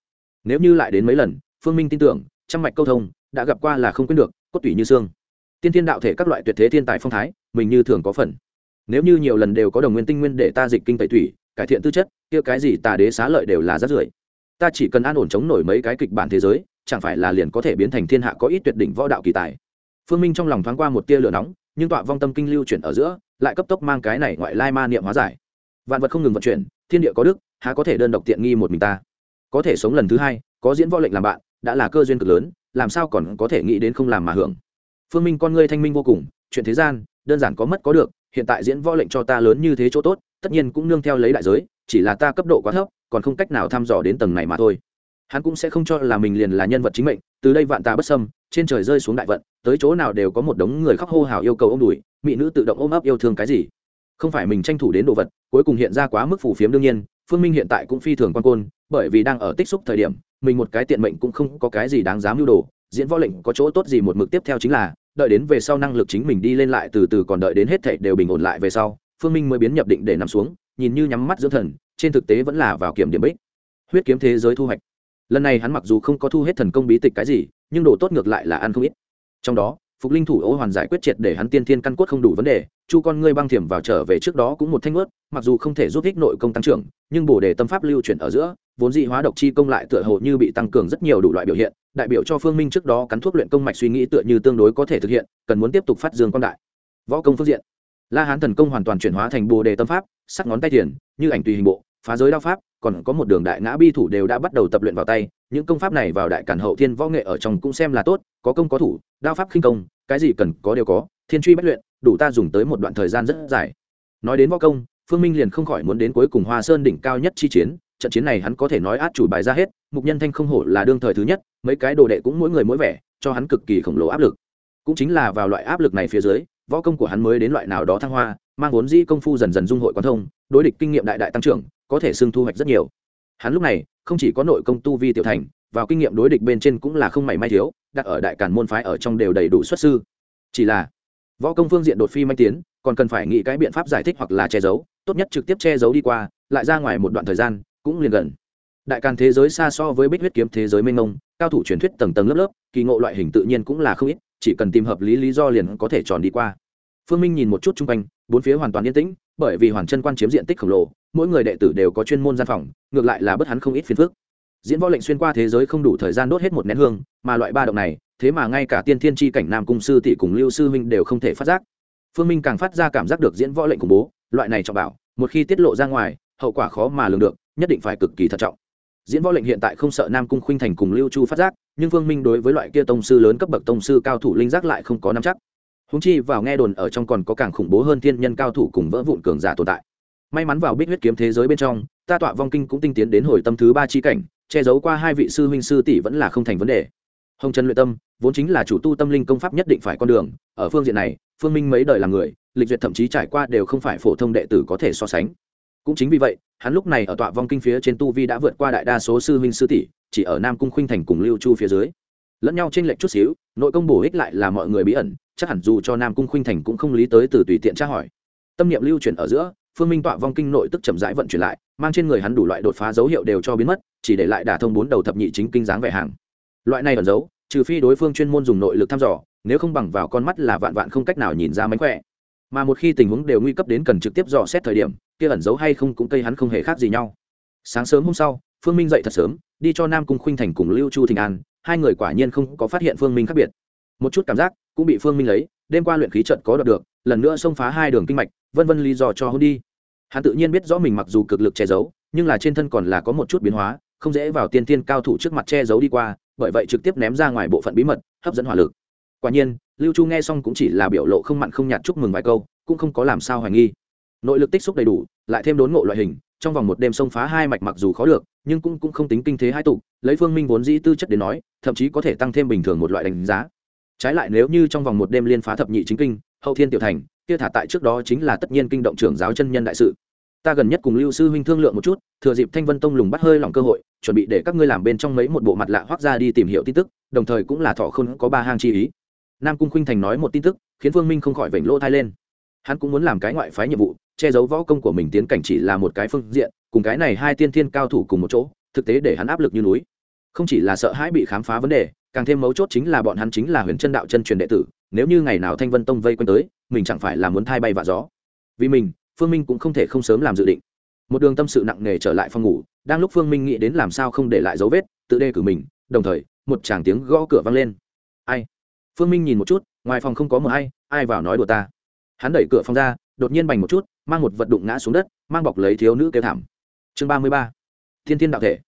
Nếu như lại đến mấy lần, phương minh tin tưởng, trăm mạch câu thông, đã gặp qua là không quên được, cốt tủy như xương. Tiên thiên đạo thể các loại tuyệt thế thiên tài phong thái, mình như thường có phần. Nếu như nhiều lần đều có đồng nguyên tinh nguyên để ta dịch kinh tẩy thủy cải thiện tư chất, kia cái gì tà đế xá lợi đều là rất rưởi. Ta chỉ cần an ổn chống nổi mấy cái kịch bản thế giới, chẳng phải là liền có thể biến thành thiên hạ có ít tuyệt đỉnh võ đạo kỳ tài. Phương minh trong lòng thoáng qua một tia lửa nóng, nhưng tọa vong tâm kinh lưu chuyển ở giữa, lại cấp tốc mang cái này ngoại lai ma niệm hóa giải. Vạn vật không ngừng vận chuyển, thiên địa có đức, há có thể đơn độc tiện nghi một mình ta? Có thể sống lần thứ hai, có diễn võ lệnh làm bạn, đã là cơ duyên cực lớn, làm sao còn có thể nghĩ đến không làm mà hưởng? Phương minh con ngươi thanh minh vô cùng, chuyện thế gian, đơn giản có mất có được, hiện tại diễn võ lệnh cho ta lớn như thế chỗ tốt tất nhiên cũng nương theo lấy đại giới, chỉ là ta cấp độ quá thấp, còn không cách nào thăm dò đến tầng này mà thôi. Hắn cũng sẽ không cho là mình liền là nhân vật chính mệnh, từ đây vạn ta bất sâm trên trời rơi xuống đại vận, tới chỗ nào đều có một đống người khóc hô hào yêu cầu ô m đùi, mỹ nữ tự động ôm ấp yêu thương cái gì. Không phải mình tranh thủ đến đồ vật, cuối cùng hiện ra quá mức phù phiếm đương nhiên, phương minh hiện tại cũng phi thường quan côn, bởi vì đang ở tích xúc thời điểm, mình một cái tiện mệnh cũng không có cái gì đáng dám mưu đồ, diễn võ lệnh có chỗ tốt gì một mực tiếp theo chính là, đợi đến về sau năng lực chính mình đi lên lại từ từ còn đợi đến hết thảy đều bình ổn lại về sau phương minh mới biến nhập định để nằm xuống, nhìn như nhắm mắt dưỡng thần, trên thực tế vẫn là vào kiểm điểm bích. Huyết kiếm thế giới thu hoạch. Lần này hắn mặc dù không có thu hết thần công bí tịch cái gì, nhưng đồ tốt ngược lại là ăn không ít. Trong đó, phục linh thủ ô hoàn giải quyết triệt để hắn tiên thiên căn cốt không đủ vấn đề, chu con ngươi băng thiểm vào trở về trước đó cũng một thanh ướt, mặc dù không thể giúp ích nội công tăng trưởng, nhưng bổ đề tâm pháp lưu chuyển ở giữa, vốn dị hóa độc chi công lại tựa hồ như bị tăng cường rất nhiều đủ loại biểu hiện, đại biểu cho phương minh trước đó cắn thuốc luyện công mạch suy nghĩ tựa như tương đối có thể thực hiện, cần muốn tiếp tục phát dương quan đại. Võ công phương diện la hán thần công hoàn toàn chuyển hóa thành bồ đề tâm pháp, sắc ngón tay tiền như ảnh tùy hình bộ, phá giới đao pháp, còn có một đường đại ngã bi thủ đều đã bắt đầu tập luyện vào tay. Những công pháp này vào đại cản hậu thiên võ nghệ ở trong cũng xem là tốt, có công có thủ, đao pháp khinh công, cái gì cần có đều có, thiên truy bất luyện, đủ ta dùng tới một đoạn thời gian rất dài. Nói đến võ công, phương minh liền không khỏi muốn đến cuối cùng hoa sơn đỉnh cao nhất chi chiến, trận chiến này hắn có thể nói át chủ bài ra hết, mục nhân thanh không hổ là đương thời thứ nhất, mấy cái đồ đệ cũng mỗi người mỗi vẻ, cho hắn cực kỳ khổng lồ áp lực. Cũng chính là vào loại áp lực này phía dưới võ công của hắn mới đến loại nào đó thăng hoa, mang vốn dĩ công phu dần dần dung hội quan thông, đối địch kinh nghiệm đại đại tăng trưởng, có thể xưng thu hoạch rất nhiều. Hắn lúc này, không chỉ có nội công tu vi tiểu thành, vào kinh nghiệm đối địch bên trên cũng là không mảy may thiếu, đặt ở đại cản môn phái ở trong đều đầy đủ xuất sư. Chỉ là, võ công phương diện đột phi manh tiến, còn cần phải nghĩ cái biện pháp giải thích hoặc là che giấu, tốt nhất trực tiếp che giấu đi qua, lại ra ngoài một đoạn thời gian, cũng liền gần. Đại càn thế giới xa so với bích huyết kiếm thế giới mênh mông, cao thủ truyền thuyết tầng tầng lớp lớp, kỳ ngộ loại hình tự nhiên cũng là không ít chỉ cần tìm hợp lý lý do liền có thể tròn đi qua. Phương minh nhìn một chút chung quanh, bốn phía hoàn toàn yên tĩnh, bởi vì hoàn chân quan chiếm diện tích khổng lồ, mỗi người đệ tử đều có chuyên môn gian phòng, ngược lại là bất hắn không ít phiền phức. Diễn võ lệnh xuyên qua thế giới không đủ thời gian đốt hết một nén hương, mà loại ba động này, thế mà ngay cả tiên thiên tri cảnh nam cung sư tỷ cùng lưu sư minh đều không thể phát giác. Phương minh càng phát ra cảm giác được diễn võ lệnh khủng bố, loại này trọng bảo, một khi tiết lộ ra ngoài, hậu quả khó mà lường được, nhất định phải cực kỳ thận trọng diễn võ lệnh hiện tại không sợ nam cung khuynh thành cùng lưu chu phát giác, nhưng vương minh đối với loại kia tông sư lớn cấp bậc tông sư cao thủ linh giác lại không có nắm chắc. Húng chi vào nghe đồn ở trong còn có càng khủng bố hơn thiên nhân cao thủ cùng vỡ vụn cường giả tồn tại. May mắn vào bích huyết kiếm thế giới bên trong, ta tọa vong kinh cũng tinh tiến đến hồi tâm thứ ba chi cảnh, che giấu qua hai vị sư huynh sư tỷ vẫn là không thành vấn đề. Hồng trần luyện tâm, vốn chính là chủ tu tâm linh công pháp nhất định phải con đường, ở phương diện này, phương minh mấy đời là người, lịch duyệt thậm chí trải qua đều không phải phổ thông đệ tử có thể so sánh cũng chính vì vậy, hắn lúc này ở tọa vong kinh phía trên tu vi đã vượt qua đại đa số sư huynh sư tỷ, chỉ ở nam cung khuynh thành cùng lưu chu phía dưới. Lẫn nhau trên lệnh chút xíu, nội công bổ ích lại là mọi người bí ẩn, chắc hẳn dù cho nam cung khuynh thành cũng không lý tới từ tùy tiện tra hỏi. Tâm niệm lưu chuyển ở giữa, phương minh tọa vong kinh nội tức chậm rãi vận chuyển lại, mang trên người hắn đủ loại đột phá dấu hiệu đều cho biến mất, chỉ để lại đả thông bốn đầu thập nhị chính kinh dáng vẻ hàng. Loại này ẩn dấu trừ phi đối phương chuyên môn dùng nội lực thăm dò, nếu không bằng vào con mắt là vạn vạn không cách nào nhìn ra mánh khỏe. Mà một khi tình huống đều nguy cấp đến cần trực tiếp dò xét thời điểm kia ẩn giấu hay không cũng cây hắn không hề khác gì nhau. Sáng sớm hôm sau, phương minh dậy thật sớm, đi cho nam cung khuynh thành cùng lưu chu thịnh an, hai người quả nhiên không có phát hiện phương minh khác biệt. Một chút cảm giác cũng bị phương minh lấy, đêm qua luyện khí trận có đọc được, lần nữa xông phá hai đường kinh mạch, vân vân lý do cho hôn đi. Hắn tự nhiên biết rõ mình mặc dù cực lực che giấu, nhưng là trên thân còn là có một chút biến hóa, không dễ vào tiên tiên cao thủ trước mặt che giấu đi qua, bởi vậy trực tiếp ném ra ngoài bộ phận bí mật, hấp dẫn hỏa lực. Quả nhiên, lưu chu nghe xong cũng chỉ là biểu lộ không mặn không nhạt chúc mừng vài câu, cũng không có làm sao hoài nghi nội lực tích xúc đầy đủ, lại thêm đốn ngộ loại hình, trong vòng một đêm xông phá hai mạch mặc dù khó được, nhưng cũng cũng không tính kinh thế hai tụ, lấy phương minh vốn dĩ tư chất đến nói, thậm chí có thể tăng thêm bình thường một loại đánh giá. Trái lại nếu như trong vòng một đêm liên phá thập nhị chính kinh, hậu thiên tiểu thành, kia thả tại trước đó chính là tất nhiên kinh động trưởng giáo chân nhân đại sự. Ta gần nhất cùng lưu sư huynh thương lượng một chút, thừa dịp thanh vân tông lùng bắt hơi lòng cơ hội, chuẩn bị để các ngươi làm bên trong mấy một bộ mặt lạ hoác ra đi tìm hiểu tin tức, đồng thời cũng là thọ không có ba hang chi ý. Nam cung khuynh thành nói một tin tức, khiến phương minh không khỏi vểnh lỗ thai lên. Hắn cũng muốn làm cái ngoại phái nhiệm vụ che giấu võ công của mình tiến cảnh chỉ là một cái phương diện, cùng cái này hai tiên thiên cao thủ cùng một chỗ, thực tế để hắn áp lực như núi. Không chỉ là sợ hãi bị khám phá vấn đề, càng thêm mấu chốt chính là bọn hắn chính là huyền chân đạo chân truyền đệ tử, nếu như ngày nào thanh vân tông vây quanh tới, mình chẳng phải là muốn thay bay vạ gió. Vì mình, phương minh cũng không thể không sớm làm dự định. Một đường tâm sự nặng nề trở lại phòng ngủ, đang lúc phương minh nghĩ đến làm sao không để lại dấu vết, tự đê cử mình, đồng thời, một chàng tiếng gõ cửa vang lên. Ai? Phương minh nhìn một chút, ngoài phòng không có một ai ai vào nói đùa ta. Hắn đẩy cửa phòng ra đột nhiên bành một chút, mang một vật đụng ngã xuống đất, mang bọc lấy thiếu nữ kêu thảm. Chương ba mươi ba. Thiên thiên đạo thể.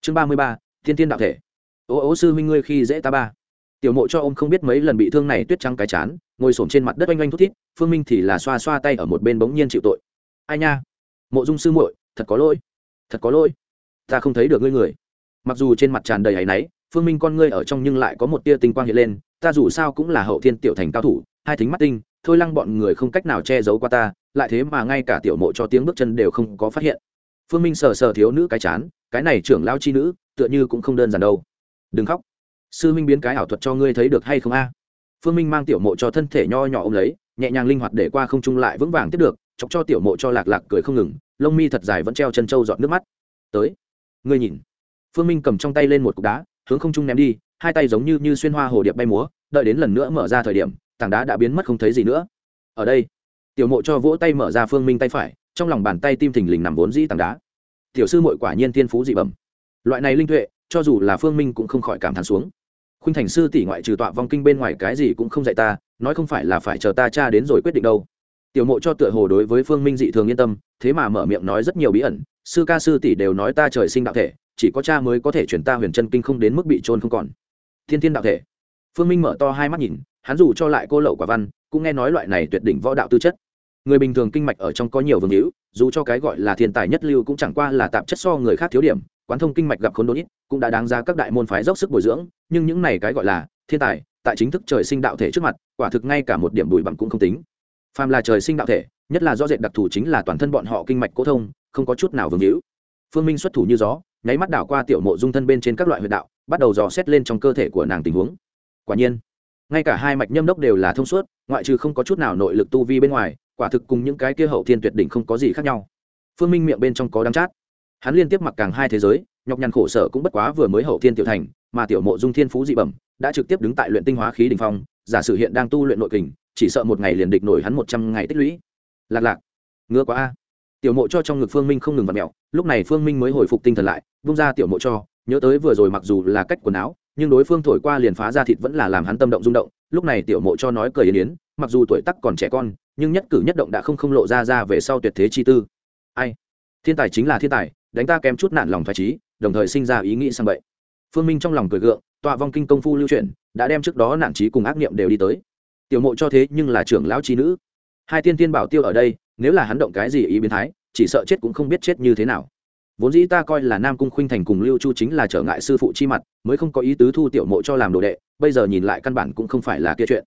Chương ba mươi ba, thiên thiên đạo thể. Ô ô sư huynh ngươi khi dễ ta ba. Tiểu mộ cho ông không biết mấy lần bị thương này tuyết trắng cái chán, ngồi s trên mặt đất oanh oanh thút thít, phương minh thì là xoa xoa tay ở một bên bỗng nhiên chịu tội. Ai nha? Mộ dung sư muội, thật có lỗi. Thật có lỗi. Ta không thấy được ngươi người. Mặc dù trên mặt tràn đầy áy náy, phương minh con ngươi ở trong nhưng lại có một tia tinh quang hiện lên, ta dù sao cũng là hậu thiên tiểu thành cao thủ, hai thính mắt tinh thôi lăng bọn người không cách nào che giấu qua ta, lại thế mà ngay cả tiểu mộ cho tiếng bước chân đều không có phát hiện. Phương minh sờ sờ thiếu nữ cái chán, cái này trưởng lao chi nữ, tựa như cũng không đơn giản đâu. Đừng khóc. Sư minh biến cái ảo thuật cho ngươi thấy được hay không a? Phương minh mang tiểu mộ cho thân thể nho nhỏ ô m lấy, nhẹ nhàng linh hoạt để qua không trung lại vững vàng tiếp được, chọc cho tiểu mộ cho lạc lạc cười không ngừng, lông mi thật dài vẫn treo chân trâu dọn nước mắt. Tới, ngươi nhìn. Phương minh cầm trong tay lên một cục đá, hướng không trung ném đi, hai tay giống như như xuyên hoa hồ điệp bay múa, đợi đến lần nữa mở ra thời điểm tảng đá đã biến mất không thấy gì nữa. Ở đây, tiểu mộ cho vỗ tay mở ra phương minh tay phải, trong lòng bàn tay tim thình lình nằm vốn dĩ tảng đá. Tiểu sư mội quả nhiên tiên phú dị bẩm. Loại này linh tuệ, cho dù là phương minh cũng không khỏi cảm thán xuống. Khuynh thành sư tỷ ngoại trừ tọa vong kinh bên ngoài cái gì cũng không dạy ta, nói không phải là phải chờ ta cha đến rồi quyết định đâu. Tiểu mộ cho tựa hồ đối với phương minh dị thường yên tâm, thế mà mở miệng nói rất nhiều bí ẩn, sư ca sư tỷ đều nói ta trời sinh đạo thể, chỉ có cha mới có thể chuyển ta huyền chân kinh không đến mức bị trôn không còn. Thiên thiên đạo thể. Phương minh mở to hai mắt nhìn hắn dù cho lại cô lậu quả văn, cũng nghe nói loại này tuyệt đỉnh võ đạo tư chất. Người bình thường kinh mạch ở trong có nhiều vương hữu, dù cho cái gọi là thiên tài nhất lưu cũng chẳng qua là tạp chất so người khác thiếu điểm, quán thông kinh mạch gặp khốn đốn ít, cũng đã đáng ra các đại môn phái dốc sức bồi dưỡng, nhưng những này cái gọi là thiên tài, tại chính thức trời sinh đạo thể trước mặt, quả thực ngay cả một điểm bùi bặm cũng không tính. Phàm là trời sinh đạo thể, nhất là do dệt đặc thù chính là toàn thân bọn họ kinh mạch cố thông, không có chút nào vương hữu. Phương minh xuất thủ như gió, nháy mắt đảo qua tiểu mộ dung thân bên trên các loại huyệt đạo, bắt đầu dò xét lên trong cơ thể của nàng tình huống. Quả nhiên ngay cả hai mạch nhâm đốc đều là thông suốt, ngoại trừ không có chút nào nội lực tu vi bên ngoài, quả thực cùng những cái kia hậu thiên tuyệt đỉnh không có gì khác nhau. Phương minh miệng bên trong có đắng chát. Hắn liên tiếp mặc càng hai thế giới, nhọc nhằn khổ sở cũng bất quá vừa mới hậu thiên tiểu thành, mà tiểu mộ dung thiên phú dị bẩm, đã trực tiếp đứng tại luyện tinh hóa khí đình phong, giả sử hiện đang tu luyện nội kình, chỉ sợ một ngày liền địch nổi hắn một trăm ngày tích lũy. Lạc lạc, ngứa quá a. Tiểu mộ cho trong ngực phương minh không ngừng vặt mẹo, lúc này phương minh mới hồi phục tinh thần lại, vung ra tiểu mộ cho, nhớ tới vừa rồi mặc dù là cách quần áo nhưng đối phương thổi qua liền phá ra thịt vẫn là làm hắn tâm động rung động. Lúc này tiểu mộ cho nói cười yến yến, mặc dù tuổi tắc còn trẻ con, nhưng nhất cử nhất động đã không không lộ ra ra về sau tuyệt thế chi tư. Ai? Thiên tài chính là thiên tài, đánh ta kém chút nạn lòng phải trí, đồng thời sinh ra ý nghĩ sang vậy phương minh trong lòng cười gượng, tọa vong kinh công phu lưu truyền đã đem trước đó nạn trí cùng ác niệm đều đi tới. Tiểu mộ cho thế nhưng là trưởng lão trí nữ. Hai tiên tiên bảo tiêu ở đây, nếu là hắn động cái gì ý biến thái, chỉ sợ chết cũng không biết chết như thế nào vốn dĩ ta coi là nam cung khuynh thành cùng lưu chu chính là trở ngại sư phụ chi mặt, mới không có ý tứ thu tiểu mộ cho làm đồ đệ, bây giờ nhìn lại căn bản cũng không phải là kia chuyện.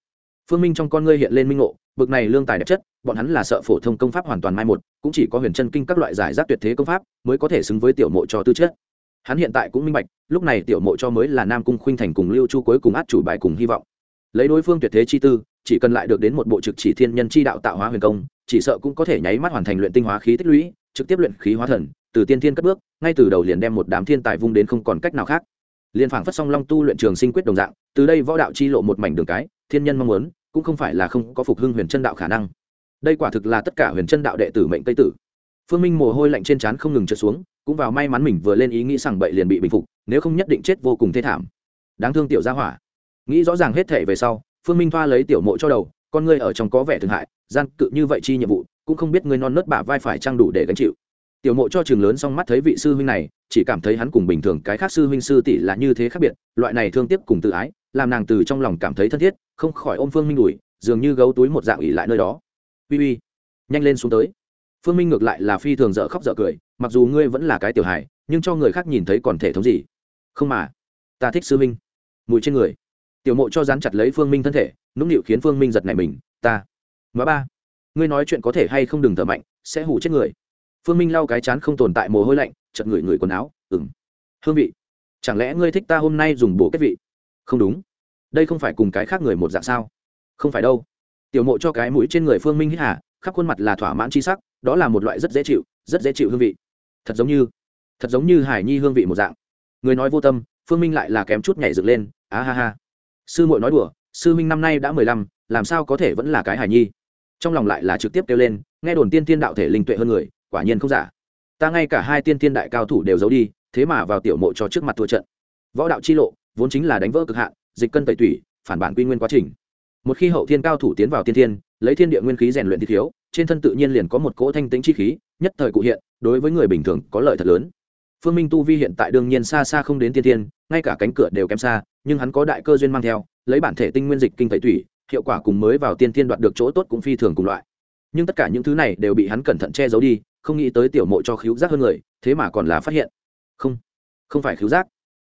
Phương minh trong con ngươi hiện lên minh ngộ, bực này lương tài đẹp chất, bọn hắn là sợ phổ thông công pháp hoàn toàn mai một, cũng chỉ có huyền chân kinh các loại giải rác tuyệt thế công pháp mới có thể xứng với tiểu mộ cho tư chất. Hắn hiện tại cũng minh bạch, lúc này tiểu mộ cho mới là nam cung khuynh thành cùng lưu chu cuối cùng át chủ bài cùng hy vọng. Lấy đối phương tuyệt thế chi tư, chỉ cần lại được đến một bộ trực chỉ thiên nhân chi đạo tạo hóa huyền công, chỉ sợ cũng có thể nháy mắt hoàn thành luyện tinh hóa khí tích lũy, trực tiếp luyện khí hóa thần từ tiên thiên cất bước, ngay từ đầu liền đem một đám thiên tài vung đến không còn cách nào khác. Liền phảng phất song long tu luyện trường sinh quyết đồng dạng, từ đây võ đạo chi lộ một mảnh đường cái, thiên nhân mong muốn, cũng không phải là không có phục hưng huyền chân đạo khả năng. Đây quả thực là tất cả huyền chân đạo đệ tử mệnh tây tử. Phương minh mồ hôi lạnh trên trán không ngừng trượt xuống, cũng vào may mắn mình vừa lên ý nghĩ rằng bậy liền bị bình phục, nếu không nhất định chết vô cùng thê thảm. Đáng thương tiểu gia hỏa. Nghĩ rõ ràng hết thể về sau, phương minh thoa lấy tiểu mộ cho đầu, con ngươi ở trong có vẻ thương hại, gian cự như vậy chi nhiệm vụ, cũng không biết ngươi non nớt bả vai phải trang đủ để gánh chịu tiểu mộ cho trường lớn xong mắt thấy vị sư huynh này, chỉ cảm thấy hắn cùng bình thường cái khác sư huynh sư tỷ là như thế khác biệt, loại này thương tiếc cùng tự ái, làm nàng từ trong lòng cảm thấy thân thiết, không khỏi ôm phương minh đùi, dường như gấu túi một dạng ỉ lại nơi đó. Uy uy, nhanh lên xuống tới. Phương minh ngược lại là phi thường dở khóc dở cười, mặc dù ngươi vẫn là cái tiểu hài, nhưng cho người khác nhìn thấy còn thể thống gì. Không mà, ta thích sư minh mùi trên người. Tiểu mộ cho dán chặt lấy phương minh thân thể, nũng nịu khiến phương minh giật này mình, ta nói ba, ngươi nói chuyện có thể hay không đừng thở mạnh, sẽ hủ chết người phương minh lau cái chán không tồn tại mồ hôi lạnh chật ngửi ngửi quần áo ừng hương vị. Chẳng lẽ ngươi thích ta hôm nay dùng bổ kết vị? Không đúng. Đây không phải cùng cái khác người một dạng sao? Không phải đâu. Tiểu mộ cho cái mũi trên người phương minh hít hà, khắp khuôn mặt là thỏa mãn c h i sắc, đó là một loại rất dễ chịu, rất dễ chịu hương vị. Thật giống như, thật giống như hải nhi hương vị một dạng. Người nói vô tâm, phương minh lại là kém chút nhảy dựng lên, á ha ha. Sư mội nói đùa, sư minh năm nay đã mười lăm, làm sao có thể vẫn là cái hải nhi? Trong lòng lại là trực tiếp kêu lên, nghe đồn tiên tiên đạo thể linh tuệ hơn người quả nhiên không giả. Ta ngay cả hai tiên thiên đại cao thủ đều giấu đi, thế mà vào tiểu mộ cho trước mặt thua trận. Võ đạo chi lộ, vốn chính là đánh vỡ cực hạn, dịch cân tẩy tủy, phản bản quy nguyên quá trình. Một khi hậu thiên cao thủ tiến vào tiên thiên, lấy thiên địa nguyên khí rèn luyện thi thiếu, trên thân tự nhiên liền có một cỗ thanh tính chi khí, nhất thời cụ hiện, đối với người bình thường có lợi thật lớn. Phương minh tu vi hiện tại đương nhiên xa xa không đến tiên thiên, ngay cả cánh cửa đều kém xa, nhưng hắn có đại cơ duyên mang theo, lấy bản thể tinh nguyên dịch kinh tẩy tủy, hiệu quả cùng mới vào tiên thiên đoạt được chỗ tốt cũng phi thường cùng loại. Nhưng tất cả những thứ này đều bị hắn cẩn thận che giấu đi không nghĩ tới tiểu mộ cho khiếu giác hơn người, thế mà còn là phát hiện. Không không phải khiếu giác.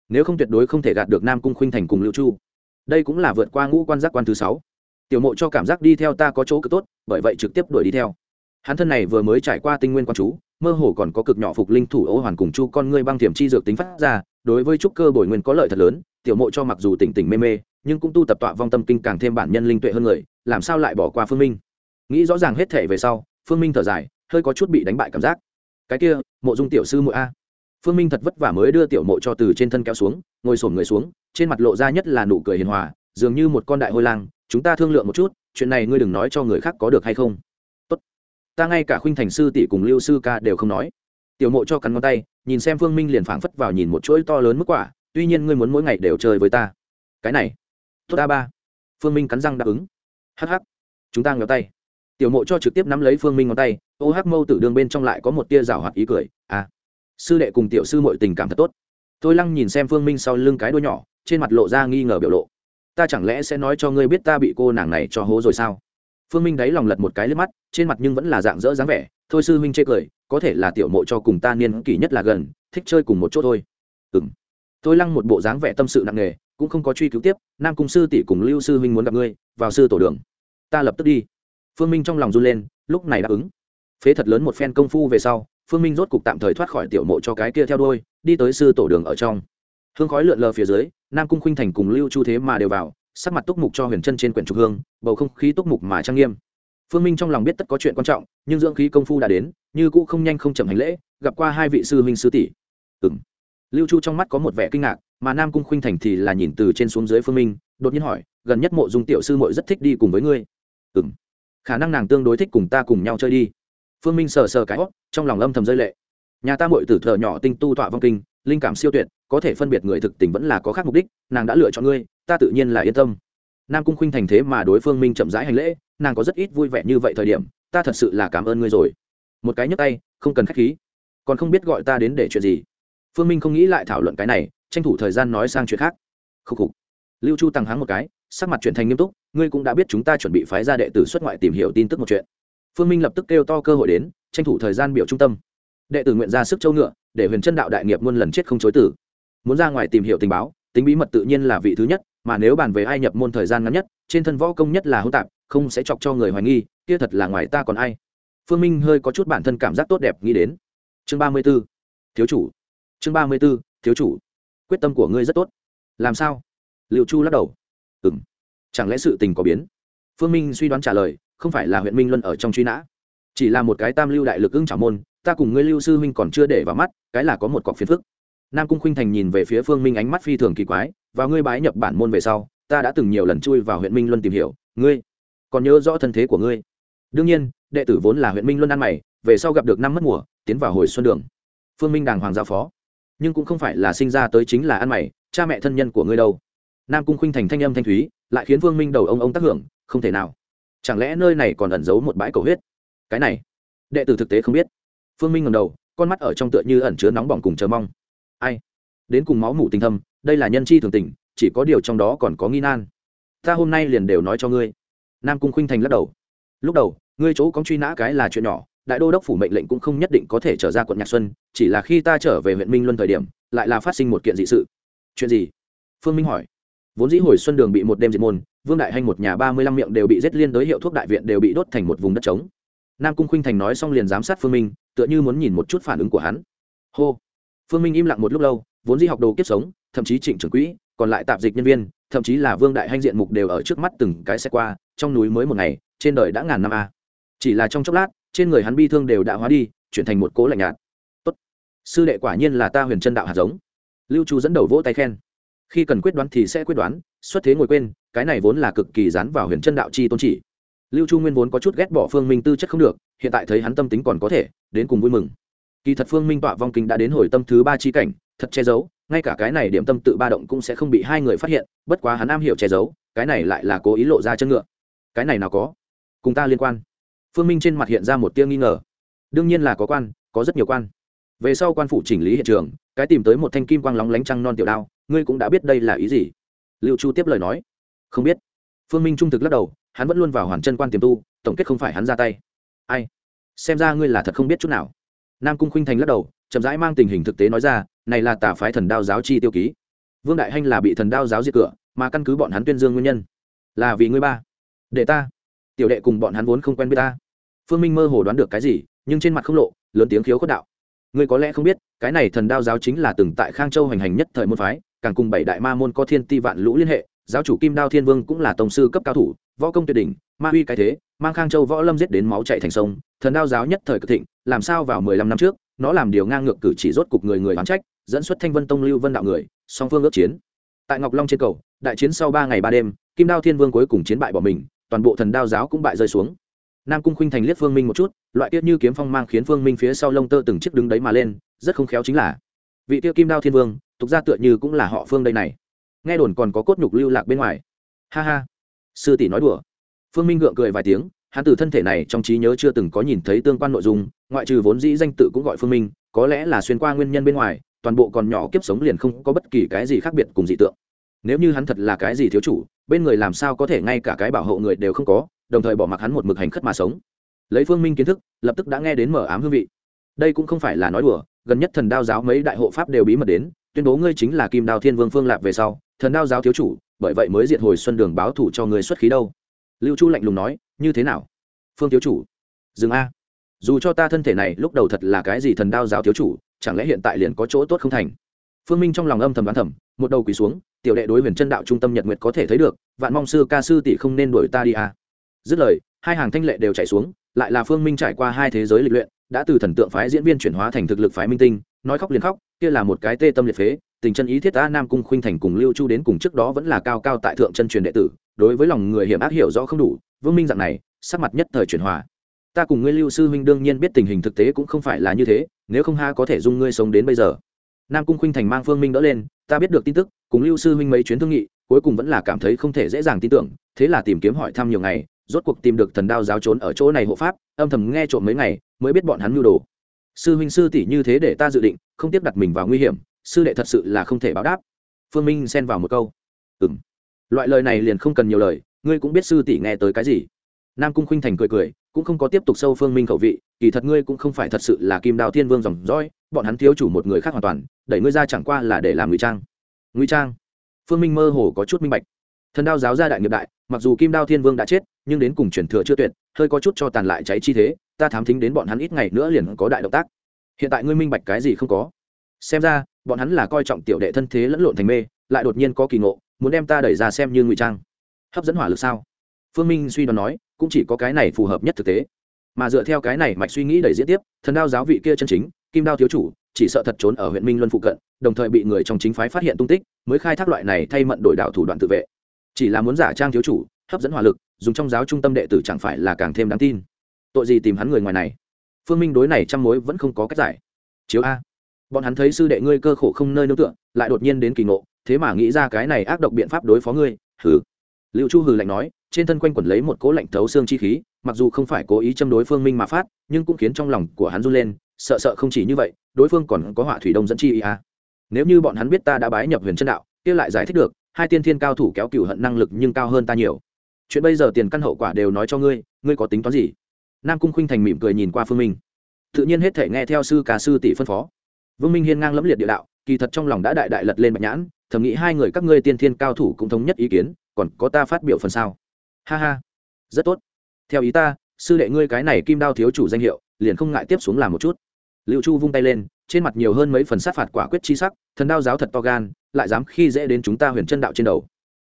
Nếu không tuyệt đối không thể gạt được nam cung khuynh thành cùng lưu chu. Đây cũng là vượt qua ngũ quan giác quan thứ sáu. Tiểu mộ cho cảm giác đi theo ta có chỗ cực tốt, bởi vậy trực tiếp đuổi đi theo. Hắn thân này vừa mới trải qua tinh nguyên quan chú, mơ hồ còn có cực nhỏ phục linh thủ ô hoàn cùng chu con ngươi băng thiểm chi dược tính phát ra, đối với trúc cơ bồi nguyên có lợi thật lớn, tiểu mộ cho mặc dù tỉnh tỉnh mê mê, nhưng cũng tu tập tọa vong tâm kinh càng thêm bản nhân linh tuệ hơn người, làm sao lại bỏ qua phương minh? Nghĩ rõ ràng hết thể về sau, phương minh thở dài hơi có chút bị đánh bại cảm giác. Cái kia, mộ dung tiểu sư muội a. Phương minh thật vất vả mới đưa tiểu mộ cho từ trên thân kéo xuống, ngồi sổm người xuống, trên mặt lộ ra nhất là nụ cười hiền hòa, dường như một con đại hôi lang, chúng ta thương lượng một chút, chuyện này ngươi đừng nói cho người khác có được hay không. Tốt. Ta ngay cả khuynh thành sư tỷ cùng lưu sư ca đều không nói. Tiểu mộ cho cắn ngón tay, nhìn xem phương minh liền phảng phất vào nhìn một chuỗi to lớn mức quả, tuy nhiên ngươi muốn mỗi ngày đều chơi với ta. Cái này. Tốt, a ba. Phương minh cắn răng đáp ứng. Hh chúng ta ngéo tay tiểu mộ cho trực tiếp nắm lấy phương minh ngón tay, ô hắc mâu tử đường bên trong lại có một tia rào hoạt ý cười à sư đệ cùng tiểu sư mội tình cảm thật tốt. Tôi lăng nhìn xem phương minh sau lưng cái đuôi nhỏ, trên mặt lộ ra nghi ngờ biểu lộ. Ta chẳng lẽ sẽ nói cho ngươi biết ta bị cô nàng này cho hố rồi sao? Phương minh đáy lòng lật một cái lên mắt, trên mặt nhưng vẫn là dạng dỡ dáng vẻ, thôi sư Minh chê cười, có thể là tiểu mộ cho cùng ta niên kỷ nhất là gần, thích chơi cùng một chỗ thôi. Ừng tôi lăng một bộ dáng vẻ tâm sự nặng nề, cũng không có truy cứu tiếp, nam cung sư tỷ cùng lưu sư huynh muốn gặp ngươi, vào sư tổ đường. Ta lập tức đi phương minh trong lòng run lên, lúc này đáp ứng. Phế thật lớn một phen công phu về sau, phương minh rốt cục tạm thời thoát khỏi tiểu mộ cho cái kia theo đôi đi tới sư tổ đường ở trong. Hương khói lượn lờ phía dưới, nam cung khuynh thành cùng lưu chu thế mà đều vào, sắc mặt túc mục cho huyền chân trên quyển trục hương, bầu không khí túc mục mà trang nghiêm. Phương minh trong lòng biết tất có chuyện quan trọng, nhưng dưỡng khí công phu đã đến, như cũ không nhanh không chậm hành lễ, gặp qua hai vị sư huynh sư tỷ. Ừ m lưu chu trong mắt có một vẻ kinh ngạc, mà nam cung khuynh thành thì là nhìn từ trên xuống dưới phương minh, đột nhiên hỏi, gần nhất mộ dung tiểu sư mội rất thích đi cùng với ngươi? Ừ m khả năng nàng tương đối thích cùng ta cùng nhau chơi đi. Phương minh sờ sờ cái hót trong lòng âm thầm rơi lệ. Nhà ta mội tử thợ nhỏ tinh tu tọa vong kinh, linh cảm siêu tuyệt, có thể phân biệt người thực tình vẫn là có khác mục đích, nàng đã lựa chọn ngươi, ta tự nhiên là yên tâm. Nam cung khuynh thành thế mà đối phương minh chậm rãi hành lễ, nàng có rất ít vui vẻ như vậy thời điểm, ta thật sự là cảm ơn ngươi rồi. Một cái nhấp tay, không cần k h á c h khí. Còn không biết gọi ta đến để chuyện gì. Phương minh không nghĩ lại thảo luận cái này, tranh thủ thời gian nói sang chuyện khác. Khúc khục. Lưu chu tăng háng một cái sắc mặt chuyện thành nghiêm túc, ngươi cũng đã biết chúng ta chuẩn bị phái ra đệ tử xuất ngoại tìm hiểu tin tức một chuyện. Phương minh lập tức kêu to cơ hội đến, tranh thủ thời gian biểu trung tâm. Đệ tử nguyện ra sức châu ngựa, để huyền chân đạo đại nghiệp muôn lần chết không chối tử muốn ra ngoài tìm hiểu tình báo, tính bí mật tự nhiên là vị thứ nhất, mà nếu bàn về ai nhập môn thời gian ngắn nhất, trên thân võ công nhất là hỗn tạp, không sẽ chọc cho người hoài nghi, kia thật là ngoài ta còn ai? Phương minh hơi có chút bản thân cảm giác tốt đẹp nghĩ đến. Chương ba mươi b ố thiếu chủ. Chương ba mươi b ố thiếu chủ. Quyết tâm của ngươi rất tốt. Làm sao? Liệu chu lắc đầu ừ chẳng lẽ sự tình có biến? Phương minh suy đoán trả lời, không phải là huyện minh luân ở trong truy nã. Chỉ là một cái tam lưu đại lực ưng trả môn, ta cùng ngươi lưu sư huynh còn chưa để vào mắt, cái là có một cọc phiền phức. Nam cung khuynh thành nhìn về phía phương minh ánh mắt phi thường kỳ quái, và ngươi bái nhập bản môn về sau, ta đã từng nhiều lần chui vào huyện minh luân tìm hiểu, ngươi còn nhớ rõ thân thế của ngươi. Đương nhiên, đệ tử vốn là huyện minh luân ăn mày, về sau gặp được năm mất mùa, tiến vào hồi xuân đường. Phương minh đàng hoàng giao phó. Nhưng cũng không phải là sinh ra tới chính là ăn mày, cha mẹ thân nhân của ngươi đâu nam cung khuynh thành thanh âm thanh thúy, lại khiến vương minh đầu ông ông tác hưởng, không thể nào. Chẳng lẽ nơi này còn ẩn giấu một bãi cầu huyết? Cái này, đệ tử thực tế không biết. Phương minh ngầm đầu, con mắt ở trong tựa như ẩn chứa nóng bỏng cùng chờ mong. Ai? Đến cùng máu mủ tình thâm, đây là nhân chi thường tình, chỉ có điều trong đó còn có nghi nan. Ta hôm nay liền đều nói cho ngươi. Nam cung khuynh thành lắc đầu. Lúc đầu, ngươi chỗ có truy nã cái là chuyện nhỏ, đại đô đốc phủ mệnh lệnh cũng không nhất định có thể trở ra quận nhạc xuân, chỉ là khi ta trở về huyện minh luân thời điểm, lại là phát sinh một kiện dị sự. Chuyện gì? Phương minh hỏi vốn dĩ hồi xuân đường bị một đêm diệt môn, vương đại hanh một nhà ba mươi lăm miệng đều bị giết liên đối hiệu thuốc đại viện đều bị đốt thành một vùng đất trống. Nam cung khuynh thành nói xong liền giám sát phương minh, tựa như muốn nhìn một chút phản ứng của hắn. Hô. Phương minh im lặng một lúc lâu, vốn dĩ học đồ kiếp sống, thậm chí trịnh trưởng quỹ, còn lại tạp dịch nhân viên, thậm chí là vương đại hanh diện mục đều ở trước mắt từng cái xe qua, trong núi mới một ngày, trên đời đã ngàn năm a. Chỉ là trong chốc lát, trên người hắn bi thương đều đã hóa đi, chuyển thành một cố lạnh nhạt. Tốt. Sư đệ quả nhiên là ta huyền chân đạo hạt giống. Lưu chu dẫn đầu vỗ tay khen khi cần quyết đoán thì sẽ quyết đoán, xuất thế ngồi quên, cái này vốn là cực kỳ dán vào huyền chân đạo chi tôn chỉ. Lưu chu nguyên vốn có chút ghét bỏ phương minh tư chất không được, hiện tại thấy hắn tâm tính còn có thể, đến cùng vui mừng. Kỳ thật phương minh tọa vong kinh đã đến hồi tâm thứ ba chi cảnh, thật che giấu, ngay cả cái này điểm tâm tự ba động cũng sẽ không bị hai người phát hiện, bất quá hắn am hiểu che giấu, cái này lại là cố ý lộ ra chân ngựa. Cái này nào có? Cùng ta liên quan. Phương minh trên mặt hiện ra một tia nghi ngờ. Đương nhiên là có quan, có rất nhiều quan. Về sau quan phủ chỉnh lý hiện trường, cái tìm tới một thanh kim quang lóng lánh trăng non tiểu đao ngươi cũng đã biết đây là ý gì? Liệu chu tiếp lời nói. Không biết. Phương minh trung thực lắc đầu, hắn vẫn luôn vào hoàn chân quan tiềm tu, tổng kết không phải hắn ra tay. Ai? Xem ra ngươi là thật không biết chút nào. Nam cung khuynh thành lắc đầu, chậm rãi mang tình hình thực tế nói ra, này là tà phái thần đao giáo chi tiêu ký. Vương đại hanh là bị thần đao giáo diệt cửa, mà căn cứ bọn hắn tuyên dương nguyên nhân. Là vì ngươi ba. Để ta. Tiểu đệ cùng bọn hắn vốn không quen biết ta. Phương minh mơ hồ đoán được cái gì, nhưng trên mặt không lộ, lớn tiếng khiếu khuất đạo. Ngươi có lẽ không biết, cái này thần đao giáo chính là từng tại khang châu hành hành nhất thời môn phái càng cùng bảy đại ma môn có thiên ti vạn lũ liên hệ, giáo chủ kim đao thiên vương cũng là tổng sư cấp cao thủ, võ công tuyệt đỉnh, ma uy cái thế, mang khang châu võ lâm giết đến máu chạy thành sông, thần đao giáo nhất thời cực thịnh, làm sao vào mười lăm năm trước, nó làm điều ngang ngược cử chỉ rốt cục người người oán trách, dẫn xuất thanh vân tông lưu vân đạo người, song phương ước chiến. Tại ngọc long trên cầu, đại chiến sau ba ngày ba đêm, kim đao thiên vương cuối cùng chiến bại bỏ mình, toàn bộ thần đao giáo cũng bại rơi xuống. Nam cung khuynh thành liếc phương minh một chút, loại tiết như kiếm phong mang khiến phương minh phía sau lông tơ từng chiếc đứng đấy mà lên, rất không khéo chính là vị tiêu kim đao thiên vương tục ra tựa như cũng là họ phương đây này. Nghe đồn còn có cốt nhục lưu lạc bên ngoài. Ha ha. Sư tỷ nói đùa. Phương minh gượng cười vài tiếng, hắn từ thân thể này trong trí nhớ chưa từng có nhìn thấy tương quan nội dung, ngoại trừ vốn dĩ danh tự cũng gọi phương minh, có lẽ là xuyên qua nguyên nhân bên ngoài, toàn bộ còn nhỏ kiếp sống liền không có bất kỳ cái gì khác biệt cùng dị tượng. Nếu như hắn thật là cái gì thiếu chủ, bên người làm sao có thể ngay cả cái bảo hộ người đều không có, đồng thời bỏ mặc hắn một mực hành khất mà sống. Lấy phương minh kiến thức, lập tức đã nghe đến mở ám hương vị. Đây cũng không phải là nói đùa, gần nhất thần đao giáo mấy đại hộ pháp đều bí mật đến tuyên bố ngươi chính là kim đao thiên vương phương lạp về sau, thần đao giáo thiếu chủ, bởi vậy mới diệt hồi xuân đường báo thủ cho người xuất khí đâu. Lưu chu lạnh lùng nói, như thế nào? Phương thiếu chủ, dừng a. Dù cho ta thân thể này lúc đầu thật là cái gì thần đao giáo thiếu chủ, chẳng lẽ hiện tại liền có chỗ tốt không thành? Phương minh trong lòng âm thầm đoán thầm, một đầu quỳ xuống, tiểu đệ đối huyền chân đạo trung tâm nhật nguyệt có thể thấy được, vạn mong sư ca sư tỷ không nên đuổi ta đi a. Dứt lời, hai hàng thanh lệ đều chạy xuống, lại là phương minh trải qua hai thế giới lịch luyện, đã từ thần tượng phái diễn viên chuyển hóa thành thực lực phái minh tinh nói khóc liền khóc, kia là một cái tê tâm liệt phế, tình chân ý thiết ta nam cung khuynh thành cùng lưu chu đến cùng trước đó vẫn là cao cao tại thượng chân truyền đệ tử, đối với lòng người hiểm ác hiểu rõ không đủ, vương minh dạng này, sắc mặt nhất thời chuyển hòa. Ta cùng ngươi lưu sư huynh đương nhiên biết tình hình thực tế cũng không phải là như thế, nếu không ha có thể dung ngươi sống đến bây giờ. Nam cung khuynh thành mang phương minh đỡ lên, ta biết được tin tức, cùng lưu sư huynh mấy chuyến thương nghị, cuối cùng vẫn là cảm thấy không thể dễ dàng tin tưởng, thế là tìm kiếm hỏi thăm nhiều ngày, rốt cuộc tìm được thần đao giáo trốn ở chỗ này hộ pháp, âm thầm nghe trộm mấy ngày, mới biết bọn hắn mưu đồ sư huynh sư tỷ như thế để ta dự định, không tiếp đặt mình vào nguy hiểm, sư đệ thật sự là không thể báo đáp. Phương minh xen vào một câu. Ừ m loại lời này liền không cần nhiều lời, ngươi cũng biết sư tỷ nghe tới cái gì. Nam cung khuynh thành cười cười, cũng không có tiếp tục sâu phương minh khẩu vị, kỳ thật ngươi cũng không phải thật sự là kim đào thiên vương dòng dõi, bọn hắn thiếu chủ một người khác hoàn toàn, đẩy ngươi ra chẳng qua là để làm ngụy trang. Ngụy trang? Phương minh mơ hồ có chút minh bạch. Thần đao giáo gia đại nghiệp đại, mặc dù kim đao thiên vương đã chết, nhưng đến cùng truyền thừa chưa tuyệt, hơi có chút cho tàn lại cháy chi thế ta thám thính đến bọn hắn ít ngày nữa liền có đại động tác. Hiện tại ngươi minh bạch cái gì không có? Xem ra, bọn hắn là coi trọng tiểu đệ thân thế lẫn lộn thành mê, lại đột nhiên có kỳ ngộ, muốn đem ta đẩy ra xem như ngụy trang. Hấp dẫn hỏa lực sao? Phương minh suy đoán nói, cũng chỉ có cái này phù hợp nhất thực tế. Mà dựa theo cái này mạch suy nghĩ đẩy diễn tiếp, thần đao giáo vị kia chân chính, kim đao thiếu chủ, chỉ sợ thật trốn ở huyện minh luân phụ cận, đồng thời bị người trong chính phái phát hiện tung tích, mới khai thác loại này thay mận đổi đạo thủ đoạn tự vệ. Chỉ là muốn giả trang thiếu chủ, hấp dẫn hỏa lực, dùng trong giáo trung tâm đệ tử chẳng phải là càng thêm đáng tin tội gì tìm hắn người ngoài này? Phương minh đối này trăm mối vẫn không có cách giải. Chiếu a. Bọn hắn thấy sư đệ ngươi cơ khổ không nơi nương tựa, lại đột nhiên đến kỳ ngộ, thế mà nghĩ ra cái này ác độc biện pháp đối phó ngươi. Hừ. Liệu chu hừ lạnh nói, trên thân quanh quẩn lấy một cố lạnh thấu xương chi khí, mặc dù không phải cố ý châm đối phương minh mà phát, nhưng cũng khiến trong lòng của hắn run lên, sợ sợ không chỉ như vậy, đối phương còn có họa thủy đông dẫn chi ý a. Nếu như bọn hắn biết ta đã bái nhập huyền chân đạo, kia lại giải thích được, hai tiên thiên cao thủ kéo cựu hận năng lực nhưng cao hơn ta nhiều. Chuyện bây giờ tiền căn hậu quả đều nói cho ngươi ngươi có tính toán gì? Nam cung khuynh thành mỉm cười nhìn qua phương minh. Tự nhiên hết thể nghe theo sư ca sư tỷ phân phó. Vương minh hiên ngang lẫm liệt địa đạo, kỳ thật trong lòng đã đại đại lật lên bạch nhãn, thầm nghĩ hai người các ngươi tiên thiên cao thủ cũng thống nhất ý kiến, còn có ta phát biểu phần sao ha ha, rất tốt. Theo ý ta, sư đệ ngươi cái này kim đao thiếu chủ danh hiệu, liền không ngại tiếp xuống làm một chút. Liệu chu vung tay lên, trên mặt nhiều hơn mấy phần sát phạt quả quyết chi sắc, thần đao giáo thật to gan, lại dám khi dễ đến chúng ta huyền chân đạo trên đầu.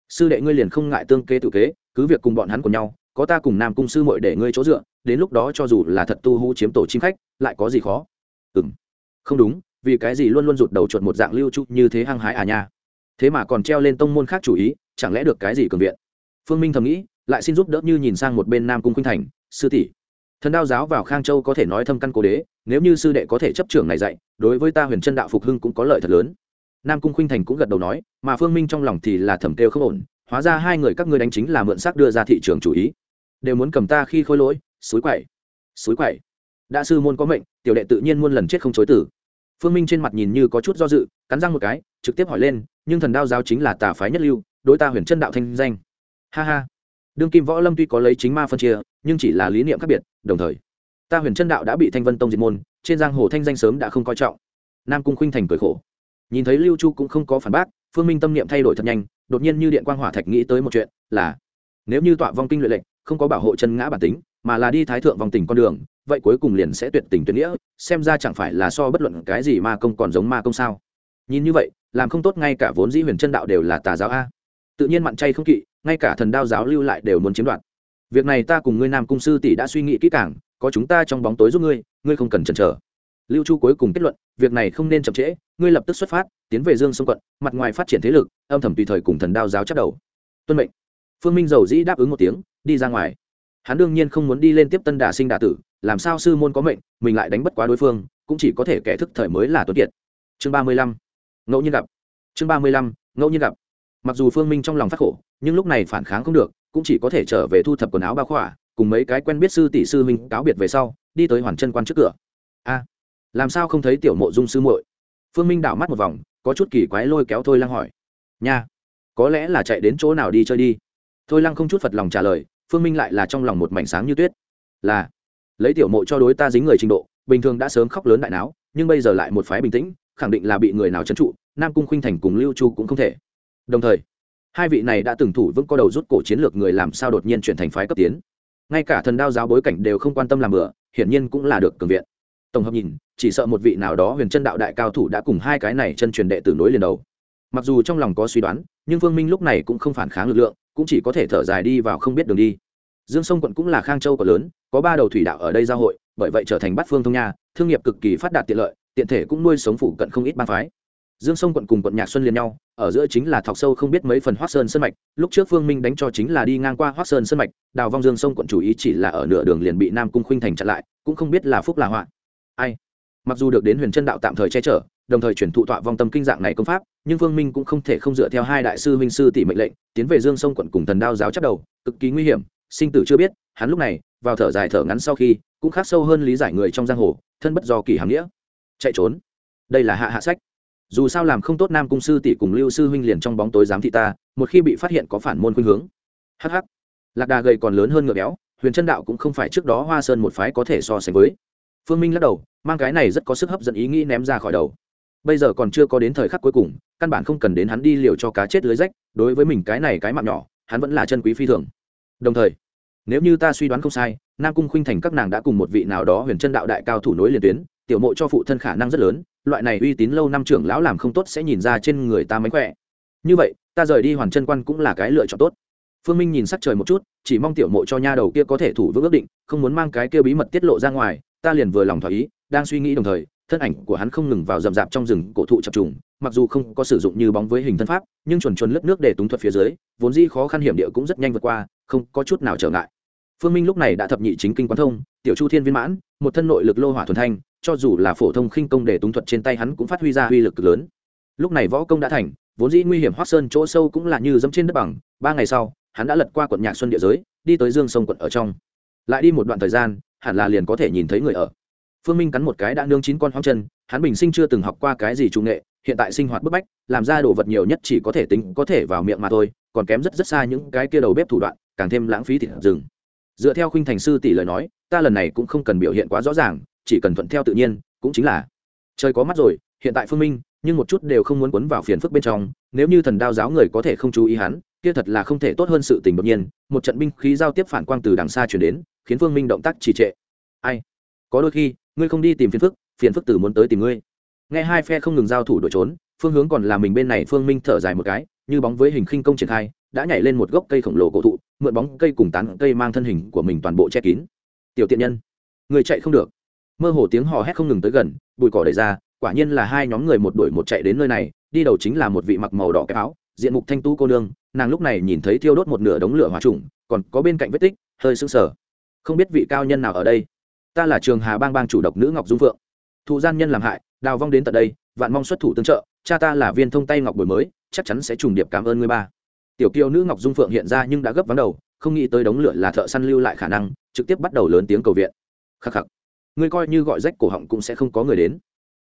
Sư đệ ngươi liền không ngại tương kế tự kế, cứ việc cùng bọn hắn của nhau có ta cùng nam cung sư muội để ngươi chỗ dựa, đến lúc đó cho dù là thật tu hú chiếm tổ chim khách, lại có gì khó? Ừ m không đúng, vì cái gì luôn luôn rụt đầu chuột một dạng lưu trụ như thế hăng hái à nha? Thế mà còn treo lên tông môn khác chủ ý, chẳng lẽ được cái gì cường viện? Phương minh thầm nghĩ, lại xin giúp đỡ như nhìn sang một bên nam cung khuynh thành, sư tỷ. Thần đao giáo vào khang châu có thể nói thâm căn cố đế, nếu như sư đệ có thể chấp trưởng này dạy, đối với ta huyền chân đạo phục hưng cũng có lợi thật lớn. Nam cung khuynh thành cũng gật đầu nói, mà phương minh trong lòng thì là thẩm kêu không ổn, hóa ra hai người các ngươi đánh chính là mượn xác đưa ra thị trường chủ ý đều muốn cầm ta khi khôi lỗi, suối quậy suối quậy. Đã sư môn có mệnh, tiểu đệ tự nhiên muôn lần chết không chối tử phương minh trên mặt nhìn như có chút do dự, cắn răng một cái, trực tiếp hỏi lên, nhưng thần đao giáo chính là tà phái nhất lưu, đối ta huyền chân đạo thanh danh. Ha ha. Đương kim võ lâm tuy có lấy chính ma phân chia, nhưng chỉ là lý niệm khác biệt, đồng thời, ta huyền chân đạo đã bị thanh vân tông diệt môn, trên giang hồ thanh danh sớm đã không coi trọng. Nam cung khuynh thành cười khổ. Nhìn thấy lưu chu cũng không có phản bác, phương minh tâm niệm thay đổi thật nhanh, đột nhiên như điện quang hỏa thạch nghĩ tới một chuyện, là, nếu như tọa vong kinh luyện lệnh không có bảo hộ chân ngã bản tính, mà là đi thái thượng vòng tình con đường, vậy cuối cùng liền sẽ tuyệt tình tuyệt nghĩa, xem ra chẳng phải là so bất luận cái gì ma công còn giống ma công sao. Nhìn như vậy, làm không tốt ngay cả vốn dĩ huyền chân đạo đều là tà giáo a. Tự nhiên mặn chay không kỵ, ngay cả thần đao giáo lưu lại đều muốn chiếm đoạt. Việc này ta cùng ngươi nam cung sư tỷ đã suy nghĩ kỹ càng, có chúng ta trong bóng tối giúp ngươi ngươi không cần chần chờ. Lưu chu cuối cùng kết luận, việc này không nên chậm trễ, ngươi lập tức xuất phát, tiến về dương sông quận, mặt ngoài phát triển thế lực, âm thầm tùy thời cùng thần đao giáo chắc đầu. Tuân mệnh. Phương minh dầu dĩ đáp ứng một tiếng đi ra ngoài. Hắn đương nhiên không muốn đi lên tiếp tân đà sinh đà tử, làm sao sư môn có mệnh, mình lại đánh bất quá đối phương, cũng chỉ có thể kẻ thức thời mới là tuấn kiệt. Chương ba mươi lăm. Ngẫu nhiên gặp. Chương ba mươi lăm. Ngẫu nhiên gặp. Mặc dù phương minh trong lòng phát khổ, nhưng lúc này phản kháng không được, cũng chỉ có thể trở về thu thập quần áo ba khỏa, cùng mấy cái quen biết sư tỷ sư minh cáo biệt về sau, đi tới hoàn chân quan trước cửa. A, làm sao không thấy tiểu mộ dung sư muội? Phương minh đảo mắt một vòng, có chút kỳ quái lôi kéo thôi lăng hỏi. Nha, có lẽ là chạy đến chỗ nào đi chơi đi? Thôi lăng không chút phật lòng trả lời phương minh lại là trong lòng một mảnh sáng như tuyết. Là, lấy tiểu mộ cho đối ta dính người trình độ, bình thường đã sớm khóc lớn đại não nhưng bây giờ lại một phái bình tĩnh, khẳng định là bị người nào trấn trụ, nam cung khuynh thành cùng lưu chu cũng không thể. Đồng thời, hai vị này đã từng thủ vững có đầu rút cổ chiến lược người làm sao đột nhiên chuyển thành phái cấp tiến. Ngay cả thần đao giáo bối cảnh đều không quan tâm làm bừa, hiển nhiên cũng là được cường viện. Tổng hợp nhìn, chỉ sợ một vị nào đó huyền chân đạo đại cao thủ đã cùng hai cái này chân truyền đệ tử nối liền đầu. Mặc dù trong lòng có suy đoán, nhưng Phương minh lúc này cũng không phản kháng lực lượng cũng chỉ có thể thở dài đi vào không biết đường đi. Dương sông quận cũng là khang châu có lớn, có ba đầu thủy đạo ở đây giao hội, bởi vậy trở thành bát phương thông nha, thương nghiệp cực kỳ phát đạt tiện lợi, tiện thể cũng nuôi sống phụ cận không ít bang phái. Dương sông quận cùng quận nhạc xuân liền nhau, ở giữa chính là thọc sâu không biết mấy phần hoác sơn sân mạch, lúc trước phương minh đánh cho chính là đi ngang qua hoác sơn sân mạch, đào vong dương sông quận chủ ý chỉ là ở nửa đường liền bị nam cung khuynh thành chặn lại, cũng không biết là phúc là họa. Ai? Mặc dù được đến huyền chân đạo tạm thời che chở đồng thời chuyển thụ tọa vong tâm kinh dạng này công pháp, nhưng phương minh cũng không thể không dựa theo hai đại sư minh sư tỷ mệnh lệnh, tiến về dương sông quận cùng thần đao giáo chắc đầu, cực kỳ nguy hiểm, sinh tử chưa biết, hắn lúc này, vào thở dài thở ngắn sau khi, cũng khác sâu hơn lý giải người trong giang hồ, thân bất do kỳ hàm nghĩa. Chạy trốn. Đây là hạ hạ sách. Dù sao làm không tốt nam cung sư tỷ cùng lưu sư huynh liền trong bóng tối giám thị ta, một khi bị phát hiện có phản môn khuynh hướng. Hh lạc đà gầy còn lớn hơn ngựa béo, huyền chân đạo cũng không phải trước đó hoa sơn một phái có thể so sánh với. Phương minh lắc đầu, mang cái này rất có sức hấp dẫn ý nghĩ ném ra khỏi đầu bây giờ còn chưa có đến thời khắc cuối cùng, căn bản không cần đến hắn đi liều cho cá chết lưới rách, đối với mình cái này cái mạng nhỏ, hắn vẫn là chân quý phi thường. Đồng thời, nếu như ta suy đoán không sai, nam cung khuynh thành các nàng đã cùng một vị nào đó huyền chân đạo đại cao thủ nối liền tuyến, tiểu mộ cho phụ thân khả năng rất lớn, loại này uy tín lâu năm trưởng lão làm không tốt sẽ nhìn ra trên người ta mánh khỏe. Như vậy, ta rời đi hoàn chân quan cũng là cái lựa chọn tốt. Phương minh nhìn sắc trời một chút, chỉ mong tiểu mộ cho nha đầu kia có thể thủ vững ước định, không muốn mang cái kia bí mật tiết lộ ra ngoài, ta liền vừa lòng thỏa ý, đang suy nghĩ đồng thời thân ảnh của hắn không ngừng vào rậm rạp trong rừng cổ thụ chập trùng, mặc dù không có sử dụng như bóng với hình thân pháp, nhưng chuẩn chuẩn lướt nước để túng thuật phía dưới, vốn dĩ khó khăn hiểm địa cũng rất nhanh vượt qua, không có chút nào trở ngại. Phương minh lúc này đã thập nhị chính kinh quán thông, tiểu chu thiên viên mãn, một thân nội lực lô hỏa thuần thanh, cho dù là phổ thông khinh công để túng thuật trên tay hắn cũng phát huy ra uy lực cực lớn. Lúc này võ công đã thành, vốn dĩ nguy hiểm hoác sơn chỗ sâu cũng là như dẫm trên đất bằng, ba ngày sau, hắn đã lật qua quận nhạc xuân địa giới, đi tới dương sông quận ở trong. Lại đi một đoạn thời gian, hẳn là liền có thể nhìn thấy người ở phương minh cắn một cái đã nương chín con hoang chân, hắn bình sinh chưa từng học qua cái gì trung nghệ, hiện tại sinh hoạt bức bách, làm ra đồ vật nhiều nhất chỉ có thể tính có thể vào miệng mà thôi, còn kém rất rất xa những cái kia đầu bếp thủ đoạn, càng thêm lãng phí thịt rừng. Dựa theo khuynh thành sư tỷ lời nói, ta lần này cũng không cần biểu hiện quá rõ ràng, chỉ cần thuận theo tự nhiên, cũng chính là trời có mắt rồi, hiện tại phương minh, nhưng một chút đều không muốn quấn vào phiền phức bên trong, nếu như thần đao giáo người có thể không chú ý hắn, kia thật là không thể tốt hơn sự tình đột nhiên, một trận binh khí giao tiếp phản quang từ đằng xa chuyển đến, khiến phương minh động tác trì trệ. Ai? Có đôi khi, ngươi không đi tìm phiền phức phiền phức từ muốn tới tìm ngươi. Nghe hai phe không ngừng giao thủ đổi trốn, phương hướng còn là mình bên này, phương minh thở dài một cái, như bóng với hình khinh công triển khai, đã nhảy lên một gốc cây khổng lồ cổ thụ, mượn bóng cây cùng tán cây mang thân hình của mình toàn bộ che kín. Tiểu tiện nhân, người chạy không được. Mơ hồ tiếng hò hét không ngừng tới gần, bụi cỏ đẩy ra, quả nhiên là hai nhóm người một đuổi một chạy đến nơi này, đi đầu chính là một vị mặc màu đỏ cái áo, diện mục thanh tu cô nương, nàng lúc này nhìn thấy thiêu đốt một nửa đống lửa hỏa trùng, còn có bên cạnh vết tích, hơi sưng sờ. Không biết vị cao nhân nào ở đây ta là trường hà bang bang chủ độc nữ ngọc dung phượng. Thụ gian nhân làm hại, đào vong đến tận đây, vạn mong xuất thủ tương trợ, cha ta là viên thông tay ngọc bồi mới, chắc chắn sẽ trùng điệp cảm ơn ngươi ba. Tiểu kiều nữ ngọc dung phượng hiện ra nhưng đã gấp vắng đầu, không nghĩ tới đống lửa là thợ săn lưu lại khả năng, trực tiếp bắt đầu lớn tiếng cầu viện. Khắc khắc. Ngươi coi như gọi rách cổ họng cũng sẽ không có người đến.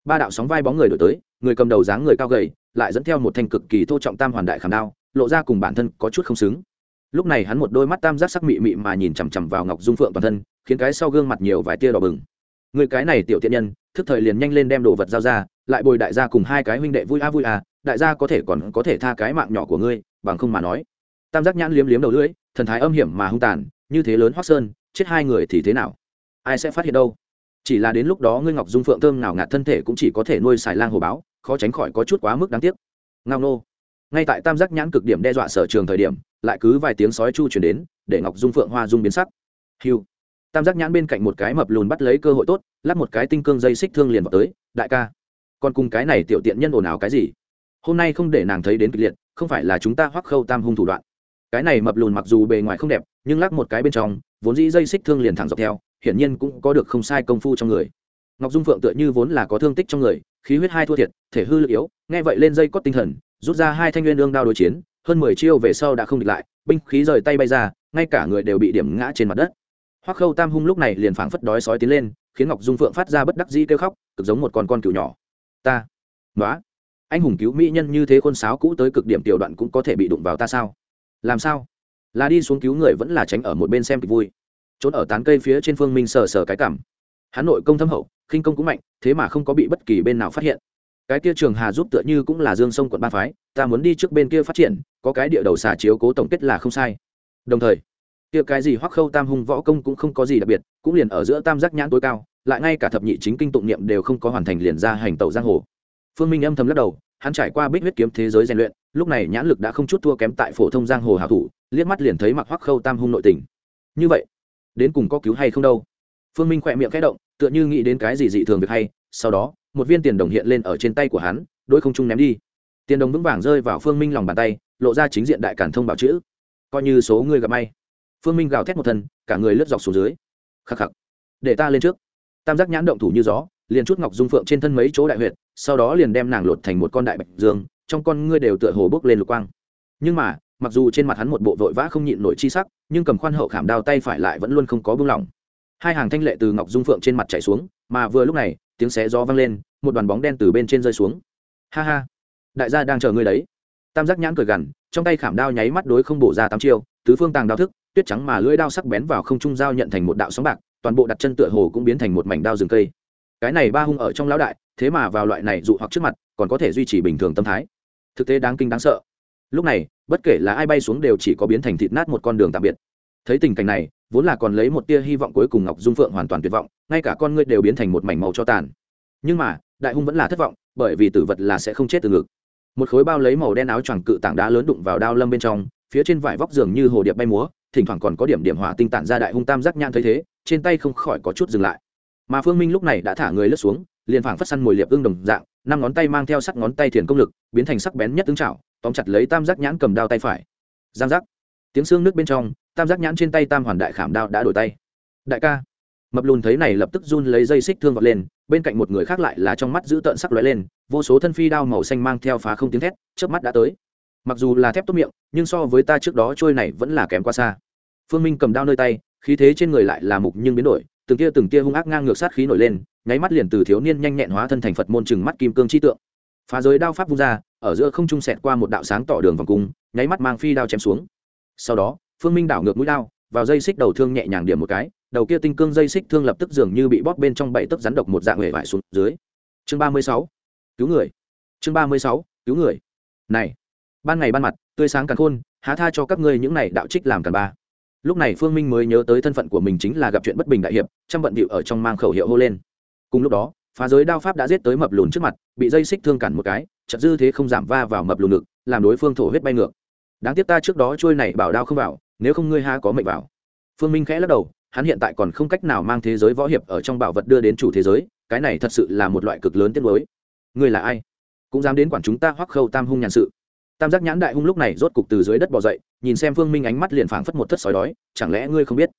Ba đạo sóng vai bóng người đổi tới, người cầm đầu dáng người cao gầy, lại dẫn theo một thanh cực kỳ thô trọng tam hoàn đại khảm đao, lộ ra cùng bản thân có chút không xứng. Lúc này hắn một đôi mắt tam giác sắc mị mị mà nhìn chằm chằm vào ngọc dung phượng toàn thân khiến cái sau gương mặt nhiều vài tia đỏ bừng. Người cái này tiểu tiện nhân, thức thời liền nhanh lên đem đồ vật giao ra, lại bồi đại gia cùng hai cái huynh đệ vui a vui à đại gia có thể còn có thể tha cái mạng nhỏ của ngươi, bằng không mà nói. Tam giác nhãn liếm liếm đầu lưỡi, thần thái âm hiểm mà hung tàn, như thế lớn hoác sơn, chết hai người thì thế nào? Ai sẽ phát hiện đâu? Chỉ là đến lúc đó ngươi ngọc dung phượng thơm nào ngạt thân thể cũng chỉ có thể nuôi xài lang hồ báo, khó tránh khỏi có chút quá mức đáng tiếc. Ngao nô. Ngay tại tam giác nhãn cực điểm đe dọa sở trường thời điểm, lại cứ vài tiếng sói chu chuyển đến, để ngọc dung phượng hoa dung biến sắc. Hiu tam giác nhãn bên cạnh một cái mập lùn bắt lấy cơ hội tốt, lắp một cái tinh cương dây xích thương liền vào tới, đại ca, còn cùng cái này tiểu tiện nhân ồn ào cái gì? Hôm nay không để nàng thấy đến kịch liệt, không phải là chúng ta hoắc khâu tam hung thủ đoạn. Cái này mập lùn mặc dù bề ngoài không đẹp, nhưng lắc một cái bên trong, vốn dĩ dây xích thương liền thẳng dọc theo, hiển nhiên cũng có được không sai công phu trong người. Ngọc dung phượng tựa như vốn là có thương tích trong người, khí huyết hai thua thiệt, thể hư lực yếu, nghe vậy lên dây cót tinh thần, rút ra hai thanh nguyên đương đao đối chiến, hơn mười chiêu về sau đã không địch lại, binh khí rời tay bay ra, ngay cả người đều bị điểm ngã trên mặt đất hoắc khâu tam hung lúc này liền phảng phất đói sói tiến lên, khiến ngọc dung phượng phát ra bất đắc dĩ kêu khóc, cực giống một con con cừu nhỏ. Ta nói anh hùng cứu mỹ nhân như thế khuôn sáo cũ tới cực điểm tiểu đoạn cũng có thể bị đụng vào ta sao? Làm sao? Là đi xuống cứu người vẫn là tránh ở một bên xem kịch vui. Trốn ở tán cây phía trên phương minh sờ sờ cái cảm. Hắn nội công thâm hậu, khinh công cũng mạnh, thế mà không có bị bất kỳ bên nào phát hiện. Cái kia trường hà giúp tựa như cũng là dương sông quận ba phái, ta muốn đi trước bên kia phát triển, có cái địa đầu xà chiếu cố tổng kết là không sai. Đồng thời kia cái gì hoắc khâu tam hung võ công cũng không có gì đặc biệt, cũng liền ở giữa tam giác nhãn tối cao, lại ngay cả thập nhị chính kinh tụng niệm đều không có hoàn thành liền ra hành tẩu giang hồ. Phương minh âm thầm lắc đầu, hắn trải qua bích huyết kiếm thế giới rèn luyện, lúc này nhãn lực đã không chút thua kém tại phổ thông giang hồ hảo thủ, liếc mắt liền thấy mặc hoắc khâu tam hung nội tình. Như vậy, đến cùng có cứu hay không đâu? Phương minh khỏe miệng khẽ động, tựa như nghĩ đến cái gì dị thường việc hay, sau đó, một viên tiền đồng hiện lên ở trên tay của hắn, đôi không trung ném đi. Tiền đồng vững vàng rơi vào phương minh lòng bàn tay, lộ ra chính diện đại cản thông bảo chữ. Coi như số người gặp may phương minh gào thét một thân, cả người lướt dọc xuống dưới. Khắc khắc. Để ta lên trước. Tam giác nhãn động thủ như gió, liền chút ngọc dung phượng trên thân mấy chỗ đại huyệt, sau đó liền đem nàng lột thành một con đại bạch dương, trong con ngươi đều tựa hồ bốc lên lục quang. Nhưng mà, mặc dù trên mặt hắn một bộ vội vã không nhịn nổi chi sắc, nhưng cầm khoan hậu khảm đao tay phải lại vẫn luôn không có buông lỏng. Hai hàng thanh lệ từ ngọc dung phượng trên mặt chạy xuống, mà vừa lúc này, tiếng xé gió vang lên, một đoàn bóng đen từ bên trên rơi xuống. Ha ha. Đại gia đang chờ ngươi đấy. Tam giác nhãn cười gằn, trong tay khảm đao nháy mắt đối không bổ ra tám chiêu, tứ phương tàng đao thức tuyết trắng mà lưỡi đao sắc bén vào không trung dao nhận thành một đạo sóng bạc, toàn bộ đặt chân tựa hồ cũng biến thành một mảnh đao rừng cây. Cái này ba hung ở trong lão đại, thế mà vào loại này dụ hoặc trước mặt, còn có thể duy trì bình thường tâm thái. Thực tế đáng kinh đáng sợ. Lúc này, bất kể là ai bay xuống đều chỉ có biến thành thịt nát một con đường tạm biệt. Thấy tình cảnh này, vốn là còn lấy một tia hy vọng cuối cùng ngọc dung phượng hoàn toàn tuyệt vọng, ngay cả con ngươi đều biến thành một mảnh màu cho tàn. Nhưng mà, đại hung vẫn là thất vọng, bởi vì tử vật là sẽ không chết từ ngực. Một khối bao lấy màu đen áo choàng cự tảng đá lớn đụng vào đao lâm bên trong, phía trên vải vóc giường như hồ điệp bay múa thỉnh thoảng còn có điểm điểm hỏa tinh tản ra đại hung tam giác nhãn thấy thế, trên tay không khỏi có chút dừng lại. Mà phương minh lúc này đã thả người lướt xuống, liền phảng phất săn mồi liệp ưng đồng dạng, năm ngón tay mang theo sắc ngón tay thiền công lực, biến thành sắc bén nhất tướng chảo, tóm chặt lấy tam giác nhãn cầm đao tay phải. Giang giác. Tiếng xương nước bên trong, tam giác nhãn trên tay tam hoàn đại khảm đao đã đổi tay. Đại ca. Mập lùn thấy này lập tức run lấy dây xích thương vọt lên, bên cạnh một người khác lại là trong mắt giữ tợn sắc lóe lên, vô số thân phi đao màu xanh mang theo phá không tiếng thét trước mắt đã tới mặc dù là thép tốt miệng, nhưng so với ta trước đó trôi này vẫn là kém quá xa. Phương minh cầm đao nơi tay, khí thế trên người lại là mục nhưng biến đổi, từng tia từng tia hung ác ngang ngược sát khí nổi lên, nháy mắt liền từ thiếu niên nhanh nhẹn hóa thân thành phật môn chừng mắt kim cương chi tượng. Phá giới đao pháp vung ra, ở giữa không trung sẹt qua một đạo sáng tỏ đường vòng cung, nháy mắt mang phi đao chém xuống. Sau đó, phương minh đảo ngược mũi đao, vào dây xích đầu thương nhẹ nhàng điểm một cái, đầu kia tinh cương dây xích thương lập tức dường như bị bóp bên trong bảy tấc rắn độc một dạng hề vải xuống dưới. Chương ba mươi sáu, cứu người. Chương ba mươi sáu, cứu người. Này ban ngày ban mặt, tươi sáng càng khôn, há tha cho các ngươi những này đạo trích làm càn ba. Lúc này phương minh mới nhớ tới thân phận của mình chính là gặp chuyện bất bình đại hiệp, trăm bận bịu ở trong mang khẩu hiệu hô lên. Cùng lúc đó, phá giới đao pháp đã giết tới mập lùn trước mặt, bị dây xích thương cản một cái chật dư thế không giảm va vào mập lùn ngực, làm đối phương thổ huyết bay ngược. Đáng tiếc ta trước đó trôi này bảo đao không vào, nếu không ngươi ha có mệnh vào. Phương minh khẽ lắc đầu, hắn hiện tại còn không cách nào mang thế giới võ hiệp ở trong bảo vật đưa đến chủ thế giới, cái này thật sự là một loại cực lớn tiết mới ngươi là ai? Cũng dám đến quản chúng ta hoắc khâu tam hung nhàn sự tam giác nhãn đại hung lúc này rốt cục từ dưới đất bỏ dậy, nhìn xem phương minh ánh mắt liền phảng phất một thất sói đói, chẳng lẽ ngươi không biết?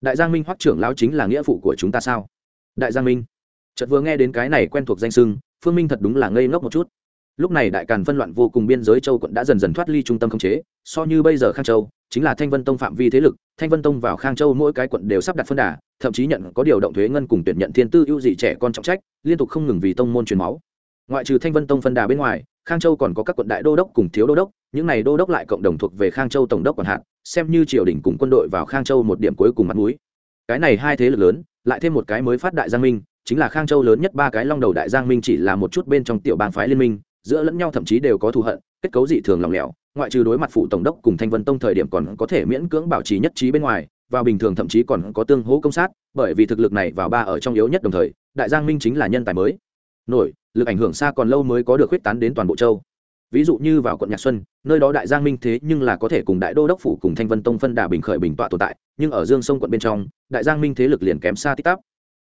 Đại giang minh hoắc trưởng lao chính là nghĩa phụ của chúng ta sao? Đại giang minh, chợt vừa nghe đến cái này quen thuộc danh sưng phương minh thật đúng là ngây ngốc một chút. Lúc này đại càn phân loạn vô cùng biên giới châu quận đã dần dần thoát ly trung tâm khống chế, so như bây giờ khang châu, chính là thanh vân tông phạm vi thế lực, thanh vân tông vào khang châu mỗi cái quận đều sắp đặt phân đà, thậm chí nhận có điều động thuế ngân cùng tuyển nhận thiên tư ưu dị trẻ con trọng trách, liên tục không ngừng vì tông môn truyền máu ngoại trừ thanh vân tông phân đà bên ngoài, khang châu còn có các quận đại đô đốc cùng thiếu đô đốc, những này đô đốc lại cộng đồng thuộc về khang châu tổng đốc quản hạt, xem như triều đình cùng quân đội vào khang châu một điểm cuối cùng mặt mũi. Cái này hai thế lực lớn, lại thêm một cái mới phát đại giang minh, chính là khang châu lớn nhất ba cái long đầu đại giang minh chỉ là một chút bên trong tiểu bang phái liên minh, giữa lẫn nhau thậm chí đều có thù hận, kết cấu dị thường lòng lẻo, ngoại trừ đối mặt phụ tổng đốc cùng thanh vân tông thời điểm còn có thể miễn cưỡng bảo trì nhất trí bên ngoài, vào bình thường thậm chí còn có tương hỗ công sát, bởi vì thực lực này vào ba ở trong yếu nhất đồng thời, đại giang minh chính là nhân tài mới. Nổi lực ảnh hưởng xa còn lâu mới có được huyết tán đến toàn bộ châu. Ví dụ như vào quận nhạc xuân, nơi đó đại giang minh thế nhưng là có thể cùng đại đô đốc phủ cùng thanh vân tông phân đà bình khởi bình tọa tồn tại, nhưng ở dương sông quận bên trong, đại giang minh thế lực liền kém xa tích tắp.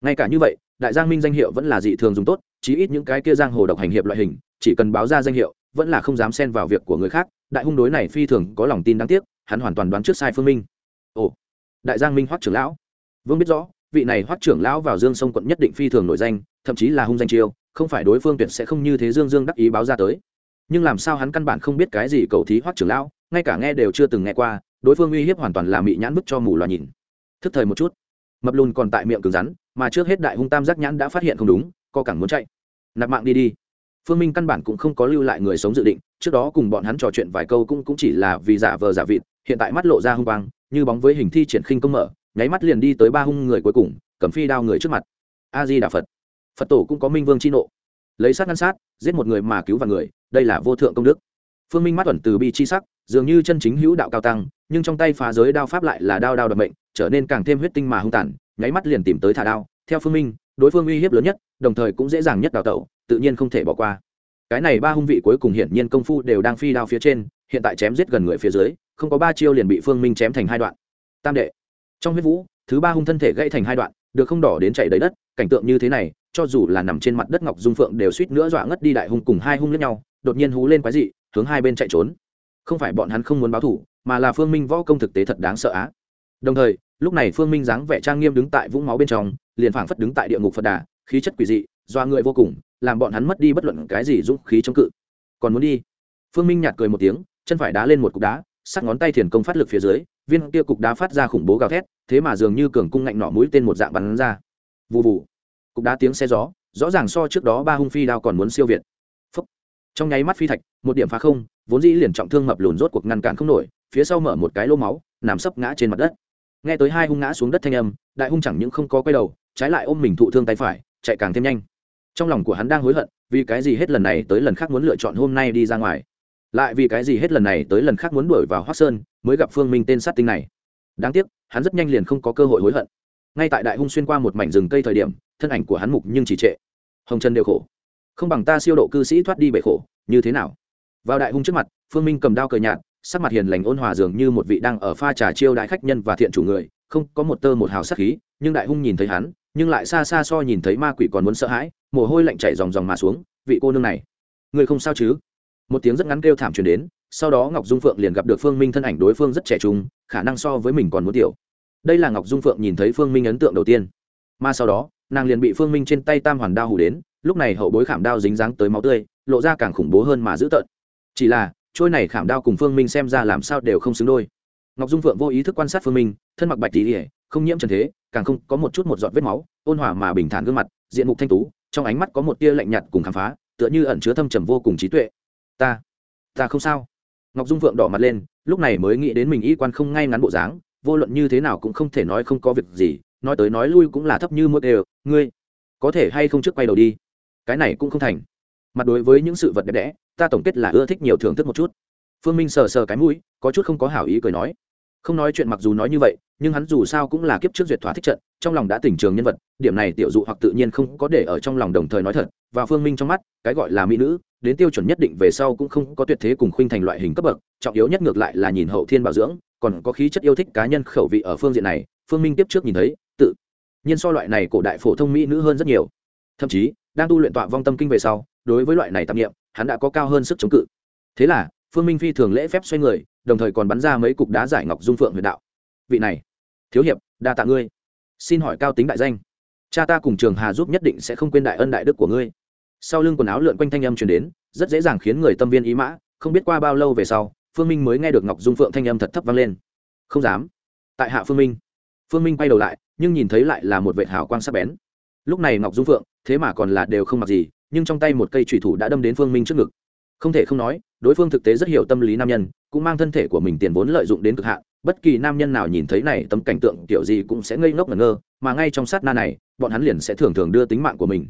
Ngay cả như vậy, đại giang minh danh hiệu vẫn là dị thường dùng tốt, chí ít những cái kia giang hồ độc hành hiệp loại hình, chỉ cần báo ra danh hiệu, vẫn là không dám xen vào việc của người khác. Đại hung đối này phi thường có lòng tin đáng tiếc, hắn hoàn toàn đoán trước sai phương minh. Ồ, đại giang minh hoắc trưởng lão. Vương biết rõ, vị này hoắc trưởng lão vào dương sông quận nhất định phi thường nổi danh, thậm chí là hung danh chiêu không phải đối phương tuyệt sẽ không như thế dương dương đắc ý báo ra tới. Nhưng làm sao hắn căn bản không biết cái gì cầu thí hoắc trưởng lão ngay cả nghe đều chưa từng nghe qua đối phương uy hiếp hoàn toàn là mị nhãn bức cho mù loà nhìn. Thức thời một chút mập lùn còn tại miệng cứng rắn mà trước hết đại hung tam giác nhãn đã phát hiện không đúng co cẳng muốn chạy. Nạp mạng đi đi. Phương minh căn bản cũng không có lưu lại người sống dự định trước đó cùng bọn hắn trò chuyện vài câu cũng, cũng chỉ là vì giả vờ giả vịt hiện tại mắt lộ ra hung quang như bóng với hình thi triển khinh công mở nháy mắt liền đi tới ba hung người cuối cùng cầm phi đao người trước mặt. A di đà phật phật tổ cũng có minh vương chi nộ. Lấy sát ngăn sát, giết một người mà cứu vài người, đây là vô thượng công đức. Phương minh mắt tuẩn từ bi chi sắc, dường như chân chính hữu đạo cao tăng, nhưng trong tay phá giới đao pháp lại là đao đao đập mệnh, trở nên càng thêm huyết tinh mà hung tàn, nháy mắt liền tìm tới thả đao. Theo phương minh, đối phương uy hiếp lớn nhất, đồng thời cũng dễ dàng nhất đào tẩu, tự nhiên không thể bỏ qua. Cái này ba hung vị cuối cùng hiển nhiên công phu đều đang phi đao phía trên, hiện tại chém giết gần người phía dưới, không có ba chiêu liền bị phương minh chém thành hai đoạn. Tam đệ. Trong huyết vũ, thứ ba hung thân thể gãy thành hai đoạn, được không đỏ đến chảy đầy đất, cảnh tượng như thế này cho dù là nằm trên mặt đất ngọc dung phượng đều suýt nữa dọa ngất đi đại hung cùng hai hung lẫn nhau, đột nhiên hú lên quái dị, hướng hai bên chạy trốn. Không phải bọn hắn không muốn báo thủ mà là phương minh võ công thực tế thật đáng sợ á. Đồng thời, lúc này phương minh dáng vẻ trang nghiêm đứng tại vũng máu bên trong, liền phảng phất đứng tại địa ngục phật đà, khí chất quỷ dị doa người vô cùng, làm bọn hắn mất đi bất luận cái gì dũng khí chống cự. Còn muốn đi? Phương minh nhạt cười một tiếng, chân phải đá lên một cục đá sắc ngón tay thiền công phát lực phía dưới, viên kia cục đá phát ra khủng bố gào thét, thế mà dường như cường cung ngạnh nỏ mũi tên một dạng bắn ra. Vụ vụ cục đá tiếng xe gió, rõ ràng so trước đó ba hung phi đao còn muốn siêu việt. Phúc. trong nháy mắt phi thạch, một điểm phá không, vốn dĩ liền trọng thương mập lùn rốt cuộc ngăn cản không nổi, phía sau mở một cái lô máu, nằm sấp ngã trên mặt đất. Nghe tới hai hung ngã xuống đất thanh âm, đại hung chẳng những không có quay đầu, trái lại ôm mình thụ thương tay phải, chạy càng thêm nhanh. Trong lòng của hắn đang hối hận, vì cái gì hết lần này tới lần khác muốn lựa chọn hôm nay đi ra ngoài? Lại vì cái gì hết lần này tới lần khác muốn đuổi vào hoác sơn, mới gặp phương minh tên sát tinh này? Đáng tiếc, hắn rất nhanh liền không có cơ hội hối hận ngay tại đại hung xuyên qua một mảnh rừng cây thời điểm, thân ảnh của hắn mục nhưng chỉ trệ. Hồng trần đều khổ. Không bằng ta siêu độ cư sĩ thoát đi bể khổ, như thế nào? Vào đại hung trước mặt, phương minh cầm đao cờ nhạt, sắc mặt hiền lành ôn hòa dường như một vị đang ở pha trà chiêu đại khách nhân và thiện chủ người, không có một tơ một hào sắc khí, nhưng đại hung nhìn thấy hắn, nhưng lại xa xa so nhìn thấy ma quỷ còn muốn sợ hãi, mồ hôi lạnh chảy dòng dòng mà xuống, vị cô nương này, người không sao chứ? Một tiếng rất ngắn kêu thảm truyền đến, sau đó ngọc dung phượng liền gặp được phương minh thân ảnh đối phương rất trẻ trung, khả năng so với mình còn muốn tiểu đây là ngọc dung phượng nhìn thấy phương minh ấn tượng đầu tiên. Mà sau đó, nàng liền bị phương minh trên tay tam hoàn đao hủ đến, lúc này hậu bối khảm đao dính dáng tới máu tươi, lộ ra càng khủng bố hơn mà dữ tợn. Chỉ là, trôi này khảm đao cùng phương minh xem ra làm sao đều không xứng đôi. Ngọc dung phượng vô ý thức quan sát phương minh, thân mặc bạch tỉ ỉa không nhiễm trần thế, càng không có một chút một giọt vết máu, ôn hòa mà bình thản gương mặt, diện mục thanh tú, trong ánh mắt có một tia lạnh nhạt cùng khám phá, tựa như ẩn chứa thâm trầm vô cùng trí tuệ. Ta ta không sao. Ngọc dung phượng đỏ mặt lên, lúc này mới nghĩ đến mình y quan không ngay ngắn bộ dáng vô luận như thế nào cũng không thể nói không có việc gì, nói tới nói lui cũng là thấp như mức đều, ngươi có thể hay không trước quay đầu đi? Cái này cũng không thành. Mặt đối với những sự vật đẹp đẽ, ta tổng kết là ưa thích nhiều thưởng thức một chút. Phương minh sờ sờ cái mũi, có chút không có hảo ý cười nói. Không nói chuyện mặc dù nói như vậy, nhưng hắn dù sao cũng là kiếp trước duyệt thỏa thích trận, trong lòng đã tỉnh trường nhân vật, điểm này tiểu dụ hoặc tự nhiên không có để ở trong lòng đồng thời nói thật, và phương minh trong mắt, cái gọi là mỹ nữ, đến tiêu chuẩn nhất định về sau cũng không có tuyệt thế cùng khuynh thành loại hình cấp bậc, trọng yếu nhất ngược lại là nhìn hậu thiên bảo dưỡng còn có khí chất yêu thích cá nhân khẩu vị ở phương diện này, phương minh tiếp trước nhìn thấy, tự nhiên so loại này cổ đại phổ thông mỹ nữ hơn rất nhiều. Thậm chí, đang tu luyện tọa vong tâm kinh về sau, đối với loại này tạp nghiệm hắn đã có cao hơn sức chống cự. Thế là, phương minh phi thường lễ phép xoay người, đồng thời còn bắn ra mấy cục đá giải ngọc dung phượng huyền đạo. Vị này, thiếu hiệp, đa tạ ngươi. Xin hỏi cao tính đại danh. Cha ta cùng trường hà giúp nhất định sẽ không quên đại ân đại đức của ngươi. Sau lưng quần áo lượn quanh thanh âm truyền đến, rất dễ dàng khiến người tâm viên ý mã, không biết qua bao lâu về sau phương minh mới nghe được ngọc dung phượng thanh âm thật thấp vang lên. Không dám. Tại hạ phương minh. Phương minh quay đầu lại, nhưng nhìn thấy lại là một vệ hào quang sắc bén. Lúc này ngọc dung phượng, thế mà còn là đều không mặc gì, nhưng trong tay một cây thủy thủ đã đâm đến phương minh trước ngực. Không thể không nói, đối phương thực tế rất hiểu tâm lý nam nhân, cũng mang thân thể của mình tiền vốn lợi dụng đến cực hạn, bất kỳ nam nhân nào nhìn thấy này tấm cảnh tượng kiểu gì cũng sẽ ngây ngốc ngẩn ngơ, mà ngay trong sát na này, bọn hắn liền sẽ thường thường đưa tính mạng của mình.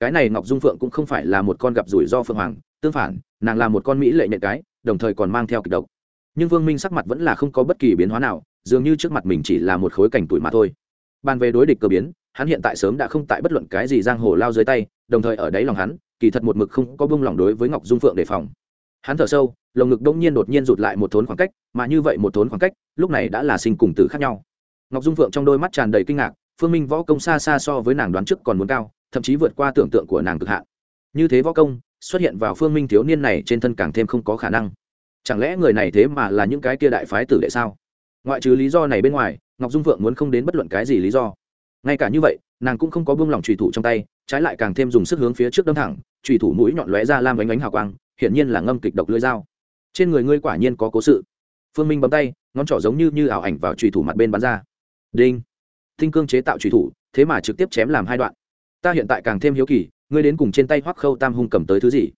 Cái này ngọc dung phượng cũng không phải là một con gặp rủi ro phượng hoàng, tương phản, nàng là một con mỹ lệ nhận cái đồng thời còn mang theo kịch độc. Nhưng vương minh sắc mặt vẫn là không có bất kỳ biến hóa nào, dường như trước mặt mình chỉ là một khối cảnh tuổi mà thôi. Bàn về đối địch cơ biến, hắn hiện tại sớm đã không tại bất luận cái gì giang hồ lao dưới tay, đồng thời ở đáy lòng hắn, kỳ thật một mực không có bông lòng đối với ngọc dung phượng đề phòng. Hắn thở sâu, lồng ngực đông nhiên đột nhiên rụt lại một thốn khoảng cách, mà như vậy một thốn khoảng cách, lúc này đã là sinh cùng tử khác nhau. Ngọc dung phượng trong đôi mắt tràn đầy kinh ngạc, phương minh võ công xa xa so với nàng đoán trước còn muốn cao, thậm chí vượt qua tưởng tượng của nàng cực hạn. Như thế võ công xuất hiện vào phương minh thiếu niên này trên thân càng thêm không có khả năng. Chẳng lẽ người này thế mà là những cái kia đại phái tử đệ sao? Ngoại trừ lý do này bên ngoài, ngọc dung phượng muốn không đến bất luận cái gì lý do. Ngay cả như vậy, nàng cũng không có buông lỏng trùy thủ trong tay, trái lại càng thêm dùng sức hướng phía trước đâm thẳng trùy thủ mũi nhọn lóe ra lam ánh ánh hào quang, hiển nhiên là ngâm kịch độc lưỡi dao. Trên người ngươi quả nhiên có cố sự. Phương minh bấm tay, ngón trỏ giống như như ảo ảnh vào trùy thủ mặt bên bắn ra. Đinh. Tinh cương chế tạo trùy thủ, thế mà trực tiếp chém làm hai đoạn. Ta hiện tại càng thêm hiếu kỳ ngươi đến cùng trên tay hoắc khâu tam hung cầm tới thứ gì?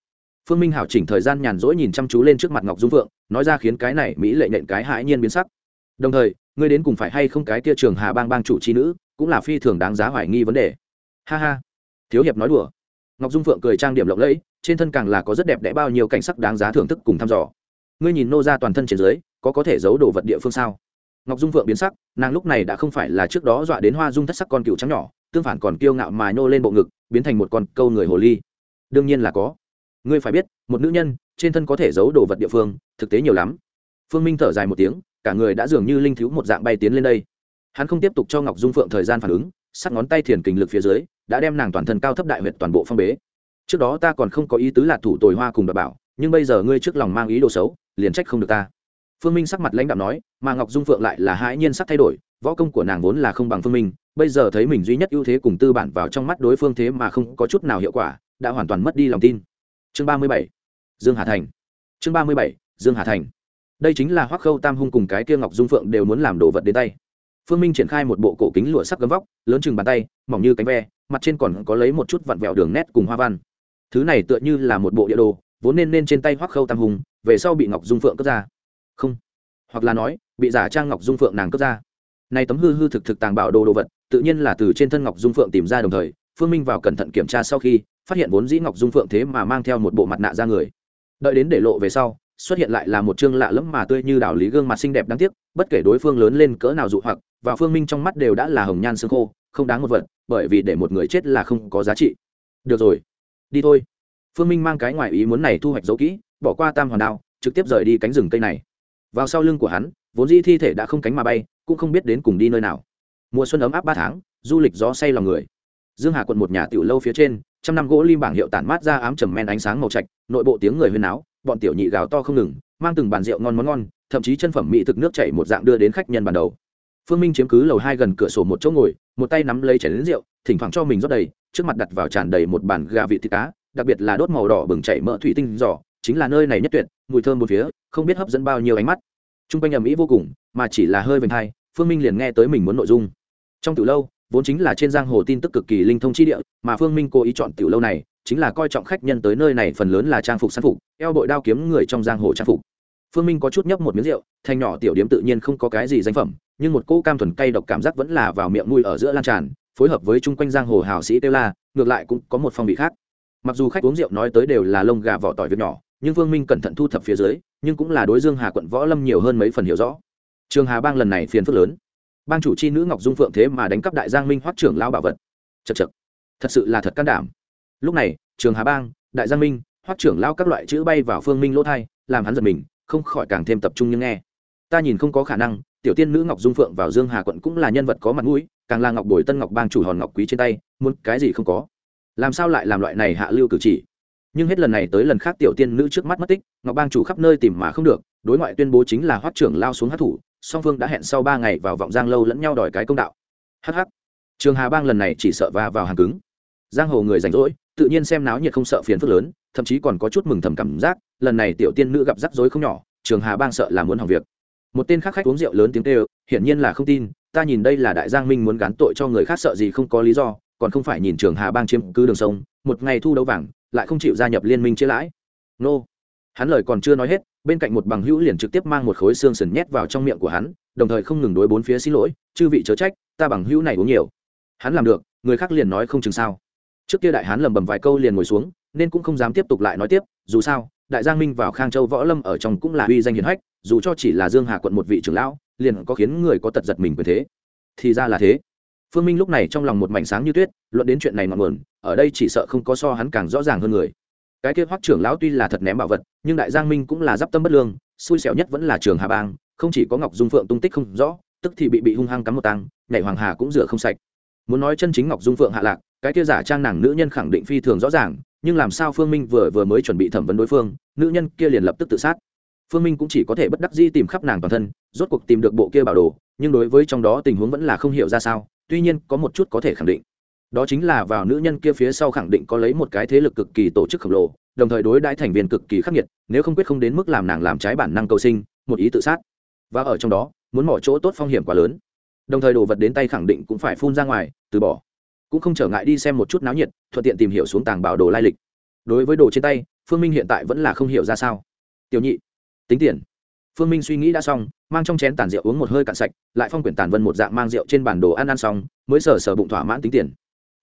Phương minh hảo chỉnh thời gian nhàn rỗi nhìn chăm chú lên trước mặt ngọc dung vượng, nói ra khiến cái này mỹ lệ nện cái hãi nhiên biến sắc. Đồng thời, ngươi đến cùng phải hay không cái kia trường hà bang bang chủ c h i nữ, cũng là phi thường đáng giá hoài nghi vấn đề. Ha ha. Thiếu hiệp nói đùa. Ngọc dung phượng cười trang điểm lộng lẫy, trên thân càng là có rất đẹp đẽ bao nhiêu cảnh sắc đáng giá thưởng thức cùng thăm dò. Ngươi nhìn nô ra toàn thân trên dưới, có có thể giấu đồ vật địa phương sao? Ngọc dung phượng biến sắc, nàng lúc này đã không phải là trước đó dọa đến hoa dung thất sắc con cựu trắng nhỏ tương phản còn kiêu ngạo mà nhô lên bộ ngực, biến thành một con câu người hồ ly. Đương nhiên là có. Ngươi phải biết, một nữ nhân, trên thân có thể giấu đồ vật địa phương, thực tế nhiều lắm. Phương minh thở dài một tiếng, cả người đã dường như linh thiếu một dạng bay tiến lên đây. Hắn không tiếp tục cho ngọc dung phượng thời gian phản ứng sắc ngón tay thiền kình lực phía dưới, đã đem nàng toàn thân cao thấp đại huyệt toàn bộ phong bế. Trước đó ta còn không có ý tứ là thủ tồi hoa cùng đảm bảo, nhưng bây giờ ngươi trước lòng mang ý đồ xấu, liền trách không được ta. Phương minh sắc mặt lãnh đạo nói, mà ngọc dung phượng lại là hãi nhiên sắc thay đổi, võ công của nàng vốn là không bằng phương minh bây giờ thấy mình duy nhất ưu thế cùng tư bản vào trong mắt đối phương thế mà không có chút nào hiệu quả, đã hoàn toàn mất đi lòng tin. Chương ba mươi bảy, dương hà thành. Chương ba mươi bảy, dương hà thành. Đây chính là hoắc khâu tam hung cùng cái kia ngọc dung phượng đều muốn làm đồ vật đến tay. Phương minh triển khai một bộ cổ kính lụa sắc gấm vóc, lớn chừng bàn tay, mỏng như cánh ve, mặt trên còn có lấy một chút vặn vẹo đường nét cùng hoa văn. Thứ này tựa như là một bộ địa đồ, vốn nên nên trên tay hoắc khâu tam hùng về sau bị ngọc dung phượng cướp ra. Không, hoặc là nói, bị giả trang ngọc dung phượng nàng cướp ra. Này tấm hư hư thực thực tàng bảo đồ đồ vật tự nhiên là từ trên thân ngọc dung phượng tìm ra đồng thời, phương minh vào cẩn thận kiểm tra sau khi, phát hiện vốn dĩ ngọc dung phượng thế mà mang theo một bộ mặt nạ ra người. Đợi đến để lộ về sau, xuất hiện lại là một chương lạ lẫm mà tươi như đảo lý gương mặt xinh đẹp đáng tiếc, bất kể đối phương lớn lên cỡ nào dụ hoặc, và phương minh trong mắt đều đã là hồng nhan xương khô, không đáng một vật, bởi vì để một người chết là không có giá trị. Được rồi, đi thôi. Phương minh mang cái ngoài ý muốn này thu hoạch dấu kỹ, bỏ qua tam hoàn đao, trực tiếp rời đi cánh rừng cây này. Vào sau lưng của hắn, vốn di thi thể đã không cánh mà bay, cũng không biết đến cùng đi nơi nào mùa xuân ấm áp ba tháng, du lịch gió say lòng người. Dương hà quận một nhà tiểu lâu phía trên, trăm năm gỗ lim bảng hiệu tản mát ra ám trầm men ánh sáng màu trạch, nội bộ tiếng người huyên náo, bọn tiểu nhị gào to không ngừng, mang từng bàn rượu ngon món ngon, thậm chí chân phẩm mỹ thực nước chảy một dạng đưa đến khách nhân ban đầu. Phương minh chiếm cứ lầu hai gần cửa sổ một chỗ ngồi, một tay nắm lấy chảy đến rượu, thỉnh thoảng cho mình rót đầy, trước mặt đặt vào tràn đầy một bàn gà vị thịt cá, đặc biệt là đốt màu đỏ bừng chảy mỡ thủy tinh giỏ chính là nơi này nhất tuyệt, mùi thơm một phía, không biết hấp dẫn bao nhiêu ánh mắt. T r u n g quanh ầm ĩ vô cùng, mà chỉ là hơi vành hai, phương minh liền nghe tới mình muốn nội dung trong tiểu lâu, vốn chính là trên giang hồ tin tức cực kỳ linh thông chi địa, mà phương minh cố ý chọn tiểu lâu này, chính là coi trọng khách nhân tới nơi này phần lớn là trang phục sản phục, eo bội đao kiếm người trong giang hồ trang phục. Phương minh có chút nhấp một miếng rượu, thanh nhỏ tiểu điếm tự nhiên không có cái gì danh phẩm, nhưng một cỗ cam thuần cay độc cảm giác vẫn là vào miệng mùi ở giữa lan tràn, phối hợp với chung quanh giang hồ hào sĩ tiêu la, ngược lại cũng có một phong vị khác. Mặc dù khách uống rượu nói tới đều là lông gà vỏ tỏi việc nhỏ, nhưng phương minh cẩn thận thu thập phía dưới, nhưng cũng là đối dương hà quận võ lâm nhiều hơn mấy phần hiểu rõ. Trường hà bang lần này phiền phức lớn bang chủ chi nữ ngọc dung phượng thế mà đánh cắp đại giang minh hoắc trưởng lao bảo vật. Chật chật thật sự là thật can đảm. Lúc này, trường hà bang, đại giang minh, hoắc trưởng lao các loại chữ bay vào phương minh lỗ thai, làm hắn giật mình, không khỏi càng thêm tập trung nhưng nghe. Ta nhìn không có khả năng, tiểu tiên nữ ngọc dung phượng vào dương hà quận cũng là nhân vật có mặt mũi, càng là ngọc bồi tân ngọc bang chủ hòn ngọc quý trên tay, muốn cái gì không có. Làm sao lại làm loại này hạ lưu cử chỉ? Nhưng hết lần này tới lần khác tiểu tiên nữ trước mắt mất tích, ngọc bang chủ khắp nơi tìm mà không được, đối ngoại tuyên bố chính là hoắc trưởng lao xuống hát thủ song phương đã hẹn sau ba ngày vào vọng giang lâu lẫn nhau đòi cái công đạo. Hh trường hà bang lần này chỉ sợ va vào hàng cứng. Giang hồ người rảnh rỗi, tự nhiên xem náo nhiệt không sợ phiền phức lớn, thậm chí còn có chút mừng thầm cảm giác, lần này tiểu tiên nữ gặp rắc rối không nhỏ, trường hà bang sợ là muốn hỏng việc. Một tên khác khách uống rượu lớn tiếng kêu, hiển nhiên là không tin, ta nhìn đây là đại giang minh muốn gán tội cho người khác sợ gì không có lý do, còn không phải nhìn trường hà bang chiếm cứ đường sông, một ngày thu đấu vàng, lại không chịu gia nhập liên minh chia lãi. Nô. Hắn lời còn chưa nói hết bên cạnh một bằng hữu liền trực tiếp mang một khối xương sần nhét vào trong miệng của hắn, đồng thời không ngừng đối bốn phía xin lỗi, chư vị chớ trách, ta bằng hữu này uống nhiều. Hắn làm được, người khác liền nói không chừng sao. Trước kia đại hán lầm bầm vài câu liền ngồi xuống, nên cũng không dám tiếp tục lại nói tiếp, dù sao, đại giang minh vào khang châu võ lâm ở trong cũng là uy danh hiền hách, dù cho chỉ là dương hà quận một vị trưởng lão, liền có khiến người có tật giật mình quyền thế. Thì ra là thế. Phương minh lúc này trong lòng một mảnh sáng như tuyết, luận đến chuyện này ngọn nguồn, ở đây chỉ sợ không có so hắn càng rõ ràng hơn người cái kia hoắc trưởng lão tuy là thật ném bảo vật, nhưng đại giang minh cũng là d i p tâm bất lương, xui xẻo nhất vẫn là trường hà bang, không chỉ có ngọc dung phượng tung tích không rõ, tức thì bị bị hung hăng cắm một tăng nhảy hoàng hà cũng rửa không sạch. Muốn nói chân chính ngọc dung phượng hạ lạc, cái kia giả trang nàng nữ nhân khẳng định phi thường rõ ràng, nhưng làm sao phương minh vừa vừa mới chuẩn bị thẩm vấn đối phương, nữ nhân kia liền lập tức tự sát. Phương minh cũng chỉ có thể bất đắc di tìm khắp nàng toàn thân, rốt cuộc tìm được bộ kia bảo đồ, nhưng đối với trong đó tình huống vẫn là không hiểu ra sao, tuy nhiên có một chút có thể khẳng định đó chính là vào nữ nhân kia phía sau khẳng định có lấy một cái thế lực cực kỳ tổ chức khổng lồ, đồng thời đối đãi thành viên cực kỳ khắc nghiệt, nếu không quyết không đến mức làm nàng làm trái bản năng cầu sinh, một ý tự sát. Và ở trong đó, muốn mỏ chỗ tốt phong hiểm quá lớn. Đồng thời đồ vật đến tay khẳng định cũng phải phun ra ngoài, từ bỏ. Cũng không trở ngại đi xem một chút náo nhiệt, thuận tiện tìm hiểu xuống tàng bảo đồ lai lịch. Đối với đồ trên tay, phương minh hiện tại vẫn là không hiểu ra sao. Tiểu nhị, tính tiền. Phương minh suy nghĩ đã xong, mang trong chén tàn rượu uống một hơi cạn sạch, lại phong quyển tàn vân một dạng mang rượu trên bản đồ ăn ăn xong, mới sờ sờ bụng thỏa mãn tính tiền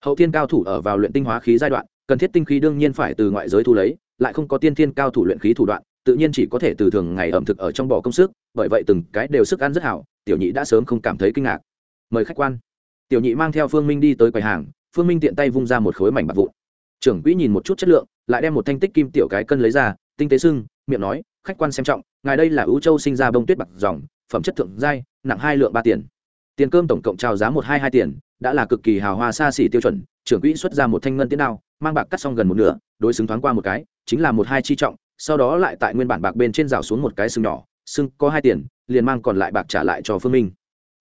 hậu thiên cao thủ ở vào luyện tinh hóa khí giai đoạn, cần thiết tinh khí đương nhiên phải từ ngoại giới thu lấy, lại không có tiên thiên cao thủ luyện khí thủ đoạn, tự nhiên chỉ có thể từ thường ngày ẩm thực ở trong bỏ công sức, bởi vậy từng cái đều sức ăn rất hảo, tiểu nhị đã sớm không cảm thấy kinh ngạc. Mời khách quan. Tiểu nhị mang theo phương minh đi tới quầy hàng, phương minh tiện tay vung ra một khối mảnh bạc vụn. Trưởng quỹ nhìn một chút chất lượng, lại đem một thanh tích kim tiểu cái cân lấy ra, tinh tế sưng, miệng nói, khách quan xem trọng, ngài đây là ưu châu sinh ra bông tuyết bạc dòng, phẩm chất thượng giai, nặng hai lượng ba tiền. Tiền cơm tổng cộng trào giá một hai hai tiền đã là cực kỳ hào hoa xa xỉ tiêu chuẩn, trưởng quỹ xuất ra một thanh ngân tiến đao, mang bạc cắt xong gần một nửa, đối xứng thoáng qua một cái, chính là một hai chi trọng, sau đó lại tại nguyên bản bạc bên trên rào xuống một cái sừng nhỏ sưng có hai tiền, liền mang còn lại bạc trả lại cho phương minh.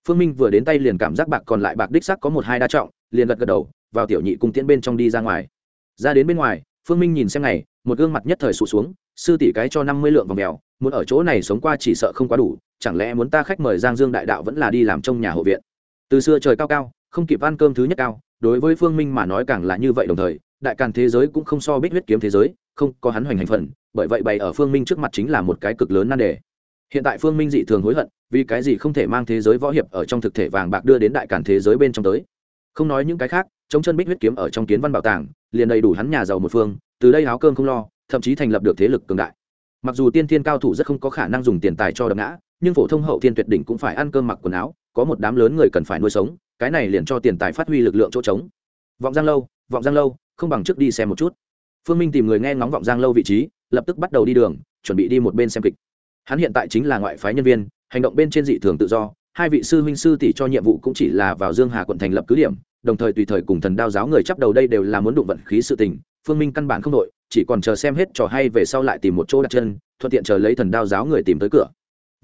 Phương minh vừa đến tay liền cảm giác bạc còn lại bạc đích sắc có một hai đa trọng, liền gật gật đầu, vào tiểu nhị cung tiễn bên trong đi ra ngoài. Ra đến bên ngoài, phương minh nhìn xem này, một gương mặt nhất thời sụt xuống, sư tỷ cái cho năm mươi lượng vòng mèo, muốn ở chỗ này sống qua chỉ sợ không quá đủ, chẳng lẽ muốn ta khách mời giang dương đại đạo vẫn là đi làm trong nhà hộ viện. Từ xưa trời cao cao không kịp ăn cơm thứ nhất cao, đối với phương minh mà nói càng là như vậy đồng thời, đại càn thế giới cũng không so bích huyết kiếm thế giới, không có hắn hoành hành phần, bởi vậy bày ở phương minh trước mặt chính là một cái cực lớn nan đề. Hiện tại phương minh dị thường hối hận, vì cái gì không thể mang thế giới võ hiệp ở trong thực thể vàng bạc đưa đến đại càn thế giới bên trong tới. Không nói những cái khác, chống chân bích huyết kiếm ở trong kiến văn bảo tàng, liền đầy đủ hắn nhà giàu một phương, từ đây áo cơm không lo, thậm chí thành lập được thế lực cường đại. Mặc dù tiên thiên cao thủ rất không có khả năng dùng tiền tài cho đập ngã, nhưng phổ thông hậu thiên tuyệt đỉnh cũng phải ăn cơm mặc quần áo, có một đám lớn người cần phải nuôi sống cái này liền cho tiền tài phát huy lực lượng chỗ trống. Vọng giang lâu, vọng giang lâu, không bằng trước đi xem một chút. Phương minh tìm người nghe ngóng vọng giang lâu vị trí, lập tức bắt đầu đi đường, chuẩn bị đi một bên xem kịch. Hắn hiện tại chính là ngoại phái nhân viên, hành động bên trên dị thường tự do, hai vị sư huynh sư tỷ cho nhiệm vụ cũng chỉ là vào dương hà quận thành lập cứ điểm, đồng thời tùy thời cùng thần đao giáo người chấp đầu đây đều là muốn đụng vận khí sự tình, phương minh căn bản không đội, chỉ còn chờ xem hết trò hay về sau lại tìm một chỗ đặt chân, thuận tiện chờ lấy thần đao giáo người tìm tới cửa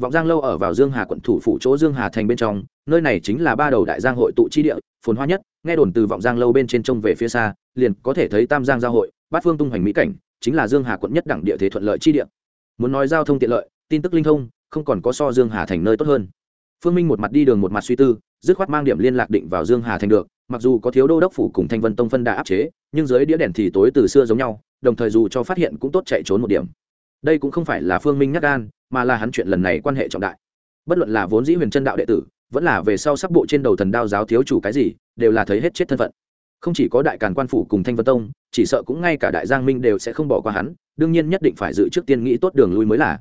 vọng giang lâu ở vào dương hà quận thủ phủ chỗ dương hà thành bên trong, nơi này chính là ba đầu đại giang hội tụ chi địa, phồn hoa nhất, nghe đồn từ vọng giang lâu bên trên trông về phía xa, liền có thể thấy tam giang giao hội, bát phương tung hoành mỹ cảnh, chính là dương hà quận nhất đẳng địa thế thuận lợi chi địa. Muốn nói giao thông tiện lợi, tin tức linh thông, không còn có so dương hà thành nơi tốt hơn. Phương minh một mặt đi đường một mặt suy tư, dứt khoát mang điểm liên lạc định vào dương hà thành được, mặc dù có thiếu đô đốc phủ cùng thanh vân tông phân đà áp chế, nhưng dưới đĩa đèn thì tối từ xưa giống nhau, đồng thời dù cho phát hiện cũng tốt chạy trốn một điểm. Đây cũng không phải là phương minh nhắc gan mà là hắn chuyện lần này quan hệ trọng đại. Bất luận là vốn dĩ huyền chân đạo đệ tử, vẫn là về sau sắc bộ trên đầu thần đao giáo thiếu chủ cái gì, đều là thấy hết chết thân phận. Không chỉ có đại càn quan phủ cùng thanh vân tông, chỉ sợ cũng ngay cả đại giang minh đều sẽ không bỏ qua hắn, đương nhiên nhất định phải giữ trước tiên nghĩ tốt đường lui mới là.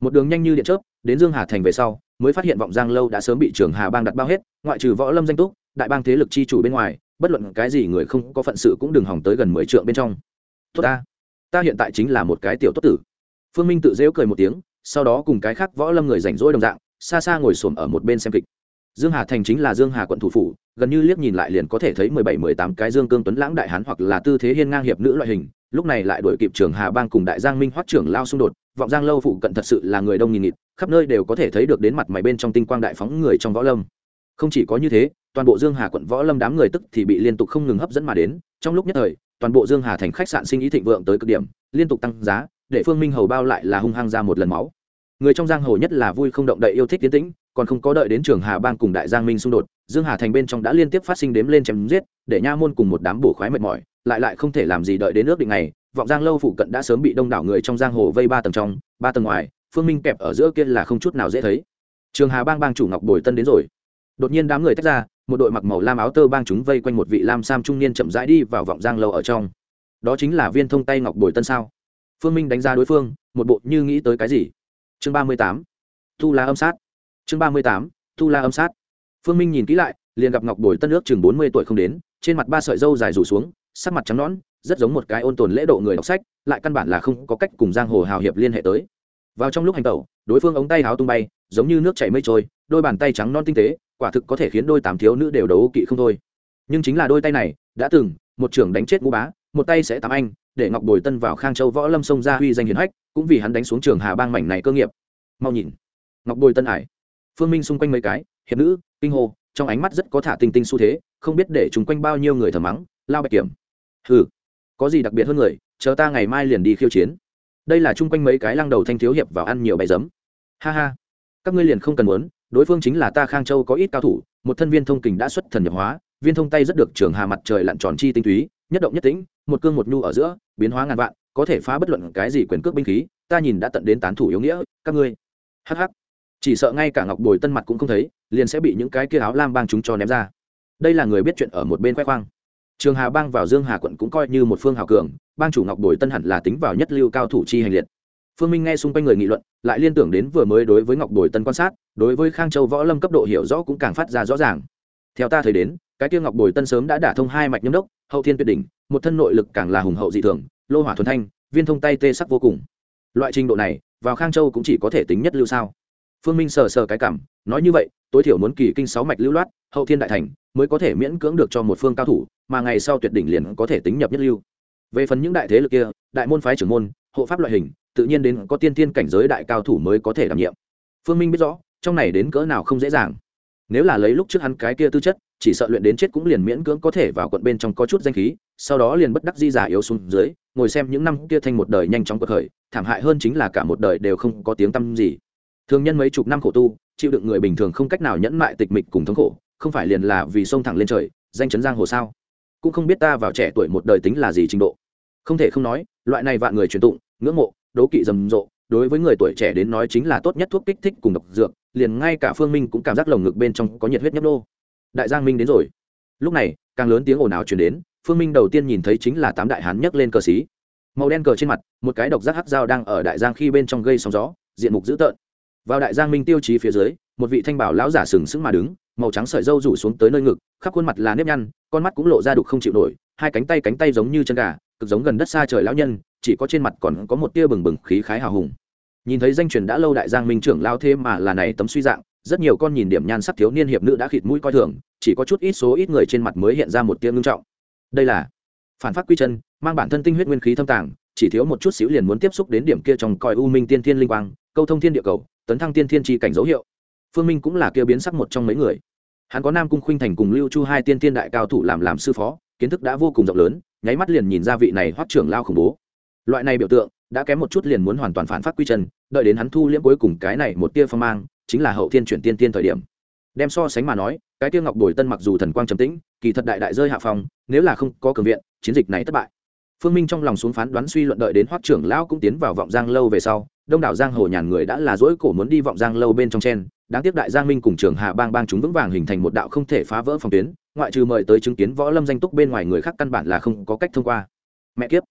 Một đường nhanh như điện chớp, đến dương hà thành về sau, mới phát hiện vọng giang lâu đã sớm bị trường hà bang đặt bao hết, ngoại trừ võ lâm danh túc, đại bang thế lực chi chủ bên ngoài, bất luận cái gì người không có phận sự cũng đừng hỏng tới gần mười trượng bên trong. Tốt ta. Ta hiện tại chính là một cái tiểu tốt tử. Phương minh tự dễu cười một tiếng sau đó cùng cái khác võ lâm người rảnh rỗi đồng dạng, xa xa ngồi xổm ở một bên xem kịch. Dương hà thành chính là dương hà quận thủ phủ, gần như liếc nhìn lại liền có thể thấy mười bảy, mười tám cái dương cương tuấn lãng đại hán hoặc là tư thế hiên ngang hiệp nữ loại hình, lúc này lại đổi kịp trường hà bang cùng đại giang minh hoắc trưởng lao xung đột, vọng giang lâu phụ cận thật sự là người đông nghìn nghịt, khắp nơi đều có thể thấy được đến mặt mày bên trong tinh quang đại phóng người trong võ lâm. Không chỉ có như thế, toàn bộ dương hà quận võ lâm đám người tức thì bị liên tục không ngừng hấp dẫn mà đến, trong lúc nhất thời toàn bộ dương hà thành khách sạn sinh ý thịnh vượng tới cực điểm, liên tục tăng giá, để phương minh hầu bao lại là hung hăng ra một lần máu. Người trong giang hồ nhất là vui không động đậy yêu thích tiến tĩnh, còn không có đợi đến trường hà bang cùng đại giang minh xung đột, dương hà thành bên trong đã liên tiếp phát sinh đếm lên chém giết, để nha môn cùng một đám bổ khoái mệt mỏi, lại lại không thể làm gì đợi đến nước định này vọng giang lâu phụ cận đã sớm bị đông đảo người trong giang hồ vây ba tầng trong, ba tầng ngoài, phương minh kẹp ở giữa kia là không chút nào dễ thấy. Trường hà bang bang chủ ngọc bồi tân đến rồi. Đột nhiên đám người tách ra một đội mặc màu lam áo tơ bang chúng vây quanh một vị lam sam trung niên chậm rãi đi vào vọng giang lâu ở trong. Đó chính là viên thông tay ngọc bồi tân sao? Phương minh đánh giá đối phương, một bộ như nghĩ tới cái gì? Chương ba mươi tám. Tu la âm sát. Chương ba mươi tám. Tu la âm sát. Phương minh nhìn kỹ lại, liền gặp ngọc bồi tân ước chừng bốn mươi tuổi không đến, trên mặt ba sợi dâu dài rủ xuống, sắc mặt trắng nõn, rất giống một cái ôn tồn lễ độ người đọc sách, lại căn bản là không có cách cùng giang hồ hào hiệp liên hệ tới. Vào trong lúc hành tẩu, đối phương ống tay háo tung bay, giống như nước chảy mây trôi, đôi bàn tay trắng non tinh tế quả thực có thể khiến đôi tám thiếu nữ đều đấu kỵ không thôi. Nhưng chính là đôi tay này, đã từng, một trưởng đánh chết ngũ bá, một tay sẽ tám anh, để ngọc bồi tân vào khang châu võ lâm sông ra huy danh hiền hách, cũng vì hắn đánh xuống trường hà bang mảnh này cơ nghiệp. Mau nhìn. Ngọc bồi tân ải. Phương minh xung quanh mấy cái, hiệp nữ, kinh hô, trong ánh mắt rất có thả tinh tinh xu thế, không biết để chúng quanh bao nhiêu người thờ mắng, lao bạch kiểm. Ừ có gì đặc biệt hơn người, chờ ta ngày mai liền đi khiêu chiến. Đây là chung quanh mấy cái lăng đầu thanh thiếu hiệp vào ăn nhiều bày giấm. Ha ha, các ngươi liền không cần muốn đối phương chính là ta khang châu có ít cao thủ một thân viên thông kình đã xuất thần nhập hóa viên thông tay rất được trường hà mặt trời lặn tròn chi tinh túy nhất động nhất tĩnh một cương một nhu ở giữa biến hóa ngàn vạn có thể phá bất luận cái gì quyền cước binh khí ta nhìn đã tận đến tán thủ yếu nghĩa các ngươi. Hắc hắc, chỉ sợ ngay cả ngọc bồi tân mặt cũng không thấy liền sẽ bị những cái kia áo lam bang chúng cho ném ra. Đây là người biết chuyện ở một bên khoe khoang. Trường hà bang vào dương hà quận cũng coi như một phương hào cường bang chủ ngọc bồi tân hẳn là tính vào nhất lưu cao thủ chi hành liệt phương minh nghe xung quanh người nghị luận, lại liên tưởng đến vừa mới đối với ngọc bồi tân quan sát, đối với khang châu võ lâm cấp độ hiểu rõ cũng càng phát ra rõ ràng. Theo ta thấy đến, cái tiêu ngọc bồi tân sớm đã đả thông hai mạch nhâm đốc, hậu thiên tuyệt đỉnh, một thân nội lực càng là hùng hậu dị thường, lô hỏa thuần thanh, viên thông tay tê sắc vô cùng. Loại trình độ này, vào khang châu cũng chỉ có thể tính nhất lưu sao. Phương minh sờ sờ cái cảm, nói như vậy, tối thiểu muốn kỳ kinh sáu mạch lưu loát, hậu thiên đại thành, mới có thể miễn cưỡng được cho một phương cao thủ, mà ngày sau tuyệt đỉnh liền có thể tính nhập nhất lưu. Về phần những đại thế lực kia, đại môn phái trưởng môn hộ pháp loại hình, tự nhiên đến có tiên tiên cảnh giới đại cao thủ mới có thể đảm nhiệm. Phương minh biết rõ, trong này đến cỡ nào không dễ dàng. Nếu là lấy lúc trước hắn cái kia tư chất, chỉ sợ luyện đến chết cũng liền miễn cưỡng có thể vào quận bên trong có chút danh khí, sau đó liền bất đắc di giả yếu xuống dưới, ngồi xem những năm kia thành một đời nhanh chóng cuộc khởi, thảm hại hơn chính là cả một đời đều không có tiếng tăm gì. Thường nhân mấy chục năm khổ tu, chịu đựng người bình thường không cách nào nhẫn mại tịch mịch cùng thống khổ, không phải liền là vì sông thẳng lên trời, danh chấn giang hồ sao? Cũng không biết ta vào trẻ tuổi một đời tính là gì trình độ không thể không nói, loại này vạn người truyền tụng, ngưỡng mộ, đố kỵ rầm rộ, đối với người tuổi trẻ đến nói chính là tốt nhất thuốc kích thích cùng độc dược, liền ngay cả phương minh cũng cảm giác lồng ngực bên trong có nhiệt huyết nhấp nô. Đại giang minh đến rồi. Lúc này, càng lớn tiếng ồn ào chuyển đến, phương minh đầu tiên nhìn thấy chính là tám đại hán nhấc lên cờ xí. Màu đen cờ trên mặt, một cái độc giác hắc dao đang ở đại giang khi bên trong gây sóng gió, diện mục dữ tợn. Vào đại giang minh tiêu chí phía dưới, một vị thanh bảo lão giả sừng sững mà đứng, màu trắng sợi dâu rủ xuống tới nơi ngực, khắp khuôn mặt là nếp nhăn, con mắt cũng lộ ra đục không chịu nổi, hai cánh tay cánh tay giống như chân gà cực giống gần đất xa trời lão nhân, chỉ có trên mặt còn có một tia bừng bừng khí khái hào hùng. Nhìn thấy danh truyền đã lâu đại giang minh trưởng lao thế mà là này tấm suy dạng, rất nhiều con nhìn điểm nhan sắc thiếu niên hiệp nữ đã khịt mũi coi thường, chỉ có chút ít số ít người trên mặt mới hiện ra một tia ngưng trọng. Đây là phản phát quy chân, mang bản thân tinh huyết nguyên khí thâm tàng, chỉ thiếu một chút xíu liền muốn tiếp xúc đến điểm kia trong coi u minh tiên thiên linh quang, câu thông thiên địa cầu, tấn thăng tiên thiên tri cảnh dấu hiệu. Phương minh cũng là kia biến sắc một trong mấy người. Hắn có nam cung khuynh thành cùng lưu chu hai tiên thiên đại cao thủ làm làm sư phó, kiến thức đã vô cùng rộng lớn nháy mắt liền nhìn ra vị này hoắc trưởng lao khủng bố. Loại này biểu tượng đã kém một chút liền muốn hoàn toàn phản phát quy chân, đợi đến hắn thu liễm cuối cùng cái này một tia phong mang, chính là hậu thiên chuyển tiên tiên thời điểm. Đem so sánh mà nói, cái tiêu ngọc bồi tân mặc dù thần quang trầm tĩnh, kỳ thật đại đại rơi hạ phòng nếu là không có cường viện, chiến dịch này thất bại. Phương minh trong lòng xuống phán đoán suy luận đợi đến hoắc trưởng lão cũng tiến vào vọng giang lâu về sau, đông đảo giang hồ nhàn người đã là dỗi cổ muốn đi vọng giang lâu bên trong chen đáng tiếc đại giang minh cùng trường hạ bang bang chúng vững vàng hình thành một đạo không thể phá vỡ phòng tuyến, ngoại trừ mời tới chứng kiến võ lâm danh túc bên ngoài người khác căn bản là không có cách thông qua. Mẹ kiếp!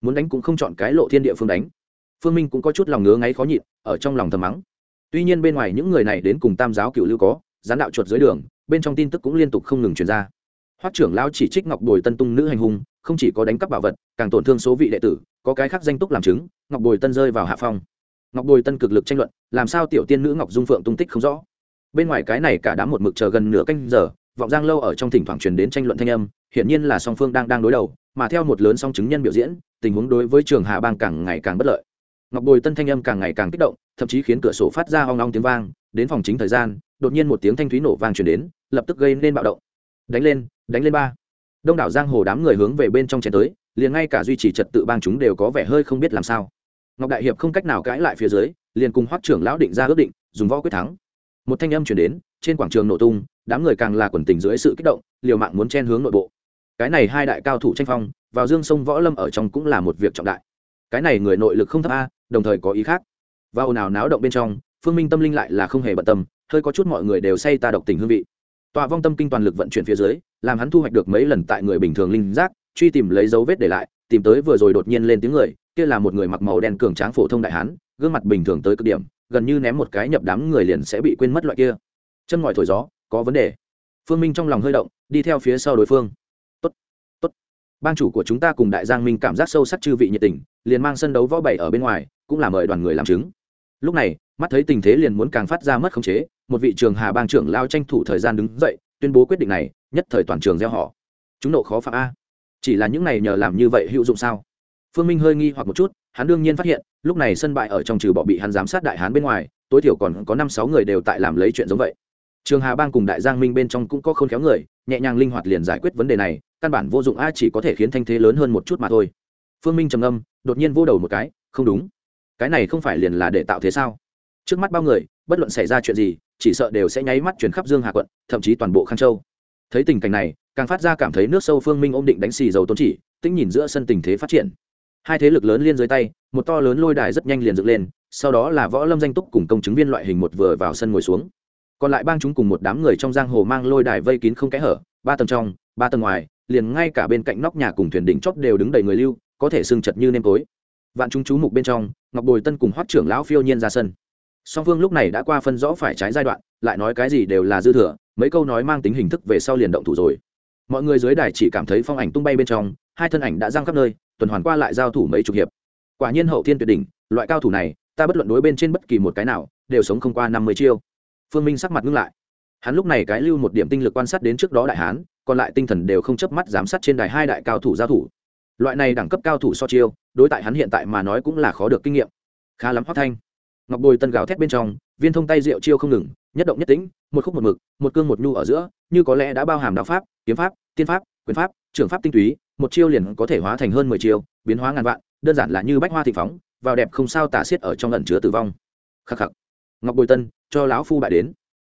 Muốn đánh cũng không chọn cái lộ thiên địa phương đánh. Phương minh cũng có chút lòng ngứa ngáy khó nhịn, ở trong lòng thầm mắng. Tuy nhiên bên ngoài những người này đến cùng tam giáo cựu lưu có, gián đạo chuột dưới đường, bên trong tin tức cũng liên tục không ngừng truyền ra. Hoắc trưởng lao chỉ trích ngọc bồi tân tung nữ hành hung, không chỉ có đánh cắp bảo vật, càng tổn thương số vị đệ tử, có cái khác danh túc làm chứng, ngọc bồi tân rơi vào hạ phong ngọc bồi tân cực lực tranh luận, làm sao tiểu tiên nữ ngọc dung phượng tung tích không rõ? Bên ngoài cái này cả đám một mực chờ gần nửa canh giờ, vọng giang lâu ở trong thỉnh thoảng truyền đến tranh luận thanh âm, hiển nhiên là song phương đang đang đối đầu, mà theo một lớn song chứng nhân biểu diễn, tình huống đối với trường hà bang càng ngày càng bất lợi. Ngọc bồi tân thanh âm càng ngày càng kích động, thậm chí khiến cửa sổ phát ra hoang long tiếng vang, đến phòng chính thời gian, đột nhiên một tiếng thanh thúy nổ vang truyền đến, lập tức gây nên bạo động. Đánh lên đánh lên ba. Đông đảo giang hồ đám người hướng về bên trong chén tới, liền ngay cả duy trì trật tự bang chúng đều có vẻ hơi không biết làm sao ngọc đại hiệp không cách nào cãi lại phía dưới, liền cùng hoắc trưởng lão định ra ước định, dùng võ quyết thắng. Một thanh âm chuyển đến, trên quảng trường nổ tung, đám người càng là quần tình dưới sự kích động, liều mạng muốn chen hướng nội bộ. Cái này hai đại cao thủ tranh phong, vào dương sông võ lâm ở trong cũng là một việc trọng đại. Cái này người nội lực không thấp a, đồng thời có ý khác. Và ồn ào náo động bên trong, phương minh tâm linh lại là không hề bận tâm, hơi có chút mọi người đều say ta độc tình hương vị. Tọa vong tâm kinh toàn lực vận chuyển phía dưới, làm hắn thu hoạch được mấy lần tại người bình thường linh giác, truy tìm lấy dấu vết để lại, tìm tới vừa rồi đột nhiên lên tiếng người kia là một người mặc màu đen cường tráng phổ thông đại hán, gương mặt bình thường tới cực điểm, gần như ném một cái nhập đám người liền sẽ bị quên mất loại kia. Chân ngòi thổi gió, có vấn đề. Phương minh trong lòng hơi động, đi theo phía sau đối phương. Tốt tốt. Bang chủ của chúng ta cùng đại giang minh cảm giác sâu sắc chư vị nhiệt tình, liền mang sân đấu võ bảy ở bên ngoài, cũng là mời đoàn người làm chứng. Lúc này, mắt thấy tình thế liền muốn càng phát ra mất khống chế, một vị trường hà bang trưởng lao tranh thủ thời gian đứng dậy, tuyên bố quyết định này, nhất thời toàn trường gieo họ. Chúng nộ khó phạm a. Chỉ là những này nhờ làm như vậy hữu dụng sao? Phương minh hơi nghi hoặc một chút, hắn đương nhiên phát hiện, lúc này sân bại ở trong trừ bỏ bị hắn giám sát đại hán bên ngoài, tối thiểu còn có năm sáu người đều tại làm lấy chuyện giống vậy. Trường hà bang cùng đại giang minh bên trong cũng có khôn khéo người, nhẹ nhàng linh hoạt liền giải quyết vấn đề này, căn bản vô dụng a, chỉ có thể khiến thanh thế lớn hơn một chút mà thôi. Phương minh trầm âm đột nhiên vô đầu một cái, không đúng. Cái này không phải liền là để tạo thế sao? Trước mắt bao người, bất luận xảy ra chuyện gì, chỉ sợ đều sẽ nháy mắt chuyển khắp dương hà quận, thậm chí toàn bộ khang châu. Thấy tình cảnh này, càng phát ra cảm thấy nước sâu phương minh ôm định đánh xì dầu tôn chỉ, tĩnh nhìn giữa sân tình thế phát triển hai thế lực lớn liên dưới tay, một to lớn lôi đài rất nhanh liền dựng lên, sau đó là võ lâm danh túc cùng công chứng viên loại hình một vừa vào sân ngồi xuống. Còn lại bang chúng cùng một đám người trong giang hồ mang lôi đài vây kín không kẽ hở, ba tầng trong, ba tầng ngoài, liền ngay cả bên cạnh nóc nhà cùng thuyền đỉnh chót đều đứng đầy người lưu, có thể sưng chật như nêm tối. Vạn chúng chú mục bên trong, ngọc bồi tân cùng hoắt trưởng lão phiêu nhiên ra sân. Song phương lúc này đã qua phân rõ phải trái giai đoạn, lại nói cái gì đều là dư thừa, mấy câu nói mang tính hình thức về sau liền động thủ rồi. Mọi người dưới đài chỉ cảm thấy phong ảnh tung bay bên trong, hai thân ảnh đã giang khắp nơi tuần hoàn qua lại giao thủ mấy chục hiệp. Quả nhiên hậu thiên tuyệt đỉnh, loại cao thủ này, ta bất luận đối bên trên bất kỳ một cái nào, đều sống không qua năm mươi chiêu. Phương minh sắc mặt ngưng lại. Hắn lúc này cái lưu một điểm tinh lực quan sát đến trước đó đại hán, còn lại tinh thần đều không chớp mắt giám sát trên đài hai đại cao thủ giao thủ. Loại này đẳng cấp cao thủ so chiêu, đối tại hắn hiện tại mà nói cũng là khó được kinh nghiệm. Khá lắm hoác thanh. Ngọc bồi tân gào thét bên trong, viên thông tay rượu chiêu không ngừng, nhất động nhất tĩnh, một khúc một mực, một cương một nhu ở giữa, như có lẽ đã bao hàm đạo pháp, kiếm pháp, tiên pháp quyền pháp, trường pháp tinh túy, một chiêu liền có thể hóa thành hơn mười chiêu, biến hóa ngàn vạn, đơn giản là như bách hoa thị phóng, vào đẹp không sao tả xiết ở trong lần chứa tử vong. Khắc khắc. Ngọc bồi tân, cho lão phu bại đến.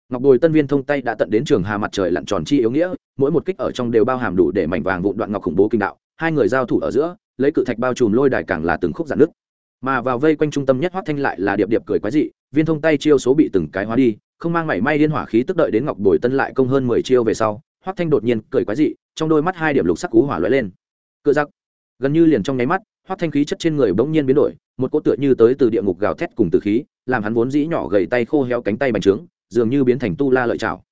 Ngọc bồi tân viên thông tay đã tận đến trường hà mặt trời lặn tròn chi yếu nghĩa, mỗi một kích ở trong đều bao hàm đủ để mảnh vàng vụn đoạn ngọc khủng bố kinh đạo, hai người giao thủ ở giữa, lấy cự thạch bao trùm lôi đài càng là từng khúc giãn nước mà vào vây quanh trung tâm nhất hoác thanh lại là điệp điệp cười quái dị, viên thông tay chiêu số bị từng cái hóa đi, không mang mảy may liên hỏa khí tức đợi đến ngọc bồi tân lại công hơn mười chiêu về sau Hoắc thanh đột nhiên cười quái dị, trong đôi mắt hai điểm lục sắc cú hỏa lóe lên. Cự giặc gần như liền trong nháy mắt, Hoắc thanh khí chất trên người bỗng nhiên biến đổi, một cỗ tựa như tới từ địa ngục gào thét cùng từ khí, làm hắn vốn dĩ nhỏ gầy tay khô héo cánh tay bành trướng, dường như biến thành tu la lợi chảo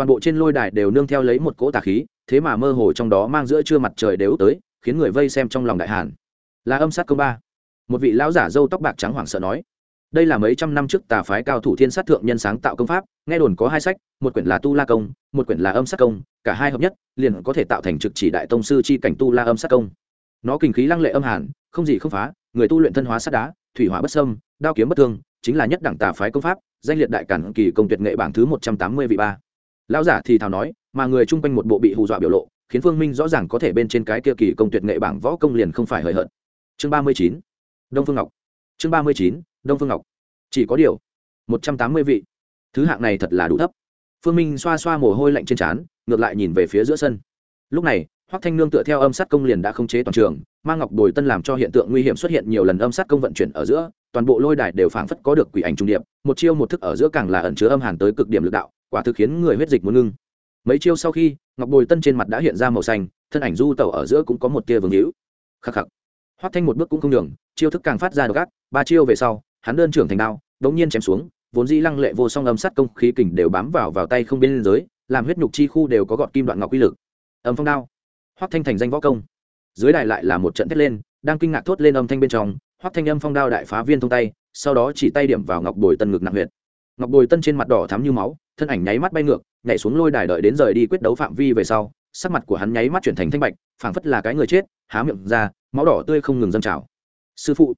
toàn bộ trên lôi đài đều nương theo lấy một cỗ tà khí, thế mà mơ hồ trong đó mang giữa trưa mặt trời đều tới, khiến người vây xem trong lòng đại hàn. Là âm sát công ba. Một vị lão giả dâu tóc bạc trắng hoảng sợ nói đây là mấy trăm năm trước tà phái cao thủ thiên sát thượng nhân sáng tạo công pháp, nghe đồn có hai sách, một quyển là tu la công, một quyển là âm sát công, cả hai hợp nhất, liền có thể tạo thành trực chỉ đại tông sư chi cảnh tu la âm sát công. Nó kinh khí lăng lệ âm hàn, không gì không phá, người tu luyện thân hóa sát đá, thủy hỏa bất sâm đao kiếm bất thương, chính là nhất đẳng tà phái công pháp, danh liệt đại cản kỳ công tuyệt nghệ bảng thứ một trăm tám mươi vị ba. Lão giả thì thào nói, mà người chung quanh một bộ bị hù dọa biểu lộ, khiến phương minh rõ ràng có thể bên trên cái kia kỳ công tuyệt nghệ bảng võ công liền không phải hời hợt. Chương ba mươi chín. Đông phương ngọc. Chương ba mươi chín đông phương ngọc. Chỉ có điều, một trăm tám mươi vị. Thứ hạng này thật là đủ thấp. Phương minh xoa xoa mồ hôi lạnh trên trán, ngược lại nhìn về phía giữa sân. Lúc này, hoắc thanh nương tựa theo âm sát công liền đã không chế toàn trường mang ngọc bồi tân làm cho hiện tượng nguy hiểm xuất hiện nhiều lần âm sát công vận chuyển ở giữa, toàn bộ lôi đài đều phảng phất có được quỷ ảnh trung điệp, một chiêu một thức ở giữa càng là ẩn chứa âm hàn tới cực điểm lực đạo, quả thực khiến người huyết dịch muốn ngưng. Mấy chiêu sau khi, ngọc bồi tân trên mặt đã hiện ra màu xanh, thân ảnh du tẩu ở giữa cũng có một tia vương hữu. Khắc khắc. Hoắc thanh một bước cũng không đường chiêu thức càng phát ra độc ác, ba chiêu về sau hắn đơn trưởng thành đao đống nhiên chém xuống vốn dĩ lăng lệ vô song âm sát công khí kình đều bám vào vào tay không bên giới, làm huyết nhục chi khu đều có gọt kim đoạn ngọc uy lực. Âm phong đao. Hoắc thanh thành danh võ công. Dưới đài lại là một trận thét lên đang kinh ngạc thốt lên âm thanh bên trong hoắc thanh âm phong đao đại phá viên thông tay sau đó chỉ tay điểm vào ngọc bồi tân ngực nặng huyệt. Ngọc bồi tân trên mặt đỏ thắm như máu thân ảnh nháy mắt bay ngược nhảy xuống lôi đài đợi đến rời đi quyết đấu phạm vi về sau sắc mặt của hắn nháy mắt chuyển thành thanh bạch phảng phất là cái người chết há miệng ra máu đỏ tươi không ngừng dâng trào. Sư phụ.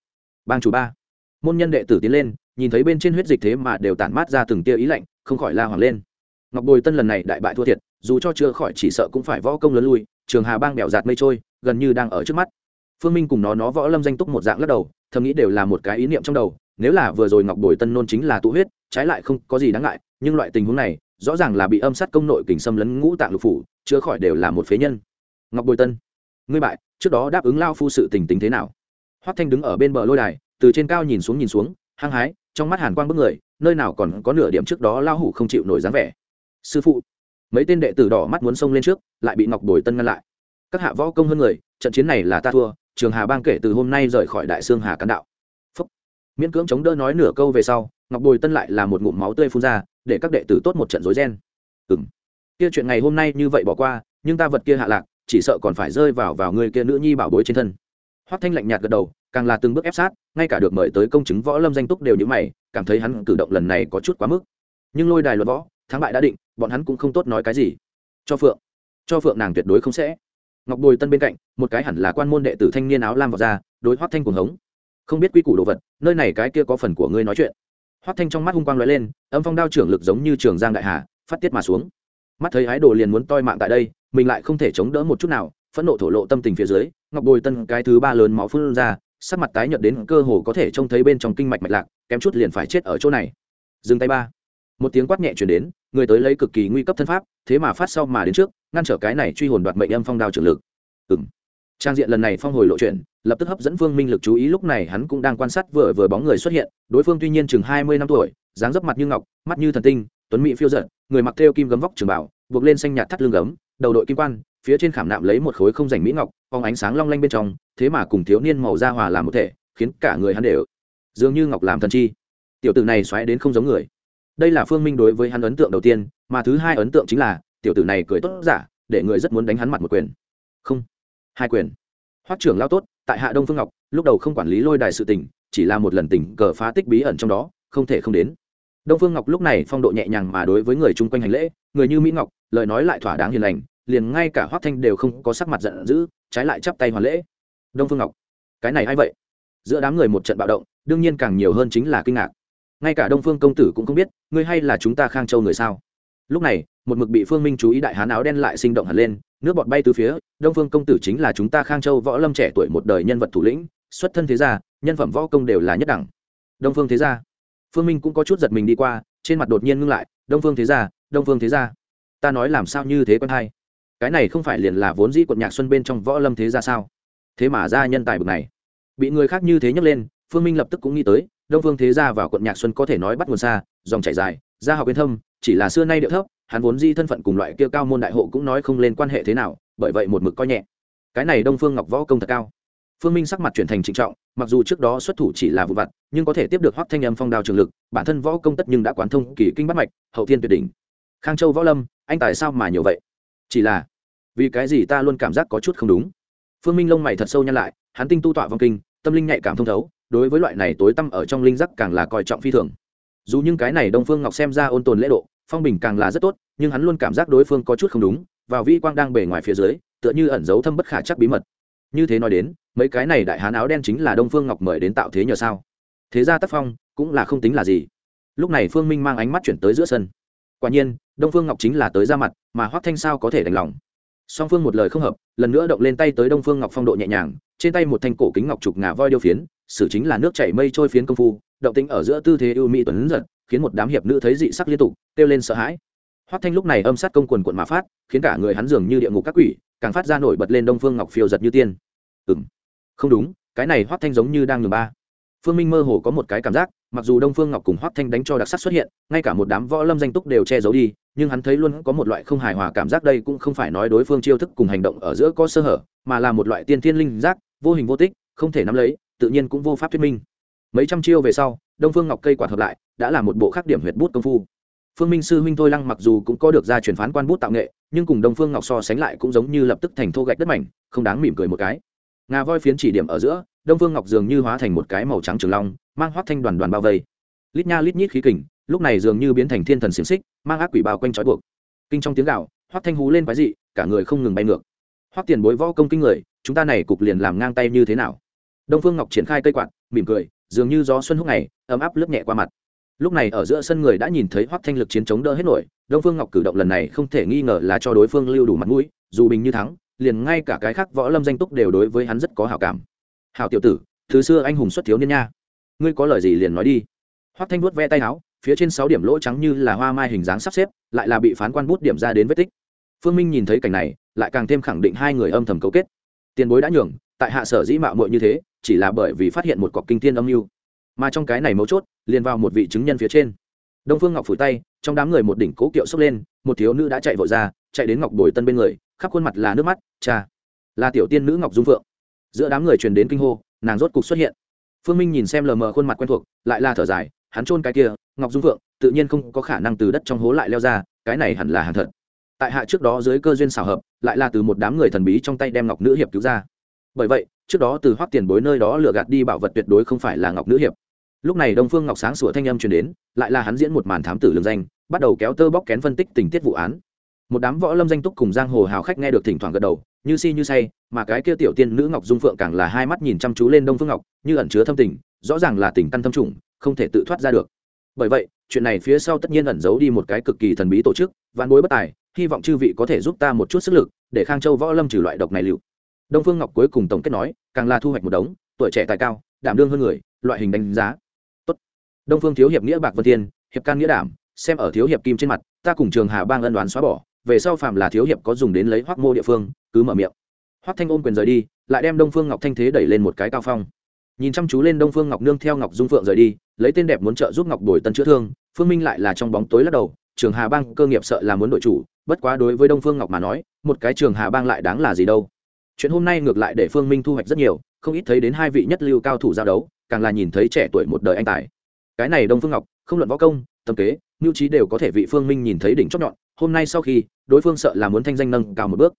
Bang chủ ba môn nhân đệ tử tiến lên, nhìn thấy bên trên huyết dịch thế mà đều tản mát ra từng tia ý lạnh, không khỏi la hoàng lên. Ngọc bồi tân lần này đại bại thua thiệt, dù cho chưa khỏi chỉ sợ cũng phải võ công lớn lui, trường hà bang bẻo giạt mây trôi, gần như đang ở trước mắt. Phương minh cùng nó nó võ lâm danh túc một dạng lắc đầu, thầm nghĩ đều là một cái ý niệm trong đầu, nếu là vừa rồi ngọc bồi tân nôn chính là tụ huyết, trái lại không có gì đáng ngại, nhưng loại tình huống này, rõ ràng là bị âm sát công nội kình xâm lấn ngũ tạng lục phủ chữa khỏi đều là một phế nhân. Ngọc bồi tân, ngươi bại, trước đó đáp ứng lao phu sự tình tính thế nào? Hoắc thanh đứng ở bên bờ lôi đài từ trên cao nhìn xuống nhìn xuống, hăng hái, trong mắt hàn quang bức người, nơi nào còn có nửa điểm trước đó lao hủ không chịu nổi dáng vẻ. Sư phụ, mấy tên đệ tử đỏ mắt muốn xông lên trước, lại bị ngọc bồi tân ngăn lại. Các hạ võ công hơn người, trận chiến này là ta thua, trường hà bang kể từ hôm nay rời khỏi đại sương hà cán đạo. Phúc. miễn cưỡng chống đỡ nói nửa câu về sau, ngọc bồi tân lại là một ngụm máu tươi phun ra, để các đệ tử tốt một trận rối ren. Ừ m kia chuyện ngày hôm nay như vậy bỏ qua, nhưng ta vật kia hạ lạc, chỉ sợ còn phải rơi vào vào người kia nữ nhi bảo bối trên thân. Hoắc thanh lạnh nhạt gật đầu càng là từng bước ép sát, ngay cả được mời tới công chứng võ lâm danh túc đều như mày, cảm thấy hắn cử động lần này có chút quá mức. Nhưng lôi đài luật võ, thắng bại đã định, bọn hắn cũng không tốt nói cái gì. Cho phượng cho phượng nàng tuyệt đối không sẽ. Ngọc bồi tân bên cạnh, một cái hẳn là quan môn đệ tử thanh niên áo lam vào ra, đối hoắc thanh cuồng hống. Không biết quy củ đồ vật, nơi này cái kia có phần của ngươi nói chuyện. Hoắc thanh trong mắt hung quang lóe lên, âm phong đao trưởng lực giống như trường giang đại hà, phát tiết mà xuống. Mắt thấy ái đồ liền muốn toi mạng tại đây, mình lại không thể chống đỡ một chút nào, phẫn nộ thổ lộ tâm tình phía dưới, ngọc bồi tân cái thứ ba lớn máu phun ra sắc mặt tái nhợt đến cơ hồ có thể trông thấy bên trong kinh mạch mạch lạc, kém chút liền phải chết ở chỗ này. Dừng tay ba. Một tiếng quát nhẹ chuyển đến, người tới lấy cực kỳ nguy cấp thân pháp, thế mà phát sau mà đến trước, ngăn trở cái này truy hồn đoạt mệnh âm phong đao trường lực. Ừng trang diện lần này phong hồi lộ chuyện, lập tức hấp dẫn phương minh lực chú ý, lúc này hắn cũng đang quan sát vừa vừa bóng người xuất hiện, đối phương tuy nhiên chừng hai mươi năm tuổi, dáng dấp mặt như ngọc, mắt như thần tinh, tuấn mỹ phiêu giận người mặc theo kim gấm vóc trường bảo buộc lên xanh nhạt thắt lưng gấm, đầu đội kim quan, phía trên khảm nạm lấy một khối không rảnh mỹ ngọc phóng ánh sáng long lanh bên trong, thế mà cùng thiếu niên màu da hòa làm một thể, khiến cả người hắn đều dường như ngọc làm thần chi. Tiểu tử này xoáy đến không giống người. Đây là phương minh đối với hắn ấn tượng đầu tiên, mà thứ hai ấn tượng chính là, tiểu tử này cười tốt giả, để người rất muốn đánh hắn mặt một quyền. Không, hai quyền. Hoắc trưởng lao tốt, tại hạ đông phương ngọc, lúc đầu không quản lý lôi đài sự tình, chỉ là một lần tỉnh cờ phá tích bí ẩn trong đó, không thể không đến. Đông phương ngọc lúc này phong độ nhẹ nhàng mà đối với người chung quanh hành lễ, người như mỹ ngọc, lời nói lại thỏa đáng hiền lành, liền ngay cả hoắc thanh đều không có sắc mặt giận dữ trái lại chắp tay hoàn lễ. Đông phương ngọc, cái này a i vậy? Giữa đám người một trận bạo động, đương nhiên càng nhiều hơn chính là kinh ngạc. Ngay cả đông phương công tử cũng không biết, ngươi hay là chúng ta khang châu người sao? Lúc này, một mực bị phương minh chú ý đại hán áo đen lại sinh động hẳn lên, nước bọt bay từ phía, đông phương công tử chính là chúng ta khang châu võ lâm trẻ tuổi một đời nhân vật thủ lĩnh, xuất thân thế gia, nhân phẩm võ công đều là nhất đẳng. Đông phương thế gia. Phương minh cũng có chút giật mình đi qua, trên mặt đột nhiên ngưng lại, đông phương thế gia, đông phương thế gia. Ta nói làm sao như thế quen hay cái này không phải liền là vốn dĩ quận nhạc xuân bên trong võ lâm thế gia sao? Thế mà ra nhân tài bực này. Bị người khác như thế nhấc lên, phương minh lập tức cũng nghĩ tới, đông phương thế gia vào quận nhạc xuân có thể nói bắt nguồn xa, dòng chảy dài, gia học yên thâm, chỉ là xưa nay điệu thấp, hắn vốn di thân phận cùng loại kia cao môn đại hộ cũng nói không lên quan hệ thế nào, bởi vậy một mực coi nhẹ. Cái này đông phương ngọc võ công thật cao. Phương minh sắc mặt chuyển thành trịnh trọng, mặc dù trước đó xuất thủ chỉ là vụ vặt, nhưng có thể tiếp được hoắc thanh âm phong đao trường lực, bản thân võ công tất nhưng đã quán thông kỳ kinh bắt mạch, hậu thiên tuyệt đỉnh. Khang châu võ lâm, anh tại sao mà nhiều vậy? Chỉ là vì cái gì ta luôn cảm giác có chút không đúng? Phương minh lông mày thật sâu nhăn lại, hắn tinh tu tọa vong kinh, tâm linh nhạy cảm thông thấu, đối với loại này tối tăm ở trong linh giác càng là coi trọng phi thường. Dù những cái này đông phương ngọc xem ra ôn tồn lễ độ, phong bình càng là rất tốt, nhưng hắn luôn cảm giác đối phương có chút không đúng, vào vi quang đang bể ngoài phía dưới, tựa như ẩn giấu thâm bất khả chắc bí mật. Như thế nói đến, mấy cái này đại hán áo đen chính là đông phương ngọc mời đến tạo thế nhờ sao? Thế ra tác phong, cũng là không tính là gì. Lúc này phương minh mang ánh mắt chuyển tới giữa sân. Quả nhiên, đông phương ngọc chính là tới ra mặt, mà hoác thanh sao có thể đành lòng? Song phương một lời không hợp, lần nữa động lên tay tới đông phương ngọc phong độ nhẹ nhàng, trên tay một thanh cổ kính ngọc trục ngà voi điêu phiến, xử chính là nước chảy mây trôi phiến công phu, động tính ở giữa tư thế ưu mỹ tuấn giật, khiến một đám hiệp nữ thấy dị sắc liên tục, kêu lên sợ hãi. Hoắc thanh lúc này âm sát công quần quận mà phát, khiến cả người hắn dường như địa ngục các quỷ, càng phát ra nổi bật lên đông phương ngọc phiêu giật như tiên. Ừ không đúng, cái này hoắc thanh giống như đang nhường ba. Phương minh mơ hồ có một cái cảm giác, mặc dù đông phương ngọc cùng hoắc thanh đánh cho đặc sắc xuất hiện, ngay cả một đám võ lâm danh túc đều che giấu đi nhưng hắn thấy luôn có một loại không hài hòa cảm giác đây cũng không phải nói đối phương chiêu thức cùng hành động ở giữa có sơ hở, mà là một loại tiên thiên linh giác, vô hình vô tích, không thể nắm lấy, tự nhiên cũng vô pháp thuyết minh. Mấy trăm chiêu về sau, đông phương ngọc cây quạt hợp lại, đã là một bộ khắc điểm huyệt bút công phu. Phương minh sư huynh thôi lăng mặc dù cũng có được ra truyền phán quan bút tạo nghệ, nhưng cùng đông phương ngọc so sánh lại cũng giống như lập tức thành thô gạch đất mảnh, không đáng mỉm cười một cái. Ngà voi phiến chỉ điểm ở giữa, đông phương ngọc dường như hóa thành một cái màu trắng trường long, mang hoác thanh đoàn đoàn bao vây. Lít nha lít nhít khí kình lúc này dường như biến thành thiên thần xiềng xích, mang ác quỷ bao quanh trói buộc. Kinh trong tiếng gạo Hoắc thanh hú lên quái dị, cả người không ngừng bay ngược. Hoắc tiền bối võ công kinh người, chúng ta này cục liền làm ngang tay như thế nào? Đông phương ngọc triển khai cây quạt, mỉm cười, dường như gió xuân húc này ấm áp lướt nhẹ qua mặt. Lúc này ở giữa sân người đã nhìn thấy hoắc thanh lực chiến chống đỡ hết nổi, đông phương ngọc cử động lần này không thể nghi ngờ là cho đối phương lưu đủ mặt mũi, dù bình như thắng, liền ngay cả cái khác võ lâm danh túc đều đối với hắn rất có hảo cảm. Hảo tiểu tử, thứ xưa anh hùng xuất thiếu niên nha. Ngươi có lời gì liền nói đi. Hoắc thanh vuốt ve tay áo phía trên sáu điểm lỗ trắng như là hoa mai hình dáng sắp xếp, lại là bị phán quan bút điểm ra đến vết tích. Phương minh nhìn thấy cảnh này, lại càng thêm khẳng định hai người âm thầm cấu kết. Tiền bối đã nhường, tại hạ sở dĩ mạo muội như thế, chỉ là bởi vì phát hiện một cọc kinh thiên âm mưu. Mà trong cái này mấu chốt, liền vào một vị chứng nhân phía trên. Đông phương ngọc phủi tay, trong đám người một đỉnh cố kiệu xốc lên, một thiếu nữ đã chạy vội ra, chạy đến ngọc bồi tân bên người, khắp khuôn mặt là nước mắt, cha, là tiểu tiên nữ ngọc dung phượng. Giữa đám người truyền đến kinh hô, nàng rốt cục xuất hiện. Phương minh nhìn xem lờ mờ khuôn mặt quen thuộc, lại là thở dài, hắn chôn cái kia ngọc dung phượng tự nhiên không có khả năng từ đất trong hố lại leo ra, cái này hẳn là hàng thật. Tại hạ trước đó dưới cơ duyên xảo hợp, lại là từ một đám người thần bí trong tay đem ngọc nữ hiệp cứu ra. Bởi vậy, trước đó từ hoác tiền bối nơi đó lừa gạt đi bảo vật tuyệt đối không phải là ngọc nữ hiệp. Lúc này đông phương ngọc sáng sủa thanh âm truyền đến, lại là hắn diễn một màn thám tử lường danh, bắt đầu kéo tơ bóc kén phân tích tình tiết vụ án. Một đám võ lâm danh túc cùng giang hồ hào khách nghe được thỉnh thoảng gật đầu, như si như say, mà cái kia tiểu tiên nữ ngọc dung phượng càng là hai mắt nhìn chăm chú lên đông phương ngọc, như ẩn chứa thâm tình, rõ ràng là tình căn thâm trùng, không thể tự thoát ra được bởi vậy, chuyện này phía sau tất nhiên ẩn giấu đi một cái cực kỳ thần bí tổ chức, vạn bối bất tài, hy vọng chư vị có thể giúp ta một chút sức lực, để khang châu võ lâm trừ loại độc này liệu. Đông phương ngọc cuối cùng tổng kết nói, càng là thu hoạch một đống, tuổi trẻ tài cao, đảm đương hơn người, loại hình đánh giá. Tốt. đông phương thiếu hiệp nghĩa bạc vân thiên, hiệp can nghĩa đảm, xem ở thiếu hiệp kim trên mặt, ta cùng trường hà bang ân đoán xóa bỏ, về sau phạm là thiếu hiệp có dùng đến lấy hoác mô địa phương, cứ mở miệng. Hoác thanh ôm quyền rời đi, lại đem đông phương ngọc thanh thế đẩy lên một cái cao phong nhìn chăm chú lên đông phương ngọc nương theo ngọc dung phượng rời đi, lấy tên đẹp muốn trợ giúp ngọc đổi tân chữa thương, phương minh lại là trong bóng tối lắc đầu, trường hà bang cơ nghiệp sợ là muốn đội chủ, bất quá đối với đông phương ngọc mà nói, một cái trường hà bang lại đáng là gì đâu. Chuyện hôm nay ngược lại để phương minh thu hoạch rất nhiều, không ít thấy đến hai vị nhất lưu cao thủ giao đấu, càng là nhìn thấy trẻ tuổi một đời anh tài. Cái này đông phương ngọc, không luận võ công, tâm kế, mưu trí đều có thể vị phương minh nhìn thấy đỉnh chót nhọn, hôm nay sau khi, đối phương sợ là muốn thanh danh nâng cao một bước.